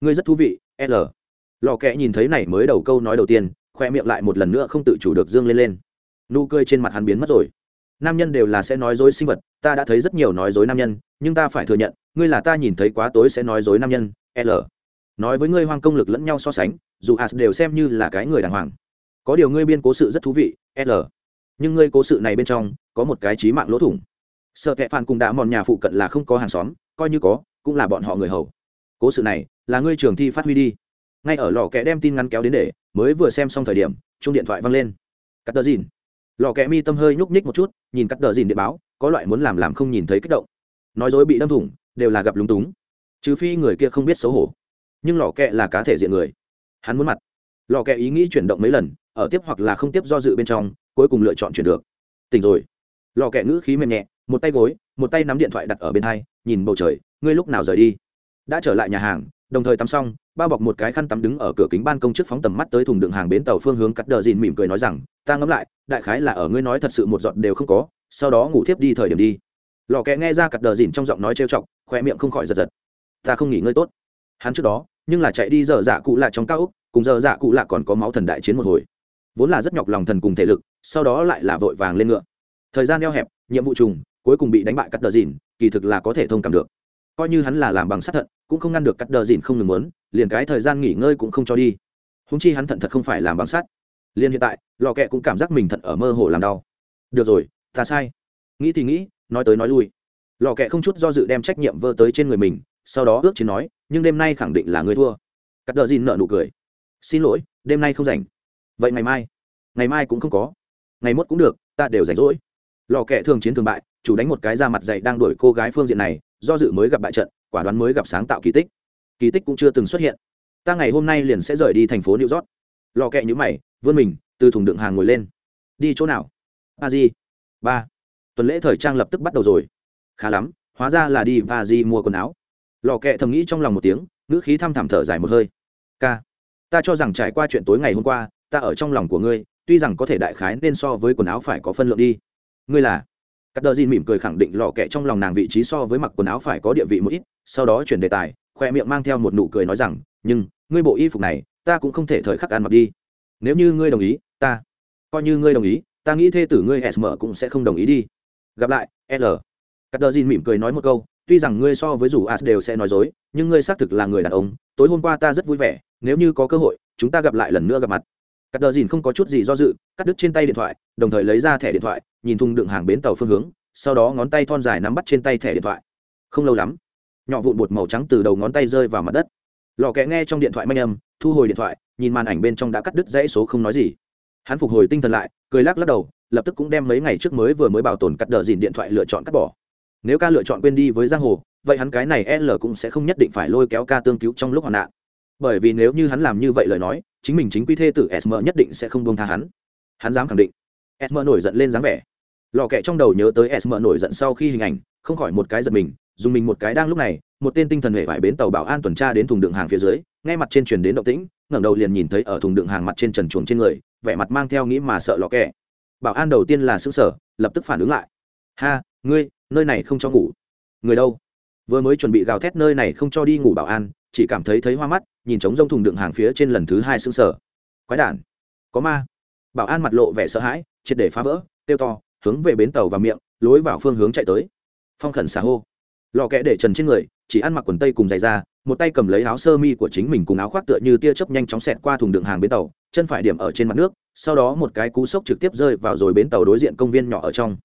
Ngươi rất thú vị, l. Lò kẹ nhìn thấy này mới đầu câu nói đầu tiên, khoe miệng lại một lần nữa không tự chủ được dương lên lên. Nụ cười trên mặt hắn biến mất rồi nam nhân đều là sẽ nói dối sinh vật, ta đã thấy rất nhiều nói dối nam nhân, nhưng ta phải thừa nhận, ngươi là ta nhìn thấy quá tối sẽ nói dối nam nhân, l. Nói với ngươi hoang công lực lẫn nhau so sánh, dù as đều xem như là cái người đàng hoàng. Có điều ngươi biên cố sự rất thú vị, l. Nhưng ngươi cố sự này bên trong, có một cái trí mạng lỗ thủng. Sợ kệ phản cùng đã mòn nhà phụ cận là không có hàng xóm, coi như có, cũng là bọn họ người hầu. Cố sự này, là ngươi trường thi phát huy đi. Ngay ở lò kẽ đem tin ngắn kéo đến để, mới vừa xem xong thời điểm chung điện thoại văng lên. Cắt đờ dìn lò kẽ mi tâm hơi nhúc nhích một chút, nhìn cắt đờ dìn địa báo, có loại muốn làm làm không nhìn thấy kích động. Nói dối bị đâm thủng, đều là gặp lúng túng. Trừ phi người kia không biết xấu hổ. Nhưng lò kẹ là cá thể diện người. Hắn muốn mặt. Lò kẹ ý nghĩ chuyển động mấy lần, ở tiếp hoặc là không tiếp do dự bên trong, cuối cùng lựa chọn chuyển được. Tỉnh rồi. Lò kẹ ngữ khí mềm nhẹ, một tay gối, một tay nắm điện thoại đặt ở bên hai, nhìn bầu trời, ngươi lúc nào rời đi? Đã trở lại nhà hàng đồng thời tắm xong, bao bọc một cái khăn tắm đứng ở cửa kính ban công trước phóng tầm mắt tới thùng đựng hàng bến tàu phương hướng cắt đờ dìn mỉm cười nói rằng, ta ngẫm lại, đại khái là ở ngươi nói thật sự một giọt đều không có, sau đó ngủ thiếp đi thời điểm đi. Lò kẹ nghe ra cắt đờ dìn trong giọng nói trêu chọc khoe miệng không khỏi giật giật. Ta không nghỉ ngơi tốt. Hắn trước đó, nhưng là chạy đi dở dạ cụ lạ trong cao úc, cùng dở dạ cụ lạ còn có máu thần đại chiến một hồi. Vốn là rất nhọc lòng thần cùng thể lực, sau đó lại là vội vàng lên ngựa. Thời gian eo hẹp, nhiệm vụ trùng, cuối cùng bị đánh bại cắt đờ dìn, kỳ thực là có thể thông cảm được. Coi như hắn là làm bằng sát thận cũng không ngăn được cắt đờ dìn không ngừng muốn, liền cái thời gian nghỉ ngơi cũng không cho đi. Húng chi hắn thận thật không phải làm bằng sắt. Liền hiện tại, lò kẹ cũng cảm giác mình thận ở mơ hồ làm đau. Được rồi, ta sai. Nghĩ thì nghĩ, nói tới nói lui. Lò kẹ không chút do dự đem trách nhiệm vơ tới trên người mình, sau đó ước chiến nói, nhưng đêm nay khẳng định là người thua. Cắt đờ dìn nợ nụ cười. Xin lỗi, đêm nay không rảnh. Vậy ngày mai? Ngày mai cũng không có. Ngày mốt cũng được, ta đều rảnh rỗi. Lò kẹ thường chiến thường bại, chủ đánh một cái ra mặt dạy đang đuổi cô gái phương diện này, do dự mới gặp bại trận quả đoán mới gặp sáng tạo kỳ tích. Kỳ tích cũng chưa từng xuất hiện. Ta ngày hôm nay liền sẽ rời đi thành phố new york. Lò kẹ nhữ mày, vươn mình, từ thùng đựng hàng ngồi lên. Đi chỗ nào? Ba di ba. Tuần lễ thời trang lập tức bắt đầu rồi. Khá lắm, hóa ra là đi ba di mua quần áo. Lò kẹ thầm nghĩ trong lòng một tiếng, ngữ khí thăm thảm thở dài một hơi. K ta cho rằng trải qua chuyện tối ngày hôm qua, ta ở trong lòng của ngươi, tuy rằng có thể đại khái nên so với quần áo phải có phân lượng đi. Ngươi là? Cắt đờ dìn mỉm cười khẳng định lò kẹ trong lòng nàng vị trí so với mặc quần áo phải có địa vị một ít, sau đó chuyển đề tài, khoe miệng mang theo một nụ cười nói rằng, nhưng, ngươi bộ y phục này, ta cũng không thể thời khắc ăn mặc đi. Nếu như ngươi đồng ý, ta, coi như ngươi đồng ý, ta nghĩ thê tử ngươi sm cũng sẽ không đồng ý đi. Gặp lại, l. Cắt đờ dìn mỉm cười nói một câu, tuy rằng ngươi so với dù as đều sẽ nói dối, nhưng ngươi xác thực là người đàn ông, tối hôm qua ta rất vui vẻ, nếu như có cơ hội, chúng ta gặp lại lần nữa gặp mặt cắt đờ dìn không có chút gì do dự, cắt đứt trên tay điện thoại, đồng thời lấy ra thẻ điện thoại, nhìn thùng đựng hàng bến tàu phương hướng, sau đó ngón tay thon dài nắm bắt trên tay thẻ điện thoại. Không lâu lắm, nhỏ vụn bột màu trắng từ đầu ngón tay rơi vào mặt đất. Lò kẹ nghe trong điện thoại manh âm, thu hồi điện thoại, nhìn màn ảnh bên trong đã cắt đứt dãy số không nói gì. Hắn phục hồi tinh thần lại, cười lắc lắc đầu, lập tức cũng đem mấy ngày trước mới vừa mới bảo tồn cắt đờ dìn điện thoại lựa chọn cắt bỏ. Nếu ca lựa chọn quên đi với giang hồ, vậy hắn cái này l cũng sẽ không nhất định phải lôi kéo ca tương cứu trong lúc hoạn nạn. Bởi vì nếu như hắn làm như vậy lời nói chính mình chính quy thê tử sm nhất định sẽ không buông tha hắn. Hắn dám khẳng định. Sm nổi giận lên dáng vẻ. Lò kẹ trong đầu nhớ tới sm nổi giận sau khi hình ảnh, không khỏi một cái giật mình, dùng mình một cái đang lúc này, một tên tinh thần hệ vải bến tàu bảo an tuần tra đến thùng đựng hàng phía dưới, ngay mặt trên truyền đến động tĩnh, ngẩng đầu liền nhìn thấy ở thùng đựng hàng mặt trên trần chuồng trên người, vẻ mặt mang theo nghĩ mà sợ lò kẹ bảo an đầu tiên là xứ sở lập tức phản ứng lại. Ha, ngươi, nơi này không cho ngủ. Người đâu? Vừa mới chuẩn bị gào thét nơi này không cho đi ngủ bảo an chỉ cảm thấy thấy hoa mắt, nhìn trống rông thùng đựng hàng phía trên lần thứ hai xứng sở quái đản. Có ma. Bảo an mặt lộ vẻ sợ hãi, triệt để phá vỡ tiêu to, hướng về bến tàu và miệng, lối vào phương hướng chạy tới. Phong khẩn xà hô. Lò kẽ để trần trên người, chỉ ăn mặc quần tây cùng giày da, một tay cầm lấy áo sơ mi của chính mình cùng áo khoác tựa như tia chớp nhanh chóng xẹt qua thùng đựng hàng bến tàu, chân phải điểm ở trên mặt nước, sau đó một cái cú sốc trực tiếp rơi vào rồi bến tàu đối diện công viên nhỏ ở trong.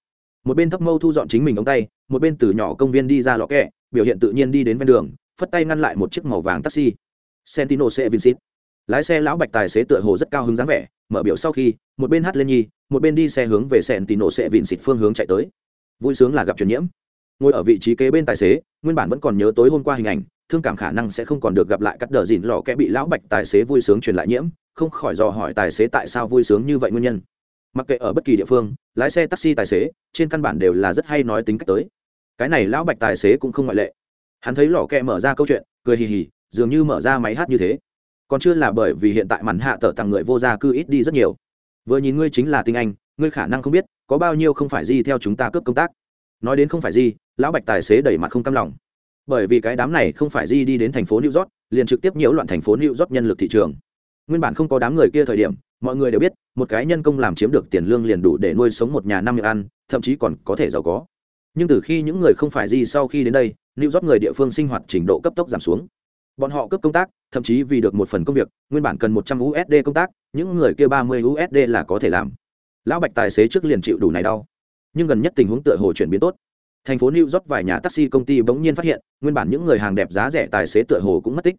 Một bên thấp mâu thu dọn chính mình ống tay, một bên từ nhỏ công viên đi ra lọ kẹ biểu hiện tự nhiên đi đến ven đường phất tay ngăn lại một chiếc màu vàng taxi. Sentino xe vincit lái xe lão bạch tài xế tựa hồ rất cao hứng dáng vẻ, mở biểu sau khi, một bên hát lên nhi một bên đi xe hướng về sentino xe vincit phương hướng chạy tới. Vui sướng là gặp truyền nhiễm. Ngồi ở vị trí kế bên tài xế, nguyên bản vẫn còn nhớ tối hôm qua hình ảnh, thương cảm khả năng sẽ không còn được gặp lại cắt đờ dìn lò kẽ bị lão bạch tài xế vui sướng truyền lại nhiễm, không khỏi dò hỏi tài xế tại sao vui sướng như vậy nguyên nhân. Mặc kệ ở bất kỳ địa phương, lái xe taxi tài xế, trên căn bản đều là rất hay nói tính cách tới. Cái này lão bạch tài xế cũng không ngoại lệ hắn thấy lò kẹ mở ra câu chuyện, cười hì hì, dường như mở ra máy hát như thế. Còn chưa là bởi vì hiện tại màn hạ tở tặng người vô gia cư ít đi rất nhiều. Vừa nhìn ngươi chính là tinh anh, ngươi khả năng không biết, có bao nhiêu không phải gì theo chúng ta cướp công tác. Nói đến không phải gì, lão bạch tài xế đẩy mặt không cam lòng. Bởi vì cái đám này không phải di đi đến thành phố new york, liền trực tiếp nhiễu loạn thành phố new york nhân lực thị trường. Nguyên bản không có đám người kia thời điểm, mọi người đều biết, một cái nhân công làm chiếm được tiền lương liền đủ để nuôi sống một nhà năm miệng ăn, thậm chí còn có thể giàu có. Nhưng từ khi những người không phải gì sau khi đến đây lưu rót người địa phương sinh hoạt trình độ cấp tốc giảm xuống. Bọn họ cấp công tác, thậm chí vì được một phần công việc, nguyên bản cần một trăm usd công tác, những người kia ba mươi usd là có thể làm. Lão bạch tài xế trước liền chịu đủ này đau. Nhưng gần nhất tình huống tựa hồ chuyển biến tốt. Thành phố new york vài nhà taxi công ty bỗng nhiên phát hiện, nguyên bản những người hàng đẹp giá rẻ tài xế tựa hồ cũng mất tích.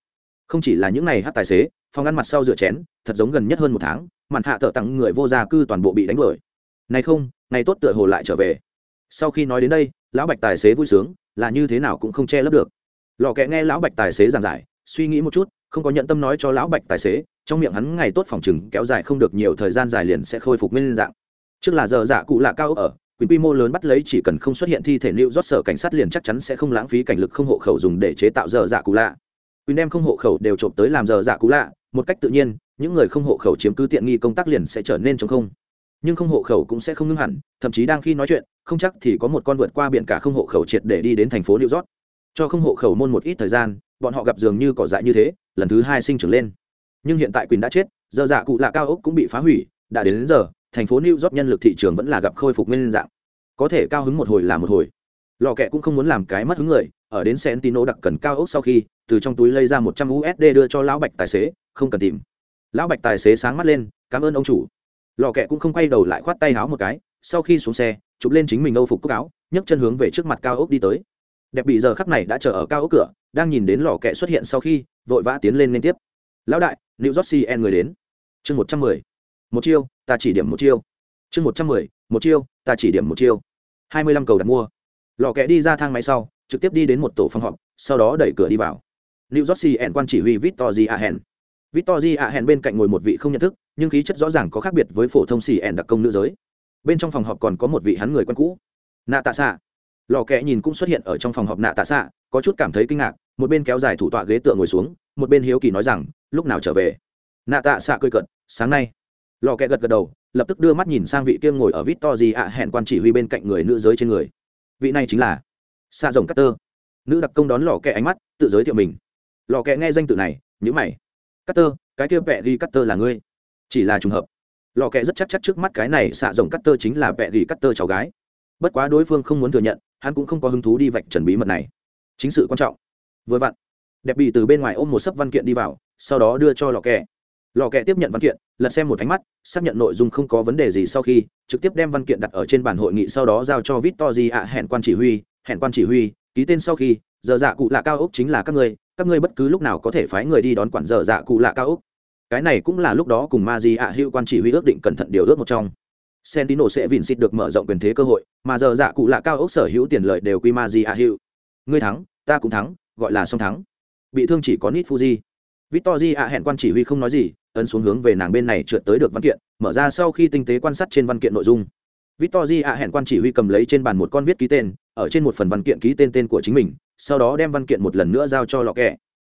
Không chỉ là những này hát tài xế, phòng ăn mặt sau rửa chén, thật giống gần nhất hơn một tháng mặt hạ thợ tặng người vô gia cư toàn bộ bị đánh đuổi. Này không, ngày tốt tựa hồ lại trở về. Sau khi nói đến đây, lão bạch tài xế vui sướng là như thế nào cũng không che lấp được. Lò kẽ nghe lão bạch tài xế giảng giải, suy nghĩ một chút, không có nhận tâm nói cho lão bạch tài xế, trong miệng hắn ngày tốt phòng chừng kéo dài không được nhiều thời gian dài liền sẽ khôi phục nguyên dạng. Trước là giờ dạ cụ lạ cao ở, quyền quy mô lớn bắt lấy chỉ cần không xuất hiện thi thể liệu rót sở cảnh sát liền chắc chắn sẽ không lãng phí cảnh lực không hộ khẩu dùng để chế tạo giờ dạ cụ lạ. Quyền đem không hộ khẩu đều trộm tới làm giờ dạ cụ lạ, một cách tự nhiên, những người không hộ khẩu chiếm cứ tiện nghi công tác liền sẽ trở nên chống không nhưng không hộ khẩu cũng sẽ không ngưng hẳn thậm chí đang khi nói chuyện không chắc thì có một con vượt qua biển cả không hộ khẩu triệt để đi đến thành phố new york. Cho không hộ khẩu môn một ít thời gian bọn họ gặp dường như cỏ dại như thế lần thứ hai sinh trưởng lên. Nhưng hiện tại quỳnh đã chết giờ dạ cụ lạ cao ốc cũng bị phá hủy đã đến, đến giờ thành phố new york nhân lực thị trường vẫn là gặp khôi phục nguyên dạng. Có thể cao hứng một hồi là một hồi. Lò kẹ cũng không muốn làm cái mất hứng người ở đến sentino đặc cần cao ốc sau khi từ trong túi lấy ra một trăm usd đưa cho lão bạch tài xế không cần tìm. Lão bạch tài xế sáng mắt lên cảm ơn ông chủ lò kẹ cũng không quay đầu lại khoát tay áo một cái, sau khi xuống xe, chụp lên chính mình âu phục cúc áo, nhấc chân hướng về trước mặt cao ốc đi tới. Đẹp bị giờ khắc này đã chờ ở cao ốc cửa, đang nhìn đến lò kẹ xuất hiện sau khi, vội vã tiến lên liên tiếp. Lão đại, new york cn người đến. Chương một trăm mười. Một chiêu, ta chỉ điểm một chiêu. Chương một trăm mười. Một chiêu, ta chỉ điểm một chiêu. Hai mươi lăm cầu đặt mua. Lò kẹ đi ra thang máy sau, trực tiếp đi đến một tổ phòng họp, sau đó đẩy cửa đi vào. New york cn quan chỉ huy victor g ahen. Victor g ahen bên cạnh ngồi một vị không nhận thức nhưng khí chất rõ ràng có khác biệt với phổ thông cn đặc công nữ giới. Bên trong phòng họp còn có một vị hắn người quen cũ. Nạ tạ xạ lò kẹ nhìn cũng xuất hiện ở trong phòng họp nạ tạ xạ có chút cảm thấy kinh ngạc, một bên kéo dài thủ tọa ghế tựa ngồi xuống, một bên hiếu kỳ nói rằng, lúc nào trở về? Nạ tạ xạ cười cận sáng nay. Lò kẹ gật gật đầu, lập tức đưa mắt nhìn sang vị kia ngồi ở vít to gì ạ hẹn quan chỉ huy bên cạnh người nữ giới trên người. Vị này chính là xạ rồng cutter. Nữ đặc công đón lò kẹ ánh mắt, tự giới thiệu mình. Lò kẹ nghe danh tự này nhữ mày. Cutter, cái kia vẹ ghi cutter là ngươi? Chỉ là trùng hợp. Lò kẹ rất chắc chắc trước mắt cái này xạ rồng tơ chính là vẹ cắt tơ cháu gái. Bất quá đối phương không muốn thừa nhận, hắn cũng không có hứng thú đi vạch trần bí mật này. Chính sự quan trọng. Vừa vặn, đẹp bị từ bên ngoài ôm một sấp văn kiện đi vào, sau đó đưa cho lò kẹ. Lò kẹ tiếp nhận văn kiện, lật xem một ánh mắt, xác nhận nội dung không có vấn đề gì sau khi, trực tiếp đem văn kiện đặt ở trên bàn hội nghị sau đó giao cho victor di ạ, hẹn quan chỉ huy, hẹn quan chỉ huy, ký tên sau khi, giờ dạ cụ lạ cao ốc chính là các ngươi các ngươi bất cứ lúc nào có thể phái người đi đón quản giờ dạ cụ lạ cao ốc cái này cũng là lúc đó cùng ma di ạ hữu quan chỉ huy ước định cẩn thận điều ước một trong Sentino sẽ vìn xịt được mở rộng quyền thế cơ hội, mà giờ dạ cụ lạ cao ốc sở hữu tiền lợi đều quy ma di ạ hữu. Ngươi thắng, ta cũng thắng, gọi là song thắng. Bị thương chỉ có nít Fuji. Victory ạ hẹn quan chỉ huy không nói gì, ấn xuống hướng về nàng bên này trượt tới được văn kiện, mở ra sau khi tinh tế quan sát trên văn kiện nội dung. Victory ạ hẹn quan chỉ huy cầm lấy trên bàn một con viết ký tên, ở trên một phần văn kiện ký tên tên của chính mình, sau đó đem văn kiện một lần nữa giao cho lọ kẹ.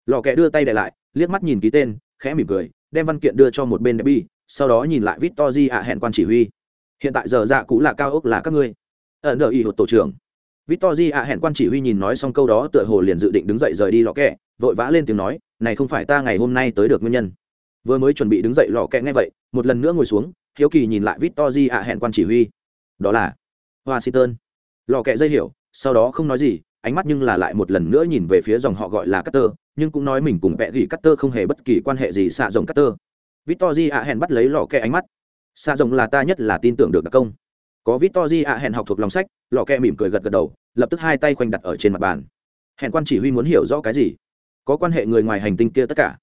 Lọ kẹ đưa tay để lại, liếc mắt nhìn ký tên, khẽ mỉm cười, đem văn kiện đưa cho một bên Debbie, sau đó nhìn lại Victory ạ hẹn quan chỉ huy. Hiện tại giờ dạ cũ là cao ốc là các ngươi. Ẩn đợi ý hột tổ trưởng. Victory ạ hẹn quan chỉ huy nhìn nói xong câu đó tựa hồ liền dự định đứng dậy rời đi lọ kẹ, vội vã lên tiếng nói, này không phải ta ngày hôm nay tới được nguyên nhân vừa mới chuẩn bị đứng dậy lò kẹ nghe vậy một lần nữa ngồi xuống hiếu kỳ nhìn lại victor ạ hẹn quan chỉ huy đó là washington lò kẹ dây hiểu sau đó không nói gì ánh mắt nhưng là lại một lần nữa nhìn về phía dòng họ gọi là cutter nhưng cũng nói mình cùng vẽ gỉ cutter không hề bất kỳ quan hệ gì xạ rồng cutter Victory ạ hẹn bắt lấy lọ kẹ ánh mắt. Xạ rồng là ta nhất là tin tưởng được đặc công. Có Victory ạ hẹn học thuộc lòng sách lọ kẹ mỉm cười gật gật đầu lập tức hai tay khoanh đặt ở trên mặt bàn. Hẹn quan chỉ huy muốn hiểu rõ cái gì? Có quan hệ người ngoài hành tinh kia tất cả.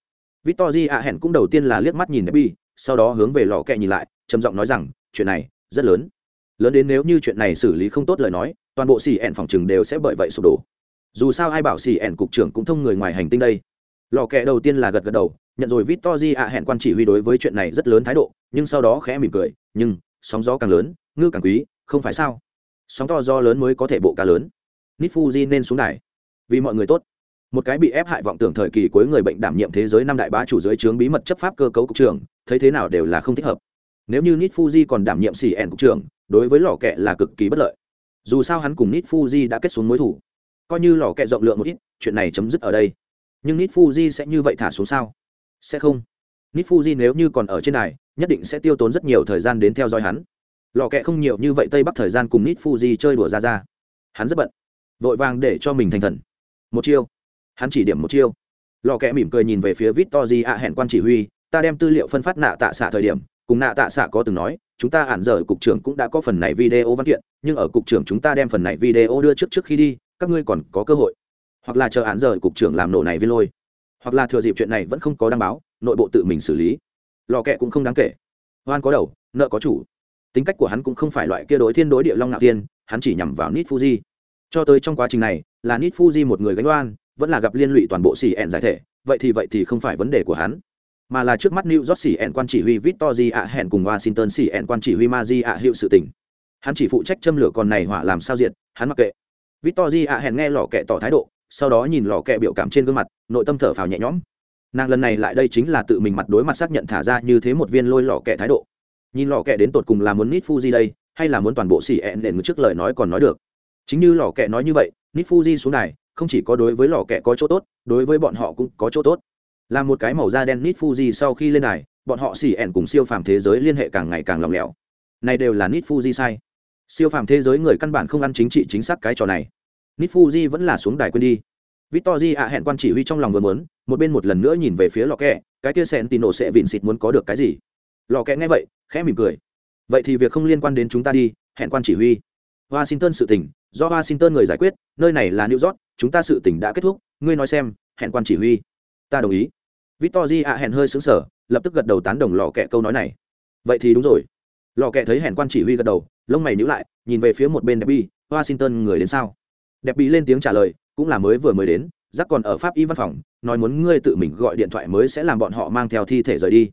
Victory ạ hẹn cũng đầu tiên là liếc mắt nhìn Debbie, sau đó hướng về lọ kẹ nhìn lại trầm giọng nói rằng chuyện này rất lớn. Lớn đến nếu như chuyện này xử lý không tốt lời nói toàn bộ xì ẹn phòng chừng đều sẽ bởi vậy sụp đổ. Dù sao ai bảo xì ẹn cục trưởng cũng thông người ngoài hành tinh đây. Lò kẹ đầu tiên là gật gật đầu, nhận rồi victor ạ hẹn quan chỉ huy đối với chuyện này rất lớn thái độ, nhưng sau đó khẽ mỉm cười, nhưng, sóng gió càng lớn, ngư càng quý, không phải sao? Sóng to do lớn mới có thể bộ cá lớn. Nít fuji nên xuống đài. Vì mọi người tốt. Một cái bị ép hại vọng tưởng thời kỳ cuối người bệnh đảm nhiệm thế giới năm đại bá chủ dưới trướng bí mật chấp pháp cơ cấu cục trưởng, thấy thế nào đều là không thích hợp. Nếu như nít fuji còn đảm nhiệm xì ẻn cục trưởng, đối với lò kẹ là cực kỳ bất lợi dù sao hắn cùng nít fuji đã kết xuống mối thủ. Coi như lò kẹ rộng lượng một ít, chuyện này chấm dứt ở đây. Nhưng nít fuji sẽ như vậy thả xuống sao? Sẽ không. Nít fuji nếu như còn ở trên này nhất định sẽ tiêu tốn rất nhiều thời gian đến theo dõi hắn. Lò kẹ không nhiều như vậy tây bắc thời gian cùng nít fuji chơi đùa ra ra. Hắn rất bận. Vội vàng để cho mình thành thần. Một chiêu. Hắn chỉ điểm một chiêu. Lò kẹ mỉm cười nhìn về phía vít to di ạ hẹn quan chỉ huy, ta đem tư liệu phân phát nạ tạ xạ thời điểm, cùng nạ tạ xạ có từng nói chúng ta ản giờ cục trưởng cũng đã có phần này video văn kiện, nhưng ở cục trưởng chúng ta đem phần này video đưa trước trước khi đi, các ngươi còn có cơ hội. Hoặc là chờ ản giờ cục trưởng làm nổ này viên lôi. Hoặc là thừa dịp chuyện này vẫn không có đăng báo, nội bộ tự mình xử lý. Lò kẹ cũng không đáng kể. Hoan có đầu, nợ có chủ. Tính cách của hắn cũng không phải loại kia đối thiên đối địa long ngạo tiên, hắn chỉ nhằm vào nít fuji. Cho tới trong quá trình này, là nít fuji một người gánh oan, vẫn là gặp liên lụy toàn bộ xì ẹn giải thể, vậy thì vậy thì không phải vấn đề của hắn mà là trước mắt new york xì ẹn quan chỉ huy Victory ạ hẹn cùng washington xì ẹn quan chỉ huy Maji ạ hiệu sự tình. Hắn chỉ phụ trách châm lửa còn này hỏa làm sao diện hắn mặc kệ. Victory ạ hẹn nghe lò kẹ tỏ thái độ, sau đó nhìn lò kẹ biểu cảm trên gương mặt, nội tâm thở phào nhẹ nhõm. Nàng lần này lại đây chính là tự mình mặt đối mặt xác nhận thả ra như thế một viên lôi lò kẹ thái độ. Nhìn lò kẹ đến tột cùng là muốn nít fuji đây, hay là muốn toàn bộ xì ẹn đền trước lời nói còn nói được. Chính như lò kẹ nói như vậy, nít fuji xuống này không chỉ có đối với lò kẹ có chỗ tốt, đối với bọn họ cũng có chỗ tốt là một cái màu da đen nít fuji sau khi lên này bọn họ xỉ ẻn cùng siêu phàm thế giới liên hệ càng ngày càng lỏng lẻo. Này đều là nít fuji sai. Siêu phàm thế giới người căn bản không ăn chính trị chính xác cái trò này. Nít fuji vẫn là xuống đài quên đi. Victor ạ hẹn quan chỉ huy trong lòng vừa muốn, một bên một lần nữa nhìn về phía lò kẹ, cái kia sen tì nổ sẽ vịn xịt muốn có được cái gì? Lò kẹ nghe vậy, khẽ mỉm cười. Vậy thì việc không liên quan đến chúng ta đi, hẹn quan chỉ huy. Washington sự tình do washington người giải quyết, nơi này là new york, chúng ta sự tình đã kết thúc, ngươi nói xem, hẹn quan chỉ huy ta đồng ý. Victor ạ hẹn hơi xứng sở lập tức gật đầu tán đồng lò kẹ câu nói này. Vậy thì đúng rồi. Lò kẹ thấy hẹn quan chỉ huy gật đầu lông mày nhữ lại nhìn về phía một bên đẹp bi washington người đến sao? Đẹp bi lên tiếng trả lời cũng là mới vừa mới đến giác còn ở pháp y văn phòng nói muốn ngươi tự mình gọi điện thoại mới sẽ làm bọn họ mang theo thi thể rời đi.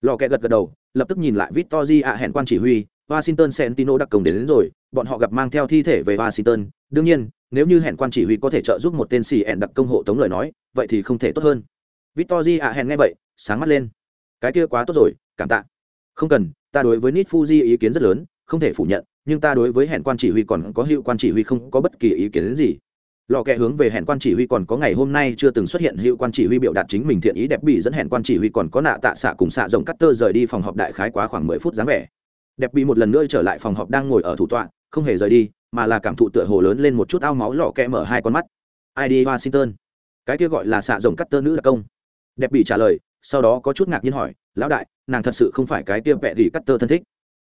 Lò kẹ gật gật đầu lập tức nhìn lại victor ạ hẹn quan chỉ huy washington sentino đặc công đến, đến rồi bọn họ gặp mang theo thi thể về washington. Đương nhiên nếu như hẹn quan chỉ huy có thể trợ giúp một tên xì ẹn đặc công hộ tống lời nói vậy thì không thể tốt hơn. Victory ạ, hẹn nghe vậy, sáng mắt lên. Cái kia quá tốt rồi, cảm tạ. Không cần, ta đối với Nit fuji ý kiến rất lớn, không thể phủ nhận, nhưng ta đối với hẹn quan chỉ huy còn có hiệu quan chỉ huy không có bất kỳ ý kiến đến gì. Lò kẹ hướng về hẹn quan chỉ huy còn có ngày hôm nay chưa từng xuất hiện hiệu quan chỉ huy biểu đạt chính mình thiện ý đẹp bị dẫn hẹn quan chỉ huy còn có nạ tạ xạ cùng xạ rồng cắt tơ rời đi phòng họp đại khái quá khoảng mười phút dáng vẻ. Đẹp bị một lần nữa trở lại phòng họp đang ngồi ở thủ tọa, không hề rời đi, mà là cảm thụ tựa hồ lớn lên một chút ao máu lò kẹ mở hai con mắt. ID washington? Cái kia gọi là xạ rồng cắt tơ nữ đặc công đẹp bị trả lời, sau đó có chút ngạc nhiên hỏi, lão đại, nàng thật sự không phải cái kia vẹ gì cắt tơ thân thích?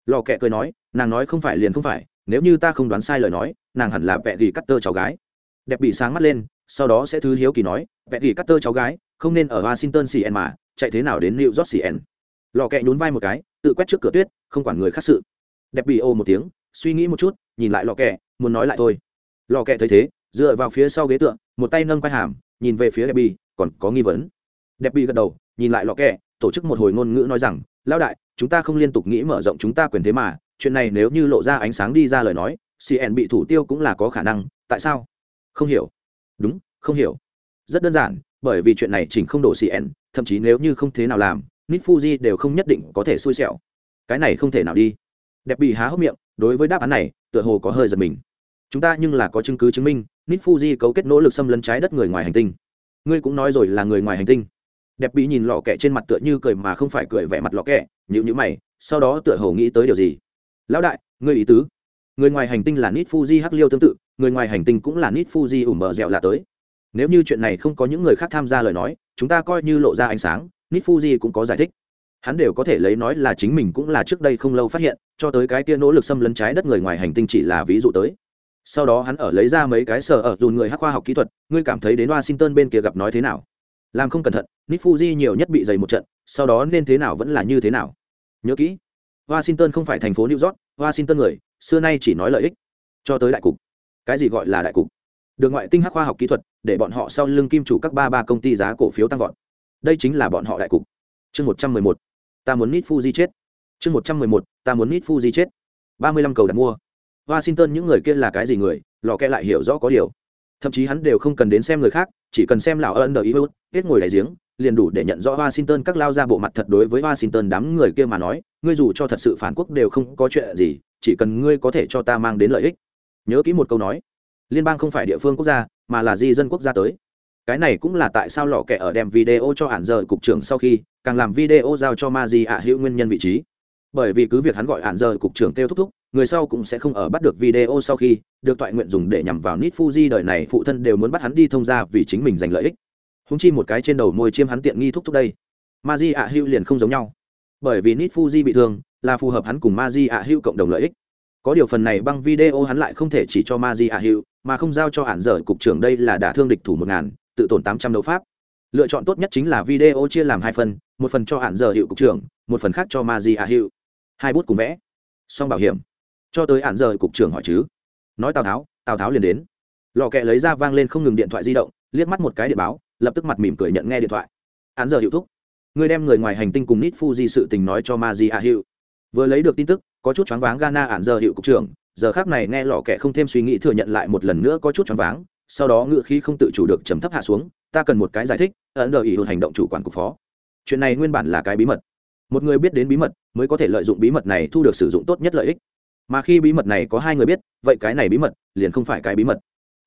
Lò kẹ cười nói, nàng nói không phải liền không phải, nếu như ta không đoán sai lời nói, nàng hẳn là vẹ gì cắt tơ cháu gái. Đẹp bị sáng mắt lên, sau đó sẽ thứ hiếu kỳ nói vẽ gì cắt tơ cháu gái, không nên ở washington cn mà, chạy thế nào đến new york cn lò kẹ nhún vai một cái, tự quét trước cửa tuyết, không quản người khác sự. Đẹp bị ô một tiếng, suy nghĩ một chút, nhìn lại lò kẹ, muốn nói lại thôi. Lò kẹ thấy thế, dựa vào phía sau ghế tựa, một tay nâng quai hàm, nhìn về phía đẹp bị, còn có nghi vấn đẹp bị gật đầu, nhìn lại lò kẹ, tổ chức một hồi ngôn ngữ nói rằng lao đại, chúng ta không liên tục nghĩ mở rộng chúng ta quyền thế mà, chuyện này nếu như lộ ra ánh sáng đi ra lời nói cn bị thủ tiêu cũng là có khả năng, tại sao? Không hiểu. Đúng, không hiểu. Rất đơn giản, bởi vì chuyện này chỉnh không đổ cn thậm chí nếu như không thế nào làm nít fuji đều không nhất định có thể xui xẻo. Cái này không thể nào đi. Đẹp bị há hốc miệng, đối với đáp án này, tựa hồ có hơi giật mình. Chúng ta nhưng là có chứng cứ chứng minh nít fuji cấu kết nỗ lực xâm lấn trái đất người ngoài hành tinh. Ngươi cũng nói rồi là người ngoài hành tinh đẹp bị nhìn lọ kẹ trên mặt tựa như cười mà không phải cười vẻ mặt lọ kẹ nhữ nhữ mày, sau đó tựa hồ nghĩ tới điều gì. Lão đại người ý tứ. Người ngoài hành tinh là nít fuji hắc liêu tương tự, người ngoài hành tinh cũng là nít fuji ủ mờ dẻo là tới. Nếu như chuyện này không có những người khác tham gia lời nói, chúng ta coi như lộ ra ánh sáng nít fuji cũng có giải thích. Hắn đều có thể lấy nói là chính mình cũng là trước đây không lâu phát hiện, cho tới cái kia nỗ lực xâm lấn trái đất người ngoài hành tinh chỉ là ví dụ tới. Sau đó hắn ở lấy ra mấy cái sở ở dùn người hắc khoa học kỹ thuật, ngươi cảm thấy đến washington bên kia gặp nói thế nào? Làm không cẩn thận nít fuji nhiều nhất bị dày một trận, sau đó nên thế nào vẫn là như thế nào. Nhớ kỹ, washington không phải thành phố new york, washington người, xưa nay chỉ nói lợi ích cho tới đại cục. Cái gì gọi là đại cục? Được ngoại tinh hắc khoa học kỹ thuật, để bọn họ sau lưng kim chủ các ba ba công ty giá cổ phiếu tăng vọt. Đây chính là bọn họ đại cục. Chương một trăm mười một, ta muốn nít fuji chết. Chương một trăm mười một, ta muốn nít fuji chết. Ba mươi lăm cầu đặt mua. Washington những người kia là cái gì người? Lò kẽ lại hiểu rõ có điều thậm chí hắn đều không cần đến xem người khác, chỉ cần xem lão ân đờ ý hết ngồi đại giếng, liền đủ để nhận rõ washington các lao ra bộ mặt thật đối với washington đám người kia mà nói, ngươi dù cho thật sự phản quốc đều không có chuyện gì, chỉ cần ngươi có thể cho ta mang đến lợi ích. Nhớ kỹ một câu nói, liên bang không phải địa phương quốc gia, mà là di dân quốc gia tới. Cái này cũng là tại sao lọ kẻ ở đem video cho hạn giờ cục trưởng sau khi, càng làm video giao cho ma di ạ hữu nguyên nhân vị trí. Bởi vì cứ việc hắn gọi hạn giờ cục trưởng kêu thúc thúc người sau cũng sẽ không ở bắt được video sau khi được toại nguyện dùng để nhằm vào nít fuji đời này, phụ thân đều muốn bắt hắn đi thông ra vì chính mình giành lợi ích. Húng chi một cái trên đầu môi chiêm hắn tiện nghi thúc thúc đây. Ma di ạ hữu liền không giống nhau. Bởi vì nít fuji bị thương, là phù hợp hắn cùng ma di ạ hữu cộng đồng lợi ích. Có điều phần này băng video hắn lại không thể chỉ cho ma di ạ hữu mà không giao cho hạn dở cục trưởng đây là đả thương địch thủ một ngàn, tự tổn tám trăm đấu pháp. Lựa chọn tốt nhất chính là video chia làm hai phần, một phần cho hạn dở hiệu cục trưởng, một phần khác cho ma di ạ hữu hai bút cùng vẽ. Xong bảo hiểm cho tới hạn rời cục trưởng hỏi chứ nói tào tháo tào tháo liền đến lò kẹ lấy ra vang lên không ngừng điện thoại di động liếc mắt một cái điện báo lập tức mặt mỉm cười nhận nghe điện thoại hạn giờ hiệu thúc người đem người ngoài hành tinh cùng nít di sự tình nói cho ma di a hiệu vừa lấy được tin tức có chút choáng váng Ghana ản giờ hiệu cục trưởng, giờ khác này nghe lọ kẻ không thêm suy nghĩ thừa nhận lại một lần nữa có chút choáng váng, sau đó ngựa khí không tự chủ được trầm thấp hạ xuống, ta cần một cái giải thích, ấn đờ ý hành động chủ quản cục phó. Chuyện này nguyên bản là cái bí mật. Một người biết đến bí mật mới có thể lợi dụng bí mật này thu được sử dụng tốt nhất lợi ích. Mà khi bí mật này có hai người biết, vậy cái này bí mật liền không phải cái bí mật.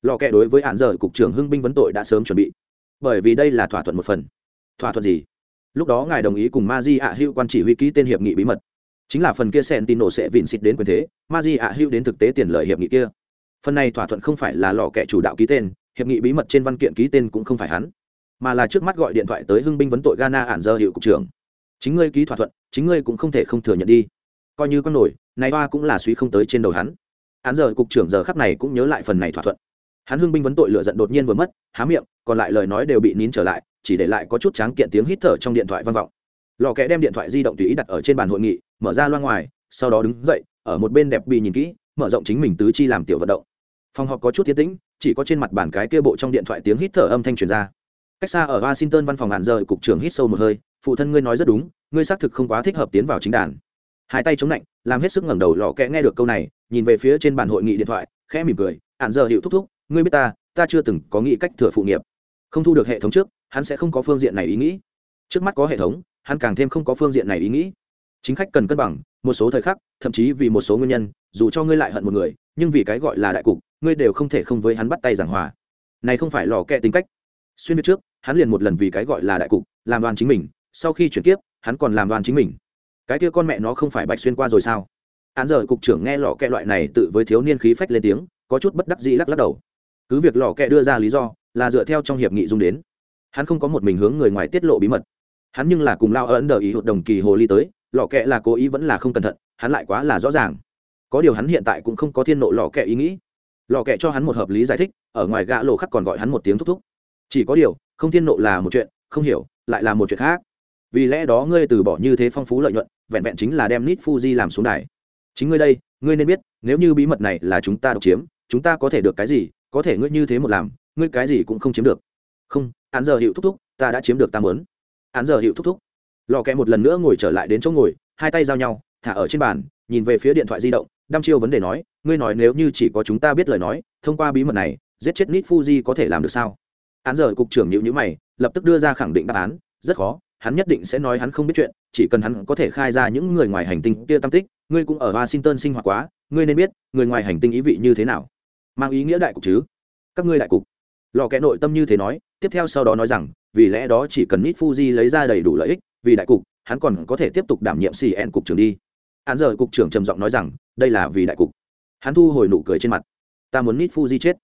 Lọ kẹ đối với ản giờ cục trưởng Hưng binh vấn tội đã sớm chuẩn bị. Bởi vì đây là thỏa thuận một phần. Thỏa thuận gì? Lúc đó ngài đồng ý cùng Maji ạ hữu quan chỉ huy ký tên hiệp nghị bí mật chính là phần kia xẹn tin nổ sẽ vịn xịt đến quyền thế, Maji ạ hữu đến thực tế tiền lợi hiệp nghị kia. Phần này thỏa thuận không phải là lò kẹ chủ đạo ký tên, hiệp nghị bí mật trên văn kiện ký tên cũng không phải hắn, mà là trước mắt gọi điện thoại tới hưng binh vấn tội Ghana ản giờ hiệu cục trưởng. Chính ngươi ký thỏa thuận, chính ngươi cũng không thể không thừa nhận đi. Coi như con nổi, này hoa cũng là suy không tới trên đầu hắn. hắn giờ cục trưởng giờ khắc này cũng nhớ lại phần này thỏa thuận. Hắn hưng binh vấn tội lựa giận đột nhiên vừa mất, há miệng, còn lại lời nói đều bị nín trở lại, chỉ để lại có chút tráng kiện tiếng hít thở trong điện thoại vang vọng lò kẽ đem điện thoại di động tùy ý đặt ở trên bàn hội nghị mở ra loa ngoài sau đó đứng dậy ở một bên đẹp bị nhìn kỹ mở rộng chính mình tứ chi làm tiểu vận động phòng họp có chút tiến tĩnh chỉ có trên mặt bàn cái kia bộ trong điện thoại tiếng hít thở âm thanh truyền ra cách xa ở washington văn phòng hạn rời cục trưởng hít sâu một hơi phụ thân ngươi nói rất đúng ngươi xác thực không quá thích hợp tiến vào chính đàn hai tay chống lạnh, làm hết sức ngẩng đầu lò kẽ nghe được câu này, nhìn về phía trên bàn hội nghị điện thoại, khẽ mỉm cười ạn giờ hiệu thúc thúc, ngươi biết ta ta chưa từng có nghĩ cách thừa phụ nghiệp. Không thu được hệ thống trước, hắn sẽ không có phương diện này ý nghĩ. Trước mắt có hệ thống, hắn càng thêm không có phương diện này ý nghĩ. Chính khách cần cân bằng, một số thời khắc, thậm chí vì một số nguyên nhân, dù cho ngươi lại hận một người, nhưng vì cái gọi là đại cục, ngươi đều không thể không với hắn bắt tay giảng hòa. Này không phải lò kẹ tính cách. Xuyên biết trước, hắn liền một lần vì cái gọi là đại cục, làm đoàn chính mình, sau khi chuyển tiếp hắn còn làm đoàn chính mình cái kia con mẹ nó không phải bạch xuyên qua rồi sao? Án giờ cục trưởng nghe lò kẹ loại này tự với thiếu niên khí phách lên tiếng, có chút bất đắc dĩ lắc lắc đầu. Cứ việc lò kẹ đưa ra lý do, là dựa theo trong hiệp nghị dung đến. Hắn không có một mình hướng người ngoài tiết lộ bí mật. Hắn nhưng là cùng lao ấn đờ ý hội đồng kỳ hồ ly tới lò kẹ là cố ý vẫn là không cẩn thận, hắn lại quá là rõ ràng. Có điều hắn hiện tại cũng không có thiên nộ lò kẹ ý nghĩ. Lò kẹ cho hắn một hợp lý giải thích, ở ngoài gã lộ khắc còn gọi hắn một tiếng thúc thúc. Chỉ có điều, không thiên nộ là một chuyện, không hiểu, lại là một chuyện khác. Vì lẽ đó ngươi từ bỏ như thế phong phú lợi nhuận vẹn vẹn chính là đem nít fuji làm xuống đài. Chính ngươi đây, ngươi nên biết, nếu như bí mật này là chúng ta độc chiếm, chúng ta có thể được cái gì, có thể ngươi như thế một làm, ngươi cái gì cũng không chiếm được. Không án giờ hiệu thúc thúc, ta đã chiếm được ta mớn án giờ hiệu thúc thúc. Lò kẹ một lần nữa ngồi trở lại đến chỗ ngồi, hai tay giao nhau, thả ở trên bàn, nhìn về phía điện thoại di động, đăm chiêu vấn đề nói, ngươi nói nếu như chỉ có chúng ta biết lời nói, thông qua bí mật này, giết chết nít fuji có thể làm được sao? Án giờ cục trưởng nhữ nhữ mày, lập tức đưa ra khẳng định đáp án, rất khó hắn nhất định sẽ nói hắn không biết chuyện, chỉ cần hắn có thể khai ra những người ngoài hành tinh kia tam tích, ngươi cũng ở washington sinh hoạt quá, ngươi nên biết, người ngoài hành tinh ý vị như thế nào. Mang ý nghĩa đại cục chứ? Các ngươi đại cục. Lò kẽ nội tâm như thế nói, tiếp theo sau đó nói rằng, vì lẽ đó chỉ cần nít fuji lấy ra đầy đủ lợi ích, vì đại cục, hắn còn có thể tiếp tục đảm nhiệm cn cục trưởng đi. Hắn giờ cục trưởng trầm giọng nói rằng, đây là vì đại cục. Hắn thu hồi nụ cười trên mặt. Ta muốn nít fuji chết.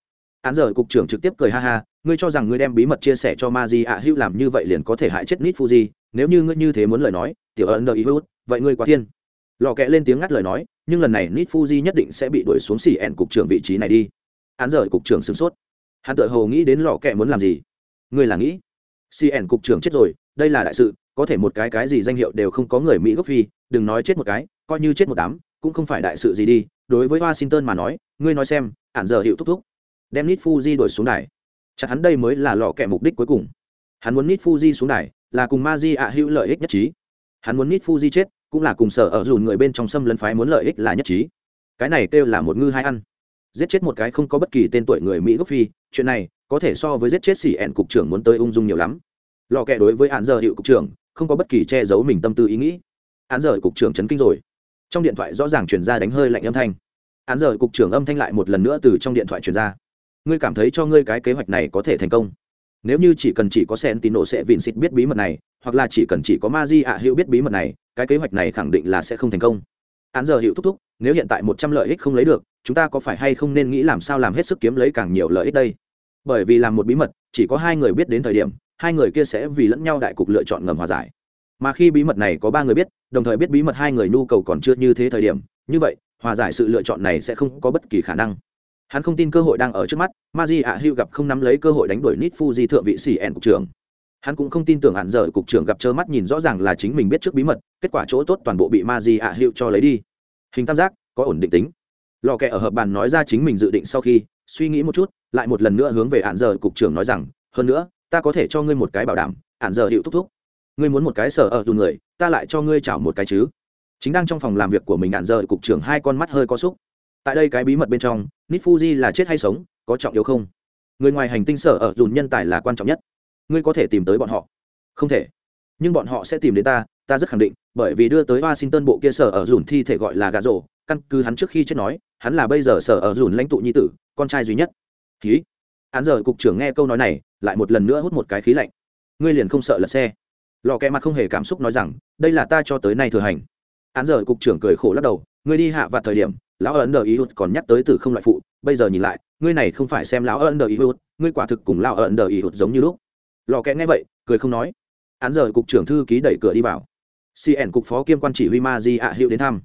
Hắn giờ cục trưởng trực tiếp cười ha ha ngươi cho rằng ngươi đem bí mật chia sẻ cho ma di ạ hữu làm như vậy liền có thể hại chết nít fuji nếu như ngươi như thế muốn lời nói, tiểu ấn lợi hữu vậy ngươi quá thiên. Lò kẽ lên tiếng ngắt lời nói, nhưng lần này nít fuji nhất định sẽ bị đuổi xuống xỉ ẹn cục trưởng vị trí này đi. Hắn rời cục trưởng sửng sốt. Hắn tự hồ nghĩ đến lò kẽ muốn làm gì. Ngươi là nghĩ cn cục trưởng chết rồi, đây là đại sự, có thể một cái cái gì danh hiệu đều không có người mỹ gốc phi, đừng nói chết một cái, coi như chết một đám, cũng không phải đại sự gì đi. Đối với washington mà nói, ngươi nói xem, ản giờ hiệu thúc thúc, đem nít fuji đuổi xuống đài chắc hắn đây mới là lọ kẹ mục đích cuối cùng. Hắn muốn nít fuji xuống đài, là cùng ma di ạ hữu lợi ích nhất trí. Hắn muốn nít fuji chết, cũng là cùng sở ở dùn người bên trong xâm lấn phái muốn lợi ích là nhất trí. Cái này kêu là một ngư hai ăn. Giết chết một cái không có bất kỳ tên tuổi người mỹ gốc phi, chuyện này có thể so với giết chết xỉ ẹn cục trưởng muốn tới ung dung nhiều lắm. Lò kẹ đối với hạn giờ hiệu cục trưởng, không có bất kỳ che giấu mình tâm tư ý nghĩ. Hạn giờ cục trưởng chấn kinh rồi. Trong điện thoại rõ ràng chuyển ra đánh hơi lạnh âm thanh. Hạn giờ cục trưởng âm thanh lại một lần nữa từ trong điện thoại chuyển ra ngươi cảm thấy cho ngươi cái kế hoạch này có thể thành công. Nếu như chỉ cần chỉ có sen tín nổ sẽ vịn xịt biết bí mật này, hoặc là chỉ cần chỉ có ma di ạ hữu biết bí mật này, cái kế hoạch này khẳng định là sẽ không thành công. Án giờ hữu thúc thúc, nếu hiện tại một trăm lợi ích không lấy được, chúng ta có phải hay không nên nghĩ làm sao làm hết sức kiếm lấy càng nhiều lợi ích đây? Bởi vì làm một bí mật, chỉ có hai người biết đến thời điểm, hai người kia sẽ vì lẫn nhau đại cục lựa chọn ngầm hòa giải. Mà khi bí mật này có ba người biết, đồng thời biết bí mật hai người nhu cầu còn chưa như thế thời điểm, như vậy, hòa giải sự lựa chọn này sẽ không có bất kỳ khả năng hắn không tin cơ hội đang ở trước mắt, ma di ạ Hưu gặp không nắm lấy cơ hội đánh đuổi nít fuji thượng vị sĩ ẻn cục trưởng. Hắn cũng không tin tưởng hạn dở cục trưởng gặp trơ mắt nhìn rõ ràng là chính mình biết trước bí mật, kết quả chỗ tốt toàn bộ bị ma di ạ Hưu cho lấy đi. Hình tam giác, có ổn định tính. Lò kẹ ở hợp bàn nói ra chính mình dự định sau khi, suy nghĩ một chút, lại một lần nữa hướng về hạn giờ cục trưởng nói rằng, hơn nữa, ta có thể cho ngươi một cái bảo đảm hạn giờ hiệu thúc thúc. Ngươi muốn một cái sở ở dù người, ta lại cho ngươi chảo một cái chứ. Chính đang trong phòng làm việc của mình hạn giờ cục trưởng hai con mắt hơi có xúc tại đây cái bí mật bên trong nít fuji là chết hay sống, có trọng yếu không? Người ngoài hành tinh sở ở dùn nhân tài là quan trọng nhất. Ngươi có thể tìm tới bọn họ. Không thể. Nhưng bọn họ sẽ tìm đến ta ta rất khẳng định, bởi vì đưa tới washington bộ kia sở ở dùn thi thể gọi là gà rổ, căn cứ hắn trước khi chết nói, hắn là bây giờ sở ở dùn lãnh tụ nhi tử, con trai duy nhất. Ký. Hắn giờ cục trưởng nghe câu nói này, lại một lần nữa hút một cái khí lạnh. Ngươi liền không sợ lật xe. Lò kẹ mặt không hề cảm xúc nói rằng, đây là ta cho tới nay thừa hành hắn giờ cục trưởng cười khổ lắc đầu, ngươi đi hạ vặt thời điểm, lão ấn đờ ý hút còn nhắc tới từ không loại phụ, bây giờ nhìn lại, ngươi này không phải xem lão ấn đờ ý hút ngươi quả thực cùng lão ấn đờ ý hút giống như lúc. Lò kẽ nghe vậy, cười không nói. Hắn giờ cục trưởng thư ký đẩy cửa đi vào. Cn cục phó kiêm quan chỉ huy ma di ạ hiệu đến thăm.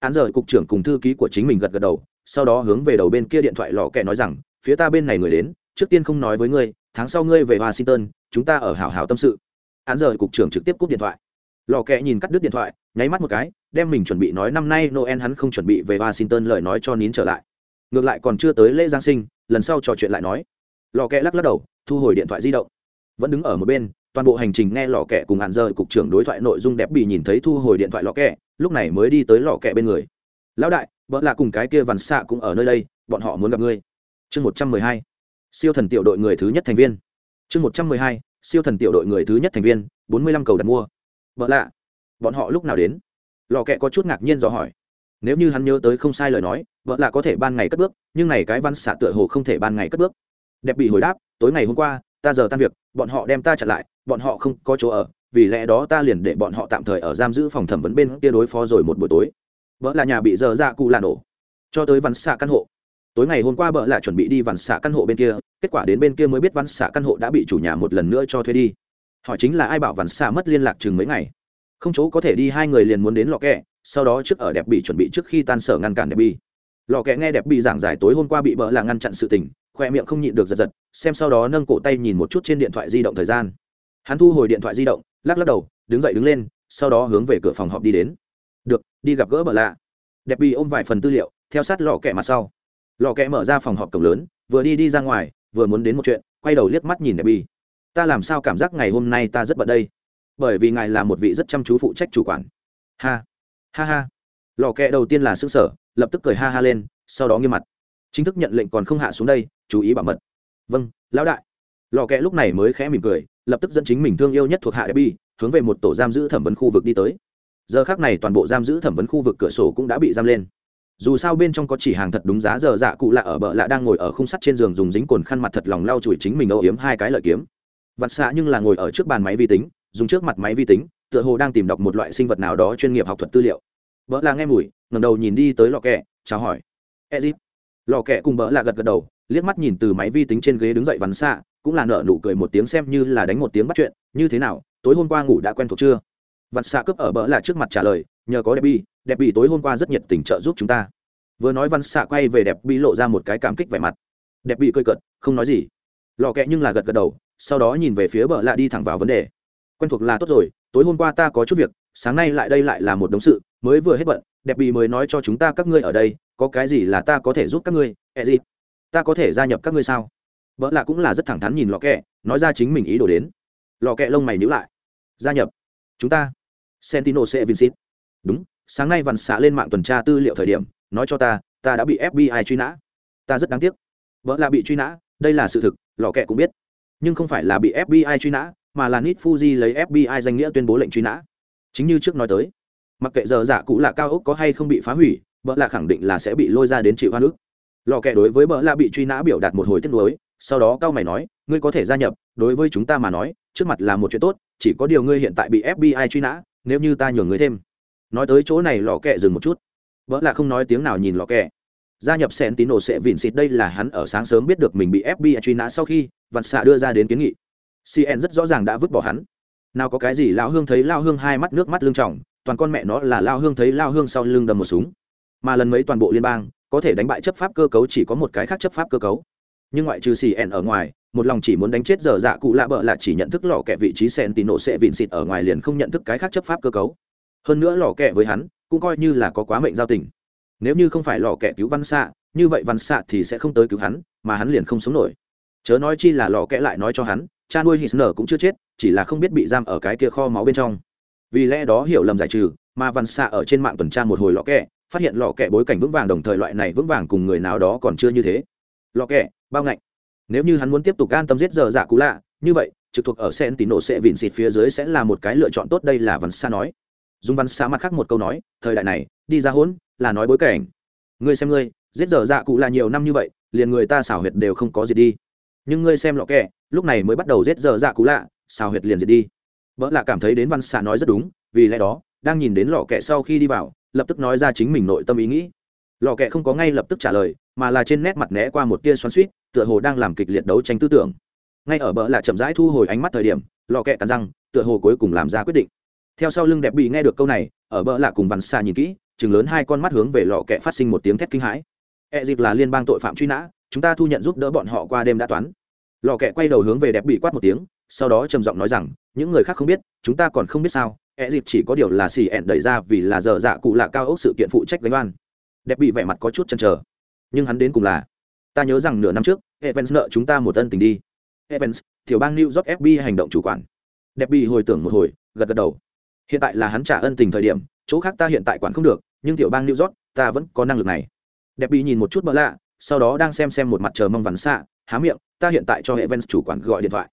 Hắn giờ cục trưởng cùng thư ký của chính mình gật gật đầu, sau đó hướng về đầu bên kia điện thoại lò kẽ nói rằng, phía ta bên này người đến, trước tiên không nói với ngươi, tháng sau ngươi về washington, chúng ta ở hảo hảo tâm sự. Hắn giờ cục trưởng trực tiếp cúp điện thoại. Lò kẽ nhìn cắt đứt điện thoại, nháy mắt một cái đem mình chuẩn bị nói năm nay noel hắn không chuẩn bị về washington lời nói cho nín trở lại. Ngược lại còn chưa tới lễ giáng sinh, lần sau trò chuyện lại nói. Lò kẹ lắc lắc đầu, thu hồi điện thoại di động. Vẫn đứng ở một bên, toàn bộ hành trình nghe lò kẹ cùng hạn giờ cục trưởng đối thoại nội dung đẹp bị nhìn thấy thu hồi điện thoại lò kẹ, lúc này mới đi tới lò kẹ bên người. Lão đại, vợ là cùng cái kia vằn xạ cũng ở nơi đây, bọn họ muốn gặp ngươi. Chương một trăm mười hai. Siêu thần tiểu đội người thứ nhất thành viên. Chương một trăm mười hai. Siêu thần tiểu đội người thứ nhất thành viên, bốn mươi lăm cầu đặt mua. Vợ lạ, bọn họ lúc nào đến? Lò kẹ có chút ngạc nhiên dò hỏi. Nếu như hắn nhớ tới không sai lời nói, vợ là có thể ban ngày cất bước, nhưng này cái văn xạ tựa hồ không thể ban ngày cất bước. Đẹp bị hồi đáp, tối ngày hôm qua, ta giờ tan việc, bọn họ đem ta chặn lại, bọn họ không có chỗ ở, vì lẽ đó ta liền để bọn họ tạm thời ở giam giữ phòng thẩm vấn bên kia đối phó rồi một buổi tối. Vợ là nhà bị dở ra cụ là nổ. Cho tới văn xạ căn hộ. Tối ngày hôm qua vợ là chuẩn bị đi văn xạ căn hộ bên kia, kết quả đến bên kia mới biết văn xạ căn hộ đã bị chủ nhà một lần nữa cho thuê đi. Họ chính là ai bảo văn xạ mất liên lạc chừng mấy ngày? Không chỗ có thể đi, hai người liền muốn đến lò kẹ, sau đó trước ở đẹp bị chuẩn bị trước khi tan sở ngăn cản đẹp bị. lò kẹ nghe đẹp bị giảng giải tối hôm qua bị bỡ là ngăn chặn sự tình, khoe miệng không nhịn được giật giật, xem sau đó nâng cổ tay nhìn một chút trên điện thoại di động thời gian. Hắn thu hồi điện thoại di động, lắc lắc đầu, đứng dậy đứng lên, sau đó hướng về cửa phòng họp đi đến. Được, đi gặp gỡ bỡ lạ. Đẹp bị ôm vài phần tư liệu, theo sát lò kẹ mặt sau. Lò kẹ mở ra phòng họp cổng lớn, vừa đi đi ra ngoài, vừa muốn đến một chuyện, quay đầu liếc mắt nhìn đẹp bị. ta làm sao cảm giác ngày hôm nay ta rất bận đây? Bởi vì ngài là một vị rất chăm chú phụ trách chủ quản. Ha ha ha. Lò kẹ đầu tiên là xương sở lập tức cười ha ha lên, sau đó nghiêm mặt. Chính thức nhận lệnh còn không hạ xuống đây, chú ý bảo mật. Vâng lão đại. Lò kẹ lúc này mới khẽ mỉm cười, lập tức dẫn chính mình thương yêu nhất thuộc hạ bi hướng về một tổ giam giữ thẩm vấn khu vực đi tới. Giờ khác này toàn bộ giam giữ thẩm vấn khu vực cửa sổ cũng đã bị giam lên. Dù sao bên trong có chỉ hàng thật đúng giá giờ dạ cụ lạ ở bờ lạ đang ngồi ở khung sắt trên giường dùng dính cồn khăn mặt thật lòng lau chùi chính mình âu yếm hai cái lợi kiếm. Vặt xạ nhưng là ngồi ở trước bàn máy vi tính dùng trước mặt máy vi tính, tựa hồ đang tìm đọc một loại sinh vật nào đó chuyên nghiệp học thuật tư liệu. Vợ là nghe mùi ngầm đầu nhìn đi tới lò kẹ, chào hỏi. Ezip. Lò kẹ cùng bỡ là gật gật đầu, liếc mắt nhìn từ máy vi tính trên ghế đứng dậy vắn xạ cũng là nợ nụ cười một tiếng xem như là đánh một tiếng bắt chuyện, như thế nào, tối hôm qua ngủ đã quen thuộc chưa? Vặt xạ cướp ở bỡ là trước mặt trả lời, nhờ có đẹp bi đẹp bị tối hôm qua rất nhiệt tình trợ giúp chúng ta. Vừa nói văn xạ quay về đẹp bị lộ ra một cái cảm kích vẻ mặt. Đẹp bị cơi cợt, không nói gì. Lò kẹ nhưng là gật gật đầu, sau đó nhìn về phía bờ lạ đi thẳng vào vấn đề quen thuộc là tốt rồi, tối hôm qua ta có chút việc, sáng nay lại đây lại là một đống sự, mới vừa hết bận, đẹp bị mới nói cho chúng ta các ngươi ở đây, có cái gì là ta có thể giúp các ngươi, ẹ gì? Ta có thể gia nhập các ngươi sao? Vợ lạ cũng là rất thẳng thắn nhìn lò kẹ, nói ra chính mình ý đồ đến. Lò kẹ lông mày nhữ lại. Gia nhập. Chúng ta. Sentino sẽ vincit đúng, sáng nay vằn xạ lên mạng tuần tra tư liệu thời điểm, nói cho ta ta đã bị fbi truy nã. Ta rất đáng tiếc. Vợ là bị truy nã, đây là sự thực lò kẹ cũng biết. Nhưng không phải là bị fbi truy nã mà là nít fuji lấy fbi danh nghĩa tuyên bố lệnh truy nã. Chính như trước nói tới, mặc kệ giờ dạ cũ là cao ốc có hay không bị phá hủy bỡ lạ khẳng định là sẽ bị lôi ra đến chịu hoa nước lò kẹ đối với bỡ lạ bị truy nã biểu đạt một hồi tiết đối sau đó cao mày nói, ngươi có thể gia nhập, đối với chúng ta mà nói, trước mặt là một chuyện tốt, chỉ có điều ngươi hiện tại bị fbi truy nã, nếu như ta nhường ngươi thêm. Nói tới chỗ này, lò kẹ dừng một chút. Vợ là không nói tiếng nào nhìn lò kẹ gia nhập sen tín đồ sẽ vịn xịt đây là hắn ở sáng sớm biết được mình bị fbi truy nã sau khi vặt xạ đưa ra đến kiến nghị cn rất rõ ràng đã vứt bỏ hắn. Nào có cái gì lao hương thấy lao hương hai mắt nước mắt lưng trọng toàn con mẹ nó là lao hương thấy lao hương sau lưng đâm một súng. Mà lần mấy toàn bộ liên bang, có thể đánh bại chấp pháp cơ cấu chỉ có một cái khác chấp pháp cơ cấu. Nhưng ngoại trừ cn ở ngoài, một lòng chỉ muốn đánh chết giờ dạ cụ lạ bợ là chỉ nhận thức lò kẹ vị trí sen tín nổ sẽ vịn xịt ở ngoài liền không nhận thức cái khác chấp pháp cơ cấu. Hơn nữa lò kẹ với hắn, cũng coi như là có quá mệnh giao tình. Nếu như không phải lò kẹ cứu văn xạ như vậy văn xạ thì sẽ không tới cứu hắn, mà hắn liền không sống nổi. Chớ nói chi là lò kẹ lại nói cho hắn cha nuôi hít nở cũng chưa chết, chỉ là không biết bị giam ở cái kia kho máu bên trong. Vì lẽ đó hiểu lầm giải trừ, mà văn xạ ở trên mạng tuần tra một hồi lọ kẹ, phát hiện lọ kẹ bối cảnh vững vàng đồng thời loại này vững vàng cùng người nào đó còn chưa như thế. Lọ kẹ, bao ngạnh. Nếu như hắn muốn tiếp tục an tâm giết giờ dạ cũ lạ, như vậy, trực thuộc ở sen tín nổ sẽ vịn xịt phía dưới sẽ là một cái lựa chọn tốt đây là văn xa nói. Dùng văn xa mặt khác một câu nói, thời đại này, đi ra hỗn là nói bối cảnh. Ngươi xem ngươi, giết giờ dạ cụ là nhiều năm như vậy, liền người ta xảo huyệt đều không có gì đi. Nhưng ngươi xem lọ kẹ lúc này mới bắt đầu giết giờ dạ cú lạ sao huyệt liền diệt đi. Vợ lạ cảm thấy đến văn xạ nói rất đúng, vì lẽ đó, đang nhìn đến lọ kẹ sau khi đi vào, lập tức nói ra chính mình nội tâm ý nghĩ. Lọ kẹ không có ngay lập tức trả lời, mà là trên nét mặt né qua một tia xoắn suýt tựa hồ đang làm kịch liệt đấu tranh tư tưởng. Ngay ở bờ lạ chậm rãi thu hồi ánh mắt thời điểm, lọ kẹ cắn răng, tựa hồ cuối cùng làm ra quyết định. Theo sau lưng đẹp bị nghe được câu này, ở bờ lạ cùng văn xa nhìn kỹ, chừng lớn hai con mắt hướng về lọ kẹ phát sinh một tiếng thét kinh hãi. E dịp là liên bang tội phạm truy nã, chúng ta thu nhận giúp đỡ bọn họ qua đêm đã toán lò kẹ quay đầu hướng về đẹp bị quát một tiếng, sau đó trầm giọng nói rằng, những người khác không biết, chúng ta còn không biết sao e dịp chỉ có điều là xì ẹn đẩy ra vì là dở dạ cụ lạ cao ốc sự kiện phụ trách gánh oan. Đẹp bị vẻ mặt có chút chăn trở nhưng hắn đến cùng là, ta nhớ rằng nửa năm trước, evans nợ chúng ta một tân tình đi. Evans, tiểu bang new york fb hành động chủ quản. Đẹp bị hồi tưởng một hồi, gật gật đầu. Hiện tại là hắn trả ân tình thời điểm, chỗ khác ta hiện tại quản không được, nhưng tiểu bang new york, ta vẫn có năng lực này. Đẹp bị nhìn một chút bỡ lạ, sau đó đang xem xem một mặt chờ mong vắn xạ há miệng, ta hiện tại cho hệ vens chủ quản gọi điện thoại.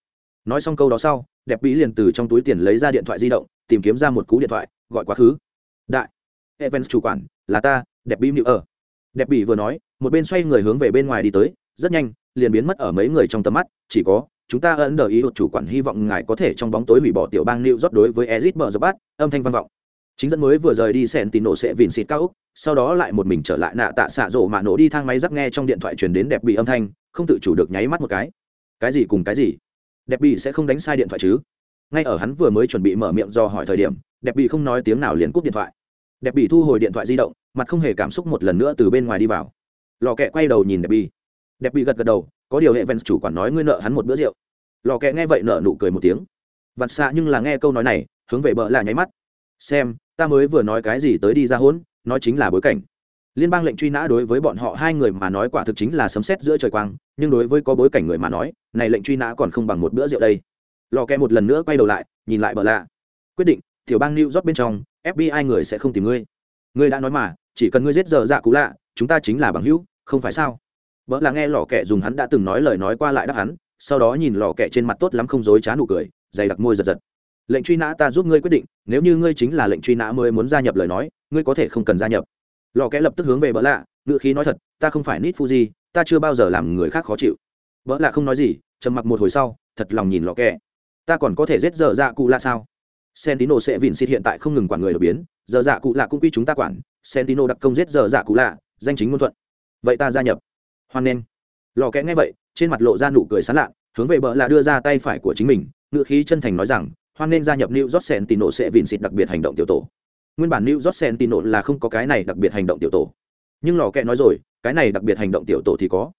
Nói xong câu đó sau, đẹp bí liền từ trong túi tiền lấy ra điện thoại di động, tìm kiếm ra một cú điện thoại, gọi quá khứ. Đại evans chủ quản, là ta, đẹp bí mịu ở đẹp bí vừa nói, một bên xoay người hướng về bên ngoài đi tới, rất nhanh, liền biến mất ở mấy người trong tầm mắt, chỉ có, chúng ta ấn đờ ý hụt chủ quản hy vọng ngài có thể trong bóng tối hủy bỏ tiểu bang new rót đối với ezit bờ bát âm thanh vang vọng. Chính dẫn mới vừa rời đi sẹn tín nổ sẽ vìn xịt cao úc sau đó lại một mình trở lại nạ tạ xạ rộ mà nổ đi thang máy rắc nghe trong điện thoại truyền đến đẹp bị âm thanh, không tự chủ được nháy mắt một cái. Cái gì cùng cái gì? Đẹp bị sẽ không đánh sai điện thoại chứ? Ngay ở hắn vừa mới chuẩn bị mở miệng do hỏi thời điểm, đẹp bị không nói tiếng nào liền cúp điện thoại. Đẹp bị thu hồi điện thoại di động, mặt không hề cảm xúc một lần nữa từ bên ngoài đi vào. Lò kẹ quay đầu nhìn đẹp bị. Đẹp bị gật gật đầu, có điều hệ vens chủ quản nói ngươi nợ hắn một bữa rượu. Lò kẹ nghe vậy nợ nụ cười một tiếng. Vặt xạ nhưng là nghe câu nói này, hướng về bờ là nháy mắt. Xem, ta mới vừa nói cái gì tới đi ra hỗn nói chính là bối cảnh. Liên bang lệnh truy nã đối với bọn họ hai người mà nói quả thực chính là sấm sét giữa trời quang, nhưng đối với có bối cảnh người mà nói, này lệnh truy nã còn không bằng một bữa rượu đây. Lò kẹ một lần nữa quay đầu lại, nhìn lại bờ lạ. Quyết định, tiểu bang new york bên trong fbi người sẽ không tìm ngươi. Ngươi đã nói mà, chỉ cần ngươi giết giờ dạ cũ lạ, chúng ta chính là bằng hữu, không phải sao? Vợ là nghe lò kẹ dùng hắn đã từng nói lời nói qua lại đáp hắn, sau đó nhìn lò kẹ trên mặt tốt lắm không dối trá nụ cười, dày đặc môi giật giật. Lệnh truy nã ta giúp ngươi quyết định, nếu như ngươi chính là lệnh truy nã mới muốn gia nhập lời nói ngươi có thể không cần gia nhập. Lò kẽ lập tức hướng về bỡ lạ ngựa khí nói thật, ta không phải nít fuji, ta chưa bao giờ làm người khác khó chịu. Bỡ lạ không nói gì, trầm mặc một hồi sau, thật lòng nhìn lò kẽ. Ta còn có thể giết dở dạ cụ lạ sao? Sentino sẽ vìn xịt hiện tại không ngừng quản người đột biến, dở dạ cụ lạ cũng quy chúng ta quản sentino đặc công giết dở dạ cụ lạ, danh chính ngôn thuận. Vậy ta gia nhập. Hoan nghênh. Lò kẽ nghe vậy, trên mặt lộ ra nụ cười sán lạ, hướng về bỡ lạ đưa ra tay phải của chính mình ngựa khí chân thành nói rằng, hoan nên gia nhập New York Sentinel sẽ vìn xịt đặc biệt hành động tiểu tổ. Nguyên bản New York Sentinel là không có cái này đặc biệt hành động tiểu tổ. Nhưng lò kẹ nói rồi, cái này đặc biệt hành động tiểu tổ thì có.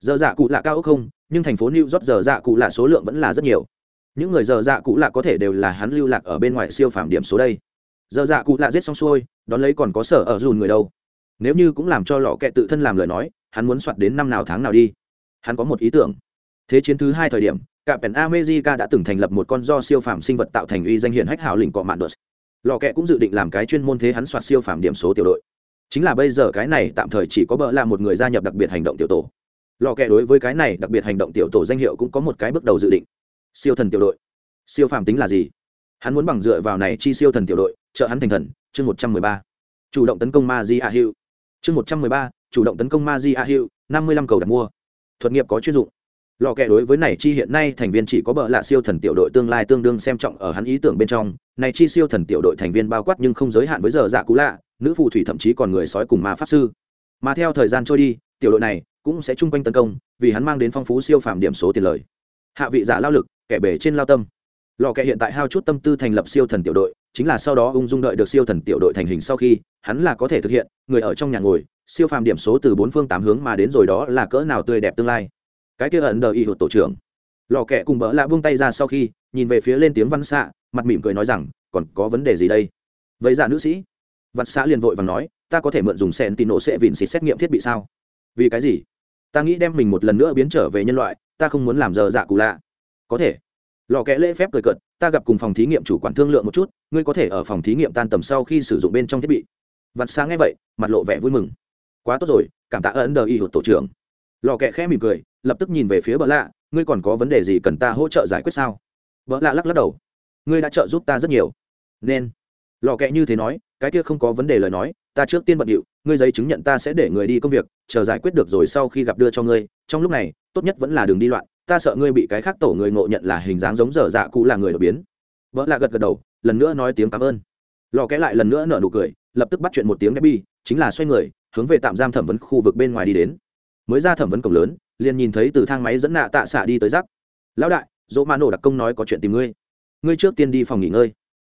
Giờ dạ cụ lạ cao ốc không, nhưng thành phố New York giờ dạ cụ lạ số lượng vẫn là rất nhiều. Những người giờ dạ cụ lạ có thể đều là hắn lưu lạc ở bên ngoài siêu phàm điểm số đây. Giờ dạ cụ lạ giết xong xuôi, đón lấy còn có sở ở dùn người đâu. Nếu như cũng làm cho lò kẹ tự thân làm lời nói, hắn muốn soạt đến năm nào tháng nào đi. Hắn có một ý tưởng. Thế chiến thứ hai thời điểm, cả pèn america đã từng thành lập một con do siêu phàm sinh vật tạo thành uy danh hiển hách hảo lĩnh cọ mạn đột lò kẹ cũng dự định làm cái chuyên môn thế hắn soạt siêu phàm điểm số tiểu đội. Chính là bây giờ cái này tạm thời chỉ có bỡ là một người gia nhập đặc biệt hành động tiểu tổ. Lò kẹ đối với cái này đặc biệt hành động tiểu tổ danh hiệu cũng có một cái bước đầu dự định. Siêu thần tiểu đội. Siêu phàm tính là gì? Hắn muốn bằng dựa vào này chi siêu thần tiểu đội, trợ hắn thành thần, chương một trăm mười ba. Chủ động tấn công ma di a hữu chương một trăm mười ba, chủ động tấn công ma di a hữu năm mươi lăm cầu đặt mua. Thuật nghiệp có chuyên dụng lò kẹ đối với này chi hiện nay thành viên chỉ có bợ lạ siêu thần tiểu đội tương lai tương đương xem trọng ở hắn ý tưởng bên trong. Này chi siêu thần tiểu đội thành viên bao quát nhưng không giới hạn với giờ dạ cũ lạ, nữ phù thủy thậm chí còn người sói cùng ma pháp sư. Mà theo thời gian trôi đi, tiểu đội này cũng sẽ chung quanh tấn công, vì hắn mang đến phong phú siêu phàm điểm số tiền lời. Hạ vị giả lao lực, kẻ bể trên lao tâm. Lò kẹ hiện tại hao chút tâm tư thành lập siêu thần tiểu đội, chính là sau đó ung dung đợi được siêu thần tiểu đội thành hình sau khi, hắn là có thể thực hiện, người ở trong nhà ngồi, siêu phàm điểm số từ bốn phương tám hướng mà đến rồi đó là cỡ nào tươi đẹp tương lai cái kia ẩn đờ y hụt tổ trưởng. Lò kẹ cùng bỡ lạ buông tay ra sau khi, nhìn về phía lên tiếng văn xạ, mặt mỉm cười nói rằng, còn có vấn đề gì đây? Vậy giả nữ sĩ. Văn xã liền vội và nói, ta có thể mượn dùng sen tin nổ sẽ vịn xịt xét nghiệm thiết bị sao? Vì cái gì? Ta nghĩ đem mình một lần nữa biến trở về nhân loại, ta không muốn làm giờ dạ cụ lạ. Có thể. Lò kẽ lễ phép cười cợt, ta gặp cùng phòng thí nghiệm chủ quản thương lượng một chút, ngươi có thể ở phòng thí nghiệm tan tầm sau khi sử dụng bên trong thiết bị. Vặt sáng nghe vậy, mặt lộ vẻ vui mừng. Quá tốt rồi, cảm tạ ấn đờ y hụt tổ trưởng. Lò kẹ khẽ mỉm cười lập tức nhìn về phía bợ lạ, ngươi còn có vấn đề gì cần ta hỗ trợ giải quyết sao? Bợ lạ lắc lắc đầu, ngươi đã trợ giúp ta rất nhiều. Nên. Lò kẹ như thế nói, cái kia không có vấn đề lời nói, ta trước tiên bận điệu, ngươi giấy chứng nhận ta sẽ để người đi công việc, chờ giải quyết được rồi sau khi gặp đưa cho ngươi, trong lúc này, tốt nhất vẫn là đường đi loạn, ta sợ ngươi bị cái khác tổ người ngộ nhận là hình dáng giống dở dạ cũ là người đột biến. Vợ lạ gật gật đầu, lần nữa nói tiếng cảm ơn. Lò kẽ lại lần nữa nở nụ cười, lập tức bắt chuyện một tiếng bi chính là xoay người, hướng về tạm giam thẩm vấn khu vực bên ngoài đi đến mới ra thẩm vấn cổng lớn, liền nhìn thấy từ thang máy dẫn nạ tạ xạ đi tới rắc lão đại, dỗ ma nổ đặc công nói có chuyện tìm ngươi. Ngươi trước tiên đi phòng nghỉ ngơi.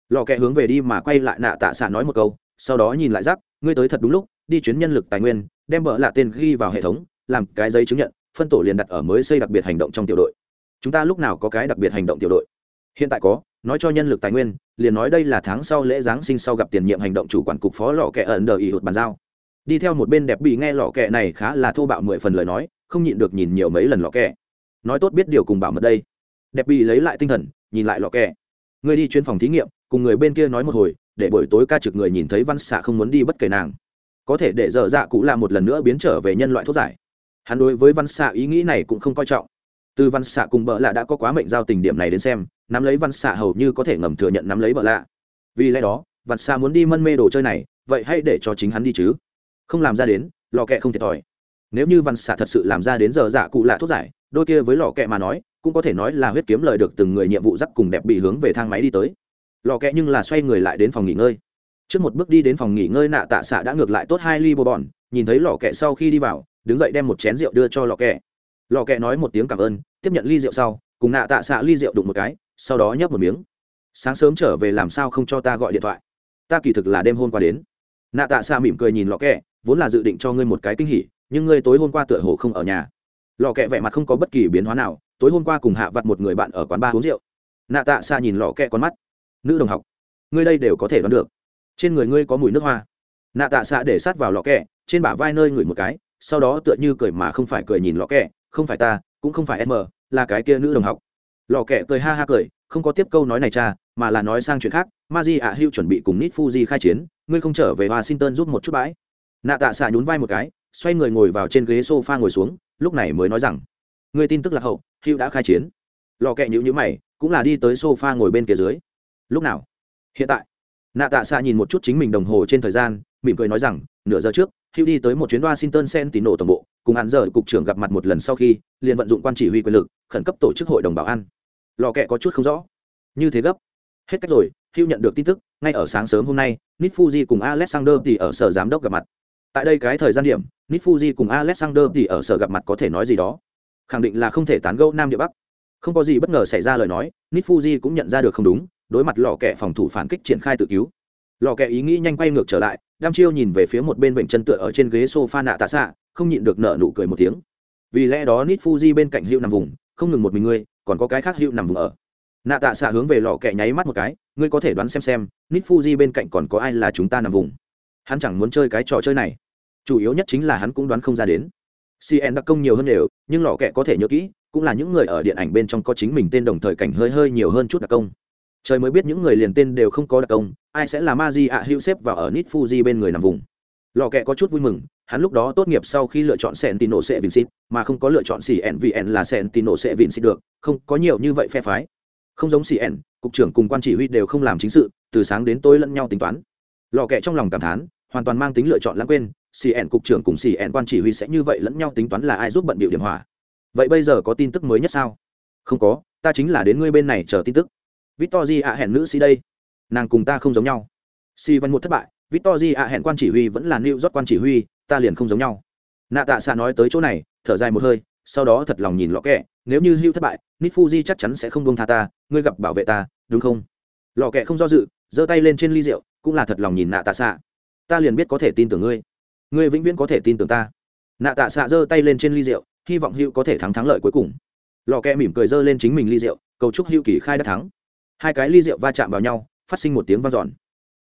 Lò kẹ hướng về đi mà quay lại nạ tạ xạ nói một câu, sau đó nhìn lại rắc ngươi tới thật đúng lúc, đi chuyến nhân lực tài nguyên, đem bợ lạ tên ghi vào hệ thống, làm cái giấy chứng nhận, phân tổ liền đặt ở mới xây đặc biệt hành động trong tiểu đội. Chúng ta lúc nào có cái đặc biệt hành động tiểu đội? Hiện tại có, nói cho nhân lực tài nguyên, liền nói đây là tháng sau lễ giáng sinh sau gặp tiền nhiệm hành động chủ quản cục phó lò kẹ ẩn đờ ỉ hụt bàn giao đi theo một bên đẹp bị nghe lọ kẹ này khá là thô bạo mười phần lời nói, không nhịn được nhìn nhiều mấy lần lọ kẹ. Nói tốt biết điều cùng bảo mật đây. Đẹp bị lấy lại tinh thần, nhìn lại lọ kẹ. Người đi chuyên phòng thí nghiệm, cùng người bên kia nói một hồi, để buổi tối ca trực người nhìn thấy văn xạ không muốn đi bất kể nàng. Có thể để dở dạ cụ là một lần nữa biến trở về nhân loại thuốc giải. Hắn đối với văn xạ ý nghĩ này cũng không coi trọng. Từ văn xạ cùng bợ lạ đã có quá mệnh giao tình điểm này đến xem, nắm lấy văn xạ hầu như có thể ngầm thừa nhận nắm lấy bợ lạ. Vì lẽ đó, văn xạ muốn đi mân mê đồ chơi này, vậy hãy để cho chính hắn đi chứ không làm ra đến, lò kẹ không thiệt thòi. Nếu như văn xạ thật sự làm ra đến giờ giả cụ lạ thuốc giải, đôi kia với lò kẹ mà nói, cũng có thể nói là huyết kiếm lời được từng người nhiệm vụ dắt cùng đẹp bị hướng về thang máy đi tới. Lò kẹ nhưng là xoay người lại đến phòng nghỉ ngơi. Trước một bước đi đến phòng nghỉ ngơi, nạ tạ xạ đã ngược lại tốt hai ly bồ bòn, nhìn thấy lò kẹ sau khi đi vào, đứng dậy đem một chén rượu đưa cho lò kẹ. Lò kẹ nói một tiếng cảm ơn, tiếp nhận ly rượu sau, cùng nạ tạ xạ ly rượu đụng một cái, sau đó nhấp một miếng. Sáng sớm trở về làm sao không cho ta gọi điện thoại? Ta kỳ thực là đêm hôm qua đến. Nạ tạ xạ mỉm cười nhìn lò kẹ vốn là dự định cho ngươi một cái kinh hỉ, nhưng ngươi tối hôm qua tựa hồ không ở nhà. Lò kẹ vẻ mặt không có bất kỳ biến hóa nào, tối hôm qua cùng hạ vặt một người bạn ở quán ba uống rượu. Nạ tạ xạ nhìn lò kẹ con mắt. Nữ đồng học, ngươi đây đều có thể đoán được. Trên người ngươi có mùi nước hoa. Nạ tạ xạ để sát vào lò kẹ, trên bả vai nơi ngửi một cái, sau đó tựa như cười mà không phải cười nhìn lò kẹ, không phải ta, cũng không phải em mờ là cái kia nữ đồng học. Lò kẹ cười ha ha cười, không có tiếp câu nói này cha, mà là nói sang chuyện khác. Ma di ạ hưu chuẩn bị cùng nít fuji khai chiến, ngươi không trở về washington giúp một chút bãi nạ tạ xạ nhún vai một cái, xoay người ngồi vào trên ghế s o f a ngồi xuống, lúc này mới nói rằng người tin tức lạc hậu, hữu đã khai chiến. Lò kẹ nhữ nhữ mày, cũng là đi tới s o f a ngồi bên kia dưới. Lúc nào? Hiện tại. Nạ tạ xạ nhìn một chút chính mình đồng hồ trên thời gian, mỉm cười nói rằng, nửa giờ trước, hữu đi tới một chuyến washington sen tín nổ tổng bộ, cùng hạn giờ cục trưởng gặp mặt một lần sau khi, liền vận dụng quan chỉ huy quyền lực, khẩn cấp tổ chức hội đồng bảo an. Lò kẹ có chút không rõ. Như thế gấp. Hết cách rồi, hữu nhận được tin tức, ngay ở sáng sớm hôm nay nit fuji cùng alexander thì ở sở giám đốc gặp mặt tại đây cái thời gian điểm nít fuji cùng alexander thì ở sở gặp mặt có thể nói gì đó. Khẳng định là không thể tán gẫu nam địa bắc. Không có gì bất ngờ xảy ra lời nói nít fuji cũng nhận ra được không đúng, đối mặt lò kẹ phòng thủ phản kích triển khai tự cứu. Lò kẹ ý nghĩ nhanh quay ngược trở lại, đam chiêu nhìn về phía một bên vịnh chân tựa ở trên ghế sofa nạ tạ xạ, không nhịn được nở nụ cười một tiếng. Vì lẽ đó nít fuji bên cạnh hữu nằm vùng, không ngừng một mình ngươi, còn có cái khác hữu nằm vùng ở. Nạ tạ xạ hướng về lò kẹ nháy mắt một cái, ngươi có thể đoán xem xem nít fuji bên cạnh còn có ai là chúng ta nằm vùng? Hắn chẳng muốn chơi cái trò chơi này. Chủ yếu nhất chính là hắn cũng đoán không ra đến. Cn đặc công nhiều hơn đều, nhưng lò kẹ có thể nhớ kỹ, cũng là những người ở điện ảnh bên trong có chính mình tên đồng thời cảnh hơi hơi nhiều hơn chút đặc công. Trời mới biết những người liền tên đều không có đặc công, ai sẽ là ma di ạ hữu xếp vào ở nít fuji bên người nằm vùng. Lò kẹ có chút vui mừng, hắn lúc đó tốt nghiệp sau khi lựa chọn sẹn tino sẽ sẽ xịt mà không có lựa chọn cn vn là sẹn tino sẽ sẽ xịt được, không có nhiều như vậy phe phái. Không giống cn cục trưởng cùng quan chỉ huy đều không làm chính sự, từ sáng đến tối lẫn nhau tính toán. Lò kẹ trong lòng cảm thán hoàn toàn mang tính lựa chọn lãng quên cn cục trưởng cùng cn quan chỉ huy sẽ như vậy lẫn nhau tính toán là ai giúp bận bịu điểm hỏa vậy bây giờ có tin tức mới nhất sao? Không có, ta chính là đến ngươi bên này chờ tin tức. Victor ạ hẹn nữ sĩ đây. Nàng cùng ta không giống nhau. Si văn một thất bại victor ạ hẹn quan chỉ huy vẫn là new rót quan chỉ huy, ta liền không giống nhau. Nạ tạ xạ nói tới chỗ này, thở dài một hơi, sau đó thật lòng nhìn lọ kẹ, nếu như hưu thất bại nít fuji chắc chắn sẽ không buông tha ta, ngươi gặp bảo vệ ta, đúng không? Lọ kẹ không do dự, giơ tay lên trên ly rượu, cũng là thật lòng nhìn nạ tạ xạ ta liền biết có thể tin tưởng ngươi. Ngươi vĩnh viễn có thể tin tưởng ta. Nạ tạ xạ giơ tay lên trên ly rượu, hy vọng hữu có thể thắng thắng lợi cuối cùng. Lò kẹ mỉm cười giơ lên chính mình ly rượu, cầu chúc hữu kỳ khai đã thắng. Hai cái ly rượu va chạm vào nhau, phát sinh một tiếng vang dọn.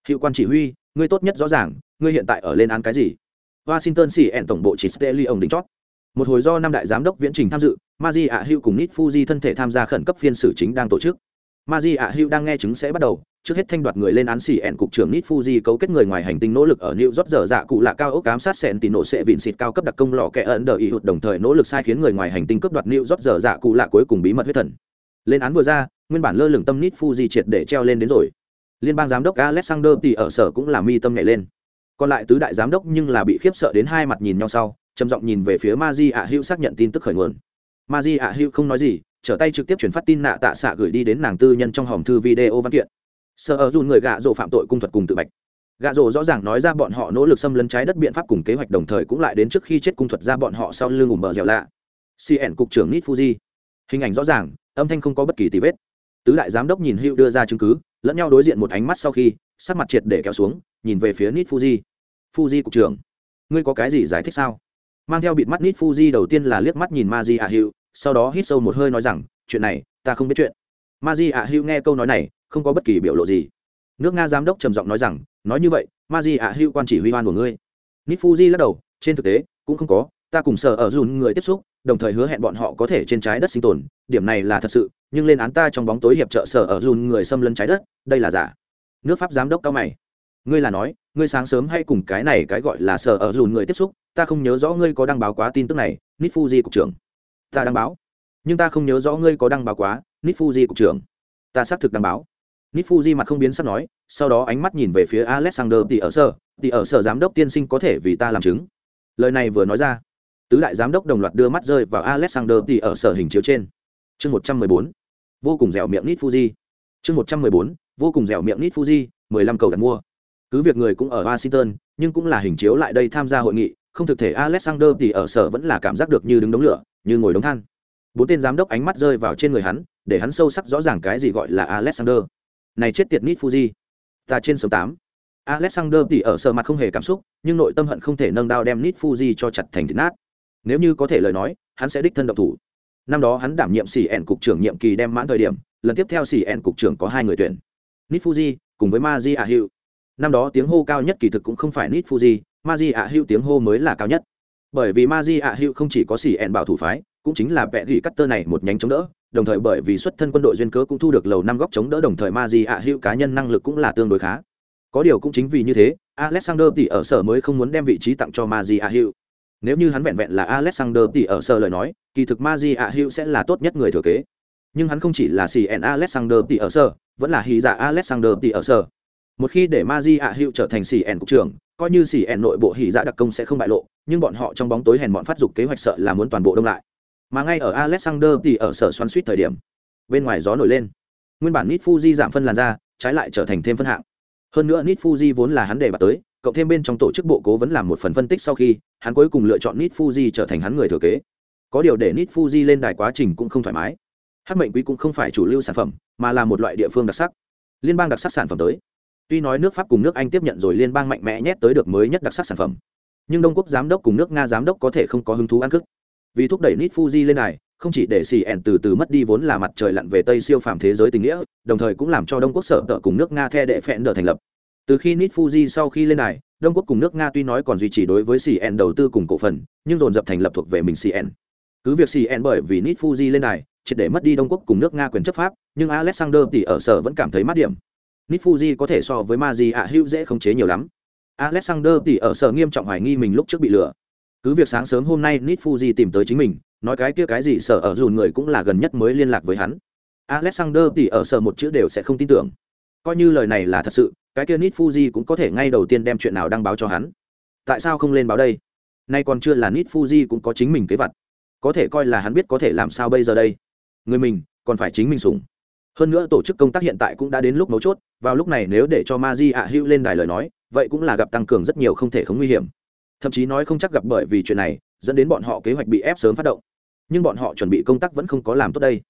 Hữu quan chỉ huy, ngươi tốt nhất rõ ràng, ngươi hiện tại ở lên án cái gì? Washington xỉ ẹn tổng bộ chỉ steli ông đính chót. Một hồi do năm đại giám đốc viễn trình tham dự, maji ạ hữu cùng nít fuji thân thể tham gia khẩn cấp phiên xử chính đang tổ chức. Maji ạ hữu đang nghe chứng sẽ bắt đầu trước hết thanh đoạt người lên án xỉ ẹn cục trưởng nít fuji cấu kết người ngoài hành tinh nỗ lực ở new rót dở dạ cụ lạ cao ốc cám sát sẹn tì nổ sẽ vịn xịt cao cấp đặc công lò kẹ ẩn đờ ý hụt đồng thời nỗ lực sai khiến người ngoài hành tinh cướp đoạt new rót dở dạ cụ lạ cuối cùng bí mật huyết thần. Lên án vừa ra, nguyên bản lơ lửng tâm nít fuji triệt để treo lên đến rồi. Liên bang giám đốc alexander thì ở sở cũng là mi tâm nhảy lên. Còn lại tứ đại giám đốc nhưng là bị khiếp sợ đến hai mặt nhìn nhau sau, trầm giọng nhìn về phía ma di ạ hữu xác nhận tin tức khởi nguồn. Ma di ạ hữu không nói gì, trở tay trực tiếp chuyển phát tin nạ tạ xạ gửi đi đến nàng tư nhân trong hòm thư video văn kiện sợ ở dùn người gạ rộ phạm tội cung thuật cùng tự bạch. Gạ rộ rõ ràng nói ra bọn họ nỗ lực xâm lấn trái đất biện pháp cùng kế hoạch đồng thời cũng lại đến trước khi chết cung thuật ra bọn họ sau lưng ủng bờ dẻo lạ. Cn cục trưởng nít fuji. Hình ảnh rõ ràng, âm thanh không có bất kỳ tì vết. Tứ đại giám đốc nhìn hữu đưa ra chứng cứ, lẫn nhau đối diện một ánh mắt sau khi, sắc mặt triệt để kéo xuống, nhìn về phía nít fuji. Fuji cục trưởng, ngươi có cái gì giải thích sao? Mang theo bịt mắt nít fuji đầu tiên là liếc mắt nhìn ma di ạ hữu sau đó hít sâu một hơi nói rằng, chuyện này, ta không biết chuyện. Ma di ạ hữu nghe câu nói này không có bất kỳ biểu lộ gì. Nước nga giám đốc trầm giọng nói rằng, nói như vậy ma di ạ hữu quan chỉ huy hoan của ngươi. Nít fuji lắc đầu, trên thực tế, cũng không có, ta cùng sợ ở dùn người tiếp xúc, đồng thời hứa hẹn bọn họ có thể trên trái đất sinh tồn, điểm này là thật sự, nhưng lên án ta trong bóng tối hiệp trợ sở ở dùn người xâm lấn trái đất, đây là giả. Nước pháp giám đốc cao mày, ngươi là nói, ngươi sáng sớm hay cùng cái này cái gọi là sở ở dùn người tiếp xúc, ta không nhớ rõ ngươi có đăng báo quá tin tức này nít fuji cục trưởng. Ta đăng báo. Nhưng ta không nhớ rõ ngươi có đăng báo quá nít fuji cục trưởng. Ta xác thực đăng báo nít fuji mặt không biến sắc nói, sau đó ánh mắt nhìn về phía alexander thì ở sở thì ở sở giám đốc tiên sinh có thể vì ta làm chứng. Lời này vừa nói ra, tứ đại giám đốc đồng loạt đưa mắt rơi vào alexander thì ở sở hình chiếu trên. Chương một trăm mười bốn, vô cùng dẻo miệng nít fuji chương một trăm mười bốn, vô cùng dẻo miệng nít fuji mười lăm cầu đặt mua. Cứ việc người cũng ở washington, nhưng cũng là hình chiếu lại đây tham gia hội nghị, không thực thể alexander thì ở sở vẫn là cảm giác được như đứng đống lửa, như ngồi đống than. Bốn tên giám đốc ánh mắt rơi vào trên người hắn, để hắn sâu sắc rõ ràng cái gì gọi là alexander này chết tiệt nít fuji. Ta trên số tám. Alexander thì ở sợ mặt không hề cảm xúc, nhưng nội tâm hận không thể nâng đao đem nít fuji cho chặt thành thịt nát. Nếu như có thể lời nói, hắn sẽ đích thân độc thủ. Năm đó hắn đảm nhiệm xỉ ẹn cục trưởng nhiệm kỳ đem mãn thời điểm, lần tiếp theo xỉ ẹn cục trưởng có hai người tuyển. Nít fuji cùng với ma di a hữu năm đó tiếng hô cao nhất kỳ thực cũng không phải nít fuji ma di a hữu tiếng hô mới là cao nhất. Bởi vì ma di a hữu không chỉ có xỉ ẹn bảo thủ phái, cũng chính là vẽ gỉ cắt tơ này một nhánh chống đỡ đồng thời bởi vì xuất thân quân đội duyên cớ cũng thu được lầu năm góc chống đỡ, đồng thời ma di ạ hữu cá nhân năng lực cũng là tương đối khá. Có điều cũng chính vì như thế, alexander thì ở sở mới không muốn đem vị trí tặng cho ma di ạ hữu. Nếu như hắn vẹn vẹn là alexander thì ở sở lời nói, kỳ thực ma di ạ hữu sẽ là tốt nhất người thừa kế. Nhưng hắn không chỉ là cn alexander thì ở sở, vẫn là hy giả dạ alexander thì ở sở. Một khi để ma di ạ hữu trở thành cn cục trưởng, coi như cn nội bộ hy giả dạ đặc công sẽ không bại lộ, nhưng bọn họ trong bóng tối hèn bọn phát dục kế hoạch sợ là muốn toàn bộ đông lại mà ngay ở alexander thì ở sở xoắn suýt thời điểm, bên ngoài gió nổi lên. Nguyên bản nit fuji giảm phân làn ra, trái lại trở thành thêm phân hạng. Hơn nữa nit fuji vốn là hắn đề bạt tới, cộng thêm bên trong tổ chức bộ cố vẫn làm một phần phân tích sau khi, hắn cuối cùng lựa chọn nit fuji trở thành hắn người thừa kế. Có điều để nit fuji lên đài quá trình cũng không thoải mái. Hát mệnh quý cũng không phải chủ lưu sản phẩm, mà là một loại địa phương đặc sắc. Liên bang đặc sắc sản phẩm tới. Tuy nói nước pháp cùng nước anh tiếp nhận rồi liên bang mạnh mẽ nhét tới được mới nhất đặc sắc sản phẩm, nhưng đông quốc giám đốc cùng nước nga giám đốc có thể không có hứng thú ăn cức vì thúc đẩy nít fuji lên này, không chỉ để xì ẻn từ từ mất đi vốn là mặt trời lặn về tây siêu phàm thế giới tình nghĩa đồng thời cũng làm cho đông quốc sở tợ cùng nước nga the đệ phẹn đờ thành lập. Từ khi nít fuji sau khi lên này, đông quốc cùng nước nga tuy nói còn duy trì đối với cn đầu tư cùng cổ phần nhưng dồn dập thành lập thuộc về mình cn cứ việc cn bởi vì nít fuji lên này, triệt để mất đi đông quốc cùng nước nga quyền chấp pháp nhưng alexander thì ở sở vẫn cảm thấy mát điểm. Nít fuji có thể so với ma di ạ hữu dễ khống chế nhiều lắm. Alexander thì ở sở nghiêm trọng hoài nghi mình lúc trước bị lừa cứ việc sáng sớm hôm nay nít fuji tìm tới chính mình, nói cái kia cái gì sở ở dùn người cũng là gần nhất mới liên lạc với hắn. Alexander thì ở sở một chữ đều sẽ không tin tưởng. Coi như lời này là thật sự, cái kia nít fuji cũng có thể ngay đầu tiên đem chuyện nào đăng báo cho hắn. Tại sao không lên báo đây? Nay còn chưa là nít fuji cũng có chính mình kế vật. Có thể coi là hắn biết có thể làm sao bây giờ đây. Người mình, còn phải chính mình sủng. Hơn nữa tổ chức công tác hiện tại cũng đã đến lúc mấu chốt, vào lúc này nếu để cho ma di ạ hữu lên đài lời nói, vậy cũng là gặp tăng cường rất nhiều không thể không nguy hiểm thậm chí nói không chắc gặp bởi vì chuyện này, dẫn đến bọn họ kế hoạch bị ép sớm phát động. Nhưng bọn họ chuẩn bị công tác vẫn không có làm tốt đây.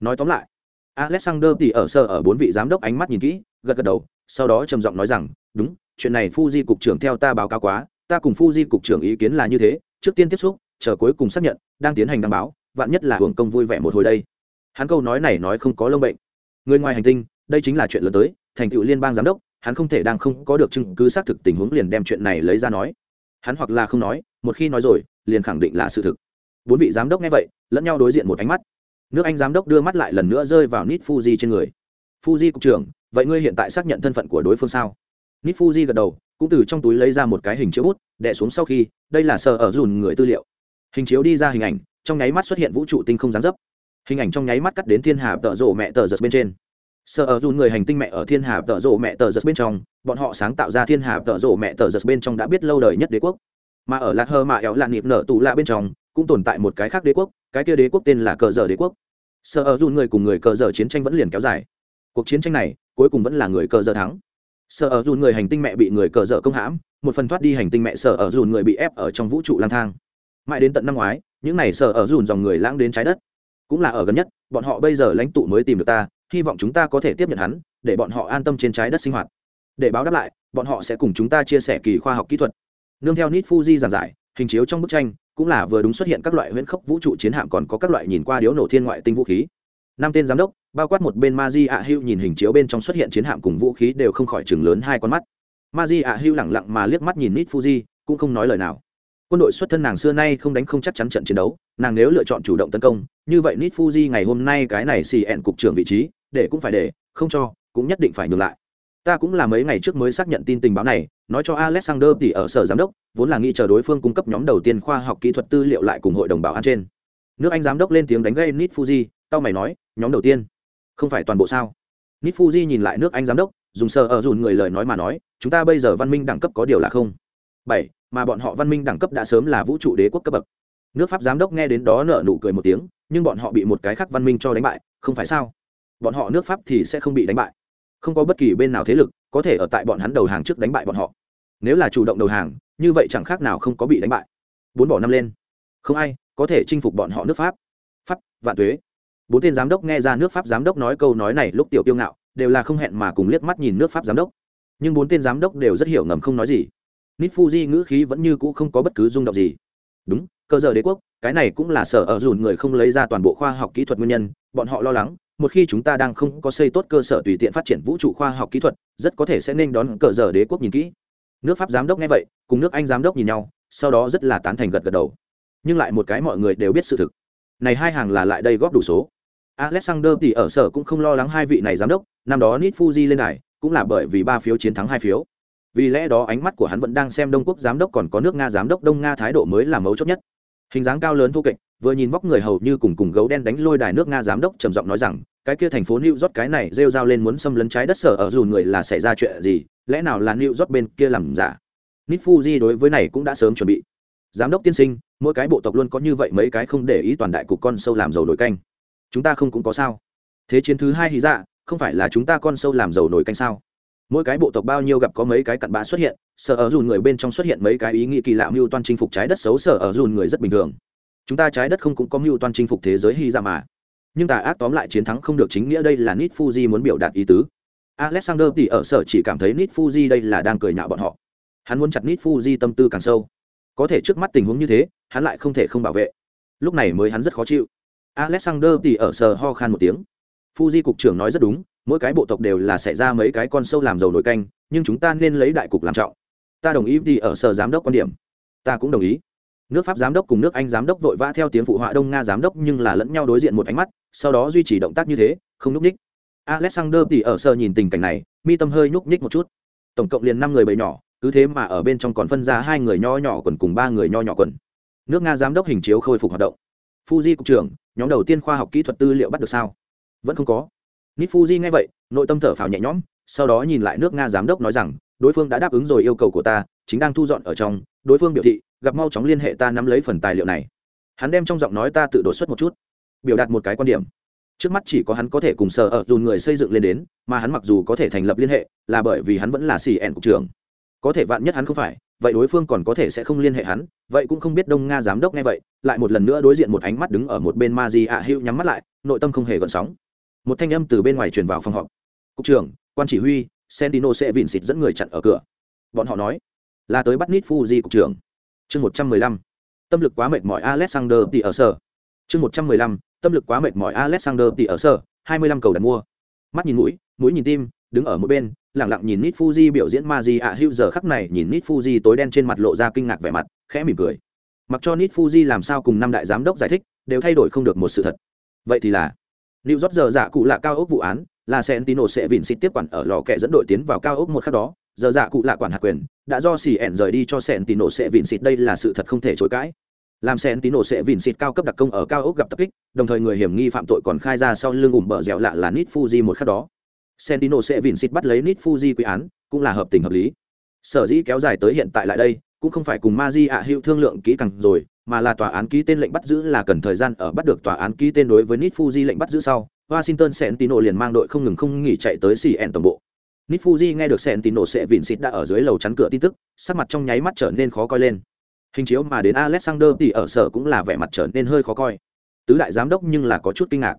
Nói tóm lại, alexander thì ở sơ ở bốn vị giám đốc ánh mắt nhìn kỹ, gật gật đầu, sau đó trầm giọng nói rằng, đúng, chuyện này Fuji cục trưởng theo ta báo cáo quá, ta cùng Fuji cục trưởng ý kiến là như thế, trước tiên tiếp xúc, chờ cuối cùng xác nhận, đang tiến hành đăng báo, vạn nhất là hưởng công vui vẻ một hồi đây. Hắn câu nói này nói không có lông bệnh. Người ngoài hành tinh, đây chính là chuyện lớn tới, thành tựu liên bang giám đốc, hắn không thể đang không có được chứng cứ xác thực tình huống liền đem chuyện này lấy ra nói hắn hoặc là không nói, một khi nói rồi, liền khẳng định là sự thực. Bốn vị giám đốc nghe vậy, lẫn nhau đối diện một ánh mắt. Nước anh giám đốc đưa mắt lại lần nữa rơi vào nít fuji trên người. Fuji cục trưởng, vậy ngươi hiện tại xác nhận thân phận của đối phương sao? Nít fuji gật đầu, cũng từ trong túi lấy ra một cái hình chiếu bút đẻ xuống sau khi, đây là sờ ở dùn người tư liệu. Hình chiếu đi ra hình ảnh, trong nháy mắt xuất hiện vũ trụ tinh không gián dấp. Hình ảnh trong nháy mắt cắt đến thiên hà tợ rộ mẹ tờ giật bên trên sợ ở dù người hành tinh mẹ ở thiên hà tợ rộ mẹ tờ giật bên trong, bọn họ sáng tạo ra thiên hà tợ rộ mẹ tờ giật bên trong đã biết lâu đời nhất đế quốc. Mà ở lạc hơ mạ éo lạ nịp nở tù lạ bên trong, cũng tồn tại một cái khác đế quốc, cái kia đế quốc tên là cờ dở đế quốc. Sợ ở dù người cùng người cờ dở chiến tranh vẫn liền kéo dài. Cuộc chiến tranh này, cuối cùng vẫn là người cờ dở thắng. Sợ ở dù người hành tinh mẹ bị người cờ dở công hãm, một phần thoát đi hành tinh mẹ sợ ở dù người bị ép ở trong vũ trụ lang thang. Mãi đến tận năm ngoái, những này sợ ở dùn dòng người lãng đến trái đất. Cũng là ở gần nhất, bọn họ bây giờ lãnh tụ mới tìm được ta hy vọng chúng ta có thể tiếp nhận hắn, để bọn họ an tâm trên trái đất sinh hoạt. Để báo đáp lại, bọn họ sẽ cùng chúng ta chia sẻ kỳ khoa học kỹ thuật. Nương theo nít fuji giảng giải, hình chiếu trong bức tranh cũng là vừa đúng xuất hiện các loại huyễn khốc vũ trụ chiến hạm còn có các loại nhìn qua điếu nổ thiên ngoại tinh vũ khí. Năm tên giám đốc, bao quát một bên ma di ạ hưu nhìn hình chiếu bên trong xuất hiện chiến hạm cùng vũ khí đều không khỏi chừng lớn hai con mắt. Ma di ạ hưu lẳng lặng mà liếc mắt nhìn nít fuji cũng không nói lời nào. Quân đội xuất thân nàng xưa nay không đánh không chắc chắn trận chiến đấu, nàng nếu lựa chọn chủ động tấn công, như vậy nít fuji ngày hôm nay cái này xì ẹn cục trưởng vị trí để cũng phải để, không cho, cũng nhất định phải nhường lại. Ta cũng là mấy ngày trước mới xác nhận tin tình báo này, nói cho alexander tỷ ở sở giám đốc, vốn là nghĩ chờ đối phương cung cấp nhóm đầu tiên khoa học kỹ thuật tư liệu lại cùng hội đồng bảo an trên. Nước anh giám đốc lên tiếng đánh gây nít fuji tao mày nói, nhóm đầu tiên, không phải toàn bộ sao? Nít fuji nhìn lại nước anh giám đốc, dùng sờ ở dùn người lời nói mà nói, chúng ta bây giờ văn minh đẳng cấp có điều là không. Bảy, mà bọn họ văn minh đẳng cấp đã sớm là vũ trụ đế quốc cấp bậc. Nước pháp giám đốc nghe đến đó nợ nụ cười một tiếng, nhưng bọn họ bị một cái khác văn minh cho đánh bại, không phải sao? Bọn họ nước pháp thì sẽ không bị đánh bại. Không có bất kỳ bên nào thế lực có thể ở tại bọn hắn đầu hàng trước đánh bại bọn họ. Nếu là chủ động đầu hàng như vậy chẳng khác nào không có bị đánh bại. Bốn bỏ năm lên. Không ai có thể chinh phục bọn họ nước pháp. Pháp vạn tuế, bốn tên giám đốc nghe ra nước pháp giám đốc nói câu nói này lúc tiểu tiêu ngạo đều là không hẹn mà cùng liếc mắt nhìn nước pháp giám đốc. Nhưng bốn tên giám đốc đều rất hiểu ngầm không nói gì. Nít fuji ngữ khí vẫn như cũ không có bất cứ rung động gì. Đúng cơ giờ đế quốc cái này cũng là sở ở dùn người không lấy ra toàn bộ khoa học kỹ thuật nguyên nhân bọn họ lo lắng một khi chúng ta đang không có xây tốt cơ sở tùy tiện phát triển vũ trụ khoa học kỹ thuật, rất có thể sẽ nên đón cờ giờ đế quốc nhìn kỹ. Nước pháp giám đốc nghe vậy, cùng nước anh giám đốc nhìn nhau, sau đó rất là tán thành gật gật đầu. Nhưng lại một cái mọi người đều biết sự thực. Này hai hàng là lại đây góp đủ số. Alexander thì ở sở cũng không lo lắng hai vị này giám đốc, năm đó nit fuji lên này cũng là bởi vì ba phiếu chiến thắng hai phiếu. Vì lẽ đó ánh mắt của hắn vẫn đang xem đông quốc giám đốc còn có nước nga giám đốc đông nga thái độ mới là mấu chốt nhất. Hình dáng cao lớn thô kệch vừa nhìn vóc người hầu như cùng cùng gấu đen đánh lôi đài nước nga giám đốc trầm giọng nói rằng, cái kia thành phố new york cái này rêu rao lên muốn xâm lấn trái đất sở ở dù người là xảy ra chuyện gì, lẽ nào là new york bên kia làm giả? Nít fuji đối với này cũng đã sớm chuẩn bị. Giám đốc tiên sinh, mỗi cái bộ tộc luôn có như vậy mấy cái không để ý toàn đại cục con sâu làm dầu nổi canh. Chúng ta không cũng có sao? Thế chiến thứ hai thì ra không phải là chúng ta con sâu làm dầu nổi canh sao? Mỗi cái bộ tộc bao nhiêu gặp có mấy cái cặn bã xuất hiện, sở ở dùn người bên trong xuất hiện mấy cái ý nghĩ kỳ lạ mưu toan chinh phục trái đất xấu, sở ở dùn người rất bình thường chúng ta trái đất không cũng có mưu toan chinh phục thế giới hy ra mà. Nhưng tà ác tóm lại chiến thắng không được chính nghĩa đây là nit fuji muốn biểu đạt ý tứ. Alexander thì ở sở chỉ cảm thấy nit fuji đây là đang cười nhạo bọn họ. Hắn muốn chặt nit fuji tâm tư càng sâu. Có thể trước mắt tình huống như thế, hắn lại không thể không bảo vệ. Lúc này mới hắn rất khó chịu. Alexander thì ở sở ho khan một tiếng. Fuji cục trưởng nói rất đúng, mỗi cái bộ tộc đều là xảy ra mấy cái con sâu làm dầu nổi canh, nhưng chúng ta nên lấy đại cục làm trọng. Ta đồng ý thì ở sở giám đốc quan điểm. Ta cũng đồng ý nước pháp giám đốc cùng nước anh giám đốc vội vã theo tiếng phụ họa đông nga giám đốc nhưng là lẫn nhau đối diện một ánh mắt, sau đó duy trì động tác như thế, không nhúc ních alexander thì ở sơ nhìn tình cảnh này, mi tâm hơi nhúc ních một chút. Tổng cộng liền năm người bầy nhỏ, cứ thế mà ở bên trong còn phân ra hai người nho nhỏ quần cùng ba người nho nhỏ quần. Nước nga giám đốc hình chiếu khôi phục hoạt động. Fuji cục trưởng, nhóm đầu tiên khoa học kỹ thuật tư liệu bắt được sao? Vẫn không có. Nít fuji nghe vậy, nội tâm thở phào nhẹ nhõm, sau đó nhìn lại nước nga giám đốc nói rằng, đối phương đã đáp ứng rồi yêu cầu của ta chính đang thu dọn ở trong, đối phương biểu thị, gặp mau chóng liên hệ ta nắm lấy phần tài liệu này. Hắn đem trong giọng nói ta tự đột xuất một chút, biểu đạt một cái quan điểm. Trước mắt chỉ có hắn có thể cùng sở ở dùn người xây dựng lên đến, mà hắn mặc dù có thể thành lập liên hệ, là bởi vì hắn vẫn là xì ẻn cục trưởng. Có thể vạn nhất hắn không phải, vậy đối phương còn có thể sẽ không liên hệ hắn, vậy cũng không biết đông nga giám đốc nghe vậy, lại một lần nữa đối diện một ánh mắt đứng ở một bên ma di ạ hữu nhắm mắt lại, nội tâm không hề gợn sóng. Một thanh âm từ bên ngoài truyền vào phòng họp. Cục trưởng, quan chỉ huy, sentino sẽ vịn xịt dẫn người chặn ở cửa. Bọn họ nói là tới bắt nít fuji cục trưởng. Chương một trăm mười lăm tâm lực quá mệt mỏi alexander tỷ ở sở chương một trăm mười lăm tâm lực quá mệt mỏi alexander tỷ ở sở hai mươi lăm cầu đặt mua. Mắt nhìn mũi mũi nhìn tim đứng ở mỗi bên lẳng lặng nhìn nít fuji biểu diễn ma di ạ hữu giờ khắc này nhìn nít fuji tối đen trên mặt lộ ra kinh ngạc vẻ mặt khẽ mỉm cười. Mặc cho nít fuji làm sao cùng năm đại giám đốc giải thích đều thay đổi không được một sự thật. Vậy thì là New York giờ giả cụ là cao ốc vụ án, là Sentino sẽ vịn xịt tiếp quản ở lò kẹ dẫn đội tiến vào cao ốc một khắc đó, giờ dạ cụ là quản hạt quyền, đã do xì ẻn rời đi cho Sentino sẽ vịn xịt đây là sự thật không thể chối cãi. Làm Sentino sẽ vịn xịt cao cấp đặc công ở cao ốc gặp tập kích, đồng thời người hiểm nghi phạm tội còn khai ra sau lưng ủng bờ dẻo lạ là Nit Fuji một khắc đó. Sentino sẽ vịn xịt bắt lấy Nit Fuji quy án, cũng là hợp tình hợp lý. Sở dĩ kéo dài tới hiện tại lại đây, cũng không phải cùng Maji ạ hữu thương lượng kỹ càng rồi, mà là tòa án ký tên lệnh bắt giữ là cần thời gian ở bắt được tòa án ký tên đối với Nit Fuji lệnh bắt giữ sau, Washington Sentinel liền mang đội không ngừng không nghỉ chạy tới CN tổng bộ. Nifuji nghe được Sentinel sẽ vịn xịt đã ở dưới lầu chắn cửa tin tức, sắc mặt trong nháy mắt trở nên khó coi lên. Hình chiếu mà đến Alexander thì ở sở cũng là vẻ mặt trở nên hơi khó coi. Tứ đại giám đốc nhưng là có chút kinh ngạc.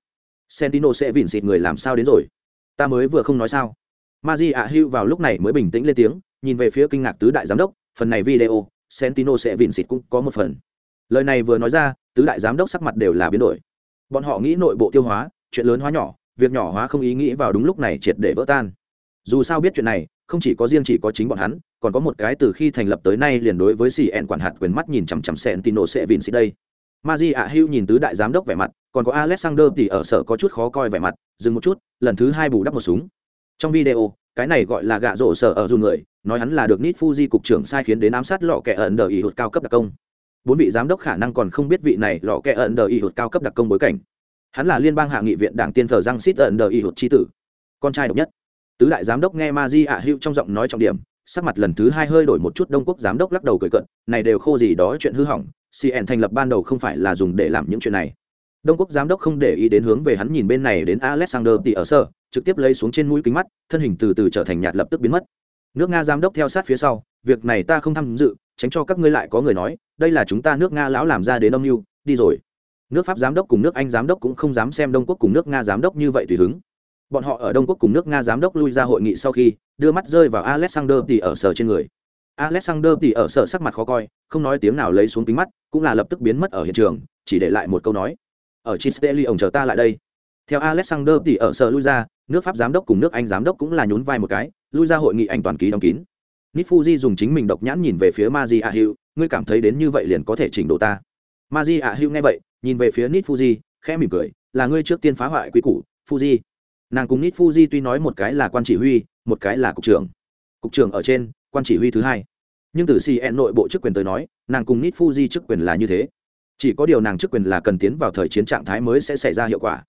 Sentinel sẽ vịn xịt người làm sao đến rồi? Ta mới vừa không nói sao? Maji ạ hưu vào lúc này mới bình tĩnh lên tiếng, nhìn về phía kinh ngạc tứ đại giám đốc, phần này video, Sentinel sẽ vịn xịt cũng có một phần. Lời này vừa nói ra, tứ đại giám đốc sắc mặt đều là biến đổi. Bọn họ nghĩ nội bộ tiêu hóa, chuyện lớn hóa nhỏ việc nhỏ hóa không ý nghĩ vào đúng lúc này triệt để vỡ tan dù sao biết chuyện này không chỉ có riêng chỉ có chính bọn hắn còn có một cái từ khi thành lập tới nay liền đối với cn quản hạt quyền mắt nhìn chằm chằm sen tino sẽ vin xịt đây Maji ạ hưu nhìn tứ đại giám đốc vẻ mặt, còn có Alexander thì ở sở có chút khó coi vẻ mặt, dừng một chút, lần thứ hai bù đắp một súng. Trong video, cái này gọi là gạ rổ sở ở dù người, nói hắn là được Nit Fuji cục trưởng sai khiến đến ám sát lọ kẻ ẩn đờ ý hụt cao cấp đặc công. Bốn vị giám đốc khả năng còn không biết vị này lọ kẻ ẩn đờ ý hụt cao cấp đặc công bối cảnh hắn là liên bang hạ nghị viện đảng tiên thờ răng xít ẩn đờ ý hụt chi tử con trai độc nhất tứ đại giám đốc nghe ma di ạ hữu trong giọng nói trọng điểm, sắc mặt lần thứ hai hơi đổi một chút, đông quốc giám đốc lắc đầu cười cận này đều khô gì đó chuyện hư hỏng cn thành lập ban đầu không phải là dùng để làm những chuyện này. Đông quốc giám đốc không để ý đến hướng về hắn nhìn bên này đến alexander tỉ ở sơ, trực tiếp lấy xuống trên mũi kính mắt, thân hình từ từ trở thành nhạt lập tức biến mất. Nước nga giám đốc theo sát phía sau, việc này ta không tham dự, tránh cho các ngươi lại có người nói, đây là chúng ta nước nga lão làm ra đến âm mưu, đi rồi. Nước pháp giám đốc cùng nước anh giám đốc cũng không dám xem đông quốc cùng nước nga giám đốc như vậy tùy hứng bọn họ ở đông quốc cùng nước nga giám đốc lui ra hội nghị sau khi đưa mắt rơi vào alexander tỉ ở sở trên người. Alexander tỉ ở sở sắc mặt khó coi, không nói tiếng nào lấy xuống kính mắt, cũng là lập tức biến mất ở hiện trường, chỉ để lại một câu nói. Ở chisteli ông chờ ta lại đây. Theo alexander tỉ ở sở lui ra, nước pháp giám đốc cùng nước anh giám đốc cũng là nhún vai một cái, lui ra hội nghị ảnh toàn ký đóng kín. Nifuji dùng chính mình độc nhãn nhìn về phía ma di a hữu ngươi cảm thấy đến như vậy liền có thể chỉnh độ ta? Ma di a hữu nghe vậy, nhìn về phía Nifuji, khẽ mỉm cười, là ngươi trước tiên phá hoại quý củ, fuji nàng cùng nít fuji tuy nói một cái là quan chỉ huy, một cái là cục trưởng. Cục trưởng ở trên, quan chỉ huy thứ hai. Nhưng từ cn nội bộ chức quyền tới nói, nàng cùng nít fuji chức quyền là như thế. Chỉ có điều nàng chức quyền là cần tiến vào thời chiến trạng thái mới sẽ xảy ra hiệu quả.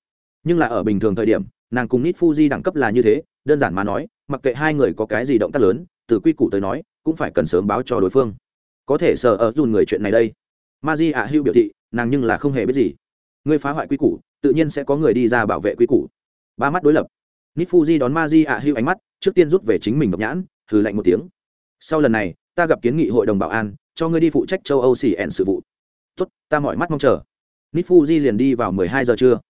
Nhưng là ở bình thường thời điểm, nàng cùng nít fuji đẳng cấp là như thế, đơn giản mà nói, mặc kệ hai người có cái gì động tác lớn, từ quy củ tới nói, cũng phải cần sớm báo cho đối phương. Có thể sợ ở dùn người chuyện này đây. Ma di ạ hưu biểu thị, nàng nhưng là không hề biết gì. Ngươi phá hoại quy củ, tự nhiên sẽ có người đi ra bảo vệ quy củ ba mắt đối lập. Nít fuji đón ma di ạ hữu ánh mắt trước tiên rút về chính mình độc nhãn hừ lạnh một tiếng. Sau lần này ta gặp kiến nghị hội đồng bảo an cho ngươi đi phụ trách châu âu xỉ ẹn sự vụ. Tốt ta mọi mắt mong chờ. Nít fuji liền đi vào mười hai giờ trưa.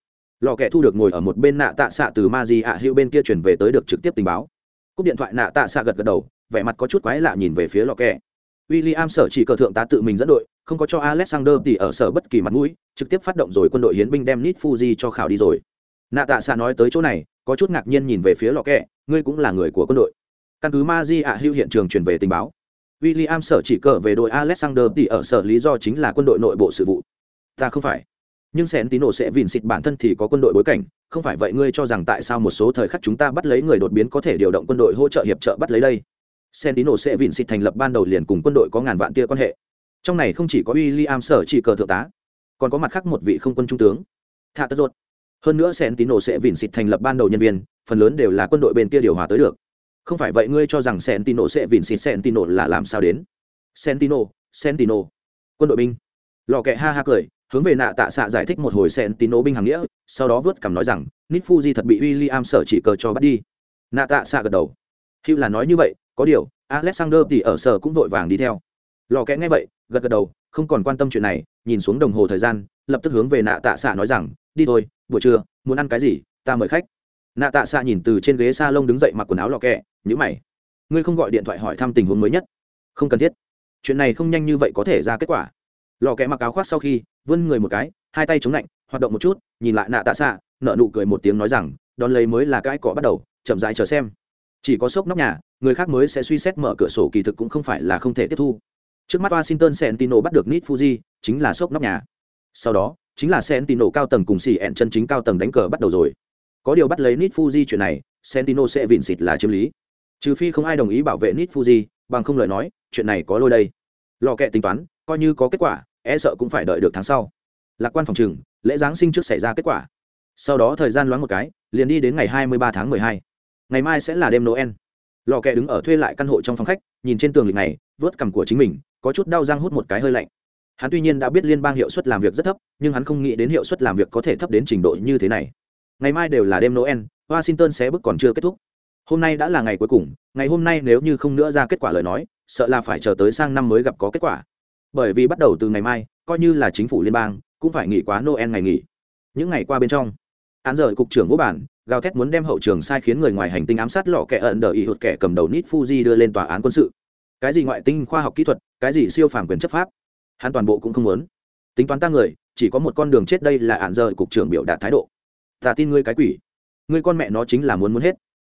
Lò kẻ thu được ngồi ở một bên nạ tạ xạ từ ma di ạ hữu bên kia chuyển về tới được trực tiếp tình báo. Cúp điện thoại nạ tạ xạ gật gật đầu vẻ mặt có chút quái lạ nhìn về phía lò kẻ William sở chỉ cờ thượng tá tự mình dẫn đội, không có cho Alexander thì ở sở bất kỳ mặt mũi, trực tiếp phát động rồi quân đội hiến binh đem nít Fuji cho khảo đi rồi. Nạ Tạ xạ nói tới chỗ này, có chút ngạc nhiên nhìn về phía lọ kẹ, ngươi cũng là người của quân đội. Căn cứ Maji ạ hữu hiện trường truyền về tình báo. William sở chỉ cờ về đội Alexander thì ở sở lý do chính là quân đội nội bộ sự vụ. Ta không phải nhưng Sen tín nổ sẽ vìn xịt bản thân thì có quân đội bối cảnh không phải vậy ngươi cho rằng tại sao một số thời khắc chúng ta bắt lấy người đột biến có thể điều động quân đội hỗ trợ hiệp trợ bắt lấy đây Sen Tín Nổ sẽ vìn xịt thành lập ban đầu liền cùng quân đội có ngàn vạn tia quan hệ. Trong này không chỉ có William sở chỉ cờ thượng tá, còn có mặt khác một vị không quân trung tướng. Thạ tất ruột. Hơn nữa Sentino sẽ vìn xịt thành lập ban đầu nhân viên, phần lớn đều là quân đội bên kia điều hòa tới được. Không phải vậy ngươi cho rằng Sentino sẽ vìn xịt Sentino là làm sao đến? Sentino, Sentino, quân đội binh. Lò kẹ ha ha cười, hướng về nạ tạ xạ giải thích một hồi Sentino binh hàng nghĩa, sau đó vớt cằm nói rằng, Nít Fuji thật bị William sở chỉ cờ cho bắt đi. Nạ tạ xạ gật đầu. Hữu là nói như vậy, có điều alexander thì ở sở cũng vội vàng đi theo lò kẽ nghe vậy gật gật đầu không còn quan tâm chuyện này nhìn xuống đồng hồ thời gian lập tức hướng về nạ tạ xạ nói rằng đi thôi buổi trưa, muốn ăn cái gì, ta mời khách. Nạ tạ xạ nhìn từ trên ghế s a lông đứng dậy mặc quần áo lò kẹ nhữ mày. Ngươi không gọi điện thoại hỏi thăm tình huống mới nhất? Không cần thiết. Chuyện này không nhanh như vậy có thể ra kết quả. Lò kẹ mặc áo khoác sau khi vươn người một cái, hai tay chống lạnh, hoạt động một chút, nhìn lại nạ tạ xạ nợ nụ cười một tiếng nói rằng, đón lấy mới là cái cọ bắt đầu, chậm dãi chờ xem. Chỉ có sốc nóc nhà, người khác mới sẽ suy xét mở cửa sổ kỳ thực cũng không phải là không thể tiếp thu. Trước mắt washington sentino bắt được nit fuji, chính là sốc nóc nhà. Sau đó chính là Sentinel cao tầng cùng xì ẹn chân chính cao tầng đánh cờ bắt đầu rồi. Có điều bắt lấy nit fuji chuyện này Sentinel sẽ vịn xịt là chiếm lý. Trừ phi không ai đồng ý bảo vệ nit fuji, bằng không lời nói, chuyện này có lôi đây. Lò kệ tính toán, coi như có kết quả e sợ cũng phải đợi được tháng sau. Lạc quan phòng trừng lễ giáng sinh trước xảy ra kết quả. Sau đó thời gian loáng một cái, liền đi đến ngày 23 tháng 12 ngày mai sẽ là đêm noel. Lò kẹ đứng ở thuê lại căn hộ trong phòng khách, nhìn trên tường lịch này vớt cằm của chính mình, có chút đau răng hút một cái hơi lạnh hắn tuy nhiên đã biết liên bang hiệu suất làm việc rất thấp, nhưng hắn không nghĩ đến hiệu suất làm việc có thể thấp đến trình độ như thế này. Ngày mai đều là đêm noel, washington sẽ bước còn chưa kết thúc. Hôm nay đã là ngày cuối cùng, ngày hôm nay nếu như không nữa ra kết quả lời nói, sợ là phải chờ tới sang năm mới gặp có kết quả. Bởi vì bắt đầu từ ngày mai, coi như là chính phủ liên bang, cũng phải nghỉ quá noel ngày nghỉ. Những ngày qua bên trong, án rời cục trưởng vũ bản, gào thét muốn đem hậu trường sai khiến người ngoài hành tinh ám sát lọ kẻ ẩn đờ ý hụt kẻ cầm đầu nít fuji đưa lên tòa án quân sự. Cái gì ngoại tinh khoa học kỹ thuật, cái gì siêu phàm quyền chấp pháp? Hắn toàn bộ cũng không muốn. Tính toán ta người, chỉ có một con đường chết đây là ạn rời cục trưởng biểu đạt thái độ. Ta tin ngươi cái quỷ. Ngươi con mẹ nó chính là muốn muốn hết.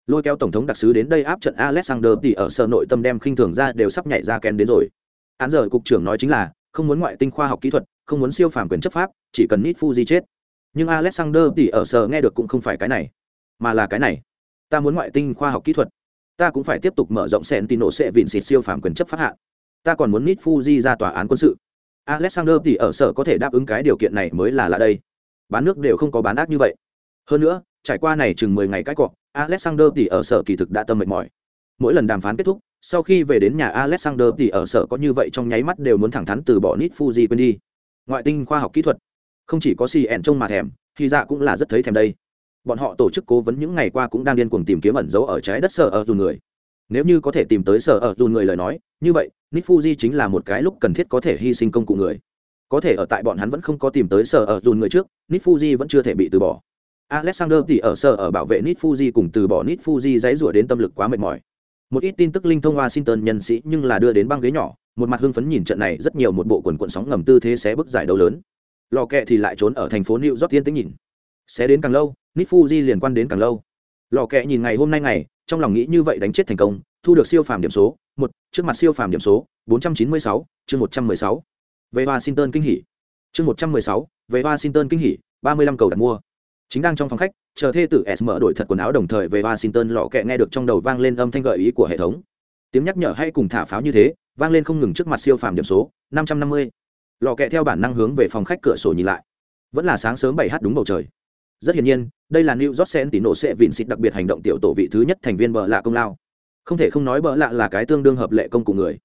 Lôi kéo tổng thống đặc sứ đến đây áp trận alexander thì ở sở nội tâm đem khinh thường ra đều sắp nhảy ra kén đến rồi. Án giờ cục trưởng nói chính là, không muốn ngoại tinh khoa học kỹ thuật, không muốn siêu phàm quyền chấp pháp, chỉ cần nít fuji chết. Nhưng alexander thì ở sở nghe được cũng không phải cái này, mà là cái này. Ta muốn ngoại tinh khoa học kỹ thuật. Ta cũng phải tiếp tục mở rộng sen tin nổ sẽ vịn xịt siêu phàm quyền chấp pháp hạn ta còn muốn nít fuji ra tòa án quân sự alexander thì ở sở có thể đáp ứng cái điều kiện này mới là lạ đây. Bán nước đều không có bán ác như vậy. Hơn nữa, trải qua này chừng mười ngày cãi cọ, alexander thì ở sở kỳ thực đã tâm mệt mỏi. Mỗi lần đàm phán kết thúc, sau khi về đến nhà alexander thì ở sở có như vậy trong nháy mắt đều muốn thẳng thắn từ bỏ nít fuji quên đi. Ngoại tinh khoa học kỹ thuật. Không chỉ có cn trông mà thèm, thì dạ cũng là rất thấy thèm đây. Bọn họ tổ chức cố vấn những ngày qua cũng đang điên cuồng tìm kiếm ẩn dấu ở trái đất sở ở dùn người. Nếu như có thể tìm tới sở ở dùn người lời nói, như vậy nít fuji chính là một cái lúc cần thiết có thể hy sinh công cụ người. Có thể ở tại bọn hắn vẫn không có tìm tới sở ở dùn người trước nít fuji vẫn chưa thể bị từ bỏ. Alexander thì ở sở ở bảo vệ nít fuji cùng từ bỏ nít fuji dãy rủa đến tâm lực quá mệt mỏi. Một ít tin tức linh thông washington nhân sĩ nhưng là đưa đến băng ghế nhỏ, một mặt hưng phấn nhìn trận này rất nhiều một bộ quần cuộn sóng ngầm tư thế sẽ bức giải đấu lớn. Lò kẹ thì lại trốn ở thành phố new york tiên tính nhìn. Sẽ đến càng lâu nít fuji liên quan đến càng lâu. Lò kẹ nhìn ngày hôm nay ngày, trong lòng nghĩ như vậy đánh chết thành công, thu được siêu phàm điểm số, một trước mặt siêu phàm điểm số 496, chương 116. về washington kinh hỉ. Chương 116, về washington kinh hỉ 35 cầu đặt mua. Chính đang trong phòng khách chờ thê tử s mở đổi thật quần áo đồng thời về washington lọ kẹ nghe được trong đầu vang lên âm thanh gợi ý của hệ thống. Tiếng nhắc nhở hay cùng thả pháo như thế vang lên không ngừng trước mặt siêu phàm điểm số 550. lọ kẹ theo bản năng hướng về phòng khách cửa sổ nhìn lại. Vẫn là sáng sớm 7 h đúng bầu trời. Rất hiển nhiên đây là new york sen tín nổ sẽ vịn xịt đặc biệt hành động tiểu tổ vị thứ nhất thành viên bờ lạ công lao không thể không nói bỡ lạ là cái tương đương hợp lệ công cụ người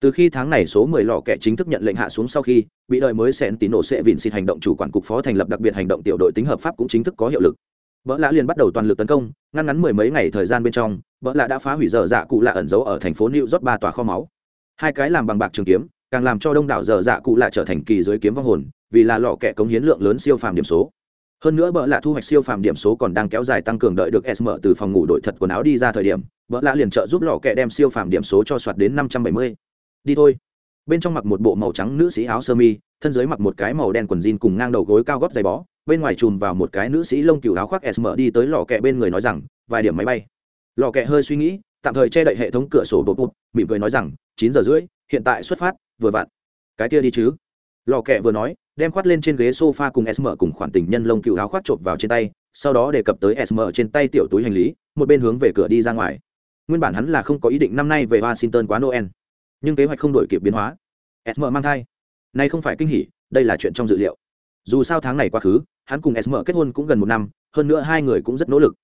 từ khi tháng này số 10 lọ kẻ chính thức nhận lệnh hạ xuống sau khi bị đợi mới sen tín nổ sẽ vịn xịt hành động chủ quản cục phó thành lập đặc biệt hành động tiểu đội tính hợp pháp cũng chính thức có hiệu lực Bỡ lạ liền bắt đầu toàn lực tấn công, ngăn ngắn mười mấy ngày thời gian bên trong, Bỡ lạ đã phá hủy dở dạ cụ lạ ẩn giấu ở thành phố New York ba tòa kho máu. Hai cái làm bằng bạc trường kiếm, càng làm cho đông đảo dở dạ cụ lạ trở thành kỳ giới kiếm vong hồn, vì là lọ kẻ cống hiến lượng lớn siêu phàm điểm số. Hơn nữa Bỡ lạ thu hoạch siêu phàm điểm số còn đang kéo dài tăng cường đợi được SM từ phòng ngủ đội thật quần áo đi ra thời điểm, Bỡ lạ liền trợ giúp lò kẹ đem siêu phàm điểm số cho soạt đến năm trăm bảy mươi. Đi thôi. Bên trong mặc một bộ màu trắng nữ sĩ áo sơ mi, thân dưới mặc một cái màu đen quần jean cùng ngang đầu gối cao góp giày bó, bên ngoài chùm vào một cái nữ sĩ lông cừu áo khoác sm đi tới lò kẹ bên người nói rằng vài điểm máy bay lò kẹ hơi suy nghĩ tạm thời che đậy hệ thống cửa sổ bột bột mỉm cười nói rằng chín giờ rưỡi hiện tại xuất phát vừa vặn cái kia đi chứ lò kẹ vừa nói đem khoát lên trên ghế sofa cùng sm cùng khoản tình nhân lông cừu áo khoác chộp vào trên tay, sau đó đề cập tới sm trên tay tiểu túi hành lý, một bên hướng về cửa đi ra ngoài. Nguyên bản hắn là không có ý định năm nay về washington quá noel, nhưng kế hoạch không đổi kịp biến hóa. Sm mang thai. Nay không phải kinh hỉ, đây là chuyện trong dự liệu. Dù sao tháng này quá khứ, hắn cùng sm kết hôn cũng gần một năm, hơn nữa hai người cũng rất nỗ lực.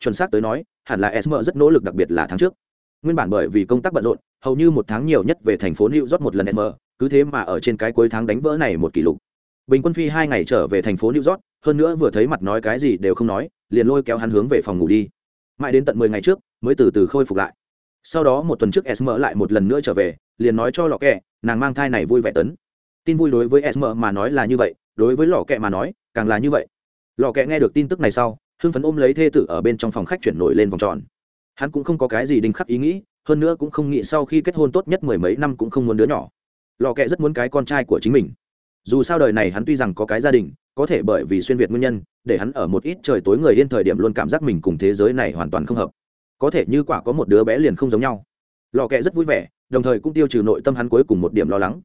Chuẩn xác tới nói, hẳn là sm rất nỗ lực đặc biệt là tháng trước. Nguyên bản bởi vì công tác bận rộn, hầu như một tháng nhiều nhất về thành phố new york một lần sm cứ thế mà ở trên cái cuối tháng đánh vỡ này một kỷ lục bình quân phi hai ngày trở về thành phố new york, hơn nữa vừa thấy mặt nói cái gì đều không nói, liền lôi kéo hắn hướng về phòng ngủ đi. Mãi đến tận mười ngày trước, mới từ từ khôi phục lại. Sau đó một tuần trước sm lại một lần nữa trở về, liền nói cho lọ kẹ, nàng mang thai này vui vẻ tấn. Tin vui đối với sm mà nói là như vậy, đối với Lọ kẹ mà nói, càng là như vậy. Lọ kẹ nghe được tin tức này sau, hưng phấn ôm lấy thê tử ở bên trong phòng khách chuyển nổi lên vòng tròn. Hắn cũng không có cái gì đinh khắc ý nghĩ, hơn nữa cũng không nghĩ sau khi kết hôn tốt nhất mười mấy năm cũng không muốn đứa nhỏ. Lò kẹ rất muốn cái con trai của chính mình dù sao đời này hắn tuy rằng có cái gia đình, có thể bởi vì xuyên việt nguyên nhân, để hắn ở một ít trời tối người yên thời điểm luôn cảm giác mình cùng thế giới này hoàn toàn không hợp. Có thể như quả có một đứa bé liền không giống nhau. Lò kẹ rất vui vẻ, đồng thời cũng tiêu trừ nội tâm hắn cuối cùng một điểm lo lắng.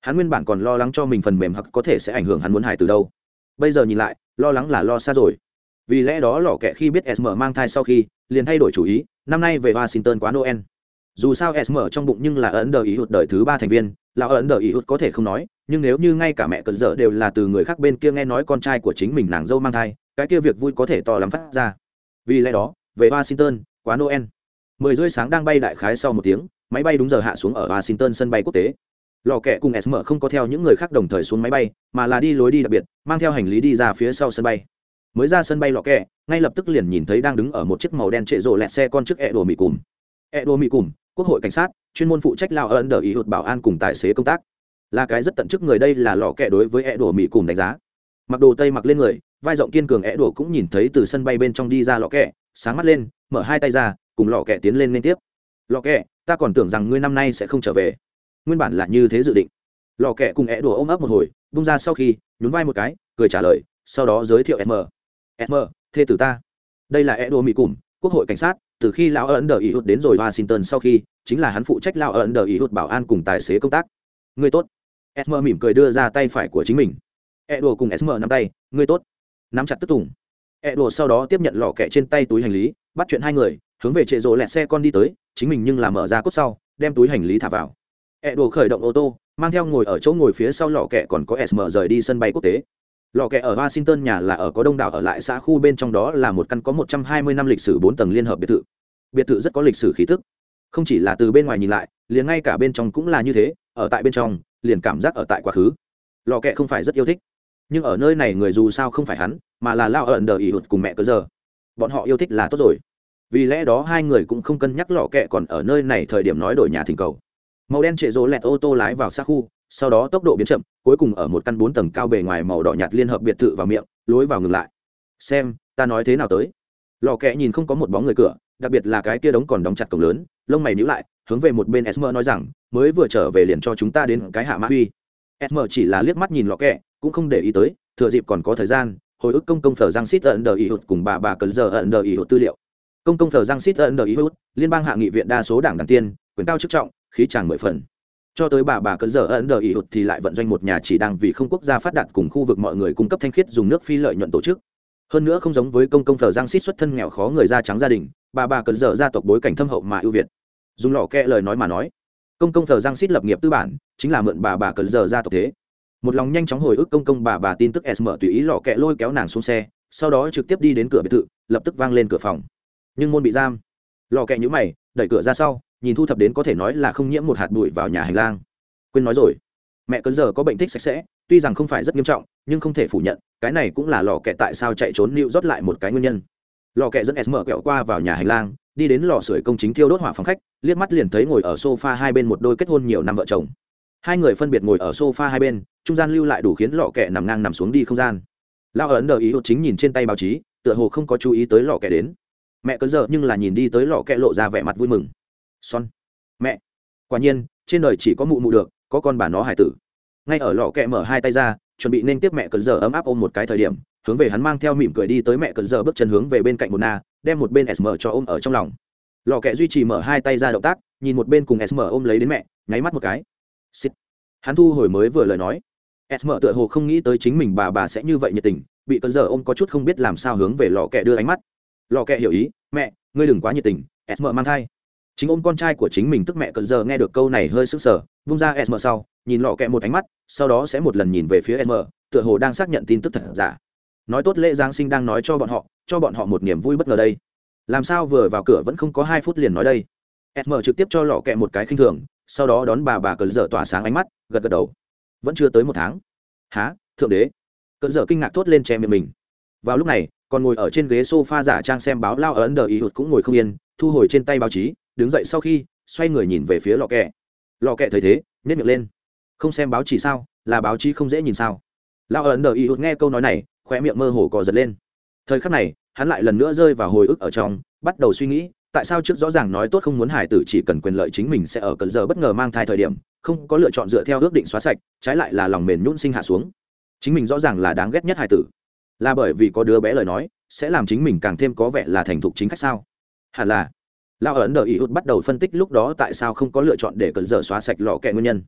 Hắn nguyên bản còn lo lắng cho mình phần mềm hoặc có thể sẽ ảnh hưởng hắn muốn hài từ đâu. Bây giờ nhìn lại, lo lắng là lo xa rồi. Vì lẽ đó lò kẹ khi biết sm mang thai sau khi, liền thay đổi chủ ý, năm nay về washington quá noel. Dù sao sm trong bụng nhưng là ấn đờ ý hụt đợi thứ ba thành viên, là ấn đờ ý hụt có thể không nói nhưng nếu như ngay cả mẹ cận dở đều là từ người khác bên kia nghe nói con trai của chính mình nàng dâu mang thai, cái kia việc vui có thể to lắm phát ra. Vì lẽ đó, về washington, quá noel. Mười rưỡi sáng đang bay đại khái sau một tiếng, máy bay đúng giờ hạ xuống ở washington sân bay quốc tế. Lò kẹ cùng sm không có theo những người khác đồng thời xuống máy bay, mà là đi lối đi đặc biệt, mang theo hành lý đi ra phía sau sân bay. Mới ra sân bay lò kẹ ngay lập tức liền nhìn thấy đang đứng ở một chiếc màu đen trệ rộ lẹt xe con trước e đồ mỹ cùm. E đồ mỹ cùm, quốc hội cảnh sát, chuyên môn phụ trách lao ấn đờ ý hụt bảo an cùng tài xế công tác là cái rất tận chức người đây là lò kẹ đối với e đổ mỹ cùng đánh giá. Mặc đồ tây mặc lên người, vai rộng kiên cường é đổ cũng nhìn thấy từ sân bay bên trong đi ra lò kẹ, sáng mắt lên, mở hai tay ra, cùng lò kẹ tiến lên liên tiếp. Lò kẹ, ta còn tưởng rằng ngươi năm nay sẽ không trở về. Nguyên bản là như thế dự định. Lò kẹ cùng é đùa ôm ấp một hồi, bung ra sau khi, nhún vai một cái, cười trả lời, sau đó giới thiệu sm sm thê tử ta. Đây là é đùa mỹ cùm quốc hội cảnh sát, từ khi lão ấn đờ ý hụt đến rồi washington sau khi, chính là hắn phụ trách lão ấn đờ ý hụt bảo an cùng tài xế công tác. Người tốt sm mỉm cười đưa ra tay phải của chính mình. Edo cùng sm nắm tay người tốt. Nắm chặt tức tùng. Edo sau đó tiếp nhận lò kẹ trên tay túi hành lý, bắt chuyện hai người, hướng về trệ rỗ lẹt xe con đi tới, chính mình nhưng là mở ra cốt sau, đem túi hành lý thả vào. Edo khởi động ô tô, mang theo ngồi ở chỗ ngồi phía sau lò kẹ còn có sm rời đi sân bay quốc tế. Lò kẹ ở washington nhà là ở có đông đảo ở lại xã khu bên trong đó là một căn có một trăm hai mươi năm lịch sử bốn tầng liên hợp biệt thự. Biệt thự rất có lịch sử khí tức. Không chỉ là từ bên ngoài nhìn lại, liền ngay cả bên trong cũng là như thế, ở tại bên trong liền cảm giác ở tại quá khứ. Lò kẹ không phải rất yêu thích. Nhưng ở nơi này người dù sao không phải hắn, mà là lao ẩn đờ ỉ hụt cùng mẹ cơ giờ. Bọn họ yêu thích là tốt rồi. Vì lẽ đó hai người cũng không cân nhắc lò kẹ còn ở nơi này thời điểm nói đổi nhà thỉnh cầu. Màu đen trệ rỗ lẹt ô tô lái vào xa khu, sau đó tốc độ biến chậm, cuối cùng ở một căn bốn tầng cao bề ngoài màu đỏ nhạt liên hợp biệt thự vào miệng, lối vào ngừng lại. Xem, ta nói thế nào tới? Lò kẹ nhìn không có một bóng người cửa, đặc biệt là cái kia đóng còn đóng chặt cổng lớn, lông mày nhíu lại hướng về một bên esmer nói rằng, mới vừa trở về liền cho chúng ta đến cái hạ mã uy. Esmer chỉ là liếc mắt nhìn lọ kẹ, cũng không để ý tới, thừa dịp còn có thời gian, hồi ức công công thờ giang xít ẩn đờ ý hụt cùng bà bà cần giờ ẩn đờ ý hụt tư liệu. Công công thờ giang xít ẩn đờ ý hụt, liên bang hạ nghị viện đa số đảng đảng tiên, quyền cao chức trọng, khí tràng mười phần. Cho tới bà bà cần giờ ẩn đờ ý hụt thì lại vận doanh một nhà chỉ đang vì không quốc gia phát đạt cùng khu vực mọi người cung cấp thanh khiết dùng nước phi lợi nhuận tổ chức. Hơn nữa không giống với công công thờ giang xít xuất thân nghèo khó người da trắng gia đình, bà bà cần giờ gia tộc bối cảnh thâm hậu mà ưu việt dùng lò kẹ lời nói mà nói. Công công thờ giang xít lập nghiệp tư bản, chính là mượn bà bà cần giờ ra tộc thế. Một lòng nhanh chóng hồi ức công công bà bà tin tức sm tùy ý lò kẹ lôi kéo nàng xuống xe, sau đó trực tiếp đi đến cửa biệt thự, lập tức vang lên cửa phòng. Nhưng môn bị giam. Lò kẹ nhũ mày, đẩy cửa ra sau, nhìn thu thập đến có thể nói là không nhiễm một hạt bụi vào nhà hành lang. Quên nói rồi. Mẹ cấn giờ có bệnh thích sạch sẽ, tuy rằng không phải rất nghiêm trọng, nhưng không thể phủ nhận, cái này cũng là lò kẹ tại sao chạy trốn lưu rót lại một cái nguyên nhân lò kẹ dẫn sm kẹo qua vào nhà hành lang, đi đến lò sưởi công chính thiêu đốt hỏa phòng khách, liếc mắt liền thấy ngồi ở sofa hai bên một đôi kết hôn nhiều năm vợ chồng. Hai người phân biệt ngồi ở sofa hai bên, trung gian lưu lại đủ khiến lò kẹ nằm ngang nằm xuống đi không gian. Lao ấn đờ ý hụt chính nhìn trên tay báo chí, tựa hồ không có chú ý tới lò kẹ đến. Mẹ cấn giờ nhưng là nhìn đi tới lò kẹ lộ ra vẻ mặt vui mừng. Son. Mẹ. Quả nhiên, trên đời chỉ có mụ mụ được, có con bà nó hải tử. Ngay ở lò kẹ mở hai tay ra, chuẩn bị nên tiếp mẹ cấn giờ ấm áp ôm một cái thời điểm hướng về hắn mang theo mỉm cười đi tới mẹ cần giờ bước chân hướng về bên cạnh một na, đem một bên sm cho ôm ở trong lòng. Lò kẹ duy trì mở hai tay ra động tác, nhìn một bên cùng sm ôm lấy đến mẹ, nháy mắt một cái. Xịt. hắn thu hồi mới vừa lời nói. Sm tựa hồ không nghĩ tới chính mình bà bà sẽ như vậy nhiệt tình, bị cần giờ ôm có chút không biết làm sao hướng về lò kẹ đưa ánh mắt. Lò kẹ hiểu ý, mẹ, ngươi đừng quá nhiệt tình sm mang thai. Chính ôm con trai của chính mình tức mẹ cần giờ nghe được câu này hơi sức sở vung ra sm sau, nhìn lọ kẹ một ánh mắt, sau đó sẽ một lần nhìn về phía sm tựa hồ đang xác nhận tin tức thật giả nói tốt lễ giáng sinh đang nói cho bọn họ, cho bọn họ một niềm vui bất ngờ đây. Làm sao vừa vào cửa vẫn không có hai phút liền nói đây? Sm trực tiếp cho lọ kẹ một cái khinh thường, sau đó đón bà bà cận dở tỏa sáng ánh mắt, gật gật đầu. Vẫn chưa tới một tháng. Há thượng đế? Cận dở kinh ngạc thốt lên che miệng mình. Vào lúc này, còn ngồi ở trên ghế sofa giả trang xem báo lao ở ấn đờ ý hụt cũng ngồi không yên, thu hồi trên tay báo chí, đứng dậy sau khi, xoay người nhìn về phía lọ kẹ. Lọ kẹ thấy thế nhét miệng lên. Không xem báo chí sao? Là báo chí không dễ nhìn sao? Lao ấn đờ ý hụt nghe câu nói này khoe miệng mơ hồ cò giật lên. Thời khắc này, hắn lại lần nữa rơi vào hồi ức ở trong, bắt đầu suy nghĩ, tại sao trước rõ ràng nói tốt không muốn hải tử chỉ cần quyền lợi chính mình sẽ ở cần giờ bất ngờ mang thai thời điểm, không có lựa chọn dựa theo ước định xóa sạch, trái lại là lòng mềm nhún sinh hạ xuống. Chính mình rõ ràng là đáng ghét nhất hải tử. Là bởi vì có đứa bé lời nói, sẽ làm chính mình càng thêm có vẻ là thành thục chính khách sao? Hẳn là. Lao ấn đờ ý út bắt đầu phân tích lúc đó tại sao không có lựa chọn để cần giờ xóa sạch lọ kẹ nguyên nhân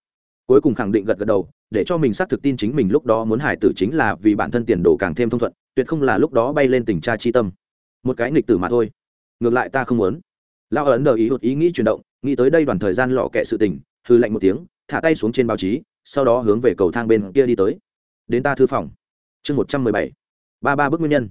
cuối cùng khẳng định gật gật đầu, để cho mình xác thực tin chính mình lúc đó muốn hải tử chính là vì bản thân tiền đồ càng thêm thông thuận, tuyệt không là lúc đó bay lên tình cha chi tâm. Một cái nghịch tử mà thôi. Ngược lại ta không muốn. Lao ấn đờ ý hụt ý nghĩ chuyển động, nghĩ tới đây đoàn thời gian lọ kệ sự tình, hư lạnh một tiếng, thả tay xuống trên báo chí, sau đó hướng về cầu thang bên kia đi tới. Đến ta thư phòng. Chương một trăm mười bảy. Ba ba bức nguyên nhân.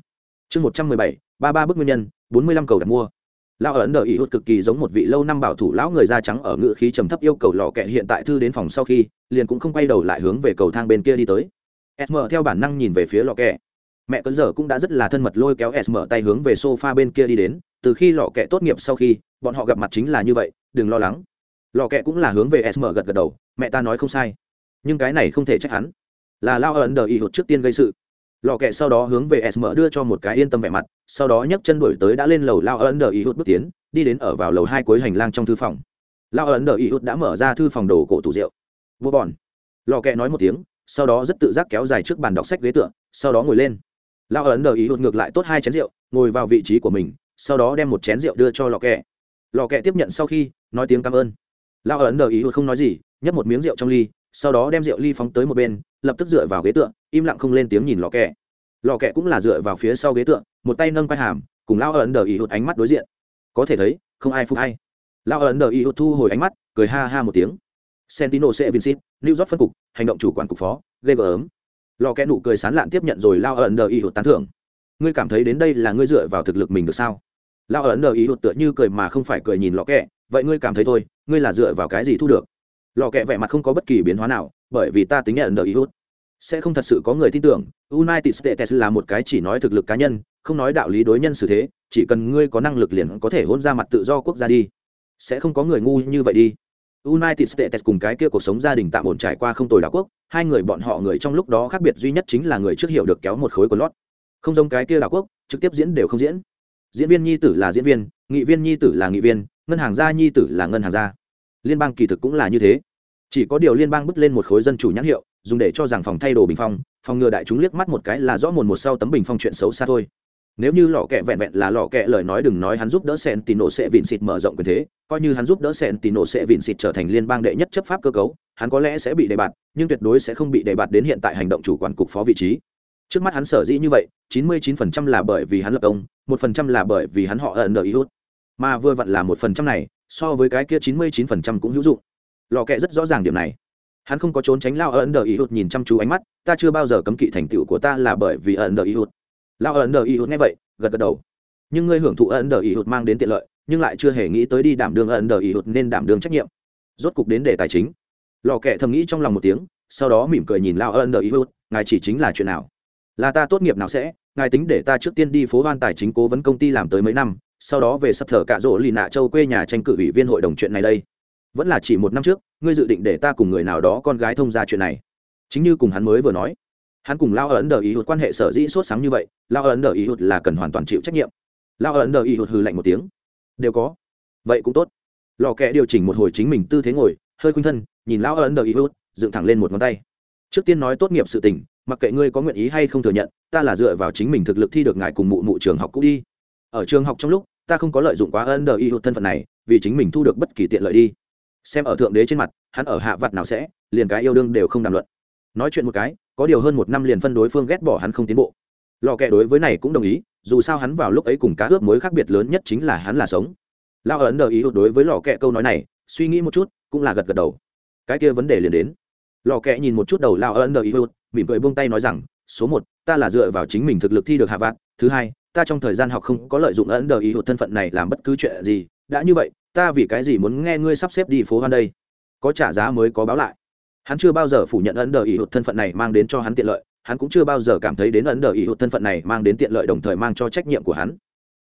Chương một trăm mười bảy. Ba ba bức nguyên nhân, bốn mươi lăm cầu đặt mua lão ấn đờ ý hút cực kỳ giống một vị lâu năm bảo thủ lão người da trắng ở ngự khí trầm thấp yêu cầu lò kẹ hiện tại thư đến phòng sau khi, liền cũng không quay đầu lại hướng về cầu thang bên kia đi tới. Sm theo bản năng nhìn về phía lò kẹ. Mẹ cấn giờ cũng đã rất là thân mật lôi kéo sm tay hướng về sofa bên kia đi đến. Từ khi lò kẹ tốt nghiệp sau khi, bọn họ gặp mặt chính là như vậy, đừng lo lắng. Lò kẹ cũng là hướng về sm gật gật đầu, mẹ ta nói không sai. Nhưng cái này không thể trách hắn. Là lao ấn đờ ý hút trước tiên gây sự lò kẹ sau đó hướng về sm đưa cho một cái yên tâm vẻ mặt, sau đó nhấc chân đổi tới đã lên lầu lao ấn đờ ý hút bước tiến, đi đến ở vào lầu hai cuối hành lang trong thư phòng. Lao ấn đờ ý hút đã mở ra thư phòng đồ cổ tủ rượu. Vô bòn lò kẹ nói một tiếng, sau đó rất tự giác kéo dài trước bàn đọc sách ghế tựa, sau đó ngồi lên. Lao ấn đờ ý hút ngược lại tốt hai chén rượu, ngồi vào vị trí của mình, sau đó đem một chén rượu đưa cho lò kẹ. Lò kẹ tiếp nhận sau khi, nói tiếng cảm ơn. Lao ấn đờ ý hút không nói gì, nhấp một miếng rượu trong ly sau đó đem rượu ly phóng tới một bên lập tức dựa vào ghế tựa im lặng không lên tiếng nhìn lò kẹ. Lò kẹ cũng là dựa vào phía sau ghế tựa một tay nâng quai hàm cùng lao ấn đờ ý hụt ánh mắt đối diện. Có thể thấy không ai phục hay lao ấn đờ ý hụt thu hồi ánh mắt cười ha ha một tiếng. Sentino sẽ vincit new york phân cục hành động chủ quản cục phó ghê gớm. Lò kẹ nụ cười sán lạn tiếp nhận rồi lao ẩn đờ ý hụt tán thưởng. Ngươi cảm thấy đến đây là ngươi dựa vào thực lực mình được sao? Lao ẩn đờ ý hụt tựa như cười mà không phải cười nhìn lò kẹ, vậy ngươi cảm thấy thôi ngươi là dựa vào cái gì thu được? Lò kẹ vẻ mặt không có bất kỳ biến hóa nào, bởi vì ta tính nhận đờ y hút. Sẽ không thật sự có người tin tưởng, united states là một cái chỉ nói thực lực cá nhân, không nói đạo lý đối nhân xử thế, chỉ cần ngươi có năng lực liền có thể hôn ra mặt tự do quốc gia đi. Sẽ không có người ngu như vậy đi. United states cùng cái kia cuộc sống gia đình tạm ổn trải qua không tồi đảo quốc, hai người bọn họ người trong lúc đó khác biệt duy nhất chính là người trước hiểu được kéo một khối của lót. Không giống cái kia đảo quốc, trực tiếp diễn đều không diễn. Diễn viên nhi tử là diễn viên, nghị viên nhi tử là nghị viên, ngân hàng gia nhi tử là ngân hàng gia. Liên bang kỳ thực cũng là như thế chỉ có điều liên bang bứt lên một khối dân chủ nhãn hiệu, dùng để cho rằng phòng thay đồ bình phong, phòng ngừa đại chúng liếc mắt một cái là rõ mồn một sau tấm bình phong chuyện xấu xa thôi. Nếu như lò kẹ vẹn vẹn là lò kẹ lời nói đừng nói hắn giúp đỡ sen tì nổ sẽ vịn xịt mở rộng quyền thế, coi như hắn giúp đỡ sen tì nổ sẽ vịn xịt trở thành liên bang đệ nhất chấp pháp cơ cấu, hắn có lẽ sẽ bị đề bạt, nhưng tuyệt đối sẽ không bị đề bạt đến hiện tại hành động chủ quản cục phó vị trí. Trước mắt hắn sở dĩ như vậy, chín mươi chín phần trăm là bởi vì hắn lập công, một phần trăm là bởi vì hắn họ ẩn nợ ý hút. Mà vừa vặn là một phần trăm này, so với cái kia chín mươi chín phần trăm cũng hữu dụng lò kẹ rất rõ ràng điểm này. Hắn không có trốn tránh lao ấn đờ ý hụt nhìn chăm chú ánh mắt, ta chưa bao giờ cấm kỵ thành tựu của ta là bởi vì ấn đờ ý hụt. Lao ấn đờ ý hụt nghe vậy, gật gật đầu. Nhưng ngươi hưởng thụ ấn đờ ý hụt mang đến tiện lợi, nhưng lại chưa hề nghĩ tới đi đảm đương ấn đờ ý hụt nên đảm đương trách nhiệm. Rốt cục đến đề tài chính. Lò kẹ thầm nghĩ trong lòng một tiếng, sau đó mỉm cười nhìn lao ấn đờ ý hụt, ngài chỉ chính là chuyện nào? Là ta tốt nghiệp nào sẽ, ngài tính để ta trước tiên đi phố hoan tài chính cố vấn công ty làm tới mấy năm, sau đó về sắp thở cạ rỗ lì nạ châu quê nhà tranh cử ủy viên hội đồng chuyện này đây vẫn là chỉ một năm trước, ngươi dự định để ta cùng người nào đó con gái thông ra chuyện này. Chính như cùng hắn mới vừa nói, hắn cùng lao ấn đờ ý hụt quan hệ sở dĩ sốt sáng như vậy, lao ấn đờ ý hụt là cần hoàn toàn chịu trách nhiệm. Lao ấn đờ ý hụt hừ lạnh một tiếng. Đều có. Vậy cũng tốt. Lò kẹ điều chỉnh một hồi chính mình tư thế ngồi, hơi khuynh thân, nhìn lao ấn đờ ý hụt, dựng thẳng lên một ngón tay. Trước tiên nói tốt nghiệp sự tình, mặc kệ ngươi có nguyện ý hay không thừa nhận, ta là dựa vào chính mình thực lực thi được ngài cùng mụ mụ trường học cũ đi. Ở trường học trong lúc, ta không có lợi dụng quá ấn đờ ý hụt thân phận này, vì chính mình thu được bất kỳ tiện lợi đi xem ở thượng đế trên mặt, hắn ở hạ vặt nào sẽ, liền cái yêu đương đều không đàm luận. Nói chuyện một cái, có điều hơn một năm liền phân đối phương ghét bỏ hắn không tiến bộ. Lò kẹ đối với này cũng đồng ý, dù sao hắn vào lúc ấy cùng cá ướp mối khác biệt lớn nhất chính là hắn là sống. Lao ấn đờ ý đối với lò kẹ câu nói này, suy nghĩ một chút, cũng là gật gật đầu. Cái kia vấn đề liền đến. Lò kẹ nhìn một chút đầu lao ấn đờ ý mỉm cười buông tay nói rằng, số một, ta là dựa vào chính mình thực lực thi được hạ vạn thứ hai, ta trong thời gian học không có lợi dụng ấn đờ ý thân phận này làm bất cứ chuyện gì. Đã như vậy ta vì cái gì muốn nghe ngươi sắp xếp đi phố hoan đây? Có trả giá mới có báo lại. Hắn chưa bao giờ phủ nhận ấn đờ ý hụt thân phận này mang đến cho hắn tiện lợi, hắn cũng chưa bao giờ cảm thấy đến ấn đờ ý hụt thân phận này mang đến tiện lợi đồng thời mang cho trách nhiệm của hắn.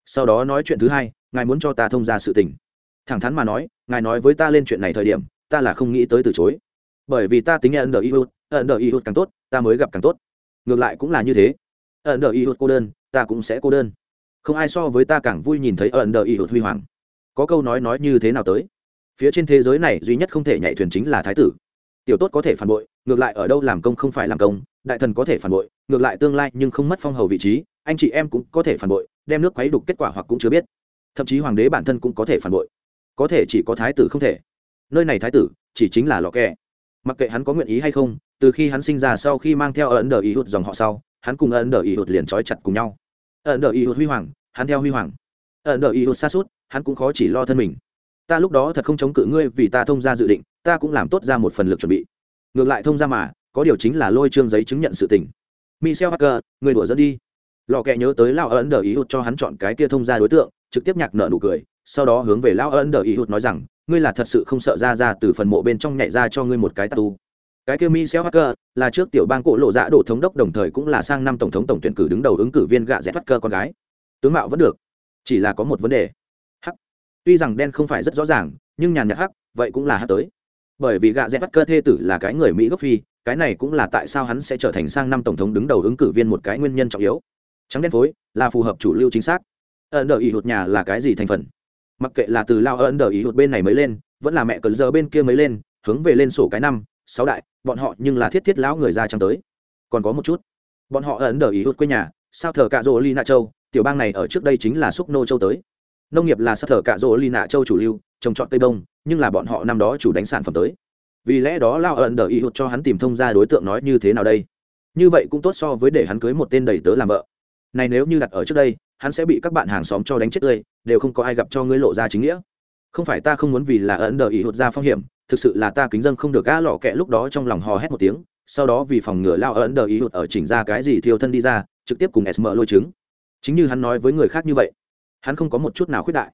Sau đó nói chuyện thứ hai, ngài muốn cho ta thông ra sự tình. Thẳng thắn mà nói, ngài nói với ta lên chuyện này thời điểm, ta là không nghĩ tới từ chối. Bởi vì ta tính ấn đờ ý hụt, ấn đờ ý hụt càng tốt, ta mới gặp càng tốt. Ngược lại cũng là như thế. Ấn đờ ý hụt cô đơn, ta cũng sẽ cô đơn. Không ai so với ta càng vui nhìn thấy ấn đờ ý hụt huy hoàng có câu nói nói như thế nào tới? Phía trên thế giới này duy nhất không thể nhảy thuyền chính là thái tử. Tiểu tốt có thể phản bội, ngược lại ở đâu làm công không phải làm công, đại thần có thể phản bội, ngược lại tương lai nhưng không mất phong hầu vị trí, anh chị em cũng có thể phản bội, đem nước quấy đục kết quả hoặc cũng chưa biết. Thậm chí hoàng đế bản thân cũng có thể phản bội. Có thể chỉ có thái tử không thể. Nơi này thái tử chỉ chính là lò kẹ mặc kệ hắn có nguyện ý hay không, từ khi hắn sinh ra sau khi mang theo ấn đờ ý hụt dòng họ sau, hắn cùng ấn đờ ý hụt liền trói chặt cùng nhau. Ấn đờ ý hụt huy hoàng, hắn theo huy hoàng ở đợi ý hụt xa suốt, hắn cũng khó chỉ lo thân mình. Ta lúc đó thật không chống cự ngươi vì ta thông ra dự định, ta cũng làm tốt ra một phần lực chuẩn bị. Ngược lại thông ra mà, có điều chính là lôi trương giấy chứng nhận sự tình. Michel hacker người đùa dẫn đi. Lò kẹ nhớ tới lao ấn đờ ý hụt cho hắn chọn cái kia thông ra đối tượng, trực tiếp nhạc nợ nụ cười, sau đó hướng về lao ấn đờ ý hụt nói rằng, ngươi là thật sự không sợ ra ra từ phần mộ bên trong nhảy ra cho ngươi một cái tattoo cái kia michel hacker là trước tiểu bang cổ lộ dạ đổ thống đốc đồng thời cũng là sang năm tổng thống tổng tuyển cử đứng đầu ứng cử viên gạ dẹt hacker con gái. Tướng mạo vẫn được chỉ là có một vấn đề. Tuy rằng đen không phải rất rõ ràng, nhưng nhàn nhạt hắc, vậy cũng là hắc tới. Bởi vì gạ dẹp bắt cơ thê tử là cái người mỹ gốc phi, cái này cũng là tại sao hắn sẽ trở thành sang năm tổng thống đứng đầu ứng cử viên một cái nguyên nhân trọng yếu. Trắng đen phối, là phù hợp chủ lưu chính xác. Ẩn đờ ý hụt nhà là cái gì thành phần? Mặc kệ là từ lao ẩn đờ ý hụt bên này mới lên, vẫn là mẹ cờ giờ bên kia mới lên, hướng về lên sổ cái năm, sáu đại, bọn họ nhưng là thiết thiết lão người ra trắng tới. Còn có một chút. Bọn họ ẩn đờ ý hụt quê nhà, sao thờ cạ rỗ ly na châu tiểu bang này ở trước đây chính là xúc nô châu tới. Nông nghiệp là sắc thở cạ rỗ lì nạ châu chủ lưu, trồng trọt cây bông, nhưng là bọn họ năm đó chủ đánh sản phẩm tới. Vì lẽ đó lao ẩn đờ ý hụt cho hắn tìm thông ra đối tượng nói như thế nào đây? Như vậy cũng tốt so với để hắn cưới một tên đầy tớ làm vợ. Này nếu như đặt ở trước đây, hắn sẽ bị các bạn hàng xóm cho đánh chết tươi, đều không có ai gặp cho ngươi lộ ra chính nghĩa. Không phải ta không muốn vì là ẩn đờ ý hụt ra phong hiểm, thực sự là ta kính dân không được gã lọ kẹ lúc đó trong lòng hò hét một tiếng, sau đó vì phòng ngừa lao ẩn đờ ý hụt ở chỉnh ra cái gì thiêu thân đi ra, trực tiếp cùng sm lôi chứng chính như hắn nói với người khác như vậy hắn không có một chút nào khuyết đại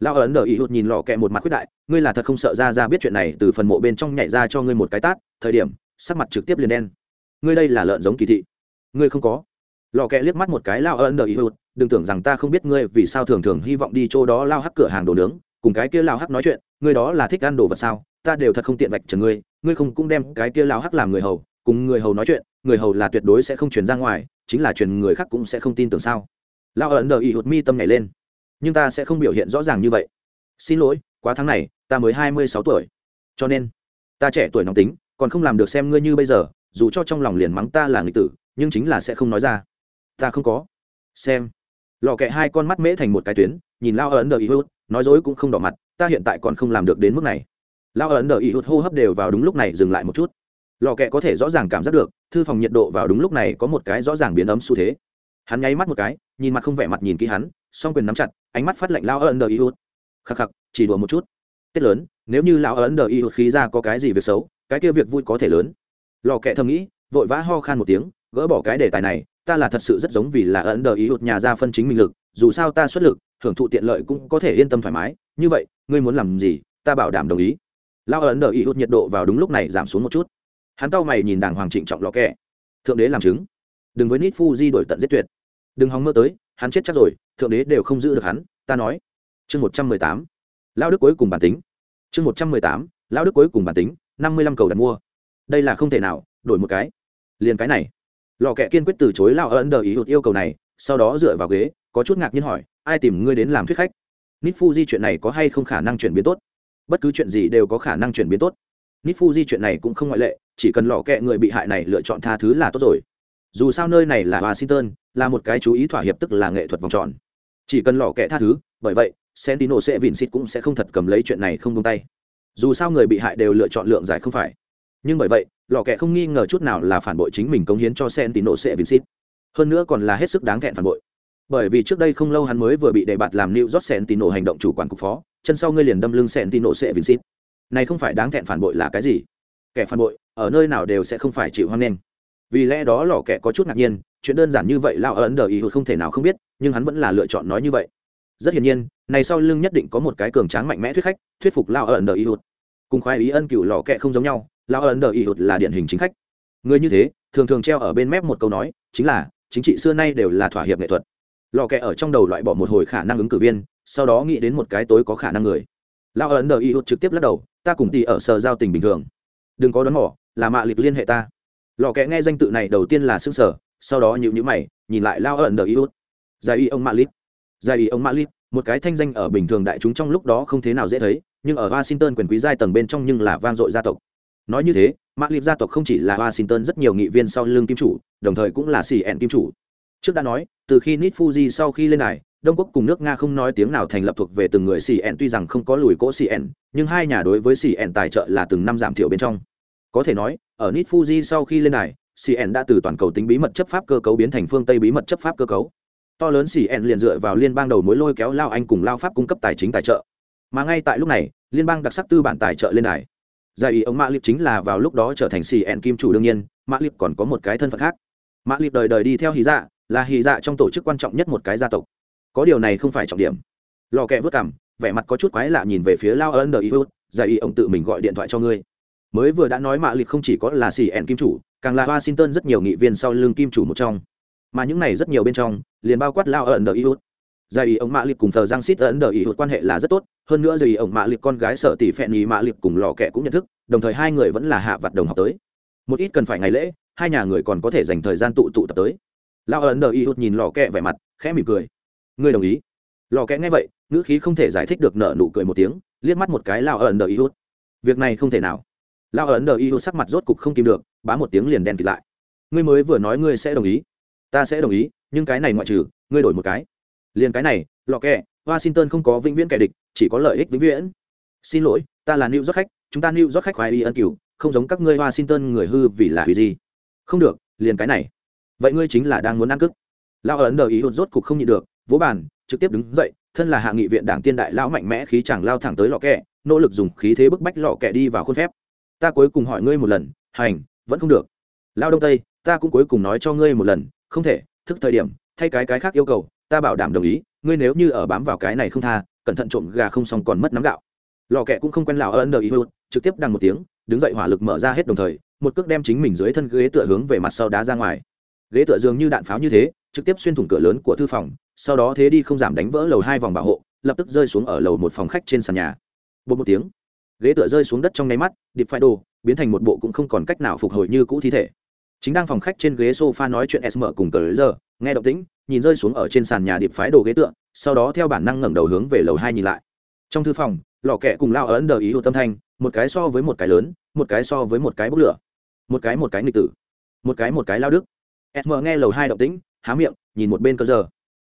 lao ấn đờ ý hụt nhìn lò kẹ một mặt khuyết đại ngươi là thật không sợ ra ra biết chuyện này từ phần mộ bên trong nhảy ra cho ngươi một cái tát thời điểm sắc mặt trực tiếp liền đen ngươi đây là lợn giống kỳ thị ngươi không có lò kẹ liếc mắt một cái lao ấn đờ ý hụt đừng tưởng rằng ta không biết ngươi vì sao thường thường hy vọng đi chỗ đó lao hắc cửa hàng đồ nướng cùng cái kia lao hắc nói chuyện ngươi đó là thích ăn đồ vật sao ta đều thật không tiện vạch trần ngươi ngươi không cũng đem cái kia lao hắc làm người hầu cùng người hầu nói chuyện người hầu là tuyệt đối sẽ không truyền ra ngoài chính là truyền người khác cũng sẽ không tin tưởng sao lao ẩn đờ ý hụt mi tâm nhảy lên. Nhưng ta sẽ không biểu hiện rõ ràng như vậy. Xin lỗi, quá tháng này, ta mới hai mươi sáu tuổi. Cho nên, ta trẻ tuổi nóng tính, còn không làm được xem ngươi như bây giờ, dù cho trong lòng liền mắng ta là người tử, nhưng chính là sẽ không nói ra. Ta không có. Xem. Lò kẹ hai con mắt mễ thành một cái tuyến, nhìn lao ấn đờ ý hút nói dối cũng không đỏ mặt, ta hiện tại còn không làm được đến mức này. Lao ấn đờ ý hút hô hấp đều vào đúng lúc này dừng lại một chút. Lò kẹ có thể rõ ràng cảm giác được, thư phòng nhiệt độ vào đúng lúc này có một cái rõ ràng biến ấm xu thế hắn nháy mắt một cái, nhìn mặt không vẻ mặt nhìn kỹ hắn, song quyền nắm chặt, ánh mắt phát lạnh lao ấn đờ y hút khắc khắc, chỉ đùa một chút. Tết lớn, nếu như lão ấn đờ y hút khí ra có cái gì việc xấu, cái kia việc vui có thể lớn. Lò kẹ thầm nghĩ, vội vã ho khan một tiếng, gỡ bỏ cái đề tài này, ta là thật sự rất giống vì là ấn đờ y hụt nhà ra phân chính mình lực, dù sao ta xuất lực, hưởng thụ tiện lợi cũng có thể yên tâm thoải mái, như vậy, ngươi muốn làm gì, ta bảo đảm đồng ý. Lao ấn đờ y hụt nhiệt độ vào đúng lúc này giảm xuống một chút. Hắn cau mày nhìn đàng hoàng trịnh trọng lò kẹ thượng đế làm chứng. Đừng với nít phu di đổi tận giết tuyệt đừng hòng mơ tới, hắn chết chắc rồi, thượng đế đều không giữ được hắn, ta nói. Chương một trăm mười tám. Lao đức cuối cùng bản tính. Chương một trăm mười tám. Lao đức cuối cùng bản tính, năm mươi lăm cầu đặt mua. Đây là không thể nào, đổi một cái. Liền cái này. Lò kẹ kiên quyết từ chối lao ấn đờ ý hụt yêu cầu này, sau đó dựa vào ghế, có chút ngạc nhiên hỏi, ai tìm ngươi đến làm thuyết khách? Nít fuji chuyện này có hay không khả năng chuyển biến tốt? Bất cứ chuyện gì đều có khả năng chuyển biến tốt. Nít fuji chuyện này cũng không ngoại lệ, chỉ cần lò kẹ người bị hại này lựa chọn tha thứ là tốt rồi dù sao nơi này là washington, là một cái chú ý thỏa hiệp tức là nghệ thuật vòng tròn. Chỉ cần lò kẹ tha thứ, bởi vậy, sentino sẽ vịn xịt cũng sẽ không thật cầm lấy chuyện này không tung tay. Dù sao người bị hại đều lựa chọn lượng giải không phải. Nhưng bởi vậy lò kẹ không nghi ngờ chút nào là phản bội chính mình cống hiến cho sentino sẽ vincit hơn nữa còn là hết sức đáng thẹn phản bội. Bởi vì trước đây không lâu hắn mới vừa bị đề bạt làm new york sentino hành động chủ quản cục phó, chân sau ngươi liền đâm lưng sentino sẽ vincit này không phải đáng thẹn phản bội là cái gì? Kẻ phản bội, ở nơi nào đều sẽ không phải chịu hoang nghênh vì lẽ đó lò kẹ có chút ngạc nhiên, chuyện đơn giản như vậy lao ấn đờ ý hụt không thể nào không biết, nhưng hắn vẫn là lựa chọn nói như vậy. Rất hiển nhiên, này sau lưng nhất định có một cái cường tráng mạnh mẽ thuyết khách, thuyết phục lao ấn đờ ý hụt cùng khoái ý ân cựu lò kẹ không giống nhau, lao ấn đờ ý hụt là điển hình chính khách. Người như thế, thường thường treo ở bên mép một câu nói, chính là, chính trị xưa nay đều là thỏa hiệp nghệ thuật. Lò kẹ ở trong đầu loại bỏ một hồi khả năng ứng cử viên, sau đó nghĩ đến một cái tối có khả năng người. Lao ấn đờ ý hụt trực tiếp lắc đầu, ta cùng tỷ ở sở giao tình bình thường. Đừng có đón mỏ là mạ lịch liên hệ ta lò kẹ nghe danh tự này đầu tiên là xương sở, sau đó nhịu nhữ mày, nhìn lại lao ẩn đờ ý hút giải y ông mạ lít. Giải y ông mạ một cái thanh danh ở bình thường đại chúng trong lúc đó không thế nào dễ thấy, nhưng ở washington quyền quý giai tầng bên trong nhưng là vang dội gia tộc. Nói như thế, mạ gia tộc không chỉ là washington rất nhiều nghị viên sau lưng kim chủ, đồng thời cũng là xì ẹn kim chủ. Trước đã nói, từ khi nit fuji sau khi lên này đông quốc cùng nước nga không nói tiếng nào thành lập thuộc về từng người xì ẹn tuy rằng không có lùi cỗ xì ẹn nhưng hai nhà đối với xì ẹn tài trợ là từng năm giảm thiểu bên trong có thể nói, ở nit fuji sau khi lên này cn đã từ toàn cầu tính bí mật chấp pháp cơ cấu biến thành phương tây bí mật chấp pháp cơ cấu. To lớn cn liền dựa vào liên bang đầu mối lôi kéo lao anh cùng lao pháp cung cấp tài chính tài trợ. Mà ngay tại lúc này, liên bang đặc sắc tư bản tài trợ lên này giải ý ông mã liệp chính là vào lúc đó trở thành cn kim chủ đương nhiên, mã liệp còn có một cái thân phận khác. Mã liệp đời đời đi theo hy dạ là hy dạ trong tổ chức quan trọng nhất một cái gia tộc. Có điều này không phải trọng điểm. Lò kẹ vớt cảm, vẻ mặt có chút quái lạ nhìn về phía lao ân đờ ý hút giải ý ông tự mình gọi điện thoại cho ngươi mới vừa đã nói mạ lịch không chỉ có là xì ẻn kim chủ, càng là washington rất nhiều nghị viên sau lưng kim chủ một trong. Mà những này rất nhiều bên trong, liền bao quát lao ẩn đờ iốt giải ý ông mạ lịch cùng thờ giang xít ẩn đờ iốt quan hệ là rất tốt, hơn nữa giải ý ông mạ lịch con gái sợ tỷ phẹn ý mạ lịch cùng lò kẹ cũng nhận thức, đồng thời hai người vẫn là hạ vặt đồng học tới. Một ít cần phải ngày lễ, hai nhà người còn có thể dành thời gian tụ tụ tập tới. Lao ẩn đờ iốt nhìn lò kẹ vẻ mặt, khẽ mỉm cười. Ngươi đồng ý. Lò kẹ nghe vậy, ngữ khí không thể giải thích được nợ nụ cười một tiếng, liếc mắt một cái lao ẩn đờ iốt việc này không thể nào lao ấn đờ y sắc mặt rốt cục không kìm được, bá một tiếng liền đen kịt lại. Ngươi mới vừa nói ngươi sẽ đồng ý. Ta sẽ đồng ý, nhưng cái này ngoại trừ, ngươi đổi một cái. Liền cái này, lọ kẹ, washington không có vĩnh viễn kẻ địch, chỉ có lợi ích vĩnh viễn. Xin lỗi, ta là new york khách, chúng ta new york khách khoái y ân cửu, không giống các ngươi washington người hư vì là hủy gì. Không được, liền cái này. Vậy ngươi chính là đang muốn ăn cức lao ấn đờ ý hụt rốt cục không nhịn được, vỗ bàn, trực tiếp đứng dậy, thân là hạ nghị viện đảng tiên đại lão mạnh mẽ khí chàng lao thẳng tới lọ kẹ, nỗ lực dùng khí thế bức bách lọ kẹ đi vào khuôn phép ta cuối cùng hỏi ngươi một lần, hành, vẫn không được. Lao đông tây, ta cũng cuối cùng nói cho ngươi một lần, không thể, thức thời điểm, thay cái cái khác yêu cầu, ta bảo đảm đồng ý, ngươi nếu như ở bám vào cái này không tha, cẩn thận trộm gà không xong còn mất nắm gạo. Lò kẹ cũng không quen lào ân đờ ý hút trực tiếp đằng một tiếng, đứng dậy hỏa lực mở ra hết đồng thời, một cước đem chính mình dưới thân ghế tựa hướng về mặt sau đá ra ngoài. Ghế tựa dường như đạn pháo như thế, trực tiếp xuyên thủng cửa lớn của thư phòng, sau đó thế đi không giảm đánh vỡ lầu hai vòng bảo hộ, lập tức rơi xuống ở lầu một phòng khách trên sàn nhà. Bột một tiếng ghế tựa rơi xuống đất trong nháy mắt, điệp phải đồ, biến thành một bộ cũng không còn cách nào phục hồi như cũ thi thể. Chính đang phòng khách trên ghế sofa nói chuyện sm cùng cờ giờ nghe động tĩnh, nhìn rơi xuống ở trên sàn nhà điệp phái đồ ghế tựa, sau đó theo bản năng ngẩng đầu hướng về lầu hai nhìn lại. Trong thư phòng, lò kẹ cùng lao ấn đờ ý hữu tâm thanh, một cái so với một cái lớn, một cái so với một cái bốc lửa. Một cái một cái nghịch tử. Một cái một cái lao đức. Sm nghe lầu hai động tĩnh, há miệng, nhìn một bên cơn giờ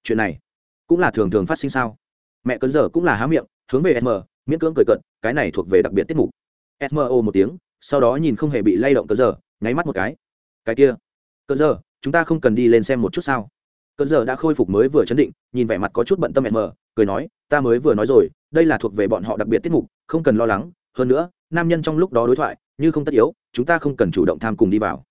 chuyện này cũng là thường thường phát sinh sao? Mẹ cơn giờ cũng là há miệng, hướng về sm miễn cưỡng cười cận cái này thuộc về đặc biệt tiết mục. Smo một tiếng, sau đó nhìn không hề bị lay động cơn giờ, nháy mắt một cái. Cái kia. Cơn giờ, chúng ta không cần đi lên xem một chút sao? Cơn giờ đã khôi phục mới vừa chấn định, nhìn vẻ mặt có chút bận tâm sm cười nói, ta mới vừa nói rồi, đây là thuộc về bọn họ đặc biệt tiết mục, không cần lo lắng. Hơn nữa, nam nhân trong lúc đó đối thoại, như không tất yếu, chúng ta không cần chủ động tham cùng đi vào.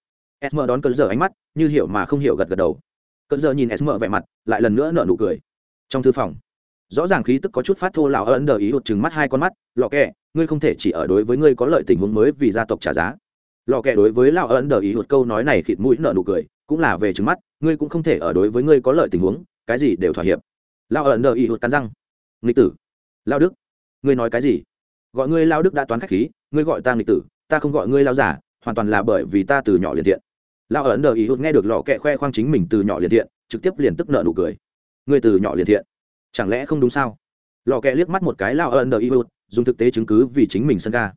Sm đón cơn giờ ánh mắt, như hiểu mà không hiểu gật gật đầu. Cơn giờ nhìn sm vẻ mặt, lại lần nữa nở nụ cười. Trong thư phòng rõ ràng khí tức có chút phát thô lão ấn đờ ý hụt chừng mắt hai con mắt, lọ kẹ, ngươi không thể chỉ ở đối với ngươi có lợi tình huống mới vì gia tộc trả giá. Lọ kẹ đối với lão ấn đờ ý hụt câu nói này khịt mũi nợ nụ cười, cũng là về trừng mắt, ngươi cũng không thể ở đối với ngươi có lợi tình huống, cái gì đều thỏa hiệp. Lão ấn đờ ý hụt cắn răng, nghịch tử lao đức, ngươi nói cái gì? Gọi ngươi lao đức đã toán khách khí, ngươi gọi ta nghịch tử, ta không gọi ngươi lao giả hoàn toàn là bởi vì ta từ nhỏ liền thiện. Lão ấn đờ ý hụt nghe được lọ kẹ khoe khoang chính mình từ nhỏ liền thiện, trực tiếp liền tức nợ nụ cười. Ngươi từ nhỏ liền thiện chẳng lẽ không đúng sao? Lò kẹ liếc mắt một cái lao ân đờ iut dùng thực tế chứng cứ vì chính mình sân ga.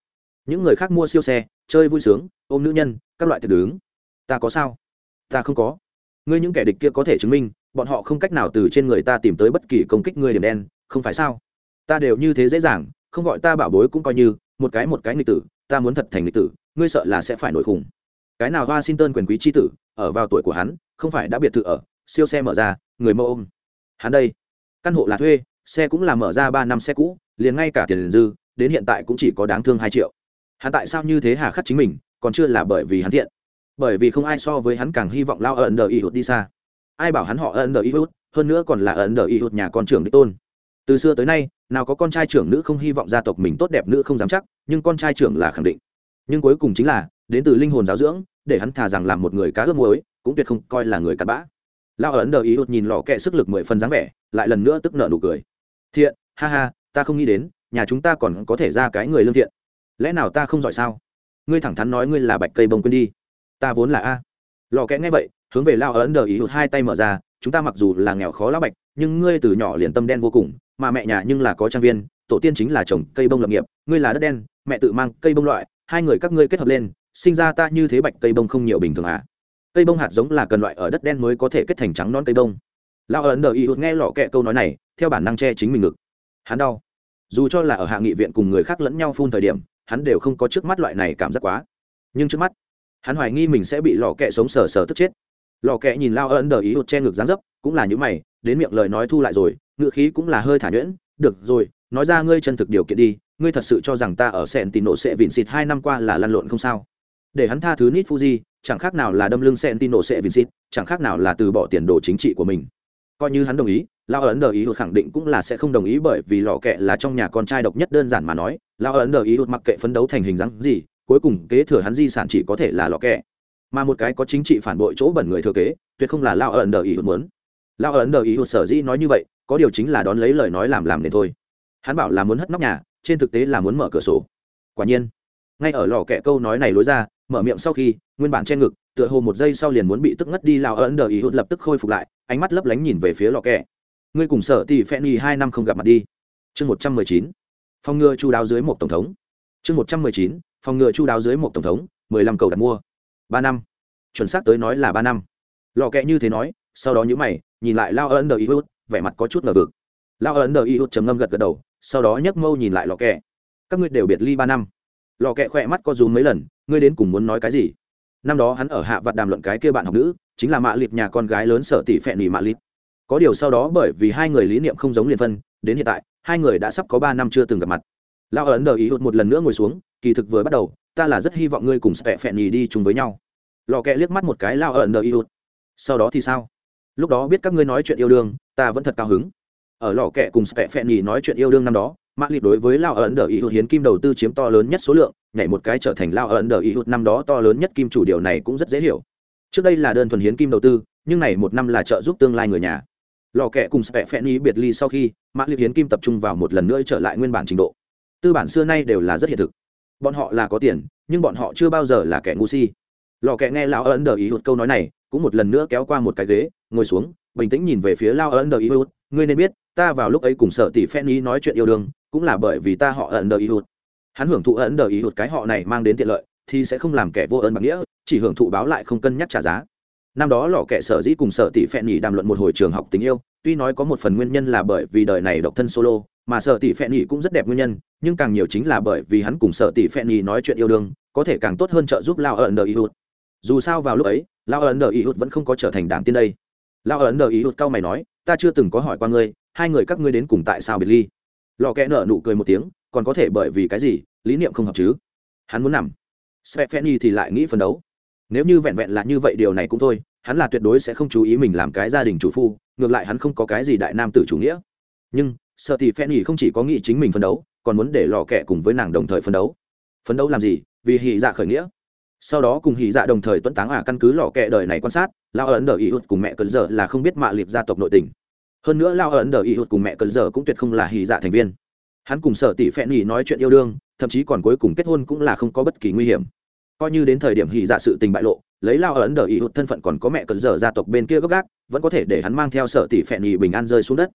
Những người khác mua siêu xe, chơi vui sướng, ôm nữ nhân, các loại thực đứng. Ta có sao? Ta không có. Ngươi những kẻ địch kia có thể chứng minh, bọn họ không cách nào từ trên người ta tìm tới bất kỳ công kích ngươi điểm đen, không phải sao? Ta đều như thế dễ dàng, không gọi ta bảo bối cũng coi như, một cái một cái nghịch tử, ta muốn thật thành nghịch tử, ngươi sợ là sẽ phải nổi khủng. Cái nào washington quyền quý tri tử, ở vào tuổi của hắn, không phải đã biệt thự ở, siêu xe mở ra, người mẫu ôm. Hắn đây căn hộ là thuê, xe cũng là mở ra ba năm xe cũ, liền ngay cả tiền dư, đến hiện tại cũng chỉ có đáng thương hai triệu. Hắn tại sao như thế hà khắc chính mình, còn chưa là bởi vì hắn thiện. Bởi vì không ai so với hắn càng hy vọng lao ẩn đờ y hụt đi xa. Ai bảo hắn họ ẩn đờ y hụt hơn nữa còn là ẩn đờ y hụt nhà con trưởng đích tôn. Từ xưa tới nay, nào có con trai trưởng nữ không hy vọng gia tộc mình tốt đẹp nữ không dám chắc, nhưng con trai trưởng là khẳng định. Nhưng cuối cùng chính là, đến từ linh hồn giáo dưỡng, để hắn thà rằng làm một người cá ước muối, cũng tuyệt không coi là người cặn bã lao ấn đờ ý hụt nhìn lò kẹ sức lực mười phần dáng vẻ, lại lần nữa tức nợ nụ cười. Thiện, ha ha, ta không nghĩ đến, nhà chúng ta còn có thể ra cái người lương thiện. Lẽ nào ta không giỏi sao? Ngươi thẳng thắn nói ngươi là bạch cây bông quên đi. Ta vốn là a. Lò kẽ nghe vậy, hướng về lao ấn đờ ý hụt hai tay mở ra, chúng ta mặc dù là nghèo khó lão bạch, nhưng ngươi từ nhỏ liền tâm đen vô cùng, mà mẹ nhà nhưng là có trang viên, tổ tiên chính là trồng cây bông lập nghiệp, ngươi là đất đen, mẹ tự mang cây bông loại, hai người các ngươi kết hợp lên, sinh ra ta như thế bạch cây bông không nhiều bình thường à? Cây bông hạt giống là cần loại ở đất đen mới có thể kết thành trắng non cây bông. Lao ấn đờ y hụt nghe lọ kẹ câu nói này, theo bản năng che chính mình ngực. Hắn đau. Dù cho là ở hạ nghị viện cùng người khác lẫn nhau phun thời điểm, hắn đều không có trước mắt loại này cảm giác quá. Nhưng trước mắt, hắn hoài nghi mình sẽ bị lò kẹ sống sờ sờ tức chết. Lò kẹ nhìn lao ấn đờ ý hụt che ngực dán dấp, cũng là những mày, đến miệng lời nói thu lại rồi ngựa khí cũng là hơi thả nhuyễn. Được rồi, nói ra ngươi chân thực điều kiện đi, ngươi thật sự cho rằng ta ở sẹn tì nổ sẽ vịn xịt hai năm qua là lăn lộn không sao? Để hắn tha thứ nít fuji chẳng khác nào là đâm lưng Sentino sẽ Vincit, chẳng khác nào là từ bỏ tiền đồ chính trị của mình. Coi như hắn đồng ý, Lao ấn đờ ý hụt khẳng định cũng là sẽ không đồng ý bởi vì lò kẹ là trong nhà con trai độc nhất đơn giản mà nói, Lao ấn đờ ý hụt mặc kệ phấn đấu thành hình dáng gì, cuối cùng kế thừa hắn di sản chỉ có thể là lò kẹ. Mà một cái có chính trị phản bội chỗ bẩn người thừa kế, tuyệt không là Lao ấn đờ ý hụt muốn. Lao ấn đờ ý hụt sở dĩ nói như vậy, có điều chính là đón lấy lời nói làm làm nên thôi. Hắn bảo là muốn hất nóc nhà, trên thực tế là muốn mở cửa sổ. Quả nhiên, ngay ở lò kẹ câu nói này lối ra, mở miệng sau khi, nguyên bản che ngực, tựa hồ một giây sau liền muốn bị tức ngất đi lao ấn đờ ý hụt lập tức khôi phục lại, ánh mắt lấp lánh nhìn về phía lò kẹ. Ngươi cùng sở tỷ phen y hai năm không gặp mặt đi. Chương một trăm mười chín, phòng ngừa chu đáo dưới một tổng thống. Chương một trăm mười chín, phòng ngừa chu đáo dưới một tổng thống, mười lăm cầu đặt mua. Ba năm. Chuẩn xác tới nói là ba năm. Lò kẹ như thế nói, sau đó nhữ mày, nhìn lại lao ấn đờ ý hụt, vẻ mặt có chút ngờ vực. Lao ấn đờ ý hụt trầm ngâm gật gật đầu, sau đó nhấc mâu nhìn lại lò kẹ. Các ngươi đều biệt ly ba năm. Lò kẹ khỏe mắt có rúm mấy lần ngươi đến cùng muốn nói cái gì? Năm đó hắn ở hạ vặt đàm luận cái kia bạn học nữ, chính là mạ lịp nhà con gái lớn sở tỷ phẹn nỉ mạ lịp. có điều sau đó bởi vì hai người lý niệm không giống liền phân, đến hiện tại, hai người đã sắp có ba năm chưa từng gặp mặt. Lao ấn đờ ý hụt một lần nữa ngồi xuống, kỳ thực vừa bắt đầu, ta là rất hy vọng ngươi cùng spẹ phẹn nhì đi chung với nhau. Lò kẹ liếc mắt một cái lao ấn đờ ý hụt. Sau đó thì sao? Lúc đó biết các ngươi nói chuyện yêu đương, ta vẫn thật cao hứng. Ở lò kẹ cùng spẹ phẹn nhì nói chuyện yêu đương năm đó mã lịp đối với lao ấn đờ y hụt hiến kim đầu tư chiếm to lớn nhất số lượng, nhảy một cái trở thành lao ấn đờ y hụt năm đó to lớn nhất kim chủ điều này cũng rất dễ hiểu. Trước đây là đơn thuần hiến kim đầu tư, nhưng này một năm là trợ giúp tương lai người nhà. Lò kẹ cùng spẹ phẹn ý biệt ly sau khi, mã lịp hiến kim tập trung vào một lần nữa trở lại nguyên bản trình độ. Tư bản xưa nay đều là rất hiện thực. Bọn họ là có tiền, nhưng bọn họ chưa bao giờ là kẻ ngu si. Lò kẹ nghe lao ấn đờ ý hụt câu nói này, cũng một lần nữa kéo qua một cái ghế, ngồi xuống, bình tĩnh nhìn về phía lao ấn đờ ý hụt. Ngươi nên biết, ta vào lúc ấy cùng sợ tỷ phen ý nói chuyện yêu đương cũng là bởi vì ta họ ẩn đờ ý hụt. Hắn hưởng thụ ẩn đờ ý hụt cái họ này mang đến tiện lợi, thì sẽ không làm kẻ vô ơn bằng nghĩa, chỉ hưởng thụ báo lại không cân nhắc trả giá. Năm đó lò kẹ sở dĩ cùng sở tỷ phẹn nhỉ đàm luận một hồi trường học tình yêu, tuy nói có một phần nguyên nhân là bởi vì đời này độc thân solo, mà sở tỷ phẹn nhỉ cũng rất đẹp nguyên nhân, nhưng càng nhiều chính là bởi vì hắn cùng sở tỷ phẹn nhỉ nói chuyện yêu đương, có thể càng tốt hơn trợ giúp lao ẩn đờ ý hụt. Dù sao vào lúc ấy, lao ẩn đờ ý hụt vẫn không có trở thành đảng tiên đây. Lao ẩn đờ ý hụt cao mày nói, ta chưa từng có hỏi qua ngươi, hai người các ngươi đến cùng tại sao biệt ly? Lò kẽ nở nụ cười một tiếng, còn có thể bởi vì cái gì, lý niệm không hợp chứ? Hắn muốn nằm. Svepeni thì lại nghĩ phấn đấu. Nếu như vẹn vẹn là như vậy điều này cũng thôi, hắn là tuyệt đối sẽ không chú ý mình làm cái gia đình chủ phu, ngược lại hắn không có cái gì đại nam tử chủ nghĩa. Nhưng, sợ thì phen không chỉ có nghĩ chính mình phấn đấu, còn muốn để lò kẹ cùng với nàng đồng thời phấn đấu. Phấn đấu làm gì? Vì hỉ dạ khởi nghĩa. Sau đó cùng hỉ dạ đồng thời tuấn táng à căn cứ lò kẹ đời này quan sát lao ấn đờ ý hụt cùng mẹ cơn giờ là không biết mạ liệt gia tộc nội tình hơn nữa lao ấn đờ ý hụt cùng mẹ cần giờ cũng tuyệt không là hỉ dạ thành viên. Hắn cùng sở tỷ phẹn nhì nói chuyện yêu đương, thậm chí còn cuối cùng kết hôn cũng là không có bất kỳ nguy hiểm. Coi như đến thời điểm hỉ dạ sự tình bại lộ, lấy lao ấn đờ ý hụt thân phận còn có mẹ cần giờ gia tộc bên kia gốc gác vẫn có thể để hắn mang theo sở tỷ phẹn nhì bình an rơi xuống đất.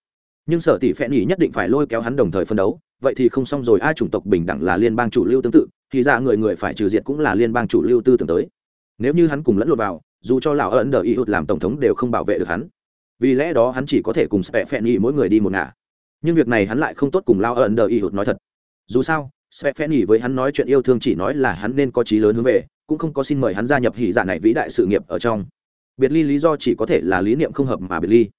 Nhưng sở tỷ phẹn nhì nhất định phải lôi kéo hắn đồng thời phân đấu, vậy thì không xong rồi, ai chủng tộc bình đẳng là liên bang chủ lưu tương tự, thì ra người người phải trừ diệt cũng là liên bang chủ lưu tư tưởng tới. Nếu như hắn cùng lẫn lộn vào, dù cho lão ấn đờ y hụt làm tổng thống đều không bảo vệ được hắn vì lẽ đó hắn chỉ có thể cùng spẹ phẹn nhị mỗi người đi một ngả. Nhưng việc này hắn lại không tốt cùng lao ẩn đờ y hụt nói thật. Dù sao spẹ phẹn nhị với hắn nói chuyện yêu thương chỉ nói là hắn nên có trí lớn hướng về, cũng không có xin mời hắn gia nhập hỉ dạ này vĩ đại sự nghiệp ở trong. Biệt ly lý do chỉ có thể là lý niệm không hợp mà biệt ly.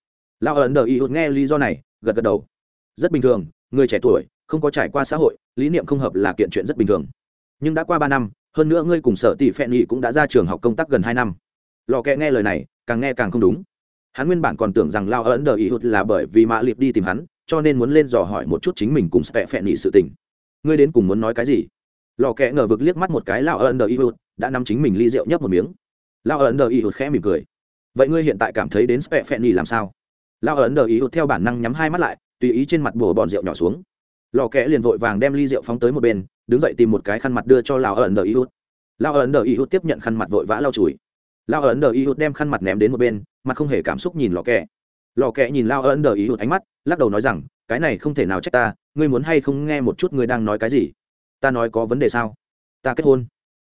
Lao ẩn đờ y hụt nghe lý do này, gật gật đầu. Rất bình thường, người trẻ tuổi, không có trải qua xã hội, lý niệm không hợp là kiện chuyện rất bình thường. Nhưng đã qua ba năm, hơn nữa ngươi cùng sở tỷ phẹn nhị cũng đã ra trường học công tác gần hai năm. Lò kẹ nghe lời này, càng nghe càng không đúng hắn nguyên bản còn tưởng rằng lao ấn đờ ý hụt là bởi vì mã liệp đi tìm hắn, cho nên muốn lên dò hỏi một chút chính mình cùng spẹ phẹn nhị sự tình. Ngươi đến cùng muốn nói cái gì? Lò Kẽ ngờ vực liếc mắt một cái lao ấn đờ ý hụt, đã nắm chính mình ly rượu nhấp một miếng. Lao ấn đờ ý hụt khẽ mỉm cười. Vậy ngươi hiện tại cảm thấy đến spẹ phẹn nhị làm sao? Lao ấn đờ ý hụt theo bản năng nhắm hai mắt lại, tùy ý trên mặt bùa bòn rượu nhỏ xuống. Lò kẽ liền vội vàng đem ly rượu phóng tới một bên, đứng dậy tìm một cái khăn mặt đưa cho Lao ẩn đờ y Hụt. Lao ẩn đờ y Hụt tiếp nhận khăn mặt vội vã lau chùi lão ẩn đờ y hụt đem khăn mặt ném đến một bên mặt không hề cảm xúc nhìn lò kẹ. lò kẹ nhìn lão ẩn đờ y hụt ánh mắt, lắc đầu nói rằng, cái này không thể nào trách ta, ngươi muốn hay không nghe một chút ngươi đang nói cái gì? Ta nói có vấn đề sao? Ta kết hôn.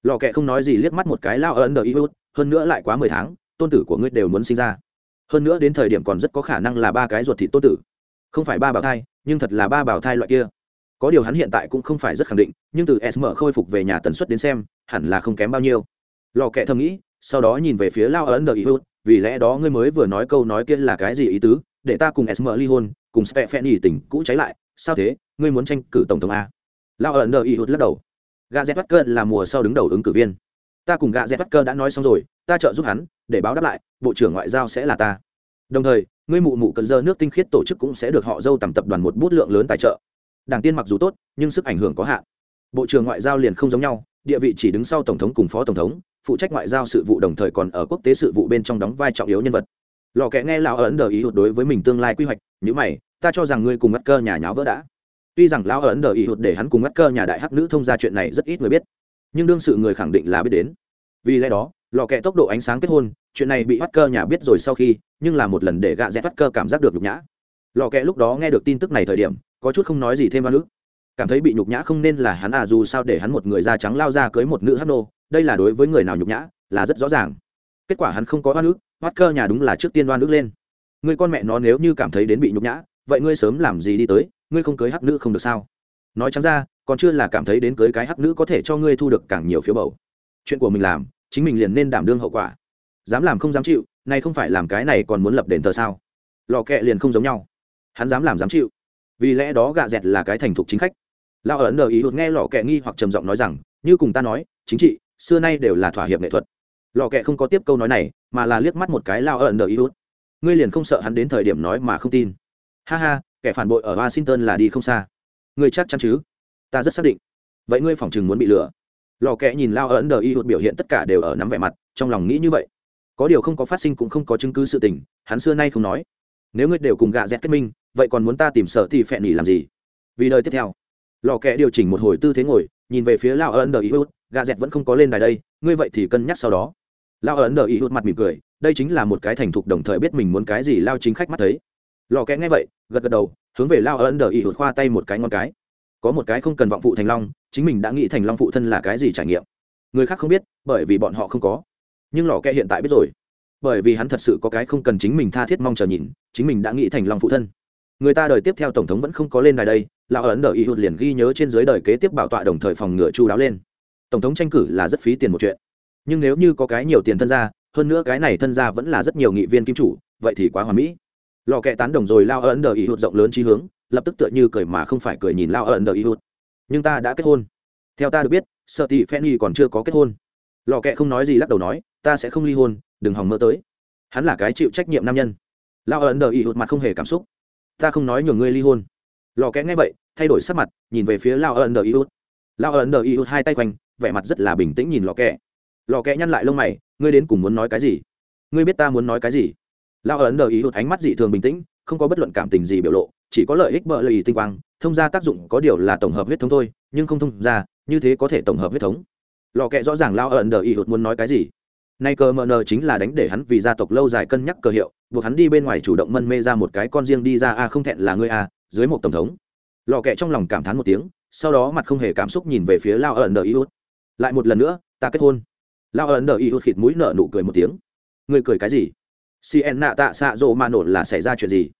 Lò kẹ không nói gì, liếc mắt một cái lao ấn đờ y hụt, hơn nữa lại quá mười tháng, tôn tử của ngươi đều muốn sinh ra. Hơn nữa đến thời điểm còn rất có khả năng là ba cái ruột thịt tôn tử. Không phải ba bảo thai, nhưng thật là ba bảo thai loại kia. Có điều hắn hiện tại cũng không phải rất khẳng định, nhưng từ sm khôi phục về nhà tần suất đến xem, hẳn là không kém bao nhiêu. Lò kẹ thầm nghĩ sau đó nhìn về phía lao ấn đờ ý hữu vì lẽ đó ngươi mới vừa nói câu nói kia là cái gì ý tứ? Để ta cùng sm ly hôn, cùng spe phen ý tỉnh cũ cháy lại, sao thế? Ngươi muốn tranh cử tổng thống a? Lao ấn đờ ý hữu lắc đầu. Gà z bắt là mùa sau đứng đầu ứng cử viên. Ta cùng gà z bắt đã nói xong rồi, ta trợ giúp hắn, để báo đáp lại, bộ trưởng ngoại giao sẽ là ta. Đồng thời, ngươi mụ mụ cần dơ nước tinh khiết tổ chức cũng sẽ được họ dâu tầm tập đoàn một bút lượng lớn tài trợ. Đảng tiên mặc dù tốt, nhưng sức ảnh hưởng có hạn. Bộ trưởng ngoại giao liền không giống nhau, địa vị chỉ đứng sau tổng thống cùng phó tổng thống phụ trách ngoại giao sự vụ đồng thời còn ở quốc tế sự vụ bên trong đóng vai trọng yếu nhân vật. Lò kẽ nghe lão ấn đờ ý hụt đối với mình tương lai quy hoạch nhữ mày, ta cho rằng ngươi cùng mắt cơ nhà nháo vỡ đã. Tuy rằng lão ấn đờ ý hụt để hắn cùng mắt cơ nhà đại hắc nữ thông ra chuyện này rất ít người biết, nhưng đương sự người khẳng định là biết đến. Vì lẽ đó, lò kẽ tốc độ ánh sáng kết hôn, chuyện này bị bắt cơ nhà biết rồi sau khi, nhưng là một lần để gạ rẽ bắt cơ cảm giác được nhục nhã. Lò kẽ lúc đó nghe được tin tức này thời điểm, có chút không nói gì thêm vào nữ cảm thấy bị nhục nhã không nên là hắn à dù sao để hắn một người da trắng lao ra cưới một nữ hắc nô đây là đối với người nào nhục nhã, là rất rõ ràng. Kết quả hắn không có oan ức hoắt cơ nhà đúng là trước tiên oan ức lên. Người con mẹ nó nếu như cảm thấy đến bị nhục nhã, vậy ngươi sớm làm gì đi tới, ngươi không cưới hắc nữ không được sao? Nói chẳng ra, còn chưa là cảm thấy đến cưới cái hắc nữ có thể cho ngươi thu được càng nhiều phiếu bầu. Chuyện của mình làm, chính mình liền nên đảm đương hậu quả. Dám làm không dám chịu nay không phải làm cái này còn muốn lập đền thờ sao? Lò kẹ liền không giống nhau. Hắn dám làm dám chịu. Vì lẽ đó gạ dẹt là cái thành thục chính khách. Lao ấn đờ ý hụt nghe lò kẹ nghi hoặc trầm giọng nói rằng, như cùng ta nói, chính trị xưa nay đều là thỏa hiệp nghệ thuật. Lò kẹ không có tiếp câu nói này, mà là liếc mắt một cái lao ẩn đờ ý ngươi liền không sợ hắn đến thời điểm nói mà không tin. Ha ha, kẻ phản bội ở washington là đi không xa. Ngươi chắc chắn chứ? Ta rất xác định. Vậy ngươi phỏng chừng muốn bị lừa. Lò kẹ nhìn lao ẩn đờ ý biểu hiện tất cả đều ở nắm vẻ mặt, trong lòng nghĩ như vậy. Có điều không có phát sinh cũng không có chứng cứ sự tình, hắn xưa nay không nói. Nếu ngươi đều cùng gạ dẹt kết minh, vậy còn muốn ta tìm sở thì phẹn nhỉ làm gì? Vì đời tiếp theo. Lò kẹ điều chỉnh một hồi tư thế ngồi nhìn về phía lao ấn đờ ý hút gà dẹt vẫn không có lên đài đây, ngươi vậy thì cân nhắc sau đó. Lao ấn đờ ý hút mặt mỉm cười, đây chính là một cái thành thục đồng thời biết mình muốn cái gì lao chính khách mắt thấy. Lò kẽ nghe vậy, gật gật đầu, hướng về lao ấn đờ ý hút khoa tay một cái ngon cái. Có một cái không cần vọng phụ thành long, chính mình đã nghĩ thành long phụ thân là cái gì trải nghiệm. Người khác không biết, bởi vì bọn họ không có. Nhưng lò kẽ hiện tại biết rồi. Bởi vì hắn thật sự có cái không cần chính mình tha thiết mong chờ nhìn, chính mình đã nghĩ thành long phụ thân. Người ta đời tiếp theo tổng thống vẫn không có lên đài đây lão ấn đờ y hụt liền ghi nhớ trên dưới đời kế tiếp bảo tọa đồng thời phòng ngừa chu đáo lên. Tổng thống tranh cử là rất phí tiền một chuyện. Nhưng nếu như có cái nhiều tiền thân gia, hơn nữa cái này thân gia vẫn là rất nhiều nghị viên kim chủ, vậy thì quá hoà mỹ. Lò kẹ tán đồng rồi lao ấn đờ y hụt rộng lớn trí hướng, lập tức tựa như cười mà không phải cười nhìn lao ấn đờ y hụt. Nhưng ta đã kết hôn. Theo ta được biết, sợ tị phenny còn chưa có kết hôn. Lò kẹ không nói gì lắc đầu nói, ta sẽ không ly hôn, đừng hòng mơ tới. Hắn là cái chịu trách nhiệm nam nhân. Lao ấn đờ y hụt mặt không hề cảm xúc. Ta không nói nhường ngươi ly hôn lò kẽ nghe vậy, thay đổi sắc mặt, nhìn về phía lao ân đờ ý lao ân đờ ý hai tay quanh, vẻ mặt rất là bình tĩnh nhìn lò kẽ. Lò kẽ nhăn lại lông mày, ngươi đến cùng muốn nói cái gì? Ngươi biết ta muốn nói cái gì? Lao ân đờ ý ánh mắt dị thường bình tĩnh, không có bất luận cảm tình gì biểu lộ, chỉ có lợi ích bợ lợi ý tinh quang. Thông ra tác dụng có điều là tổng hợp huyết thống thôi, nhưng không thông ra, như thế có thể tổng hợp huyết thống. Lò kẽ rõ ràng lao ẩn đờ ý hụt muốn nói cái gì. Nay cờ mờ nờ chính là đánh để hắn vì gia tộc lâu dài cân nhắc cờ hiệu, buộc hắn đi bên ngoài chủ động mân mê ra một cái con riêng đi ra a không thẹn là ngươi a dưới một tổng thống. Lò kẹ trong lòng cảm thán một tiếng, sau đó mặt không hề cảm xúc nhìn về phía lao ẩn đờ iút lại một lần nữa, ta kết hôn. Lao ẩn đờ iút khịt mũi nở nụ cười một tiếng. Người cười cái gì? Cn nạ tạ xạ rộ mà nổ là xảy ra chuyện gì?